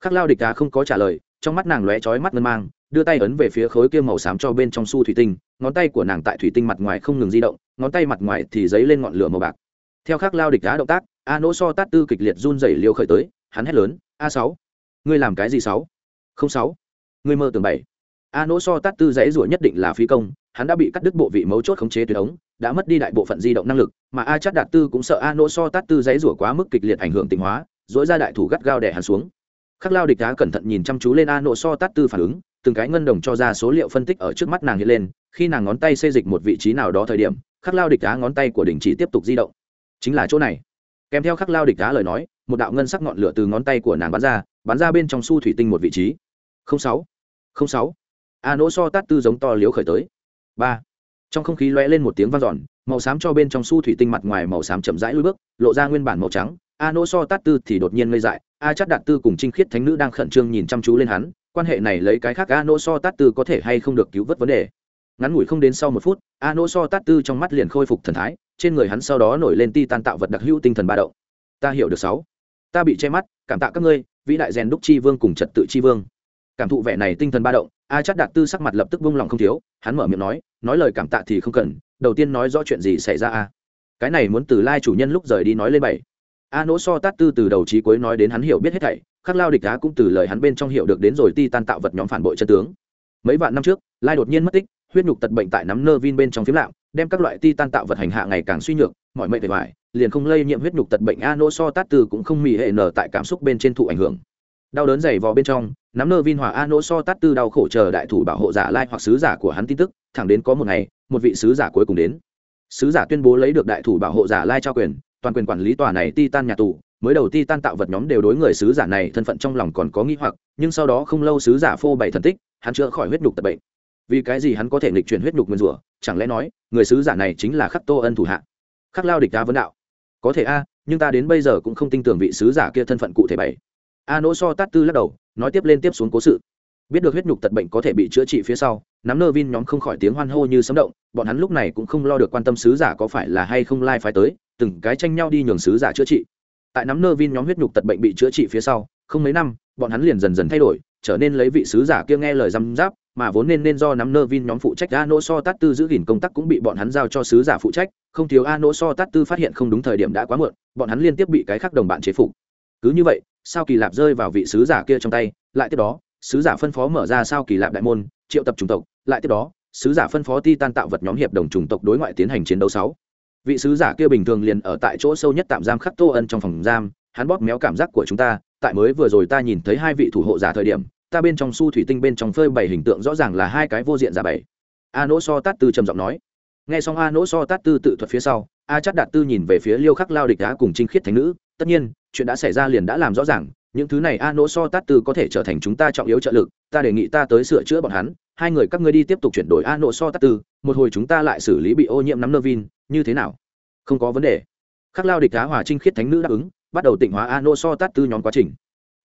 Khắc lao địch cá không có trả lời trong mắt nàng lóe chói mắt ngân mang đưa tay ấn về phía khối kia màu xám cho bên trong su thủy tinh, ngón tay của nàng tại thủy tinh mặt ngoài không ngừng di động, ngón tay mặt ngoài thì dấy lên ngọn lửa màu bạc. Theo khắc lao địch đá động tác, a nỗ so tát tư kịch liệt run rẩy liêu khởi tới, hắn hét lớn, a sáu, ngươi làm cái gì sáu? Không sáu, ngươi mơ tưởng bảy. A nỗ so tát tư dãy rủa nhất định là phi công, hắn đã bị cắt đứt bộ vị mấu chốt khống chế tuyến ống, đã mất đi đại bộ phận di động năng lực, mà a chắc đạt tư cũng sợ a nỗ so tát tư dãy rủa quá mức kịch liệt ảnh hưởng tịnh hóa dỗi ra đại thủ gắt gao đẻ hắn xuống khắc lao địch đá cẩn thận nhìn chăm chú lên a nỗ so tát tư phản ứng, từng cái ngân đồng cho ra số liệu phân tích ở trước mắt nàng hiện lên, khi nàng ngón tay xê dịch một vị trí nào đó thời điểm, khắc lao địch đá ngón tay của đỉnh chỉ tiếp tục di động. Chính là chỗ này. Kèm theo khắc lao địch đá lời nói, một đạo ngân sắc ngọn lửa từ ngón tay của nàng bắn ra bắn ra bên trong su thủy tinh một vị trí. Sáu. Sáu. A nỗ so tát tư giống to liếu khởi tới. Ba. Trong không khí lóe lên một tiếng vang dọn, màu xám cho bên trong su thủy tinh mặt ngoài màu xám chậm rãi lui bước, lộ ra nguyên bản màu trắng a nỗ so tát tư thì đột nhiên ngây dại, a chắc đạt tư cùng trinh khiết thánh nữ đang khẩn trương nhìn chăm chú lên hắn, quan hệ này lấy cái khác a nỗ so tát tư có thể hay không được cứu vớt vấn đề. Ngắn ngủi không đến sau một phút, a nỗ so tát tư trong mắt liền khôi phục thần thái, trên người hắn sau đó nổi lên ti tan tạo vật đặc hữu tinh thần ba động. Ta hiểu được sáu. Ta bị che mắt, cảm tạ các ngươi, vĩ đại rèn đúc chi vương cùng trật tự chi vương. Cảm thụ vẻ này tinh thần ba động, a chắc đạt tư sắc mặt lập tức vung lòng không thiếu, hắn mở miệng nói nói lời cảm tạ thì không cần, đầu tiên nói rõ chuyện gì xảy ra a. Cái này muốn từ lai chủ nhân lúc rời đi nói lên bảy a nỗ so tát tư từ đầu trí cuối nói đến hắn hiểu biết hết thảy, khắc lao địch đá cũng từ lời hắn bên trong hiểu được đến rồi ti tan tạo vật nhóm phản bội chân tướng. Mấy vạn năm trước, lai đột nhiên mất tích, huyết nhục tật bệnh tại nắm nơ vin bên trong phiếm lạm đem các loại ti tan tạo vật hành hạ ngày càng suy nhược, mọi mệnh về vải liền không lây nhiễm huyết nhục tật bệnh a nỗ so tát tư cũng không mỉ hệ nở tại cảm xúc bên trên thụ ảnh hưởng. Đau đớn dày vò bên trong, nắm nơ vin hòa a nỗ so tát tư đau khổ chờ đại thủ bảo hộ giả lai hoặc sứ giả của hắn tin tức, thẳng đến có một ngày, một vị sứ giả cuối cùng đến. Sứ giả tuyên bố lấy được đại thủ bảo hộ giả lai trao quyền toàn quyền quản lý tòa này Titan nhà tù, mới đầu Titan tạo vật nhóm đều đối người sứ giả này thân phận trong lòng còn có nghi hoặc, nhưng sau đó không lâu sứ giả phô bày thần tích, hắn chữa khỏi huyết nhục tật bệnh. Vì cái gì hắn có thể nghịch chuyển huyết nhục nguyên rủa, chẳng lẽ nói, người sứ giả này chính là khắc tô ân thủ hạ? Khắc lao địch ta vấn đạo. Có thể a, nhưng ta đến bây giờ cũng không tin tưởng vị sứ giả kia thân phận cụ thể bảy. A nỗ so tát tư lắc đầu, nói tiếp lên tiếp xuống cố sự. Biết được huyết nhục tật bệnh có thể bị chữa trị phía sau, nắm nơ vin nhóm không khỏi tiếng hoan hô như sấm động, bọn hắn lúc này cũng không lo được quan tâm sứ giả có phải là hay không lai、like、phái tới từng cái tranh nhau đi nhường sứ giả chữa trị. Tại nắm nơ vin nhóm huyết nhục tật bệnh bị chữa trị phía sau, không mấy năm, bọn hắn liền dần dần thay đổi, trở nên lấy vị sứ giả kia nghe lời răm giáp mà vốn nên nên do nắm nơ vin nhóm phụ trách a nỗ so tát tư giữ gìn công tác cũng bị bọn hắn giao cho sứ giả phụ trách, không thiếu a nỗ so tát tư phát hiện không đúng thời điểm đã quá muộn, bọn hắn liên tiếp bị cái khác đồng bạn chế phục. Cứ như vậy, sao kỳ lạp rơi vào vị sứ giả kia trong tay, lại tiếp đó, sứ giả phân phó mở ra sao kỳ lạp đại môn, triệu tập chủng tộc, lại tiếp đó, sứ giả phân phó ti tan tạo vật nhóm hiệp đồng chủng tộc đối ngoại tiến hành chiến đấu sáu vị sứ giả kia bình thường liền ở tại chỗ sâu nhất tạm giam khắc tô ân trong phòng giam, hắn bóp méo cảm giác của chúng ta, tại mới vừa rồi ta nhìn thấy hai vị thủ hộ giả thời điểm, ta bên trong su thủy tinh bên trong phơi bảy hình tượng rõ ràng là hai cái vô diện giả bảy. A nỗ so tát tư trầm giọng nói. Nghe xong a nỗ so tát tư tự thuật phía sau, a chắc đạt tư nhìn về phía liêu khắc lao địch đá cùng trinh khiết thánh nữ, tất nhiên, chuyện đã xảy ra liền đã làm rõ ràng, những thứ này a nỗ so tát tư có thể trở thành chúng ta trọng yếu trợ lực, ta đề nghị ta tới sửa chữa bọn hắn, hai người các ngươi đi tiếp tục chuyển đổi a nỗ so tát tư, một hồi chúng ta lại xử lý bị ô nhiễm nắm nơ vin như thế nào? Không có vấn đề. Khắc lao địch đá hòa trinh khiết thánh nữ đáp ứng, bắt đầu tịnh hóa a nô so tát tư nhóm quá trình.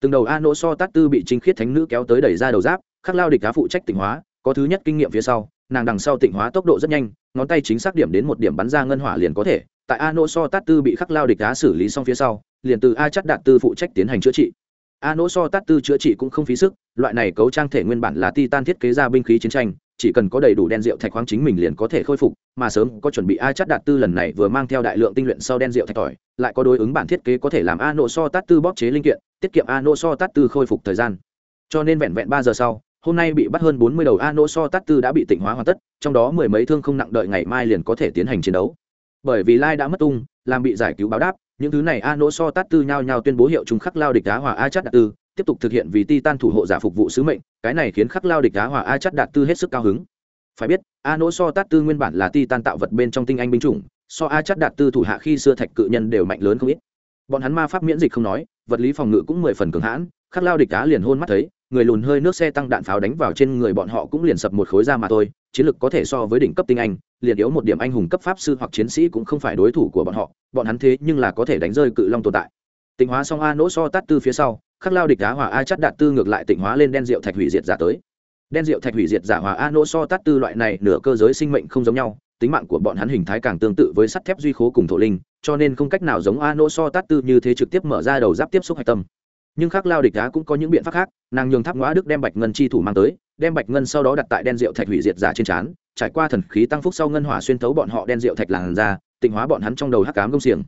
Từng đầu a nô so tát tư bị trinh khiết thánh nữ kéo tới đẩy ra đầu giáp, khắc lao địch đá phụ trách tịnh hóa, có thứ nhất kinh nghiệm phía sau, nàng đằng sau tịnh hóa tốc độ rất nhanh, ngón tay chính xác điểm đến một điểm bắn ra ngân hỏa liền có thể. Tại a nô so tát tư bị khắc lao địch đá xử lý xong phía sau, liền từ a chắc đạt tư phụ trách tiến hành chữa trị. A nỗ so tát tư chữa trị cũng không phí sức, loại này cấu trang thể nguyên bản là titan thiết kế ra binh khí chiến tranh chỉ cần có đầy đủ đen rượu thạch khoáng chính mình liền có thể khôi phục, mà sớm có chuẩn bị a chắt đạt tư lần này vừa mang theo đại lượng tinh luyện sau đen rượu thạch tỏi, lại có đối ứng bản thiết kế có thể làm a nỗ so tát tư bóp chế linh kiện, tiết kiệm a nỗ so tát tư khôi phục thời gian. Cho nên vẹn vẹn ba giờ sau, hôm nay bị bắt hơn bốn mươi đầu a nỗ so tát tư đã bị tỉnh hóa hoàn tất, trong đó mười mấy thương không nặng đợi ngày mai liền có thể tiến hành chiến đấu. Bởi vì lai đã mất tung, làm bị giải cứu báo đáp, những thứ này a nỗ so tát tư nhao nhao tuyên bố hiệu chúng khắc lao địch đá hòa a chát đạt tư tiếp tục thực hiện vì titan thủ hộ giả phục vụ sứ mệnh, cái này khiến khắc lao địch đá hòa a chắt đạt tư hết sức cao hứng. Phải biết a nỗ so tát tư nguyên bản là titan tạo vật bên trong tinh anh binh chủng, so a chắt đạt tư thủ hạ khi xưa thạch cự nhân đều mạnh lớn không ít. Bọn hắn ma pháp miễn dịch không nói, vật lý phòng ngự cũng mười phần cường hãn, khắc lao địch đá liền hôn mắt thấy, người lùn hơi nước xe tăng đạn pháo đánh vào trên người bọn họ cũng liền sập một khối ra mà thôi, chiến lực có thể so với đỉnh cấp tinh anh, liền yếu một điểm anh hùng cấp pháp sư hoặc chiến sĩ cũng không phải đối thủ của bọn họ, bọn hắn thế nhưng là có thể đánh rơi cự long tồn tại. Tịnh hóa xong a nỗ so tát tư phía sau khắc lao địch đá hòa a chắt đạt tư ngược lại tịnh hóa lên đen rượu thạch hủy diệt giả tới. Đen rượu thạch hủy diệt giả hòa a nỗ so tát tư loại này nửa cơ giới sinh mệnh không giống nhau, tính mạng của bọn hắn hình thái càng tương tự với sắt thép duy khố cùng thổ linh, cho nên không cách nào giống a nỗ so tát tư như thế trực tiếp mở ra đầu giáp tiếp xúc hạch tâm. Nhưng khắc lao địch đá cũng có những biện pháp khác, nàng nhường tháp ngõ đức đem bạch ngân chi thủ mang tới, đem bạch ngân sau đó đặt tại đen rượu thạch hủy diệt giả trên trán, trải qua thần khí tăng phúc sau ngân hỏa xuyên thấu bọn họ đen rượu thạch làn ra tịnh hóa bọn hắn trong đầu hắc cám công xiềng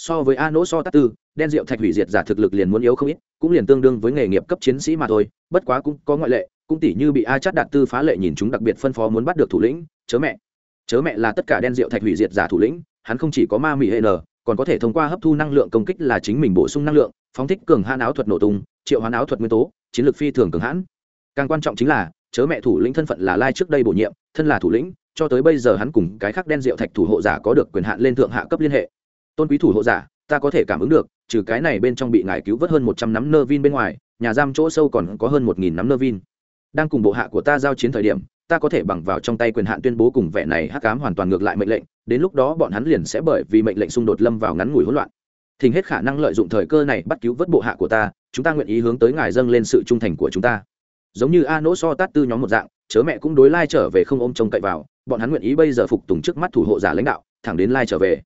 so với a nỗ so tát tư, đen rượu thạch hủy diệt giả thực lực liền muốn yếu không ít, cũng liền tương đương với nghề nghiệp cấp chiến sĩ mà thôi, bất quá cũng có ngoại lệ, cũng tỷ như bị a chát đạt tư phá lệ nhìn chúng đặc biệt phân phó muốn bắt được thủ lĩnh, chớ mẹ. Chớ mẹ là tất cả đen rượu thạch hủy diệt giả thủ lĩnh, hắn không chỉ có ma mỹ hệ n còn có thể thông qua hấp thu năng lượng công kích là chính mình bổ sung năng lượng, phóng thích cường hãn áo thuật nổ tung, triệu hoán áo thuật nguyên tố, chiến lược phi thường cường hãn. Càng quan trọng chính là, chớ mẹ thủ lĩnh thân phận là lai trước đây bổ nhiệm, thân là thủ lĩnh, cho tới bây giờ hắn cùng cái khác đen rượu thạch thủ hộ giả có được quyền hạn lên thượng hạ cấp liên hệ tôn quý thủ hộ giả, ta có thể cảm ứng được, trừ cái này bên trong bị ngài cứu vớt hơn một trăm nắm nơ vin bên ngoài, nhà giam chỗ sâu còn có hơn một nghìn nắm nơ vin. Đang cùng bộ hạ của ta giao chiến thời điểm, ta có thể bằng vào trong tay quyền hạn tuyên bố cùng vẻ này hắc cám hoàn toàn ngược lại mệnh lệnh, đến lúc đó bọn hắn liền sẽ bởi vì mệnh lệnh xung đột lâm vào ngắn ngủi hỗn loạn. Thình hết khả năng lợi dụng thời cơ này bắt cứu vớt bộ hạ của ta, chúng ta nguyện ý hướng tới ngài dâng lên sự trung thành của chúng ta. Giống như a nỗ so tát tư nhóm một dạng, chớ mẹ cũng đối lai trở về không ôm trông cậy vào, bọn hắn nguyện ý bây giờ phục tùng trước mắt thủ hộ giả lãnh đạo, thẳng đến lai trở về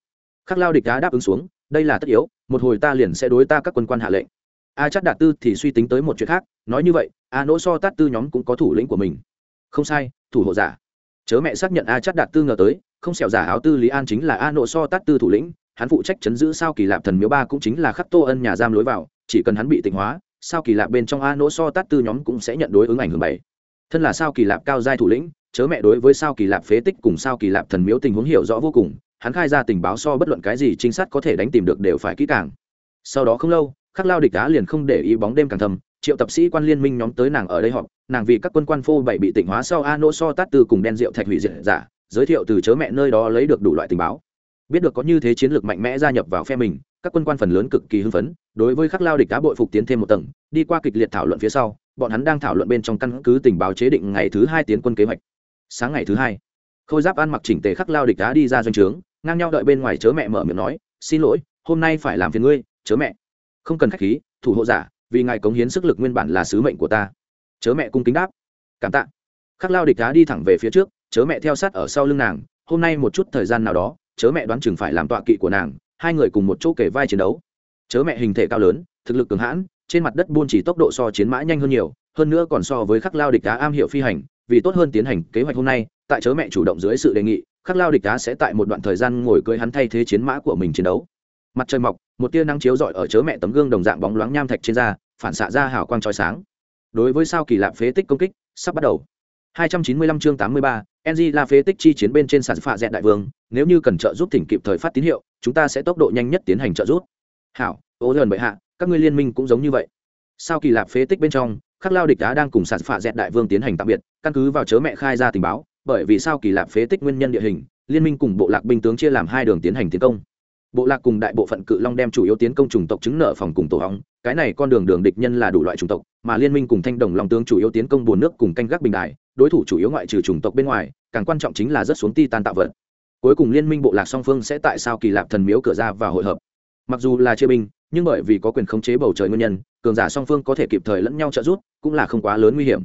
khắc lao địch đá đáp ứng xuống, đây là tất yếu, một hồi ta liền sẽ đối ta các quân quan hạ lệnh. A chắc đạt tư thì suy tính tới một chuyện khác, nói như vậy, a nỗ so tát tư nhóm cũng có thủ lĩnh của mình. Không sai, thủ hộ giả. Chớ mẹ xác nhận a chắc đạt tư ngờ tới, không xẻo giả áo tư lý an chính là a nỗ so tát tư thủ lĩnh, hắn phụ trách chấn giữ sao kỳ lạp thần miếu ba cũng chính là khắc tô ân nhà giam lối vào, chỉ cần hắn bị tỉnh hóa, sao kỳ lạp bên trong a nỗ so tát tư nhóm cũng sẽ nhận đối ứng ảnh hưởng bảy. Thân là sao kỳ lạp cao giai thủ lĩnh, chớ mẹ đối với sao kỳ lạp phế tích cùng sao kỳ lạp thần miếu tình huống hiểu rõ vô cùng hắn khai ra tình báo so bất luận cái gì trinh sát có thể đánh tìm được đều phải kỹ càng. Sau đó không lâu, khắc lao địch đá liền không để ý bóng đêm càng thầm, triệu tập sĩ quan liên minh nhóm tới nàng ở đây họp, nàng vì các quân quan phô bảy bị tỉnh hóa sau a nô so tát từ cùng đen rượu thạch hủy diệt giả, giới thiệu từ chớ mẹ nơi đó lấy được đủ loại tình báo. Biết được có như thế chiến lược mạnh mẽ gia nhập vào phe mình, các quân quan phần lớn cực kỳ hưng phấn, đối với khắc lao địch đá bội phục tiến thêm một tầng, đi qua kịch liệt thảo luận phía sau, bọn hắn đang thảo luận bên trong căn cứ tình báo chế định ngày thứ hai tiến quân kế hoạch. Sáng ngày thứ hai, khôi giáp ăn mặc chỉnh tề khắc lao địch đá đi ra doanh trướng ngang nhau đợi bên ngoài chớ mẹ mở miệng nói, xin lỗi, hôm nay phải làm phiền ngươi, chớ mẹ. Không cần khách khí, thủ hộ giả, vì ngài cống hiến sức lực nguyên bản là sứ mệnh của ta. Chớ mẹ cung kính đáp. Cảm tạ. Khắc lao địch đá đi thẳng về phía trước, chớ mẹ theo sát ở sau lưng nàng, hôm nay một chút thời gian nào đó, chớ mẹ đoán chừng phải làm tọa kỵ của nàng, hai người cùng một chỗ kể vai chiến đấu. Chớ mẹ hình thể cao lớn, thực lực cường hãn, trên mặt đất buôn chỉ tốc độ so chiến mã nhanh hơn nhiều, hơn nữa còn so với khắc lao địch đá am hiểu phi hành, vì tốt hơn tiến hành kế hoạch hôm nay, tại chớ mẹ chủ động dưới sự đề nghị khắc lao địch đá sẽ tại một đoạn thời gian ngồi cưới hắn thay thế chiến mã của mình chiến đấu mặt trời mọc một tia nắng chiếu rọi ở chớ mẹ tấm gương đồng dạng bóng loáng nham thạch trên da phản xạ ra hào quang trói sáng đối với sao kỳ lạp phế tích công kích sắp bắt đầu 295 chương 83, NG là phế tích chi chiến bên trên sản phạ dẹn đại vương, nếu như cần trợ giúp thỉnh kịp thời phát tín hiệu, chúng ta sẽ tốc độ nhanh nhất tiến hành trợ giúp. Hảo, ô lần bệ hạ, các ngươi liên minh cũng giống như vậy. Sao kỳ lạp phế tích bên trong, Khắc Lao địch đá đang cùng sản phạ dẹn đại vương tiến hành tạm biệt, căn cứ vào chớ mẹ khai ra tình báo, bởi vì sao kỳ lạp phế tích nguyên nhân địa hình, liên minh cùng bộ lạc binh tướng chia làm hai đường tiến hành tiến công. Bộ lạc cùng đại bộ phận cự long đem chủ yếu tiến công chủng tộc chứng nợ phòng cùng tổ hóng, cái này con đường đường địch nhân là đủ loại chủng tộc, mà liên minh cùng thanh đồng long tướng chủ yếu tiến công buồn nước cùng canh gác bình đại đối thủ chủ yếu ngoại trừ chủng tộc bên ngoài càng quan trọng chính là rất xuống ti tan tạo vật. Cuối cùng liên minh bộ lạc song phương sẽ tại sao kỳ lạp thần miếu cửa ra và hội hợp. Mặc dù là chia binh nhưng bởi vì có quyền khống chế bầu trời nguyên nhân cường giả song phương có thể kịp thời lẫn nhau trợ giúp cũng là không quá lớn nguy hiểm.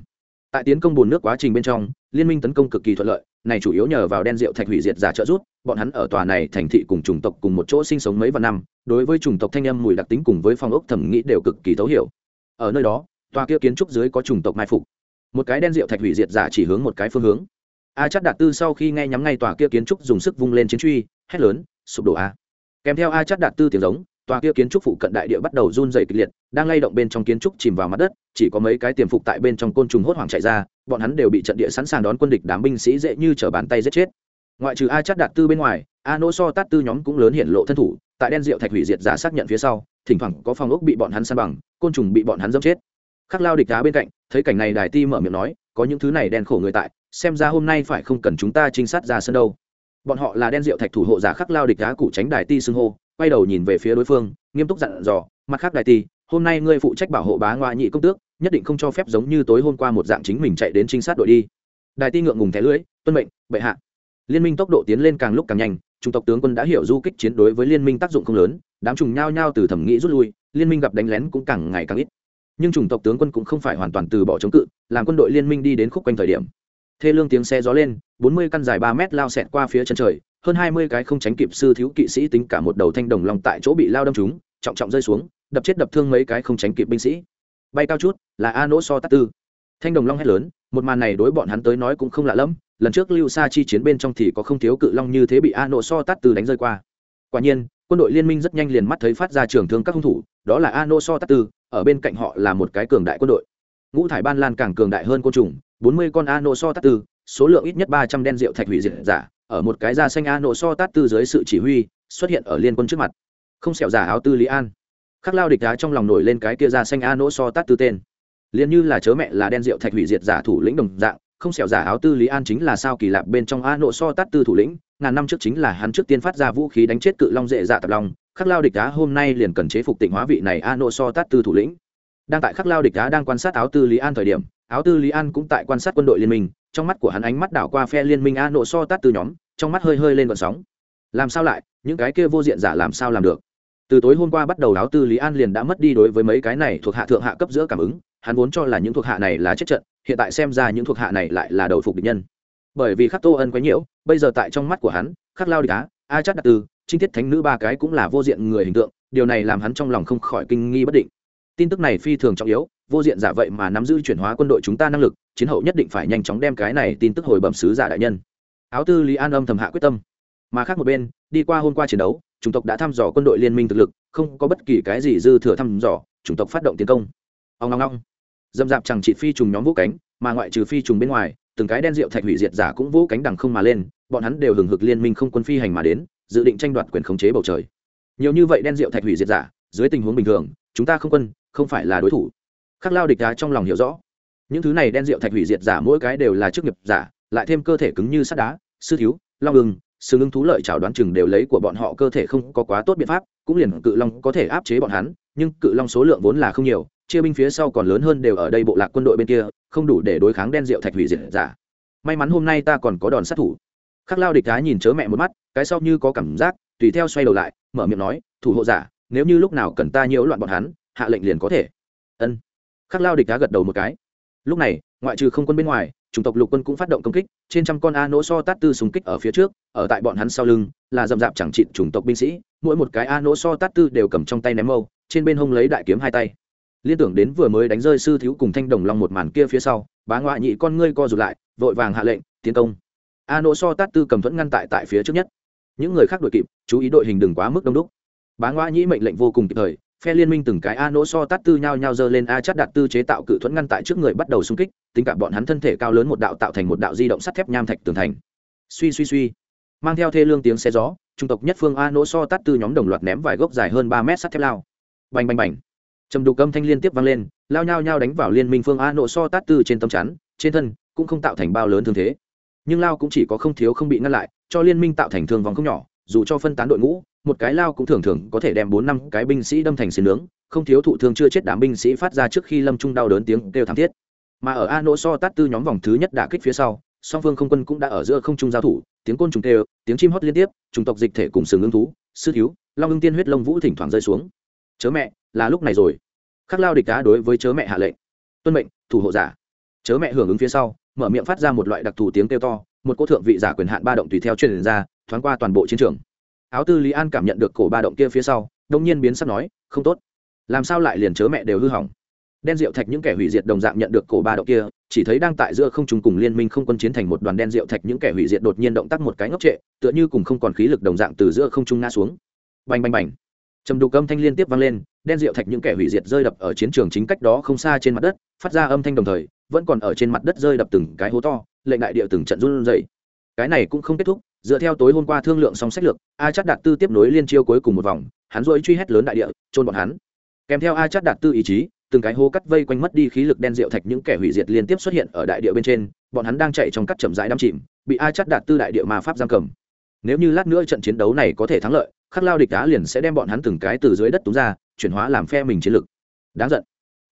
Tại tiến công bùn nước quá trình bên trong liên minh tấn công cực kỳ thuận lợi, này chủ yếu nhờ vào đen rượu thạch hủy diệt giả trợ giúp, bọn hắn ở tòa này thành thị cùng chủng tộc cùng một chỗ sinh sống mấy vạn năm, đối với chủng tộc thanh âm, mùi đặc tính cùng với phong ốc thẩm nghĩ đều cực kỳ thấu hiểu. Ở nơi đó, tòa kia kiến trúc dưới có chủng tộc mai phục. Một cái đen rượu thạch hủy diệt giả chỉ hướng một cái phương hướng. A chắc đạt tư sau khi nghe nhắm ngay tòa kia kiến trúc dùng sức vung lên chiến truy, hét lớn, sụp đổ a. Kèm theo a chắc đạt tư tiếng giống tòa kia kiến trúc phụ cận đại địa bắt đầu run dày kịch liệt, đang lay động bên trong kiến trúc chìm vào mặt đất, chỉ có mấy cái tiềm phục tại bên trong côn trùng hốt hoảng chạy ra, bọn hắn đều bị trận địa sẵn sàng đón quân địch đám binh sĩ dễ như t bàn tay giết chết. Ngoại trừ a Chát đạt tư bên ngoài, a nỗ so tát tư nhóm cũng lớn hiện lộ thân thủ, tại đen rượu thạch hủy diệt giả xác nhận phía sau, thỉnh thoảng có phòng ốc bị bọn hắn san bằng, côn trùng bị bọn hắn dâm chết. Khắc lao địch đá bên cạnh, thấy cảnh này đài ti mở miệng nói, có những thứ này đen khổ người tại, xem ra hôm nay phải không cần chúng ta trinh sát ra sân đâu. Bọn họ là đen rượu thạch thủ hộ giả khắc lao địch đá cụ tránh đài ti xưng hô quay đầu nhìn về phía đối phương, nghiêm túc dặn dò, mặt khác Đại ti hôm nay ngươi phụ trách bảo hộ bá ngoại nhị công tước, nhất định không cho phép giống như tối hôm qua một dạng chính mình chạy đến trinh sát đội đi. Đại ti ngượng ngùng thẻ lưỡi, tuân mệnh, bệ hạ. Liên minh tốc độ tiến lên càng lúc càng nhanh, trung tộc tướng quân đã hiểu du kích chiến đối với liên minh tác dụng không lớn, đám trùng nhao nhao từ thẩm nghĩ rút lui, liên minh gặp đánh lén cũng càng ngày càng ít. Nhưng chủng tộc tướng quân cũng không phải hoàn toàn từ bỏ chống cự, làm quân đội liên minh đi đến khúc quanh thời điểm. Thê lương tiếng xe gió lên, bốn mươi căn dài ba mét lao xẹt qua phía chân trời hơn hai mươi cái không tránh kịp sư thiếu kỵ sĩ tính cả một đầu thanh đồng long tại chỗ bị lao đâm trúng, trọng trọng rơi xuống, đập chết đập thương mấy cái không tránh kịp binh sĩ. Bay cao chút, là a nỗ so tát tư. Thanh đồng long hét lớn, một màn này đối bọn hắn tới nói cũng không lạ lẫm, lần trước lưu sa chi chiến bên trong thì có không thiếu cự long như thế bị a nỗ so tát tư đánh rơi qua. Quả nhiên, quân đội liên minh rất nhanh liền mắt thấy phát ra trường thương các hung thủ, đó là a nỗ so tát tư, ở bên cạnh họ là một cái cường đại quân đội. Ngũ thải ban lan càng cường đại hơn côn trùng, bốn mươi con a nỗ so tát tư, số lượng ít nhất ba trăm đen rượu thạch hủy diệt giả ở một cái da xanh a nỗ so tát tư dưới sự chỉ huy, xuất hiện ở liên quân trước mặt. Không xẻo giả áo tư lý an. Khắc lao địch đá trong lòng nổi lên cái kia da xanh a nỗ so tát tư tên. Liền như là chớ mẹ là đen rượu thạch hủy diệt giả thủ lĩnh đồng dạng, không xẻo giả áo tư lý an chính là sao kỳ lạp bên trong a nỗ so tát tư thủ lĩnh, ngàn năm trước chính là hắn trước tiên phát ra vũ khí đánh chết cự long dễ dạ tập long, khắc lao địch đá hôm nay liền cần chế phục tỉnh hóa vị này a nỗ so tát tư thủ lĩnh. Đang tại khắc lao địch đá đang quan sát áo tư lý an thời điểm áo tư lý an cũng tại quan sát quân đội liên minh, trong mắt của hắn ánh mắt đảo qua phe liên minh a nộ so tát từ nhóm, trong mắt hơi hơi lên vận sóng. Làm sao lại, những cái kia vô diện giả làm sao làm được? Từ tối hôm qua bắt đầu áo tư lý an liền đã mất đi đối với mấy cái này thuộc hạ thượng hạ cấp giữa cảm ứng, hắn vốn cho là những thuộc hạ này là chết trận, hiện tại xem ra những thuộc hạ này lại là đầu phục địch nhân. Bởi vì khắc tô ân quấy nhiễu, bây giờ tại trong mắt của hắn, khắc lao địch á, a chắc đặc tư, trinh thiết thánh nữ ba cái cũng là vô diện người hình tượng, điều này làm hắn trong lòng không khỏi kinh nghi bất định. Tin tức này phi thường trọng yếu vô diện giả vậy mà nắm giữ chuyển hóa quân đội chúng ta năng lực, chiến hậu nhất định phải nhanh chóng đem cái này tin tức hồi bẩm sứ giả đại nhân. Áo tư lý an âm thầm hạ quyết tâm. Mà khác một bên, đi qua hôm qua chiến đấu, chủng tộc đã thăm dò quân đội liên minh thực lực, không có bất kỳ cái gì dư thừa thăm dò, chủng tộc phát động tiến công. Ông ngong ngong dâm dạp chẳng chỉ phi trùng nhóm vũ cánh, mà ngoại trừ phi trùng bên ngoài, từng cái đen rượu thạch hủy diệt giả cũng vũ cánh đằng không mà lên, bọn hắn đều hừng hực liên minh không quân phi hành mà đến, dự định tranh đoạt quyền khống chế bầu trời. Nhiều như vậy đen rượu thạch hủy diệt giả, dưới tình huống bình thường, chúng ta không quân, không phải là đối thủ khắc lao địch đá trong lòng hiểu rõ. Những thứ này đen rượu thạch hủy diệt giả mỗi cái đều là chức nghiệp giả, lại thêm cơ thể cứng như sắt đá, sư thiếu, long ưng, sư ưng thú lợi chào đoán chừng đều lấy của bọn họ cơ thể không có quá tốt biện pháp, cũng liền cự long có thể áp chế bọn hắn, nhưng cự long số lượng vốn là không nhiều, chia binh phía sau còn lớn hơn đều ở đây bộ lạc quân đội bên kia, không đủ để đối kháng đen rượu thạch hủy diệt giả. May mắn hôm nay ta còn có đòn sát thủ. Khắc lao địch đá nhìn chớ mẹ một mắt, cái sau như có cảm giác, tùy theo xoay đầu lại, mở miệng nói, thủ hộ giả, nếu như lúc nào cần ta nhiễu loạn bọn hắn, hạ lệnh liền có thể. Ân khắc lao địch đá gật đầu một cái. Lúc này, ngoại trừ không quân bên ngoài, chủng tộc lục quân cũng phát động công kích, trên trăm con a nỗ so tát tư súng kích ở phía trước, ở tại bọn hắn sau lưng, là dầm dạp chẳng trịn chủng tộc binh sĩ, mỗi một cái a nỗ so tát tư đều cầm trong tay ném mâu, trên bên hông lấy đại kiếm hai tay. Liên tưởng đến vừa mới đánh rơi sư thiếu cùng thanh đồng long một màn kia phía sau, bá ngoại nhị con ngươi co rụt lại, vội vàng hạ lệnh, tiến công. A nỗ so tát tư cầm thuẫn ngăn tại tại phía trước nhất. Những người khác đội kịp, chú ý đội hình đừng quá mức đông đúc. Bá ngoại nhị mệnh lệnh vô cùng kịp thời phe liên minh từng cái a nỗ so tát tư nhau nhau dơ lên a chắt đạt tư chế tạo cự thuẫn ngăn tại trước người bắt đầu xung kích, tính cả bọn hắn thân thể cao lớn một đạo tạo thành một đạo di động sắt thép nham thạch tường thành. Suy suy suy. Mang theo thê lương tiếng xe gió, trung tộc nhất phương a nỗ so tát tư nhóm đồng loạt ném vài gốc dài hơn ba mét sắt thép lao. Bành bành bành. Trầm đục âm thanh liên tiếp vang lên, lao nhao nhao đánh vào liên minh phương a nỗ so tát tư trên tấm chắn, trên thân cũng không tạo thành bao lớn thương thế. Nhưng lao cũng chỉ có không thiếu không bị ngăn lại, cho liên minh tạo thành thương vòng không nhỏ, dù cho phân tán đội ngũ một cái lao cũng thường thường có thể đem bốn năm cái binh sĩ đâm thành xin nướng, không thiếu thụ thương chưa chết đám binh sĩ phát ra trước khi lâm trung đau đớn tiếng kêu thảm thiết. Mà ở a nỗ so tát tư nhóm vòng thứ nhất đả kích phía sau, song phương không quân cũng đã ở giữa không trung giao thủ, tiếng côn trùng kêu, tiếng chim hót liên tiếp trùng tộc dịch thể cùng sừng ưng thú, sư thiếu, long ưng tiên huyết lông vũ thỉnh thoảng rơi xuống. Chớ mẹ, là lúc này rồi. Khắc lao địch đá đối với chớ mẹ hạ lệnh. Tuân mệnh, thủ hộ giả. Chớ mẹ hưởng ứng phía sau, mở miệng phát ra một loại đặc thù tiếng kêu to, một cô thượng vị giả quyền hạn ba động tùy theo truyền ra, thoáng qua toàn bộ chiến trường áo tư lý an cảm nhận được cổ ba động kia phía sau đông nhiên biến sắc nói, không tốt. Làm sao lại liền chớ mẹ đều hư hỏng? Đen rượu thạch những kẻ hủy diệt đồng dạng nhận được cổ ba động kia, chỉ thấy đang tại giữa không trùng cùng liên minh không quân chiến thành một đoàn đen rượu thạch những kẻ hủy diệt đột nhiên động tác một cái ngốc trệ, tựa như cùng không còn khí lực đồng dạng từ giữa không trung ngã xuống. Bành bành bành. Trầm đục âm thanh liên tiếp vang lên, đen rượu thạch những kẻ hủy diệt rơi đập ở chiến trường chính cách đó không xa trên mặt đất, phát ra âm thanh đồng thời, vẫn còn ở trên mặt đất rơi đập từng cái hố to, lệnh đại địa từng trận run rẩy. Cái này cũng không kết thúc dựa theo tối hôm qua thương lượng xong sách lược, a chắc đạt tư tiếp nối liên chiêu cuối cùng một vòng, hắn dội truy hét lớn đại địa trôn bọn hắn. Kèm theo a chắc đạt tư ý chí, từng cái hố cắt vây quanh mất đi khí lực đen rượu thạch những kẻ hủy diệt liên tiếp xuất hiện ở đại địa bên trên, bọn hắn đang chạy trong các chậm rãi đắm chìm, bị a chắc đạt tư đại địa ma pháp giam cầm. Nếu như lát nữa trận chiến đấu này có thể thắng lợi, khắc lao địch đá liền sẽ đem bọn hắn từng cái từ dưới đất túng ra, chuyển hóa làm phe mình chiến lực. Đáng giận.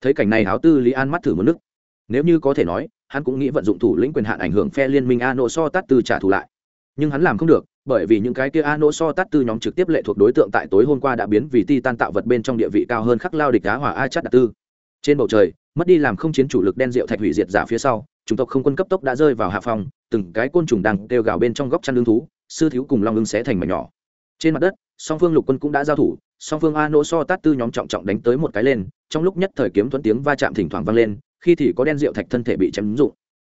Thấy cảnh này háo tư lý an mắt thử một nước. Nếu như có thể nói, hắn cũng nghĩ vận dụng thủ lĩnh quyền hạn ảnh hưởng phe liên minh a nô so tát tư trả thù lại nhưng hắn làm không được, bởi vì những cái kia a nỗ so tát tư nhóm trực tiếp lệ thuộc đối tượng tại tối hôm qua đã biến vì ti tan tạo vật bên trong địa vị cao hơn khắc lao địch đá hỏa a chát đạt tư. Trên bầu trời, mất đi làm không chiến chủ lực đen rượu thạch hủy diệt giả phía sau, chủng tộc không quân cấp tốc đã rơi vào hạ phòng từng cái côn trùng đang kêu gào bên trong góc chăn lương thú, sư thiếu cùng long ưng xé thành mảnh nhỏ. Trên mặt đất, song phương lục quân cũng đã giao thủ, song phương a nỗ so tát tư nhóm trọng trọng đánh tới một cái lên, trong lúc nhất thời kiếm thuẫn tiếng va chạm thỉnh thoảng vang lên, khi thì có đen rượu thạch thân thể bị chém dụng.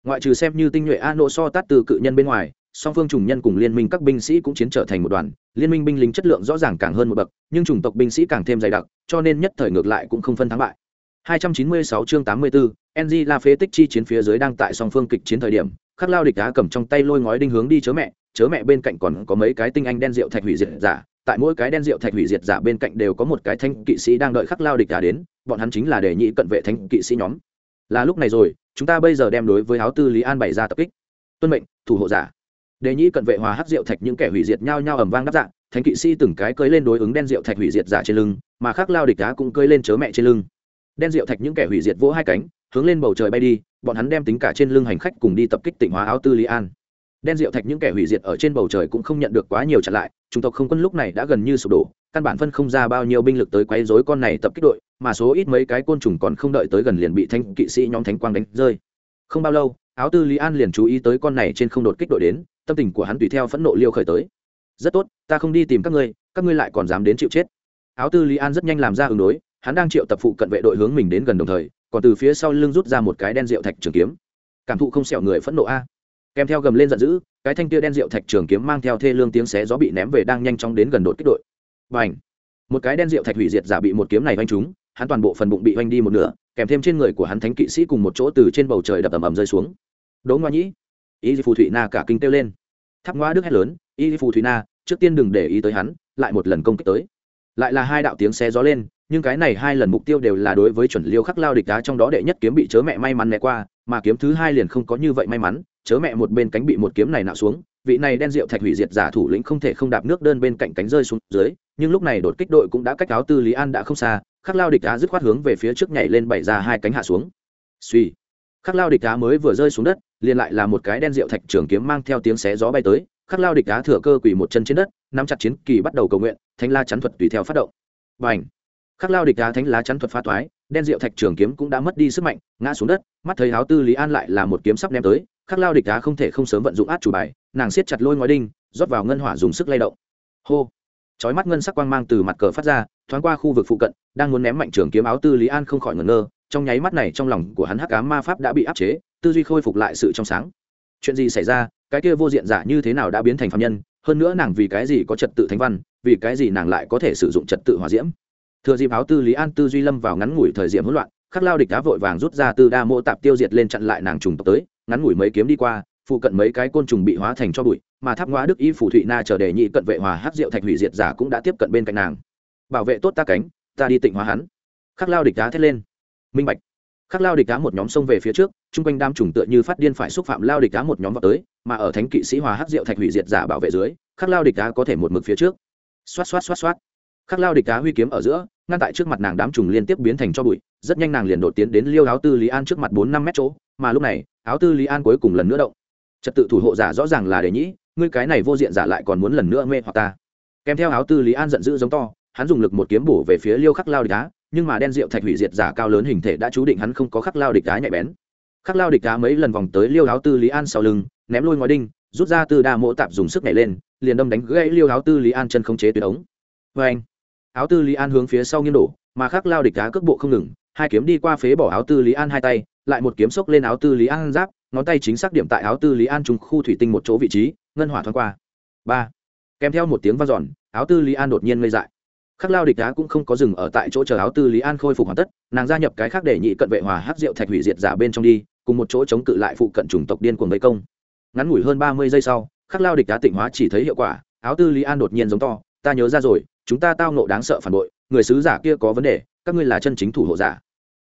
Ngoại trừ xem như tinh nhuệ a nỗ so tát tư cự nhân bên ngoài song phương trùng nhân cùng liên minh các binh sĩ cũng chiến trở thành một đoàn liên minh binh lính chất lượng rõ ràng càng hơn một bậc nhưng chủng tộc binh sĩ càng thêm dày đặc cho nên nhất thời ngược lại cũng không phân thắng bại 296 chương 84, NG La phế tích chi chiến phía dưới đang tại song phương kịch chiến thời điểm, Khắc Lao địch đá cầm trong tay lôi ngói đinh hướng đi chớ mẹ, chớ mẹ bên cạnh còn có mấy cái tinh anh đen rượu thạch hủy diệt giả, tại mỗi cái đen rượu thạch hủy diệt giả bên cạnh đều có một cái thanh kỵ sĩ đang đợi Khắc Lao địch đá đến, bọn hắn chính là để nhị cận vệ thanh kỵ sĩ nhóm. Là lúc này rồi, chúng ta bây giờ đem đối với áo tư Lý An bày ra tập kích. Tuân mệnh, thủ hộ giả. Đề nhị cận vệ hòa hắc rượu thạch những kẻ hủy diệt nhau nhau ầm vang đáp dạng, thanh kỵ sĩ từng cái cưới lên đối ứng đen rượu thạch hủy diệt giả trên lưng, mà Khắc Lao địch đá cũng cưới lên chớ mẹ trên lưng. Đen rượu thạch những kẻ hủy diệt vỗ hai cánh hướng lên bầu trời bay đi bọn hắn đem tính cả trên lưng hành khách cùng đi tập kích tỉnh hóa áo tư lý an. Đen rượu thạch những kẻ hủy diệt ở trên bầu trời cũng không nhận được quá nhiều chặn lại chủng tộc không quân lúc này đã gần như sụp đổ căn bản phân không ra bao nhiêu binh lực tới quấy rối con này tập kích đội mà số ít mấy cái côn trùng còn không đợi tới gần liền bị thanh kỵ sĩ nhóm thánh quang đánh rơi. Không bao lâu áo tư lý an liền chú ý tới con này trên không đột kích đội đến tâm tình của hắn tùy theo phẫn nộ liêu khởi tới. Rất tốt, ta không đi tìm các ngươi các ngươi lại còn dám đến chịu chết. Áo tư lý an rất nhanh làm ra ứng đối, hắn đang triệu tập phụ cận vệ đội hướng mình đến gần đồng thời, còn từ phía sau lưng rút ra một cái đen rượu thạch trường kiếm. Cảm thụ không sẹo người phẫn nộ a. Kèm theo gầm lên giận dữ, cái thanh kia đen rượu thạch trường kiếm mang theo thê lương tiếng xé gió bị ném về đang nhanh chóng đến gần đột kích đội. Và ảnh một cái đen rượu thạch hủy diệt giả bị một kiếm này oanh trúng, hắn toàn bộ phần bụng bị oanh đi một nửa, kèm thêm trên người của hắn thánh kỵ sĩ cùng một chỗ từ trên bầu trời đập ầm ầm rơi xuống. Đỗ ngoa nhĩ! Y phù thụy na cả kinh kêu lên. Tháp ngoa đức hét lớn, y phù thụy na, trước tiên đừng để ý tới hắn, lại một lần công kích tới. Lại là hai đạo tiếng xé gió lên, nhưng cái này hai lần mục tiêu đều là đối với chuẩn liêu khắc lao địch đá trong đó đệ nhất kiếm bị chớ mẹ may mắn né qua, mà kiếm thứ hai liền không có như vậy may mắn, chớ mẹ một bên cánh bị một kiếm này nạo xuống, vị này đen rượu thạch hủy diệt giả thủ lĩnh không thể không đạp nước đơn bên cạnh cánh rơi xuống dưới, nhưng lúc này đột kích đội cũng đã cách áo tư lý an đã không xa, khắc lao địch đá dứt khoát hướng về phía trước nhảy lên bảy ra hai cánh hạ xuống. Suy khắc lao địch đá mới vừa rơi xuống đất, liền lại là một cái đen rượu thạch trường kiếm mang theo tiếng xé gió bay tới, khắc lao địch đá thừa cơ quỳ một chân trên đất, nắm chặt chiến kỳ bắt đầu cầu nguyện thanh la chắn thuật tùy theo phát động. Và ảnh khắc lao địch đá thánh lá chắn thuật pha toái, đen rượu thạch trường kiếm cũng đã mất đi sức mạnh, ngã xuống đất, mắt thấy háo tư lý an lại là một kiếm sắp ném tới, khắc lao địch đá không thể không sớm vận dụng át chủ bài, nàng siết chặt lôi ngói đinh, rót vào ngân hỏa dùng sức lay động. Hô! Chói mắt ngân sắc quang mang từ mặt cờ phát ra, thoáng qua khu vực phụ cận, đang muốn ném mạnh trường kiếm áo tư lý an không khỏi ngẩn ngơ trong nháy mắt này trong lòng của hắn hắc ám ma pháp đã bị áp chế, tư duy khôi phục lại sự trong sáng. Chuyện gì xảy ra? Cái kia vô diện giả như thế nào đã biến thành phạm nhân? Hơn nữa nàng vì cái gì có trật tự thánh văn? Vì cái gì nàng lại có thể sử dụng trật tự hòa diễm? Thừa dịp áo tư lý an tư duy lâm vào ngắn ngủi thời diệm hỗn loạn, khắc lao địch đá vội vàng rút ra từ đa mô tạp tiêu diệt lên chặn lại nàng trùng tộc tới, ngắn ngủi mấy kiếm đi qua, phụ cận mấy cái côn trùng bị hóa thành cho bụi, mà tháp ngoá đức y phủ thụy na chờ đề nhị cận vệ hòa hát rượu thạch hủy diệt giả cũng đã tiếp cận bên cạnh nàng. Bảo vệ tốt ta cánh, ta đi tịnh hóa hắn. Khắc lao địch đá thét lên minh bạch. Khắc lao địch cá một nhóm xông về phía trước, chung quanh đam trùng tựa như phát điên phải xúc phạm lao địch cá một nhóm vào tới, mà ở thánh kỵ sĩ hòa hát diệu thạch hủy diệt giả bảo vệ dưới, khắc lao địch cá có thể một mực phía trước. Xoát xoát xoát xoát. Khắc lao địch cá huy kiếm ở giữa, ngăn tại trước mặt nàng đám trùng liên tiếp biến thành cho bụi, rất nhanh nàng liền đột tiến đến liêu áo tư lý an trước mặt bốn năm mét chỗ, mà lúc này, áo tư lý an cuối cùng lần nữa động. Trật tự thủ hộ giả rõ ràng là để nhĩ, ngươi cái này vô diện giả lại còn muốn lần nữa mê hoặc ta. Kèm theo áo tư lý an giận dữ giống to, hắn dùng lực một kiếm bổ về phía liêu khắc lao địch cá nhưng mà đen rượu thạch hủy diệt giả cao lớn hình thể đã chú định hắn không có khắc lao địch đá nhạy bén. Khắc lao địch đá mấy lần vòng tới liêu áo tư lý an sau lưng, ném lôi ngói đinh, rút ra từ đa mỗ tạp dùng sức nhảy lên, liền đâm đánh gãy liêu áo tư lý an chân không chế tuyệt ống. Vê anh áo tư lý an hướng phía sau nghiêng đổ, mà khắc lao địch đá cước bộ không ngừng, hai kiếm đi qua phế bỏ áo tư lý an hai tay, lại một kiếm xốc lên áo tư lý an giáp, ngón tay chính xác điểm tại áo tư lý an trùng khu thủy tinh một chỗ vị trí, ngân hỏa thoáng qua. Ba! Kèm theo một tiếng v a n giòn áo tư lý an đột nhiên ngây dại khắc lao địch đá cũng không có dừng ở tại chỗ chờ áo tư lý an khôi phục hoàn tất, nàng gia nhập cái khác để nhị cận vệ hòa hát rượu thạch hủy diệt giả bên trong đi, cùng một chỗ chống cự lại phụ cận chủng tộc điên cuồng vây công. Ngắn ngủi hơn ba mươi giây sau, khắc lao địch đá tịnh hóa chỉ thấy hiệu quả, áo tư lý an đột nhiên giống to, ta nhớ ra rồi, chúng ta tao nộ đáng sợ phản bội, người sứ giả kia có vấn đề, các ngươi là chân chính thủ hộ giả.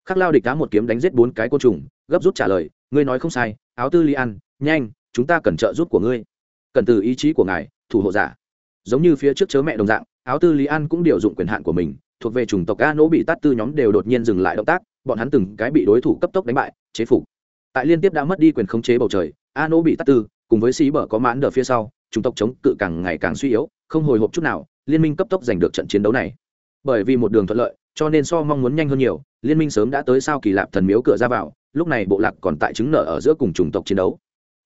Khắc lao địch đá một kiếm đánh giết bốn cái côn trùng, gấp rút trả lời, ngươi nói không sai, áo tư lý an, nhanh, chúng ta cần trợ giúp của ngươi. Cần từ ý chí của ngài, thủ hộ giả. Giống như phía trước chớ mẹ đồng dạng áo tư lý an cũng điều dụng quyền hạn của mình, thuộc về chủng tộc a nỗ bị tát tư nhóm đều đột nhiên dừng lại động tác, bọn hắn từng cái bị đối thủ cấp tốc đánh bại, chế phục. Tại liên tiếp đã mất đi quyền khống chế bầu trời, a nỗ bị tát tư, cùng với xí bở có mãn đờ phía sau, chủng tộc chống cự càng ngày càng suy yếu, không hồi hộp chút nào, liên minh cấp tốc giành được trận chiến đấu này. Bởi vì một đường thuận lợi, cho nên so mong muốn nhanh hơn nhiều, liên minh sớm đã tới sao kỳ lạp thần miếu cửa ra vào, lúc này bộ lạc còn tại chứng nợ ở giữa cùng chủng tộc chiến đấu.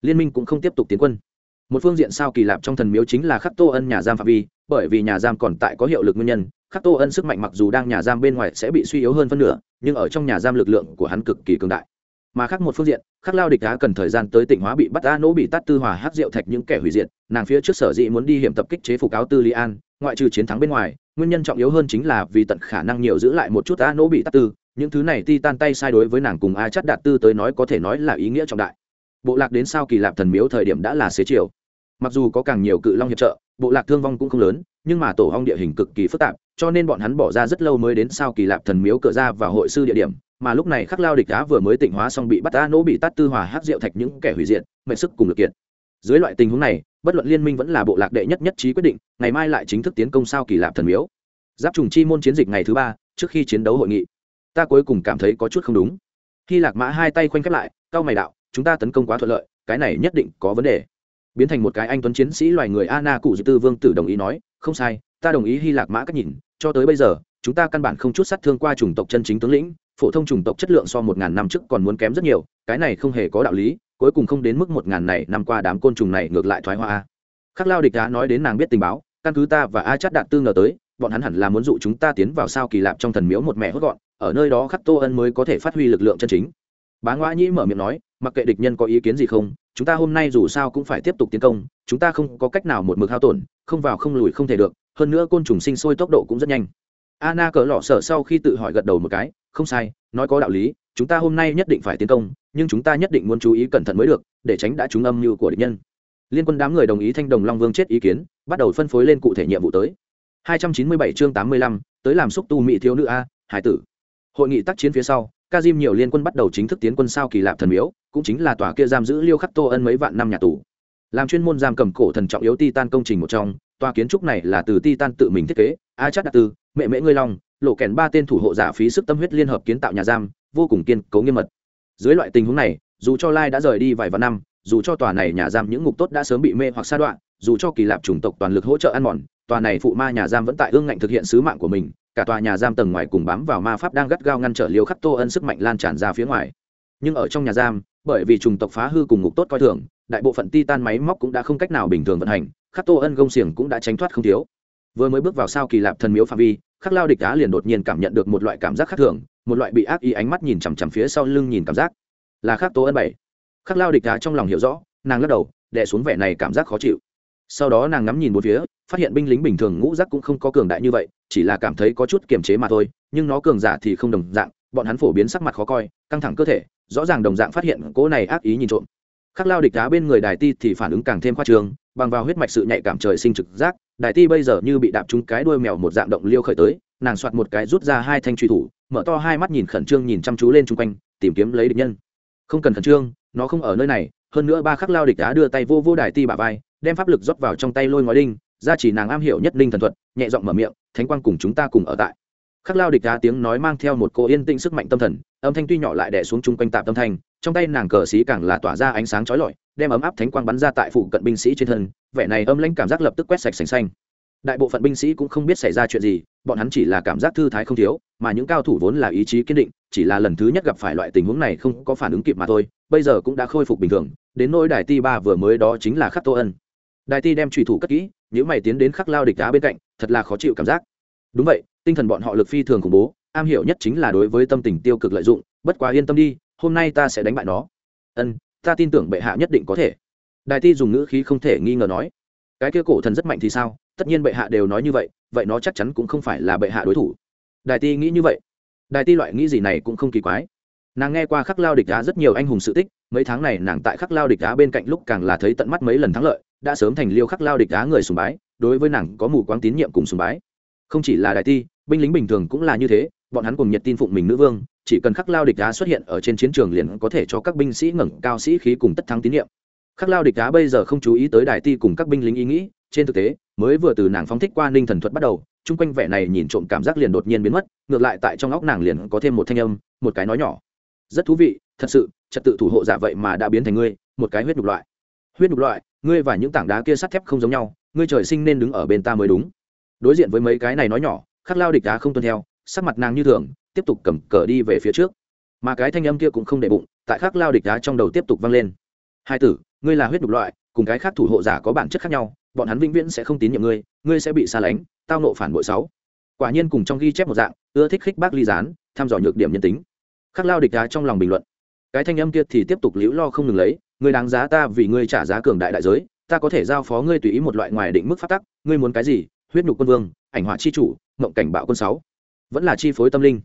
Liên minh cũng không tiếp tục tiến quân một phương diện sao kỳ lạp trong thần miếu chính là khắc tô ân nhà giam phạm vi, bởi vì nhà giam còn tại có hiệu lực nguyên nhân, khắc tô ân sức mạnh mặc dù đang nhà giam bên ngoài sẽ bị suy yếu hơn phân nửa, nhưng ở trong nhà giam lực lượng của hắn cực kỳ cường đại. Mà khác một phương diện, khắc lao địch đá cần thời gian tới tỉnh hóa bị bắt a nỗ bị tắt tư hòa hát rượu thạch những kẻ hủy diệt, nàng phía trước sở dĩ muốn đi hiểm tập kích chế phục áo tư li an, ngoại trừ chiến thắng bên ngoài, nguyên nhân trọng yếu hơn chính là vì tận khả năng nhiều giữ lại một chút a nỗ bị tắt tư, những thứ này ti tan tay sai đối với nàng cùng a chắc đạt tư tới nói có thể nói là ý nghĩa trọng đại bộ lạc đến sao kỳ lạp thần miếu thời điểm đã là xế chiều. Mặc dù có càng nhiều cự long hiệp trợ, bộ lạc thương vong cũng không lớn, nhưng mà tổ hong địa hình cực kỳ phức tạp, cho nên bọn hắn bỏ ra rất lâu mới đến sao kỳ lạp thần miếu cửa ra và hội sư địa điểm, mà lúc này khắc lao địch đá vừa mới tịnh hóa xong bị bắt ta nỗ bị tắt tư hòa hát rượu thạch những kẻ hủy diệt, mệnh sức cùng lực kiện dưới loại tình huống này, bất luận liên minh vẫn là bộ lạc đệ nhất nhất trí quyết định, ngày mai lại chính thức tiến công sao kỳ lạp thần miếu. Giáp trùng chi môn chiến dịch ngày thứ ba, trước khi chiến đấu hội nghị. Ta cuối cùng cảm thấy có chút không đúng. Khi lạc mã hai tay khoanh khép lại cao mày đạo chúng ta tấn công quá thuận lợi, cái này nhất định có vấn đề. Biến thành một cái anh tuấn chiến sĩ loài người Anna cụ dự tư vương tử đồng ý nói, không sai, ta đồng ý hy lạc mã cách nhìn, cho tới bây giờ, chúng ta căn bản không chút sát thương qua chủng tộc chân chính tướng lĩnh, phổ thông chủng tộc chất lượng so một ngàn năm trước còn muốn kém rất nhiều, cái này không hề có đạo lý, cuối cùng không đến mức một ngàn này năm qua đám côn trùng này ngược lại thoái hoa. Khắc lao địch đã nói đến nàng biết tình báo, căn cứ ta và a chát đạt tư ngờ tới, bọn hắn hẳn là muốn dụ chúng ta tiến vào sao kỳ lạp trong thần miếu một mẹ hốt gọn, ở nơi đó khắc tô ân mới có thể phát huy lực lượng chân chính. Bá ngoã nhĩ mở miệng nói mặc kệ địch nhân có ý kiến gì không chúng ta hôm nay dù sao cũng phải tiếp tục tiến công chúng ta không có cách nào một mực hao tổn không vào không lùi không thể được hơn nữa côn trùng sinh sôi tốc độ cũng rất nhanh. Anna cỡ lọ sợ sau khi tự hỏi gật đầu một cái không sai nói có đạo lý chúng ta hôm nay nhất định phải tiến công nhưng chúng ta nhất định muốn chú ý cẩn thận mới được để tránh đã trúng âm mưu của địch nhân. Liên quân đám người đồng ý thanh đồng long vương chết ý kiến bắt đầu phân phối lên cụ thể nhiệm vụ tới. 297 chương 85, tới làm xúc tu mỹ thiếu nữ a hải tử. Hội nghị tác chiến phía sau Kazim nhiều liên quân bắt đầu chính thức tiến quân sao kỳ lạp thần miếu, cũng chính là tòa kia giam giữ liêu khắc tô ân mấy vạn năm nhà tù. Làm chuyên môn giam cầm cổ thần trọng yếu titan công trình một trong, tòa kiến trúc này là từ titan tự mình thiết kế, a Chát đạt tư, mẹ mễ ngươi long, lộ kèn ba tên thủ hộ giả phí sức tâm huyết liên hợp kiến tạo nhà giam, vô cùng kiên cố nghiêm mật. Dưới loại tình huống này, dù cho lai đã rời đi vài vạn năm, dù cho tòa này nhà giam những ngục tốt đã sớm bị mê hoặc sa đoạn dù cho kỳ lạp chủng tộc toàn lực hỗ trợ ăn mòn, tòa này phụ ma nhà giam vẫn tại ương ngạnh thực hiện sứ mạng của mình cả tòa nhà giam tầng ngoài cùng bám vào ma pháp đang gắt gao ngăn trở liều khắc tô ân sức mạnh lan tràn ra phía ngoài. Nhưng ở trong nhà giam, bởi vì trùng tộc phá hư cùng ngục tốt coi thường, đại bộ phận titan máy móc cũng đã không cách nào bình thường vận hành, khắc tô ân gông xiềng cũng đã tránh thoát không thiếu. Vừa mới bước vào sao kỳ lạp thần miếu phạm vi, khắc lao địch đá liền đột nhiên cảm nhận được một loại cảm giác khác thường, một loại bị ác ý ánh mắt nhìn chằm chằm phía sau lưng nhìn cảm giác. Là khắc tô ân bảy. Khắc lao địch đá trong lòng hiểu rõ, nàng lắc đầu, đè xuống vẻ này cảm giác khó chịu. Sau đó nàng ngắm nhìn một phía, phát hiện binh lính bình thường ngũ giác cũng không có cường đại như vậy chỉ là cảm thấy có chút kiềm chế mà thôi, nhưng nó cường giả thì không đồng dạng, bọn hắn phổ biến sắc mặt khó coi, căng thẳng cơ thể, rõ ràng đồng dạng phát hiện cỗ này ác ý nhìn trộm. Khắc lao địch đá bên người đài ti thì phản ứng càng thêm khoa trường bằng vào huyết mạch sự nhạy cảm trời sinh trực giác, đài ti bây giờ như bị đạp trúng cái đuôi mèo một dạng động liêu khởi tới, nàng soạt một cái rút ra hai thanh truy thủ, mở to hai mắt nhìn khẩn trương nhìn chăm chú lên chung quanh, tìm kiếm lấy địch nhân. Không cần khẩn trương, nó không ở nơi này, hơn nữa ba khắc lao địch đá đưa tay vô vô đài ti bả vai, đem pháp lực rót vào trong tay lôi ngói đinh ra chỉ nàng am hiểu nhất linh thần thuật, nhẹ giọng mở miệng thánh quang cùng chúng ta cùng ở tại. Khắc lao địch đá tiếng nói mang theo một cô yên tĩnh sức mạnh tâm thần, âm thanh tuy nhỏ lại đè xuống chung quanh tạm tâm thanh, trong tay nàng cờ xí càng là tỏa ra ánh sáng chói lọi, đem ấm áp thánh quang bắn ra tại phụ cận binh sĩ trên thân, vẻ này âm lãnh cảm giác lập tức quét sạch sành xanh. Đại bộ phận binh sĩ cũng không biết xảy ra chuyện gì, bọn hắn chỉ là cảm giác thư thái không thiếu, mà những cao thủ vốn là ý chí kiên định, chỉ là lần thứ nhất gặp phải loại tình huống này không có phản ứng kịp mà thôi, bây giờ cũng đã khôi phục bình thường, đến nỗi đài ti ba vừa mới đó chính là khắc tô ân. Đài ti đem trùy thủ cất kỹ những mày tiến đến khắc lao địch đá bên cạnh thật là khó chịu cảm giác. Đúng vậy, tinh thần bọn họ lực phi thường khủng bố, am hiểu nhất chính là đối với tâm tình tiêu cực lợi dụng, bất quá yên tâm đi, hôm nay ta sẽ đánh bại nó. Ân, ta tin tưởng bệ hạ nhất định có thể. Đài ti dùng ngữ khí không thể nghi ngờ nói. Cái kia cổ thần rất mạnh thì sao? Tất nhiên bệ hạ đều nói như vậy vậy nó chắc chắn cũng không phải là bệ hạ đối thủ. Đài ti nghĩ như vậy. Đài ti loại nghĩ gì này cũng không kỳ quái. Nàng nghe qua khắc lao địch đá rất nhiều anh hùng sự tích, mấy tháng này nàng tại khắc lao địch đá bên cạnh lúc càng là thấy tận mắt mấy lần thắng lợi, đã sớm thành liêu khắc lao địch đá người sùng bái đối với nàng có mù quáng tín nhiệm cùng sùng bái. Không chỉ là đại ti, binh lính bình thường cũng là như thế, bọn hắn cùng nhiệt tin phụng mình nữ vương, chỉ cần khắc lao địch đá xuất hiện ở trên chiến trường liền có thể cho các binh sĩ ngẩng cao sĩ khí cùng tất thắng tín nhiệm. Khắc lao địch đá bây giờ không chú ý tới đại ti cùng các binh lính ý nghĩ, trên thực tế, mới vừa từ nàng phóng thích qua ninh thần thuật bắt đầu, chung quanh vẻ này nhìn trộm cảm giác liền đột nhiên biến mất, ngược lại tại trong óc nàng liền có thêm một thanh âm, một cái nói nhỏ. Rất thú vị, thật sự, trật tự thủ hộ giả vậy mà đã biến thành ngươi, một cái huyết nhục loại. Huyết nhục loại, ngươi và những tảng đá kia sắt thép không giống nhau ngươi trời sinh nên đứng ở bên ta mới đúng. Đối diện với mấy cái này nói nhỏ, khắc lao địch đá không tuân theo, sắc mặt nàng như thường, tiếp tục cầm cờ đi về phía trước. Mà cái thanh âm kia cũng không để bụng, tại khắc lao địch đá trong đầu tiếp tục vang lên. Hai tử, ngươi là huyết đục loại, cùng cái khác thủ hộ giả có bản chất khác nhau, bọn hắn vĩnh viễn sẽ không tín nhiệm ngươi ngươi sẽ bị xa lánh, tao nộ phản bội sáu. Quả nhiên cùng trong ghi chép một dạng, ưa thích khích bác ly gián, thăm dò nhược điểm nhân tính. Khắc lao địch đá trong lòng bình luận. Cái thanh âm kia thì tiếp tục liễu lo không ngừng lấy, ngươi đáng giá ta vì ngươi trả giá cường đại đại giới ta có thể giao phó ngươi tùy ý một loại ngoài định mức phát tắc, ngươi muốn cái gì? Huyết nhục quân vương, ảnh họa chi chủ, mộng cảnh bạo quân sáu. Vẫn là chi phối tâm linh.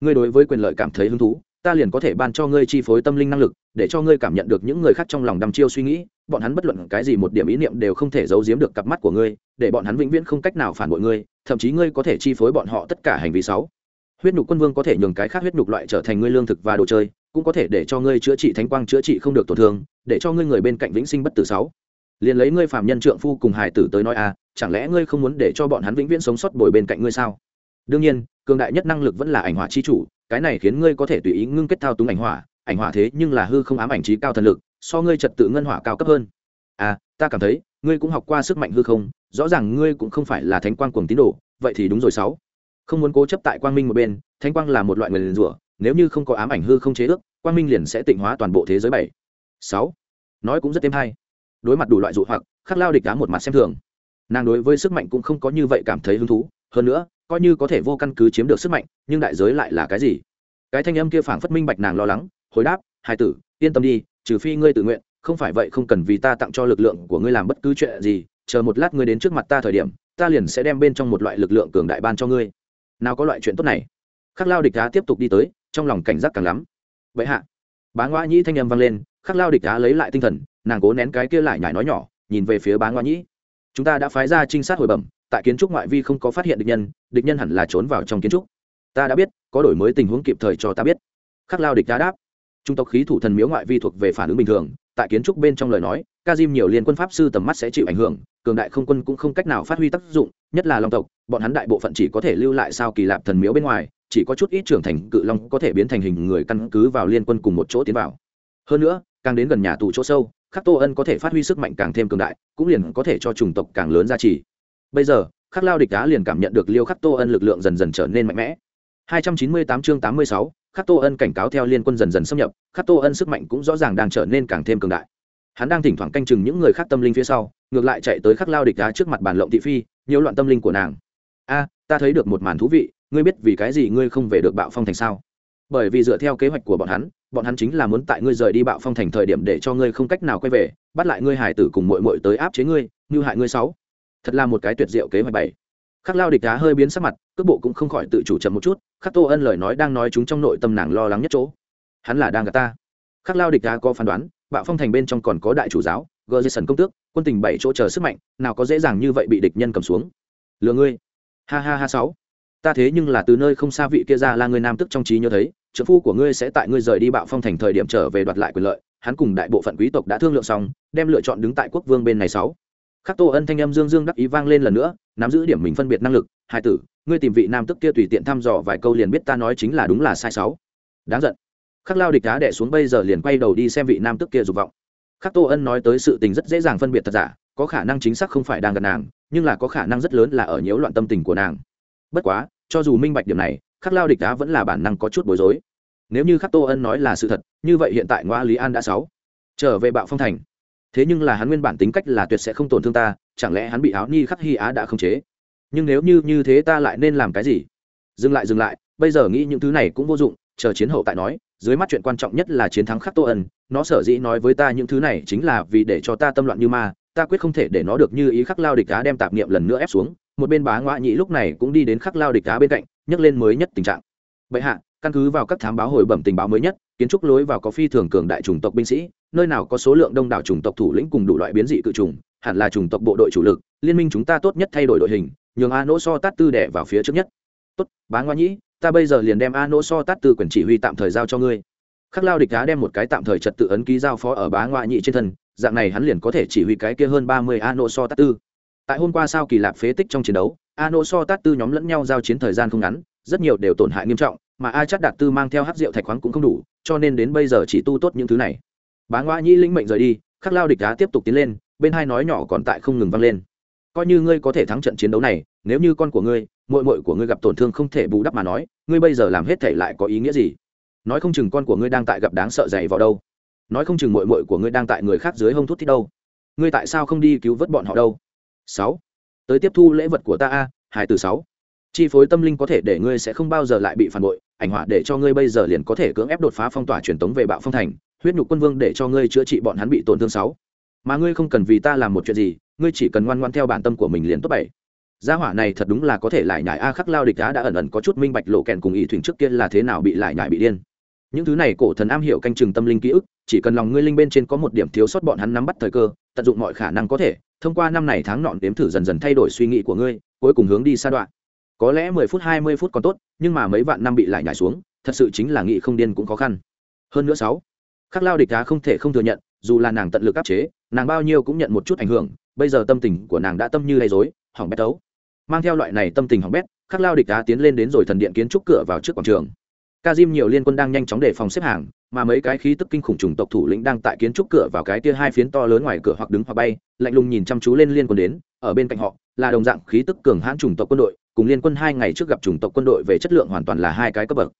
Ngươi đối với quyền lợi cảm thấy hứng thú, ta liền có thể ban cho ngươi chi phối tâm linh năng lực, để cho ngươi cảm nhận được những người khác trong lòng đăm chiêu suy nghĩ, bọn hắn bất luận cái gì một điểm ý niệm đều không thể giấu giếm được cặp mắt của ngươi, để bọn hắn vĩnh viễn không cách nào phản bội ngươi, thậm chí ngươi có thể chi phối bọn họ tất cả hành vi sáu. Huyết nhục quân vương có thể nhường cái khác huyết nhục loại trở thành ngươi lương thực và đồ chơi, cũng có thể để cho ngươi chữa trị thánh quang chữa trị không được tổn thương, để cho ngươi người bên cạnh vĩnh sinh bất tử sáu liền lấy ngươi phạm nhân trượng phu cùng hải tử tới nói à chẳng lẽ ngươi không muốn để cho bọn hắn vĩnh viễn sống sót bồi bên cạnh ngươi sao? Đương nhiên, cường đại nhất năng lực vẫn là ảnh hỏa chi chủ, cái này khiến ngươi có thể tùy ý ngưng kết thao túng ảnh hỏa ảnh hỏa thế nhưng là hư không ám ảnh trí cao thần lực, so ngươi trật tự ngân hỏa cao cấp hơn. À ta cảm thấy, ngươi cũng học qua sức mạnh hư không, rõ ràng ngươi cũng không phải là thánh quang cuồng tín đồ, vậy thì đúng rồi sáu. Không muốn cố chấp tại quang minh một bên, thánh quang là một loại người liền rủa, nếu như không có ám ảnh hư không chế ước, quang minh liền sẽ tịnh hóa toàn bộ thế giới bảy. Sáu. Nói cũng rất thêm hay đối mặt đủ loại dụ hoặc, khắc lao địch đá một mặt xem thường. Nàng đối với sức mạnh cũng không có như vậy cảm thấy hứng thú, hơn nữa, coi như có thể vô căn cứ chiếm được sức mạnh, nhưng đại giới lại là cái gì? Cái thanh âm kia phảng phất minh bạch nàng lo lắng, hồi đáp hai tử, yên tâm đi, trừ phi ngươi tự nguyện, không phải vậy không cần vì ta tặng cho lực lượng của ngươi làm bất cứ chuyện gì, chờ một lát ngươi đến trước mặt ta thời điểm, ta liền sẽ đem bên trong một loại lực lượng cường đại ban cho ngươi. Nào có loại chuyện tốt này. Khắc lao địch đá tiếp tục đi tới, trong lòng cảnh giác càng lắm. Vậy hạ. Bá ngoa nhĩ thanh âm vang lên, khắc lao địch đá lấy lại tinh thần nàng cố nén cái kia lại nhải nói nhỏ, nhìn về phía bá ngoa nhĩ. Chúng ta đã phái ra trinh sát hồi bẩm, tại kiến trúc ngoại vi không có phát hiện địch nhân địch nhân hẳn là trốn vào trong kiến trúc. Ta đã biết, có đổi mới tình huống kịp thời cho ta biết. Khắc lao địch đã đáp. Trung tộc khí thủ thần miếu ngoại vi thuộc về phản ứng bình thường, tại kiến trúc bên trong lời nói, ca diêm nhiều liên quân pháp sư tầm mắt sẽ chịu ảnh hưởng, cường đại không quân cũng không cách nào phát huy tác dụng, nhất là long tộc, bọn hắn đại bộ phận chỉ có thể lưu lại sao kỳ lạp thần miếu bên ngoài, chỉ có chút ít trưởng thành cự long có thể biến thành hình người căn cứ vào liên quân cùng một chỗ tiến vào. Hơn nữa, càng đến gần nhà tù chỗ sâu khắc tô ân có thể phát huy sức mạnh càng thêm cường đại cũng liền có thể cho chủng tộc càng lớn giá trị bây giờ khắc lao địch đá liền cảm nhận được liêu khắc tô ân lực lượng dần dần trở nên mạnh mẽ. 298 chương 86, khắc tô ân cảnh cáo theo liên quân dần dần xâm nhập khắc tô ân sức mạnh cũng rõ ràng đang trở nên càng thêm cường đại. Hắn đang thỉnh thoảng canh chừng những người khác tâm linh phía sau ngược lại chạy tới khắc lao địch đá trước mặt bàn lộng thị phi nhiễu loạn tâm linh của nàng. A ta thấy được một màn thú vị ngươi biết vì cái gì ngươi không về được bạo phong thành sao? Bởi vì dựa theo kế hoạch của bọn hắn bọn hắn chính là muốn tại ngươi rời đi bạo phong thành thời điểm để cho ngươi không cách nào quay về, bắt lại ngươi hải tử cùng mội mội tới áp chế ngươi, như hại ngươi sáu. Thật là một cái tuyệt diệu kế hoạch bảy. Khắc lao địch đá hơi biến sắc mặt, cước bộ cũng không khỏi tự chủ chậm một chút, khắc tô ân lời nói đang nói chúng trong nội tâm nàng lo lắng nhất chỗ. Hắn là đang gạt ta. Khắc lao địch đá có phán đoán, bạo phong thành bên trong còn có đại chủ giáo, gờ dây sần công tước, quân tình bảy chỗ chờ sức mạnh, nào có dễ dàng như vậy bị địch nhân cầm xuống. Lừa ngươi. Ha ha ha sáu ta thế nhưng là từ nơi không xa vị kia ra là người nam tức trong trí nhớ thấy trợ phu của ngươi sẽ tại ngươi rời đi bạo phong thành thời điểm trở về đoạt lại quyền lợi, hắn cùng đại bộ phận quý tộc đã thương lượng xong, đem lựa chọn đứng tại quốc vương bên này sáu. Khắc tô ân thanh âm dương dương đắc ý vang lên lần nữa, nắm giữ điểm mình phân biệt năng lực hai tử, ngươi tìm vị nam tức kia tùy tiện thăm dò vài câu liền biết ta nói chính là đúng là sai sáu. Đáng giận. Khắc lao địch đá đẻ xuống bây giờ liền quay đầu đi xem vị nam tức kia dục vọng. Khắc tô ân nói tới sự tình rất dễ dàng phân biệt thật giả, có khả năng chính xác không phải đang gần nàng, nhưng là có khả năng rất lớn là ở nhiễu loạn tâm tình của nàng bất quá, cho dù minh bạch điểm này, khắc lao địch đá vẫn là bản năng có chút bối rối. Nếu như khắc tô ân nói là sự thật, như vậy hiện tại ngoa lý an đã sáu. Trở về bạo phong thành. Thế nhưng là hắn nguyên bản tính cách là tuyệt sẽ không tổn thương ta, chẳng lẽ hắn bị áo ni khắc hy á đã không chế? Nhưng nếu như như thế ta lại nên làm cái gì? Dừng lại dừng lại, bây giờ nghĩ những thứ này cũng vô dụng, chờ chiến hậu tại nói, dưới mắt chuyện quan trọng nhất là chiến thắng khắc tô ân, nó sở dĩ nói với ta những thứ này chính là vì để cho ta tâm loạn như ma, ta quyết không thể để nó được như ý khắc lao địch á đem tạp nghiệm lần nữa ép xuống một bên bá ngoại nhị lúc này cũng đi đến khắc lao địch á bên cạnh nhấc lên mới nhất tình trạng. Bệ hạ, căn cứ vào các thám báo hồi bẩm tình báo mới nhất, kiến trúc lối vào có phi thường cường đại chủng tộc binh sĩ, nơi nào có số lượng đông đảo chủng tộc thủ lĩnh cùng đủ loại biến dị cự trùng hẳn là chủng tộc bộ đội chủ lực, liên minh chúng ta tốt nhất thay đổi đội hình, nhường a nỗ so tát tư đẻ vào phía trước nhất. Tốt, bá ngoa nhĩ ta bây giờ liền đem a nỗ so tát tư quyền chỉ huy tạm thời giao cho ngươi. Khắc lao địch đá đem một cái tạm thời trật tự ấn ký giao phó ở bá ngoa nhĩ trên thân, dạng này hắn liền có thể chỉ huy cái kia hơn ba mươi a nỗ so tát tư tại hôm qua sao kỳ lạp phế tích trong chiến đấu, a nô so tát tư nhóm lẫn nhau giao chiến thời gian không ngắn, rất nhiều đều tổn hại nghiêm trọng, mà a chắc đạt tư mang theo hát rượu thạch khoáng cũng không đủ, cho nên đến bây giờ chỉ tu tốt những thứ này. Bá ngoa nhĩ lĩnh mệnh rời đi, khắc lao địch đá tiếp tục tiến lên, bên hai nói nhỏ còn tại không ngừng vang lên. Coi như ngươi có thể thắng trận chiến đấu này, nếu như con của ngươi mội mội của ngươi gặp tổn thương không thể bù đắp mà nói, ngươi bây giờ làm hết thể lại có ý nghĩa gì? Nói không chừng con của ngươi đang tại gặp đáng sợ dày vào đâu. Nói không chừng mội mội của ngươi đang tại người khác dưới hông thút thích đâu. Ngươi tại sao không đi cứu vớt bọn họ đâu? Sáu. Tới tiếp thu lễ vật của ta a hai từ sáu. Chi phối tâm linh có thể để ngươi sẽ không bao giờ lại bị phản bội, ảnh họa để cho ngươi bây giờ liền có thể cưỡng ép đột phá phong tỏa truyền tống về bạo phong thành, huyết nhục quân vương để cho ngươi chữa trị bọn hắn bị tổn thương sáu. Mà ngươi không cần vì ta làm một chuyện gì, ngươi chỉ cần ngoan ngoan theo bản tâm của mình liền tốt bảy. Gia hỏa này thật đúng là có thể lại nhải a khắc lao địch đá đã ẩn ẩn có chút minh bạch lộ kèn cùng ý thuyền trước kia là thế nào bị lại nhải bị điên. Những thứ này cổ thần am hiểu canh chừng tâm linh ký ức, chỉ cần lòng ngươi linh bên trên có một điểm thiếu sót bọn hắn nắm bắt thời cơ, tận dụng mọi khả năng có thể thông qua năm này tháng nọn đếm thử dần dần thay đổi suy nghĩ của ngươi, cuối cùng hướng đi xa đoạn. Có lẽ mười phút, hai mươi phút còn tốt, nhưng mà mấy vạn năm bị lại nhảy xuống, thật sự chính là nghị không điên cũng khó khăn. Hơn nữa sáu, khắc lao địch đá không thể không thừa nhận, dù là nàng tận lực áp chế, nàng bao nhiêu cũng nhận một chút ảnh hưởng, bây giờ tâm tình của nàng đã tâm như lay dối hỏng bét tấu mang theo loại này tâm tình hỏng bét, khắc lao địch đá tiến lên đến rồi thần điện kiến trúc cửa vào trước quảng trường. Ca diêm nhiều liên quân đang nhanh chóng đề phòng xếp hàng mà mấy cái khí tức kinh khủng trùng tộc thủ lĩnh đang tại kiến trúc cửa vào cái kia hai phiến to lớn ngoài cửa hoặc đứng hoặc bay, lạnh lùng nhìn chăm chú lên liên quân đến, ở bên cạnh họ, là đồng dạng khí tức cường hãn trùng tộc quân đội, cùng liên quân hai ngày trước gặp chủng tộc quân đội về chất lượng hoàn toàn là hai cái cấp bậc.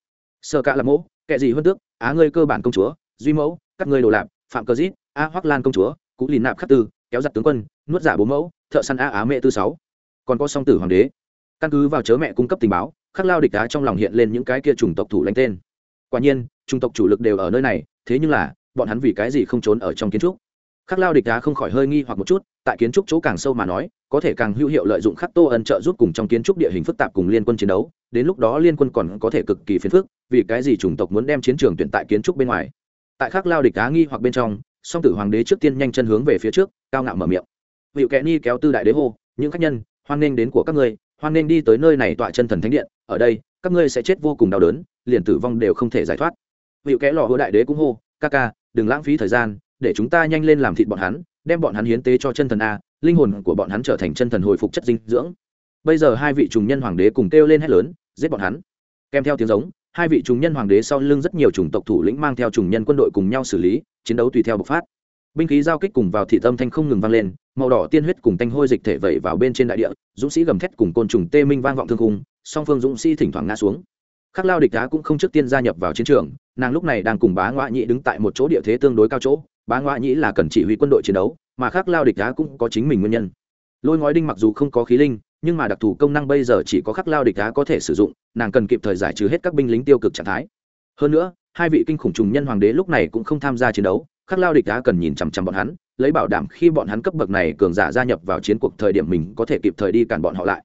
Sơ cạ là mẫu kệ gì hơn tước, á ngươi cơ bản công chúa, duy mẫu, các ngươi đồ lạp, phạm cơ dít, a hoắc lan công chúa cũ lìn nạp khắc tư, kéo giặt tướng quân, nuốt giả bố mẫu, thợ săn a á mẹ tư sáu. Còn có song tử hoàng đế. Căn cứ vào chớ mẹ cung cấp tình báo, khắc lao địch đá trong lòng hiện lên những cái kia chủng tộc thủ lãnh tên. Quả nhiên trung tộc chủ lực đều ở nơi này, thế nhưng là, bọn hắn vì cái gì không trốn ở trong kiến trúc? Khắc lao địch đá không khỏi hơi nghi hoặc một chút, tại kiến trúc chỗ càng sâu mà nói, có thể càng hữu hiệu lợi dụng khắc tô ân trợ giúp cùng trong kiến trúc địa hình phức tạp cùng liên quân chiến đấu, đến lúc đó liên quân còn có thể cực kỳ phiền phức, vì cái gì chủng tộc muốn đem chiến trường tuyển tại kiến trúc bên ngoài? Tại khắc lao địch đá nghi hoặc bên trong, song tử hoàng đế trước tiên nhanh chân hướng về phía trước, cao ngạo mở miệng. Hiệu kẽ ni kéo tư đại đế hô, những khách nhân, hoan nghênh đến của các ngươi, hoan nghênh đi tới nơi này tọa chân thần thánh điện, ở đây, các ngươi sẽ chết vô cùng đau đớn, liền tử vong đều không thể giải thoát hữu kẽ lò hứa đại đế cũng hô, ca ca, đừng lãng phí thời gian, để chúng ta nhanh lên làm thịt bọn hắn, đem bọn hắn hiến tế cho chân thần a, linh hồn của bọn hắn trở thành chân thần hồi phục chất dinh dưỡng. Bây giờ hai vị trùng nhân hoàng đế cùng kêu lên hét lớn, giết bọn hắn! Kèm theo tiếng giống, hai vị trùng nhân hoàng đế sau lưng rất nhiều chủng tộc thủ lĩnh mang theo trùng nhân quân đội cùng nhau xử lý, chiến đấu tùy theo bộc phát. Binh khí giao kích cùng vào thị tâm thanh không ngừng vang lên, màu đỏ tiên huyết cùng tanh hôi dịch thể vẩy vào bên trên đại địa, dũng sĩ gầm thét cùng côn trùng tê minh vang vọng thương cung song phương dũng sĩ thỉnh thoảng ngã xuống khắc lao địch đá cũng không trước tiên gia nhập vào chiến trường, nàng lúc này đang cùng bá ngoại Nhĩ đứng tại một chỗ địa thế tương đối cao chỗ, bá ngoại nhĩ là cần chỉ huy quân đội chiến đấu, mà Khắc lao địch đá cũng có chính mình nguyên nhân. Lôi ngói đinh mặc dù không có khí linh, nhưng mà đặc thù công năng bây giờ chỉ có khắc lao địch đá có thể sử dụng, nàng cần kịp thời giải trừ hết các binh lính tiêu cực trạng thái. Hơn nữa, hai vị kinh khủng trùng nhân hoàng đế lúc này cũng không tham gia chiến đấu khắc lao địch đá cần nhìn chằm chằm bọn hắn, lấy bảo đảm khi bọn hắn cấp bậc này cường giả gia nhập vào chiến cuộc thời điểm mình có thể kịp thời đi cản bọn họ lại.